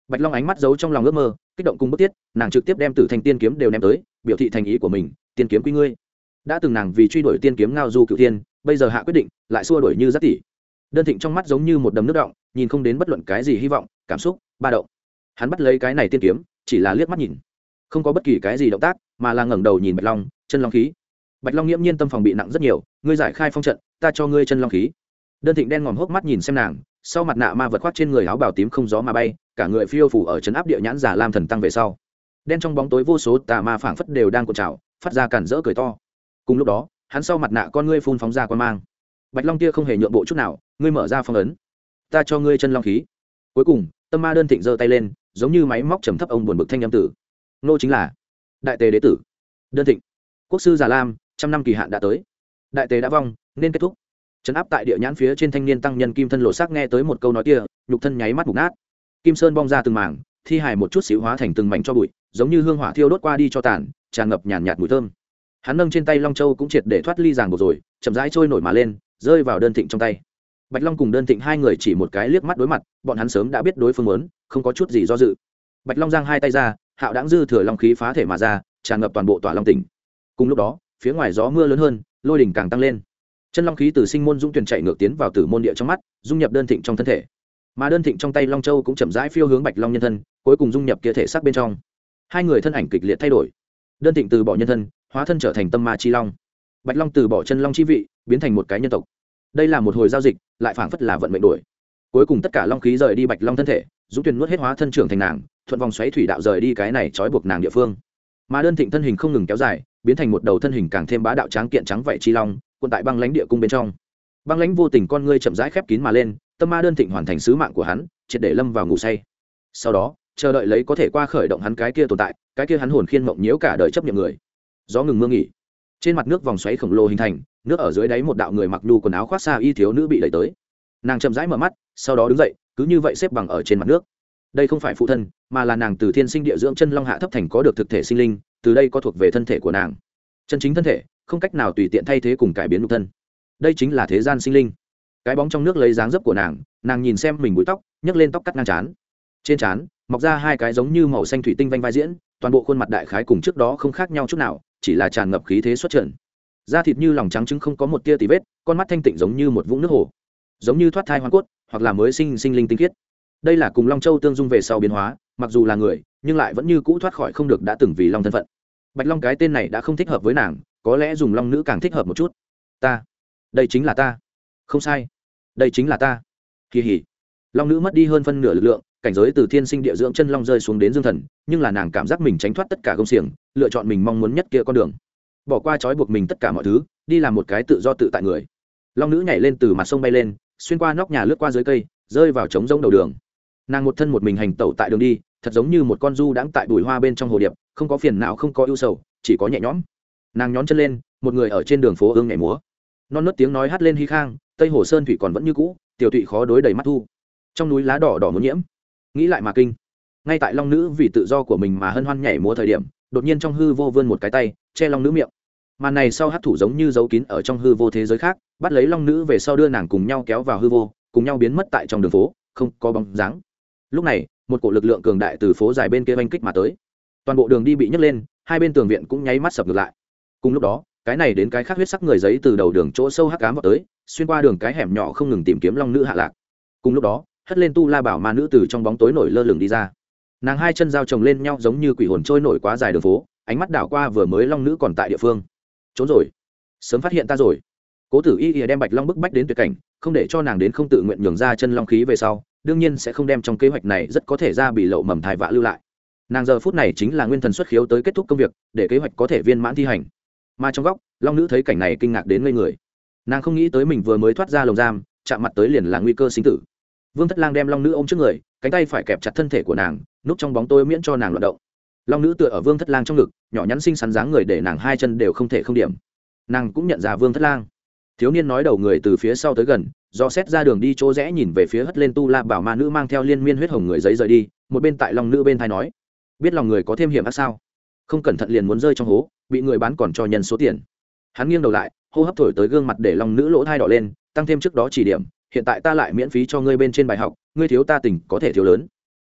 Bạch long ánh mắt giấu trong lòng ước mơ, kích động cùng bức tiết nàng trực tiếp đem tử thành tiên kiếm đều ném tới, biểu thị thành ý của mình, tiên kiếm quy ngươi. Đã từng nàng vì truy đuổi tiên kiếm ngao du cựu tiên bây giờ hạ quyết định, lại xua đuổi như giáp tỷ đơn thịnh trong mắt giống như một đầm nước động, nhìn không đến bất luận cái gì hy vọng, cảm xúc, ba động. Hắn bắt lấy cái này tiên kiếm, chỉ là liếc mắt nhìn. Không có bất kỳ cái gì động tác, mà là ngẩng đầu nhìn bạch long chân long khí. Bạch long nghiễm nhiên tâm phòng bị nặng rất nhiều, ngươi giải khai phong trận, ta cho ngươi chân long khí. Đơn thịnh đen ngòm hốc mắt nhìn xem nàng, sau mặt nạ ma vật khoác trên người áo bào tím không gió mà bay, cả người phiêu phủ ở trấn áp địa nhãn giả lam thần tăng về sau. Đen trong bóng tối vô số tà ma phảng phất đều đang cuộn trào, phát ra cản rỡ cười to. Cùng lúc đó, hắn sau mặt nạ con ngươi phun phóng ra con mang. Bạch long tia không hề nhượng bộ chút nào, ngươi mở ra phong ấn. Ta cho ngươi chân long khí. Cuối cùng, tâm ma đơn thịnh giơ tay lên, giống như máy móc trầm thấp ông buồn bực thanh âm tử. Nô chính là đại tề đế tử. Đơn thịnh quốc sư già lam, trăm năm kỳ hạn đã tới. Đại tế đã vong, nên kết thúc. Trấn áp tại địa nhãn phía trên thanh niên tăng nhân kim thân lộ xác nghe tới một câu nói kia, nhục thân nháy mắt mục nát. Kim sơn bong ra từng mảng, thi hài một chút xíu hóa thành từng mảnh cho bụi, giống như hương hỏa thiêu đốt qua đi cho tàn, tràn ngập nhàn nhạt mùi thơm. Hắn nâng trên tay long châu cũng triệt để thoát ly ràng buộc rồi, chậm rãi trôi nổi mà lên, rơi vào đơn thịnh trong tay. Bạch long cùng đơn thịnh hai người chỉ một cái liếc mắt đối mặt, bọn hắn sớm đã biết đối phương muốn, không có chút gì do dự. Bạch long giang hai tay ra, hạo đáng dư thừa long khí phá thể mà ra, tràn ngập toàn bộ tỏa long tỉnh cùng lúc đó, phía ngoài gió mưa lớn hơn, lôi đỉnh càng tăng lên. Chân long khí từ sinh môn dung tuyển chạy ngược tiến vào tử môn địa trong mắt, dung nhập đơn thịnh trong thân thể. Mà đơn thịnh trong tay long châu cũng chậm rãi phiêu hướng bạch long nhân thân, cuối cùng dung nhập kia thể xác bên trong. Hai người thân ảnh kịch liệt thay đổi. Đơn thịnh từ bỏ nhân thân, hóa thân trở thành tâm ma chi long. Bạch long từ bỏ chân long chi vị, biến thành một cái nhân tộc. Đây là một hồi giao dịch, lại phảng phất là vận mệnh đuổi. cuối cùng tất cả long khí rời đi bạch long thân thể, dũng tuyển nuốt hết hóa thân trưởng thành nàng, thuận vòng xoáy thủy đạo rời đi cái này trói buộc nàng địa phương. Mà đơn thịnh thân hình không ngừng kéo dài biến thành một đầu thân hình càng thêm bá đạo tráng kiện trắng vậy chi long quân tại băng lãnh địa cung bên trong. Băng lãnh vô tình con ngươi chậm rãi khép kín mà lên, tâm ma đơn thịnh hoàn thành sứ mạng của hắn, triệt để lâm vào ngủ say. Sau đó, chờ đợi lấy có thể qua khởi động hắn cái kia tồn tại, cái kia hắn hồn khiên mộng nhiễu cả đời chấp nhận người. Gió ngừng mưa nghỉ. Trên mặt nước vòng xoáy khổng lồ hình thành, nước ở dưới đáy một đạo người mặc nhu quần áo khoác xa y thiếu nữ bị đẩy tới. Nàng chậm rãi mở mắt, sau đó đứng dậy, cứ như vậy xếp bằng ở trên mặt nước đây không phải phụ thân, mà là nàng từ thiên sinh địa dưỡng chân long hạ thấp thành có được thực thể sinh linh, từ đây có thuộc về thân thể của nàng. Chân chính thân thể, không cách nào tùy tiện thay thế cùng cải biến nhục thân. Đây chính là thế gian sinh linh. Cái bóng trong nước lấy dáng dấp của nàng nàng nhìn xem mình bụi tóc, nhấc lên tóc cắt ngang trán. Trên trán, mọc ra hai cái giống như màu xanh thủy tinh vanh vai diễn, toàn bộ khuôn mặt đại khái cùng trước đó không khác nhau chút nào, chỉ là tràn ngập khí thế xuất trần. Da thịt như lòng trắng trứng không có một tia tì vết, con mắt thanh tịnh giống như một vũng nước hồ. Giống như thoát thai hoa cốt, hoặc là mới sinh sinh linh tinh khiết đây là cùng long châu tương dung về sau biến hóa, mặc dù là người, nhưng lại vẫn như cũ thoát khỏi không được đã từng vì long thân phận. Bạch long cái tên này đã không thích hợp với nàng, có lẽ dùng long nữ càng thích hợp một chút. Ta. Đây chính là ta. Không sai. Đây chính là ta. Kỳ hỉ. Long nữ mất đi hơn phân nửa lực lượng, cảnh giới từ thiên sinh địa dưỡng chân long rơi xuống đến dương thần, nhưng là nàng cảm giác mình tránh thoát tất cả công xiềng, lựa chọn mình mong muốn nhất kia con đường. Bỏ qua trói buộc mình tất cả mọi thứ, đi làm một cái tự do tự tại người. Long nữ nhảy lên từ mặt sông bay lên, xuyên qua nóc nhà lướt qua dưới cây, rơi vào trống rông đầu đường nàng một thân một mình hành tẩu tại đường đi, thật giống như một con du đãng tại bụi hoa bên trong hồ điệp, không có phiền não, không có ưu sầu, chỉ có nhẹ nhõm. Nàng nhón chân lên, một người ở trên đường phố ương nhảy múa. Non nớt tiếng nói hát lên hy khang, tây hồ sơn thủy còn vẫn như cũ, tiểu thụy khó đối đầy mắt thu. Trong núi lá đỏ đỏ muốn nhiễm. Nghĩ lại mà kinh. Ngay tại long nữ vì tự do của mình mà hân hoan nhảy múa thời điểm, đột nhiên trong hư vô vươn một cái tay, che long nữ miệng. Màn này sau hát thủ giống như dấu kín ở trong hư vô thế giới khác, bắt lấy long nữ về sau đưa nàng cùng nhau kéo vào hư vô, cùng nhau biến mất tại trong đường phố, không có bóng dáng lúc này, một cổ lực lượng cường đại từ phố dài bên kia oanh kích mà tới. Toàn bộ đường đi bị nhấc lên, hai bên tường viện cũng nháy mắt sập ngược lại. Cùng lúc đó, cái này đến cái khác huyết sắc người giấy từ đầu đường chỗ sâu hắc cám vào tới, xuyên qua đường cái hẻm nhỏ không ngừng tìm kiếm long nữ hạ lạc. Cùng lúc đó, hất lên tu la bảo ma nữ từ trong bóng tối nổi lơ lửng đi ra. Nàng hai chân dao chồng lên nhau giống như quỷ hồn trôi nổi quá dài đường phố, ánh mắt đảo qua vừa mới long nữ còn tại địa phương. Trốn rồi. Sớm phát hiện ta rồi. Cố tử y ỉa đem bạch long bức bách đến tuyệt cảnh, không để cho nàng đến không tự nguyện nhường ra chân long khí về sau đương nhiên sẽ không đem trong kế hoạch này rất có thể ra bị lậu mầm thai vạ lưu lại. Nàng giờ phút này chính là nguyên thần xuất khiếu tới kết thúc công việc, để kế hoạch có thể viên mãn thi hành. Mà trong góc, long nữ thấy cảnh này kinh ngạc đến ngây người. Nàng không nghĩ tới mình vừa mới thoát ra lồng giam, chạm mặt tới liền là nguy cơ sinh tử. Vương thất lang đem long nữ ôm trước người, cánh tay phải kẹp chặt thân thể của nàng, núp trong bóng tôi miễn cho nàng loạt động. Long nữ tựa ở vương thất lang trong ngực, nhỏ nhắn xinh xắn dáng người để nàng hai chân đều không thể không điểm. Nàng cũng nhận ra vương thất lang thiếu niên nói đầu người từ phía sau tới gần, do xét ra đường đi chỗ rẽ nhìn về phía hất lên tu la bảo ma nữ mang theo liên miên huyết hồng người giấy rời đi, một bên tại lòng nữ bên thai nói, biết lòng người có thêm hiểm ác sao? Không cẩn thận liền muốn rơi trong hố, bị người bán còn cho nhân số tiền. Hắn nghiêng đầu lại, hô hấp thổi tới gương mặt để lòng nữ lỗ thai đỏ lên, tăng thêm trước đó chỉ điểm, hiện tại ta lại miễn phí cho ngươi bên trên bài học, ngươi thiếu ta tỉnh có thể thiếu lớn.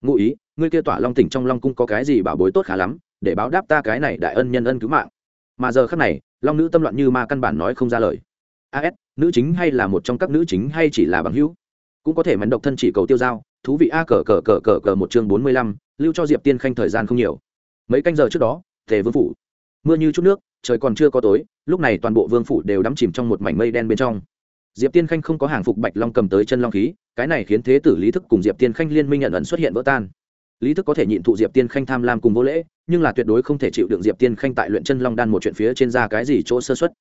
Ngụ ý, ngươi kia tỏa long tỉnh trong long cung có cái gì bảo bối tốt khá lắm, để báo đáp ta cái này đại ân nhân ân cứu mạng. Mà giờ khắc này, long nữ tâm loạn như ma căn bản nói không ra lời as nữ chính hay là một trong các nữ chính hay chỉ là bằng hữu? Cũng có thể mắn độc thân chỉ cầu tiêu dao thú vị a cờ cờ cờ cờ cờ một chương bốn mươi lăm, lưu cho diệp tiên khanh thời gian không nhiều. Mấy canh giờ trước đó, tề vương phủ. Mưa như chút nước, trời còn chưa có tối, lúc này toàn bộ vương phủ đều đắm chìm trong một mảnh mây đen bên trong. Diệp tiên khanh không có hàng phục bạch long cầm tới chân long khí, cái này khiến thế tử lý thức cùng diệp tiên khanh liên minh nhận ẩn xuất hiện vỡ tan. Lý thức có thể nhịn thụ diệp tiên khanh tham lam cùng vô lễ, nhưng là tuyệt đối không thể chịu đựng diệp tiên khanh tại luyện chân long đan một chuyện phía trên ra cái gì chỗ sơ xuất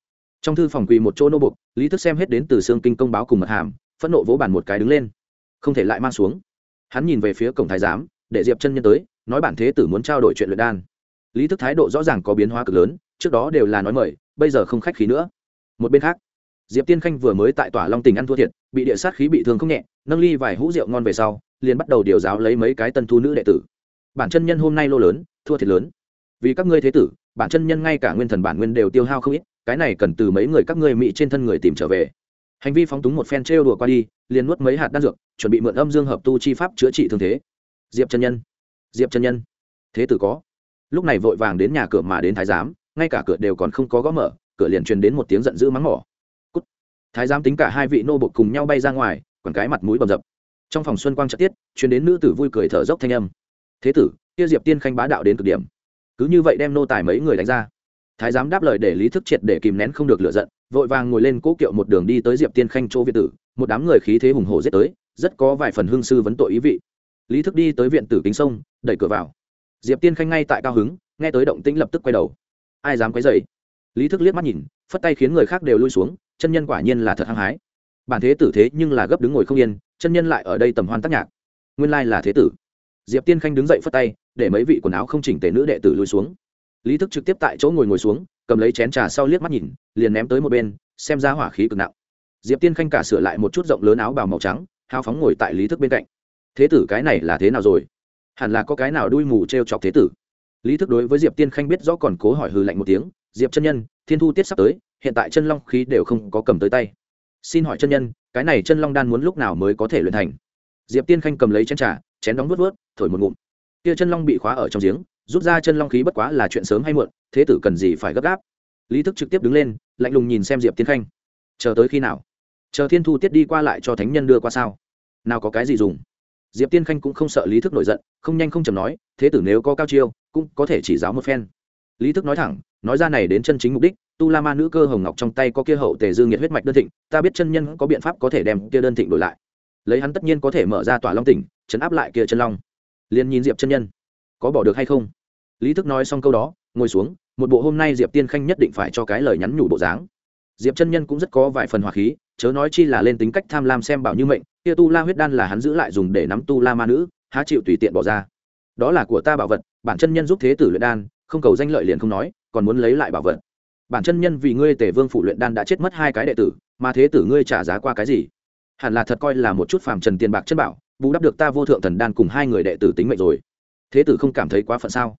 trong thư phòng quỳ một chỗ nô bục, lý thức xem hết đến từ xương kinh công báo cùng mật hàm, phẫn nộ vỗ bàn một cái đứng lên. Không thể lại mang xuống. Hắn nhìn về phía cổng thái giám, để diệp chân nhân tới, nói bản thế tử muốn trao đổi chuyện luyện đan. Lý thức thái độ rõ ràng có biến hóa cực lớn, trước đó đều là nói mời, bây giờ không khách khí nữa. Một bên khác, diệp tiên khanh vừa mới tại tòa long tình ăn thua thiệt, bị địa sát khí bị thương không nhẹ, nâng ly vài hũ rượu ngon về sau, liền bắt đầu điều giáo lấy mấy cái tân thu nữ đệ tử. Bản chân nhân hôm nay lô lớn, thua thiệt lớn. Vì các ngươi thế tử, bản chân nhân ngay cả nguyên thần bản nguyên đều tiêu hao không ít cái này cần từ mấy người các ngươi mỹ trên thân người tìm trở về. Hành vi phóng túng một phen trêu đùa qua đi, liền nuốt mấy hạt đan dược, chuẩn bị mượn âm dương hợp tu chi pháp chữa trị thương thế. Diệp chân nhân, diệp chân nhân, thế tử có. Lúc này vội vàng đến nhà cửa mà đến thái giám, ngay cả cửa đều còn không có gõ mở, cửa liền truyền đến một tiếng giận dữ mắng mỏ. Cút. thái giám tính cả hai vị nô bộc cùng nhau bay ra ngoài còn cái mặt mũi bầm dập. Trong phòng xuân quang trợ tiết, truyền đến nữ tử vui cười thở dốc thanh âm. Thế tử, kia diệp tiên khanh bá đạo đến cực điểm. Cứ như vậy đem nô tài mấy người đánh ra thái giám đáp lời để lý thức triệt để kìm nén không được lựa giận, vội vàng ngồi lên cố kiệu một đường đi tới diệp tiên khanh chỗ viện tử, một đám người khí thế hùng hổ giết tới, rất có vài phần hương sư vấn tội ý vị. Lý thức đi tới viện tử kính sông, đẩy cửa vào. Diệp tiên khanh ngay tại cao hứng, nghe tới động tĩnh lập tức quay đầu. Ai dám quấy dày lý thức liếc mắt nhìn, phất tay khiến người khác đều lui xuống, chân nhân quả nhiên là thật hăng hái. Bản thế tử thế nhưng là gấp đứng ngồi không yên, chân nhân lại ở đây tầm hoan tác nhạc. Nguyên lai là thế tử. Diệp tiên khanh đứng dậy phất tay, để mấy vị quần áo không chỉnh tề nữ đệ tử lui xuống lý thức trực tiếp tại chỗ ngồi ngồi xuống, cầm lấy chén trà sau liếc mắt nhìn, liền ném tới một bên, xem ra hỏa khí cực nặng. Diệp tiên khanh cả sửa lại một chút rộng lớn áo bào màu trắng hao phóng ngồi tại lý thức bên cạnh. Thế tử, cái này là thế nào rồi? Hẳn là có cái nào đuôi mù t r e o chọc thế tử. Lý thức đối với diệp tiên khanh biết rõ còn cố hỏi hư lạnh một tiếng, diệp chân nhân, thiên thu tiết sắp tới, hiện tại chân long khí đều không có cầm tới tay. Xin hỏi chân nhân, cái này chân long đan muốn lúc nào mới có thể luyện thành? Diệp tiên khanh cầm lấy chén trà, chén đóng vớt vớt thổi một ngụm. Kia chân long bị khóa ở trong giếng rút ra chân long khí bất quá là chuyện sớm hay muộn, thế tử cần gì phải gấp gáp? Lý thức trực tiếp đứng lên, lạnh lùng nhìn xem diệp tiến khanh. Chờ tới khi nào? Chờ thiên thu tiết đi qua lại cho thánh nhân đưa qua sao? Nào có cái gì dùng? Diệp tiên khanh cũng không sợ lý thức nổi giận, không nhanh không chầm nói, thế tử nếu có cao chiêu, cũng có thể chỉ giáo một phen. Lý thức nói thẳng, nói ra này đến chân chính mục đích, tu la ma nữ cơ hồng ngọc trong tay có kia hậu tề dương nhiệt huyết mạch đơn thịnh, ta biết chân nhân có biện pháp có thể đem kia đơn thịnh đổi lại. Lấy hắn tất nhiên có thể mở ra tỏa long tỉnh, chấn áp lại kia chân long. Liền nhìn diệp chân nhân, có bỏ được hay không? Lý thức nói xong câu đó, ngồi xuống, một bộ hôm nay diệp tiên khanh nhất định phải cho cái lời nhắn nhủ bộ dáng. Diệp chân nhân cũng rất có vài phần hỏa khí, chớ nói chi là lên tính cách tham lam xem bảo như mệnh, kia tu la huyết đan là hắn giữ lại dùng để nắm tu la ma nữ, há chịu tùy tiện bỏ ra. Đó là của ta bảo vật, bản chân nhân giúp thế tử luyện đan, không cầu danh lợi liền không nói, còn muốn lấy lại bảo vật. Bản chân nhân vì ngươi tề vương phủ luyện đan đã chết mất hai cái đệ tử, mà thế tử ngươi trả giá qua cái gì? Hẳn là thật coi là một chút phàm trần tiền bạc chân bảo, bù đắp được ta vô thượng thần đan cùng hai người đệ tử tính mệnh rồi. Thế tử không cảm thấy quá phận sao?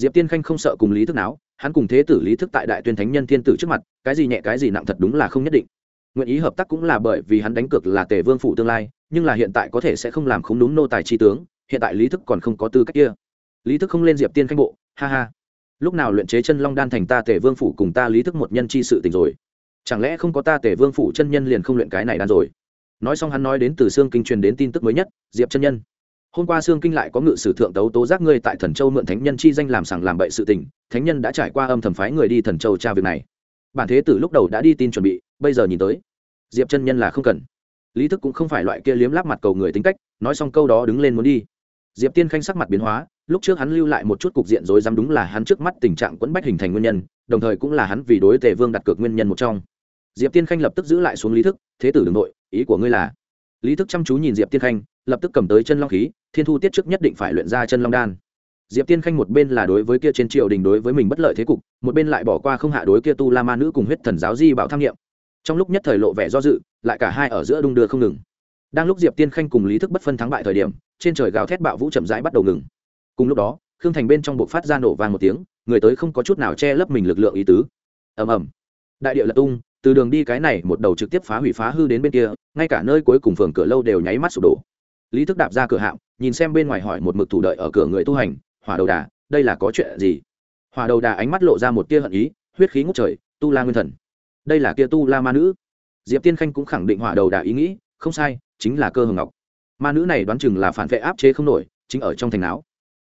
Diệp tiên khanh không sợ cùng lý thức não, hắn cùng thế tử lý thức tại đại tuyên thánh nhân thiên tử trước mặt cái gì nhẹ cái gì nặng thật đúng là không nhất định. Nguyện ý hợp tác cũng là bởi vì hắn đánh cược là tề vương phủ tương lai nhưng là hiện tại có thể sẽ không làm không đúng nô tài chi tướng hiện tại lý thức còn không có tư cách kia. Lý thức không lên diệp tiên khanh bộ ha ha. Lúc nào luyện chế chân long đan thành ta tề vương phủ cùng ta lý thức một nhân chi sự tình rồi. Chẳng lẽ không có ta tề vương phủ chân nhân liền không luyện cái này đan rồi? Nói xong hắn nói đến từ xương kinh truyền đến tin tức mới nhất diệp chân nhân hôm qua sương kinh lại có ngự sử thượng tấu tố giác ngươi tại thần châu mượn thánh nhân chi danh làm sàng làm bậy sự tình, thánh nhân đã trải qua âm thầm phái người đi thần châu tra việc này. Bản thế tử lúc đầu đã đi tin chuẩn bị, bây giờ nhìn tới, diệp chân nhân là không cần. Lý thức cũng không phải loại kia liếm láp mặt cầu người tính cách, nói xong câu đó đứng lên muốn đi. Diệp tiên khanh sắc mặt biến hóa, lúc trước hắn lưu lại một chút cục diện rồi dám đúng là hắn trước mắt tình trạng quẫn bách hình thành nguyên nhân, đồng thời cũng là hắn vì đối tề vương đặt cược nguyên nhân một trong. Diệp tiên khanh lập tức giữ lại xuống lý thức, thế tử đ ư n g nội, ý của ngươi là? Lý thức chăm chú nhìn diệp tiên khanh lập tức cầm tới chân long khí, thiên thu tiết trước nhất định phải luyện ra chân long đan. Diệp tiên khanh một bên là đối với kia trên triều đình đối với mình bất lợi thế cục, một bên lại bỏ qua không hạ đối kia tu la ma nữ cùng huyết thần giáo di bảo tham nghiệm. Trong lúc nhất thời lộ vẻ do dự, lại cả hai ở giữa đung đưa không ngừng. Đang lúc diệp tiên khanh cùng lý thức bất phân thắng bại thời điểm, trên trời gào thét bạo vũ chậm rãi bắt đầu ngừng. Cùng lúc đó, khương thành bên trong buộc phát ra nổ vàng một tiếng, người tới không có chút nào che lấp mình lực lượng ý tứ. Ầm ầm. Đại địa lật tung, từ đường đi cái này một đầu trực tiếp phá hủy phá hư đến bên kia, ngay cả nơi cuối cùng phường cửa lâu đều nháy mắt sụp đổ lý thức đạp ra cửa hạm, nhìn xem bên ngoài hỏi một mực thủ đợi ở cửa người tu hành, hỏa đầu đà, đây là có chuyện gì? Hỏa đầu đà ánh mắt lộ ra một tia hận ý, huyết khí ngút trời, tu la nguyên thần. Đây là kia tu la ma nữ. Diệp tiên khanh cũng khẳng định hỏa đầu đà ý nghĩ, không sai, chính là cơ hồng ngọc. Ma nữ này đoán chừng là phản vệ áp chế không nổi, chính ở trong thành não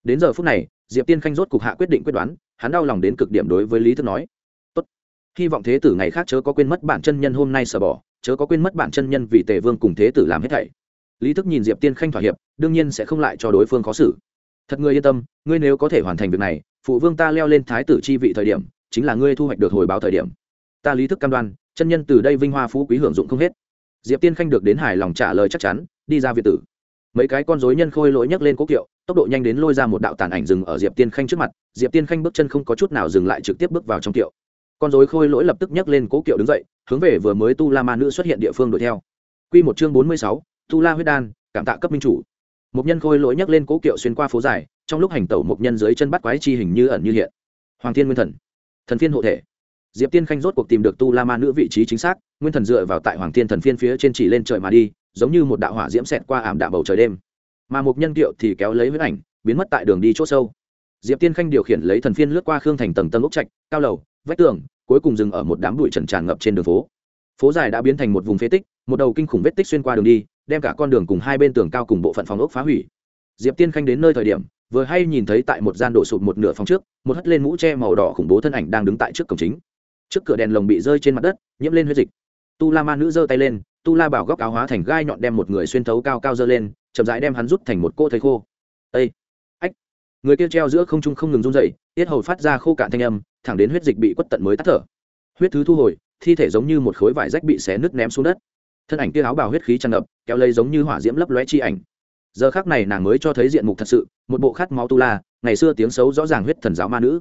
đến giờ phút này, diệp tiên khanh rốt cục hạ quyết định quyết đoán, hắn đau lòng đến cực điểm đối với lý thức nói, tốt, hy vọng thế tử ngày khác chớ có quên mất bản chân nhân hôm nay sờ bỏ, chớ có quên mất bản chân nhân vì tề vương cùng thế tử làm hết thảy lý thức nhìn diệp tiên khanh thỏa hiệp, đương nhiên sẽ không lại cho đối phương khó xử. Thật ngươi yên tâm, ngươi nếu có thể hoàn thành việc này, phụ vương ta leo lên thái tử chi vị thời điểm, chính là ngươi thu hoạch được hồi báo thời điểm. Ta lý thức cam đoan, chân nhân từ đây vinh hoa phú quý hưởng dụng không hết. Diệp tiên khanh được đến hài lòng trả lời chắc chắn, đi ra việt tử. Mấy cái con dối nhân khôi lỗi nhấc lên cố kiệu, tốc độ nhanh đến lôi ra một đạo tàn ảnh dừng ở diệp tiên khanh trước mặt. Diệp tiên khanh bước chân không có chút nào dừng lại trực tiếp bước vào trong kiệu. Con dối khôi lỗi lập tức nhấc lên cố kiệu đứng dậy, hướng về vừa mới tu la ma nữ xuất hiện địa phương đuổi theo. Q một chương bốn mươi sáu tu la huyết đan, cảm tạ cấp minh chủ. Một nhân khôi lỗi nhấc lên cố kiệu xuyên qua phố dài, trong lúc hành tẩu một nhân dưới chân bắt quái chi hình như ẩn như hiện. Hoàng thiên nguyên thần. Thần phiên hộ thể. Diệp tiên khanh rốt cuộc tìm được tu la ma nữ vị trí chính xác, nguyên thần dựa vào tại hoàng thiên thần phiên phía trên chỉ lên trời mà đi, giống như một đạo hỏa diễm xẹt qua ảm đạm bầu trời đêm. Mà một nhân kiệu thì kéo lấy huyết ảnh, biến mất tại đường đi c h ỗ sâu. Diệp tiên khanh điều khiển lấy thần phiên lướt qua khương thành tầng tầng ốc trạch, cao lầu, vách tường, cuối cùng dừng ở một đám bụi trần tràn ngập trên đường phố. Phố dài đã biến thành một vùng phế tích, một đầu kinh khủng vết tích xuyên qua đường đi đem cả con đường cùng hai bên tường cao cùng bộ phận phòng ốc phá hủy. Diệp tiên khanh đến nơi thời điểm, vừa hay nhìn thấy tại một gian đổ sụp một nửa phòng trước, một hất lên mũ tre màu đỏ khủng bố thân ảnh đang đứng tại trước cổng chính. Trước cửa đèn lồng bị rơi trên mặt đất, nhiễm lên huyết dịch. Tu la ma nữ giơ tay lên, tu la bảo góc áo hóa thành gai nhọn đem một người xuyên thấu cao cao giơ lên, chậm rãi đem hắn rút thành một cô thầy khô. Ây ách! Người kia treo giữa không trung không ngừng run dậy tiết hầu phát ra khô cạn thanh âm, thẳng đến huyết dịch bị quất tận mới tắt thở. Huyết thứ thu hồi, thi thể giống như một khối vải rách bị xé nứt ném xuống đất. Thân ảnh kia áo bào huyết khí tràn ngập kéo lây giống như hỏa diễm lấp lóe chi ảnh. Giờ khác này nàng mới cho thấy diện mục thật sự, một bộ khát máu tu la, ngày xưa tiếng xấu rõ ràng huyết thần giáo ma nữ.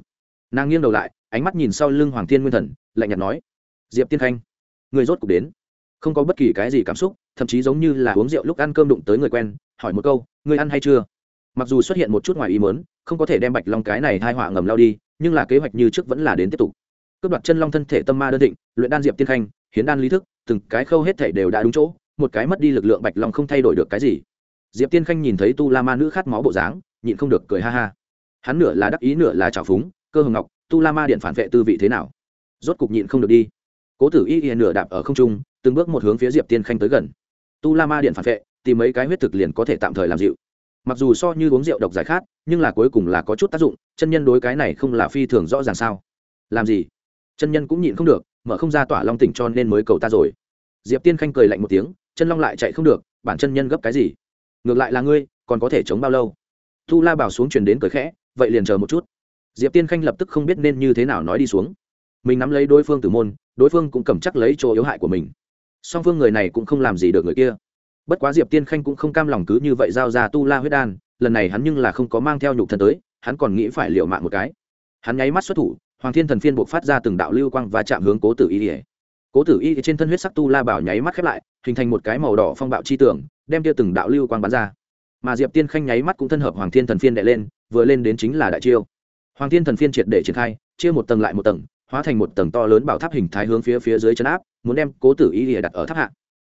Nàng nghiêng đầu lại, ánh mắt nhìn sau lưng hoàng thiên nguyên thần, lạnh nhạt nói, diệp tiên khanh, người rốt cục đến. Không có bất kỳ cái gì cảm xúc, thậm chí giống như là uống rượu lúc ăn cơm đụng tới người quen, hỏi một câu ngươi ăn hay chưa? Mặc dù xuất hiện một chút ngoài ý mớn không có thể đem bạch long cái này hai họa ngầm lao đi, nhưng là kế hoạch như trước vẫn là đến tiếp tục. Cướp đoạt chân long thân thể tâm ma đơn định, luyện đan diệp tiên khanh, hiến đan lý thức, từng cái khâu hết thể đều đã đúng chỗ một cái mất đi lực lượng bạch long không thay đổi được cái gì. Diệp tiên khanh nhìn thấy tu la ma nữ khát máu bộ dáng, nhịn không được cười ha ha. Hắn nửa là đắc ý, nửa là trào phúng, cơ hồng ngọc, tu la ma điện phản vệ tư vị thế nào? Rốt cục nhịn không được đi. Cố tử y y nửa đạp ở không trung, từng bước một hướng phía diệp tiên khanh tới gần. Tu la ma điện phản vệ, tìm mấy cái huyết thực liền có thể tạm thời làm dịu. Mặc dù so như uống rượu độc giải khát, nhưng là cuối cùng là có chút tác dụng, chân nhân đối cái này không là phi thường rõ ràng sao? Làm gì? Chân nhân cũng nhịn không được, mở không ra tỏa long tỉnh cho nên mới cầu ta rồi. Diệp tiên khanh cười lạnh một tiếng chân long lại chạy không được, bản chân nhân gấp cái gì? Ngược lại là ngươi, còn có thể chống bao lâu? Tu la bảo xuống truyền đến cười khẽ, vậy liền chờ một chút. Diệp tiên khanh lập tức không biết nên như thế nào nói đi xuống. Mình nắm lấy đối phương từ môn, đối phương cũng cầm chắc lấy chỗ yếu hại của mình. Song phương người này cũng không làm gì được người kia. Bất quá diệp tiên khanh cũng không cam lòng cứ như vậy giao ra tu la huyết đan, lần này hắn nhưng là không có mang theo nhục thân tới, hắn còn nghĩ phải liệu mạng một cái. Hắn nháy mắt xuất thủ, hoàng thiên thần phiên buộc phát ra từng đạo lưu quang và chạm hướng cố tử y. Ỉa cố tử y trên thân huyết sắc tu la bảo nháy mắt khép lại hình thành một cái màu đỏ phong bạo chi tưởng đem tia từng đạo lưu quang bắn ra. Mà diệp tiên khanh nháy mắt cũng thân hợp hoàng thiên thần phiên đệ lên, vừa lên đến chính là đại chiêu. Hoàng thiên thần phiên triệt để triển khai, chia một tầng lại một tầng, hóa thành một tầng to lớn bảo tháp hình thái hướng phía phía dưới chân áp, muốn đem cố tử y lìa đặt ở tháp hạ.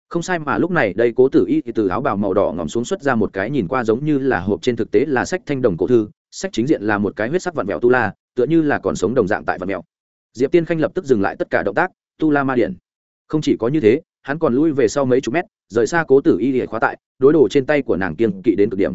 Không sai mà lúc này đây cố tử y từ áo bào màu đỏ ngòm xuống xuất ra một cái nhìn qua giống như là hộp trên thực tế là sách thanh đồng cổ thư, sách chính diện là một cái huyết sắc vạn mèo tu la, tựa như là còn sống đồng dạng tại vạn mèo diệp tiên khanh lập tức dừng lại tất cả động tác, tu la ma điện. Không chỉ có như thế hắn còn lui về sau mấy chục mét, rời xa cố tử y để khóa tại, đối đồ trên tay của nàng kiên kỵ đến cực điểm.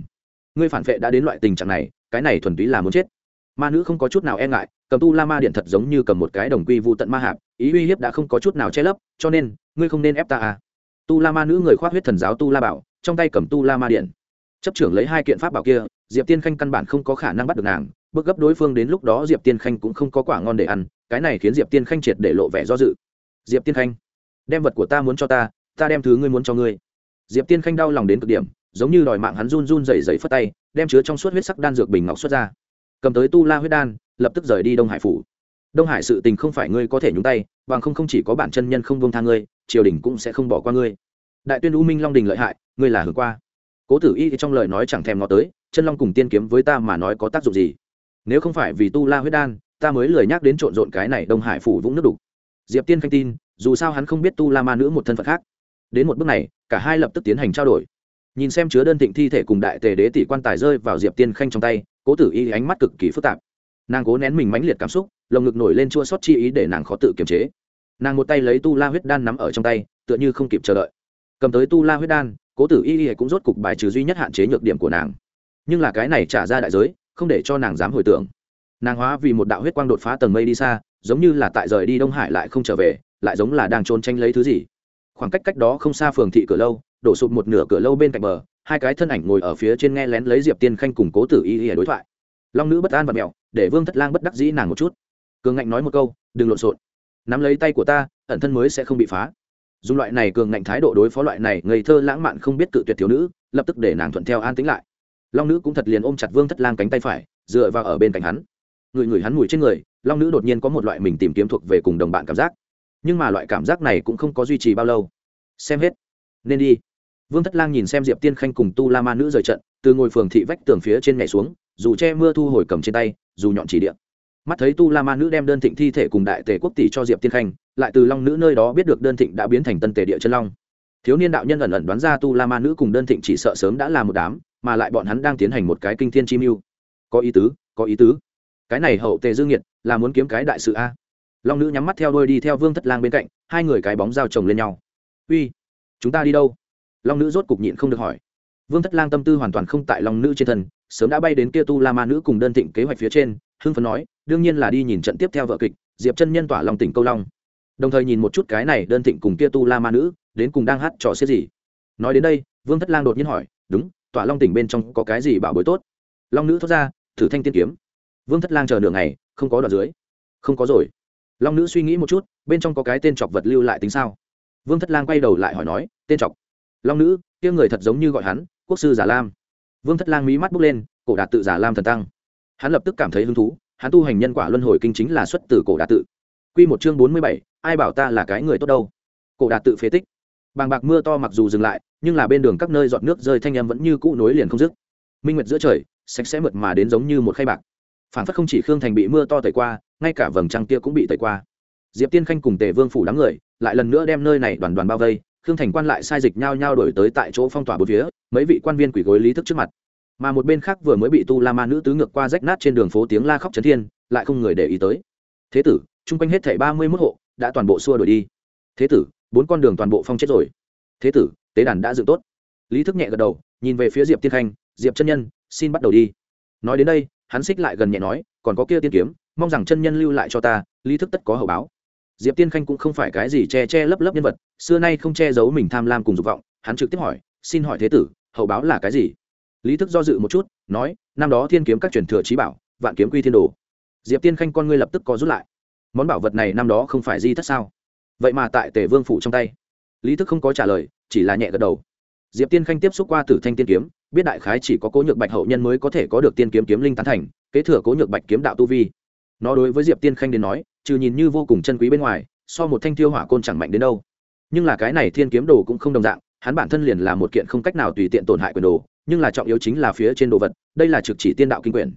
Ngươi phản vệ đã đến loại tình trạng này, cái này thuần túy là muốn chết. Ma nữ không có chút nào e ngại, cầm tu la ma điện thật giống như cầm một cái đồng quy vụ tận ma hạp, ý uy hiếp đã không có chút nào che lấp, cho nên, ngươi không nên ép ta à. Tu la ma nữ người khoác huyết thần giáo tu la bảo, trong tay cầm tu la ma điện. Chấp trưởng lấy hai kiện pháp bảo kia, diệp tiên khanh căn bản không có khả năng bắt được nàng, bước gấp đối phương đến lúc đó diệp tiên khanh cũng không có quả ngon để ăn, cái này khiến diệp tiên khanh triệt để lộ vẻ do dự. Diệp tiên khanh đem vật của ta muốn cho ta ta đem thứ ngươi muốn cho ngươi. Diệp tiên khanh đau lòng đến cực điểm, giống như đòi mạng hắn run run dày dày phất tay, đem chứa trong suốt huyết sắc đan dược bình ngọc xuất ra. Cầm tới tu la huyết đan, lập tức rời đi đông hải phủ. Đông hải sự tình không phải ngươi có thể nhúng tay, bằng không không chỉ có bản chân nhân không buông tha ngươi, triều đình cũng sẽ không bỏ qua ngươi. Đại tuyên u minh long đình lợi hại, ngươi là hưởng qua. Cố tử y thì trong lời nói chẳng thèm ngó tới, chân long cùng tiên kiếm với ta mà nói có tác dụng gì? Nếu không phải vì tu la huyết đan, ta mới lười nhắc đến trộn rộn cái này đông hải phủ vũng nước đục diệp tiên khanh tin, dù sao hắn không biết tu la ma nữ một thân phận khác. Đến một bước này, cả hai lập tức tiến hành trao đổi. Nhìn xem chứa đơn thịnh thi thể cùng đại tề đế tỷ quan tài rơi vào diệp tiên khanh trong tay, cố tử y ánh mắt cực kỳ phức tạp. Nàng cố nén mình mãnh liệt cảm xúc, lồng ngực nổi lên chua xót chi ý để nàng khó tự kiềm chế. Nàng một tay lấy tu la huyết đan nắm ở trong tay, tựa như không kịp chờ đợi. Cầm tới tu la huyết đan, cố tử y y cũng rốt cục bài trừ duy nhất hạn chế nhược điểm của nàng. Nhưng là cái này trả ra đại giới, không để cho nàng dám hồi tưởng. Nàng hóa vì một đạo huyết quang đột phá tầng mây đi xa giống như là tại rời đi đông hải lại không trở về, lại giống là đang trốn tranh lấy thứ gì. Khoảng cách cách đó không xa phường thị cửa lâu, đổ sụp một nửa cửa lâu bên cạnh bờ, hai cái thân ảnh ngồi ở phía trên nghe lén lấy diệp tiên khanh cùng cố tử y y đối thoại. Long nữ bất an và mẹo, để vương thất lang bất đắc dĩ nàng một chút. Cường ngạnh nói một câu, đừng lộn xộn. Nắm lấy tay của ta, ẩn thân mới sẽ không bị phá. Dùng loại này cường ngạnh thái độ đối phó loại này ngây thơ lãng mạn không biết cự tuyệt thiếu nữ, lập tức để nàng thuận theo an tính lại. Long nữ cũng thật liền ôm chặt vương thất lang cánh tay phải, dựa vào ở bên cạnh hắn. Người người hắn mùi trên người long nữ đột nhiên có một loại mình tìm kiếm thuộc về cùng đồng bạn cảm giác nhưng mà loại cảm giác này cũng không có duy trì bao lâu xem hết nên đi vương thất lang nhìn xem diệp tiên khanh cùng tu la ma nữ rời trận từ ngồi phường thị vách tường phía trên nhảy xuống dù che mưa thu hồi cầm trên tay dù nhọn chỉ điện mắt thấy tu la ma nữ đem đơn thịnh thi thể cùng đại tề quốc tỷ cho diệp tiên khanh lại từ long nữ nơi đó biết được đơn thịnh đã biến thành tân tề địa chân long thiếu niên đạo nhân ẩn ẩn đoán ra tu la ma nữ cùng đơn thịnh chỉ sợ sớm đã là một đám mà lại bọn hắn đang tiến hành một cái kinh thiên chi mưu có ý tứ có ý tứ cái này hậu tề dương nhiệt là muốn kiếm cái đại sự a. Long nữ nhắm mắt theo đôi đi theo vương thất lang bên cạnh, hai người cái bóng dao chồng lên nhau. Uy, chúng ta đi đâu? Long nữ rốt cục nhịn không được hỏi. Vương thất lang tâm tư hoàn toàn không tại long nữ trên thân, sớm đã bay đến kia tu la ma nữ cùng đơn thịnh kế hoạch phía trên, hưng phấn nói, đương nhiên là đi nhìn trận tiếp theo vợ kịch, diệp chân nhân tỏa lòng tỉnh câu long. Đồng thời nhìn một chút cái này đơn thịnh cùng kia tu la ma nữ, đến cùng đang hát trò xếp gì. Nói đến đây, vương thất lang đột nhiên hỏi, đúng, tỏa long tỉnh bên trong có cái gì bảo bối tốt? Long nữ thốt ra, thử thanh tiên kiếm. Vương thất lang chờ nửa ngày không có đoạn dưới. Không có rồi. Long nữ suy nghĩ một chút, bên trong có cái tên chọc vật lưu lại tính sao? Vương thất lang quay đầu lại hỏi nói, tên chọc. Long nữ, kia người thật giống như gọi hắn, quốc sư giả lam. Vương thất lang mí mắt bước lên, cổ đạt tự giả lam thần tăng. Hắn lập tức cảm thấy hứng thú, hắn tu hành nhân quả luân hồi kinh chính là xuất từ cổ đạt tự. Q một chương bốn mươi bảy, ai bảo ta là cái người tốt đâu? Cổ đạt tự phế tích. Bàng bạc mưa to mặc dù dừng lại, nhưng là bên đường các nơi dọn nước rơi thanh em vẫn như cũ nối liền không dứt. Minh nguyệt giữa trời, sạch sẽ mượt mà đến giống như một khay bạc phản phất không chỉ khương thành bị mưa to tẩy qua, ngay cả vầng trăng kia cũng bị tẩy qua. Diệp tiên khanh cùng tề vương phủ đám người lại lần nữa đem nơi này đoàn đoàn bao vây, khương thành quan lại sai dịch nhau nhau đổi tới tại chỗ phong tỏa bốn phía, mấy vị quan viên quỷ gối lý thức trước mặt. Mà một bên khác vừa mới bị tu la ma nữ tứ ngược qua rách nát trên đường phố tiếng la khóc trấn thiên, lại không người để ý tới. Thế tử, chung quanh hết thảy ba mươi mốt hộ, đã toàn bộ xua đổi đi. Thế tử, bốn con đường toàn bộ phong chết rồi. Thế tử, tế đàn đã dựng tốt. Lý thức nhẹ gật đầu, nhìn về phía diệp tiên khanh, diệp chân nhân, xin bắt đầu đi. Nói đến đây hắn xích lại gần nhẹ nói, còn có kia tiên kiếm, mong rằng chân nhân lưu lại cho ta, lý thức tất có hậu báo. Diệp tiên khanh cũng không phải cái gì che che lấp lấp nhân vật, xưa nay không che giấu mình tham lam cùng dục vọng, hắn trực tiếp hỏi, xin hỏi thế tử, hậu báo là cái gì? Lý thức do dự một chút, nói, năm đó thiên kiếm các truyền thừa trí bảo, vạn kiếm quy thiên đồ. Diệp tiên khanh con ngươi lập tức có rút lại. Món bảo vật này năm đó không phải di thất sao? Vậy mà tại tề vương phủ trong tay. Lý thức không có trả lời, chỉ là nhẹ gật đầu. Diệp tiên khanh tiếp xúc qua tử thanh tiên kiếm biết đại khái chỉ có cố nhược bạch hậu nhân mới có thể có được tiên kiếm kiếm linh tán thành, kế thừa cố nhược bạch kiếm đạo tu vi. Nó đối với diệp tiên khanh đến nói, trừ nhìn như vô cùng chân quý bên ngoài, so một thanh tiêu hỏa côn chẳng mạnh đến đâu. Nhưng là cái này thiên kiếm đồ cũng không đồng dạng, hắn bản thân liền là một kiện không cách nào tùy tiện tổn hại quyền đồ, nhưng là trọng yếu chính là phía trên đồ vật, đây là trực chỉ tiên đạo kinh quyền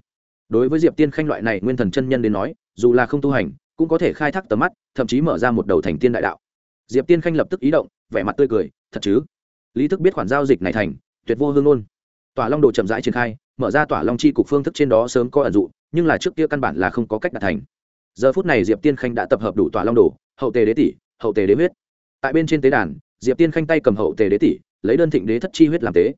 đối với diệp tiên khanh loại này nguyên thần chân nhân đến nói, dù là không tu hành, cũng có thể khai thác tầm mắt, thậm chí mở ra một đầu thành tiên đại đạo. Diệp tiên khanh lập tức ý động, vẻ mặt tươi cười, thật chứ? Lý thức biết khoản giao dịch này thành, tuyệt vô hương luôn tỏa long đồ chậm rãi triển khai, mở ra tỏa long chi cục phương thức trên đó sớm có ẩn dụ, nhưng là trước kia căn bản là không có cách đạt thành. Giờ phút này diệp tiên khanh đã tập hợp đủ tỏa long đồ, hậu tề đế tỷ, hậu tề đế huyết. Tại bên trên tế đàn, diệp tiên khanh tay cầm hậu tề đế tỷ, lấy đơn thịnh đế thất chi huyết làm tế.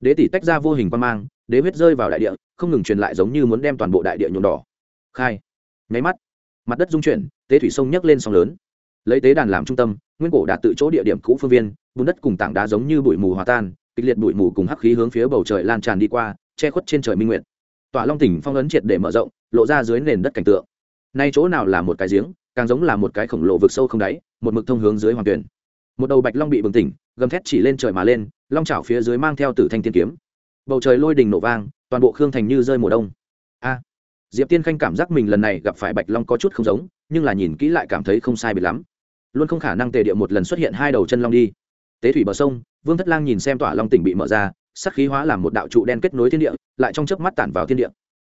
Đế tỷ tách ra vô hình quan mang, đế huyết rơi vào đại địa, không ngừng truyền lại giống như muốn đem toàn bộ đại địa nhuộm đỏ. Khai. Nháy mắt, mặt đất dung chuyển, tế thủy sông nhấc lên sông lớn. Lấy tế đàn làm trung tâm, nguyên cổ đạt tự chỗ địa điểm cũ phương viên, bùn đất cùng tảng đá giống như bụi mù hòa tan kịch liệt bụi mù cùng hắc khí hướng phía bầu trời lan tràn đi qua, che khuất trên trời minh nguyện tỏa long tỉnh phong ấn triệt để mở rộng, lộ ra dưới nền đất cảnh tượng. Nay chỗ nào là một cái giếng, càng giống là một cái khổng lồ vực sâu không đáy, một mực thông hướng dưới hoàng tuyển. Một đầu bạch long bị bừng tỉnh, gầm thét chỉ lên trời mà lên, long chảo phía dưới mang theo tử thanh tiên kiếm. Bầu trời lôi đình nổ vang, toàn bộ khương thành như rơi mùa đông. A! Diệp tiên khanh cảm giác mình lần này gặp phải bạch long có chút không giống, nhưng là nhìn kỹ lại cảm thấy không sai biệt lắm. Luôn không khả năng tề địa một lần xuất hiện hai đầu chân long đi tế thủy bờ sông, vương thất lang nhìn xem tỏa long tỉnh bị mở ra, sắc khí hóa làm một đạo trụ đen kết nối thiên địa, lại trong chớp mắt tản vào thiên địa.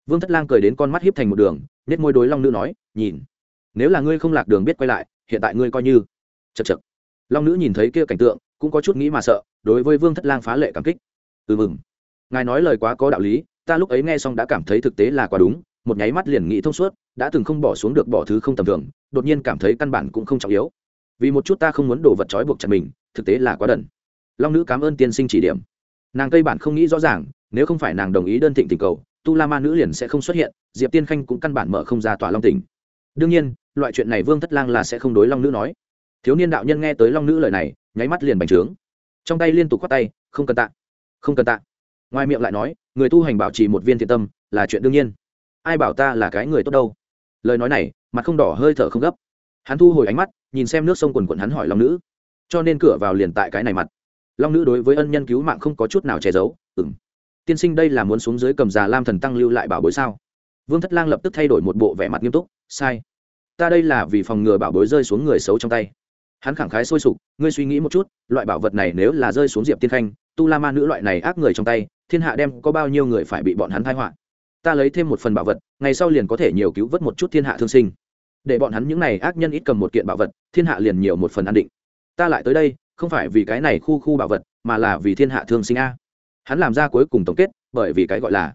Vương thất lang cười đến con mắt hiếp thành một đường nết môi đối long nữ nói, nhìn, nếu là ngươi không lạc đường biết quay lại, hiện tại ngươi coi như chật chật. Long nữ nhìn thấy kia cảnh tượng, cũng có chút nghĩ mà sợ, đối với vương thất lang phá lệ cảm kích. Ừ mừng. Ngài nói lời quá có đạo lý, ta lúc ấy nghe xong đã cảm thấy thực tế là quá đúng, một nháy mắt liền nghĩ thông suốt, đã từng không bỏ xuống được bỏ thứ không tầm thường, đột nhiên cảm thấy căn bản cũng không trọng yếu. Vì một chút ta không muốn đổ vật trói buộc chặt mình thực tế là quá đần. Long nữ cảm ơn tiên sinh chỉ điểm. Nàng cây bản không nghĩ rõ ràng, nếu không phải nàng đồng ý đơn thịnh tình cầu, tu la ma nữ liền sẽ không xuất hiện, diệp tiên khanh cũng căn bản mở không ra tòa long tỉnh. Đương nhiên, loại chuyện này vương thất lang là sẽ không đối long nữ nói. Thiếu niên đạo nhân nghe tới long nữ lời này, nháy mắt liền bành trướng. Trong tay liên tục khoác tay, không cần tạ, không cần tạ. Ngoài miệng lại nói, người tu hành bảo trì một viên thiện tâm là chuyện đương nhiên. Ai bảo ta là cái người tốt đâu? Lời nói này, mặt không đỏ, hơi thở không gấp. Hắn thu hồi ánh mắt, nhìn xem nước sông quần quần hắn hỏi long nữ cho nên cửa vào liền tại cái này mặt. Long nữ đối với ân nhân cứu mạng không có chút nào che giấu ừng tiên sinh đây là muốn xuống dưới cầm già lam thần tăng lưu lại bảo bối sao? Vương thất lang lập tức thay đổi một bộ vẻ mặt nghiêm túc, sai. Ta đây là vì phòng ngừa bảo bối rơi xuống người xấu trong tay. Hắn khẳng khái sôi sục, ngươi suy nghĩ một chút, loại bảo vật này nếu là rơi xuống diệp tiên khanh, tu la ma nữ loại này ác người trong tay, thiên hạ đem có bao nhiêu người phải bị bọn hắn thai họa. Ta lấy thêm một phần bảo vật, ngày sau liền có thể nhiều cứu vớt một chút thiên hạ thương sinh. Để bọn hắn những này ác nhân ít cầm một kiện bảo vật, thiên hạ liền nhiều một phần an định ta lại tới đây, không phải vì cái này khu khu bảo vật, mà là vì thiên hạ thương sinh a. Hắn làm ra cuối cùng tổng kết, bởi vì cái gọi là,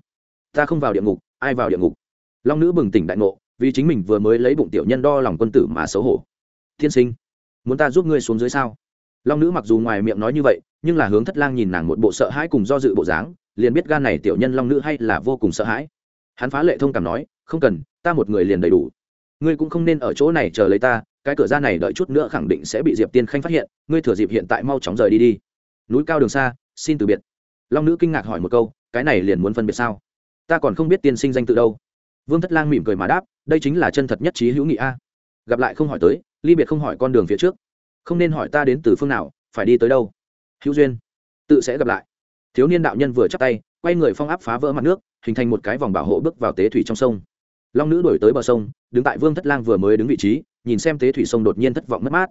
ta không vào địa ngục, ai vào địa ngục. Long nữ bừng tỉnh đại ngộ, vì chính mình vừa mới lấy bụng tiểu nhân đo lòng quân tử mà xấu hổ. Thiên sinh, muốn ta giúp ngươi xuống dưới sao? Long nữ mặc dù ngoài miệng nói như vậy, nhưng là hướng thất lang nhìn nàng một bộ sợ hãi cùng do dự bộ dáng, liền biết gan này tiểu nhân long nữ hay là vô cùng sợ hãi. Hắn phá lệ thông cảm nói, không cần, ta một người liền đầy đủ. Ngươi cũng không nên ở chỗ này chờ lấy ta cái cửa ra này đợi chút nữa khẳng định sẽ bị diệp tiên khanh phát hiện, ngươi thừa dịp hiện tại mau chóng rời đi đi. Núi cao đường xa, xin từ biệt. Long nữ kinh ngạc hỏi một câu, cái này liền muốn phân biệt sao? Ta còn không biết tiên sinh danh tự đâu. Vương thất lang mỉm cười mà đáp, đây chính là chân thật nhất trí hữu nghị a. Gặp lại không hỏi tới, ly biệt không hỏi con đường phía trước. Không nên hỏi ta đến từ phương nào, phải đi tới đâu. Hữu duyên, tự sẽ gặp lại. Thiếu niên đạo nhân vừa chắc tay, quay người phong áp phá vỡ mặt nước, hình thành một cái vòng bảo hộ bước vào tế thủy trong sông. Long nữ đổi tới bờ sông, đứng tại vương thất lang vừa mới đứng vị trí nhìn xem tế thủy sông đột nhiên thất vọng mất mát.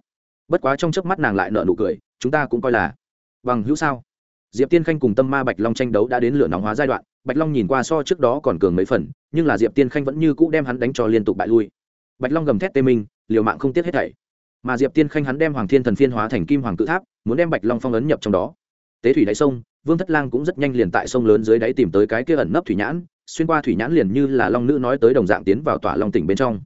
Bất quá trong chớp mắt nàng lại nợ nụ cười, chúng ta cũng coi là bằng hữu sao? Diệp tiên khanh cùng tâm ma bạch long tranh đấu đã đến lửa nóng hóa giai đoạn, bạch long nhìn qua so trước đó còn cường mấy phần, nhưng là diệp tiên khanh vẫn như cũ đem hắn đánh cho liên tục bại lui. Bạch long gầm thét tê minh, liều mạng không tiếc hết thảy. Mà diệp tiên khanh hắn đem hoàng thiên thần phiên hóa thành kim hoàng cự tháp, muốn đem bạch long phong ấn nhập trong đó. Tế thủy đáy sông, vương thất lang cũng rất nhanh liền tại sông lớn dưới đáy tìm tới cái kia ẩn nấp thủy nhãn, xuyên qua thủy nhãn liền như là long nữ nói tới đồng dạng tiến vào tỏa long tỉnh bên trong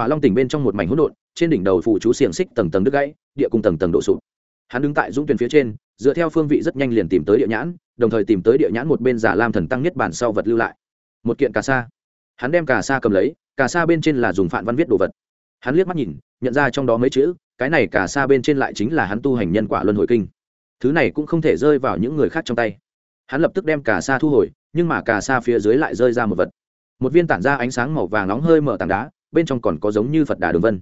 tòa long tỉnh bên trong một mảnh hỗn độn, trên đỉnh đầu phụ chú xiềng xích tầng tầng đứt gãy, địa cùng tầng tầng đổ sụp. Hắn đứng tại dũng tuyển phía trên, dựa theo phương vị rất nhanh liền tìm tới địa nhãn, đồng thời tìm tới địa nhãn một bên giả lam thần tăng nhất bản sau vật lưu lại. Một kiện cà sa. Hắn đem cà sa cầm lấy, cà sa bên trên là dùng phạn văn viết đồ vật. Hắn liếc mắt nhìn, nhận ra trong đó mấy chữ, cái này cà sa bên trên lại chính là hắn tu hành nhân quả luân hồi kinh. Thứ này cũng không thể rơi vào những người khác trong tay. Hắn lập tức đem cà sa thu hồi, nhưng mà cà sa phía dưới lại rơi ra một vật. Một viên tản ra ánh sáng màu vàng nóng hơi mở tảng đá bên trong còn có giống như phật đà đường vân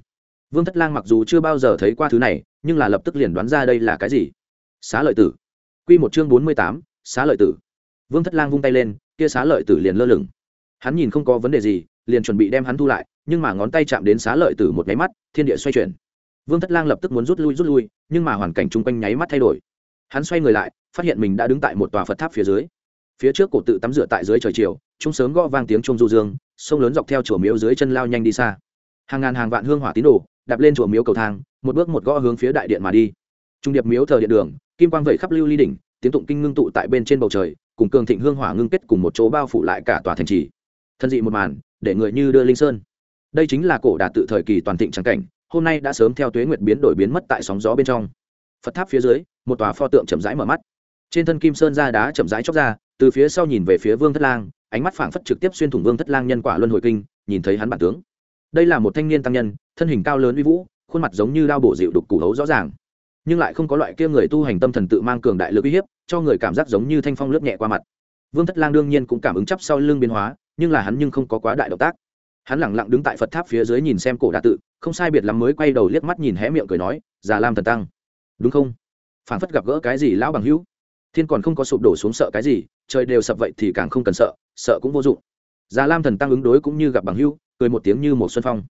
vương thất lang mặc dù chưa bao giờ thấy qua thứ này nhưng là lập tức liền đoán ra đây là cái gì xá lợi tử Quy một chương bốn mươi tám, xá lợi tử. Vương Thất Lang vung tay lên, kia xá lợi tử liền lơ lửng. Hắn nhìn không có vấn đề gì, liền chuẩn bị đem hắn thu lại, nhưng mà ngón tay chạm đến xá lợi tử một cái mắt, thiên địa xoay chuyển. Vương Thất Lang lập tức muốn rút lui rút lui, nhưng mà hoàn cảnh chung quanh nháy mắt thay đổi. Hắn xoay người lại, phát hiện mình đã đứng tại một tòa Phật tháp phía dưới. Phía trước cổ tự tắm rửa tại dưới trời chiều, chung sớm gõ vang tiếng trung du dương, sông lớn dọc theo chùa miếu dưới chân lao nhanh đi xa. Hàng ngàn hàng vạn hương hỏa tín đồ, đạp lên chùa miếu cầu thang, một bước một gõ hướng phía đại điện mà đi. Trung điệp miếu thờ điện đường, kim quang vẩy khắp lưu ly đỉnh, tiếng tụng kinh ngưng tụ tại bên trên bầu trời cùng cường thịnh hương hỏa ngưng kết cùng một chỗ bao phủ lại cả tòa thành trì thân dị một màn để người như đưa linh sơn đây chính là cổ đà tự thời kỳ toàn thịnh trắng cảnh hôm nay đã sớm theo tuế nguyệt biến đổi biến mất tại sóng gió bên trong phật tháp phía dưới một tòa pho tượng chậm rãi mở mắt trên thân kim sơn ra đá chậm rãi chóc ra từ phía sau nhìn về phía vương thất lang ánh mắt phảng phất trực tiếp xuyên thủng vương thất lang nhân quả luân hồi kinh, nhìn thấy hắn bản tướng. Đây là một thanh niên tăng nhân, thân hình cao lớn uy vũ, khuôn mặt giống như đao bổ dịu đục củ hấu rõ ràng. Nhưng lại không có loại kia người tu hành tâm thần tự mang cường đại lực uy hiếp, cho người cảm giác giống như thanh phong lướt nhẹ qua mặt. Vương thất lang đương nhiên cũng cảm ứng chấp sau lưng biến hóa, nhưng là hắn nhưng không có quá đại động tác. Hắn lẳng lặng đứng tại phật tháp phía dưới nhìn xem cổ đà tự, không sai biệt lắm mới quay đầu liếc mắt nhìn hé miệng cười nói, già lam thần tăng. Đúng không? Phản phất gặp gỡ cái gì lão bằng hữu. Thiên còn không có sụp đổ xuống sợ cái gì, trời đều sập vậy thì càng không cần sợ sợ cũng vô dụng. Già lam thần tăng ứng đối cũng như gặp bằng hữu cười một tiếng như một xuân phong.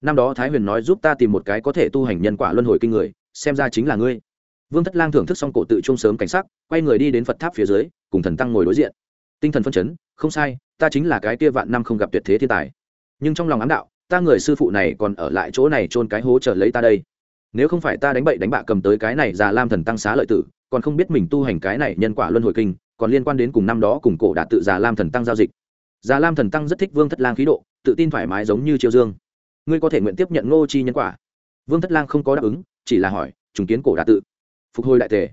Năm đó thái huyền nói giúp ta tìm một cái có thể tu hành nhân quả luân hồi kinh người, xem ra chính là ngươi. Vương thất lang thưởng thức xong cổ tự trung sớm cảnh sắc, quay người đi đến phật tháp phía dưới, cùng thần tăng ngồi đối diện. Tinh thần phân chấn, không sai, ta chính là cái kia vạn năm không gặp tuyệt thế thiên tài. Nhưng trong lòng ám đạo, ta người sư phụ này còn ở lại chỗ này trôn cái hố chờ lấy ta đây. Nếu không phải ta đánh bậy đánh bạ cầm tới cái này già lam thần tăng xá lợi tử, còn không biết mình tu hành cái này nhân quả luân hồi kinh còn liên quan đến cùng năm đó cùng cổ đạt tự già lam thần tăng giao dịch. Già lam thần tăng rất thích vương thất lang khí độ, tự tin thoải mái giống như triều dương. Ngươi có thể nguyện tiếp nhận ngô chi nhân quả. Vương thất lang không có đáp ứng, chỉ là hỏi, trùng kiến cổ đạt tự. Phục hồi đại tề.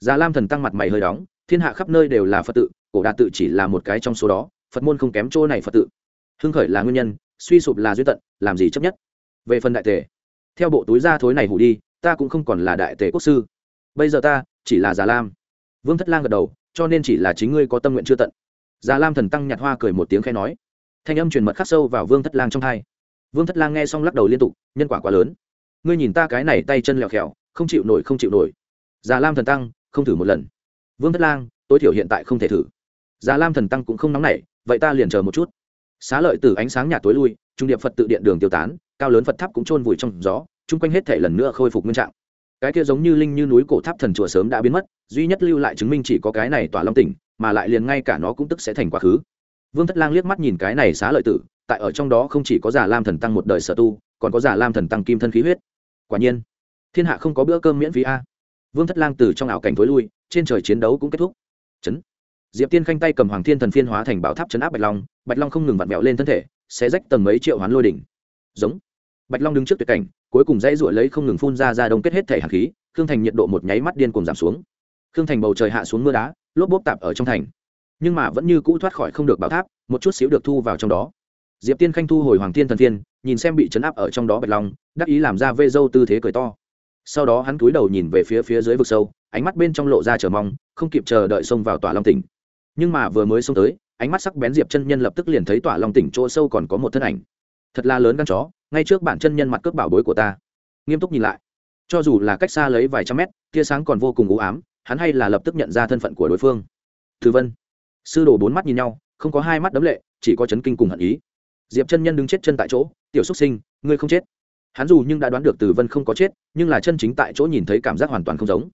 Già lam thần tăng mặt mày hơi đóng, thiên hạ khắp nơi đều là phật tự, cổ đạt tự chỉ là một cái trong số đó, phật môn không kém chỗ này phật tự. Hưng khởi là nguyên nhân, suy sụp là duyên tận, làm gì chấp nhất? Về phần đại tề, theo bộ túi da thối này hủ đi, ta cũng không còn là đại tề quốc sư. Bây giờ ta chỉ là già lam. Vương thất lang gật đầu cho nên chỉ là chính ngươi có tâm nguyện chưa tận. Già lam thần tăng nhặt hoa cười một tiếng khe nói. Thanh âm truyền mật khắc sâu vào vương thất lang trong hai. Vương thất lang nghe xong lắc đầu liên tục, nhân quả quá lớn. Ngươi nhìn ta cái này tay chân lẹo khẹo, không chịu nổi, không chịu nổi. Già lam thần tăng, không thử một lần. Vương thất lang, tối thiểu hiện tại không thể thử. Già lam thần tăng cũng không nóng nảy, vậy ta liền chờ một chút. Xá lợi từ ánh sáng nhà tối lui, trung điệp phật tự điện đường tiêu tán, cao lớn phật tháp cũng trôn vùi trong gió, chung quanh hết thể lần nữa khôi phục nguyên trạng cái kia giống như linh như núi cổ tháp thần chùa sớm đã biến mất, duy nhất lưu lại chứng minh chỉ có cái này tỏa long tỉnh, mà lại liền ngay cả nó cũng tức sẽ thành quá khứ. Vương thất lang liếc mắt nhìn cái này xá lợi tử, tại ở trong đó không chỉ có giả lam thần tăng một đời sở tu, còn có giả lam thần tăng kim thân khí huyết. Quả nhiên, thiên hạ không có bữa cơm miễn phí a. Vương thất lang từ trong ảo cảnh thối lui, trên trời chiến đấu cũng kết thúc. Chấn. Diệp tiên khanh tay cầm hoàng thiên thần phiên hóa thành bảo tháp chấn áp bạch long bạch long không ngừng vặn vẹo lên thân thể sẽ rách tầng mấy triệu hoán lôi đỉnh. Giống. Bạch long đứng trước tuyệt cảnh cuối cùng dãy ruổi lấy không ngừng phun ra ra đông kết hết thể hạt khí khương thành nhiệt độ một nháy mắt điên cùng giảm xuống. Khương thành bầu trời hạ xuống mưa đá lốp bốp tạp ở trong thành. Nhưng mà vẫn như cũ thoát khỏi không được bảo tháp một chút xíu được thu vào trong đó. Diệp tiên khanh thu hồi hoàng thiên thần tiên, nhìn xem bị chấn áp ở trong đó bạch long đắc ý làm ra vê dâu tư thế cười to. Sau đó hắn cúi đầu nhìn về phía phía dưới vực sâu ánh mắt bên trong lộ ra chờ mong không kịp chờ đợi xông vào tòa long tỉnh. Nhưng mà vừa mới xông tới ánh mắt sắc bén diệp chân nhân lập tức liền thấy tỏa long tỉnh chỗ sâu còn có một thân ảnh. Thật là lớn gan chó ngay trước bản chân nhân mặt cướp bảo bối của ta. Nghiêm túc nhìn lại. Cho dù là cách xa lấy vài trăm mét, tia sáng còn vô cùng u ám, hắn hay là lập tức nhận ra thân phận của đối phương. Thư vân. Sư đồ bốn mắt nhìn nhau, không có hai mắt đấm lệ, chỉ có chấn kinh cùng hận ý. Diệp chân nhân đứng chết chân tại chỗ, tiểu xúc sinh, ngươi không chết. Hắn dù nhưng đã đoán được từ vân không có chết, nhưng là chân chính tại chỗ nhìn thấy cảm giác hoàn toàn không giống.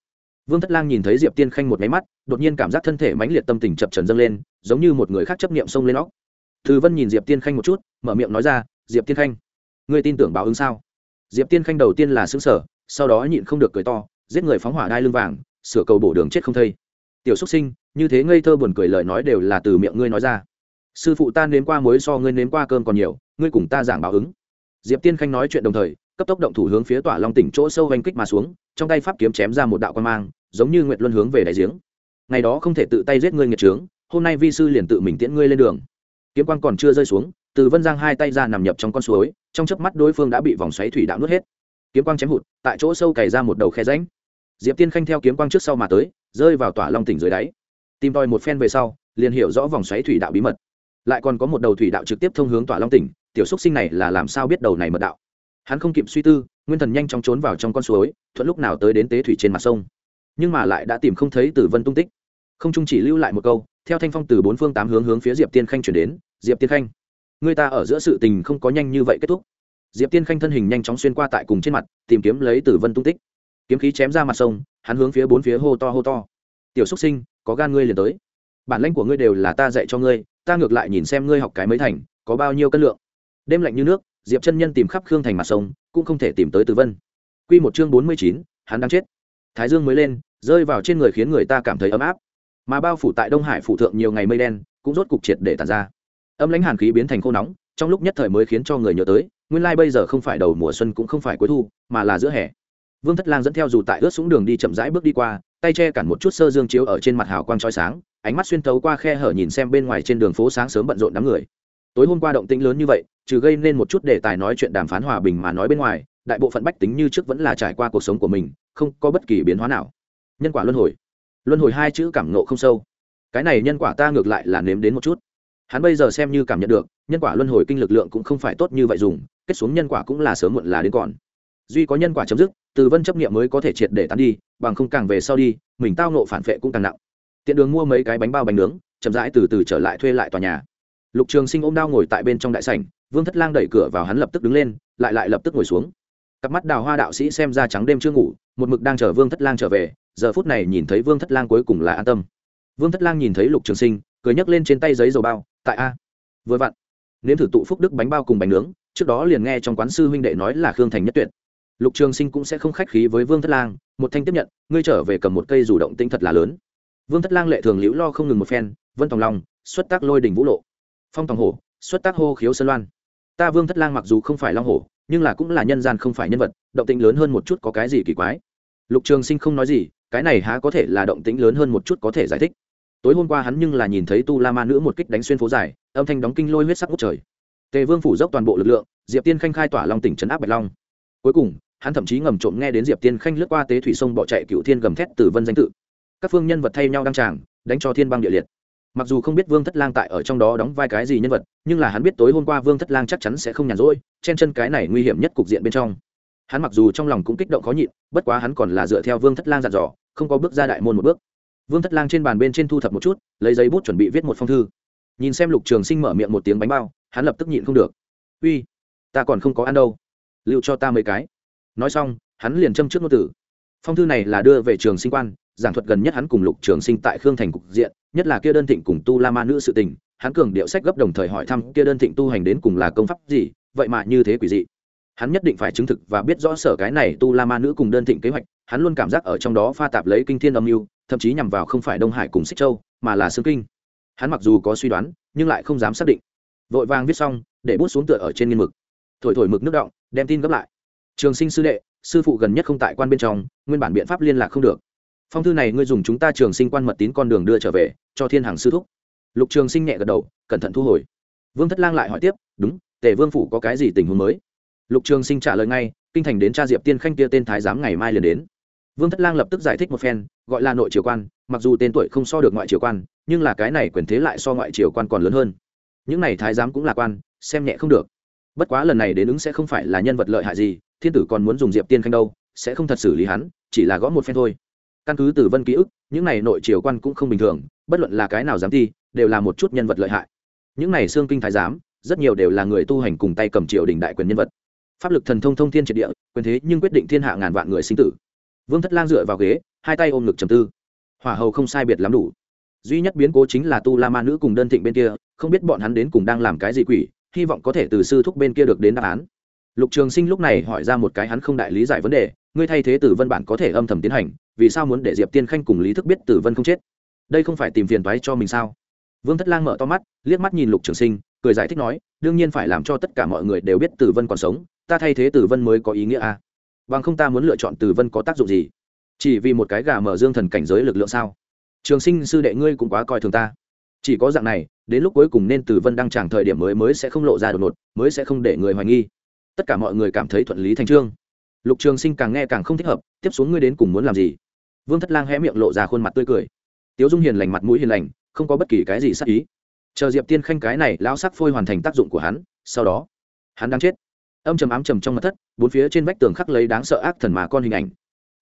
Vương thất lang nhìn thấy diệp tiên khanh một máy mắt, đột nhiên cảm giác thân thể mãnh liệt tâm tình chập trần dâng lên, giống như một người khác chấp niệm xông lên óc. Từ vân nhìn diệp tiên khanh một chút, mở miệng nói ra, diệp tiên khanh ngươi tin tưởng báo ứng sao? Diệp tiên khanh đầu tiên là xứng sở sau đó nhịn không được cười to, giết người phóng hỏa đai lưng vàng, sửa cầu bổ đường chết không thây. Tiểu xúc sinh, như thế ngây thơ buồn cười lời nói đều là từ miệng ngươi nói ra. Sư phụ ta nếm qua muối so ngươi nếm qua cơm còn nhiều, ngươi cùng ta giảng báo ứng. Diệp tiên khanh nói chuyện đồng thời, cấp tốc động thủ hướng phía tỏa long tỉnh chỗ sâu oanh kích mà xuống, trong tay pháp kiếm chém ra một đạo quan mang, giống như nguyệt luân hướng về đại giếng. Ngày đó không thể tự tay giết ngươi nghiệt trướng, hôm nay vi sư liền tự mình tiễn ngươi lên đường. Kiếm quan còn chưa rơi xuống từ vân giang hai tay ra nằm nhập trong con suối trong chớp mắt đối phương đã bị vòng xoáy thủy đạo nuốt hết kiếm quang chém hụt tại chỗ sâu cày ra một đầu khe ránh diệp tiên khanh theo kiếm quang trước sau mà tới rơi vào tỏa long tỉnh dưới đáy tìm tòi một phen về sau liền hiểu rõ vòng xoáy thủy đạo bí mật lại còn có một đầu thủy đạo trực tiếp thông hướng tỏa long tỉnh tiểu xúc sinh này là làm sao biết đầu này mật đạo hắn không kịp suy tư nguyên thần nhanh chóng trốn vào trong con suối thuận lúc nào tới đến tế thủy trên mặt sông nhưng mà lại đã tìm không thấy tử vân tung tích không trung chỉ lưu lại một câu theo thanh phong từ bốn phương tám hướng hướng phía diệp tiên khanh chuyển đến diệp tiên khanh người ta ở giữa sự tình không có nhanh như vậy kết thúc. Diệp tiên khanh thân hình nhanh chóng xuyên qua tại cùng trên mặt, tìm kiếm lấy tử vân tung tích. Kiếm khí chém ra mặt sông, hắn hướng phía bốn phía hô to hô to. Tiểu xúc sinh, có gan ngươi liền tới. Bản lãnh của ngươi đều là ta dạy cho ngươi, ta ngược lại nhìn xem ngươi học cái mấy thành, có bao nhiêu cân lượng. Đêm lạnh như nước, diệp chân nhân tìm khắp khương thành mặt sông, cũng không thể tìm tới tử vân. Q một chương bốn mươi chín, hắn đang chết. Thái dương mới lên, rơi vào trên người khiến người ta cảm thấy ấm áp. Mà bao phủ tại đông hải phủ thượng nhiều ngày mây đen, cũng rốt cục triệt để tàn ra âm lãnh hàn khí biến thành khô nóng, trong lúc nhất thời mới khiến cho người nhớ tới, nguyên lai bây giờ không phải đầu mùa xuân cũng không phải cuối thu, mà là giữa hè. Vương thất lang dẫn theo dù tại ướt xuống đường đi chậm rãi bước đi qua, tay che cản một chút sơ dương chiếu ở trên mặt hào quang trói sáng, ánh mắt xuyên tấu qua khe hở nhìn xem bên ngoài trên đường phố sáng sớm bận rộn đám người. Tối hôm qua động tĩnh lớn như vậy, trừ gây nên một chút đề tài nói chuyện đàm phán hòa bình mà nói bên ngoài, đại bộ phận bách tính như trước vẫn là trải qua cuộc sống của mình, không có bất kỳ biến hóa nào. Nhân quả luân hồi. Luân hồi hai chữ cảm nộ không sâu. Cái này nhân quả ta ngược lại là nếm đến một chút hắn bây giờ xem như cảm nhận được, nhân quả luân hồi kinh lực lượng cũng không phải tốt như vậy dùng, kết xuống nhân quả cũng là sớm muộn là đến còn. Duy có nhân quả chấm dứt, từ vân chấp nghiệm mới có thể triệt để tán đi, bằng không càng về sau đi, mình tao nộ phản vệ cũng càng nặng. Tiện đường mua mấy cái bánh bao bánh nướng, chậm rãi từ từ trở lại thuê lại tòa nhà. Lục trường sinh ôm đao ngồi tại bên trong đại sảnh, vương thất lang đẩy cửa vào hắn lập tức đứng lên, lại lại lập tức ngồi xuống. Cặp mắt đào hoa đạo sĩ xem ra trắng đêm chưa ngủ, một mực đang chờ vương thất lang trở về, giờ phút này nhìn thấy vương thất lang cuối cùng là an tâm. Vương thất lang nhìn thấy lục trường sinh, cười nhấc lên trên tay giấy dầu bao tại a. Vừa vặn, nếm thử tụ phúc đức bánh bao cùng bánh nướng, trước đó liền nghe trong quán sư huynh đệ nói là khương thành nhất tuyệt. Lục trường sinh cũng sẽ không khách khí với vương thất lang, một thanh tiếp nhận, ngươi trở về cầm một cây rủ động tinh thật là lớn. Vương thất lang lệ thường liễu lo không ngừng một phen, vân tòng long, xuất tác lôi đình vũ lộ. Phong tòng hổ, xuất tác hô khiếu sơn loan. Ta vương thất lang mặc dù không phải long hổ, nhưng là cũng là nhân gian không phải nhân vật, động tĩnh lớn hơn một chút có cái gì kỳ quái. Lục trường sinh không nói gì, cái này há có thể là động tĩnh lớn hơn một chút có thể giải thích tối hôm qua hắn nhưng là nhìn thấy tu la ma nữ một kích đánh xuyên phố dài, âm thanh đóng kinh lôi huyết sắc ngút trời. Tề vương phủ dốc toàn bộ lực lượng, diệp tiên khanh khai tỏa long tỉnh trấn áp bạch long. Cuối cùng, hắn thậm chí ngầm trộm nghe đến diệp tiên khanh lướt qua tế thủy sông bỏ chạy cựu thiên gầm thét từ vân danh tự. Các phương nhân vật thay nhau đăng tràng, đánh cho thiên băng địa liệt. Mặc dù không biết vương thất lang tại ở trong đó đóng vai cái gì nhân vật, nhưng là hắn biết tối hôm qua vương thất lang chắc chắn sẽ không nhàn rỗi, chen chân cái này nguy hiểm nhất cục diện bên trong. Hắn mặc dù trong lòng cũng kích động khó nhịn, bất quá hắn còn là dựa theo vương thất lang dặn dò, không có bước ra đại môn một bước vương thất lang trên bàn bên trên thu thập một chút, lấy giấy bút chuẩn bị viết một phong thư. Nhìn xem lục trường sinh mở miệng một tiếng bánh bao, hắn lập tức nhịn không được. Uy, ta còn không có ăn đâu. Liệu cho ta mấy cái. Nói xong, hắn liền châm trước ngôn tử phong thư này là đưa về trường sinh quan, giảng thuật gần nhất hắn cùng lục trường sinh tại khương thành cục diện, nhất là kia đơn thịnh cùng tu la ma nữ sự tình, hắn cường điệu sách gấp đồng thời hỏi thăm kia đơn thịnh tu hành đến cùng là công pháp gì, vậy mà như thế quỷ dị. Hắn nhất định phải chứng thực và biết rõ sở cái này tu la ma nữ cùng đơn thịnh kế hoạch, hắn luôn cảm giác ở trong đó pha tạp lấy kinh thiên âm mưu thậm chí nhằm vào không phải đông hải cùng xích châu, mà là xương kinh. Hắn mặc dù có suy đoán, nhưng lại không dám xác định. Vội vàng viết xong, để bút xuống tựa ở trên nghiên mực. Thổi thổi mực nước động, đem tin gấp lại. Trường sinh sư đệ, sư phụ gần nhất không tại quan bên trong, nguyên bản biện pháp liên lạc không được. Phong thư này ngươi dùng chúng ta trường sinh quan mật tín con đường đưa trở về, cho thiên hàng sư thúc. Lục trường sinh nhẹ gật đầu, cẩn thận thu hồi. Vương thất lang lại hỏi tiếp, đúng, tề vương phủ có cái gì tình huống mới? Lục trường sinh trả lời ngay, kinh thành đến cha diệp tiên khanh kia tên thái giám ngày mai liền đến vương thất lang lập tức giải thích một phen, gọi là nội triều quan, mặc dù tên tuổi không so được ngoại triều quan, nhưng là cái này quyền thế lại so ngoại triều quan còn lớn hơn. Những này thái giám cũng là quan, xem nhẹ không được. Bất quá lần này đến ứng sẽ không phải là nhân vật lợi hại gì, thiên tử còn muốn dùng diệp tiên khanh đâu, sẽ không thật xử lý hắn, chỉ là gõ một phen thôi. Căn cứ từ vân ký ức, những này nội triều quan cũng không bình thường, bất luận là cái nào dám thi, đều là một chút nhân vật lợi hại. Những này xương kinh thái giám, rất nhiều đều là người tu hành cùng tay cầm triều đình đại quyền nhân vật. Pháp lực thần thông thông thiên triệt địa, quyền thế nhưng quyết định thiên hạ ngàn vạn người sinh tử vương thất lang dựa vào ghế, hai tay ôm ngực trầm tư. Hỏa hầu không sai biệt lắm đủ. Duy nhất biến cố chính là tu la ma nữ cùng đơn thịnh bên kia, không biết bọn hắn đến cùng đang làm cái gì quỷ, hy vọng có thể từ sư thúc bên kia được đến đáp án. Lục trường sinh lúc này hỏi ra một cái hắn không đại lý giải vấn đề, ngươi thay thế tử vân bản có thể âm thầm tiến hành, vì sao muốn để diệp tiên khanh cùng lý thức biết tử vân không chết? Đây không phải tìm phiền toái cho mình sao? Vương thất lang mở to mắt, liếc mắt nhìn lục trường sinh, cười giải thích nói, đương nhiên phải làm cho tất cả mọi người đều biết tử vân còn sống, ta thay thế tử vân mới có ý nghĩa à bằng không ta muốn lựa chọn tử vân có tác dụng gì? Chỉ vì một cái gà mở dương thần cảnh giới lực lượng sao? Trường sinh sư đệ ngươi cũng quá coi thường ta. Chỉ có dạng này, đến lúc cuối cùng nên tử vân đăng tràng thời điểm mới mới sẽ không lộ ra đột ngột, mới sẽ không để người hoài nghi. Tất cả mọi người cảm thấy thuận lý thành trương. Lục trường sinh càng nghe càng không thích hợp, tiếp xuống ngươi đến cùng muốn làm gì? Vương thất lang hé miệng lộ ra khuôn mặt tươi cười. Tiếu dung hiền lành mặt mũi hiền lành, không có bất kỳ cái gì sắc ý. Chờ diệp tiên khanh cái này lão sắc phôi hoàn thành tác dụng của hắn, sau đó, hắn đang chết âm trầm ám trầm trong mặt thất, bốn phía trên vách tường khắc lấy đáng sợ ác thần mà con hình ảnh.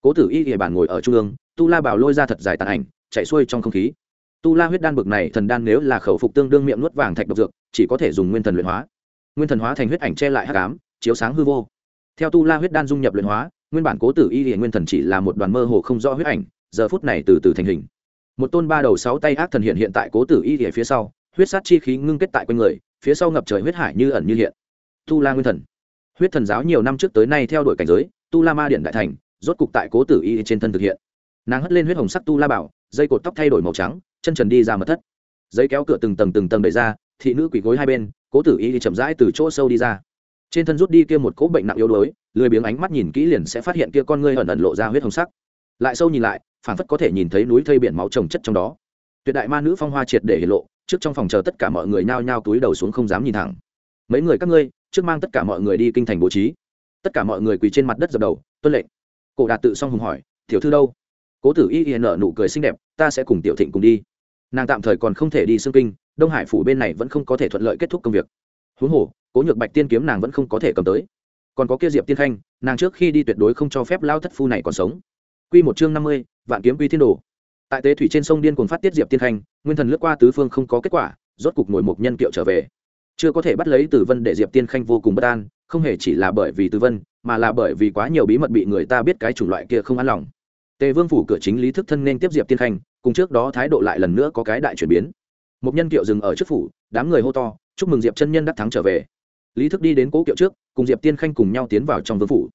Cố tử y địa bàn ngồi ở trung ương, tu la bảo lôi ra thật dài tàn ảnh, chạy xuôi trong không khí. Tu la huyết đan bực này thần đan nếu là khẩu phục tương đương miệng nuốt vàng thạch độc dược, chỉ có thể dùng nguyên thần luyện hóa. Nguyên thần hóa thành huyết ảnh che lại hắc ám, chiếu sáng hư vô. Theo tu la huyết đan dung nhập luyện hóa, nguyên bản cố tử y địa nguyên thần chỉ là một đoàn mơ hồ không rõ huyết ảnh, giờ phút này từ từ thành hình. Một tôn ba đầu sáu tay ác thần hiện hiện tại cố tử y địa phía sau, huyết sát chi khí ngưng kết tại quanh người, phía sau ngập trời huyết hải như ẩn như hiện. Tu la nguyên thần huyết thần giáo nhiều năm trước tới nay theo đuổi cảnh giới, tu la ma điện đại thành, rốt cục tại cố tử y trên thân thực hiện. Nàng hất lên huyết hồng sắc tu la bảo, dây cột tóc thay đổi màu trắng, chân trần đi ra mật thất. Giấy kéo cửa từng tầng từng tầng đẩy ra, thị nữ quỳ gối hai bên, cố tử y chậm rãi từ chỗ sâu đi ra. Trên thân rút đi kia một cỗ bệnh nặng yếu đuối, lười biếng ánh mắt nhìn kỹ liền sẽ phát hiện kia con ngươi ẩn ẩn lộ ra huyết hồng sắc. Lại sâu nhìn lại phản phất có thể nhìn thấy núi thây biển máu trồng chất trong đó. Tuyệt đại ma nữ phong hoa triệt để hiện lộ, trước trong phòng chờ tất cả mọi người nhao nhao túi đầu xuống không dám nhìn thẳng. Mấy người các ngươi trước mang tất cả mọi người đi kinh thành bố trí. Tất cả mọi người quỳ trên mặt đất dập đầu, tuân lệnh. Cổ đạt tự xong hùng hỏi, tiểu thư đâu? Cố tử y hiền nở nụ cười xinh đẹp, ta sẽ cùng tiểu thịnh cùng đi. Nàng tạm thời còn không thể đi xương kinh, đông hải phủ bên này vẫn không có thể thuận lợi kết thúc công việc. Huống hồ, cố nhược bạch tiên kiếm nàng vẫn không có thể cầm tới. Còn có kia diệp tiên khanh, nàng trước khi đi tuyệt đối không cho phép lao thất phu này còn sống. Q một chương năm mươi, vạn kiếm quy thiên đồ. Tại tế thủy trên sông điên cuồng phát tiết diệp tiên khanh, nguyên thần lướt qua tứ phương không có kết quả, rốt cục ngồi một nhân kiệu trở về chưa có thể bắt lấy từ vân để diệp tiên khanh vô cùng bất an, không hề chỉ là bởi vì từ vân, mà là bởi vì quá nhiều bí mật bị người ta biết cái chủng loại kia không an lòng. Tề vương phủ cửa chính lý thức thân nên tiếp diệp tiên khanh, cùng trước đó thái độ lại lần nữa có cái đại chuyển biến. Một nhân kiệu dừng ở trước phủ, đám người hô to, chúc mừng diệp chân nhân đắc thắng trở về. Lý thức đi đến cố kiệu trước, cùng diệp tiên khanh cùng nhau tiến vào trong vương phủ.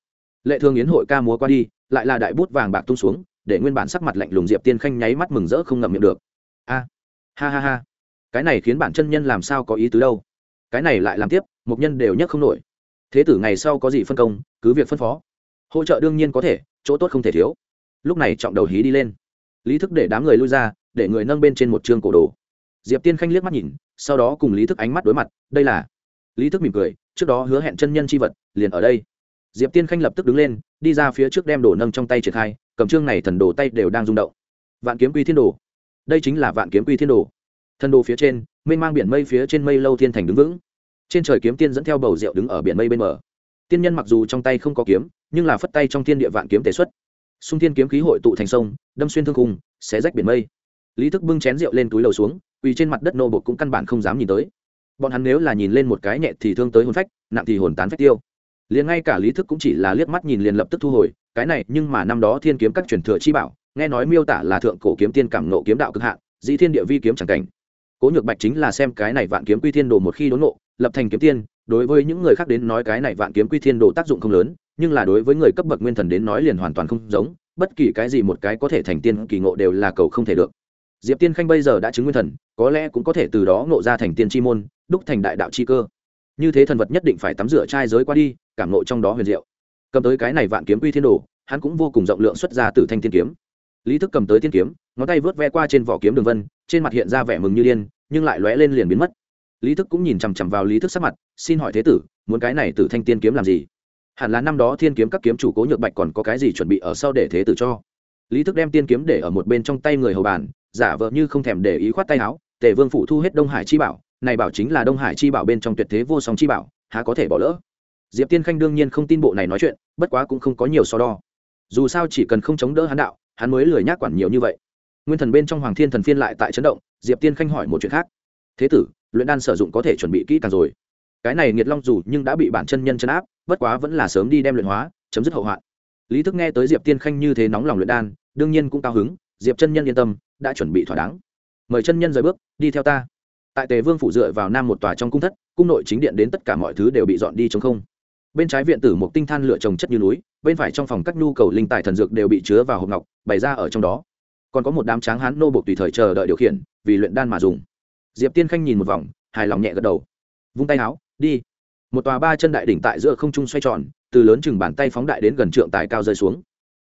Lệ thương yến hội ca múa qua đi, lại là đại bút vàng bạc tung xuống, để nguyên bản sắc mặt lạnh lùng diệp tiên khanh nháy mắt mừng rỡ không ngậm miệng được. A, ha ha ha. Cái này khiến bản chân nhân làm sao có ý tứ đâu? Cái này lại làm tiếp một nhân đều nhất không nổi. Thế tử ngày sau có gì phân công, cứ việc phân phó. Hỗ trợ đương nhiên có thể, chỗ tốt không thể thiếu. Lúc này trọng đầu hí đi lên. Lý thức để đám người lui ra, để người nâng bên trên một chương cổ đồ. Diệp tiên khanh liếc mắt nhìn, sau đó cùng lý thức ánh mắt đối mặt, đây là. Lý thức mỉm cười, trước đó hứa hẹn chân nhân c h i vật, liền ở đây. Diệp tiên khanh lập tức đứng lên, đi ra phía trước đem đồ nâng trong tay triển khai, cầm chương này thần đồ tay đều đang rung động. Vạn kiếm quy thiên đồ. Đây chính là vạn kiếm quy thiên đồ. Thần đồ phía trên mênh mang biển mây phía trên mây lâu thiên thành đứng vững. Trên trời kiếm tiên dẫn theo bầu rượu đứng ở biển mây bên bờ. Tiên nhân mặc dù trong tay không có kiếm, nhưng là phất tay trong thiên địa vạn kiếm tề xuất. Xung thiên kiếm khí hội tụ thành sông, đâm xuyên thương khung, xé rách biển mây. Lý thức bưng chén rượu lên túi lầu xuống, quỳ trên mặt đất nô bột cũng căn bản không dám nhìn tới. Bọn hắn nếu là nhìn lên một cái nhẹ thì thương tới hồn phách, nặng thì hồn tán phách tiêu. Liền ngay cả lý thức cũng chỉ là liếc mắt nhìn liền lập tức thu hồi, cái này, nhưng mà năm đó thiên kiếm các truyền thừa chi bảo, nghe nói miêu tả là thượng cổ kiếm tiên cảm nộ kiếm đạo cực hạn, dĩ thiên địa vi kiếm chẳng cảnh cố nhược bạch chính là xem cái này vạn kiếm quy thiên đồ một khi đốn nộ lập thành kiếm tiên, đối với những người khác đến nói cái này vạn kiếm quy thiên đồ tác dụng không lớn, nhưng là đối với người cấp bậc nguyên thần đến nói liền hoàn toàn không giống, bất kỳ cái gì một cái có thể thành tiên kỳ ngộ đều là cầu không thể được. Diệp tiên khanh bây giờ đã chứng nguyên thần, có lẽ cũng có thể từ đó ngộ ra thành tiên chi môn, đúc thành đại đạo chi cơ. Như thế thần vật nhất định phải tắm rửa trai giới qua đi, cảm ngộ trong đó huyền diệu. Cầm tới cái này vạn kiếm quy thiên đồ, hắn cũng vô cùng rộng lượng xuất ra từ thanh tiên kiếm. Lý thức cầm tới tiên kiếm ngón tay vớt ve qua trên vỏ kiếm đường vân, trên mặt hiện ra vẻ mừng như điên, nhưng lại lóe lên liền biến mất. Lý thức cũng nhìn chằm chằm vào lý thức sắc mặt, xin hỏi thế tử, muốn cái này từ thanh tiên kiếm làm gì? Hẳn là năm đó thiên kiếm các kiếm chủ cố nhược bạch còn có cái gì chuẩn bị ở sau để thế tử cho? Lý thức đem tiên kiếm để ở một bên trong tay người hầu bàn, giả vờ như không thèm để ý khoát tay áo, tề vương phủ thu hết đông hải chi bảo, này bảo chính là đông hải chi bảo bên trong tuyệt thế vô song chi bảo, há có thể bỏ lỡ? Diệp tiên khanh đương nhiên không tin bộ này nói chuyện, bất quá cũng không có nhiều so đo. Dù sao chỉ cần không chống đỡ hắn đạo, hắn mới lười nhác quản nhiều như vậy nguyên thần bên trong hoàng thiên thần phiên lại tại chấn động, diệp tiên khanh hỏi một chuyện khác. Thế tử, luyện đan sử dụng có thể chuẩn bị kỹ càng rồi. Cái này nghiệt long dù nhưng đã bị bản chân nhân chấn áp, bất quá vẫn là sớm đi đem luyện hóa, chấm dứt hậu hoạn. Lý thức nghe tới diệp tiên khanh như thế nóng lòng luyện đan, đương nhiên cũng cao hứng, diệp chân nhân yên tâm, đã chuẩn bị thỏa đáng. Mời chân nhân rời bước, đi theo ta. Tại tề vương phủ dựa vào nam một tòa trong cung thất, cung nội chính điện đến tất cả mọi thứ đều bị dọn đi chống không. Bên trái viện tử một tinh than lửa trồng chất như núi, bên phải trong phòng các nhu cầu linh tài thần dược đều bị chứa vào hộp ngọc, bày ra ở trong đó còn có một đám tráng hán nô bộc tùy thời chờ đợi điều khiển, vì luyện đan mà dùng. Diệp tiên khanh nhìn một vòng, hài lòng nhẹ gật đầu. Vung tay áo đi. Một tòa ba chân đại đỉnh tại giữa không trung xoay tròn, từ lớn chừng bàn tay phóng đại đến gần trượng tài cao rơi xuống.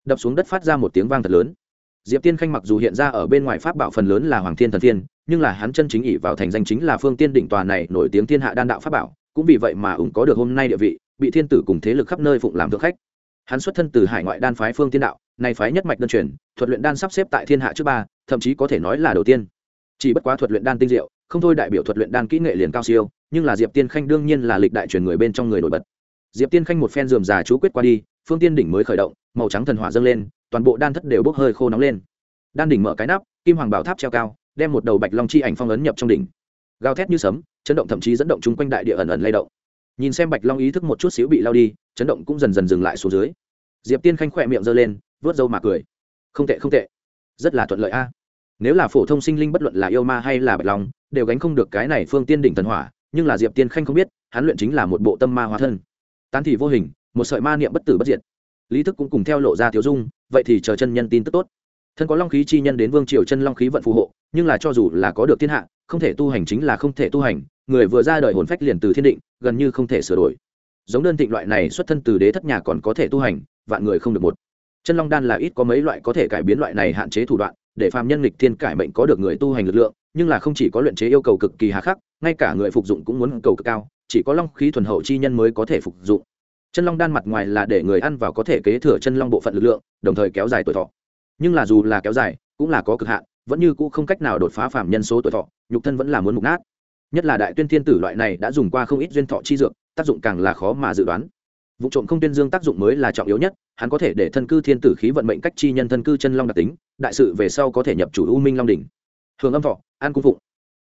Đập xuống đất phát ra một tiếng vang thật lớn. Diệp tiên khanh mặc dù hiện ra ở bên ngoài pháp bảo phần lớn là hoàng thiên thần thiên, nhưng là hắn chân chính ỷ vào thành danh chính là phương tiên đỉnh tòa này nổi tiếng thiên hạ đan đạo pháp bảo, cũng vì vậy mà ủng có được hôm nay địa vị, bị thiên tử cùng thế lực khắp nơi phụng làm thượng khách hắn xuất thân từ hải ngoại đan phái phương tiên đạo này phái nhất mạch đơn truyền, thuật luyện đan sắp xếp tại thiên hạ trước ba, thậm chí có thể nói là đầu tiên. Chỉ bất quá thuật luyện đan tinh diệu, không thôi đại biểu thuật luyện đan kỹ nghệ liền cao siêu, nhưng là diệp tiên khanh đương nhiên là lịch đại truyền người bên trong người nổi bật. Diệp tiên khanh một phen dườm già chú quyết qua đi, phương tiên đỉnh mới khởi động, màu trắng thần hỏa dâng lên, toàn bộ đan thất đều bốc hơi khô nóng lên. Đan đỉnh mở cái nắp, kim hoàng bảo tháp treo cao, đem một đầu bạch long chi ảnh phong ấn nhập trong đỉnh. Gào thét như sấm, chấn động thậm chí dẫn động chung quanh đại địa ẩn ẩn lay động. Nhìn xem bạch long ý thức một chút xíu bị lao đi chấn động cũng dần dần dừng lại xuống dưới. Diệp tiên khanh khỏe miệng giơ lên vớt râu mà cười. Không tệ không tệ. Rất là thuận lợi a. Nếu là phổ thông sinh linh bất luận là yêu ma hay là bạch long, đều gánh không được cái này phương tiên đỉnh thần hỏa, nhưng là diệp tiên khanh không biết, hắn luyện chính là một bộ tâm ma hóa thân. Tán thì vô hình, một sợi ma niệm bất tử bất diệt. Lý thức cũng cùng theo lộ ra thiếu dung, vậy thì chờ chân nhân tin tức tốt. Thân có long khí chi nhân đến vương triều chân long khí vận phù hộ, nhưng là cho dù là có được thiên hạ, không thể tu hành chính là không thể tu hành, người vừa ra đời hồn phách liền từ thiên định, gần như không thể sửa đổi giống đơn thịnh loại này xuất thân từ đế thất nhà còn có thể tu hành, vạn người không được một. Chân long đan là ít có mấy loại có thể cải biến loại này hạn chế thủ đoạn, để phàm nhân lịch thiên cải mệnh có được người tu hành lực lượng, nhưng là không chỉ có luyện chế yêu cầu cực kỳ hà khắc, ngay cả người phục dụng cũng muốn cầu cực cao, chỉ có long khí thuần hậu chi nhân mới có thể phục dụng. Chân long đan mặt ngoài là để người ăn vào có thể kế thừa chân long bộ phận lực lượng, đồng thời kéo dài tuổi thọ. Nhưng là dù là kéo dài, cũng là có cực hạn, vẫn như cũ không cách nào đột phá phạm nhân số tuổi thọ, nhục thân vẫn là muốn mục nát. Nhất là đại tuyên thiên tử loại này đã dùng qua không ít duyên thọ chi dược tác dụng càng là khó mà dự đoán. Vụ trộm không tuyên dương tác dụng mới là trọng yếu nhất, hắn có thể để thân cư thiên tử khí vận mệnh cách chi nhân thân cư chân long đặc tính, đại sự về sau có thể nhập chủ u minh long đỉnh. Hưởng âm thọ, an cung phụng.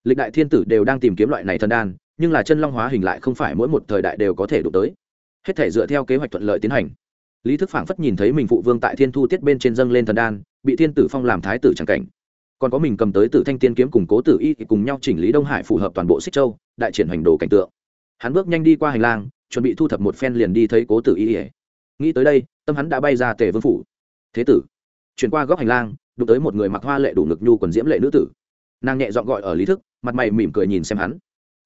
Lịch đại thiên tử đều đang tìm kiếm loại này thần đan, nhưng là chân long hóa hình lại không phải mỗi một thời đại đều có thể đụng tới. Hết thể dựa theo kế hoạch thuận lợi tiến hành. Lý thức phảng phất nhìn thấy mình phụ vương tại thiên thu tiết bên trên dâng lên thần đan, bị thiên tử phong làm thái tử c cảnh. Còn có mình cầm tới tử thanh tiên kiếm cùng cố tử y cùng nhau chỉnh lý đông hải phù hợp toàn bộ xích châu, đại triển hoành đồ cảnh tượng hắn bước nhanh đi qua hành lang, chuẩn bị thu thập một phen liền đi thấy cố tử y nghĩ tới đây, tâm hắn đã bay ra tề vương phủ. Thế tử, chuyển qua góc hành lang, đụng tới một người mặc hoa lệ đủ ngực nhu quần diễm lệ nữ tử. Nàng nhẹ dọn gọi ở lý thức, mặt mày mỉm cười nhìn xem hắn.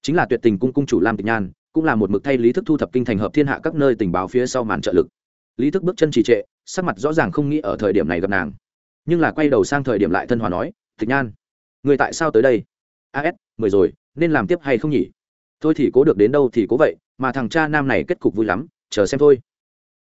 Chính là tuyệt tình cung cung chủ lam tịch nhan, cũng là một mực thay lý thức thu thập kinh thành hợp thiên hạ các nơi tình báo phía sau màn trợ lực. Lý thức bước chân trì trệ, sắc mặt rõ ràng không nghĩ ở thời điểm này gặp nàng. Nhưng là quay đầu sang thời điểm lại thân hòa nói, tịch nhan, người tại sao tới đây? As mười rồi, nên làm tiếp hay không nhỉ? Thôi thì cố được đến đâu thì cố vậy, mà thằng cha nam này kết cục vui lắm, chờ xem thôi.